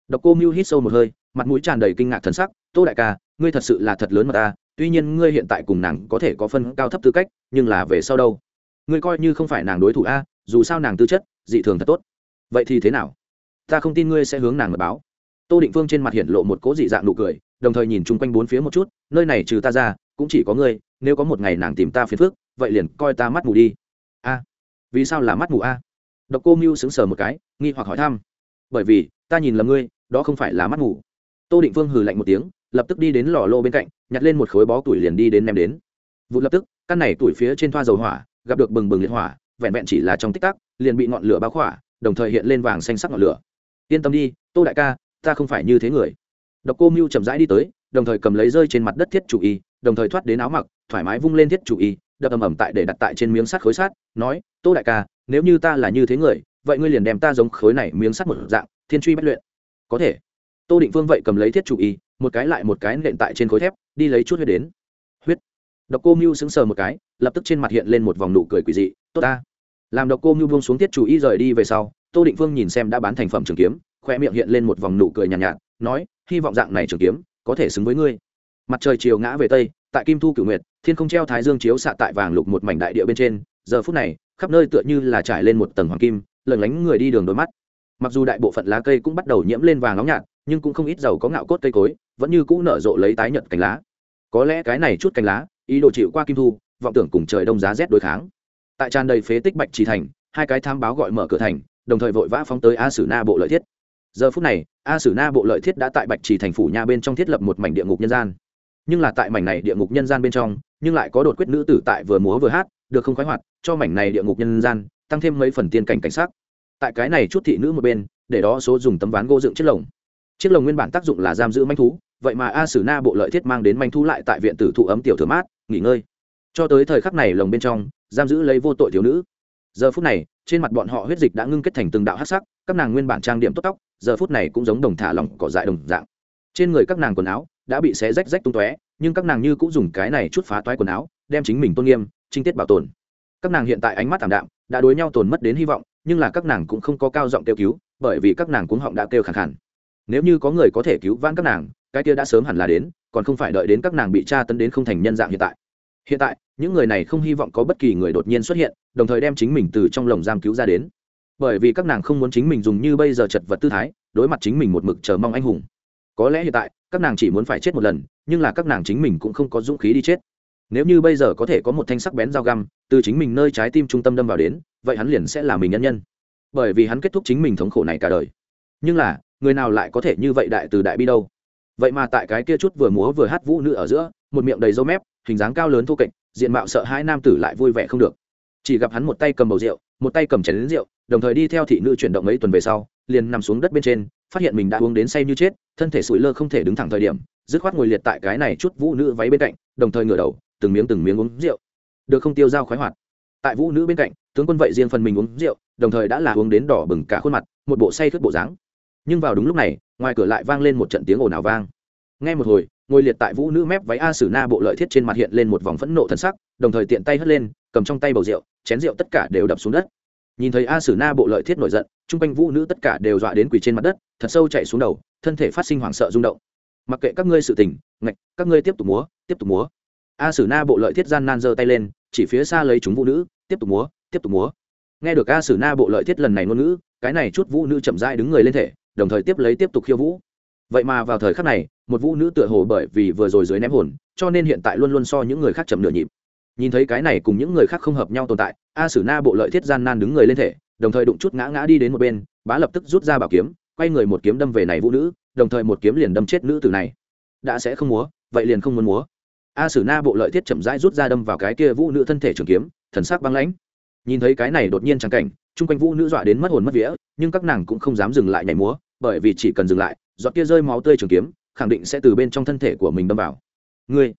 Độc cô mưu hít sâu một hơi, mặt mũi tràn đầy kinh ngạc thần sắc, tô đại ca, ngươi thật sự là thật lớn mà ta, tuy nhiên ngươi hiện tại cùng nàng có thể có phân cao thấp tư cách, nhưng là về sau đâu? Ngươi coi như không phải nàng đối thủ a, dù sao nàng tư chất, dị thường thật tốt. Vậy thì thế nào? Ta không tin ngươi sẽ hướng nàng mật báo tô định phương trên mặt hiện lộ một cố dị dạng nụ cười, đồng thời nhìn chung quanh bốn phía một chút, nơi này trừ ta ra, cũng chỉ có ngươi, nếu có một ngày nàng tìm ta phiền phước vậy liền coi ta mắt mù đi. A, vì sao là mắt mù a? Độc cô mưu xứng sờ một cái, nghi hoặc hỏi thăm. Bởi vì, ta nhìn lầm ngươi, đó không phải là mắt mù. Tô định phương hừ lạnh một tiếng, lập tức đi đến lò lô bên cạnh, nhặt lên một khối bó tuổi liền đi đến ném đến. Vụ lập tức, căn này tuổi phía trên thoa dầu hỏa, gặp được bừng bừng liệt hỏa, vẹn vẹn chỉ là trong tích tắc, liền bị ngọn lửa bao khỏa, đồng thời hiện lên vàng xanh sắc ngọn lửa. Yên tâm đi, tô đại ca ta không phải như thế người. Độc cô mưu chậm rãi đi tới, đồng thời cầm lấy rơi trên mặt đất thiết chủ y, đồng thời thoát đến áo mặc, thoải mái vung lên thiết chủ y, đập ầm ầm tại để đặt tại trên miếng sắt khối sắt, nói, tô đại ca, nếu như ta là như thế người, vậy ngươi liền đem ta giống khối này miếng sắt một dạng, thiên truy bất luyện. Có thể. Tô định phương vậy cầm lấy thiết chủ y, một cái lại một cái nện tại trên khối thép, đi lấy chút huyết đến. Huyết. Độc cô mưu sững sờ một cái, lập tức trên mặt hiện lên một vòng nụ cười quỷ dị, tốt ta. Làm độc cô mưu buông xuống thiết chủ y rời đi về sau, tô định phương nhìn xem đã bán thành phẩm trường kiếm khoe miệng hiện lên một vòng nụ cười nhàn nhạt, nhạt nói hy vọng dạng này trường kiếm có thể xứng với ngươi. Mặt trời chiều ngã về tây tại kim thu cửu nguyệt thiên không treo thái dương chiếu xạ tại vàng lục một mảnh đại địa bên trên giờ phút này khắp nơi tựa như là trải lên một tầng hoàng kim lần lánh người đi đường đôi mắt. Mặc dù đại bộ phận lá cây cũng bắt đầu nhiễm lên vàng nóng nhạt nhưng cũng không ít dầu có ngạo cốt cây cối vẫn như cũ nở rộ lấy tái nhợt cánh lá. Có lẽ cái này chút cánh lá ý đồ chịu qua kim thu vọng tưởng cùng trời đông giá rét đối kháng. Tại tràn đầy phế tích bạch trì thành hai cái tham báo gọi mở cửa thành đồng thời vội vã phóng tới a sử na bộ lợi thiết giờ phút này, a sử na bộ lợi thiết đã tại bạch trì thành phủ nha bên trong thiết lập một mảnh địa ngục nhân gian. Nhưng là tại mảnh này địa ngục nhân gian bên trong, nhưng lại có đột quyết nữ tử tại vừa múa vừa hát, được không khoái hoạt, cho mảnh này địa ngục nhân gian tăng thêm mấy phần tiên cảnh cảnh sắc. Tại cái này chút thị nữ một bên, để đó số dùng tấm ván gỗ dựng chiếc lồng. Chiếc lồng nguyên bản tác dụng là giam giữ manh thú, vậy mà a sử na bộ lợi thiết mang đến manh thú lại tại viện tử thụ ấm tiểu thừa mát, nghỉ ngơi. Cho tới thời khắc này lồng bên trong, giam giữ lấy vô tội thiếu nữ. Giờ phút này, trên mặt bọn họ huyết dịch đã ngưng kết thành từng đạo hát sắc, các nàng nguyên bản trang điểm tốt tóc giờ phút này cũng giống đồng thả lỏng cỏ dại đồng dạng. Trên người các nàng quần áo đã bị xé rách rách tung tóe, nhưng các nàng như cũng dùng cái này chút phá toái quần áo, đem chính mình tôn nghiêm, trinh tiết bảo tồn. Các nàng hiện tại ánh mắt thảm đạm, đã đối nhau tồn mất đến hy vọng, nhưng là các nàng cũng không có cao giọng kêu cứu, bởi vì các nàng cuống họng đã kêu khẳng khẳng nếu như có người có thể cứu vãn các nàng, cái kia đã sớm hẳn là đến, còn không phải đợi đến các nàng bị tra tấn đến không thành nhân dạng hiện tại. Hiện tại, những người này không hy vọng có bất kỳ người đột nhiên xuất hiện, đồng thời đem chính mình từ trong lồng giam cứu ra đến bởi vì các nàng không muốn chính mình dùng như bây giờ chật vật tư thái, đối mặt chính mình một mực chờ mong anh hùng. Có lẽ hiện tại, các nàng chỉ muốn phải chết một lần, nhưng là các nàng chính mình cũng không có dũng khí đi chết. Nếu như bây giờ có thể có một thanh sắc bén dao găm, từ chính mình nơi trái tim trung tâm đâm vào đến, vậy hắn liền sẽ là mình nhân nhân. Bởi vì hắn kết thúc chính mình thống khổ này cả đời. Nhưng là, người nào lại có thể như vậy đại từ đại bi đâu? Vậy mà tại cái kia chút vừa múa vừa hát vũ nữ ở giữa, một miệng đầy râu mép, hình dáng cao lớn thô kệch, diện mạo sợ hai nam tử lại vui vẻ không được. Chỉ gặp hắn một tay cầm bầu rượu một tay cầm chén đến rượu, đồng thời đi theo thị nữ chuyển động mấy tuần về sau, liền nằm xuống đất bên trên, phát hiện mình đã uống đến say như chết, thân thể sủi lơ không thể đứng thẳng thời điểm, dứt khoát ngồi liệt tại cái này chút vũ nữ váy bên cạnh, đồng thời ngửa đầu, từng miếng từng miếng uống rượu. Được không tiêu dao khoái hoạt. Tại vũ nữ bên cạnh, tướng quân vậy riêng phần mình uống rượu, đồng thời đã là uống đến đỏ bừng cả khuôn mặt, một bộ say khướt bộ dáng. Nhưng vào đúng lúc này, ngoài cửa lại vang lên một trận tiếng ồn ào vang. Ngay một hồi, ngồi liệt tại vũ nữ mép váy a sử na bộ lợi thiết trên mặt hiện lên một vòng phẫn nộ thần sắc, đồng thời tiện tay hất lên cầm trong tay bầu rượu, chén rượu tất cả đều đập xuống đất. Nhìn thấy a sử na bộ lợi thiết nổi giận, chung quanh vũ nữ tất cả đều dọa đến quỳ trên mặt đất, thật sâu chạy xuống đầu, thân thể phát sinh hoảng sợ rung động. Mặc kệ các ngươi sự tình, ngạch, các ngươi tiếp tục múa, tiếp tục múa. A sử na bộ lợi thiết gian nan giơ tay lên, chỉ phía xa lấy chúng vũ nữ, tiếp tục múa, tiếp tục múa. Nghe được a sử na bộ lợi thiết lần này ngôn ngữ, cái này chút vũ nữ chậm rãi đứng người lên thể, đồng thời tiếp lấy tiếp tục khiêu vũ. Vậy mà vào thời khắc này, một vũ nữ tựa hồ bởi vì vừa rồi dưới ném hồn, cho nên hiện tại luôn luôn so những người khác chậm nửa nhịp nhìn thấy cái này cùng những người khác không hợp nhau tồn tại, a sử na bộ lợi thiết gian nan đứng người lên thể, đồng thời đụng chút ngã ngã đi đến một bên, bá lập tức rút ra bảo kiếm, quay người một kiếm đâm về này vũ nữ, đồng thời một kiếm liền đâm chết nữ tử này. Đã sẽ không múa, vậy liền không muốn múa. A sử na bộ lợi thiết chậm rãi rút ra đâm vào cái kia vũ nữ thân thể trường kiếm, thần sắc băng lãnh. Nhìn thấy cái này đột nhiên trắng cảnh, chung quanh vũ nữ dọa đến mất hồn mất vía, nhưng các nàng cũng không dám dừng lại nhảy múa, bởi vì chỉ cần dừng lại, giọt kia rơi máu tươi trường kiếm, khẳng định sẽ từ bên trong thân thể của mình đâm vào. Ngươi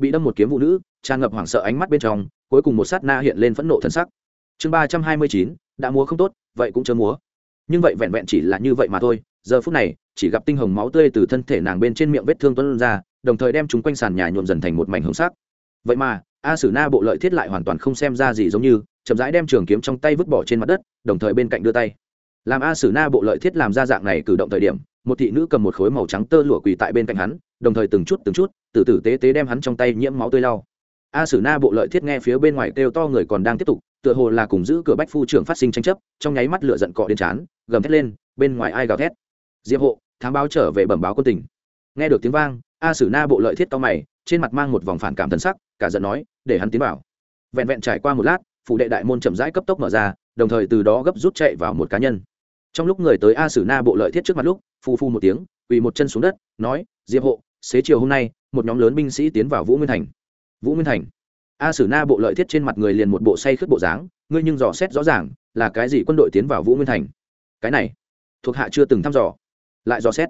bị đâm một kiếm vũ nữ, tràn ngập hoảng sợ ánh mắt bên trong, cuối cùng một sát na hiện lên phẫn nộ thân sắc. Chương ba trăm hai mươi chín, đã múa không tốt, vậy cũng chớ múa. Nhưng vậy vẹn vẹn chỉ là như vậy mà thôi, giờ phút này, chỉ gặp tinh hồng máu tươi từ thân thể nàng bên trên miệng vết thương tuân ra, đồng thời đem chúng quanh sàn nhà nhuộm dần thành một mảnh hồng sắc. Vậy mà, a sử na bộ lợi thiết lại hoàn toàn không xem ra gì giống như, chậm rãi đem trường kiếm trong tay vứt bỏ trên mặt đất, đồng thời bên cạnh đưa tay. Làm a sử na bộ lợi thiết làm ra dạng này cử động thời điểm, một thị nữ cầm một khối màu trắng tơ lụa quỳ tại bên cạnh hắn đồng thời từng chút từng chút, từ từ tế tế đem hắn trong tay nhiễm máu tươi lau. A sử na bộ lợi thiết nghe phía bên ngoài kêu to người còn đang tiếp tục, tựa hồ là cùng giữ cửa bách phu trưởng phát sinh tranh chấp, trong nháy mắt lửa giận cọ đến chán gầm thét lên, bên ngoài ai gào thét. Diệp hộ, thám báo trở về bẩm báo quân tình. Nghe được tiếng vang, a sử na bộ lợi thiết to mày, trên mặt mang một vòng phản cảm thân sắc, cả giận nói, để hắn tiến vào. Vẹn vẹn trải qua một lát, phụ đệ đại môn chậm rãi cấp tốc mở ra, đồng thời từ đó gấp rút chạy vào một cá nhân. Trong lúc người tới a sử na bộ lợi thiết trước mặt lúc, phu phu một tiếng, quỳ một chân xuống đất, nói, diệp hộ xế chiều hôm nay, một nhóm lớn binh sĩ tiến vào vũ nguyên thành. Vũ nguyên thành. A sử na bộ lợi thiết trên mặt người liền một bộ say khướt bộ dáng, ngươi nhưng dò xét rõ ràng, là cái gì quân đội tiến vào vũ nguyên thành? Cái này, thuộc hạ chưa từng thăm dò. Lại dò xét.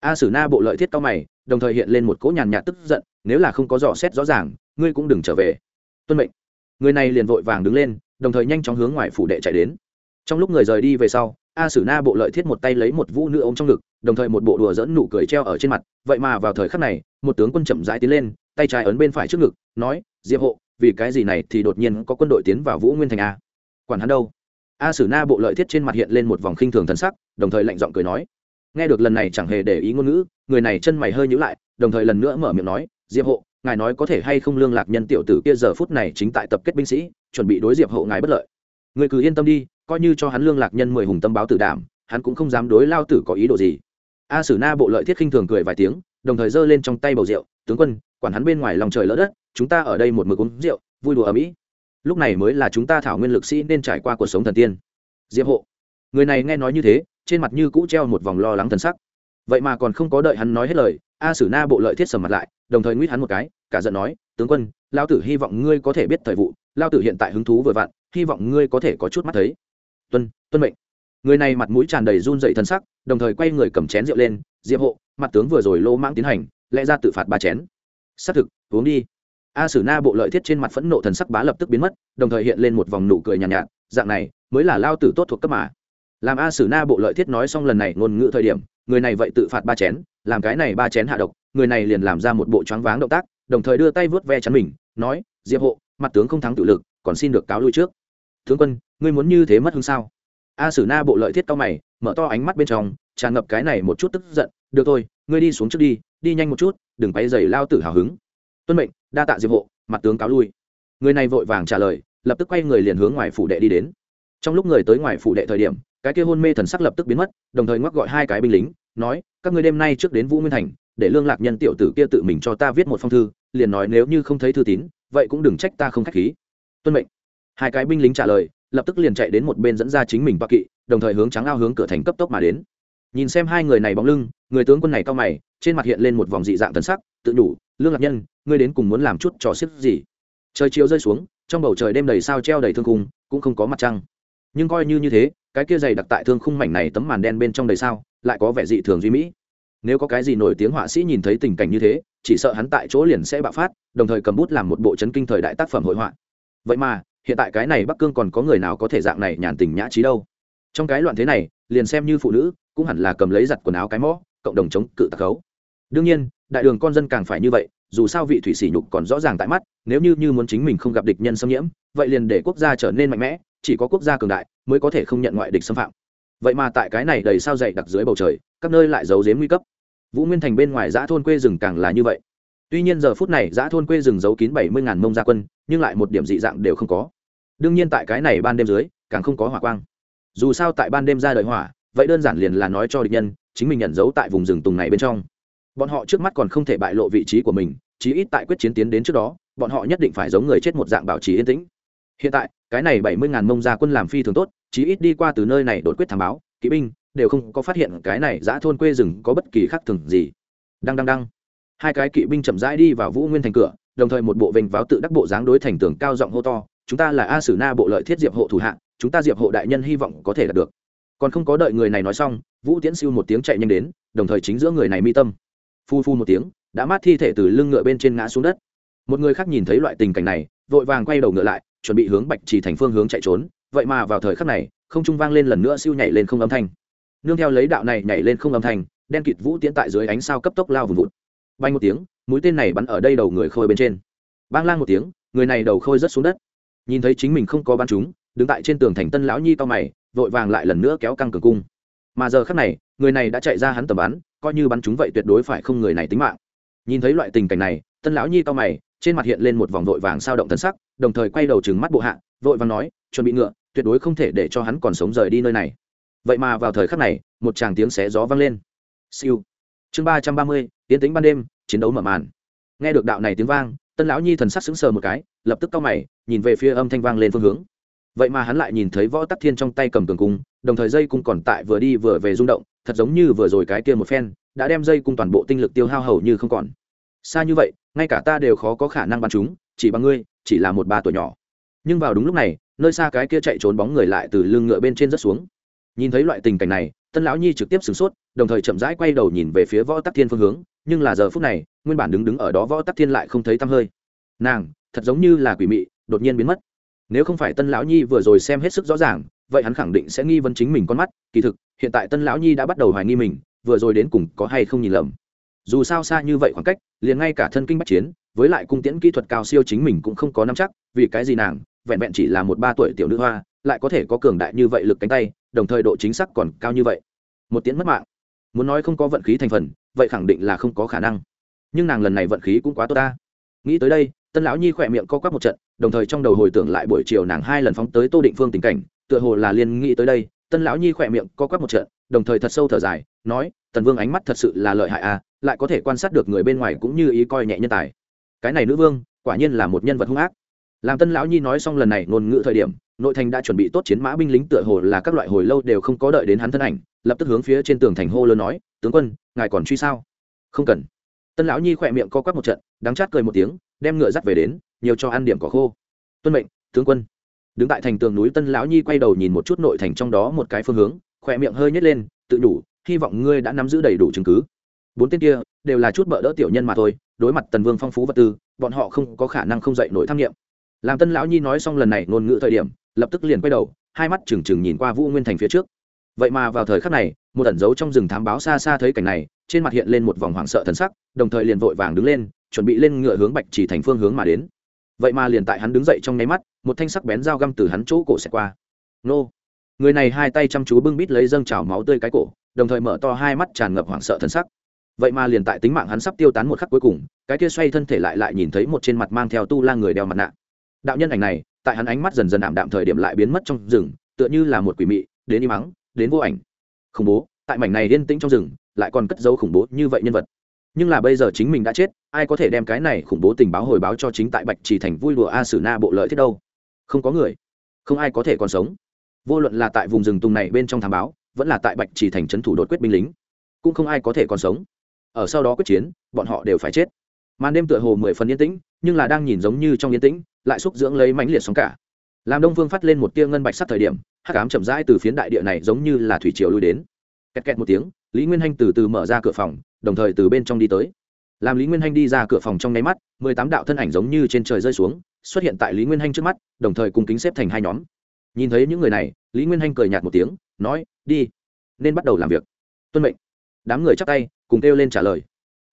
A sử na bộ lợi thiết cao mày, đồng thời hiện lên một cỗ nhàn nhạt tức giận, nếu là không có dò xét rõ ràng, ngươi cũng đừng trở về. Tuân mệnh. Người này liền vội vàng đứng lên, đồng thời nhanh chóng hướng ngoài phủ đệ chạy đến. Trong lúc người rời đi về sau a sử na bộ lợi thiết một tay lấy một vũ nữ ôm trong ngực, đồng thời một bộ đùa dẫn nụ cười treo ở trên mặt. Vậy mà vào thời khắc này, một tướng quân chậm rãi tiến lên, tay trái ấn bên phải trước ngực, nói, diệp hộ, vì cái gì này thì đột nhiên có quân đội tiến vào vũ nguyên thành a? Quản hắn đâu? A sử na bộ lợi thiết trên mặt hiện lên một vòng khinh thường thần sắc, đồng thời lạnh giọng cười nói, nghe được lần này chẳng hề để ý ngôn ngữ, người này chân mày hơi nhữ lại, đồng thời lần nữa mở miệng nói, diệp hộ, ngài nói có thể hay không lương lạc nhân tiểu tử kia giờ phút này chính tại tập kết binh sĩ, chuẩn bị đối diệp hộ ngài bất lợi người cứ yên tâm đi, coi như cho hắn lương lạc nhân mười hùng tâm báo tử đảm, hắn cũng không dám đối lao tử có ý đồ gì. A sử na bộ lợi thiết khinh thường cười vài tiếng, đồng thời giơ lên trong tay bầu rượu, tướng quân, quản hắn bên ngoài lòng trời lỡ đất, chúng ta ở đây một mực uống rượu, vui đùa ở mỹ lúc này mới là chúng ta thảo nguyên lực sĩ nên trải qua cuộc sống thần tiên. Diệp hộ, người này nghe nói như thế, trên mặt như cũ treo một vòng lo lắng thần sắc. Vậy mà còn không có đợi hắn nói hết lời, a sử na bộ lợi thiết sầm mặt lại, đồng thời nguyết hắn một cái, cả giận nói, tướng quân, lao tử hy vọng ngươi có thể biết thời vụ, lao tử hiện tại hứng thú vừa vặn hy vọng ngươi có thể có chút mắt thấy. Tuân tuân mệnh. Người này mặt mũi tràn đầy run dậy thân sắc đồng thời quay người cầm chén rượu lên diệp hộ mặt tướng vừa rồi lô mãng tiến hành lẽ ra tự phạt ba chén. Xác thực uống đi. A sử na bộ lợi thiết trên mặt phẫn nộ thần sắc bá lập tức biến mất đồng thời hiện lên một vòng nụ cười nhàn nhạt, nhạt dạng này mới là lao tử tốt thuộc cấp mà. Làm a sử na bộ lợi thiết nói xong lần này ngôn ngữ thời điểm người này vậy tự phạt ba chén làm cái này ba chén hạ độc người này liền làm ra một bộ choáng váng động tác đồng thời đưa tay vớt ve chắn mình nói diệp hộ mặt tướng không thắng tự lực còn xin được cáo lui trước tướng quân, ngươi muốn như thế mất hứng sao? A sử na bộ lợi thiết cao mày, mở to ánh mắt bên trong, tràn ngập cái này một chút tức giận, được thôi, ngươi đi xuống trước đi đi nhanh một chút, đừng bay dày lao tử hào hứng. Tuân mệnh, đa tạ diệp hộ, mặt tướng cáo lui. Người này vội vàng trả lời, lập tức quay người liền hướng ngoài phủ đệ đi đến. Trong lúc người tới ngoài phủ đệ thời điểm, cái kia hôn mê thần sắc lập tức biến mất, đồng thời ngoắc gọi hai cái binh lính, nói, các ngươi đêm nay trước đến vũ nguyên thành, để lương lạc nhân tiểu tử kia tự mình cho ta viết một phong thư, liền nói nếu như không thấy thư tín, vậy cũng đừng trách ta không khách khí. Tuân mệnh hai cái binh lính trả lời, lập tức liền chạy đến một bên dẫn ra chính mình bạc kỵ, đồng thời hướng trắng ao hướng cửa thành cấp tốc mà đến. Nhìn xem hai người này bóng lưng, người tướng quân này cao mày, trên mặt hiện lên một vòng dị dạng tần sắc, tự đủ lương lạc nhân, ngươi đến cùng muốn làm chút trò xiết gì? Trời chiều rơi xuống, trong bầu trời đêm đầy sao treo đầy thương khung, cũng không có mặt trăng. Nhưng coi như như thế, cái kia dày đặc tại thương khung mảnh này tấm màn đen bên trong đầy sao, lại có vẻ dị thường duy mỹ. Nếu có cái gì nổi tiếng họa sĩ nhìn thấy tình cảnh như thế, chỉ sợ hắn tại chỗ liền sẽ bạo phát, đồng thời cầm bút làm một bộ chấn kinh thời đại tác phẩm hội họa. Vậy mà hiện tại cái này bắc cương còn có người nào có thể dạng này nhàn tình nhã trí đâu? Trong cái loạn thế này, liền xem như phụ nữ, cũng hẳn là cầm lấy giặt quần áo cái mõ, cộng đồng chống cự tạc khấu. Đương nhiên, đại đường con dân càng phải như vậy, dù sao vị thủy sỉ nhục còn rõ ràng tại mắt, nếu như như muốn chính mình không gặp địch nhân xâm nhiễm, vậy liền để quốc gia trở nên mạnh mẽ, chỉ có quốc gia cường đại mới có thể không nhận ngoại địch xâm phạm. Vậy mà tại cái này đầy sao dày đặc dưới bầu trời, các nơi lại giấu giếm nguy cấp. Vũ nguyên thành bên ngoài giã thôn quê rừng càng là như vậy tuy nhiên giờ phút này giã thôn quê rừng giấu kín bảy mươi ngàn mông gia quân, nhưng lại một điểm dị dạng đều không có. Đương nhiên tại cái này ban đêm dưới, càng không có hỏa quang. Dù sao tại ban đêm ra đời hỏa, vậy đơn giản liền là nói cho địch nhân, chính mình nhận giấu tại vùng rừng tùng này bên trong. Bọn họ trước mắt còn không thể bại lộ vị trí của mình, chí ít tại quyết chiến tiến đến trước đó, bọn họ nhất định phải giống người chết một dạng bảo trì yên tĩnh. Hiện tại, cái này bảy mươi ngàn mông gia quân làm phi thường tốt, chí ít đi qua từ nơi này đột quyết thám báo, kỵ binh, đều không có phát hiện cái này giã thôn quê rừng có bất kỳ khác thường gì. Đăng đăng đăng hai cái kỵ binh chậm rãi đi vào vũ nguyên thành cửa, đồng thời một bộ vênh váo tự đắc bộ dáng đối thành tường cao giọng hô to, chúng ta là a sử na bộ lợi thiết diệp hộ thủ hạ, chúng ta diệp hộ đại nhân hy vọng có thể đạt được. Còn không có đợi người này nói xong, vũ tiễn siêu một tiếng chạy nhanh đến, đồng thời chính giữa người này mi tâm. Phu phu một tiếng, đã mát thi thể từ lưng ngựa bên trên ngã xuống đất. Một người khác nhìn thấy loại tình cảnh này, vội vàng quay đầu ngựa lại, chuẩn bị hướng bạch trì thành phương hướng chạy trốn, vậy mà vào thời khắc này, không trung vang lên lần nữa siêu nhảy lên không âm thanh. Nương theo lấy đạo này nhảy lên không âm thanh, đen kịt vũ tiễn tại dưới ánh sao cấp tốc lao vùng vụt bay một tiếng, mũi tên này bắn ở đây đầu người khôi bên trên. Bang lang một tiếng, người này đầu khôi rất xuống đất. Nhìn thấy chính mình không có bắn chúng, đứng tại trên tường thành tân lão nhi to mày, vội vàng lại lần nữa kéo căng cường cung. Mà giờ khắc này, người này đã chạy ra hắn tầm bắn, coi như bắn chúng vậy tuyệt đối phải không người này tính mạng. Nhìn thấy loại tình cảnh này, tân lão nhi to mày, trên mặt hiện lên một vòng vội vàng sao động thân sắc, đồng thời quay đầu trừng mắt bộ hạ, vội vàng nói, chuẩn bị ngựa, tuyệt đối không thể để cho hắn còn sống rời đi nơi này. Vậy mà vào thời khắc này, một tràng tiếng xé gió vang lên. Siêu. Chương ba trăm ba mươi, tiến tính ban đêm chiến đấu mở màn. Nghe được đạo này tiếng vang, tân lão nhi thần sắc sững sờ một cái, lập tức cau mày, nhìn về phía âm thanh vang lên phương hướng. Vậy mà hắn lại nhìn thấy võ tắc thiên trong tay cầm cường cung, đồng thời dây cung còn tại vừa đi vừa về rung động, thật giống như vừa rồi cái kia một phen, đã đem dây cung toàn bộ tinh lực tiêu hao hầu như không còn. Xa như vậy, ngay cả ta đều khó có khả năng bắn chúng, chỉ bằng ngươi, chỉ là một ba tuổi nhỏ. Nhưng vào đúng lúc này, nơi xa cái kia chạy trốn bóng người lại từ lưng ngựa bên trên rất xuống. Nhìn thấy loại tình cảnh này, tân lão nhi trực tiếp sửng sốt, đồng thời chậm rãi quay đầu nhìn về phía võ tắc thiên phương hướng nhưng là giờ phút này, nguyên bản đứng đứng ở đó võ tắc thiên lại không thấy tăm hơi. Nàng, thật giống như là quỷ mị, đột nhiên biến mất. Nếu không phải tân lão nhi vừa rồi xem hết sức rõ ràng, vậy hắn khẳng định sẽ nghi vấn chính mình con mắt. Kỳ thực, hiện tại tân lão nhi đã bắt đầu hoài nghi mình, vừa rồi đến cùng có hay không nhìn lầm. Dù sao xa như vậy khoảng cách, liền ngay cả thân kinh bắc chiến, với lại cung tiễn kỹ thuật cao siêu chính mình cũng không có nắm chắc, vì cái gì nàng, vẹn vẹn chỉ là một ba tuổi tiểu nữ hoa, lại có thể có cường đại như vậy lực cánh tay, đồng thời độ chính xác còn cao như vậy. Một tiễn mất mạng. Muốn nói không có vận khí thành phần vậy khẳng định là không có khả năng. Nhưng nàng lần này vận khí cũng quá tốt ta. Nghĩ tới đây, tân lão nhi khỏe miệng co quắp một trận, đồng thời trong đầu hồi tưởng lại buổi chiều nàng hai lần phóng tới tô định phương tình cảnh, tựa hồ là liên nghĩ tới đây, tân lão nhi khỏe miệng co quắp một trận, đồng thời thật sâu thở dài, nói, tần vương ánh mắt thật sự là lợi hại à lại có thể quan sát được người bên ngoài cũng như ý coi nhẹ nhân tài. Cái này nữ vương, quả nhiên là một nhân vật hung ác. Làm tân lão nhi nói xong lần này ngôn ngữ thời điểm nội thành đã chuẩn bị tốt chiến mã binh lính tựa hồ là các loại hồi lâu đều không có đợi đến hắn thân ảnh, lập tức hướng phía trên tường thành hô lớn nói, tướng quân, ngài còn truy sao? Không cần. Tân lão nhi khỏe miệng co quắp một trận, đắng chát cười một tiếng, đem ngựa dắt về đến, nhiều cho ăn điểm cỏ khô. Tuân mệnh, tướng quân. Đứng tại thành tường núi, tân lão nhi quay đầu nhìn một chút nội thành trong đó một cái phương hướng, khỏe miệng hơi nhét lên, tự đủ hy vọng ngươi đã nắm giữ đầy đủ chứng cứ. Bốn tên kia đều là chút bợ đỡ tiểu nhân mà thôi, đối mặt tần vương phong phú vật tư, bọn họ không có khả năng không dậy nổi tham nghiệm làm tân lão nhi nói xong lần này ngôn ngữ thời điểm lập tức liền quay đầu, hai mắt trừng trừng nhìn qua vũ nguyên thành phía trước. Vậy mà vào thời khắc này, một ẩn dấu trong rừng thám báo xa xa thấy cảnh này, trên mặt hiện lên một vòng hoảng sợ thần sắc, đồng thời liền vội vàng đứng lên, chuẩn bị lên ngựa hướng bạch chỉ thành phương hướng mà đến. Vậy mà liền tại hắn đứng dậy trong nháy mắt, một thanh sắc bén dao găm từ hắn chỗ cổ xẹt qua. Nô! Người này hai tay chăm chú bưng bít lấy dâng trào máu tươi cái cổ, đồng thời mở to hai mắt tràn ngập hoảng sợ thần sắc. Vậy mà liền tại tính mạng hắn sắp tiêu tán một khắc cuối cùng, cái kia xoay thân thể lại lại nhìn thấy một trên mặt mang theo tu la người đeo mặt nạ. Đạo nhân ảnh này tại hắn ánh mắt dần dần ảm đạm thời điểm lại biến mất trong rừng, tựa như là một quỷ mị, đến im mắng đến vô ảnh. Khủng bố, tại mảnh này yên tĩnh trong rừng, lại còn cất dấu khủng bố như vậy nhân vật. Nhưng là bây giờ chính mình đã chết, ai có thể đem cái này khủng bố tình báo hồi báo cho chính tại bạch trì thành vui đùa a sử na bộ lợi thiết đâu? Không có người, không ai có thể còn sống. Vô luận là tại vùng rừng tùng này bên trong thám báo, vẫn là tại bạch trì thành trấn thủ đột quyết binh lính, cũng không ai có thể còn sống. Ở sau đó quyết chiến, bọn họ đều phải chết màn đêm tựa hồ mười phần yên tĩnh, nhưng là đang nhìn giống như trong yên tĩnh, lại xúc dưỡng lấy mãnh liệt sóng cả. Làm đông Vương phát lên một tia ngân bạch sắc thời điểm, hắc ám chậm rãi từ phiến đại địa này giống như là thủy triều lui đến. Kẹt kẹt một tiếng, lý nguyên hanh từ từ mở ra cửa phòng, đồng thời từ bên trong đi tới. Làm lý nguyên hanh đi ra cửa phòng trong nháy mắt, mười tám đạo thân ảnh giống như trên trời rơi xuống, xuất hiện tại lý nguyên hanh trước mắt, đồng thời cùng kính xếp thành hai nhóm. Nhìn thấy những người này, lý nguyên hanh cười nhạt một tiếng, nói, đi, nên bắt đầu làm việc. Tuân mệnh. Đám người chắp tay, cùng kêu lên trả lời.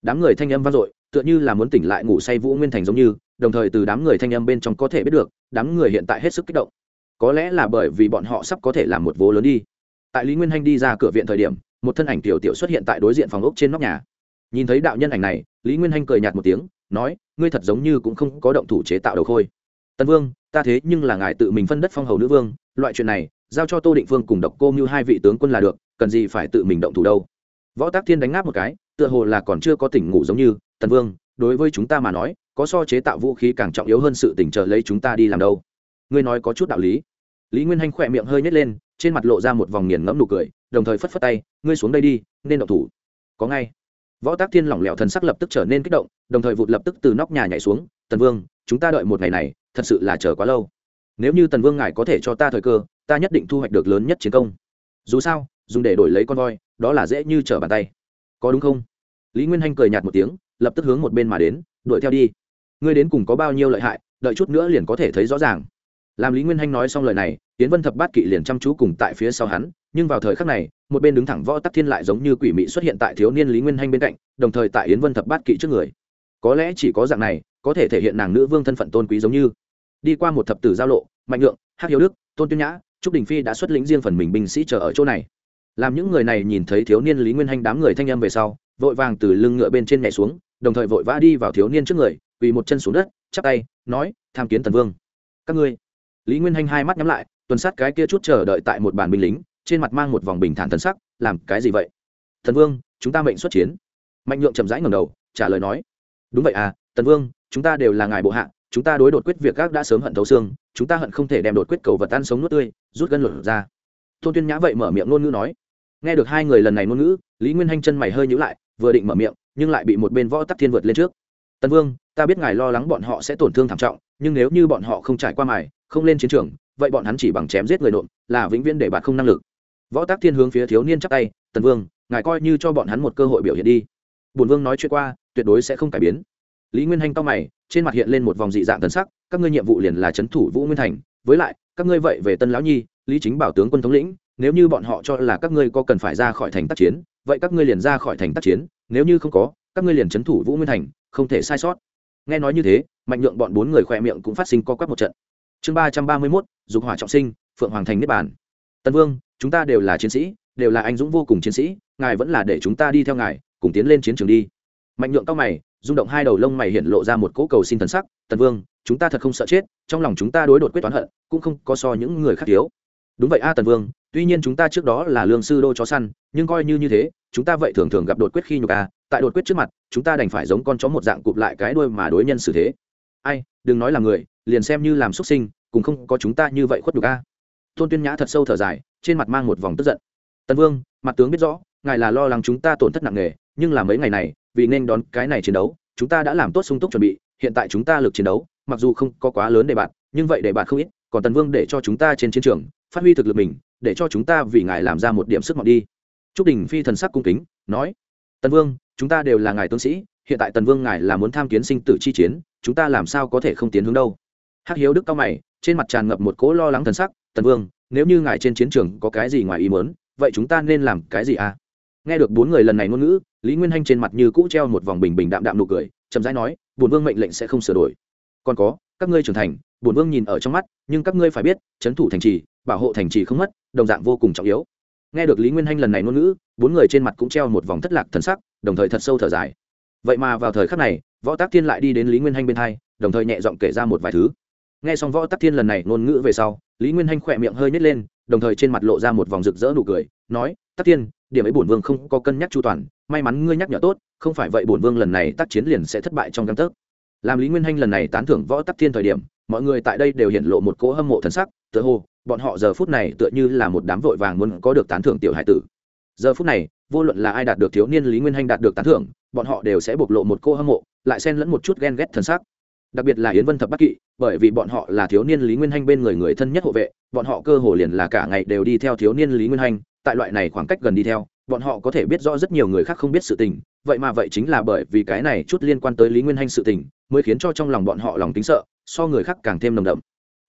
Đám người thanh âm vang dội tựa như là muốn tỉnh lại ngủ say vũ nguyên thành giống như, đồng thời từ đám người thanh âm bên trong có thể biết được, đám người hiện tại hết sức kích động. Có lẽ là bởi vì bọn họ sắp có thể làm một vố lớn đi. Tại lý nguyên hanh đi ra cửa viện thời điểm, một thân ảnh tiểu tiểu xuất hiện tại đối diện phòng ốc trên nóc nhà. Nhìn thấy đạo nhân ảnh này, lý nguyên hanh cười nhạt một tiếng, nói, ngươi thật giống như cũng không có động thủ chế tạo đầu khôi. Tân vương, ta thế nhưng là ngài tự mình phân đất phong hầu nữ vương, loại chuyện này, giao cho tô định phương cùng độc cô như hai vị tướng quân là được, cần gì phải tự mình động thủ đâu? Võ tác thiên đánh ngáp một cái, tựa hồ là còn chưa có tỉnh ngủ giống như tần vương, đối với chúng ta mà nói, có so chế tạo vũ khí càng trọng yếu hơn sự tỉnh chờ lấy chúng ta đi làm đâu. Ngươi nói có chút đạo lý. Lý nguyên hanh khỏe miệng hơi nhét lên, trên mặt lộ ra một vòng nghiền ngẫm nụ cười, đồng thời phất phất tay, ngươi xuống đây đi, nên động thủ. Có ngay. Võ tác thiên lỏng lẻo thần sắc lập tức trở nên kích động, đồng thời vụt lập tức từ nóc nhà nhảy xuống, tần vương, chúng ta đợi một ngày này, thật sự là chờ quá lâu. Nếu như tần vương ngài có thể cho ta thời cơ, ta nhất định thu hoạch được lớn nhất chiến công. Dù sao, dùng để đổi lấy con voi, đó là dễ như trở bàn tay. Có đúng không? Lý nguyên hanh cười nhạt một tiếng lập tức hướng một bên mà đến, đuổi theo đi. Ngươi đến cùng có bao nhiêu lợi hại, đợi chút nữa liền có thể thấy rõ ràng. Làm lý nguyên hanh nói xong lời này tiến vân thập bát kỵ liền chăm chú cùng tại phía sau hắn, nhưng vào thời khắc này, một bên đứng thẳng võ tắc thiên lại giống như quỷ mị xuất hiện tại thiếu niên lý nguyên hanh bên cạnh, đồng thời tại yến vân thập bát kỵ trước người. Có lẽ chỉ có dạng này, có thể thể hiện nàng nữ vương thân phận tôn quý giống như. Đi qua một thập tử giao lộ, mạnh lượng hát hiếu đức, tôn tuyên nhã, trúc đình phi đã xuất lĩnh riêng phần mình binh sĩ chờ ở chỗ này. Làm những người này nhìn thấy thiếu niên lý nguyên hanh đám người thanh âm về sau, vội vàng từ lưng ngựa bên trên nhảy xuống đồng thời vội vã đi vào thiếu niên trước người, quỳ một chân xuống đất, chắp tay, nói, tham kiến tần vương. Các ngươi? Lý nguyên hanh hai mắt nhắm lại, tuần sát cái kia chút chờ đợi tại một bàn binh lính, trên mặt mang một vòng bình thản thân sắc, làm cái gì vậy? Thần vương, chúng ta mệnh xuất chiến. Mạnh nhượng chậm rãi ngầm đầu, trả lời nói, đúng vậy à tần vương, chúng ta đều là ngài bộ hạ, chúng ta đối đột quyết việc các đã sớm hận thấu xương, chúng ta hận không thể đem đột quyết cầu vật ăn sống nuốt tươi, rút gân lột ra. Tôn tuyên nhã vậy mở miệng ngôn ngữ nói. Nghe được hai người lần này ngôn ngữ, lý nguyên hanh chân mày hơi nhữ lại vừa định mở miệng, nhưng lại bị một bên võ tắc thiên vượt lên trước. Tần vương, ta biết ngài lo lắng bọn họ sẽ tổn thương thảm trọng, nhưng nếu như bọn họ không trải qua mài, không lên chiến trường, vậy bọn hắn chỉ bằng chém giết người nộm, là vĩnh viễn để bạt không năng lực. Võ tác thiên hướng phía thiếu niên chắc tay, tần vương, ngài coi như cho bọn hắn một cơ hội biểu hiện đi. Bùn vương nói chuyện qua, tuyệt đối sẽ không cải biến. Lý nguyên hanh to mày, trên mặt hiện lên một vòng dị dạng tần sắc, các ngươi nhiệm vụ liền là c h ấ n thủ vũ nguyên thành, với lại, các ngươi vậy về tân lão nhi, lý chính bảo tướng quân thống lĩnh, nếu như bọn họ cho là các ngươi có cần phải ra khỏi thành tác chiến vậy các ngươi liền ra khỏi thành tác chiến, nếu như không có, các ngươi liền c h ấ n thủ vũ nguyên thành, không thể sai sót. Nghe nói như thế, mạnh nhượng bọn bốn người khỏe miệng cũng phát sinh co quắp một trận. Chương ba trăm ba mươi mốt, dục hỏa trọng sinh, phượng hoàng thành niết bản tân vương, chúng ta đều là chiến sĩ, đều là anh dũng vô cùng chiến sĩ, ngài vẫn là để chúng ta đi theo ngài, cùng tiến lên chiến trường đi. Mạnh nhượng cao mày, rung động hai đầu lông mày hiện lộ ra một cỗ cầu xin thần sắc tần vương, chúng ta thật không sợ chết, trong lòng chúng ta đối đột quyết toán hận, cũng không có so những người khác thiếu. Đúng vậy a tần vương tuy nhiên chúng ta trước đó là lương sư đô chó săn, nhưng coi như như thế, chúng ta vậy thường thường gặp đột quyết khi nhục a tại đột quyết trước mặt, chúng ta đành phải giống con chó một dạng cụp lại cái đuôi mà đối nhân xử thế. Ai, đừng nói là người, liền xem như làm xuất sinh, cũng không có chúng ta như vậy khuất nhục a tôn tuyên nhã thật sâu thở dài, trên mặt mang một vòng tức giận. Tần vương, mặt tướng biết rõ, ngài là lo lắng chúng ta tổn thất nặng nề, nhưng là mấy ngày này, vì nên đón cái này chiến đấu, chúng ta đã làm tốt sung túc chuẩn bị, hiện tại chúng ta lực chiến đấu, mặc dù không có quá lớn để bạn, nhưng vậy để bạn không ít, còn tần vương để cho chúng ta trên chiến trường, phát huy thực lực mình để cho chúng ta vì ngài làm ra một điểm sức mọn đi. Trúc đình phi thần sắc cung kính, nói, tần vương, chúng ta đều là ngài tướng sĩ, hiện tại tần vương ngài là muốn tham kiến sinh tử chi chiến, chúng ta làm sao có thể không tiến hướng đâu? Hắc hiếu đức cao mày, trên mặt tràn ngập một cỗ lo lắng thần sắc, tần vương, nếu như ngài trên chiến trường có cái gì ngoài ý muốn, vậy chúng ta nên làm cái gì à? Nghe được bốn người lần này ngôn ngữ, lý nguyên hanh trên mặt như cũ treo một vòng bình bình đạm đạm nụ cười, chậm rãi nói, bổn vương mệnh lệnh sẽ không sửa đổi. Còn có, các ngươi trưởng thành, bổn vương nhìn ở trong mắt, nhưng các ngươi phải biết trấn thủ thành trì bảo hộ thành trì không mất, đồng dạng vô cùng trọng yếu. Nghe được lý nguyên hanh lần này ngôn ngữ, bốn người trên mặt cũng treo một vòng thất lạc thần sắc, đồng thời thật sâu thở dài. Vậy mà vào thời khắc này, võ tác thiên lại đi đến lý nguyên hanh bên hai, đồng thời nhẹ giọng kể ra một vài thứ. Nghe xong võ tác thiên lần này ngôn ngữ về sau, lý nguyên hanh khỏe miệng hơi nhét lên, đồng thời trên mặt lộ ra một vòng rực rỡ nụ cười, nói tác thiên, điểm ấy bổn vương không có cân nhắc chu toàn, may mắn ngươi nhắc nhở tốt, không phải vậy bổn vương lần này tác chiến liền sẽ thất bại trong căn tấc. Làm lý nguyên hanh lần này tán thưởng võ tắc thiên thời điểm, mọi người tại đây đều hiện lộ một cỗ hâm mộ thần sắc, tựa hồ bọn họ giờ phút này tựa như là một đám vội vàng muốn có được tán thưởng tiểu hải tử. Giờ phút này, vô luận là ai đạt được thiếu niên lý nguyên hanh đạt được tán thưởng, bọn họ đều sẽ bộc lộ một cô hâm mộ, lại xen lẫn một chút ghen ghét thần sắc. Đặc biệt là yến vân thập bắc kỵ, bởi vì bọn họ là thiếu niên lý nguyên hanh bên người người thân nhất hộ vệ, bọn họ cơ hồ liền là cả ngày đều đi theo thiếu niên lý nguyên hanh, tại loại này khoảng cách gần đi theo, bọn họ có thể biết rõ rất nhiều người khác không biết sự tình, vậy mà vậy chính là bởi vì cái này chút liên quan tới lý nguyên hanh sự tình, mới khiến cho trong lòng bọn họ lòng tính sợ, so người khác càng thêm nồng đậm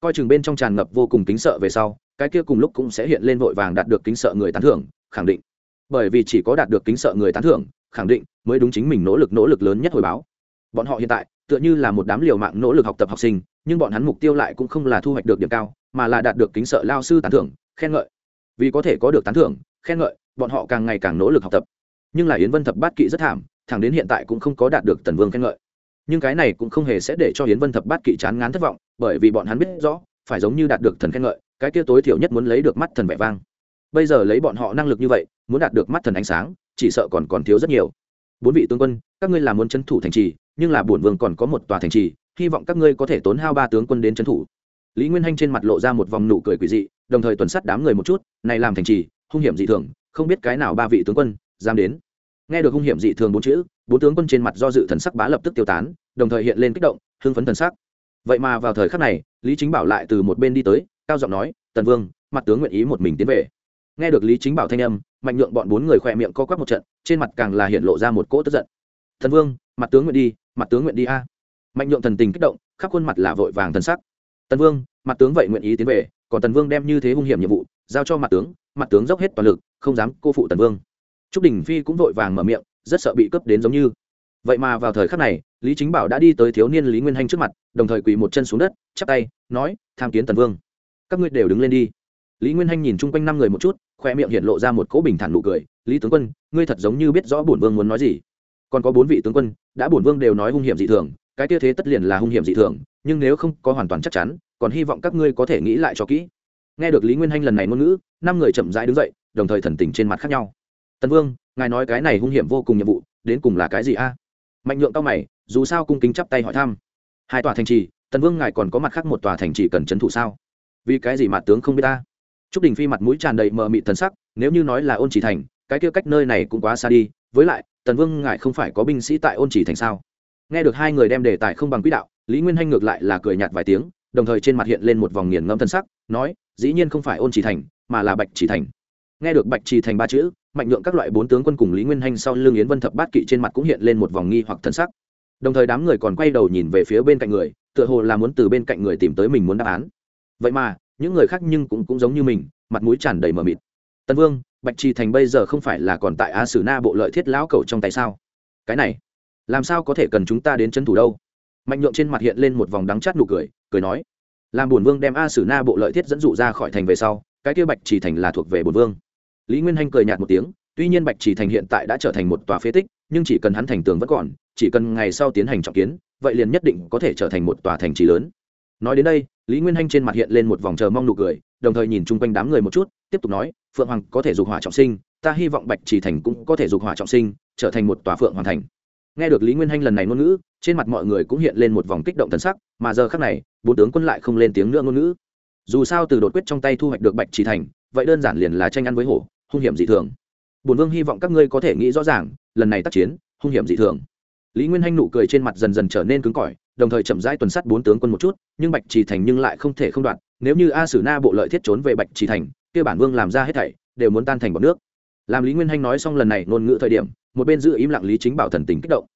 coi chừng bên trong tràn ngập vô cùng kính sợ về sau, cái kia cùng lúc cũng sẽ hiện lên vội vàng đạt được kính sợ người tán thưởng, khẳng định. Bởi vì chỉ có đạt được kính sợ người tán thưởng, khẳng định mới đúng chính mình nỗ lực nỗ lực lớn nhất hồi báo. Bọn họ hiện tại, tựa như là một đám liều mạng nỗ lực học tập học sinh, nhưng bọn hắn mục tiêu lại cũng không là thu hoạch được điểm cao, mà là đạt được kính sợ lao sư tán thưởng, khen ngợi. Vì có thể có được tán thưởng, khen ngợi, bọn họ càng ngày càng nỗ lực học tập. Nhưng là yến vân thập bát kỵ rất thảm, thẳng đến hiện tại cũng không có đạt được tần vương khen ngợi nhưng cái này cũng không hề sẽ để cho Hiến vân thập bát kỵ chán ngán thất vọng, bởi vì bọn hắn biết rõ, phải giống như đạt được thần khen ngợi, cái kia tối thiểu nhất muốn lấy được mắt thần vẻ vang. Bây giờ lấy bọn họ năng lực như vậy, muốn đạt được mắt thần ánh sáng, chỉ sợ còn còn thiếu rất nhiều. Bốn vị tướng quân, các ngươi làm muốn trấn thủ thành trì, nhưng là bổn vương còn có một tòa thành trì, hy vọng các ngươi có thể tốn hao ba tướng quân đến trấn thủ. Lý nguyên hanh trên mặt lộ ra một vòng nụ cười quỷ dị, đồng thời tuần sát đám người một chút, này làm thành trì, hung hiểm dị thường, không biết cái nào ba vị tướng quân dám đến. Nghe được hung hiểm dị thường bốn chữ, bốn tướng quân trên mặt do dự thần sắc bá lập tức tiêu tán đồng thời hiện lên kích động, hưng phấn thần sắc. Vậy mà vào thời khắc này, lý chính bảo lại từ một bên đi tới, cao giọng nói, tần vương, mặt tướng nguyện ý một mình tiến về. Nghe được lý chính bảo thanh âm, mạnh nhượng bọn bốn người khỏe miệng co quắp một trận, trên mặt càng là hiện lộ ra một cỗ tức giận. Thần vương, mặt tướng nguyện đi, mặt tướng nguyện đi a. Mạnh nhượng thần tình kích động, khắp khuôn mặt là vội vàng thần sắc. Tần vương, mặt tướng vậy nguyện ý tiến về, còn tần vương đem như thế hung hiểm nhiệm vụ giao cho mặt tướng mặt tướng dốc hết toàn lực, không dám cô phụ tần vương. Trúc đình phi cũng vội vàng mở miệng, rất sợ bị cướp đến giống như. Vậy mà vào thời khắc này lý chính bảo đã đi tới thiếu niên lý nguyên hanh trước mặt, đồng thời quỳ một chân xuống đất, chắp tay, nói, tham kiến tần vương. Các ngươi đều đứng lên đi. Lý nguyên hanh nhìn chung quanh năm người một chút, khoe miệng hiện lộ ra một cỗ bình thản nụ cười, lý tướng quân, ngươi thật giống như biết rõ bổn vương muốn nói gì. Còn có bốn vị tướng quân, đã bổn vương đều nói hung hiểm dị thường, cái tia thế tất liền là hung hiểm dị thường, nhưng nếu không có hoàn toàn chắc chắn, còn hy vọng các ngươi có thể nghĩ lại cho kỹ. Nghe được lý nguyên hanh lần này ngôn ngữ, năm người chậm rãi đứng dậy, đồng thời thần tình trên mặt khác nhau. Tần vương, ngài nói cái này hung hiểm vô cùng nhiệm vụ, đến cùng là cái gì a? Mạnh nhượng cao mày dù sao cung kính chắp tay hỏi thăm hai tòa thành trì tần vương ngài còn có mặt khác một tòa thành trì cần trấn thủ sao vì cái gì mà tướng không biết ta Trúc Đình Phi mặt mũi tràn đầy mờ mịt thần sắc, nếu như nói là Ôn Chỉ Thành, cái kia cách nơi này cũng quá xa đi, với lại, Tần Vương ngài không phải có binh sĩ tại Ôn Chỉ Thành sao? Nghe được hai người đem đề tài không bằng quỹ đạo, Lý Nguyên Hanh ngược lại là cười nhạt vài tiếng, đồng thời trên mặt hiện lên một vòng nghiền ngẫm thần sắc, nói, dĩ nhiên không phải Ôn Chỉ Thành, mà là Bạch Chỉ Thành. Nghe được Bạch Chỉ Thành ba chữ, mạnh lượng các loại bốn tướng quân cùng Lý Nguyên Hanh sau lưng Yến Vân thập bát kỵ trên mặt cũng hiện lên một vòng nghi hoặc thần sắc. Đồng thời đám người còn quay đầu nhìn về phía bên cạnh người, tựa hồ là muốn từ bên cạnh người tìm tới mình muốn đáp án. Vậy mà, những người khác nhưng cũng cũng giống như mình, mặt mũi tràn đầy mờ mịt. Tân vương bạch trì thành bây giờ không phải là còn tại a sử na bộ lợi thiết lão cầu trong tay sao? Cái này làm sao có thể cần chúng ta đến c thủ đâu? Mạnh nhượng trên mặt hiện lên một vòng đắng chát nụ cười cười nói làm bổn vương đem a sử na bộ lợi thiết dẫn dụ ra khỏi thành về sau cái kia bạch trì thành là thuộc về bổn vương. Lý nguyên hanh cười nhạt một tiếng tuy nhiên bạch trì thành hiện tại đã trở thành một tòa phế tích nhưng chỉ cần hắn thành tường vẫn còn chỉ cần ngày sau tiến hành trọng kiến, vậy liền nhất định có thể trở thành một tòa thành trì lớn. Nói đến đây, lý nguyên hanh trên mặt hiện lên một vòng chờ mong nụ cười, đồng thời nhìn chung quanh đám người một chút, tiếp tục nói, phượng hoàng có thể dục hỏa trọng sinh, ta hy vọng bạch trì thành cũng có thể dục hỏa trọng sinh, trở thành một tòa phượng hoàng thành. Nghe được lý nguyên hanh lần này ngôn ngữ, trên mặt mọi người cũng hiện lên một vòng kích động thần sắc, mà giờ khác này, bốn tướng quân lại không lên tiếng nữa ngôn ngữ. Dù sao từ đột quyết trong tay thu hoạch được bạch trì thành, vậy đơn giản liền là tranh ăn với hổ, hung hiểm dị thường. Bổn vương hy vọng các ngươi có thể nghĩ rõ ràng, lần này tác chiến, hung hiểm dị thường lý nguyên hanh nụ cười trên mặt dần dần trở nên cứng cỏi, đồng thời chậm rãi tuần sát bốn tướng quân một chút, nhưng bạch trì thành nhưng lại không thể không đoạn, nếu như a sử na bộ lợi thiết trốn về bạch trì thành, kia bản vương làm ra hết thảy, đều muốn tan thành bọc nước. Làm lý nguyên hanh nói xong lần này ngôn ngữ thời điểm, một bên giữ im lặng lý chính bảo thần tình kích động.